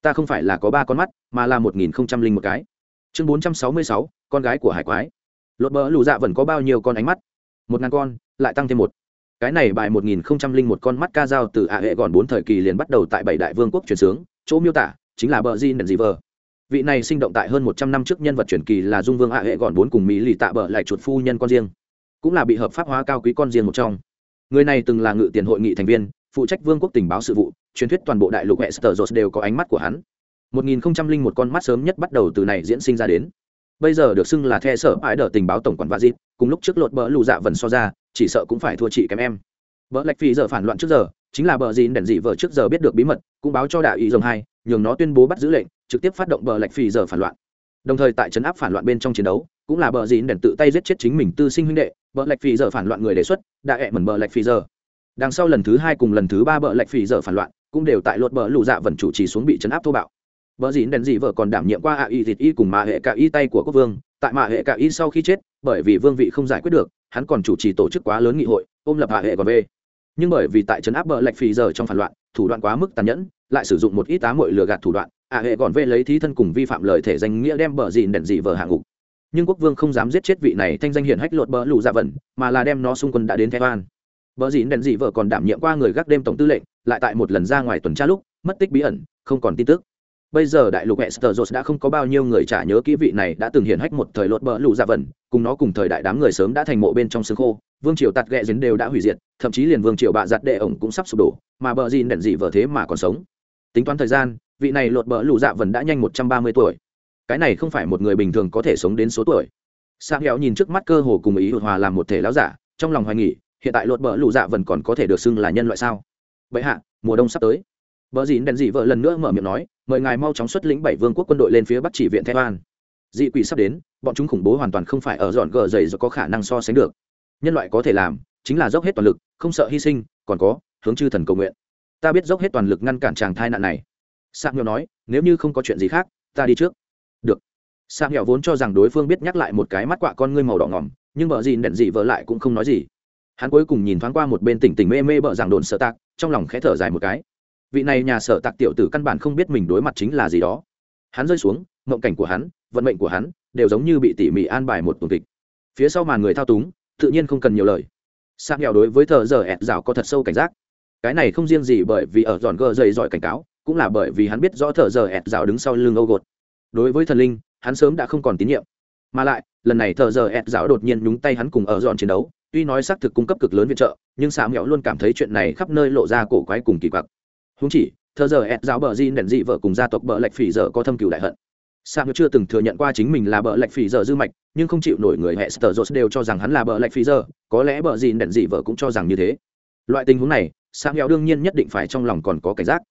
Ta không phải là có ba con mắt, mà là một nghìn không trăm linh một cái. Chương bốn trăm sáu mươi sáu, con gái của hải quái. Lột bờ lù dạ vẫn có bao nhiêu con ánh mắt? Một ngàn con, lại tăng thêm một. Cái này bài một nghìn không trăm linh một con mắt ca dao từ ạ hệ gòn bốn thời kỳ liền bắt đầu tại bảy đại vương quốc truyền sướng chỗ miêu tả chính là bờ di nần dị vờ vị này sinh động tại hơn một trăm năm trước nhân vật truyền kỳ là dung vương ạ hệ gọn bốn cùng mỹ lì tạ bờ lại chuột phu nhân con riêng, cũng là bị hợp pháp hóa cao quý con riêng một trong. Người này từng là ngự tiền hội nghị thành viên, phụ trách vương quốc tình báo sự vụ, truyền thuyết toàn bộ đại lục hệ sờ đều có ánh mắt của hắn. Một nghìn không trăm linh một con mắt sớm nhất bắt đầu từ này diễn sinh ra đến. Bây giờ được xưng là the sở ái đờ tình báo tổng quản vazit cùng lúc trước lột bờ lù dạ vần so ra, chỉ sợ cũng phải thua chị kém em. Vợ lạch phi giờ phản loạn trước giờ, chính là bờ dìn đèn dị vợ trước giờ biết được bí mật, cũng báo cho đạo ý dòng hai, nhường nó tuyên bố bắt giữ lệnh trực tiếp phát động bờ lạch phì giờ phản loạn. Đồng thời tại trấn áp phản loạn bên trong chiến đấu, cũng là bờ dìn đèn tự tay giết chết chính mình tư sinh huynh đệ, bờ lạch phì giờ phản loạn người đề xuất, đã hẹ mẩn bờ lạch phì giờ. Đằng sau lần thứ hai cùng lần thứ ba bờ lạch phì giờ phản loạn, cũng đều tại luật bờ lụ dạ vẫn chủ trì xuống bị trấn áp thô bạo. Bờ dìn đèn dị vợ còn đảm nhiệm qua ạ y thịt y cùng mạ hệ cả y tay của quốc vương, tại mạ hệ cả y sau khi chết, bởi vì vương vị không giải quyết được, hắn còn chủ trì tổ chức quá lớn nghị hội, ôm lập hạ hệ còn về. Nhưng bởi vì tại trấn áp bờ lạch phì giờ trong phản loạn, thủ đoạn quá mức tàn nhẫn, lại sử dụng một ít tá mội lừa gạt thủ đoạn ạ hệ còn về lấy thí thân cùng vi phạm lời thể danh nghĩa đem bờ dìn đèn dị vờ hạ ngục nhưng quốc vương không dám giết chết vị này thanh danh hiển hách lột bờ lù dạ vẩn mà là đem nó xung quân đã đến thái lan Bờ dìn đèn dị vợ còn đảm nhiệm qua người gác đêm tổng tư lệnh, lại tại một lần ra ngoài tuần tra lúc, mất tích bí ẩn, không còn tin tức. Bây giờ đại lục Westeros đã không có bao nhiêu người trả nhớ kỹ vị này đã từng hiển hách một thời lột bờ lù dạ vẩn cùng nó cùng thời đại đám người sớm đã thành mộ bên trong xương khô, vương triều tạt ghẹ dính đều đã hủy diệt, thậm chí liền vương triều bạ giặt đệ ổng cũng sắp sụp đổ, mà bờ dìn đèn dị vợ thế mà còn sống. Tính toán thời gian, vị này lột bỡ lũ dạ vần đã nhanh một trăm ba mươi tuổi. Cái này không phải một người bình thường có thể sống đến số tuổi. Sang Hẹo nhìn trước mắt cơ hồ cùng ý hòa làm một thể lão giả, trong lòng hoài nghỉ, hiện tại lột bỡ lũ dạ vần còn có thể được xưng là nhân loại sao vậy hạ mùa đông sắp tới Bờ dịn đèn dị vợ lần nữa mở miệng nói, mời ngài mau chóng xuất lĩnh bảy vương quốc quân đội lên phía bắc chỉ viện Thái An. Dị quỷ sắp đến, bọn chúng khủng bố hoàn toàn không phải ở dọn gờ dày do có khả năng so sánh được. Nhân loại có thể làm, chính là dốc hết toàn lực, không sợ hy sinh, còn có hướng chư thần cầu nguyện. Ta biết dốc hết toàn lực ngăn cản chàng thai nạn này. Sang Nghèo nói, nếu như không có chuyện gì khác, ta đi trước. Được. Sang Nghèo vốn cho rằng đối phương biết nhắc lại một cái mắt quạ con ngươi màu đỏ ngỏm, nhưng bờ gì đèn gì vợ lại cũng không nói gì. Hắn cuối cùng nhìn thoáng qua một bên tỉnh tỉnh mê mê bợ rằng đồn sợ tạc trong lòng khẽ thở dài một cái. Vị này nhà sở tạc tiểu tử căn bản không biết mình đối mặt chính là gì đó. Hắn rơi xuống mộng cảnh của hắn vận mệnh của hắn đều giống như bị tỉ mỉ an bài một tuần kịch. Phía sau màn người thao túng tự nhiên không cần nhiều lời. Sang nghèo đối với thợ giờ ẹt rào có thật sâu cảnh giác. Cái này không riêng gì bởi vì ở giòn gờ dày giỏi cảnh cáo cũng là bởi vì hắn biết rõ thợ giờ ẹt rào đứng sau lưng âu gột đối với thần linh hắn sớm đã không còn tín nhiệm mà lại lần này thợ giờ ẹt rào đột nhiên nhúng tay hắn cùng ở dọn chiến đấu tuy nói xác thực cung cấp cực lớn viện trợ nhưng xà mẹo luôn cảm thấy chuyện này khắp nơi lộ ra cổ quái cùng kỳ quặc húng chỉ thợ giờ ẹt rào bờ di nền dị vợ cùng gia tộc bờ lệch phỉ giờ có thâm cựu đại hận Sam chưa từng thừa nhận qua chính mình là bờ lệch phỉ giờ dư mạch, nhưng không chịu nổi người Hester Jones đều cho rằng hắn là bờ lệch phỉ giờ, có lẽ bờ gì đèn dị vợ cũng cho rằng như thế. Loại tình huống này, Sam đương nhiên nhất định phải trong lòng còn có cảnh giác.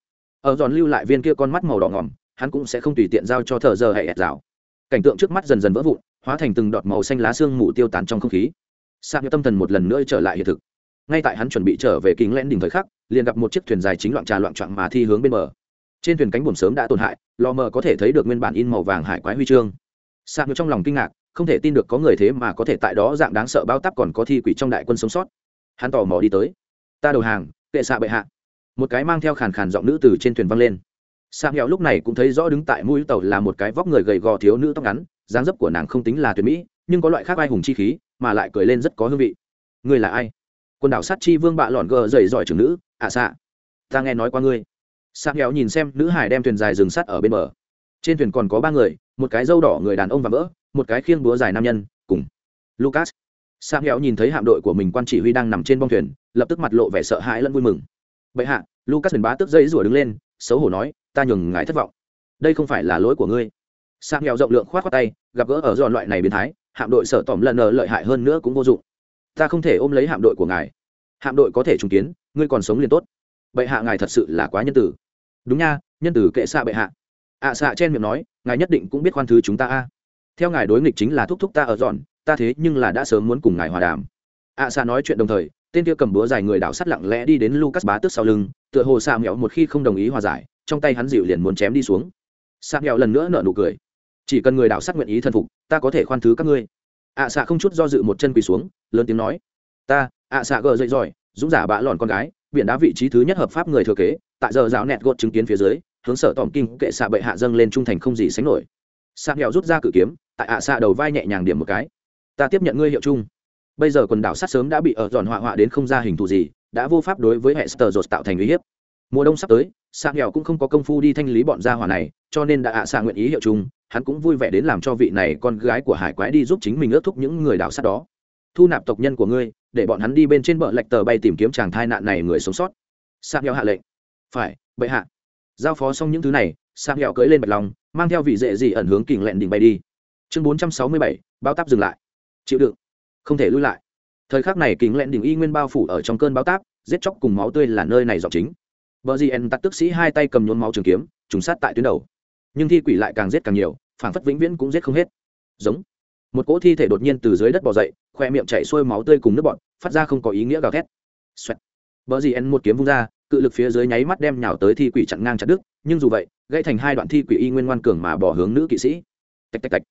Ở giòn lưu lại viên kia con mắt màu đỏ ngòm, hắn cũng sẽ không tùy tiện giao cho thợ giờ hay rào. Cảnh tượng trước mắt dần dần vỡ vụn, hóa thành từng đọt màu xanh lá xương mù tiêu tán trong không khí. Sang tâm thần một lần nữa trở lại hiện thực. Ngay tại hắn chuẩn bị trở về kính lén đỉnh thời khắc liền gặp một chiếc thuyền dài chính loạn trà loạn trạng mà thi hướng bên bờ. Trên thuyền cánh buồm sớm đã tổn hại lò mờ có thể thấy được nguyên bản in màu vàng hải quái huy chương. Sang trong lòng kinh ngạc không thể tin được có người thế mà có thể tại đó dạng đáng sợ bao tắp còn có thi quỷ trong đại quân sống sót. Hắn tò mò đi tới. Ta đầu hàng kệ xạ bệ hạ một cái mang theo khàn khàn giọng nữ từ trên thuyền văng lên. Sang hẹo lúc này cũng thấy rõ đứng tại mũi tàu là một cái vóc người gầy gò thiếu nữ tóc ngắn, dáng dấp của nàng không tính là tuyệt mỹ, nhưng có loại khác ai hùng chi khí, mà lại cười lên rất có hương vị. Ngươi là ai? Quần đảo sát chi vương bạ lọn gờ dày giỏi trưởng nữ, ạ à xạ. Ta nghe nói qua ngươi. Sang nghèo nhìn xem nữ hải đem thuyền dài rừng sắt ở bên bờ. Trên thuyền còn có ba người, một cái dâu đỏ người đàn ông và vỡ một cái khiêng búa dài nam nhân, cùng lucas. Sang nghèo nhìn thấy hạm đội của mình quan chỉ huy đang nằm trên bong thuyền, lập tức mặt lộ vẻ sợ hãi lẫn vui mừng vậy hạ lucas huyền bá tức dây rủa đứng lên xấu hổ nói ta nhường ngài thất vọng. Đây không phải là lỗi của ngươi. Sang nghèo rộng lượng khoát khoát tay gặp gỡ ở giòn loại này biến thái hạm đội sở tỏm lần nờ lợi hại hơn nữa cũng vô dụng. Ta không thể ôm lấy hạm đội của ngài. Hạm đội có thể trùng kiến ngươi còn sống liền tốt. Bệ hạ ngài thật sự là quá nhân tử. Đúng nha nhân tử kệ xạ bệ hạ. Ạ à, xạ chen miệng nói ngài nhất định cũng biết khoan thứ chúng ta a. Theo ngài đối nghịch chính là thúc thúc ta ở dọn ta thế nhưng là đã sớm muốn cùng ngài hòa đàm. Ạ à, xạ nói chuyện đồng thời tên kia cầm búa dài người đảo sắt lặng lẽ đi đến lucas bá tước sau lưng, tựa hồ xạ mẹo một khi không đồng ý hòa giải, trong tay hắn dịu liền muốn chém đi xuống. Xạ mẹo lần nữa nở nụ cười. Chỉ cần người đảo sắt nguyện ý thân phục, ta có thể khoan thứ các ngươi. Ạ à xạ không chút do dự một chân quỳ xuống, lớn tiếng nói. Ta, ạ à xạ gờ dậy giỏi, dũng giả bạ lòn con gái, biển đá vị trí thứ nhất hợp pháp người thừa kế, tại giờ giáo nẹt gột chứng kiến phía dưới, hướng sở tỏm kinh kệ xạ bệ hạ dâng lên trung thành không gì sánh nổi. Sa nghèo rút ra cử kiếm, tại ạ xạ đầu vai nhẹ nhàng điểm một cái. Ta tiếp nhận ngươi hiệu chung bây giờ quần đảo sát sớm đã bị ở giòn họa họa đến không ra hình thù gì, đã vô pháp đối với hệ sờ dột tạo thành uy hiếp. Mùa đông sắp tới xạ nghèo cũng không có công phu đi thanh lý bọn gia hỏa này, cho nên đã ạ xạ nguyện ý hiệu chung, hắn cũng vui vẻ đến làm cho vị này con gái của hải quái đi giúp chính mình ước thúc những người đảo sát đó. Thu nạp tộc nhân của ngươi, để bọn hắn đi bên trên bờ lạch tờ bay tìm kiếm chàng thai nạn này người sống sót. Sang heo hạ lệnh. Phải, bệ hạ. Giao phó xong những thứ này sang heo cưỡi lên bạch lòng mang theo vị dễ gì ẩn hướng kình lẹn đỉnh bay đi. Chương bốn trăm sáu mươi bảy, bao táp dừng lại. Chịu đựng không thể lui lại. Thời khắc này kính lẹn đỉnh y nguyên bao phủ ở trong cơn bao táp, giết chóc cùng máu tươi là nơi này dọc chính. Vợ gì en tắt tức sĩ hai tay cầm nhốn máu trường kiếm, trùng sát tại tuyến đầu. Nhưng thi quỷ lại càng giết càng nhiều phản phất vĩnh viễn cũng giết không hết. Giống. Một cỗ thi thể đột nhiên từ dưới đất bỏ dậy, khoe miệng chảy xuôi máu tươi cùng nước bọt, phát ra không có ý nghĩa gào thét. Xoẹt. Vợ gì en một kiếm vung ra, cự lực phía dưới nháy mắt đem nhào tới thi quỷ chặn ngang chặt đứt, nhưng dù vậy gây thành hai đoạn thi quỷ y nguyên ngoan cường mà bỏ hướng nữ kỵ sĩ. Tạch tạch tạch.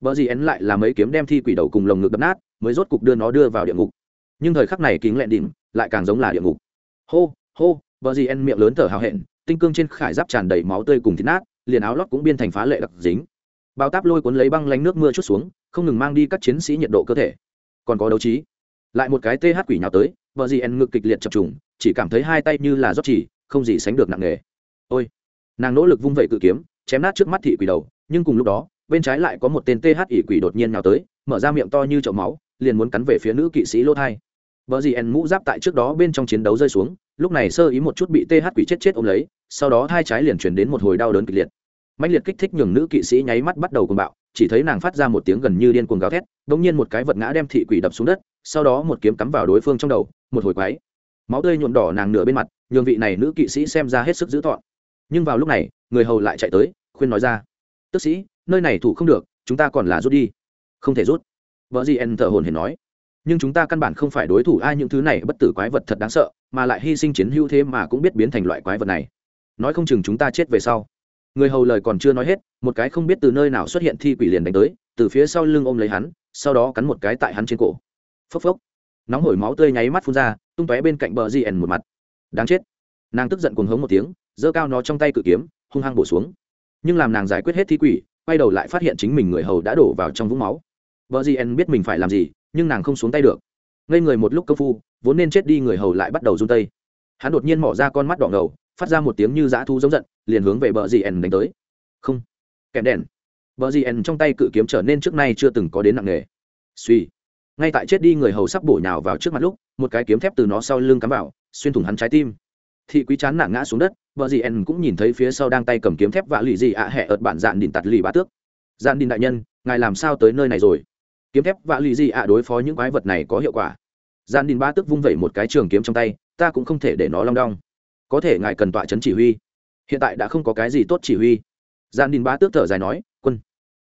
Vợ gì en lại là mấy kiếm đem thi quỷ đầu cùng lồng ngực đập nát mới rốt cục đưa nó đưa vào địa ngục. Nhưng thời khắc này kính lẹn đỉnh lại càng giống là địa ngục. Hô hô vợ gì en miệng lớn thở hào hẹn, tinh cương trên khải giáp tràn đầy máu tươi cùng thịt nát, liền áo lót cũng biên thành phá lệ đặc dính. Bao táp lôi cuốn lấy băng lánh nước mưa chút xuống, không ngừng mang đi các chiến sĩ nhiệt độ cơ thể. Còn có đấu trí. Lại một cái th quỷ nhào tới vợ gì en ngực kịch liệt chập trùng, chỉ cảm thấy hai tay như là rót chỉ, không gì sánh được nặng nề. Ôi! Nàng nỗ lực vung vẩy cự kiếm, chém nát trước mắt thị quỷ đầu, nhưng cùng lúc đó, bên trái lại có một tên th ỉ quỷ đột nhiên nhào tới, mở ra miệng to như chậu máu liền muốn cắn về phía nữ kỵ sĩ lỗ thai. Vợ gì en mũ giáp tại trước đó bên trong chiến đấu rơi xuống, lúc này sơ ý một chút bị th quỷ chết chết ôm lấy, sau đó hai trái liền chuyển đến một hồi đau đớn kịch liệt. Mạnh liệt kích thích nhường nữ kỵ sĩ nháy mắt bắt đầu cùng bạo, chỉ thấy nàng phát ra một tiếng gần như điên cuồng gào thét đ ỗ n g nhiên một cái vật ngã đem thị quỷ đập xuống đất, sau đó một kiếm cắm vào đối phương trong đầu, một hồi quáy máu tươi nhuộm đỏ nàng nửa bên mặt, nhường vị này nữ kỵ sĩ xem ra hết sức dữ thọn nhưng vào lúc này, người hầu lại chạy tới, khuyên nói ra, tức sĩ, nơi này thủ không được, chúng ta còn là rút đi. Không thể rút vợ gì en thợ hồn hển nói, nhưng chúng ta căn bản không phải đối thủ, ai những thứ này bất tử quái vật thật đáng sợ, mà lại hy sinh chiến hữu thế mà cũng biết biến thành loại quái vật này. Nói không chừng chúng ta chết về sau. Người hầu lời còn chưa nói hết, một cái không biết từ nơi nào xuất hiện thi quỷ liền đánh tới, từ phía sau lưng ôm lấy hắn, sau đó cắn một cái tại hắn trên cổ. Phốc phốc. Nóng hổi máu tươi nháy mắt phun ra, tung tóe bên cạnh bờ di ẩn một mặt. Đáng chết. Nàng tức giận cuồng hống một tiếng, giơ cao nó trong tay cự kiếm, hung hăng bổ xuống. Nhưng làm nàng giải quyết hết thi quỷ, quay đầu lại phát hiện chính mình người hầu đã đổ vào trong vũng máu vợ di ẩn biết mình phải làm gì, nhưng nàng không xuống tay được. Ngây người một lúc công phu, vốn nên chết đi người hầu lại bắt đầu run tay hắn đột nhiên mỏ ra con mắt đỏ ngầu, phát ra một tiếng như dã thu giống giận, liền hướng về bờ dì ẩn đánh tới. Không. Kèm đèn. Bờ dì ẩn trong tay cự kiếm trở nên trước nay chưa từng có đến nặng nghề suy ngay tại chết đi người hầu sắp bổ nhào vào trước mặt lúc, một cái kiếm thép từ nó sau lưng cắm vào, xuyên thủng hắn trái tim. Thị quý chán nặng ngã xuống đất, vợ dì ẩn cũng nhìn thấy phía sau đang tay cầm kiếm thép và lì gì ạ à hẹ ợt bản dạn đỉnh tạt lì bá tước. Dạn đình đại nhân, ngài làm sao tới nơi này rồi? Kiếm thép và lì gì ạ đối phó những quái vật này có hiệu quả. Gian đình bá tức vung vẩy một cái trường kiếm trong tay, ta cũng không thể để nó long đong. Có thể ngài cần tọa chấn chỉ huy. Hiện tại đã không có cái gì tốt chỉ huy. Gian đình ba tước thở dài nói, quân,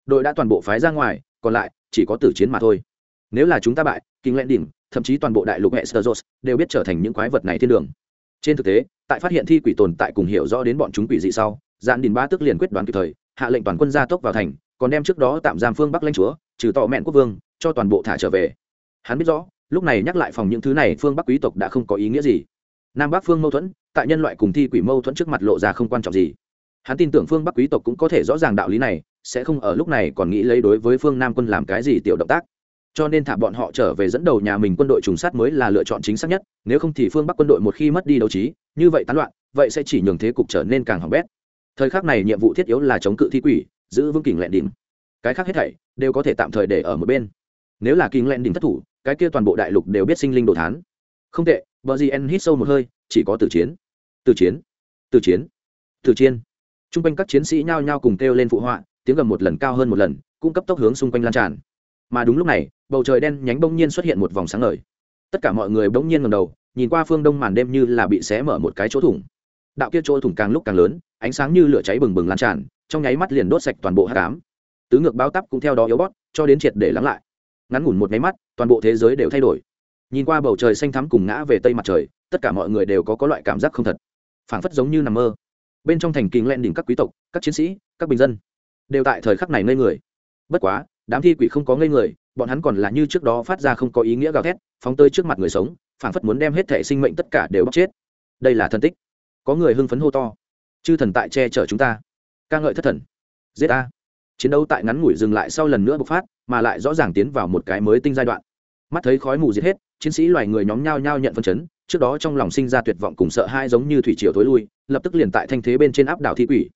đội đã toàn bộ phái ra ngoài, còn lại chỉ có tử chiến mà thôi. Nếu là chúng ta bại, kinh lệnh đỉnh, thậm chí toàn bộ đại lục hệ sơ đều biết trở thành những quái vật này thiên đường. Trên thực tế, tại phát hiện thi quỷ tồn tại cùng hiểu rõ đến bọn chúng quỷ dị sau gian đình ba tước liền quyết đoán kịp thời, hạ lệnh toàn quân gia tốc vào thành, còn đem trước đó tạm giam phương bắc lãnh chúa trừ tọ mẹn quốc vương, cho toàn bộ thả trở về. Hắn biết rõ, lúc này nhắc lại phòng những thứ này, phương bắc quý tộc đã không có ý nghĩa gì. Nam bắc phương mâu thuẫn, tại nhân loại cùng thi quỷ mâu thuẫn trước mặt lộ ra không quan trọng gì. Hắn tin tưởng phương bắc quý tộc cũng có thể rõ ràng đạo lý này, sẽ không ở lúc này còn nghĩ lấy đối với phương nam quân làm cái gì tiểu động tác. Cho nên thả bọn họ trở về dẫn đầu nhà mình quân đội trùng sát mới là lựa chọn chính xác nhất, nếu không thì phương bắc quân đội một khi mất đi đấu trí, như vậy tán loạn, vậy sẽ chỉ nhường thế cục trở nên càng hỏng bét. Thời khắc này nhiệm vụ thiết yếu là chống cự thi quỷ, giữ vững kình lẹn đỉnh cái khác hết thảy đều có thể tạm thời để ở một bên. Nếu là kình lẹn đỉnh thất thủ, cái kia toàn bộ đại lục đều biết sinh linh đồ thán. Không tệ, bờ gì en hít sâu một hơi, chỉ có tử chiến. Tử chiến. Tử chiến. Tử chiến. T r u n g quanh các chiến sĩ nhao nhao cùng kêu lên phụ họa, tiếng gầm một lần cao hơn một lần cũng cấp tốc hướng xung quanh lan tràn. Mà đúng lúc này, bầu trời đen nhánh bỗng nhiên xuất hiện một vòng sáng ngời. Tất cả mọi người bỗng nhiên ngầm đầu, nhìn qua phương đông màn đêm như là bị xé mở một cái chỗ thủng. Đạo kia chỗ thủng càng lúc càng lớn, ánh sáng như lửa cháy bừng bừng lan tràn, trong nháy mắt liền đốt sạch toàn bộ hát cám tứ ngược báo tắp cũng theo đó yếu bót, cho đến triệt để lắng lại. Ngắn ngủn một nháy mắt, toàn bộ thế giới đều thay đổi. Nhìn qua bầu trời xanh thắm cùng ngã về tây mặt trời, tất cả mọi người đều có có loại cảm giác không thật. Phảng phất giống như nằm mơ. Bên trong thành kinh len đỉnh các quý tộc, các chiến sĩ, các bình dân, đều tại thời khắc này ngây người. Bất quá, đám thi quỷ không có ngây người, bọn hắn còn là như trước đó phát ra không có ý nghĩa gào thét, phóng tơi trước mặt người sống, phảng phất muốn đem hết thể sinh mệnh tất cả đều bóc chết. Đây là thân tích. Có người hưng phấn hô to. Chư thần tại che chở chúng ta. Ca ngợi thất thần. Giết ta chiến đấu tại ngắn ngủi dừng lại sau lần nữa bộc phát, mà lại rõ ràng tiến vào một cái mới tinh giai đoạn. Mắt thấy khói mù giết hết, chiến sĩ loài người nhóm nhao nhao nhận phân chấn, trước đó trong lòng sinh ra tuyệt vọng cùng sợ hai giống như thủy triều thối lui, lập tức liền tại thanh thế bên trên áp đảo thi quỷ.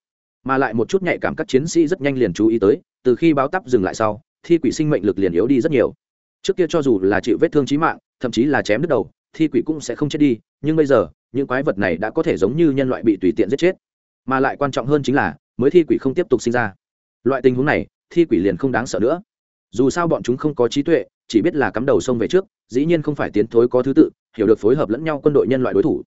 Mà lại một chút nhạy cảm các chiến sĩ rất nhanh liền chú ý tới, từ khi báo tắp dừng lại sau, thi quỷ sinh mệnh lực liền yếu đi rất nhiều. Trước kia cho dù là chịu vết thương trí mạng, thậm chí là chém đứt đầu, thi quỷ cũng sẽ không chết đi, nhưng bây giờ, những quái vật này đã có thể giống như nhân loại bị tùy tiện giết chết. Mà lại quan trọng hơn chính là, mới thi quỷ không tiếp tục sinh ra loại tình huống này, thi quỷ liền không đáng sợ nữa. Dù sao bọn chúng không có trí tuệ, chỉ biết là cắm đầu sông về trước, dĩ nhiên không phải tiến thối có thứ tự, hiểu được phối hợp lẫn nhau quân đội nhân loại đối thủ.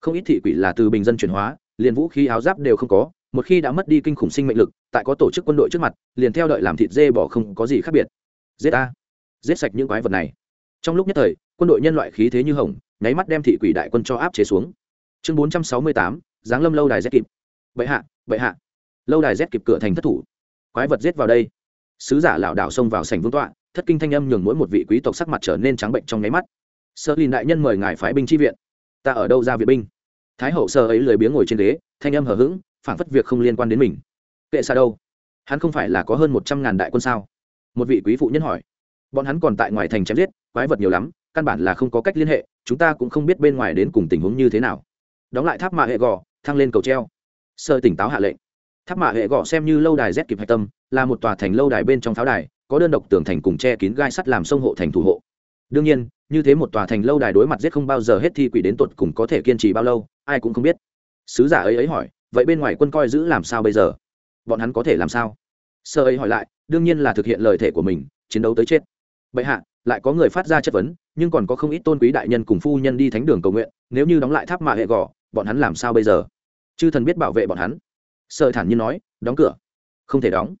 Không ít thị quỷ là từ bình dân chuyển hóa, liền vũ khí áo giáp đều không có, một khi đã mất đi kinh khủng sinh mệnh lực, tại có tổ chức quân đội trước mặt, liền theo đợi làm thịt dê bỏ không có gì khác biệt. Giết a. Giết sạch những quái vật này. Trong lúc nhất thời, quân đội nhân loại khí thế như hồng, nháy mắt đem thị quỷ đại quân cho áp chế xuống. Chương bốn trăm sáu mươi tám, giáng lâm lâu đài z kịp. Bệ hạ bệ hạ. Lâu đài z kịp cửa thành thất thủ quái vật giết vào đây. Sứ giả lảo đảo xông vào sảnh vương tọa, thất kinh thanh âm nhường mỗi một vị quý tộc sắc mặt trở nên trắng bệnh trong nháy mắt. Sơ lìn đại nhân mời ngài phái binh chi viện. Ta ở đâu ra viện binh? Thái hậu sơ ấy lười biếng ngồi trên ghế, thanh âm hờ hững phản phất việc không liên quan đến mình. Kệ xa đâu? Hắn không phải là có hơn một trăm ngàn đại quân sao? Một vị quý phụ nhân hỏi. Bọn hắn còn tại ngoài thành chém giết, quái vật nhiều lắm, căn bản là không có cách liên hệ, chúng ta cũng không biết bên ngoài đến cùng tình huống như thế nào. Đóng lại tháp mạ hệ gò, thăng lên cầu treo. Sơ tỉnh táo hạ lệnh tháp mạ hệ gò xem như lâu đài z kịp hạch tâm, là một tòa thành lâu đài bên trong pháo đài, có đơn độc tường thành cùng che kín gai sắt làm sông hộ thành thủ hộ. Đương nhiên, như thế một tòa thành lâu đài đối mặt giết không bao giờ hết thi quỷ đến tột cùng có thể kiên trì bao lâu, ai cũng không biết. Sứ giả ấy ấy hỏi, vậy bên ngoài quân coi giữ làm sao bây giờ? Bọn hắn có thể làm sao? Sơ ấy hỏi lại, đương nhiên là thực hiện lời thể của mình, chiến đấu tới chết. Bệ hạ, lại có người phát ra chất vấn, nhưng còn có không ít tôn quý đại nhân cùng phu nhân đi thánh đường cầu nguyện, nếu như đóng lại tháp mạ hệ gò bọn hắn làm sao bây giờ? Chư thần biết bảo vệ bọn hắn sợ thản nhiên nói, đóng cửa. Không thể đóng.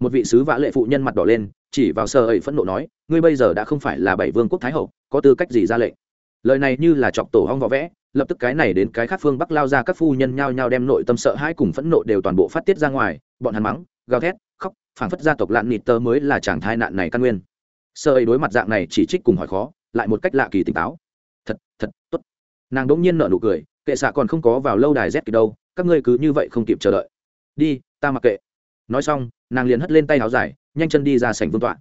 Một vị sứ vã lệ phụ nhân mặt đỏ lên, chỉ vào sợ ấy phẫn nộ nói, ngươi bây giờ đã không phải là bảy vương quốc thái hậu, có tư cách gì ra lệnh? Lời này như là chọc tổ hong võ vẽ, lập tức cái này đến cái khác phương bắc lao ra các phu nhân nhao nhao đem nội tâm sợ hãi cùng phẫn nộ đều toàn bộ phát tiết ra ngoài, bọn hắn mắng, gào thét, khóc, phảng phất gia tộc lạn nịt tơ mới là chàng thai nạn này căn nguyên. Sợ ấy đối mặt dạng này chỉ trích cùng hỏi khó, lại một cách lạ kỳ tỉnh táo. Thật thật, tốt. Nàng đỗng nhiên nở nụ cười, kệ xạ còn không có vào lâu đài z kỳ đâu các ngươi cứ như vậy không kịp chờ đợi. Đi, ta mặc kệ. Nói xong, nàng liền hất lên tay áo dài, nhanh chân đi ra sảnh vương tọa.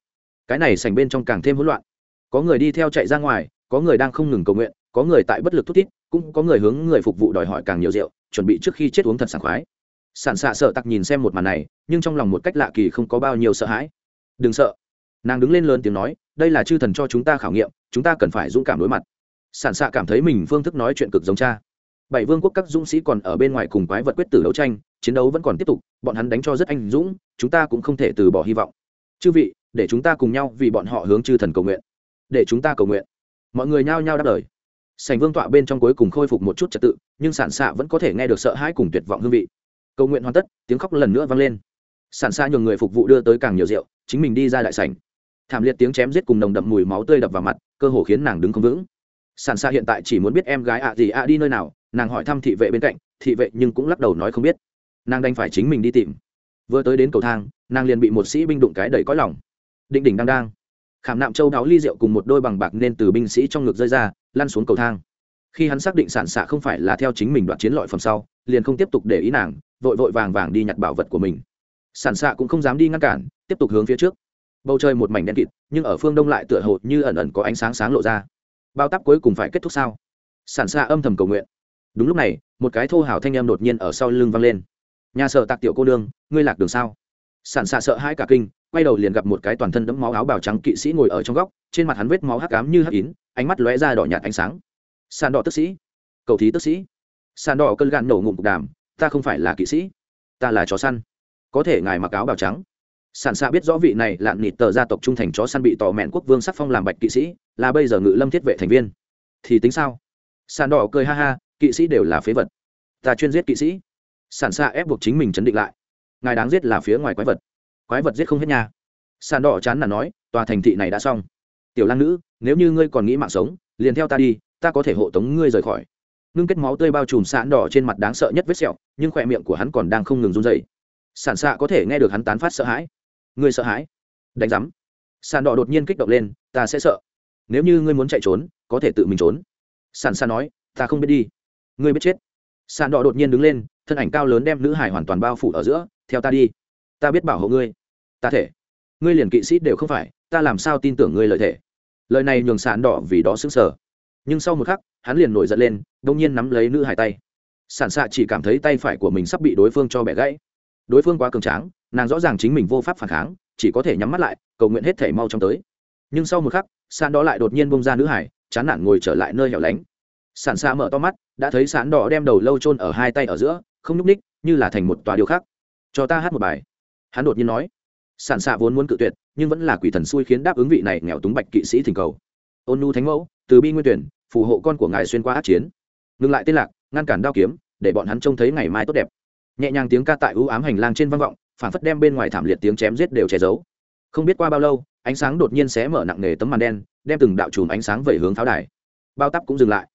Cái này sảnh bên trong càng thêm hỗn loạn. Có người đi theo chạy ra ngoài, có người đang không ngừng cầu nguyện, có người tại bất lực thúc tít cũng có người hướng người phục vụ đòi hỏi càng nhiều rượu, chuẩn bị trước khi chết uống thật sảng khoái. Sản xạ sợ tặc nhìn xem một màn này, nhưng trong lòng một cách lạ kỳ không có bao nhiêu sợ hãi. Đừng sợ. Nàng đứng lên lớn tiếng nói, đây là chư thần cho chúng ta khảo nghiệm, chúng ta cần phải dũng cảm đối mặt. Sản xạ cảm thấy mình phương thức nói chuyện cực giống cha bảy vương quốc các dũng sĩ còn ở bên ngoài cùng quái vật quyết tử đấu tranh, chiến đấu vẫn còn tiếp tục, bọn hắn đánh cho rất anh dũng, chúng ta cũng không thể từ bỏ hy vọng. Chư vị, để chúng ta cùng nhau vì bọn họ hướng chư thần cầu nguyện. Để chúng ta cầu nguyện. Mọi người nhao nhao đáp lời. Sành vương tọa bên trong cuối cùng khôi phục một chút trật tự, nhưng sản xạ vẫn có thể nghe được sợ hãi cùng tuyệt vọng hương vị. Cầu nguyện hoàn tất, tiếng khóc lần nữa vang lên. Sản xa nhường người phục vụ đưa tới càng nhiều rượu, chính mình đi ra đại sảnh. Thảm liệt tiếng chém giết cùng nồng đậm mùi máu tươi đập vào mặt, cơ hồ khiến nàng đứng không vững. Sản xa hiện tại chỉ muốn biết em gái ạ gì ạ đi nơi nào nàng hỏi thăm thị vệ bên cạnh, thị vệ nhưng cũng lắc đầu nói không biết. Nàng đành phải chính mình đi tìm. Vừa tới đến cầu thang, nàng liền bị một sĩ binh đụng cái đầy cõi lòng. Định đỉnh đang đang. Khảm nạm châu đáo ly rượu cùng một đôi bằng bạc nên từ binh sĩ trong ngực rơi ra, lăn xuống cầu thang. Khi hắn xác định sản xạ không phải là theo chính mình đoạt chiến lợi phẩm sau, liền không tiếp tục để ý nàng, vội vội vàng vàng đi nhặt bảo vật của mình. Sản xạ cũng không dám đi ngăn cản, tiếp tục hướng phía trước. Bầu trời một mảnh đen kịt, nhưng ở phương đông lại tựa hồ như ẩn ẩn có ánh sáng sáng lộ ra. Bao tắp cuối cùng phải kết thúc sao? Sản xạ âm thầm cầu nguyện đúng lúc này, một cái thô hào thanh em đột nhiên ở sau lưng vang lên. Nhà sợ tạc tiểu cô đương ngươi lạc đường sao? Sản xạ sợ hãi cả kinh, quay đầu liền gặp một cái toàn thân đẫm máu áo bào trắng kỵ sĩ ngồi ở trong góc, trên mặt hắn vết máu hắc cám như hắc kín ánh mắt lóe ra đỏ nhạt ánh sáng. Sàn đỏ tức sĩ, cầu thí tức sĩ. Sàn đỏ cơn gạn nổ ngụm cục đàm, ta không phải là kỵ sĩ, ta là chó săn. Có thể ngài mặc áo bào trắng. Sản xạ biết rõ vị này lạn nịt tờ gia tộc trung thành chó săn bị tỏ mẹn quốc vương sắc phong làm bạch kỵ sĩ, là bây giờ ngự lâm thiết vệ thành viên. Thì tính sao? Sàn đỏ cười ha ha kỵ sĩ đều là phế vật. Ta chuyên giết kỵ sĩ. Sản xạ ép buộc chính mình chấn định lại. Ngài đáng giết là phía ngoài quái vật. Quái vật giết không hết nha. Sàn đỏ chán là nói, tòa thành thị này đã xong. Tiểu lang nữ, nếu như ngươi còn nghĩ mạng sống, liền theo ta đi, ta có thể hộ tống ngươi rời khỏi. Ngưng kết máu tươi bao trùm sạn đỏ trên mặt đáng sợ nhất vết sẹo, nhưng khỏe miệng của hắn còn đang không ngừng run dày sản xạ có thể nghe được hắn tán phát sợ hãi. Ngươi sợ hãi? Đánh giám. Sàn đỏ đột nhiên kích động lên, ta sẽ sợ. Nếu như ngươi muốn chạy trốn, có thể tự mình trốn. Sàn xạ nói, ta không biết đi ngươi biết chết. Sàn đỏ đột nhiên đứng lên, thân ảnh cao lớn đem nữ hải hoàn toàn bao phủ ở giữa, theo ta đi. Ta biết bảo hộ ngươi. Ta thể. Ngươi liền kỵ sĩ đều không phải, ta làm sao tin tưởng ngươi lời thể? Lời này nhường sàn đỏ vì đó xứng sở nhưng sau một khắc, hắn liền nổi giận lên đông nhiên nắm lấy nữ hải tay. Sản xạ chỉ cảm thấy tay phải của mình sắp bị đối phương cho bẻ gãy. Đối phương quá cường tráng, nàng rõ ràng chính mình vô pháp phản kháng, chỉ có thể nhắm mắt lại, cầu nguyện hết thể mau trong tới. Nhưng sau một khắc sàn đó lại đột nhiên bông ra nữ hải, chán nản ngồi trở lại nơi hẻo lánh sản xa mở to mắt, đã thấy sán đỏ đem đầu lâu chôn ở hai tay ở giữa, không nhúc ních như là thành một tòa điều khác. Cho ta hát một bài. Hắn đột nhiên nói. Sản xạ vốn muốn cự tuyệt, nhưng vẫn là quỷ thần xui khiến đáp ứng vị này nghèo túng bạch kỵ sĩ thỉnh cầu. Ôn nu thánh mẫu, từ bi nguyên tuyển, phù hộ con của ngài xuyên qua át chiến. Ngừng lại tên lạc, ngăn cản đao kiếm, để bọn hắn trông thấy ngày mai tốt đẹp. Nhẹ nhàng tiếng ca tại ưu ám hành lang trên vang vọng, phản phất đem bên ngoài thảm liệt tiếng chém giết đều che giấu. Không biết qua bao lâu, ánh sáng đột nhiên xé mở nặng nề tấm màn đen, đem từng đạo chùm ánh sáng về hướng pháo đài. Bao tắp cũng dừng lại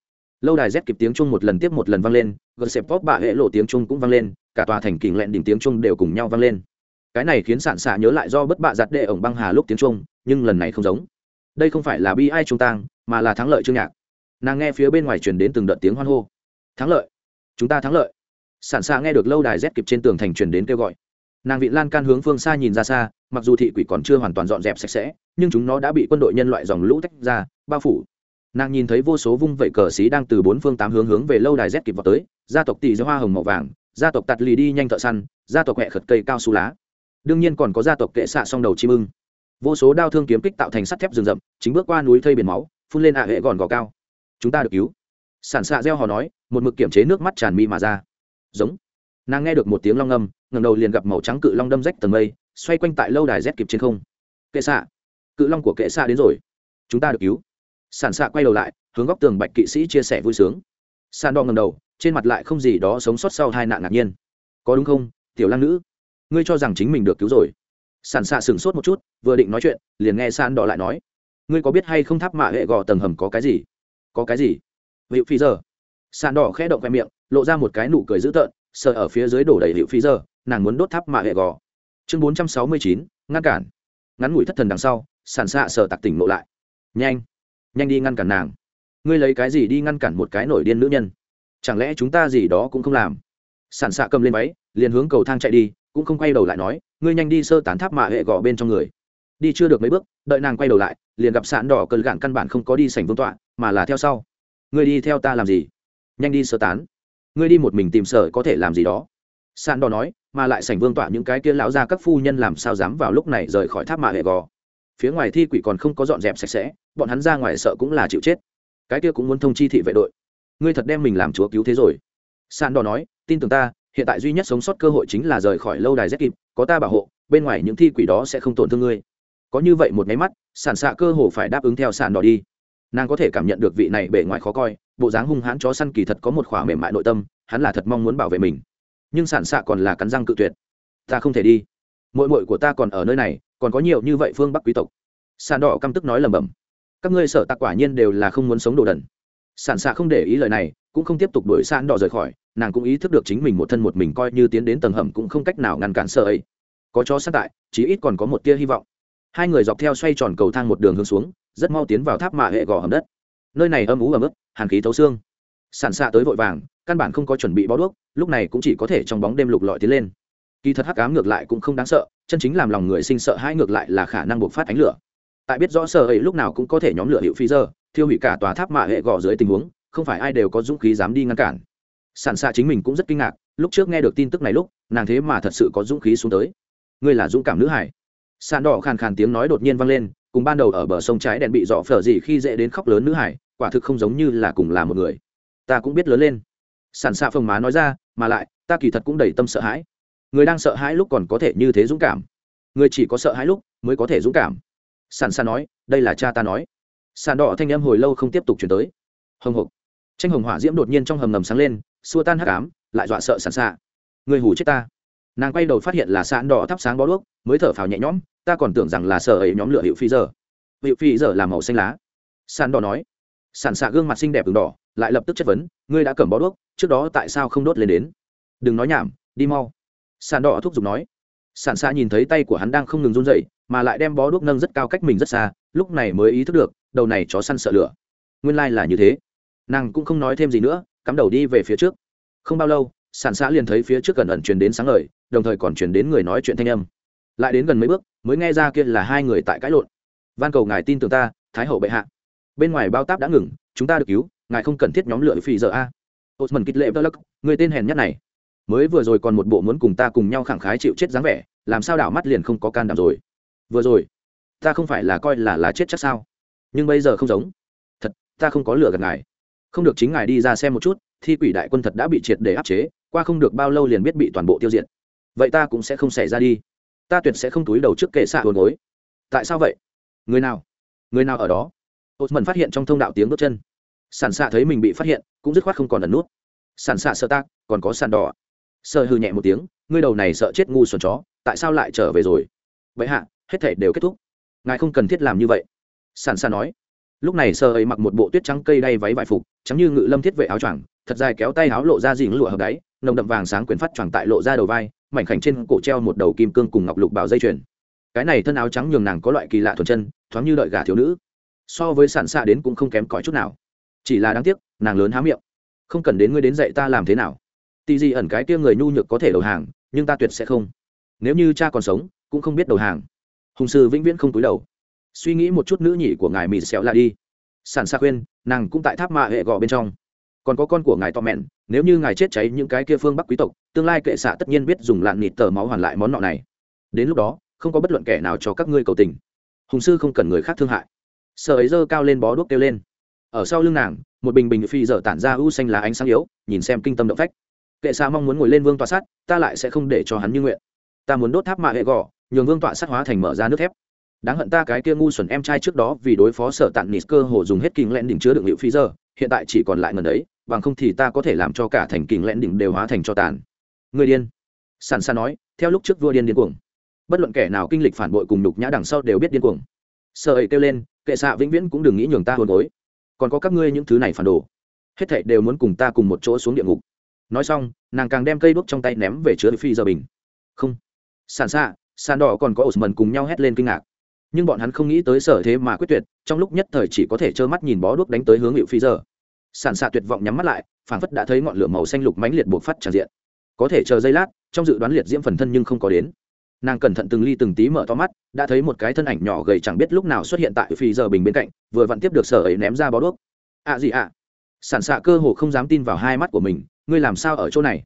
lâu đài rét kịp tiếng chung một lần tiếp một lần vang lên gần xẹp pop bạ hệ lộ tiếng chung cũng vang lên, cả tòa thành kình lẹn đỉnh tiếng chung đều cùng nhau vang lên. Cái này khiến sạn xạ nhớ lại do bất bạ giặt đệ ổng băng hà lúc tiếng chung nhưng lần này không giống. Đây không phải là bi ai trung tang, mà là thắng lợi chương nhạc. Nàng nghe phía bên ngoài truyền đến từng đợt tiếng hoan hô. Thắng lợi! Chúng ta thắng lợi! Sản xạ nghe được lâu đài rét kịp trên tường thành truyền đến kêu gọi. Nàng vị lan can hướng phương xa nhìn ra xa, mặc dù thị quỷ còn chưa hoàn toàn dọn dẹp sạch sẽ, nhưng chúng nó đã bị quân đội nhân loại dòng lũ tách ra, bao phủ nàng nhìn thấy vô số vung vẩy cờ xí đang từ bốn phương tám hướng hướng về lâu đài rét kịp vào tới, gia tộc tỷ do hoa hồng màu vàng, gia tộc tạt lì đi nhanh thợ săn, gia tộc hẹ khật cây cao su lá. Đương nhiên còn có gia tộc kệ xạ song đầu chim ưng. Vô số đao thương kiếm kích tạo thành sắt thép rừng rậm, chính bước qua núi thây biển máu, phun lên ạ hệ gòn gò cao. Chúng ta được cứu. Sản xạ gieo hò nói, một mực kiểm chế nước mắt tràn mi mà ra. Giống. Nàng nghe được một tiếng long ngâm ngầm đầu liền gặp màu trắng cự long đâm rách tầng mây, xoay quanh tại lâu đài rét kịp trên không. Kệ xạ. Cự long của kệ xạ đến rồi. Chúng ta được cứu sản xạ quay đầu lại, hướng góc tường bạch kỵ sĩ chia sẻ vui sướng. Sàn đo ngầm đầu, trên mặt lại không gì đó sống sót sau hai nạn ngạc nhiên. Có đúng không, tiểu lang nữ? Ngươi cho rằng chính mình được cứu rồi. Sản xạ sửng sốt một chút, vừa định nói chuyện, liền nghe san đỏ lại nói. Ngươi có biết hay không tháp mạ hệ gò tầng hầm có cái gì? Có cái gì? Hiệu phi giờ. Sàn đỏ khẽ động khoe miệng, lộ ra một cái nụ cười dữ tợn sợ ở phía dưới đổ đầy hiệu phi giờ, nàng muốn đốt tháp mạ hệ gò. Chương bốn trăm sáu mươi chín, ngăn cản. Ngắn ngủi thất thần đằng sau sản xạ sợ tặc tỉnh lộ lại. Nhanh nhanh đi ngăn cản nàng. Ngươi lấy cái gì đi ngăn cản một cái nổi điên nữ nhân? Chẳng lẽ chúng ta gì đó cũng không làm? Sản xạ cầm lên váy, liền hướng cầu thang chạy đi, cũng không quay đầu lại nói, ngươi nhanh đi sơ tán tháp mạ hệ gò bên trong người. Đi chưa được mấy bước, đợi nàng quay đầu lại, liền gặp sạn đỏ cơn gạn căn bản không có đi sảnh vương tọa, mà là theo sau. Ngươi đi theo ta làm gì? Nhanh đi sơ tán. Ngươi đi một mình tìm sở có thể làm gì đó. Sạn đỏ nói, mà lại sảnh vương tọa những cái kia lão ra các phu nhân làm sao dám vào lúc này rời khỏi tháp mạ hệ gò phía ngoài thi quỷ còn không có dọn dẹp sạch sẽ, bọn hắn ra ngoài sợ cũng là chịu chết. Cái kia cũng muốn thông chi thị vệ đội. Ngươi thật đem mình làm chúa cứu thế rồi. San đỏ nói, tin tưởng ta, hiện tại duy nhất sống sót cơ hội chính là rời khỏi lâu đài rét kịp, có ta bảo hộ, bên ngoài những thi quỷ đó sẽ không tổn thương ngươi. Có như vậy một máy mắt sản xạ cơ hồ phải đáp ứng theo sàn đỏ đi. Nàng có thể cảm nhận được vị này bề ngoài khó coi, bộ dáng hung hãn chó săn kỳ thật có một khỏa mềm mại nội tâm, hắn là thật mong muốn bảo vệ mình. Nhưng sản xạ còn là cắn răng cự tuyệt. Ta không thể đi. Mội mội của ta còn ở nơi này còn có nhiều như vậy phương bắc quý tộc. Sàn đỏ căm tức nói lầm bầm các ngươi sở tạc quả nhiên đều là không muốn sống đồ đần. Sản xạ không để ý lời này, cũng không tiếp tục đuổi sàn đỏ rời khỏi, nàng cũng ý thức được chính mình một thân một mình coi như tiến đến tầng hầm cũng không cách nào ngăn cản sợ ấy. Có chó sát tại, chí ít còn có một tia hy vọng. Hai người dọc theo xoay tròn cầu thang một đường hướng xuống, rất mau tiến vào tháp mạ hệ gò hầm đất. Nơi này âm ú ấm ức, hàn khí thấu xương. Sản xạ tới vội vàng, căn bản không có chuẩn bị bó đuốc, lúc này cũng chỉ có thể trong bóng đêm lục lọi tiến lên kỳ thật hắc ám ngược lại cũng không đáng sợ, chân chính làm lòng người sinh sợ hãi ngược lại là khả năng buộc phát ánh lửa. Tại biết rõ sợ ấy lúc nào cũng có thể nhóm lửa hiệu phi giờ, thiêu hủy cả tòa tháp mạ hệ gò dưới tình huống, không phải ai đều có dũng khí dám đi ngăn cản. Sản xạ chính mình cũng rất kinh ngạc, lúc trước nghe được tin tức này lúc, nàng thế mà thật sự có dũng khí xuống tới. Ngươi là dũng cảm nữ hải. Sàn đỏ khàn khàn tiếng nói đột nhiên vang lên, cùng ban đầu ở bờ sông trái đèn bị dọ phở gì khi dễ đến khóc lớn nữ hải, quả thực không giống như là cùng là một người. Ta cũng biết lớn lên. Sản xạ phồng má nói ra, mà lại, ta kỳ thật cũng đầy tâm sợ hãi người đang sợ hãi lúc còn có thể như thế dũng cảm. Người chỉ có sợ hãi lúc mới có thể dũng cảm. Sàn Sa nói, đây là cha ta nói. Sàn đỏ thanh em hồi lâu không tiếp tục chuyển tới. Hồng hộc. Tranh hồng hỏa diễm đột nhiên trong hầm ngầm sáng lên, xua tan hắc ám, lại dọa sợ sàn xạ người hủ chết ta. Nàng quay đầu phát hiện là sàn đỏ thắp sáng bó đuốc, mới thở phào nhẹ nhõm, ta còn tưởng rằng là sợ ấy nhóm lửa hiệu phi giờ. Hiệu phi giờ là màu xanh lá. Sàn đỏ nói. Sàn xạ gương mặt xinh đẹp đường đỏ, lại lập tức chất vấn, ngươi đã cầm bó đuốc, trước đó tại sao không đốt lên đến? Đừng nói nhảm, đi mau sàn đỏ thúc giục nói. Sàn xa nhìn thấy tay của hắn đang không ngừng run dậy mà lại đem bó đuốc nâng rất cao cách mình rất xa lúc này mới ý thức được đầu này chó săn sợ lửa. Nguyên lai、like、là như thế. Nàng cũng không nói thêm gì nữa cắm đầu đi về phía trước. Không bao lâu sản xã liền thấy phía trước gần ẩn truyền đến sáng lời, đồng thời còn truyền đến người nói chuyện thanh âm. Lại đến gần mấy bước mới nghe ra kia là hai người tại cãi lộn. Van cầu ngài tin tưởng ta thái hậu bệ hạ. Bên ngoài bao táp đã ngừng chúng ta được cứu ngài không cần thiết nhóm lửa phì giờ a. Osman kích lệ vơ lắc người tên hèn nhất này mới vừa rồi còn một bộ muốn cùng ta cùng nhau khẳng khái chịu chết dáng vẻ, làm sao đảo mắt liền không có can đảm rồi? Vừa rồi, ta không phải là coi là là chết chắc sao? Nhưng bây giờ không giống. Thật, ta không có lửa gần ngài. Không được chính ngài đi ra xem một chút, thi quỷ đại quân thật đã bị triệt để áp chế, qua không được bao lâu liền biết bị toàn bộ tiêu diệt. Vậy ta cũng sẽ không xảy ra đi. Ta tuyệt sẽ không túi đầu trước kệ xạ hồn gối. Tại sao vậy? Người nào? Người nào ở đó? Osman phát hiện trong thông đạo tiếng bước chân. Sản xạ thấy mình bị phát hiện, cũng dứt khoát không còn ẩn nút. Sản xạ sợ tác còn có sàn đỏ sợ hư nhẹ một tiếng, ngươi đầu này sợ chết ngu xuẩn chó, tại sao lại trở về rồi? Vậy hạ, hết thể đều kết thúc. Ngài không cần thiết làm như vậy. Sàn Sa nói. Lúc này sơ ấy mặc một bộ tuyết trắng cây đay váy vải phục, trắng như ngự lâm thiết vệ áo choàng, thật dài kéo tay áo lộ ra dìn lụa hợp đáy, nồng đậm vàng sáng quyển phát choàng tại lộ ra đầu vai, mảnh khảnh trên cổ treo một đầu kim cương cùng ngọc lục bảo dây chuyền. Cái này thân áo trắng nhường nàng có loại kỳ lạ thuần chân, thoáng như đợi gà thiếu nữ. So với sản xạ đến cũng không kém cỏi chút nào. Chỉ là đáng tiếc, nàng lớn há miệng. Không cần đến ngươi đến dạy ta làm thế nào tì gì ẩn cái kia người nhu nhược có thể đầu hàng, nhưng ta tuyệt sẽ không. Nếu như cha còn sống, cũng không biết đầu hàng. Hùng sư vĩnh viễn không túi đầu. Suy nghĩ một chút nữ nhị của ngài mịt xéo là đi. Sản xa khuyên, nàng cũng tại tháp mạ hệ gọ bên trong. Còn có con của ngài to mẹn, nếu như ngài chết cháy những cái kia phương bắc quý tộc, tương lai kệ xạ tất nhiên biết dùng lạn nịt tờ máu hoàn lại món nọ này. Đến lúc đó, không có bất luận kẻ nào cho các ngươi cầu tình. Hùng sư không cần người khác thương hại. Sợ ấy dơ cao lên bó đuốc kêu lên. Ở sau lưng nàng, một bình bình phi dở tản ra u xanh lá ánh sáng yếu, nhìn xem kinh tâm động phách kệ xạ mong muốn ngồi lên vương tọa sắt, ta lại sẽ không để cho hắn như nguyện. Ta muốn đốt tháp mạ hệ gò nhường vương tọa sắt hóa thành mở ra nước thép. Đáng hận ta cái kia ngu xuẩn em trai trước đó vì đối phó sở tạng nịt cơ hồ dùng hết kinh lẽn đỉnh chứa đựng liệu phi giờ hiện tại chỉ còn lại ngần ấy bằng không thì ta có thể làm cho cả thành kinh lẽn đỉnh đều hóa thành cho tàn. Người điên. Sàn sa nói theo lúc trước vua điên điên cuồng. Bất luận kẻ nào kinh lịch phản bội cùng nhục nhã đằng sau đều biết điên cuồng. Sợ ấy kêu lên kệ xạ vĩnh viễn cũng đừng nghĩ nhường ta hôn gối. Còn có các ngươi những thứ này phản đồ. Hết thảy đều muốn cùng ta cùng một chỗ xuống địa ngục nói xong, nàng càng đem cây đuốc trong tay ném về chứa phi giờ bình. Không. Sàn xạ sàn đỏ còn có osman cùng nhau hét lên kinh ngạc. Nhưng bọn hắn không nghĩ tới sở thế mà quyết tuyệt, trong lúc nhất thời chỉ có thể trơ mắt nhìn bó đuốc đánh tới hướng hiệu phi giờ. Sàn xạ tuyệt vọng nhắm mắt lại, phảng phất đã thấy ngọn lửa màu xanh lục mãnh liệt buộc phát tràn diện. Có thể chờ giây lát, trong dự đoán liệt diễm phần thân nhưng không có đến. Nàng cẩn thận từng ly từng tí mở to mắt, đã thấy một cái thân ảnh nhỏ gầy chẳng biết lúc nào xuất hiện tại phi giờ bình bên cạnh, vừa vặn tiếp được sở ấy ném ra bó đuốc. Ạ à gì ạ? À? sản xạ cơ hồ không dám tin vào hai mắt của mình ngươi làm sao ở chỗ này?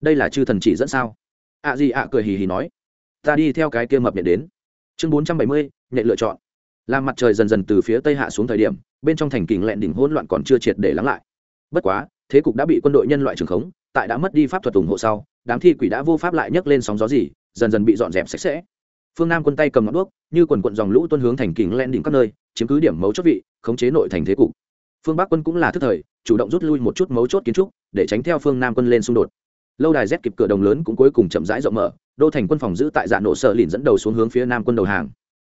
Đây là chư thần chỉ dẫn sao? Ạ à gì ạ cười hì hì nói. Ta đi theo cái kia mập nhện đến. Chương bốn trăm bảy mươi, nhện lựa chọn. Làm mặt trời dần dần từ phía tây hạ xuống thời điểm, bên trong thành kình lẹn đỉnh hỗn loạn còn chưa triệt để lắng lại. Bất quá, thế cục đã bị quân đội nhân loại trường khống, tại đã mất đi pháp thuật ủng hộ sau, đám thi quỷ đã vô pháp lại nhấc lên sóng gió gì, dần dần bị dọn dẹp sạch sẽ. Phương nam quân tay cầm ngọn đuốc, như quần quận dòng lũ tuân hướng thành kình len đỉnh các nơi, chiếm cứ điểm mấu chốt vị, khống chế nội thành thế cục. Phương bắc quân cũng là thức thời, chủ động rút lui một chút mấu chốt kiến trúc để tránh theo phương nam quân lên xung đột. Lâu đài rét kịp cửa đồng lớn cũng cuối cùng chậm rãi rộng mở đô thành quân phòng giữ tại dạ nổ sợ lìn dẫn đầu xuống hướng phía nam quân đầu hàng.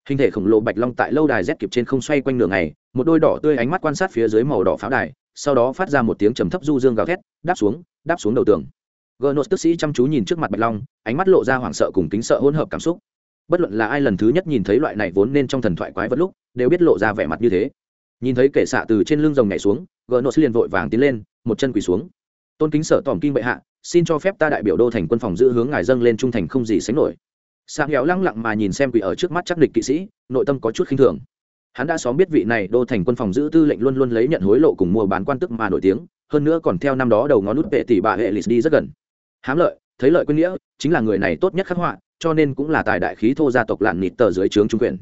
Hình thể khổng lồ bạch long tại lâu đài rét kịp trên không xoay quanh nửa ngày, một đôi đỏ tươi ánh mắt quan sát phía dưới màu đỏ pháo đài sau đó phát ra một tiếng trầm thấp du dương gào thét đáp xuống đáp xuống đầu tường. Gnos tức sĩ chăm chú nhìn trước mặt bạch long ánh mắt lộ ra hoảng sợ cùng kính sợ hỗn hợp cảm xúc. Bất luận là ai lần thứ nhất nhìn thấy loại này vốn nên trong thần thoại quái vật lúc đều biết lộ ra vẻ mặt như thế. Nhìn thấy kẻ xạ từ trên lưng rồng nhảy xuống gnos liền vội vàng tiến lên một chân quỳ xuống tôn kính sợ tòm kinh bệ hạ, xin cho phép ta đại biểu đô thành quân phòng giữ hướng ngài dâng lên trung thành không gì sánh nổi. Sang héo lăng lặng mà nhìn xem quỷ ở trước mắt chắc địch kỵ sĩ, nội tâm có chút khinh thường. Hắn đã xóm biết vị này đô thành quân phòng giữ tư lệnh luôn luôn lấy nhận hối lộ cùng mua bán quan tức mà nổi tiếng, hơn nữa còn theo năm đó đầu ngón nút vệ tỷ bà hệ lịch đi rất gần. Hám lợi, thấy lợi quyết nghĩa, chính là người này tốt nhất khắc họa, cho nên cũng là tài đại khí thô gia tộc lạn nịt tờ dưới trướng trung quyền.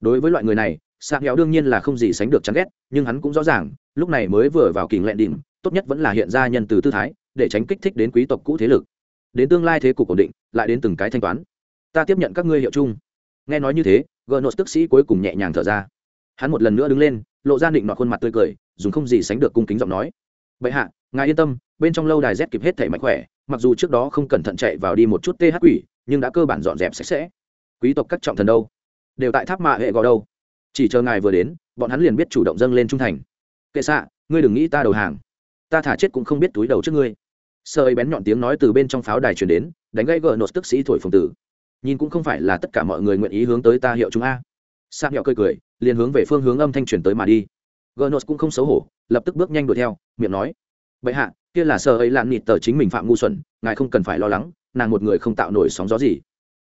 Đối với loại người này, sạc héo đương nhiên là không gì sánh được chán ghét, nhưng hắn cũng rõ ràng, lúc này mới vừa vào kình lẹn đỉnh tốt nhất vẫn là hiện ra nhân từ tư thái, để tránh kích thích đến quý tộc cũ thế lực. Đến tương lai thế cục ổn định, lại đến từng cái thanh toán. Ta tiếp nhận các ngươi hiệu chung. Nghe nói như thế gờ nốt tức sĩ cuối cùng nhẹ nhàng thở ra. Hắn một lần nữa đứng lên, lộ ra định nọ khuôn mặt tươi cười, dùng không gì sánh được cung kính giọng nói. Bệ hạ, ngài yên tâm, bên trong lâu đài z kịp hết thể mạnh khỏe, mặc dù trước đó không cẩn thận chạy vào đi một chút th quỷ, nhưng đã cơ bản dọn dẹp sạch sẽ. Quý tộc các trọng thần đâu? Đều tại tháp mạ hệ gò đâu? Chỉ chờ ngài vừa đến, bọn hắn liền biết chủ động dâng lên trung thành. Kệ xạ, ngươi đừng nghĩ ta đầu hàng ta thả chết cũng không biết túi đầu trước ngươi. Sơ ấy bén nhọn tiếng nói từ bên trong pháo đài truyền đến, đánh gãy gờ nốt tức sĩ thổi phồng tử. Nhìn cũng không phải là tất cả mọi người nguyện ý hướng tới ta hiệu chúng a. Sam nhọ cười cười, liền hướng về phương hướng âm thanh truyền tới mà đi. Gờ nốt cũng không xấu hổ, lập tức bước nhanh đuổi theo, miệng nói. Bệ hạ, kia là sơ ấy lạn nịt tờ chính mình phạm ngu xuẩn, ngài không cần phải lo lắng, nàng một người không tạo nổi sóng gió gì.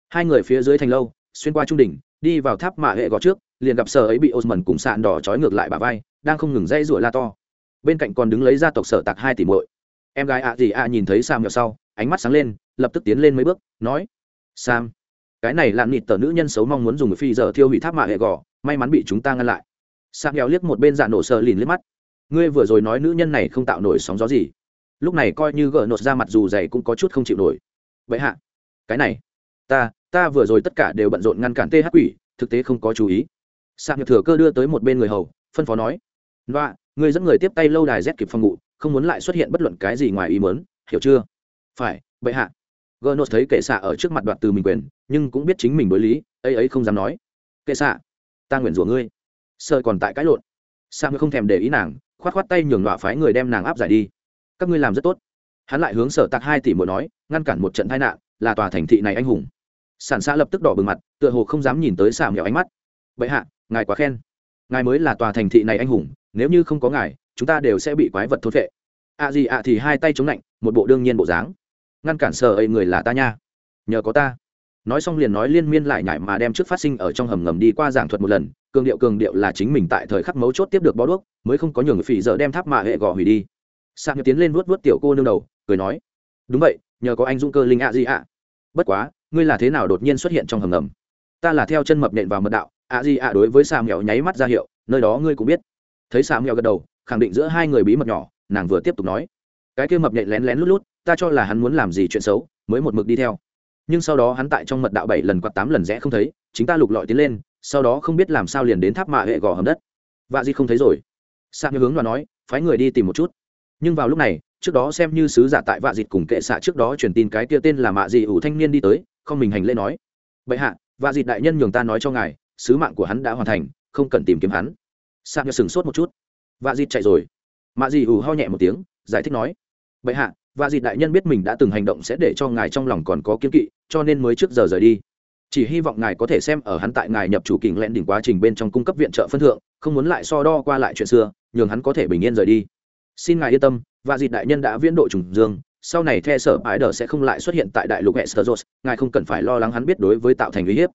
Hai người phía dưới thành lâu, xuyên qua trung đỉnh, đi vào tháp mạ hệ gõ trước, liền gặp sơ ấy bị osman cùng sạn đỏ trói ngược lại bà vai, đang không ngừng dây rủa la to bên cạnh còn đứng lấy gia tộc sở tạc hai tỷ muội. Em gái ạ gì ạ nhìn thấy sam nhậu sau, ánh mắt sáng lên, lập tức tiến lên mấy bước, nói, sam, cái này lạn nịt tờ nữ nhân xấu mong muốn dùng phi giờ thiêu hủy tháp mạ hệ gò, may mắn bị chúng ta ngăn lại. Sam nghèo liếc một bên dạ nổ sờ lìn liếc mắt. Ngươi vừa rồi nói nữ nhân này không tạo nổi sóng gió gì. Lúc này coi như gỡ nột ra mặt dù dày cũng có chút không chịu nổi. Vậy hạ, cái này, ta ta vừa rồi tất cả đều bận rộn ngăn cản th quỷ, thực tế không có chú ý. Sạc nhật thừa cơ đưa tới một bên người hầu, phân phó nói, loa Ngươi dẫn người tiếp tay lâu đài rét kịp phòng ngụ không muốn lại xuất hiện bất luận cái gì ngoài ý mớn hiểu chưa? Phải, bệ hạ. Gỡ nốt thấy kệ xạ ở trước mặt đoạt từ mình quyền, nhưng cũng biết chính mình đối lý, ấy ấy không dám nói. Kệ xạ, ta nguyện rủa ngươi. Sợ còn tại cãi lộn. Sao ngươi không thèm để ý nàng, khoát khoát tay nhường đọa phái người đem nàng áp giải đi. Các ngươi làm rất tốt. Hắn lại hướng sở tạc hai tỷ mỗi nói, ngăn cản một trận tai nạn, là tòa thành thị này anh hùng. Sản xã lập tức đỏ bừng mặt, tựa hồ không dám nhìn tới xà mèo ánh mắt. Bệ hạ, ngài quá khen. Ngài mới là tòa thành thị này anh hùng nếu như không có ngài, chúng ta đều sẽ bị quái vật thốt vệ ạ gì ạ thì hai tay chống lạnh, một bộ đương nhiên bộ dáng. Ngăn cản sở ấy người là ta nha. Nhờ có ta. Nói xong liền nói liên miên lại nhải mà đem trước phát sinh ở trong hầm ngầm đi qua giảng thuật một lần, cường điệu cường điệu là chính mình tại thời khắc mấu chốt tiếp được bó đuốc, mới không có nhường phỉ giờ đem tháp mạ hệ gò hủy đi. Sạc nhập tiến lên vuốt vuốt tiểu cô nương đầu, cười nói, đúng vậy, nhờ có anh dũng cơ linh ạ gì ạ. Bất quá, ngươi là thế nào đột nhiên xuất hiện trong hầm ngầm? Ta là theo chân mập nện vào mật đạo ạ gì ạ đối với sang mèo nháy mắt ra hiệu, nơi đó ngươi cũng biết thấy xà mèo gật đầu, khẳng định giữa hai người bí mật nhỏ, nàng vừa tiếp tục nói. Cái kia mập nhện lén lén lút lút, ta cho là hắn muốn làm gì chuyện xấu, mới một mực đi theo. Nhưng sau đó hắn tại trong mật đạo bảy lần quạt tám lần rẽ không thấy, chính ta lục lọi tiến lên, sau đó không biết làm sao liền đến tháp mạ hệ gò hầm đất. Vạ di không thấy rồi. Sang hướng và nói, phái người đi tìm một chút. Nhưng vào lúc này, trước đó xem như sứ giả tại vạ dịt cùng kệ xạ trước đó truyền tin cái kia tên là mạ dị ủ thanh niên đi tới, không mình hành lễ nói, bệ hạ, vạ dịt đại nhân nhường ta nói cho ngài, sứ mạng của hắn đã hoàn thành, không cần tìm kiếm hắn sạc như sừng sốt một chút. Vạ dịt chạy rồi. Mạ dị ủ ho nhẹ một tiếng, giải thích nói, bệ hạ, vạ dịt đại nhân biết mình đã từng hành động sẽ để cho ngài trong lòng còn có kiên kỵ, cho nên mới trước giờ rời đi. Chỉ hy vọng ngài có thể xem ở hắn tại ngài nhập chủ kình lẹn đỉnh quá trình bên trong cung cấp viện trợ phân thượng, không muốn lại so đo qua lại chuyện xưa, nhường hắn có thể bình yên rời đi. Xin ngài yên tâm và dịt đại nhân đã viễn độ trùng dương, sau này the sở ái đờ sẽ không lại xuất hiện tại đại lục hệ sơ ngài không cần phải lo lắng hắn biết đối với tạo thành uy hiếp.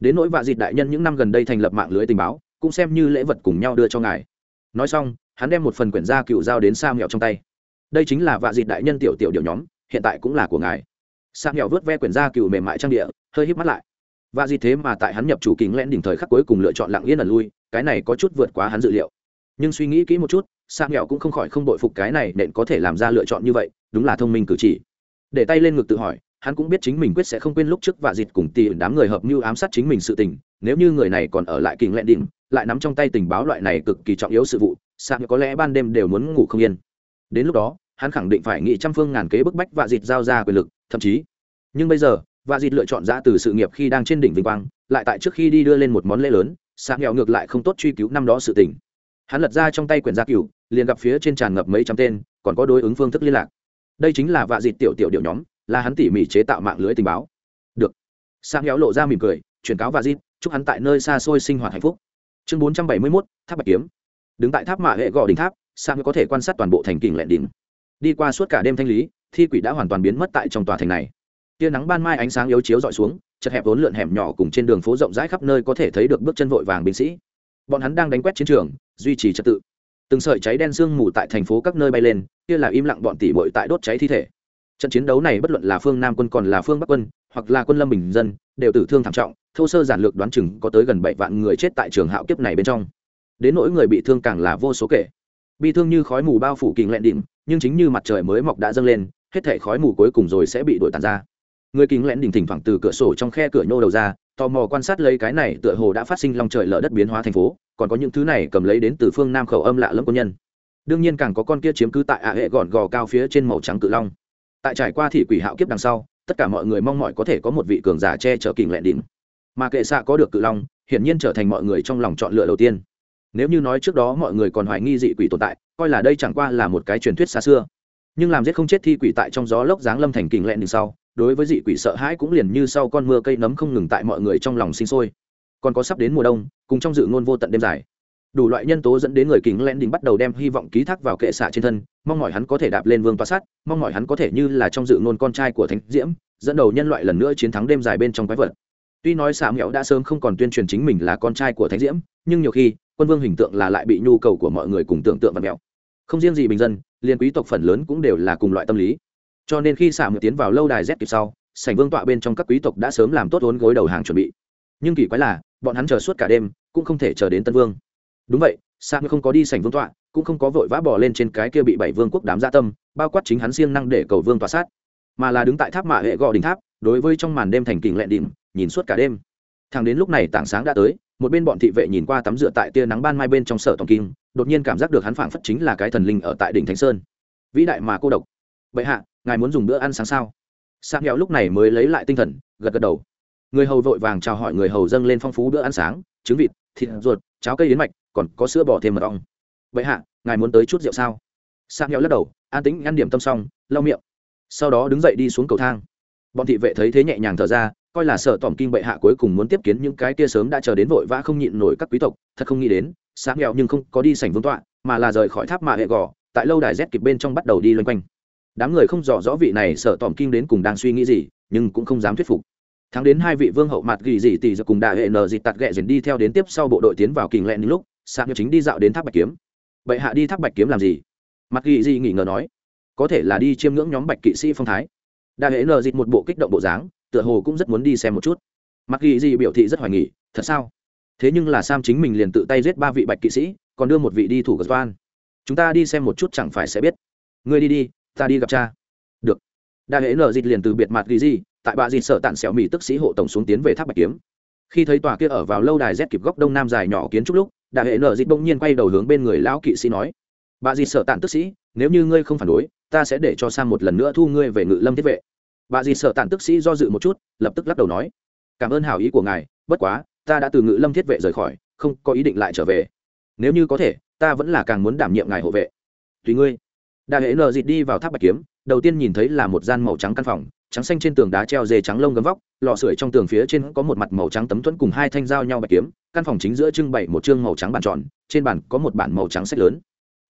Đến nỗi vạ dịt đại nhân những năm gần đây thành lập mạng lưới tình báo cũng xem như lễ vật cùng nhau đưa cho ngài. Nói xong, hắn đem một phần quyển gia cựu giao đến sa mẹo trong tay. Đây chính là vạ dịt đại nhân tiểu tiểu điều nhóm, hiện tại cũng là của ngài. Sa mẹo vớt ve quyển gia cựu mềm mại trang địa, hơi híp mắt lại. Vạ dịt thế mà tại hắn nhập chủ kính lẽn đỉnh thời khắc cuối cùng lựa chọn lặng yên ẩn lui, cái này có chút vượt quá hắn dự liệu. Nhưng suy nghĩ kỹ một chút sa mẹo cũng không khỏi không đội phục cái này nên có thể làm ra lựa chọn như vậy, đúng là thông minh cử chỉ. Để tay lên ngực tự hỏi, hắn cũng biết chính mình quyết sẽ không quên lúc trước vạ dịt cùng tì đám người hợp mưu ám sát chính mình sự tình, nếu như người này còn ở lại kình lẹn đỉnh lại nắm trong tay tình báo loại này cực kỳ trọng yếu sự vụ Sang có lẽ ban đêm đều muốn ngủ không yên. Đến lúc đó, hắn khẳng định phải nghĩ trăm phương ngàn kế bức bách và dịt giao ra quyền lực, thậm chí. Nhưng bây giờ và dịt lựa chọn ra từ sự nghiệp khi đang trên đỉnh vinh quang, lại tại trước khi đi đưa lên một món lễ lớn Sang nghèo ngược lại không tốt truy cứu năm đó sự tình. Hắn lật ra trong tay quyển gia cửu, liền gặp phía trên tràn ngập mấy trăm tên, còn có đối ứng phương thức liên lạc. Đây chính là vạ dịt tiểu tiểu điệu nhóm, là hắn tỉ mỉ chế tạo mạng lưới tình báo. Được. Sang nghèo lộ ra mỉm cười truyền cáo vạ dịt, chúc hắn tại nơi xa xôi sinh hoạt hạnh phúc chương bốn trăm bảy mươi mốt, tháp bạch kiếm. Đứng tại tháp mạ hệ gò đỉnh tháp sang có thể quan sát toàn bộ thành kình lẹn đỉnh. Đi qua suốt cả đêm thanh lý, thi quỷ đã hoàn toàn biến mất tại trong tòa thành này. Tia nắng ban mai ánh sáng yếu chiếu dọi xuống, chật hẹp vốn lượn hẻm nhỏ cùng trên đường phố rộng rãi khắp nơi có thể thấy được bước chân vội vàng binh sĩ. Bọn hắn đang đánh quét chiến trường, duy trì trật tự. Từng sợi cháy đen sương mù tại thành phố các nơi bay lên, kia là im lặng bọn tỷ bội tại đốt cháy thi thể. Trận chiến đấu này bất luận là phương nam quân còn là phương bắc quân, hoặc là quân lâm bình dân đều tử thương thảm trọng, thô sơ giản lược đoán chừng có tới gần bảy vạn người chết tại trường hạo kiếp này bên trong. Đến nỗi người bị thương càng là vô số kể. Bị thương như khói mù bao phủ kình lẹn đỉnh, nhưng chính như mặt trời mới mọc đã dâng lên, hết thể khói mù cuối cùng rồi sẽ bị đuổi tàn ra. Người kính lẹn đỉnh thỉnh thoảng từ cửa sổ trong khe cửa nhô đầu ra, tò mò quan sát lấy cái này tựa hồ đã phát sinh lòng trời lở đất biến hóa thành phố, còn có những thứ này cầm lấy đến từ phương nam khẩu âm lạ lẫm quân nhân. Đương nhiên càng có con kia chiếm cứ tại ạ hệ gọn gò cao phía trên màu trắng cự long. Tại trải qua thị quỷ hạo kiếp đằng sau tất cả mọi người mong mỏi có thể có một vị cường giả che chở kình lẹn đỉnh. Mà kệ xạ có được cự long, hiển nhiên trở thành mọi người trong lòng chọn lựa đầu tiên. Nếu như nói trước đó mọi người còn hoài nghi dị quỷ tồn tại, coi là đây chẳng qua là một cái truyền thuyết xa xưa. Nhưng làm giết không chết thi quỷ tại trong gió lốc giáng lâm thành kình lẹn đỉnh sau, đối với dị quỷ sợ hãi cũng liền như sau con mưa cây nấm không ngừng tại mọi người trong lòng sinh sôi. Còn có sắp đến mùa đông, cùng trong dự ngôn vô tận đêm dài đủ loại nhân tố dẫn đến người kính lén đình bắt đầu đem hy vọng ký thác vào kệ xạ trên thân, mong mỏi hắn có thể đạp lên vương toa sát, mong mỏi hắn có thể như là trong dự ngôn con trai của thánh diễm, dẫn đầu nhân loại lần nữa chiến thắng đêm dài bên trong quái vật. Tuy nói xạ nghèo đã sớm không còn tuyên truyền chính mình là con trai của thánh diễm, nhưng nhiều khi, quân vương hình tượng là lại bị nhu cầu của mọi người cùng tưởng tượng và mẹo. Không riêng gì bình dân, liền quý tộc phần lớn cũng đều là cùng loại tâm lý. Cho nên khi xạ nghèo tiến vào lâu đài z kịp sau, sảnh vương tọa bên trong các quý tộc đã sớm làm tốt vốn gối đầu hàng chuẩn bị. Nhưng kỳ quái là, bọn hắn chờ suốt cả đêm, cũng không thể chờ đến tân vương đúng vậy xạ nghèo không có đi sảnh vương tọa, cũng không có vội vã bỏ lên trên cái kia bị bảy vương quốc đám gia tâm, bao quát chính hắn siêng năng để cầu vương tọa sát. Mà là đứng tại tháp mạ hệ gò đỉnh tháp, đối với trong màn đêm thành kình lẹn đỉnh, nhìn suốt cả đêm. Thằng đến lúc này tảng sáng đã tới, một bên bọn thị vệ nhìn qua tắm rửa tại tia nắng ban mai bên trong sở tổng kim đột nhiên cảm giác được hắn phảng phất chính là cái thần linh ở tại đỉnh thánh sơn. Vĩ đại mà cô độc. Vậy hạ, ngài muốn dùng bữa ăn sáng sao? Sang nghèo lúc này mới lấy lại tinh thần, gật gật đầu. Người hầu vội vàng chào hỏi người hầu dâng lên phong phú bữa ăn sáng, trứng vịt, thịt ruột, cháo cây yến mạch còn có sữa bò thêm mật ong. Vậy hạ, ngài muốn tới chút rượu sao? Sang nghèo lắc đầu, an tĩnh ăn điểm tâm xong, lau miệng. Sau đó đứng dậy đi xuống cầu thang. Bọn thị vệ thấy thế nhẹ nhàng thở ra, coi là sợ tỏm kinh bệ hạ cuối cùng muốn tiếp kiến những cái kia sớm đã chờ đến vội vã không nhịn nổi các quý tộc, thật không nghĩ đến sáng nghèo nhưng không có đi sảnh vương tọa, mà là rời khỏi tháp mạ hệ gò, tại lâu đài rét kịp bên trong bắt đầu đi loanh quanh. Đám người không rõ rõ vị này sợ tỏm kinh đến cùng đang suy nghĩ gì, nhưng cũng không dám thuyết phục. Thắng đến hai vị vương hậu mặt gỉ dị tỷ giờ cùng đại hệ nờ dịt tạt ghẹ dần đi theo đến tiếp sau bộ đội tiến vào kình lẹn lúc sang chính đi dạo đến tháp bạch kiếm. Bệ hạ đi tháp bạch kiếm làm gì? Mặt ghi di nghỉ ngờ nói. Có thể là đi chiêm ngưỡng nhóm bạch kỵ sĩ phong thái. Đại hệ nờ dịt một bộ kích động bộ dáng tựa hồ cũng rất muốn đi xem một chút. Mặt ghi di biểu thị rất hoài nghỉ thật sao? Thế nhưng là sam chính mình liền tự tay giết ba vị bạch kỵ sĩ còn đưa một vị đi thủ gật toan chúng ta đi xem một chút chẳng phải sẽ biết. Ngươi đi đi ta đi gặp cha. Được. Đại hệ nờ dịt liền từ biệt mặt ghi di, tại bà dịt sợ tản xẻo mỹ tức sĩ hộ tổng xuống tiến về tháp bạch kiếm. Khi thấy tòa kia ở vào lâu đài rét kịp góc đông nam dài nhỏ kiến trúc lúc đại hệ nợ dịch bỗng nhiên quay đầu hướng bên người lão kỵ sĩ nói, bà dịt sợ tàn tức sĩ, nếu như ngươi không phản đối, ta sẽ để cho sang một lần nữa thu ngươi về ngự lâm thiết vệ. Bà dịt sợ tàn tức sĩ do dự một chút, lập tức lắc đầu nói, cảm ơn hảo ý của ngài, bất quá, ta đã từ ngự lâm thiết vệ rời khỏi, không có ý định lại trở về. Nếu như có thể, ta vẫn là càng muốn đảm nhiệm ngài hộ vệ. Tùy ngươi. Đại hệ nợ dịt đi vào tháp bạch kiếm, đầu tiên nhìn thấy là một gian màu trắng căn phòng trắng xanh trên tường đá treo dề trắng lông gấm vóc lò sưởi trong tường phía trên có một mặt màu trắng tấm thuẫn cùng hai thanh dao nhau bạch kiếm, căn phòng chính giữa trưng bày một chương màu trắng bàn tròn, trên bàn có một bản màu trắng sách lớn.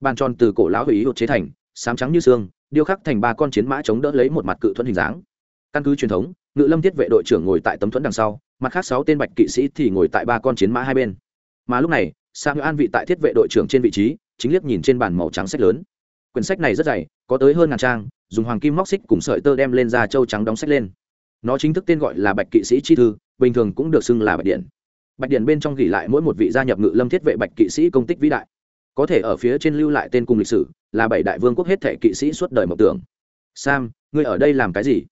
Bàn tròn từ cổ lão hủy ý hột chế thành sám trắng như xương, điêu khắc thành ba con chiến mã chống đỡ lấy một mặt cự thuẫn hình dáng. Căn cứ truyền thống, ngự lâm thiết vệ đội trưởng ngồi tại tấm thuẫn đằng sau, mặt khác sáu tên bạch kỵ sĩ thì ngồi tại ba con chiến mã hai bên. Mà lúc này sang an vị tại thiết vệ đội trưởng trên vị trí, chính liếc nhìn trên bàn màu trắng sách lớn. Quyển sách này rất dày, có tới hơn ngàn trang dùng hoàng kim móc xích cùng sợi tơ đem lên ra châu trắng đóng sách lên. Nó chính thức tên gọi là bạch kỵ sĩ chi thư, bình thường cũng được xưng là bạch điện. Bạch điện bên trong ghi lại mỗi một vị gia nhập ngự lâm thiết vệ bạch kỵ sĩ công tích vĩ đại. Có thể ở phía trên lưu lại tên cùng lịch sử, là bảy đại vương quốc hết thể kỵ sĩ suốt đời mộng tưởng. Sam, ngươi ở đây làm cái gì?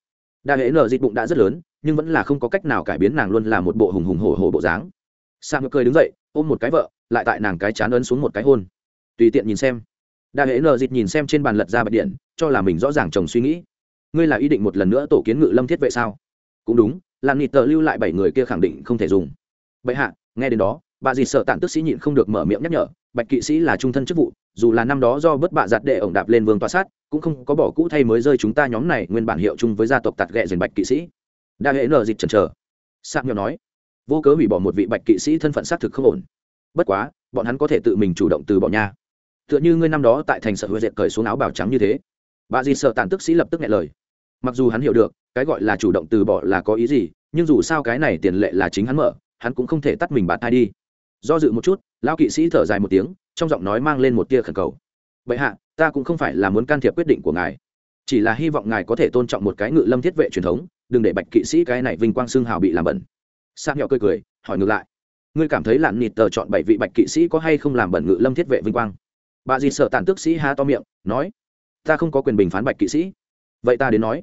Đa hệ nở dịch bụng đã rất lớn, nhưng vẫn là không có cách nào cải biến nàng luôn là một bộ hùng hùng hổ hổ bộ dáng. Sam cười đứng dậy, ôm một cái vợ, lại tại nàng cái chán ấn xuống một cái hôn. Tùy tiện nhìn xem đa hệ nờ dịt nhìn xem trên bàn lật ra bạch điện, cho là mình rõ ràng chồng suy nghĩ. Ngươi là ý định một lần nữa tổ kiến ngự lâm thiết vệ sao? Cũng đúng làm nịt tờ lưu lại bảy người kia khẳng định không thể dùng. Bệ hạ, nghe đến đó, bà dì sợ tản tức sĩ nhịn không được mở miệng nhắc nhở, bạch kỵ sĩ là trung thân chức vụ, dù là năm đó do bất bạ giặt đệ ổng đạp lên vương tòa sát, cũng không có bỏ cũ thay mới rơi chúng ta nhóm này nguyên bản hiệu chung với gia tộc tạt ghẹ dền bạch kỵ sĩ. Đa hệ nờ dịch chần trờ sạc nhỏ nói, vô cớ hủy bỏ một vị bạch kỵ sĩ thân phận xác thực không ổn. Bất quá, bọn hắn có thể tự mình chủ động từ bỏ nhà tựa như ngươi năm đó tại thành sợ huệ diệt cởi xuống áo bào trắng như thế. Bà dì sợ tàn tức sĩ lập tức nghe lời. Mặc dù hắn hiểu được, cái gọi là chủ động từ bỏ là có ý gì, nhưng dù sao cái này tiền lệ là chính hắn mở, hắn cũng không thể tắt mình bạn thai đi. Do dự một chút, lão kỵ sĩ thở dài một tiếng, trong giọng nói mang lên một tia khẩn cầu. Bệ hạ, ta cũng không phải là muốn can thiệp quyết định của ngài, chỉ là hy vọng ngài có thể tôn trọng một cái ngự lâm thiết vệ truyền thống, đừng để bạch kỵ sĩ cái này vinh quang xương hào bị làm bẩn. Sang nhỏ cười cười, hỏi ngược lại, ngươi cảm thấy lạn nịt tờ chọn bảy vị bạch kỵ sĩ có hay không làm bẩn ngự lâm thiết vệ vinh quang? Bà dì sợ tàn tước sĩ ha to miệng, nói, ta không có quyền bình phán bạch kỵ sĩ. Vậy ta đến nói.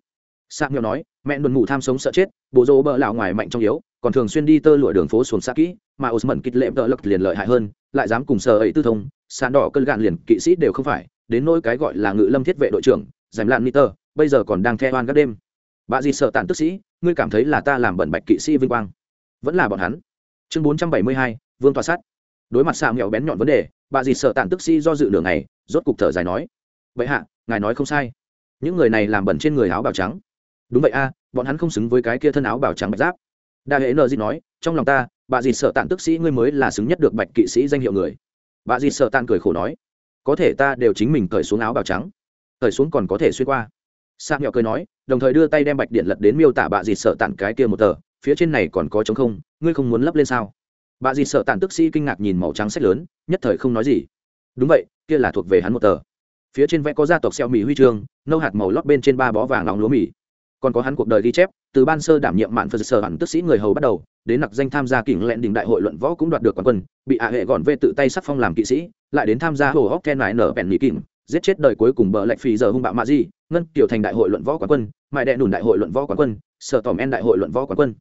Sạc nghèo nói, mẹ luôn ngủ tham sống sợ chết, bộ rô bờ lão ngoài mạnh trong yếu, còn thường xuyên đi tơ lụa đường phố xuống xa kỹ, mà osman kịch lệ tợ lực liền lợi hại hơn, lại dám cùng sờ ấy tư thông, sàn đỏ cơn gạn liền kỵ sĩ đều không phải, đến nỗi cái gọi là ngự lâm thiết vệ đội trưởng giành lạn niter bây giờ còn đang theo oan các đêm. Bà dì sợ tàn tức sĩ, ngươi cảm thấy là ta làm bẩn bạch kỵ sĩ vinh quang. Vẫn là bọn hắn. Chương bốn trăm bảy mươi hai, vương tòa sát. Đối mặt xạ mẹo bén nhọn vấn đề bà dì sợ tàn tức sĩ do dự đường này rốt cục thở dài nói, vậy hạ, ngài nói không sai. Những người này làm bẩn trên người áo bào trắng. Đúng vậy a, bọn hắn không xứng với cái kia thân áo bào trắng bạch giáp. Đa hệ nờ dì nói, trong lòng ta, bà dì sợ tàn tức sĩ ngươi mới là xứng nhất được bạch kỵ sĩ danh hiệu người. Bà dì sợ tàn cười khổ nói, có thể ta đều chính mình cởi xuống áo bào trắng, cởi xuống còn có thể xuyên qua. Sang nhỏ cười nói, đồng thời đưa tay đem bạch điện lật đến miêu tả bà dì sợ tàn cái kia một tờ, phía trên này còn có trống không, ngươi không muốn lấp lên sao? Bà dì sợ tàn tức sĩ kinh ngạc nhìn màu trắng sách lớn, nhất thời không nói gì. Đúng vậy, kia là thuộc về hắn một tờ. Phía trên vẽ có gia tộc xeo mì huy chương nâu hạt màu lót bên trên ba bó vàng lóng lúa mì. Còn có hắn cuộc đời ghi chép, từ ban sơ đảm nhiệm mạn phật sở hẳn tức sĩ người hầu bắt đầu, đến nặc danh tham gia kỉnh lẹn đình đại hội luận võ cũng đoạt được quán quân, bị ạ hệ gọn về tự tay sắc phong làm kỵ sĩ, lại đến tham gia hồ hóc ken lại nở bèn mỹ kỉnh, giết chết đời cuối cùng bờ lệch phì giờ hung bạo mạ di, ngân tiểu thành đại hội luận võ quán quân, mại đệ đùn đại hội luận võ quán quân, sở tòm en đại hội luận võ quán quân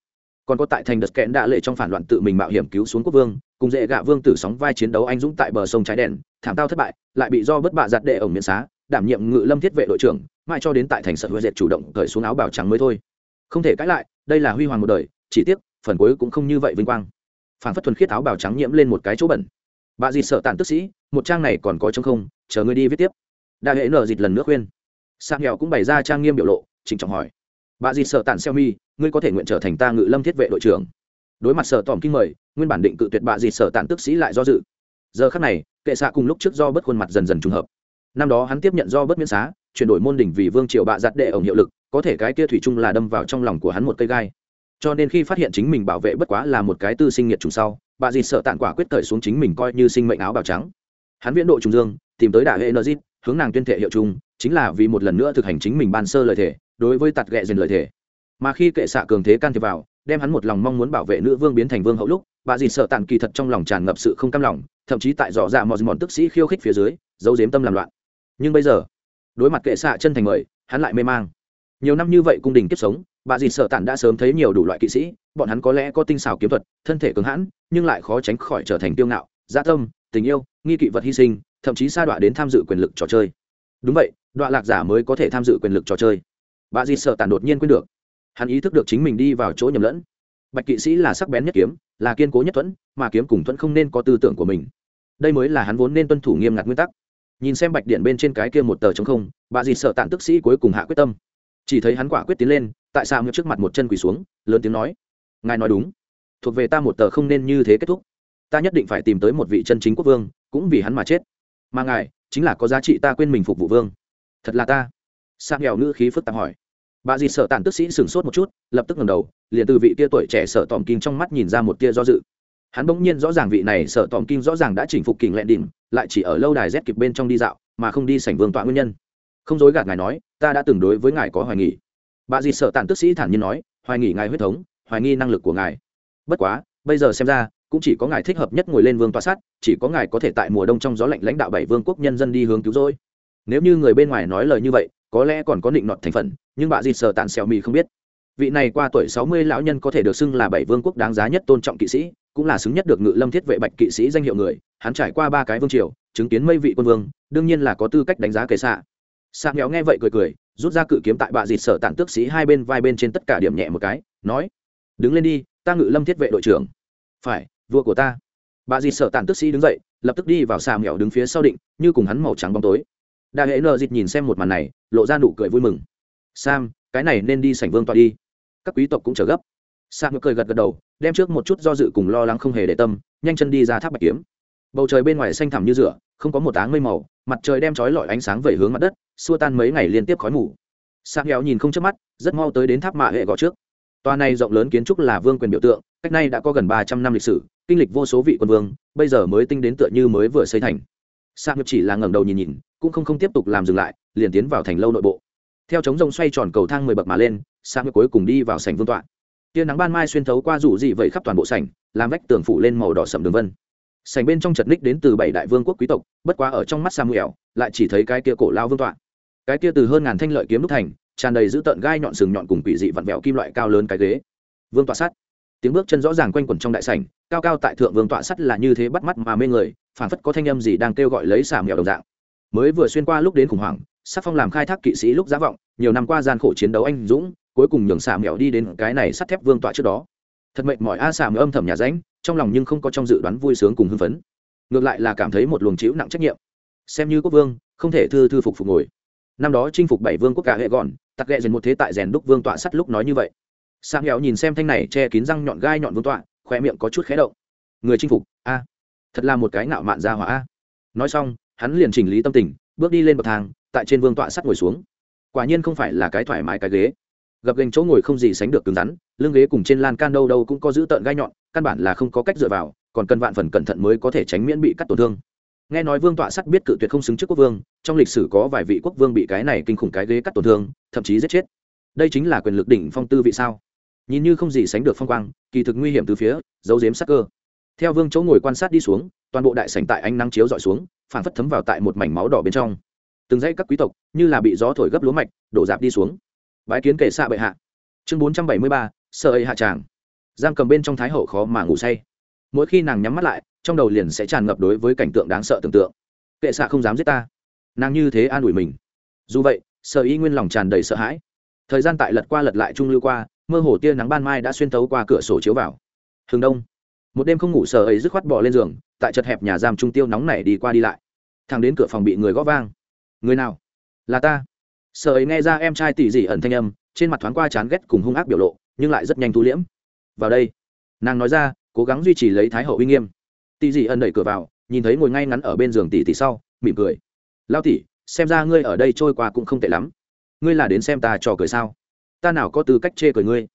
còn có tại thành đợt kẽn đã lệ trong phản loạn tự mình mạo hiểm cứu xuống quốc vương, cùng dễ gạ vương tử sóng vai chiến đấu anh dũng tại bờ sông trái đèn, thảm tao thất bại, lại bị do bất bạ giặt đệ ổng miễn xá, đảm nhiệm ngự lâm thiết vệ đội trưởng, mãi cho đến tại thành sở huệ dệt chủ động cởi xuống áo bảo trắng mới thôi. Không thể cãi lại, đây là huy hoàng một đời, chỉ tiếc, phần cuối cũng không như vậy vinh quang. Phản phất thuần khiết áo bảo trắng nhiễm lên một cái chỗ bẩn. Bà dịt sợ tàn tức sĩ, một trang này còn có trong không, chờ ngươi đi viết tiếp. Đại hệ nở dịt lần nữa khuyên. Sang nghèo cũng bày ra trang nghiêm biểu lộ, trịnh trọng hỏi bà dì sợ tàn xeo mi ngươi có thể nguyện trở thành ta ngự lâm thiết vệ đội trưởng. Đối mặt sở tòm kinh mời, nguyên bản định cự tuyệt bà dì sợ tàn tức sĩ lại do dự. Giờ khắc này, kệ xạ cùng lúc trước do bớt khuôn mặt dần dần trùng hợp. Năm đó hắn tiếp nhận do bớt miễn xá, chuyển đổi môn đỉnh vì vương triều bạ giặt đệ ổng hiệu lực, có thể cái kia thủy chung là đâm vào trong lòng của hắn một cây gai. Cho nên khi phát hiện chính mình bảo vệ bất quá là một cái tư sinh nghiệt trùng sau, bà dì sợ tàn quả quyết thời xuống chính mình coi như sinh mệnh áo bào trắng. Hắn viễn độ trùng dương, tìm tới đà hệ nợ hướng nàng tuyên thể hiệu chung, chính là vì một lần nữa thực hành chính mình ban sơ lời thể đối với tạt ghẹ dền lời thề. Mà khi kệ xạ cường thế can thiệp vào, đem hắn một lòng mong muốn bảo vệ nữ vương biến thành vương hậu lúc, bà dì sợ tàn kỳ thật trong lòng tràn ngập sự không cam lòng, thậm chí tại dò dạ ra mòn mòn tức sĩ khiêu khích phía dưới, giấu dếm tâm làm loạn. Nhưng bây giờ, đối mặt kệ xạ chân thành mời, hắn lại mê mang. Nhiều năm như vậy cung đình kiếp sống, bà dì sợ tàn đã sớm thấy nhiều đủ loại kỵ sĩ, bọn hắn có lẽ có tinh xảo kiếm thuật, thân thể cứng hãn, nhưng lại khó tránh khỏi trở thành tiêu ngạo gia tâm, tình yêu, nghi kỵ vật hy sinh, thậm chí sa đọa đến tham dự quyền lực trò chơi. Đúng vậy, đọa lạc giả mới có thể tham dự quyền lực trò chơi bà dì sợ tàn đột nhiên quên được. Hắn ý thức được chính mình đi vào chỗ nhầm lẫn. Bạch kỵ sĩ là sắc bén nhất kiếm, là kiên cố nhất thuẫn, mà kiếm cùng thuẫn không nên có tư tưởng của mình. Đây mới là hắn vốn nên tuân thủ nghiêm ngặt nguyên tắc. Nhìn xem bạch điện bên trên cái kia một tờ chống không, bà dì sợ tàn tức sĩ cuối cùng hạ quyết tâm. Chỉ thấy hắn quả quyết tiến lên, tại sao ngược trước mặt một chân quỳ xuống, lớn tiếng nói, ngài nói đúng. Thuộc về ta một tờ không nên như thế kết thúc. Ta nhất định phải tìm tới một vị chân chính quốc vương, cũng vì hắn mà chết. Mà ngài, chính là có giá trị ta quên mình phục vụ vương. Thật là ta. Sang nghèo ngữ khí phức tạp hỏi bà dì sợ tàn tức sĩ sửng sốt một chút, lập tức ngầm đầu, liền từ vị tia tuổi trẻ sợ tòm kinh trong mắt nhìn ra một tia do dự. Hắn bỗng nhiên rõ ràng vị này sợ tòm kinh rõ ràng đã chỉnh phục kình lẹn đỉnh, lại chỉ ở lâu đài rét kịp bên trong đi dạo, mà không đi sảnh vương tọa nguyên nhân. Không dối gạt ngài nói, ta đã từng đối với ngài có hoài nghỉ bà dì sợ tàn tức sĩ thản nhiên nói, hoài nghỉ ngài huyết thống, hoài nghi năng lực của ngài. Bất quá, bây giờ xem ra, cũng chỉ có ngài thích hợp nhất ngồi lên vương tọa sát, chỉ có ngài có thể tại mùa đông trong gió lạnh lãnh đạo bảy vương quốc nhân dân đi hướng cứu rỗi. Nếu như người bên ngoài nói lời như vậy có lẽ còn có định nọt thành phần, nhưng bà dịt sợ tàn xèo mì không biết. Vị này qua tuổi sáu mươi lão nhân có thể được xưng là bảy vương quốc đáng giá nhất tôn trọng kỵ sĩ, cũng là xứng nhất được ngự lâm thiết vệ bạch kỵ sĩ danh hiệu người, hắn trải qua ba cái vương triều, chứng kiến mây vị quân vương, đương nhiên là có tư cách đánh giá kệ xạ. Xạ nghèo nghe vậy cười cười, rút ra cự kiếm tại bạ dịt sở tản tước sĩ hai bên vai bên trên tất cả điểm nhẹ một cái, nói, đứng lên đi, ta ngự lâm thiết vệ đội trưởng. Phải, vua của ta. Bà dịt sợ tản tước sĩ đứng dậy, lập tức đi vào xà mèo đứng phía sau định, như cùng hắn màu trắng bóng tối đại hệ nợ dịt nhìn xem một màn này, lộ ra nụ cười vui mừng. Sam, cái này nên đi sảnh vương tọa đi. Các quý tộc cũng trở gấp. Sam cười gật gật đầu, đem trước một chút do dự cùng lo lắng không hề để tâm, nhanh chân đi ra tháp bạch kiếm. Bầu trời bên ngoài xanh thẳm như rửa, không có một áng mây màu, mặt trời đem trói lọi ánh sáng về hướng mặt đất, xua tan mấy ngày liên tiếp khói mù. Sam héo nhìn không chớp mắt, rất mau tới đến tháp mạ hệ gõ trước. Tòa này rộng lớn kiến trúc là vương quyền biểu tượng, cách nay đã có gần ba trăm năm lịch sử, kinh lịch vô số vị quân vương, bây giờ mới tinh đến tựa như mới vừa xây thành. Sam chỉ là ngẩng đầu nhìn nhìn cũng không không tiếp tục làm dừng lại, liền tiến vào thành lâu nội bộ. Theo chống rông xoay tròn cầu thang mười bậc mà lên sang cuối cùng đi vào sảnh vương tọa. Tia nắng ban mai xuyên thấu qua rủ dị vậy khắp toàn bộ sảnh, làm vách tường phủ lên màu đỏ sậm đường vân. Sảnh bên trong chật ních đến từ bảy đại vương quốc quý tộc, bất quá ở trong mắt samuel, lại chỉ thấy cái kia cổ lao vương tọa. Cái kia từ hơn ngàn thanh lợi kiếm đúc thành, tràn đầy giữ tợn gai nhọn sừng nhọn cùng quỷ dị vặn vẹo kim loại cao lớn cái ghế. Vương tọa sắt. Tiếng bước chân rõ ràng quanh quẩn trong đại sảnh, cao cao tại thượng vương tọa sắt là như thế bắt mắt mà mê người phản phất có thanh âm gì đang kêu gọi lấy xà mèo đồng dạng mới vừa xuyên qua lúc đến khủng hoảng, sắc phong làm khai thác kỵ sĩ lúc giá vọng, nhiều năm qua gian khổ chiến đấu anh dũng, cuối cùng nhường xà mèo đi đến cái này sắt thép vương tọa trước đó. Thật mệt mỏi a xà mèo âm thầm nhà ránh trong lòng nhưng không có trong dự đoán vui sướng cùng hưng phấn. Ngược lại là cảm thấy một luồng chịu nặng trách nhiệm. Xem như quốc vương, không thể thư thư phục phục ngồi. Năm đó chinh phục bảy vương quốc cả hệ gọn, tặc ghẹ dần một thế tại rèn đúc vương tọa sắt lúc nói như vậy. Xà nghèo nhìn xem thanh này che kín răng nhọn gai nhọn vương tọa khoe miệng có chút khé động. Người chinh phục, a, thật là một cái ngạo mạn ra hỏa a. Nói xong hắn liền chỉnh lý tâm tình, bước đi lên bậc thang, tại trên vương tọa sắt ngồi xuống. Quả nhiên không phải là cái thoải mái cái ghế. Gập gành chỗ ngồi không gì sánh được cứng rắn, lưng ghế cùng trên lan can đâu đâu cũng có giữ tợn gai nhọn, căn bản là không có cách dựa vào, còn cần vạn phần cẩn thận mới có thể tránh miễn bị cắt tổn thương. Nghe nói vương tọa sắt biết cự tuyệt không xứng trước quốc vương, trong lịch sử có vài vị quốc vương bị cái này kinh khủng cái ghế cắt tổn thương, thậm chí giết chết. Đây chính là quyền lực đỉnh phong tư vị sao? Nhìn như không gì sánh được phong quang, kỳ thực nguy hiểm từ phía, giấu giếm sắc cơ. Theo vương chỗ ngồi quan sát đi xuống toàn bộ đại sảnh tại ánh nắng chiếu dọi xuống phản phất thấm vào tại một mảnh máu đỏ bên trong. Từng dãy các quý tộc, như là bị gió thổi gấp lúa mạch, đổ dạp đi xuống. Bái kiến kể xạ bệ hạ. Chương bốn trăm bảy mươi ba, sợ ấy hạ tràng. Giam cầm bên trong thái hậu khó mà ngủ say. Mỗi khi nàng nhắm mắt lại, trong đầu liền sẽ tràn ngập đối với cảnh tượng đáng sợ tưởng tượng. Kệ xạ không dám giết ta. Nàng như thế an ủi mình. Dù vậy, sợ y nguyên lòng tràn đầy sợ hãi. Thời gian tại lật qua lật lại trung lưu qua, mơ hồ tia nắng ban mai đã xuyên tấu qua cửa sổ chiếu vào. Hừng đông. Một đêm không ngủ, sợ ấy dứt khoát bỏ lên giường tại chật hẹp nhà giam trung tiêu nóng này đi qua đi lại. Thằng đến cửa phòng bị người gõ vang. Người nào? Là ta. Sợ ấy nghe ra em trai tỉ dị ẩn thanh âm, trên mặt thoáng qua chán ghét cùng hung ác biểu lộ, nhưng lại rất nhanh thu liễm. Vào đây. Nàng nói ra, cố gắng duy trì lấy thái hậu uy nghiêm. Tỷ dị ẩn đẩy cửa vào, nhìn thấy ngồi ngay ngắn ở bên giường tỷ tỷ sau, mỉm cười. Lao tỷ, xem ra ngươi ở đây trôi qua cũng không tệ lắm. Ngươi là đến xem ta trò cười sao? Ta nào có tư cách chê cười ngươi?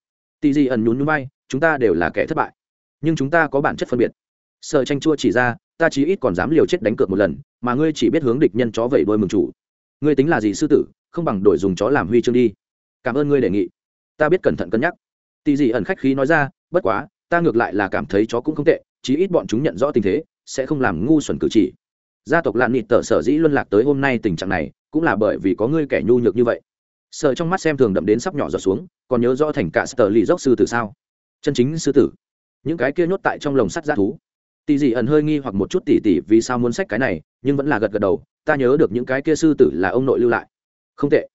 Tỉ dị ẩn nhún nhún vai, chúng ta đều là kẻ thất bại. Nhưng chúng ta có bản chất phân biệt sợ tranh chua chỉ ra, ta chí ít còn dám liều chết đánh cược một lần, mà ngươi chỉ biết hướng địch nhân chó vẩy đôi mừng chủ. Ngươi tính là gì sư tử, không bằng đổi dùng chó làm huy chương đi. Cảm ơn ngươi đề nghị. Ta biết cẩn thận cân nhắc. Tì dị ẩn khách khí nói ra, bất quá, ta ngược lại là cảm thấy chó cũng không tệ, chí ít bọn chúng nhận rõ tình thế, sẽ không làm ngu xuẩn cử chỉ. Gia tộc lạn nịt tở sở dĩ luân lạc tới hôm nay tình trạng này, cũng là bởi vì có ngươi kẻ nhu nhược như vậy. Sợ trong mắt xem thường đậm đến sắp nhỏ giọt xuống, còn nhớ rõ thành cả sờ lì dốc sư tử sao? Chân chính sư tử. Những cái kia nhốt tại trong lồng sắt g thú. Tỷ dị ẩn hơi nghi hoặc một chút tỷ tỷ vì sao muốn sách cái này, nhưng vẫn là gật gật đầu, ta nhớ được những cái kia sư tử là ông nội lưu lại. Không tệ.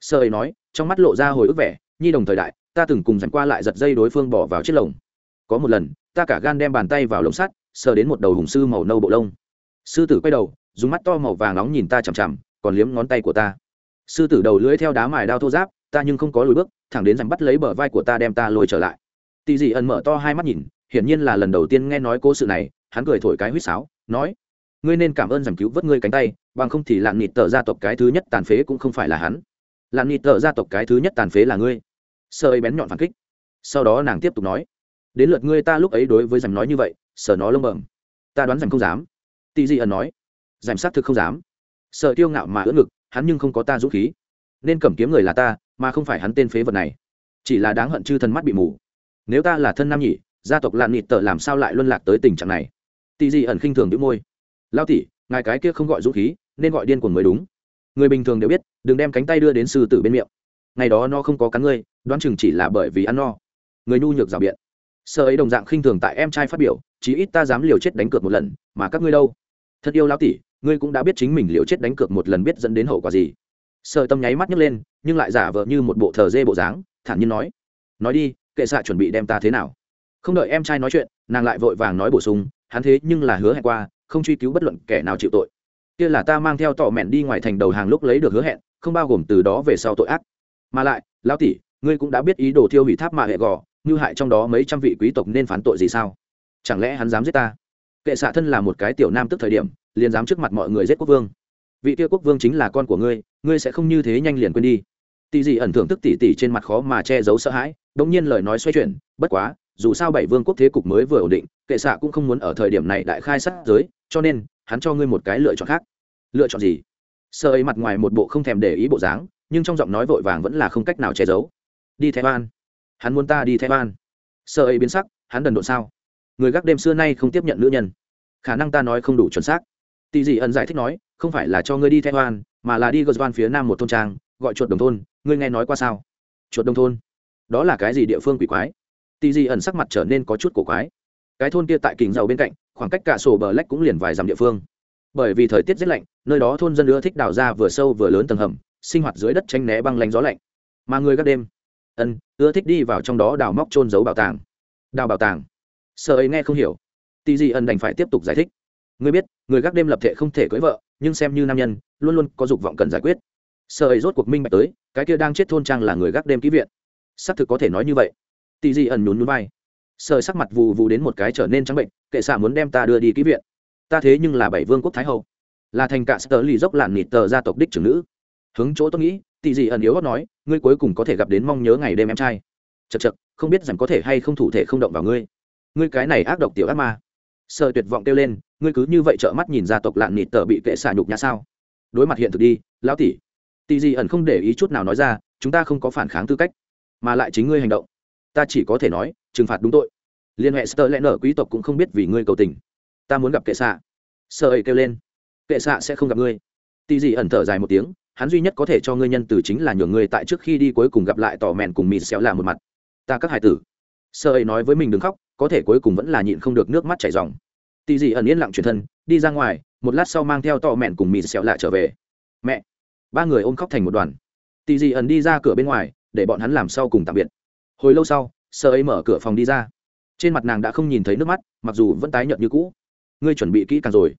Sơ ấy nói, trong mắt lộ ra hồi ức vẻ, nhi đồng thời đại, ta từng cùng dành qua lại giật dây đối phương bỏ vào chiếc lồng. Có một lần, ta cả gan đem bàn tay vào lồng sắt, sờ đến một đầu hùng sư màu nâu bộ lông. Sư tử quay đầu, dùng mắt to màu vàng nóng nhìn ta chằm chằm, còn liếm ngón tay của ta. Sư tử đầu lưỡi theo đá mài đao thô giáp, ta nhưng không có lùi bước, thẳng đến dành bắt lấy bờ vai của ta đem ta lôi trở lại. Tỷ dị ẩn mở to hai mắt nhìn, hiển nhiên là lần đầu tiên nghe nói cố sự này hắn cười thổi cái huýt sáo, nói, ngươi nên cảm ơn giảm cứu vớt ngươi cánh tay, bằng không thì lạn nịt tờ gia tộc cái thứ nhất tàn phế cũng không phải là hắn. Lạn nịt tờ gia tộc cái thứ nhất tàn phế là ngươi. Sơ ấy bén nhọn phản kích. Sau đó nàng tiếp tục nói, đến lượt ngươi ta lúc ấy đối với giảm nói như vậy sợ nó lông bẩm. Ta đoán giảm không dám. Tị dị ẩn nói giảm xác thực không dám. Sợ tiêu ngạo mà ưỡn ngực, hắn nhưng không có ta dũng khí. Nên cầm kiếm người là ta, mà không phải hắn tên phế vật này. Chỉ là đáng hận chư thân mắt bị mù. Nếu ta là thân nam nhỉ, gia tộc lạn nịt tờ làm sao lại luân lạc tới tình trạng này? Tỷ dị ẩn khinh thường đĩu môi. Lao tỷ, ngài cái kia không gọi dũng khí nên gọi điên cuồng mới đúng. Người bình thường đều biết đừng đem cánh tay đưa đến sư tử bên miệng. Ngày đó nó không có cắn ngươi đoán chừng chỉ là bởi vì ăn no. Người nhu nhược rào biện. Sợ ấy đồng dạng khinh thường tại em trai phát biểu chí ít ta dám liều chết đánh cược một lần mà các ngươi đâu? Thật yêu lão tỷ ngươi cũng đã biết chính mình liều chết đánh cược một lần biết dẫn đến hậu quả gì. Sợ tâm nháy mắt nhấc lên nhưng lại giả vờ như một bộ thờ dê bộ dáng thản nhiên nói. Nói đi kệ xạ chuẩn bị đem ta thế nào? Không đợi em trai nói chuyện nàng lại vội vàng nói bổ sung hắn thế nhưng là hứa hẹn qua, không truy cứu bất luận kẻ nào chịu tội. Kia là ta mang theo tỏ mẹn đi ngoài thành đầu hàng lúc lấy được hứa hẹn, không bao gồm từ đó về sau tội ác. Mà lại, lão tỷ, ngươi cũng đã biết ý đồ thiêu hủy tháp mạ hệ gò, như hại trong đó mấy trăm vị quý tộc nên phán tội gì sao? Chẳng lẽ hắn dám giết ta? Kệ xạ thân là một cái tiểu nam tức thời điểm, liền dám trước mặt mọi người giết quốc vương. Vị kia quốc vương chính là con của ngươi ngươi sẽ không như thế nhanh liền quên đi. Tỷ dị ẩn thưởng thức tỷ tỷ trên mặt khó mà che giấu sợ hãi đ ỗ n g nhiên lời nói xoay chuyển, bất quá dù sao bảy vương quốc thế cục mới vừa ổn định, kệ xạ cũng không muốn ở thời điểm này đại khai sát giới, cho nên, hắn cho ngươi một cái lựa chọn khác. Lựa chọn gì? Sợ ấy mặt ngoài một bộ không thèm để ý bộ dáng, nhưng trong giọng nói vội vàng vẫn là không cách nào che giấu. Đi theo an hắn muốn ta đi theo an sợ ấy biến sắc, hắn đần độn sao? Người gác đêm xưa nay không tiếp nhận nữ nhân. Khả năng ta nói không đủ chuẩn xác. Tỷ dị ẩn giải thích nói, không phải là cho ngươi đi theo an mà là đi gờ phía nam một thôn trang, gọi chuột đồng thôn, ngươi nghe nói qua sao? Chuột đồng thôn? Đó là cái gì địa phương quỷ quái? Tỷ dị ẩn sắc mặt trở nên có chút cổ quái. Cái thôn kia tại kính giàu bên cạnh, khoảng cách cả sổ bờ lách cũng liền vài dặm địa phương. Bởi vì thời tiết rất lạnh, nơi đó thôn dân ưa thích đào ra vừa sâu vừa lớn tầng hầm, sinh hoạt dưới đất tranh né băng lánh gió lạnh. Mà người các đêm, ân, ưa thích đi vào trong đó đào móc trôn giấu bảo tàng. Đào bảo tàng. Sợ ấy nghe không hiểu. Tỷ dị ẩn đành phải tiếp tục giải thích. Ngươi biết, người gác đêm lập thể không thể cưới vợ, nhưng xem như nam nhân, luôn luôn có dục vọng cần giải quyết. Sợ ấy rốt cuộc minh bạch tới, cái kia đang chết thôn trang là người gác đêm ký viện. Xác thực có thể nói như vậy tỷ dị ẩn nhún núi vai. Sợ sắc mặt vù vù đến một cái trở nên trắng bệnh, kệ xạ muốn đem ta đưa đi ký viện. Ta thế nhưng là bảy vương quốc thái hậu. Là thành cả sơ lì dốc làn nịt tờ gia tộc đích trưởng nữ. Hướng chỗ tôi nghĩ tỷ dị ẩn yếu gót nói, ngươi cuối cùng có thể gặp đến mong nhớ ngày đêm em trai. Chật chật không biết rằng có thể hay không thủ thể không động vào ngươi. Ngươi cái này ác độc tiểu ác ma. Sợ tuyệt vọng kêu lên, ngươi cứ như vậy trợ mắt nhìn gia tộc lạn nịt tờ bị kệ xạ nhục nhã sao? Đối mặt hiện thực đi, lão tỷ. Tỷ gì ẩn không để ý chút nào nói ra, chúng ta không có phản kháng tư cách, mà lại chính ngươi hành động ta chỉ có thể nói, trừng phạt đúng tội. Liên hệ sơ lẽ nở quý tộc cũng không biết vì ngươi cầu tình. Ta muốn gặp kệ xạ. Sợ ấy kêu lên. Kệ xạ sẽ không gặp ngươi. Tì dị ẩn thở dài một tiếng, hắn duy nhất có thể cho ngươi nhân từ chính là nhường ngươi tại trước khi đi cuối cùng gặp lại tỏ mẹn cùng mịt xéo là một mặt. Ta các hải tử. Sợ ấy nói với mình đừng khóc, có thể cuối cùng vẫn là nhịn không được nước mắt chảy ròng. Tì dị ẩn yên lặng chuyển thân, đi ra ngoài, một lát sau mang theo tỏ mẹn cùng mì xẹo lạ trở về. Mẹ. Ba người ôm khóc thành một đoàn. Tì dị ẩn đi ra cửa bên ngoài, để bọn hắn làm sau cùng tạm biệt hồi lâu sau sợ ấy mở cửa phòng đi ra. Trên mặt nàng đã không nhìn thấy nước mắt, mặc dù vẫn tái nhợt như cũ. Ngươi chuẩn bị kỹ càng rồi.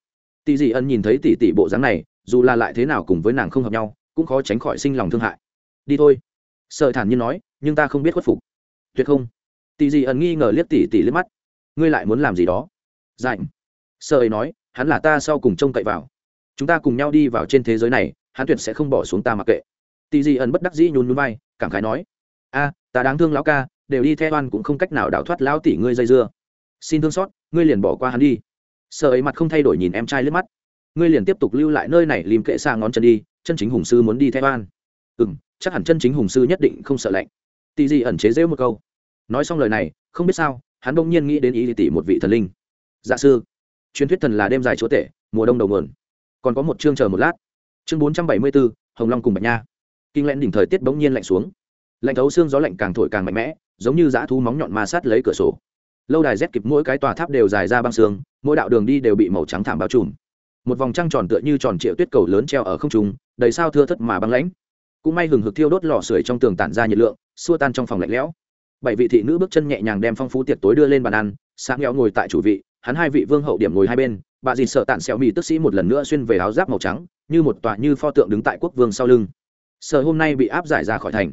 Tỷ dị ân nhìn thấy tỷ tỷ bộ dáng này, dù là lại thế nào cùng với nàng không hợp nhau, cũng khó tránh khỏi sinh lòng thương hại. Đi thôi. Sợ thản nhiên nói, nhưng ta không biết khuất phục. Tuyệt không. Tỷ dị ẩn nghi ngờ liếc tỷ tỷ liếc mắt. Ngươi lại muốn làm gì đó? Dạnh sợ ấy nói, hắn là ta sau cùng trông cậy vào. Chúng ta cùng nhau đi vào trên thế giới này, hắn tuyệt sẽ không bỏ xuống ta mặc kệ. Tỷ dị ẩn bất đắc dĩ nhún nhún vai, cảm khái nói a, ta đáng thương lão ca, đều đi theo oan cũng không cách nào đảo thoát lão tỷ ngươi dây dưa. Xin thương xót, ngươi liền bỏ qua hắn đi. Sợ ấy mặt không thay đổi nhìn em trai lướt mắt. Ngươi liền tiếp tục lưu lại nơi này lim kệ xa ngón chân đi, chân chính hùng sư muốn đi theo oan. Ừ m chắc hẳn chân chính hùng sư nhất định không sợ lạnh. Tì gì ẩn chế rêu một câu. Nói xong lời này, không biết sao, hắn bỗng nhiên nghĩ đến ý tỷ một vị thần linh. Dạ sư, truyền thuyết thần là đêm dài chúa tể, mùa đông đầu nguồn. Còn có một chương chờ một lát. Chương bốn trăm bảy mươi bốn hồng long cùng bạch nha. Kinh lẽn đỉnh thời tiết bỗng nhiên lạnh xuống lạnh thấu xương gió lạnh càng thổi càng mạnh mẽ, giống như dã thú móng nhọn ma sát lấy cửa sổ. Lâu đài rét kịp mỗi cái tòa tháp đều dài ra băng xương, mỗi đạo đường đi đều bị màu trắng thảm bao trùm. Một vòng trăng tròn tựa như tròn triệu tuyết cầu lớn treo ở không trung, đầy sao thưa thất mà băng lãnh. Cũng may hừng hực thiêu đốt lò sưởi trong tường tản ra nhiệt lượng, xua tan trong phòng lạnh lẽo. Bảy vị thị nữ bước chân nhẹ nhàng đem phong phú tiệc tối đưa lên bàn ăn sáng nghèo ngồi tại chủ vị, hắn hai vị vương hậu điểm ngồi hai bên, bà dì sợ tản xẹo mì tức sĩ một lần nữa xuyên về áo giáp màu trắng, như một tòa như pho tượng đứng tại quốc vương sau lưng. Sợ hôm nay bị áp giải ra khỏi thành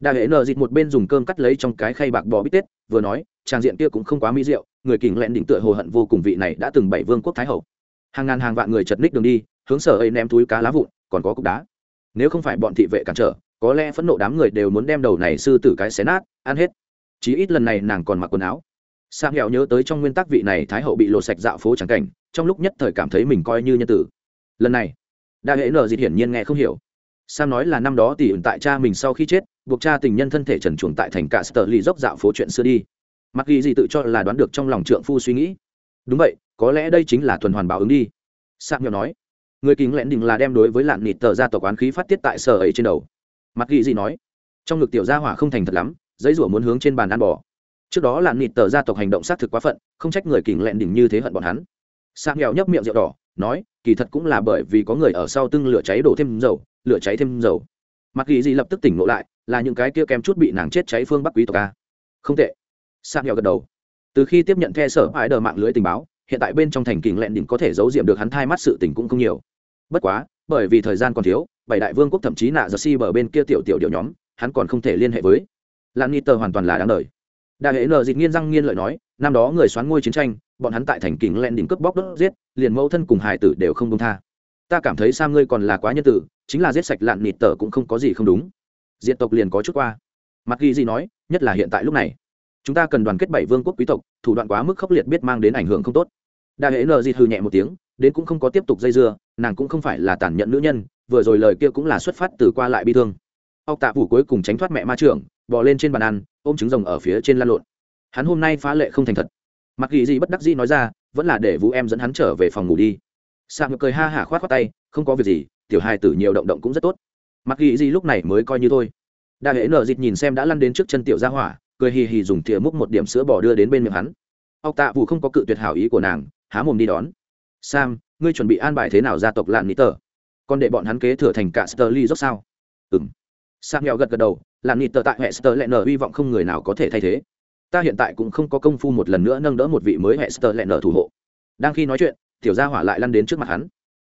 đa hệ nờ dịt một bên dùng cơm cắt lấy trong cái khay bạc bò bít tết, vừa nói trang diện kia cũng không quá mỹ diệu, người kình lẹn đỉnh tựa hồ hận vô cùng vị này đã từng bảy vương quốc thái hậu. Hàng ngàn hàng vạn người chật ních đường đi, hướng sở ấy ném túi cá lá vụn, còn có cục đá. Nếu không phải bọn thị vệ cản trở, có lẽ phẫn nộ đám người đều muốn đem đầu này sư tử cái xé nát, ăn hết. Chí ít lần này nàng còn mặc quần áo. Sang nghèo nhớ tới trong nguyên tắc vị này thái hậu bị lột sạch dạo phố trắng cảnh, trong lúc nhất thời cảm thấy mình coi như nhân tử. Lần này, đa hệ nờ dịt hiển nhiên nghe không hiểu. Sam nói là năm đó tỷ ẩn tại cha mình sau khi chết buộc cha tình nhân thân thể trần chuồng tại thành cả sờ lì dốc dạo phố chuyện xưa đi. Mặc ghi gì tự cho là đoán được trong lòng trượng phu suy nghĩ. Đúng vậy, có lẽ đây chính là tuần hoàn báo ứng đi. Sạc nhỏ nói. Người kính lẽn đình là đem đối với lạn nịt tờ ra tòa quán khí phát tiết tại sở ấy trên đầu. Mặc ghi gì nói. Trong ngực tiểu gia hỏa không thành thật lắm, giấy rủa muốn hướng trên bàn ăn bò trước đó lạn nịt tờ gia tộc hành động xác thực quá phận, không trách người kính lẽn đỉnh như thế hận bọn hắn. Sạc nghèo nhấp miệng rượu đỏ, nói, kỳ thật cũng là bởi vì có người ở sau tưng lửa cháy đổ thêm dầu, lửa cháy thêm dầu mặc ghi gì lập tức tỉnh ngộ lại, là những cái kia kém chút bị nàng chết cháy phương bắc quý tộc a. Không tệ. Sang nghèo gật đầu. Từ khi tiếp nhận the sở ái đờ mạng lưới tình báo, hiện tại bên trong thành kình lẹn đỉnh có thể giấu diệm được hắn thai mắt sự tình cũng không nhiều. Bất quá, bởi vì thời gian còn thiếu, bảy đại vương quốc thậm chí nạ giờ si bờ bên kia tiểu tiểu điệu nhóm, hắn còn không thể liên hệ với. Lan ni tờ hoàn toàn là đáng đời. Đại hệ nờ dịch nghiên răng nghiên lợi nói, năm đó người xoán ngôi chiến tranh, bọn hắn tại thành kình lẹn đỉnh cướp bóc đốt giết, liền mẫu thân cùng hải tử đều không công tha ta cảm thấy sam ngươi còn là quá nhân tử, chính là giết sạch lạn nịt tờ cũng không có gì không đúng. Diện tộc liền có chút qua. Mặc ghi gì nói, nhất là hiện tại lúc này. Chúng ta cần đoàn kết bảy vương quốc quý tộc, thủ đoạn quá mức khốc liệt biết mang đến ảnh hưởng không tốt. Đại hệ nờ dịt hư nhẹ một tiếng, đến cũng không có tiếp tục dây dưa, nàng cũng không phải là tàn nhẫn nữ nhân, vừa rồi lời kia cũng là xuất phát từ qua lại bi thương. Ốc tạ phủ cuối cùng tránh thoát mẹ ma trưởng, bò lên trên bàn ăn, ôm trứng rồng ở phía trên lan lộn. Hắn hôm nay phá lệ không thành thật. Mặc ghi gì bất đắc dĩ nói ra, vẫn là để vũ em dẫn hắn trở về phòng ngủ đi sạc cười ha hả khoát khoát tay, không có việc gì, tiểu hai tử nhiều động động cũng rất tốt. Mặc ghi gì lúc này mới coi như thôi. Đa hệ nở dịt nhìn xem đã lăn đến trước chân tiểu gia hỏa, cười hì hì dùng thìa múc một điểm sữa bò đưa đến bên miệng hắn. Ốc tạ vụ không có cự tuyệt hảo ý của nàng, há mồm đi đón. Sam, ngươi chuẩn bị an bài thế nào gia tộc lạn nít tờ? Còn để bọn hắn kế thừa thành cả sơ ly dốc sao? Ừng sam nghèo gật gật đầu, lạn nít tờ tại hệ sơ lẹ nở hy vọng không người nào có thể thay thế. Ta hiện tại cũng không có công phu một lần nữa nâng đỡ một vị mới hệ sơ lẹ nở thủ hộ. Đang khi nói chuyện tiểu gia hỏa lại lăn đến trước mặt hắn.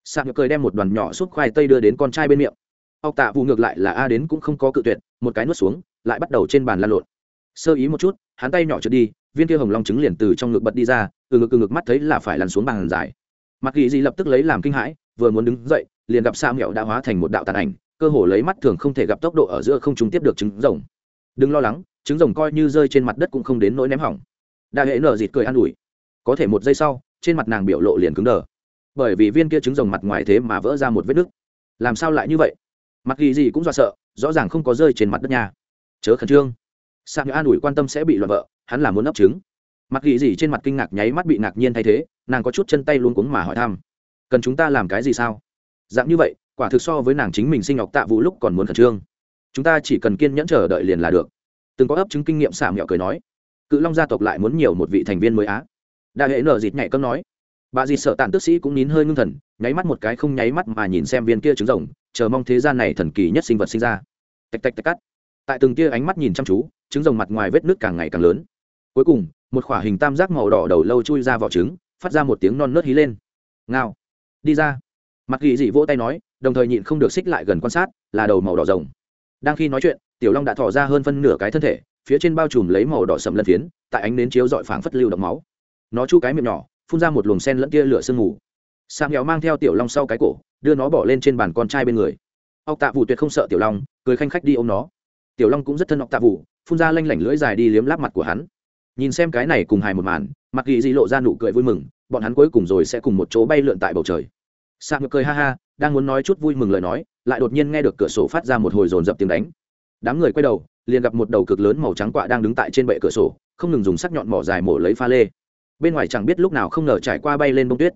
Sam cười đem một đoàn nhỏ xúc khoai tây đưa đến con trai bên miệng. Ọc tạ vụ ngược lại là a đến cũng không có cự tuyệt, một cái nuốt xuống, lại bắt đầu trên bàn lăn lộn. Sơ ý một chút, hắn tay nhỏ trượt đi, viên kia hồng long trứng liền từ trong ngực bật đi ra, từ ngực từ ngực mắt thấy là phải lăn xuống bàn dài. Mặc kỳ gì lập tức lấy làm kinh hãi, vừa muốn đứng dậy, liền gặp sa mẹo đã hóa thành một đạo tàn ảnh, cơ hồ lấy mắt thường không thể gặp tốc độ ở giữa không chúng tiếp được trứng rồng. Đừng lo lắng, trứng rồng coi như rơi trên mặt đất cũng không đến nỗi ném hỏng. Đại hệ nở dịt cười an ủi. Có thể một giây sau trên mặt nàng biểu lộ liền cứng đờ. Bởi vì viên kia trứng rồng mặt ngoài thế mà vỡ ra một vết nứt. Làm sao lại như vậy? Mặc ghi gì cũng do sợ, rõ ràng không có rơi trên mặt đất nhà chớ khẩn trương. Sang an ủi quan tâm sẽ bị loạn vợ, hắn là muốn ấp trứng. Mặc ghi gì trên mặt kinh ngạc nháy mắt bị ngạc nhiên thay thế, nàng có chút chân tay luôn cuống mà hỏi thăm. Cần chúng ta làm cái gì sao? Dạng như vậy, quả thực so với nàng chính mình sinh ngọc tạ vũ lúc còn muốn khẩn trương. Chúng ta chỉ cần kiên nhẫn chờ đợi liền là được. Từng có ấp chứng kinh nghiệm xả mẹo cười nói. Cự long gia tộc lại muốn nhiều một vị thành viên mới á đại hệ nở dịt nhảy cấm nói. Bà dì sợ tàn tức sĩ cũng nín hơi ngưng thần, nháy mắt một cái không nháy mắt mà nhìn xem viên kia trứng rồng, chờ mong thế gian này thần kỳ nhất sinh vật sinh ra. Tạch tạch tạch cắt. Tại từng kia ánh mắt nhìn chăm chú, trứng rồng mặt ngoài vết nước càng ngày càng lớn. Cuối cùng, một khỏa hình tam giác màu đỏ đầu lâu chui ra vỏ trứng, phát ra một tiếng non nớt hí lên. Ngao. Đi ra. Mặt ghi dị vỗ tay nói, đồng thời nhịn không được xích lại gần quan sát, là đầu màu đỏ rồng. Đang khi nói chuyện, tiểu long đã thỏ ra hơn phân nửa cái thân thể, phía trên bao trùm lấy màu đỏ sậm lân phiến, tại ánh nến chiếu dọi phảng phất lưu động máu nó chu cái miệng nhỏ, phun ra một luồng sen lẫn kia lửa sương mù. Sam nghèo mang theo tiểu long sau cái cổ, đưa nó bỏ lên trên bàn con trai bên người. Ọc tạ vụ tuyệt không sợ tiểu long, cười khanh khách đi ôm nó. Tiểu long cũng rất thân ọc tạ vụ phun ra lanh lảnh lưỡi dài đi liếm láp mặt của hắn. Nhìn xem cái này cùng hài một màn mặc ghi di lộ ra nụ cười vui mừng, bọn hắn cuối cùng rồi sẽ cùng một chỗ bay lượn tại bầu trời. Sa ngược cười ha ha, đang muốn nói chút vui mừng lời nói, lại đột nhiên nghe được cửa sổ phát ra một hồi dồn dập tiếng đánh. Đám người quay đầu, liền gặp một đầu cực lớn màu trắng quạ đang đứng tại trên bệ cửa sổ, không ngừng dùng sắc nhọn mỏ dài mổ lấy pha lê bên ngoài chẳng biết lúc nào không ngờ trải qua bay lên bông tuyết.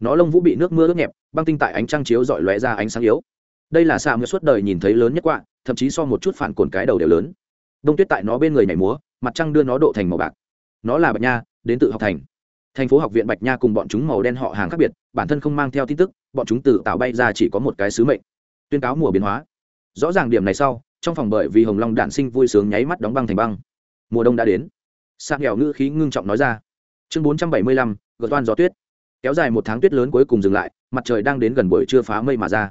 Nó lông vũ bị nước mưa ướt nhẹp, băng tinh tại ánh trăng chiếu dọi lóe ra ánh sáng yếu. Đây là xạ mưa suốt đời nhìn thấy lớn nhất quạ, thậm chí so một chút phản cồn cái đầu đều lớn. Bông tuyết tại nó bên người nhảy múa, mặt trăng đưa nó độ thành màu bạc. Nó là bạch nha, đến tự học thành. Thành phố học viện bạch nha cùng bọn chúng màu đen họ hàng khác biệt, bản thân không mang theo tin tức, bọn chúng tự tạo bay ra chỉ có một cái sứ mệnh. Tuyên cáo mùa biến hóa. Rõ ràng điểm này sau, trong phòng bởi vì hồng long đản sinh vui sướng nháy mắt đóng băng thành băng. Mùa đông đã đến. Sang nghèo ngữ khí ngưng trọng nói ra chương bốn trăm bảy mươi lăm, gợt toan gió tuyết. Kéo dài một tháng tuyết lớn cuối cùng dừng lại, mặt trời đang đến gần buổi trưa phá mây mà ra.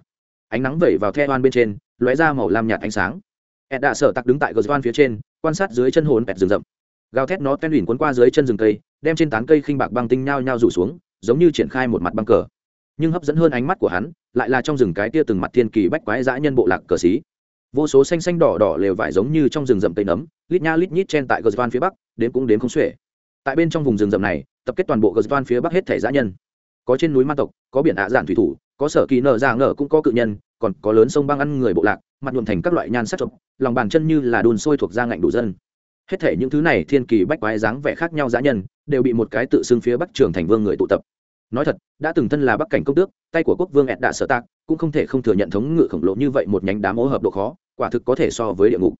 Ánh nắng vẩy vào the oan bên trên, lóe ra màu lam nhạt ánh sáng. Ed đã sợ tặc đứng tại gợt toan phía trên, quan sát dưới chân hồn pẹt rừng rậm. Gào thét nó ten đùn cuốn qua dưới chân rừng cây, đem trên tán cây khinh bạc băng tinh nhao nhao rủ xuống, giống như triển khai một mặt băng cờ. Nhưng hấp dẫn hơn ánh mắt của hắn, lại là trong rừng cái tia từng mặt thiên kỳ bách quái dã nhân bộ lạc cờ xí. Vô số xanh xanh đỏ đỏ lều vải giống như trong rừng rậm cây nấm, lít nha lít nhít trên tại gờ phía bắc đến cũng đến không xuể tại bên trong vùng rừng rậm này, tập kết toàn bộ gờ phía bắc hết thể giã nhân. Có trên núi ma tộc, có biển ạ giản thủy thủ, có sở kỳ nở già ngờ cũng có cự nhân, còn có lớn sông băng ăn người bộ lạc, mặt nhuộm thành các loại nhan sắc trộm lòng bàn chân như là đun sôi thuộc da ngạnh đủ dân. Hết thể những thứ này thiên kỳ bách quái dáng vẻ khác nhau giã nhân, đều bị một cái tự xưng phía bắc trường thành vương người tụ tập. Nói thật, đã từng thân là bắc cảnh công tước, tay của quốc vương ẹt đạ sở tạc, cũng không thể không thừa nhận thống ngự khổng lồ như vậy một nhánh đám ô hợp độ khó, quả thực có thể so với địa ngục.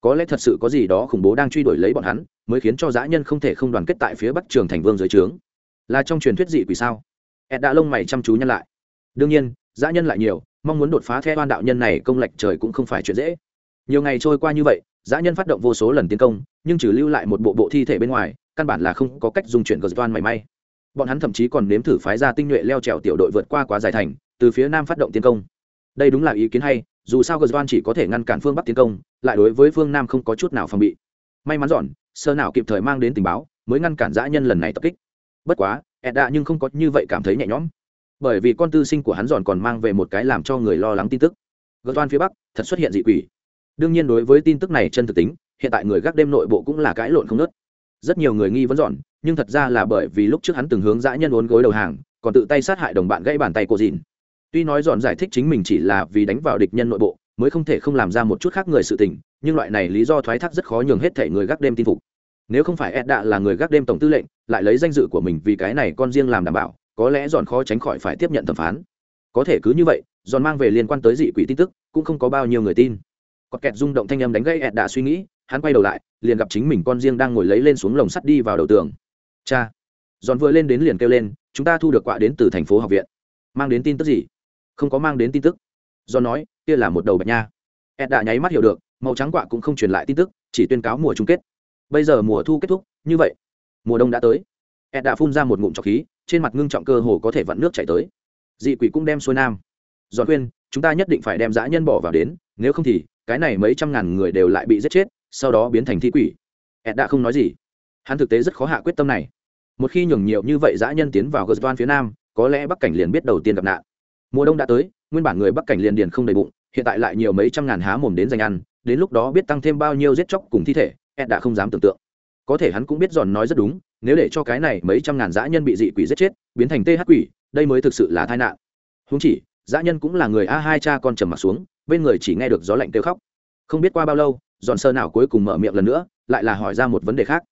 Có lẽ thật sự có gì đó khủng bố đang truy đuổi lấy bọn hắn mới khiến cho dã nhân không thể không đoàn kết tại phía bắc trường thành vương dưới trướng. Là trong truyền thuyết dị quỷ sao? Ed đã lông mày chăm chú nhân lại. Đương nhiên, dã nhân lại nhiều, mong muốn đột phá theo oan đạo nhân này công lệch trời cũng không phải chuyện dễ. Nhiều ngày trôi qua như vậy, dã nhân phát động vô số lần tiến công, nhưng chỉ lưu lại một bộ bộ thi thể bên ngoài, căn bản là không có cách dùng chuyển gờ toan mảy may. Bọn hắn thậm chí còn nếm thử phái ra tinh nhuệ leo trèo tiểu đội vượt qua quá dài thành, từ phía nam phát động tiến công. Đây đúng là ý kiến hay, dù sao gờ toan chỉ có thể ngăn cản phương bắc tiến công, lại đối với phương nam không có chút nào phòng bị may mắn dọn, sơ nào kịp thời mang đến tình báo, mới ngăn cản dã nhân lần này tập kích. Bất quá edda nhưng không có như vậy cảm thấy nhẹ nhõm. Bởi vì con tư sinh của hắn dọn còn mang về một cái làm cho người lo lắng tin tức. Gợt toan phía bắc, thật xuất hiện dị quỷ. Đương nhiên đối với tin tức này chân thực tính, hiện tại người gác đêm nội bộ cũng là cãi lộn không nớt rất nhiều người nghi vấn dọn, nhưng thật ra là bởi vì lúc trước hắn từng hướng dã nhân uốn gối đầu hàng, còn tự tay sát hại đồng bạn gãy bàn tay cô dìn tuy nói dọn giải thích chính mình chỉ là vì đánh vào địch nhân nội bộ mới không thể không làm ra một chút khác người sự tình, nhưng loại này lý do thoái thác rất khó nhường hết thể người gác đêm tin phục. Nếu không phải ed đạ là người gác đêm tổng tư lệnh, lại lấy danh dự của mình vì cái này con riêng làm đảm bảo, có lẽ dọn khó tránh khỏi phải tiếp nhận thẩm phán. Có thể cứ như vậy dọn mang về liên quan tới dị quỷ tin tức, cũng không có bao nhiêu người tin. Có kẹt rung động thanh âm đánh gây ed đạ suy nghĩ, hắn quay đầu lại, liền gặp chính mình con riêng đang ngồi lấy lên xuống lồng sắt đi vào đầu tường. Cha. Dọn vừa lên đến liền kêu lên, chúng ta thu được quạ đến từ thành phố học viện. Mang đến tin tức gì? Không có mang đến tin tức. Do nói kia là một đầu bạch nha. Ed đã nháy mắt hiểu được, màu trắng quạ cũng không truyền lại tin tức, chỉ tuyên cáo mùa chung kết. Bây giờ mùa thu kết thúc, như vậy, mùa đông đã tới. Ed đã phun ra một ngụm trọc khí, trên mặt ngưng trọng cơ hồ có thể vặn nước chảy tới. Dị quỷ cũng đem xuôi nam. Giòn khuyên, chúng ta nhất định phải đem dã nhân bỏ vào đến, nếu không thì, cái này mấy trăm ngàn người đều lại bị giết chết, sau đó biến thành thi quỷ. Ed đã không nói gì. Hắn thực tế rất khó hạ quyết tâm này. Một khi nhường nhiều như vậy dã nhân tiến vào gờ phía nam, có lẽ bắc cảnh liền biết đầu tiên gặp nạn. Mùa đông đã tới nguyên bản người bắc cảnh liền điền không đầy bụng, hiện tại lại nhiều mấy trăm ngàn há mồm đến dành ăn, đến lúc đó biết tăng thêm bao nhiêu giết chóc cùng thi thể, ed đã không dám tưởng tượng. Có thể hắn cũng biết giòn nói rất đúng, nếu để cho cái này mấy trăm ngàn dã nhân bị dị quỷ giết chết, biến thành th quỷ, đây mới thực sự là tai nạn. Húng chỉ, dã nhân cũng là người a hai cha con trầm mặt xuống, bên người chỉ nghe được gió lạnh kêu khóc. Không biết qua bao lâu, giòn sơ nào cuối cùng mở miệng lần nữa, lại là hỏi ra một vấn đề khác.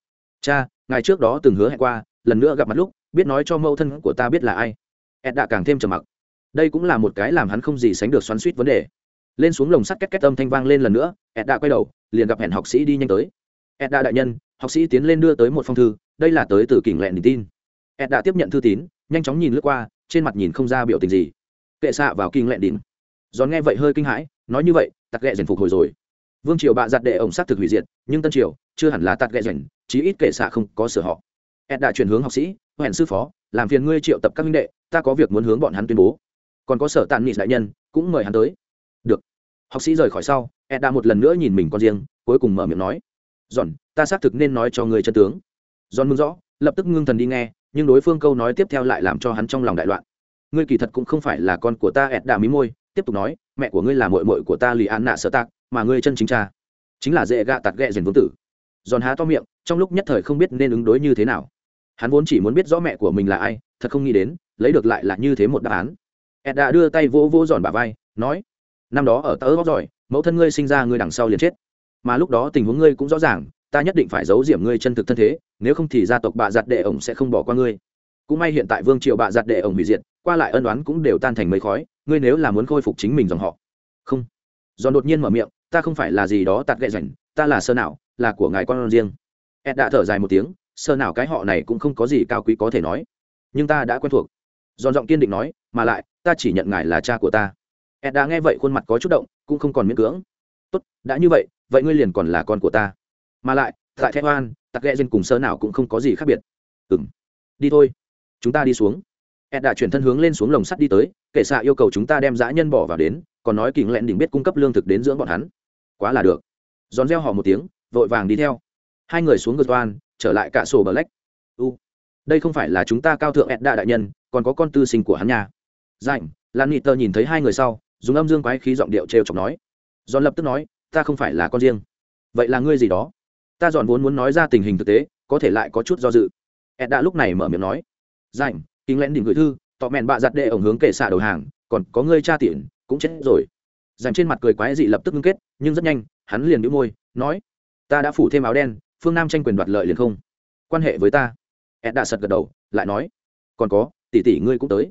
Cha ngày trước đó từng hứa hẹn qua, lần nữa gặp mặt lúc, biết nói cho mẫu thân của ta biết là ai? Ed đã càng thêm trầm mặc đây cũng là một cái làm hắn không gì sánh được xoắn suýt vấn đề. Lên xuống lồng sắt két két âm thanh vang lên lần nữa, ed đã quay đầu, liền gặp hẹn học sĩ đi nhanh tới. Ed đã đại nhân, học sĩ tiến lên đưa tới một phong thư, đây là tới từ kỉnh lẹn niềm tin. Ed đã tiếp nhận thư tín, nhanh chóng nhìn lướt qua, trên mặt nhìn không ra biểu tình gì. Kệ xạ vào kinh lẹn đỉnh. Giòn nghe vậy hơi kinh hãi, nói như vậy tặc ghẹ dần phục hồi rồi. Vương triều bạ giặt đệ ổng sát thực hủy diệt, nhưng tân triều, chưa hẳn là tặc ghẹ dần chí ít kệ xạ không có sửa họ. Ed đã chuyển hướng học sĩ hẹn sư phó, làm phiền ngươi triệu tập các minh đệ, ta có việc muốn hướng bọn hắn tuyên bố còn có sở tàn nghị đại nhân, cũng mời hắn tới. Được. Học sĩ rời khỏi sau ed đã một lần nữa nhìn mình con riêng, cuối cùng mở miệng nói giòn ta xác thực nên nói cho người chân tướng. Giòn mừng rõ, lập tức ngưng thần đi nghe, nhưng đối phương câu nói tiếp theo lại làm cho hắn trong lòng đại loạn. Ngươi kỳ thật cũng không phải là con của ta ed đã mí môi, tiếp tục nói, mẹ của ngươi là mội mội của ta lì an nạ sợ tạc, mà ngươi chân chính cha, chính là dễ gạ tạt ghẹ dền vương tử. Giòn há to miệng, trong lúc nhất thời không biết nên ứng đối như thế nào. Hắn vốn chỉ muốn biết rõ mẹ của mình là ai, thật không nghĩ đến, lấy được lại là như thế một đáp án ed đã đưa tay vỗ vỗ giòn bà vai, nói, năm đó ở tớ góc giỏi, mẫu thân ngươi sinh ra ngươi đằng sau liền chết. Mà lúc đó tình huống ngươi cũng rõ ràng, ta nhất định phải giấu diểm ngươi chân thực thân thế, nếu không thì gia tộc bạ giặt đệ ổng sẽ không bỏ qua ngươi. Cũng may hiện tại vương triều bạ giặt đệ ổng hủy diệt, qua lại ân đoán cũng đều tan thành mây khói, ngươi nếu là muốn khôi phục chính mình dòng họ. Không. Do đột nhiên mở miệng, ta không phải là gì đó tạt gậy rảnh, ta là sơ nào, là của ngài con riêng. Ed đã thở dài một tiếng, sơ nào cái họ này cũng không có gì cao quý có thể nói, nhưng ta đã quen thuộc. Dọn giọng kiên định nói, mà lại ta chỉ nhận ngài là cha của ta. Ed đã nghe vậy khuôn mặt có chút động, cũng không còn miễn cưỡng. Tốt, đã như vậy vậy ngươi liền còn là con của ta. Mà lại, tại thép oan tặc ghẹ dân cùng sơ nào cũng không có gì khác biệt. Ừ m đi thôi, chúng ta đi xuống. Ed đã chuyển thân hướng lên xuống lồng sắt đi tới kệ xạ yêu cầu chúng ta đem dã nhân bỏ vào đến, còn nói kỳ lẹn đỉnh biết cung cấp lương thực đến dưỡng bọn hắn. Quá là được. Giòn reo họ một tiếng, vội vàng đi theo. Hai người xuống gờ toan trở lại cả sổ bờ lách u, đây không phải là chúng ta cao thượng ed đã đại nhân, còn có con tư sinh của hắn nhà rảnh, lan nghị tờ nhìn thấy hai người sau, dùng âm dương quái khí giọng điệu trêu chọc nói. Giòn lập tức nói, ta không phải là con riêng. Vậy là ngươi gì đó? Ta dọn vốn muốn nói ra tình hình thực tế, có thể lại có chút do dự. Ed đã lúc này mở miệng nói. Rảnh, kính lén đỉnh gửi thư, tọ mẹn bạ giặt đệ ổng hướng kệ xạ đầu hàng, còn có ngươi cha tiện, cũng chết rồi. Dành trên mặt cười quái dị lập tức ngưng kết, nhưng rất nhanh, hắn liền đĩu môi, nói, ta đã phủ thêm áo đen, phương nam tranh quyền đoạt lợi liền không. Quan hệ với ta. Ed đã sật gật đầu, lại nói, còn có, tỷ tỷ ngươi cũng tới.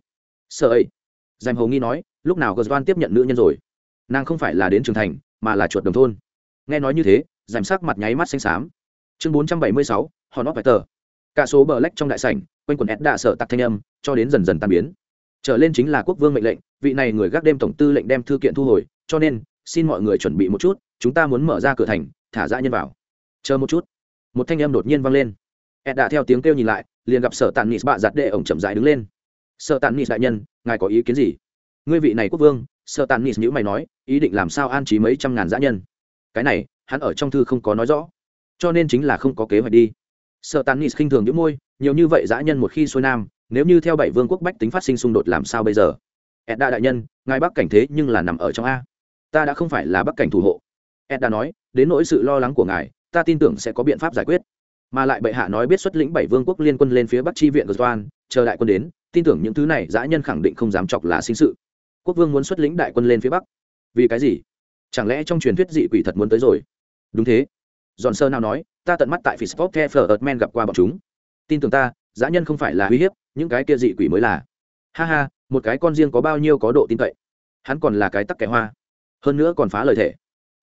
Sợ ấy dành hầu nghi nói, lúc nào gờ tiếp nhận nữ nhân rồi? Nàng không phải là đến trường thành, mà là chuột đồng thôn. Nghe nói như thế dành sắc mặt nháy mắt xanh xám. Chương bốn trăm bảy mươi sáu họ nót phải tờ cả số bờ lách trong đại sảnh, quanh quần ed đạ sợ tặc thanh âm, cho đến dần dần tan biến. Trở lên chính là quốc vương mệnh lệnh, vị này người gác đêm tổng tư lệnh đem thư kiện thu hồi, cho nên, xin mọi người chuẩn bị một chút, chúng ta muốn mở ra cửa thành, thả dã nhân vào. Chờ một chút. Một thanh âm đột nhiên vang lên. Ed đã theo tiếng kêu nhìn lại, liền gặp sở tàn nịt bạ giặt đệ ổng chậm dại đứng lên sở tàn nis đại nhân, ngài có ý kiến gì? Ngươi vị này quốc vương, sở tàn nis nhữ mày nói, ý định làm sao an trí mấy trăm ngàn dã nhân? Cái này, hắn ở trong thư không có nói rõ, cho nên chính là không có kế hoạch đi. Sở tàn nis khinh thường những môi, nhiều như vậy dã nhân một khi xuôi nam, nếu như theo bảy vương quốc bách tính phát sinh xung đột làm sao bây giờ? Edda đại nhân, ngài bắc cảnh thế nhưng là nằm ở trong a. Ta đã không phải là bắc cảnh thủ hộ. Edda nói, đến nỗi sự lo lắng của ngài, ta tin tưởng sẽ có biện pháp giải quyết. Mà lại bệ hạ nói biết xuất lĩnh bảy vương quốc liên quân lên phía bắc chi viện của toan chờ đại quân đến tin tưởng những thứ này dã nhân khẳng định không dám chọc là sinh sự. Quốc vương muốn xuất lĩnh đại quân lên phía bắc. Vì cái gì? Chẳng lẽ trong truyền thuyết dị quỷ thật muốn tới rồi? Đúng thế. Giòn sơ nào nói, ta tận mắt tại phỉ sport the men gặp qua bọn chúng. Tin tưởng ta, dã nhân không phải là uy hiếp, những cái kia dị quỷ mới là. Ha ha, một cái con riêng có bao nhiêu có độ tin cậy? Hắn còn là cái tắc kẻ hoa. Hơn nữa còn phá lời thể.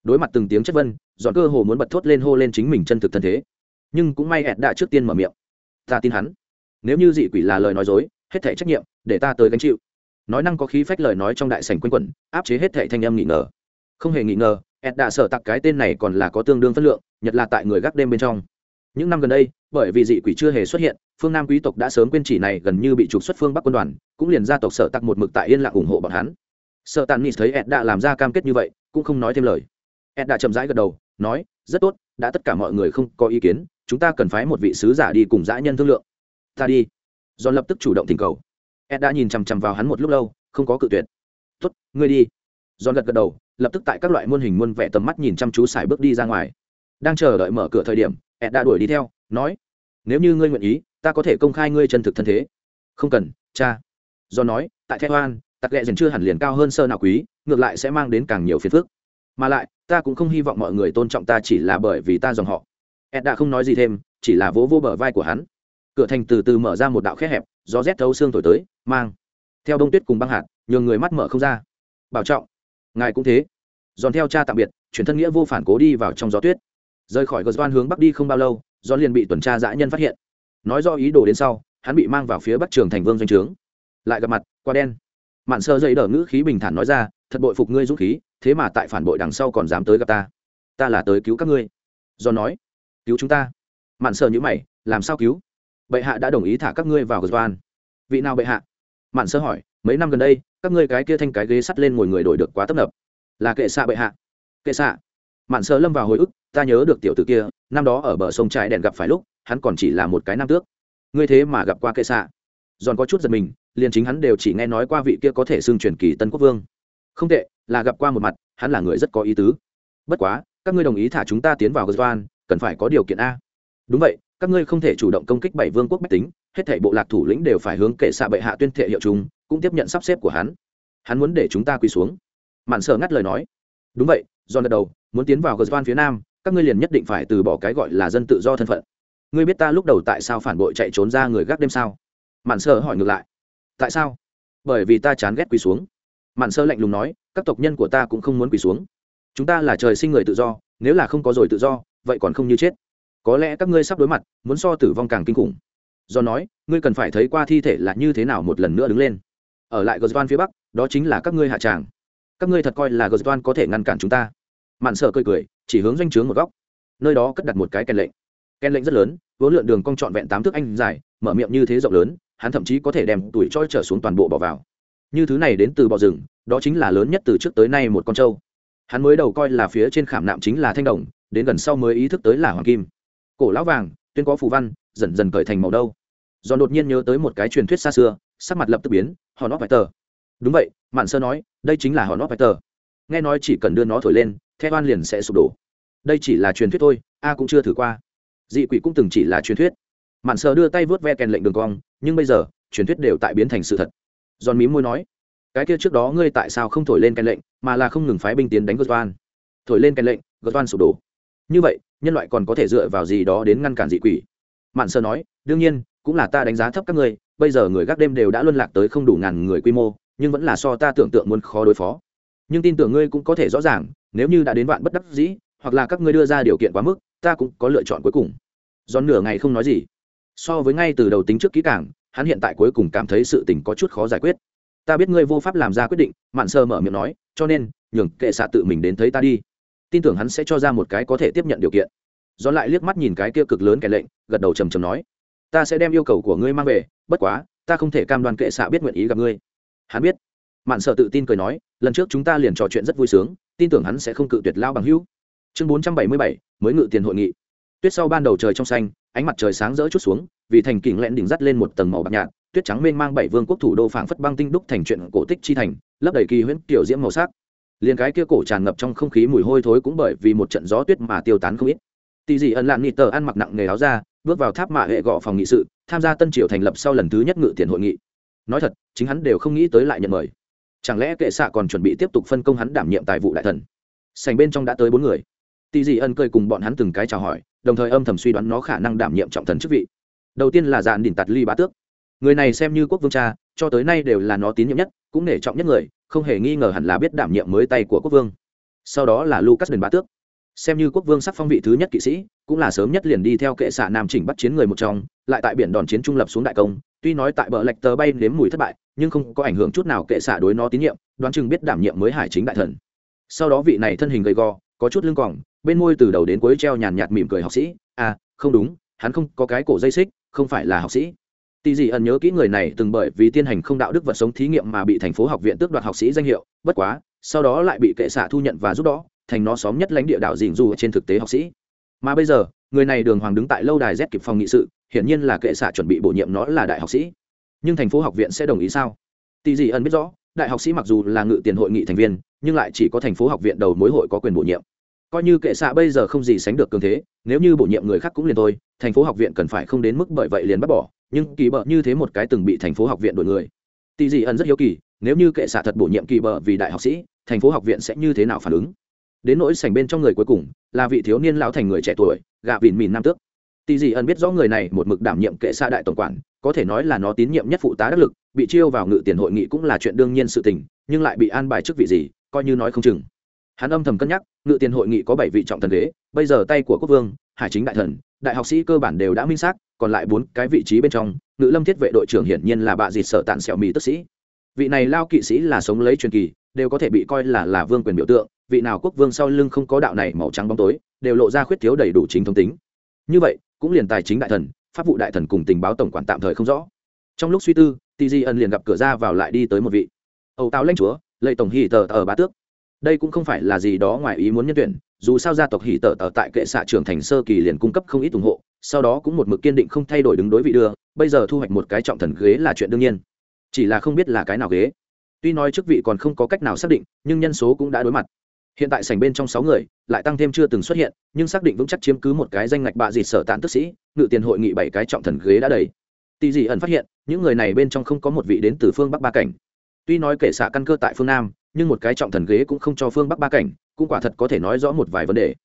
Đối mặt từng tiếng chất vân dọn cơ hồ muốn bật thốt lên hô lên chính mình chân thực thân thế. Nhưng cũng may ẹt đã trước tiên mở miệng. Ta tin hắn. Nếu như dị quỷ là lời nói dối hết thể trách nhiệm, để ta tới gánh chịu. Nói năng có khí phách lời nói trong đại sảnh quanh quẩn, áp chế hết thể thanh âm nghỉ ngờ. Không hề nghỉ ngờ Et đã sợ tặc cái tên này còn là có tương đương phân lượng nhật là tại người gác đêm bên trong. Những năm gần đây, bởi vì dị quỷ chưa hề xuất hiện, phương nam quý tộc đã sớm quên chỉ này gần như bị trục xuất phương bắc quân đoàn, cũng liền gia tộc sở tặc một mực tại yên lặng ủng hộ bọn hắn. Sợ tàn nít thấy ed đã làm ra cam kết như vậy, cũng không nói thêm lời. Ed đã chậm rãi gật đầu, nói, rất tốt, đã tất cả mọi người không có ý kiến, chúng ta cần phái một vị sứ giả đi cùng dã nhân thương lượng. Ta đi giòn lập tức chủ động thỉnh cầu. Ed đã nhìn chằm chằm vào hắn một lúc lâu, không có cự tuyệt. Tuất ngươi đi. Giòn gật gật đầu, lập tức tại các loại muôn hình muôn vẻ tầm mắt nhìn chăm chú xài bước đi ra ngoài. Đang chờ đợi mở cửa thời điểm, ed đã đuổi đi theo, nói, nếu như ngươi nguyện ý, ta có thể công khai ngươi chân thực thân thế. Không cần, cha. Do nói, tại thái hoan, tặc lệ dần chưa hẳn liền cao hơn sơ nào quý, ngược lại sẽ mang đến càng nhiều phiền phức. Mà lại, ta cũng không hy vọng mọi người tôn trọng ta chỉ là bởi vì ta dòng họ. Ed đã không nói gì thêm, chỉ là vỗ vô bờ vai của hắn cửa thành từ từ mở ra một đạo khe hẹp, gió rét thấu xương thổi tới, mang theo đông tuyết cùng băng hạt, nhường người mắt mở không ra. Bảo trọng, ngài cũng thế. Giòn theo cha tạm biệt, chuyển thân nghĩa vô phản cố đi vào trong gió tuyết. Rời khỏi gờ doan hướng bắc đi không bao lâu do liền bị tuần tra dã nhân phát hiện. Nói do ý đồ đến sau, hắn bị mang vào phía bắc trường thành vương doanh trướng. Lại gặp mặt, qua đen. Mạn sơ dậy đỡ ngữ khí bình thản nói ra, thật bội phục ngươi dũng khí, thế mà tại phản bội đằng sau còn dám tới gặp ta. Ta là tới cứu các ngươi. Do nói, cứu chúng ta. Mạn sơ nhữ mày, làm sao cứu? Bệ hạ đã đồng ý thả các ngươi vào gờ doan vị nào bệ hạ? Mạn sơ hỏi, mấy năm gần đây, các ngươi cái kia thanh cái ghế sắt lên ngồi người đổi được quá tấp nập. Là kệ xạ bệ hạ. Kệ xạ. Mạn sơ lâm vào hồi ức, ta nhớ được tiểu tử kia, năm đó ở bờ sông trại đèn gặp phải lúc, hắn còn chỉ là một cái nam tước. Ngươi thế mà gặp qua kệ xạ. Giòn có chút giật mình, liền chính hắn đều chỉ nghe nói qua vị kia có thể xưng truyền kỳ tân quốc vương. Không tệ, là gặp qua một mặt, hắn là người rất có ý tứ. Bất quá, các ngươi đồng ý thả chúng ta tiến vào gosvan cần phải có điều kiện a. Đúng vậy các ngươi không thể chủ động công kích bảy vương quốc bách tính, hết thảy bộ lạc thủ lĩnh đều phải hướng kệ xạ bệ hạ tuyên thệ hiệu chúng, cũng tiếp nhận sắp xếp của hắn. Hắn muốn để chúng ta quỳ xuống. Mạn sở ngắt lời nói. Đúng vậy do lần đầu, muốn tiến vào gờ phía nam, các ngươi liền nhất định phải từ bỏ cái gọi là dân tự do thân phận. Ngươi biết ta lúc đầu tại sao phản bội chạy trốn ra người gác đêm sao? Mạn sơ hỏi ngược lại. Tại sao? Bởi vì ta chán ghét quỳ xuống. Mạn sơ lạnh lùng nói, các tộc nhân của ta cũng không muốn quỳ xuống. Chúng ta là trời sinh người tự do, nếu là không có rồi tự do, vậy còn không như chết có lẽ các ngươi sắp đối mặt, muốn so tử vong càng kinh khủng. Do nói, ngươi cần phải thấy qua thi thể là như thế nào một lần nữa đứng lên. Ở lại gờ phía bắc, đó chính là các ngươi hạ tràng. Các ngươi thật coi là gờ có thể ngăn cản chúng ta. Mạn sợ cười cười, chỉ hướng doanh trướng một góc. Nơi đó cất đặt một cái kèn lệnh. Kèn lệnh rất lớn, vốn lượn đường cong trọn vẹn tám thước anh dài, mở miệng như thế rộng lớn, hắn thậm chí có thể đem tuổi trôi trở xuống toàn bộ bỏ vào. Như thứ này đến từ bò rừng, đó chính là lớn nhất từ trước tới nay một con trâu. Hắn mới đầu coi là phía trên khảm nạm chính là thanh đồng, đến gần sau mới ý thức tới là hoàng kim cổ lão vàng, tuyên có phù văn, dần dần cởi thành màu đâu. Do đột nhiên nhớ tới một cái truyền thuyết xa xưa, sắc mặt lập tức biến họ nó phải tờ đúng vậy, mạn sơ nói, đây chính là họ nó phải tờ nghe nói chỉ cần đưa nó thổi lên theo oan liền sẽ sụp đổ. Đây chỉ là truyền thuyết thôi, a cũng chưa thử qua. Dị quỷ cũng từng chỉ là truyền thuyết. Mạn sơ đưa tay vớt ve kèn lệnh đường cong, nhưng bây giờ, truyền thuyết đều tại biến thành sự thật. Giòn mím môi nói, cái kia trước đó ngươi tại sao không thổi lên kèn lệnh, mà là không ngừng phái binh tiến đánh gật oan thổi lên kèn lệnh gật oan sụp đổ. Như vậy nhân loại còn có thể dựa vào gì đó đến ngăn cản dị quỷ? Mạn sơ nói, đương nhiên, cũng là ta đánh giá thấp các ngươi, bây giờ người gác đêm đều đã luân lạc tới không đủ ngàn người quy mô, nhưng vẫn là so ta tưởng tượng muốn khó đối phó. Nhưng tin tưởng ngươi cũng có thể rõ ràng, nếu như đã đến vạn bất đắc dĩ, hoặc là các ngươi đưa ra điều kiện quá mức, ta cũng có lựa chọn cuối cùng. Do nửa ngày không nói gì. So với ngay từ đầu tính trước kỹ càng, hắn hiện tại cuối cùng cảm thấy sự tình có chút khó giải quyết. Ta biết ngươi vô pháp làm ra quyết định, mạn sơ mở miệng nói, cho nên, nhường kệ xạ tự mình đến thấy ta đi tin tưởng hắn sẽ cho ra một cái có thể tiếp nhận điều kiện. Do lại liếc mắt nhìn cái kia cực lớn kẻ lệnh, gật đầu trầm trầm nói, ta sẽ đem yêu cầu của ngươi mang về, bất quá, ta không thể cam đoan kệ xạ biết nguyện ý gặp ngươi. Hắn biết. Mạn sợ tự tin cười nói, lần trước chúng ta liền trò chuyện rất vui sướng, tin tưởng hắn sẽ không cự tuyệt lao bằng hữu. Chương bốn trăm bảy mươi bảy, mới ngự tiền hội nghị. Tuyết sau ban đầu trời trong xanh, ánh mặt trời sáng rỡ chút xuống, vì thành kỳ lẹn đỉnh dắt lên một tầng màu bạc nhạt, tuyết trắng mênh mang bảy vương quốc thủ đô phảng phất băng tinh đúc thành chuyện cổ tích chi thành, lấp đầy kỳ huyễn kiểu diễm màu sắc liền cái kia cổ tràn ngập trong không khí mùi hôi thối cũng bởi vì một trận gió tuyết mà tiêu tán không ít. Tỷ dị ẩn lạn nghị tờ ăn mặc nặng nghề áo ra bước vào tháp mạ hệ gọ phòng nghị sự, tham gia tân triều thành lập sau lần thứ nhất ngự tiền hội nghị. Nói thật, chính hắn đều không nghĩ tới lại nhận mời. Chẳng lẽ kệ xạ còn chuẩn bị tiếp tục phân công hắn đảm nhiệm tài vụ đại thần? Sành bên trong đã tới bốn người. Tỷ dị ân cười cùng bọn hắn từng cái chào hỏi, đồng thời âm thầm suy đoán nó khả năng đảm nhiệm trọng thần chức vị. Đầu tiên là dạn đỉnh tạt ly bá tước. Người này xem như quốc vương cha, cho tới nay đều là nó tín nhiệm nhất, cũng nể trọng nhất người không hề nghi ngờ hẳn là biết đảm nhiệm mới tay của quốc vương. Sau đó là lucas đền bá tước. Xem như quốc vương sắc phong vị thứ nhất kỵ sĩ, cũng là sớm nhất liền đi theo kệ xạ nam chỉnh bắt chiến người một trong, lại tại biển đòn chiến trung lập xuống đại công. Tuy nói tại bờ lạch tờ bay nếm mùi thất bại, nhưng không có ảnh hưởng chút nào kệ xạ đối nó tín nhiệm, đoán chừng biết đảm nhiệm mới hải chính đại thần. Sau đó vị này thân hình gầy gò, có chút lưng còng, bên môi từ đầu đến cuối treo nhàn nhạt mỉm cười học sĩ. À không đúng, hắn không có cái cổ dây xích, không phải là học sĩ. Tỷ dị ẩn nhớ kỹ người này từng bởi vì tiên hành không đạo đức vật sống thí nghiệm mà bị thành phố học viện tước đoạt học sĩ danh hiệu, bất quá, sau đó lại bị kệ xạ thu nhận và giúp đó, thành nó xóm nhất lãnh địa đạo dình dù trên thực tế học sĩ. Mà bây giờ, người này đường hoàng đứng tại lâu đài Z kịp phòng nghị sự, hiển nhiên là kệ xạ chuẩn bị bổ nhiệm nó là đại học sĩ. Nhưng thành phố học viện sẽ đồng ý sao? Tỷ dị ẩn biết rõ, đại học sĩ mặc dù là ngự tiền hội nghị thành viên, nhưng lại chỉ có thành phố học viện đầu mối hội có quyền bổ nhiệm. Coi như kệ xạ bây giờ không gì sánh được cường thế, nếu như bổ nhiệm người khác cũng liền thôi, thành phố học viện cần phải không đến mức bởi vậy liền bắt bỏ, nhưng kỳ bợ như thế một cái từng bị thành phố học viện đổi người. Tỷ dị ẩn rất hiếu kỳ, nếu như kệ xạ thật bổ nhiệm kỳ bợ vì đại học sĩ, thành phố học viện sẽ như thế nào phản ứng? Đến nỗi sảnh bên trong người cuối cùng, là vị thiếu niên lão thành người trẻ tuổi, gạ vịn mìn nam tước. Tỷ dị ẩn biết rõ người này một mực đảm nhiệm kệ xạ đại tổng quản, có thể nói là nó tín nhiệm nhất phụ tá đắc lực, bị chiêu vào ngự tiền hội nghị cũng là chuyện đương nhiên sự tình, nhưng lại bị an bài chức vị gì, coi như nói không chừng hắn âm thầm cân nhắc, ngự tiền hội nghị có bảy vị trọng thần ghế, bây giờ tay của quốc vương, hải chính đại thần, đại học sĩ cơ bản đều đã minh xác, còn lại bốn cái vị trí bên trong, ngự lâm thiết vệ đội trưởng hiển nhiên là bạ dịt sở tàn sẹo mì tức sĩ. Vị này lao kỵ sĩ là sống lấy truyền kỳ, đều có thể bị coi là là vương quyền biểu tượng, vị nào quốc vương sau lưng không có đạo này màu trắng bóng tối, đều lộ ra khuyết thiếu đầy đủ chính thống tính. Như vậy, cũng liền tài chính đại thần, pháp vụ đại thần cùng tình báo tổng quản tạm thời không rõ. Trong lúc suy tư tì ân liền gặp cửa ra vào lại đi tới một vị. Âu táo lãnh chúa lệ tổng hì tờ ở bá tước đây cũng không phải là gì đó ngoài ý muốn nhân tuyển, dù sao gia tộc hỉ tở tờ tại kệ xạ trưởng thành sơ kỳ liền cung cấp không ít ủng hộ, sau đó cũng một mực kiên định không thay đổi đứng đối vị đưa, bây giờ thu hoạch một cái trọng thần ghế là chuyện đương nhiên. Chỉ là không biết là cái nào ghế. Tuy nói chức vị còn không có cách nào xác định, nhưng nhân số cũng đã đối mặt. Hiện tại sảnh bên trong sáu người, lại tăng thêm chưa từng xuất hiện, nhưng xác định vững chắc chiếm cứ một cái danh ngạch bạ dịt sở tán tức sĩ, ngự tiền hội nghị bảy cái trọng thần ghế đã đầy. Tỷ dị ẩn phát hiện, những người này bên trong không có một vị đến từ phương bắc ba cảnh. Tuy nói kể xạ căn cơ tại phương nam nhưng một cái trọng thần ghế cũng không cho phương bắc ba cảnh, cũng quả thật có thể nói rõ một vài vấn đề.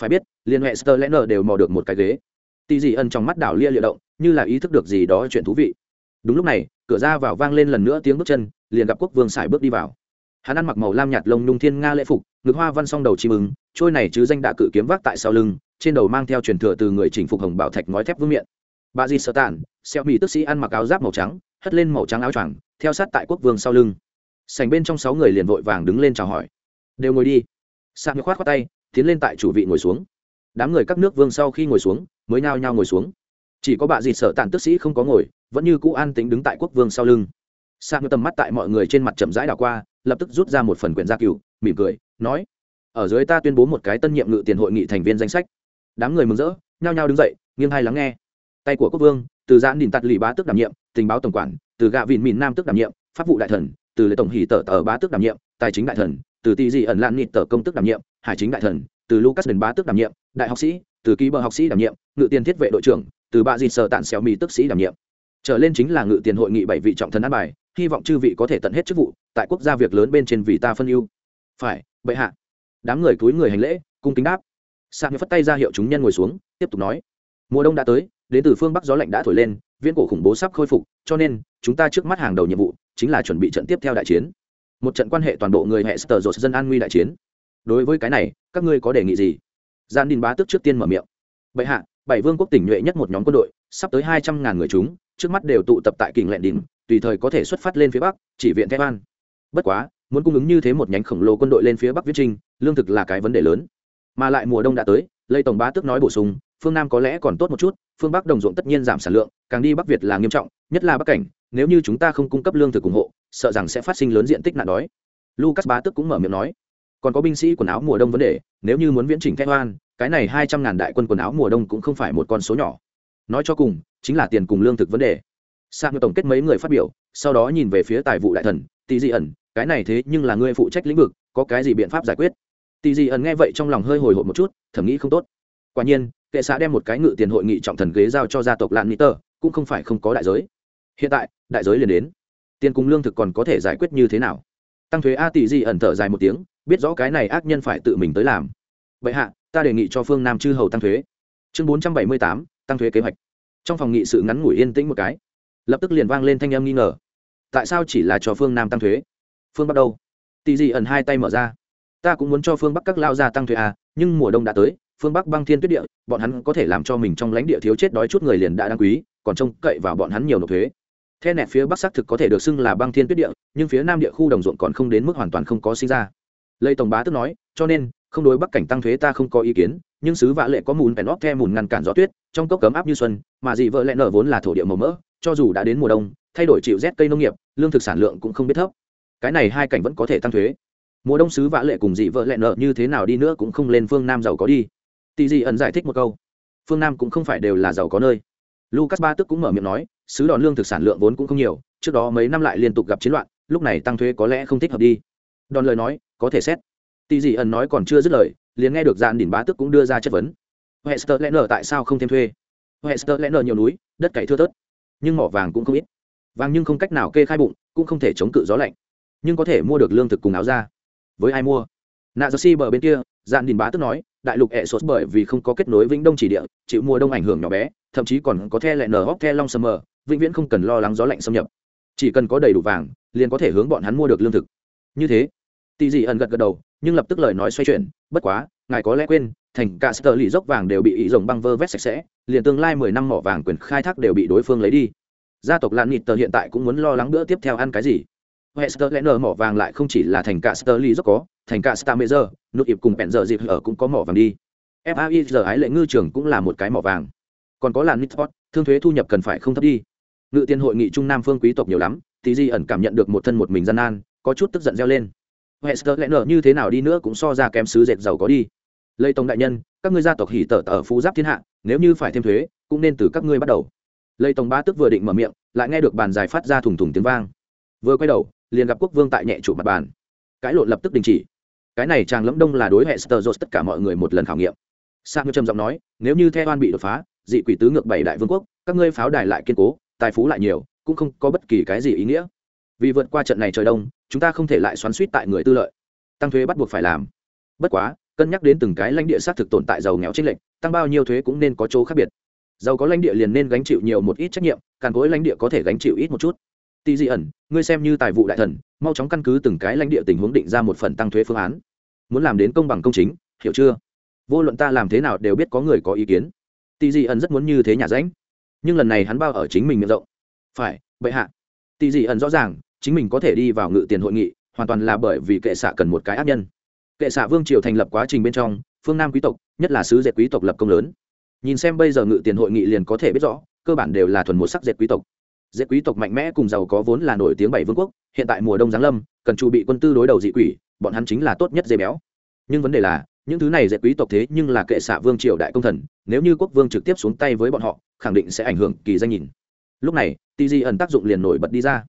Phải biết, liên hệ sơ lẽ đều mò được một cái ghế. Tỷ dị ân trong mắt đảo lia liệu động, như là ý thức được gì đó chuyện thú vị. Đúng lúc này, cửa ra vào vang lên lần nữa tiếng bước chân, liền gặp quốc vương sải bước đi vào. Hắn ăn mặc màu lam nhạt lông nhung thiên nga lễ phục, ngực hoa văn song đầu chim ứng trôi này chứ danh đạ cự kiếm vác tại sau lưng, trên đầu mang theo truyền thừa từ người chỉnh phục hồng bảo thạch ngói thép vương miệng bà di sơ tản, xeo mỹ tức sĩ ăn mặc áo giáp màu trắng, hất lên màu trắng áo choàng, theo sát tại quốc vương sau lưng sành bên trong sáu người liền vội vàng đứng lên chào hỏi. Đều ngồi đi. Sạc Nhược khoát khoát tay tiến lên tại chủ vị ngồi xuống. Đám người các nước vương sau khi ngồi xuống mới nhao nhao ngồi xuống. Chỉ có bà dì sợ tàn tức sĩ không có ngồi vẫn như cũ an tính đứng tại quốc vương sau lưng. Sạc Nhược tầm mắt tại mọi người trên mặt chậm rãi đảo qua lập tức rút ra một phần quyển gia cựu, mỉm cười nói ở dưới ta tuyên bố một cái tân nhiệm ngự tiền hội nghị thành viên danh sách. Đám người mừng rỡ nhao nhao đứng dậy nghiêng hai lắng nghe. Tay của quốc vương từ giãn đình tạt lì bá tức đảm nhiệm tình báo tổng quản từ gạ vịn mìn nam tức đảm nhiệm pháp vụ đại thần từ lệ tổng hỷ tờ tờ bá tước đảm nhiệm, tài chính đại thần, từ tỷ dị ẩn lan nịt tờ công tức đảm nhiệm, hải chính đại thần, từ lucas đền bá tước đảm nhiệm, đại học sĩ, từ ký bờ học sĩ đảm nhiệm, ngự tiền thiết vệ đội trưởng, từ bạ dịt sở tản xéo mỹ tức sĩ đảm nhiệm. Trở lên chính là ngự tiền hội nghị bảy vị trọng thần an bài, hy vọng chư vị có thể tận hết chức vụ, tại quốc gia việc lớn bên trên vì ta phân ưu. Phải, bệ hạ. Đám người cúi người hành lễ, cung kính đáp. Sang phất tay ra hiệu chúng nhân ngồi xuống, tiếp tục nói. Mùa đông đã tới, đến từ phương bắc gió lạnh đã thổi lên, viễn cổ khủng bố sắp khôi phục, cho nên, chúng ta trước mắt hàng đầu nhiệm vụ chính là chuẩn bị trận tiếp theo đại chiến. Một trận quan hệ toàn bộ người hệ sờ dột dân an nguy đại chiến. Đối với cái này, các ngươi có đề nghị gì? Gian đình bá tức trước tiên mở miệng. Bệ hạ, bảy vương quốc tỉnh nhuệ nhất một nhóm quân đội, sắp tới hai trăm ngàn người chúng, trước mắt đều tụ tập tại kình lẹn đình tùy thời có thể xuất phát lên phía bắc, chỉ viện thép an bất quá, muốn cung ứng như thế một nhánh khổng lồ quân đội lên phía bắc viết trinh lương thực là cái vấn đề lớn. Mà lại mùa đông đã tới lây tổng bá tức nói bổ sung, phương nam có lẽ còn tốt một chút, phương bắc đồng ruộng tất nhiên giảm sản lượng, càng đi bắc việt là nghiêm trọng, nhất là bắc cảnh nếu như chúng ta không cung cấp lương thực ủng hộ, sợ rằng sẽ phát sinh lớn diện tích nạn đói. Lucas bá tức cũng mở miệng nói, còn có binh sĩ quần áo mùa đông vấn đề, nếu như muốn viễn chỉnh thép oan cái này hai trăm ngàn đại quân quần áo mùa đông cũng không phải một con số nhỏ. Nói cho cùng, chính là tiền cùng lương thực vấn đề. Sang tổng kết mấy người phát biểu, sau đó nhìn về phía tài vụ đại thần tỷ dị ẩn, cái này thế nhưng là ngươi phụ trách lĩnh vực, có cái gì biện pháp giải quyết? Tỷ dị ẩn nghe vậy trong lòng hơi hồi hộp một chút thẩm nghĩ không tốt. Quả nhiên, kệ xã đem một cái ngự tiền hội nghị trọng thần ghế giao cho gia tộc lạn mỹ tơ cũng không phải không có đại giới hiện tại, đại giới liền đến. Tiền cùng lương thực còn có thể giải quyết như thế nào? Tăng thuế a tỷ di ẩn thở dài một tiếng, biết rõ cái này ác nhân phải tự mình tới làm. Vậy hạ, ta đề nghị cho phương nam chư hầu tăng thuế. Chương bốn trăm bảy mươi tám, tăng thuế kế hoạch. Trong phòng nghị sự ngắn ngủi yên tĩnh một cái, lập tức liền vang lên thanh âm nghi ngờ. Tại sao chỉ là cho phương nam tăng thuế? Phương bắc đâu? Tỷ dị ẩn hai tay mở ra. Ta cũng muốn cho phương bắc các lao gia tăng thuế à nhưng mùa đông đã tới, phương bắc băng thiên tuyết địa, bọn hắn có thể làm cho mình trong lãnh địa thiếu chết đói chút người liền đã đáng quý, còn trông cậy vào bọn hắn nhiều nộp thuế the nẹt phía bắc xác thực có thể được xưng là băng thiên tuyết địa, nhưng phía nam địa khu đồng ruộng còn không đến mức hoàn toàn không có sinh ra. Lây tổng bá tức nói, cho nên, không đối bắc cảnh tăng thuế ta không có ý kiến, nhưng sứ vạ lệ có mùn bèn óp the mùn ngăn cản gió tuyết, trong cốc cấm áp như xuân, mà dị vợ lẽ nở vốn là thổ địa màu mỡ, cho dù đã đến mùa đông, thay đổi chịu rét cây nông nghiệp, lương thực sản lượng cũng không biết thấp. Cái này hai cảnh vẫn có thể tăng thuế. Mùa đông sứ vã lệ cùng dị vợ lẹ nợ như thế nào đi nữa cũng không lên phương nam giàu có đi. Tỷ dị ẩn giải thích một câu, phương nam cũng không phải đều là giàu có nơi lucas ba tức cũng mở miệng nói, sứ đòn lương thực sản lượng vốn cũng không nhiều, trước đó mấy năm lại liên tục gặp chiến loạn, lúc này tăng thuế có lẽ không thích hợp đi. Đòn lời nói, có thể xét. Tỷ dị ẩn nói còn chưa dứt lời, liền nghe được dạn đỉnh bá tức cũng đưa ra chất vấn. Hester lẽ nợ tại sao không thêm thuê? Hester lẽ nợ nhiều núi, đất cày thưa thớt, nhưng mỏ vàng cũng không ít. Vàng nhưng không cách nào kê khai bụng, cũng không thể chống cự gió lạnh. Nhưng có thể mua được lương thực cùng áo ra với ai mua? Nạ giơ si bờ bên kia dạn đỉnh bá tức nói, đại lục ẹ sốt bởi vì không có kết nối vĩnh đông chỉ địa, chịu mùa đông ảnh hưởng nhỏ bé thậm chí còn có the lẹ nở hóc the long summer vĩnh viễn không cần lo lắng gió lạnh xâm nhập chỉ cần có đầy đủ vàng liền có thể hướng bọn hắn mua được lương thực như thế tỷ dị ẩn gật gật đầu nhưng lập tức lời nói xoay chuyển bất quá ngài có lẽ quên thành cả sơ lì dốc vàng đều bị ý rồng băng vơ vét sạch sẽ liền tương lai mười năm mỏ vàng quyền khai thác đều bị đối phương lấy đi gia tộc lạn nịt tờ hiện tại cũng muốn lo lắng bữa tiếp theo ăn cái gì Hester lẽ nở mỏ vàng lại không chỉ là thành cả Sterling dốc có, thành cả Stamezer, nút ịp cùng bẹn giờ dịp ở cũng có mỏ vàng đi. FAI giờ ái lệ ngư trường cũng là một cái mỏ vàng. Còn có làn nitpot thương thuế thu nhập cần phải không thấp đi. Ngự tiên hội nghị trung nam phương quý tộc nhiều lắm, thì Di ẩn cảm nhận được một thân một mình gian nan, có chút tức giận reo lên. Hester lẽ nở như thế nào đi nữa cũng so ra kém sứ dệt giàu có đi. Lây tông đại nhân, các ngươi gia tộc hỉ tở tở phú giáp thiên hạ, nếu như phải thêm thuế, cũng nên từ các ngươi bắt đầu. Lây tông ba tức vừa định mở miệng, lại nghe được bàn dài phát ra thùng thùng tiếng vang. Vừa quay đầu, liền gặp quốc vương tại nhẹ chủ mặt bàn cãi lộn lập tức đình chỉ cái này chàng lẫm đông là đối hệ sơ tất cả mọi người một lần khảo nghiệm sang trầm giọng nói nếu như theo oan bị đột phá dị quỷ tứ ngược bảy đại vương quốc, các ngươi pháo đài lại kiên cố, tài phú lại nhiều, cũng không có bất kỳ cái gì ý nghĩa. Vì vượt qua trận này trời đông, chúng ta không thể lại xoắn suýt tại người tư lợi. Tăng thuế bắt buộc phải làm. Bất quá, cân nhắc đến từng cái lãnh địa xác thực tồn tại giàu nghèo trích lệnh tăng bao nhiêu thuế cũng nên có chỗ khác biệt. Giàu có lãnh địa liền nên gánh chịu nhiều một ít trách nhiệm, càng cối lãnh địa có thể gánh chịu ít một chút. Tỷ dị ẩn, ngươi xem như tài vụ đại thần, mau chóng căn cứ từng cái lãnh địa tình huống định ra một phần tăng thuế phương án. Muốn làm đến công bằng công chính, hiểu chưa? Vô luận ta làm thế nào đều biết có người có ý kiến tỷ dị ẩn rất muốn như thế nhà ránh nhưng lần này hắn bao ở chính mình miệng rộng. Phải, bệ hạ. Tỷ dị ẩn rõ ràng, chính mình có thể đi vào ngự tiền hội nghị, hoàn toàn là bởi vì kệ xạ cần một cái ác nhân. Kệ xạ vương triều thành lập quá trình bên trong, phương nam quý tộc, nhất là sứ dệt quý tộc lập công lớn. Nhìn xem bây giờ ngự tiền hội nghị liền có thể biết rõ, cơ bản đều là thuần một sắc dệt quý tộc. Dệt quý tộc mạnh mẽ cùng giàu có vốn là nổi tiếng bảy vương quốc, hiện tại mùa đông giáng lâm, cần chu bị quân tư đối đầu dị quỷ, bọn hắn chính là tốt nhất dê béo. Nhưng vấn đề là những thứ này dệt quý tộc thế nhưng là kệ xạ vương triều đại công thần, nếu như quốc vương trực tiếp xuống tay với bọn họ, khẳng định sẽ ảnh hưởng kỳ danh nhìn. Lúc này tì di ẩn tác dụng liền nổi bật đi ra.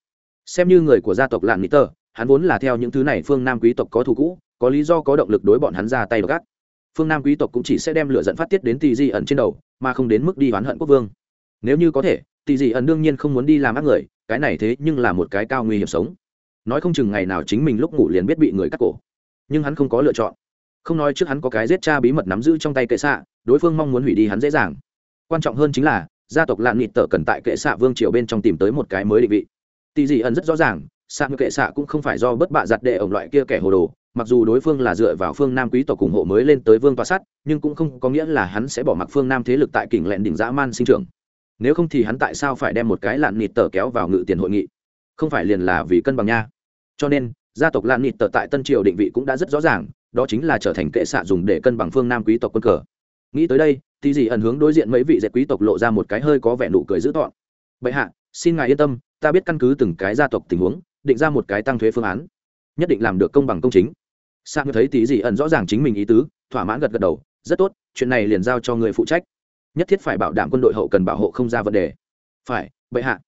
Xem như người của gia tộc lạn mỹ tơ, hắn vốn là theo những thứ này phương nam quý tộc có thù cũ, có lý do có động lực đối bọn hắn ra tay gắt. Phương nam quý tộc cũng chỉ sẽ đem lửa dẫn phát tiết đến tì di ẩn trên đầu, mà không đến mức đi oán hận quốc vương. Nếu như có thể tì di ẩn đương nhiên không muốn đi làm ác người, cái này thế nhưng là một cái cao nguy hiểm sống. Nói không chừng ngày nào chính mình lúc ngủ liền biết bị người cắt cổ. Nhưng hắn không có lựa chọn không nói trước hắn có cái giết cha bí mật nắm giữ trong tay kệ xạ, đối phương mong muốn hủy đi hắn dễ dàng. Quan trọng hơn chính là, gia tộc lạn nịt tở cần tại kệ xạ vương triều bên trong tìm tới một cái mới định vị. Tỷ dị ẩn rất rõ ràng, xạ như kệ xạ cũng không phải do bất bạ giặt đệ ổng loại kia kẻ hồ đồ, mặc dù đối phương là dựa vào phương nam quý tộc ủng hộ mới lên tới vương tòa sắt, nhưng cũng không có nghĩa là hắn sẽ bỏ mặc phương nam thế lực tại kỉnh lẹn đỉnh dã man sinh trưởng. Nếu không thì hắn tại sao phải đem một cái lạn nịt tờ kéo vào ngự tiền hội nghị? Không phải liền là vì cân bằng nha. Cho nên, gia tộc lạn nịt tờ tại tân triều định vị cũng đã rất rõ ràng đó chính là trở thành kệ xạ dùng để cân bằng phương nam quý tộc quân cờ. Nghĩ tới đây thì dì ẩn hướng đối diện mấy vị dạy quý tộc lộ ra một cái hơi có vẻ nụ cười dữ tọn bệ hạ, xin ngài yên tâm, ta biết căn cứ từng cái gia tộc tình huống, định ra một cái tăng thuế phương án, nhất định làm được công bằng công chính. Sang như thấy tí gì ẩn rõ ràng chính mình ý tứ, thỏa mãn gật gật đầu, rất tốt, chuyện này liền giao cho người phụ trách. Nhất thiết phải bảo đảm quân đội hậu cần bảo hộ không ra vấn đề. Phải, bệ hạ.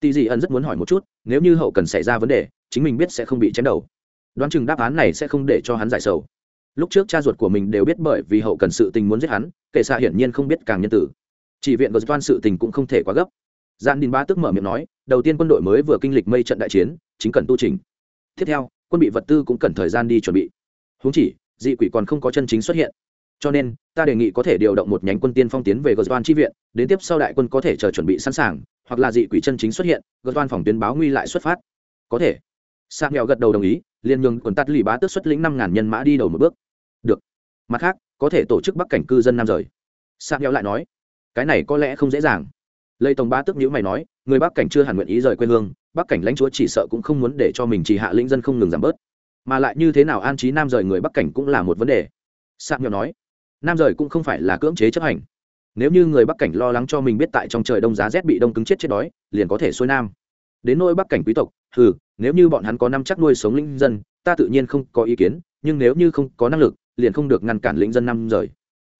Tỷ dị ẩn rất muốn hỏi một chút, nếu như hậu cần xảy ra vấn đề, chính mình biết sẽ không bị chém đầu đoán chừng đáp án này sẽ không để cho hắn giải sầu. Lúc trước cha ruột của mình đều biết bởi vì hậu cần sự tình muốn giết hắn, kệ xạ hiển nhiên không biết càng nhân tử. Chỉ viện gờ toan sự tình cũng không thể quá gấp. Gian đình ba tức mở miệng nói, đầu tiên quân đội mới vừa kinh lịch mây trận đại chiến, chính cần tu trình. Tiếp theo, quân bị vật tư cũng cần thời gian đi chuẩn bị. Húng chỉ, dị quỷ còn không có chân chính xuất hiện. Cho nên, ta đề nghị có thể điều động một nhánh quân tiên phong tiến về gờ toan chi viện, đến tiếp sau đại quân có thể chờ chuẩn bị sẵn sàng, hoặc là dị quỷ chân chính xuất hiện gờ toan phòng tuyến báo nguy lại xuất phát. Có thể. Sa nghèo gật đầu đồng ý liền nhường quần tắt lì bá tước xuất lĩnh năm ngàn nhân mã đi đầu một bước. Được. Mặt khác, có thể tổ chức bắc cảnh cư dân nam rời. Sa nhau lại nói, cái này có lẽ không dễ dàng. Lây tổng bá tước nhữ mày nói, người bắc cảnh chưa hẳn nguyện ý rời quê hương, bắc cảnh lãnh chúa chỉ sợ cũng không muốn để cho mình chỉ hạ lĩnh dân không ngừng giảm bớt. Mà lại như thế nào an trí nam rời người bắc cảnh cũng là một vấn đề. Sa nhau nói, nam rời cũng không phải là cưỡng chế chấp hành. Nếu như người bắc cảnh lo lắng cho mình biết tại trong trời đông giá rét bị đông cứng chết chết đói, liền có thể xuôi nam đến nỗi bắc cảnh quý tộc ừ nếu như bọn hắn có năm chắc nuôi sống lĩnh dân, ta tự nhiên không có ý kiến, nhưng nếu như không có năng lực, liền không được ngăn cản lĩnh dân năm rời.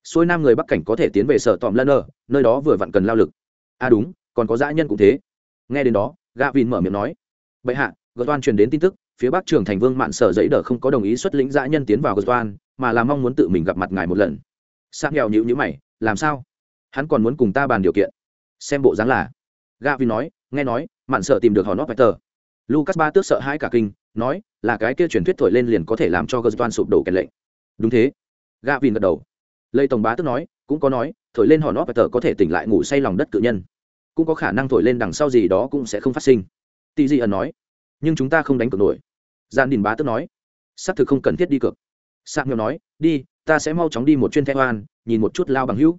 Xuôi nam người bắc cảnh có thể tiến về sở tòm lân ở, nơi đó vừa vặn cần lao lực. À đúng, còn có dã nhân cũng thế. Nghe đến đó gạ vin mở miệng nói. Bệ hạ, gợt toan truyền đến tin tức, phía bắc trường thành vương mạn sở giấy đờ không có đồng ý xuất lĩnh dã nhân tiến vào gợt toan mà là mong muốn tự mình gặp mặt ngài một lần. Sang nghèo nhữ nhữ mày, làm sao? Hắn còn muốn cùng ta bàn điều kiện. Xem bộ dáng là. Gạ vin nói nghe nói mạn sợ tìm được họ nót vạch tờ lucas ba tước sợ hãi cả kinh nói là cái kia truyền thuyết thổi lên liền có thể làm cho gờ toan sụp đổ kèn lệnh. Đúng thế. Gà vìn gật đầu. Lây tổng bá tước nói cũng có nói thổi lên họ nót vạch tờ có thể tỉnh lại ngủ say lòng đất cự nhân. Cũng có khả năng thổi lên đằng sau gì đó cũng sẽ không phát sinh. Tì di ẩn nói nhưng chúng ta không đánh cược nổi. Gian đình bá tước nói xác thực không cần thiết đi cược. Sạc nghèo nói đi ta sẽ mau chóng đi một chuyên theo an, nhìn một chút lao bằng hữu.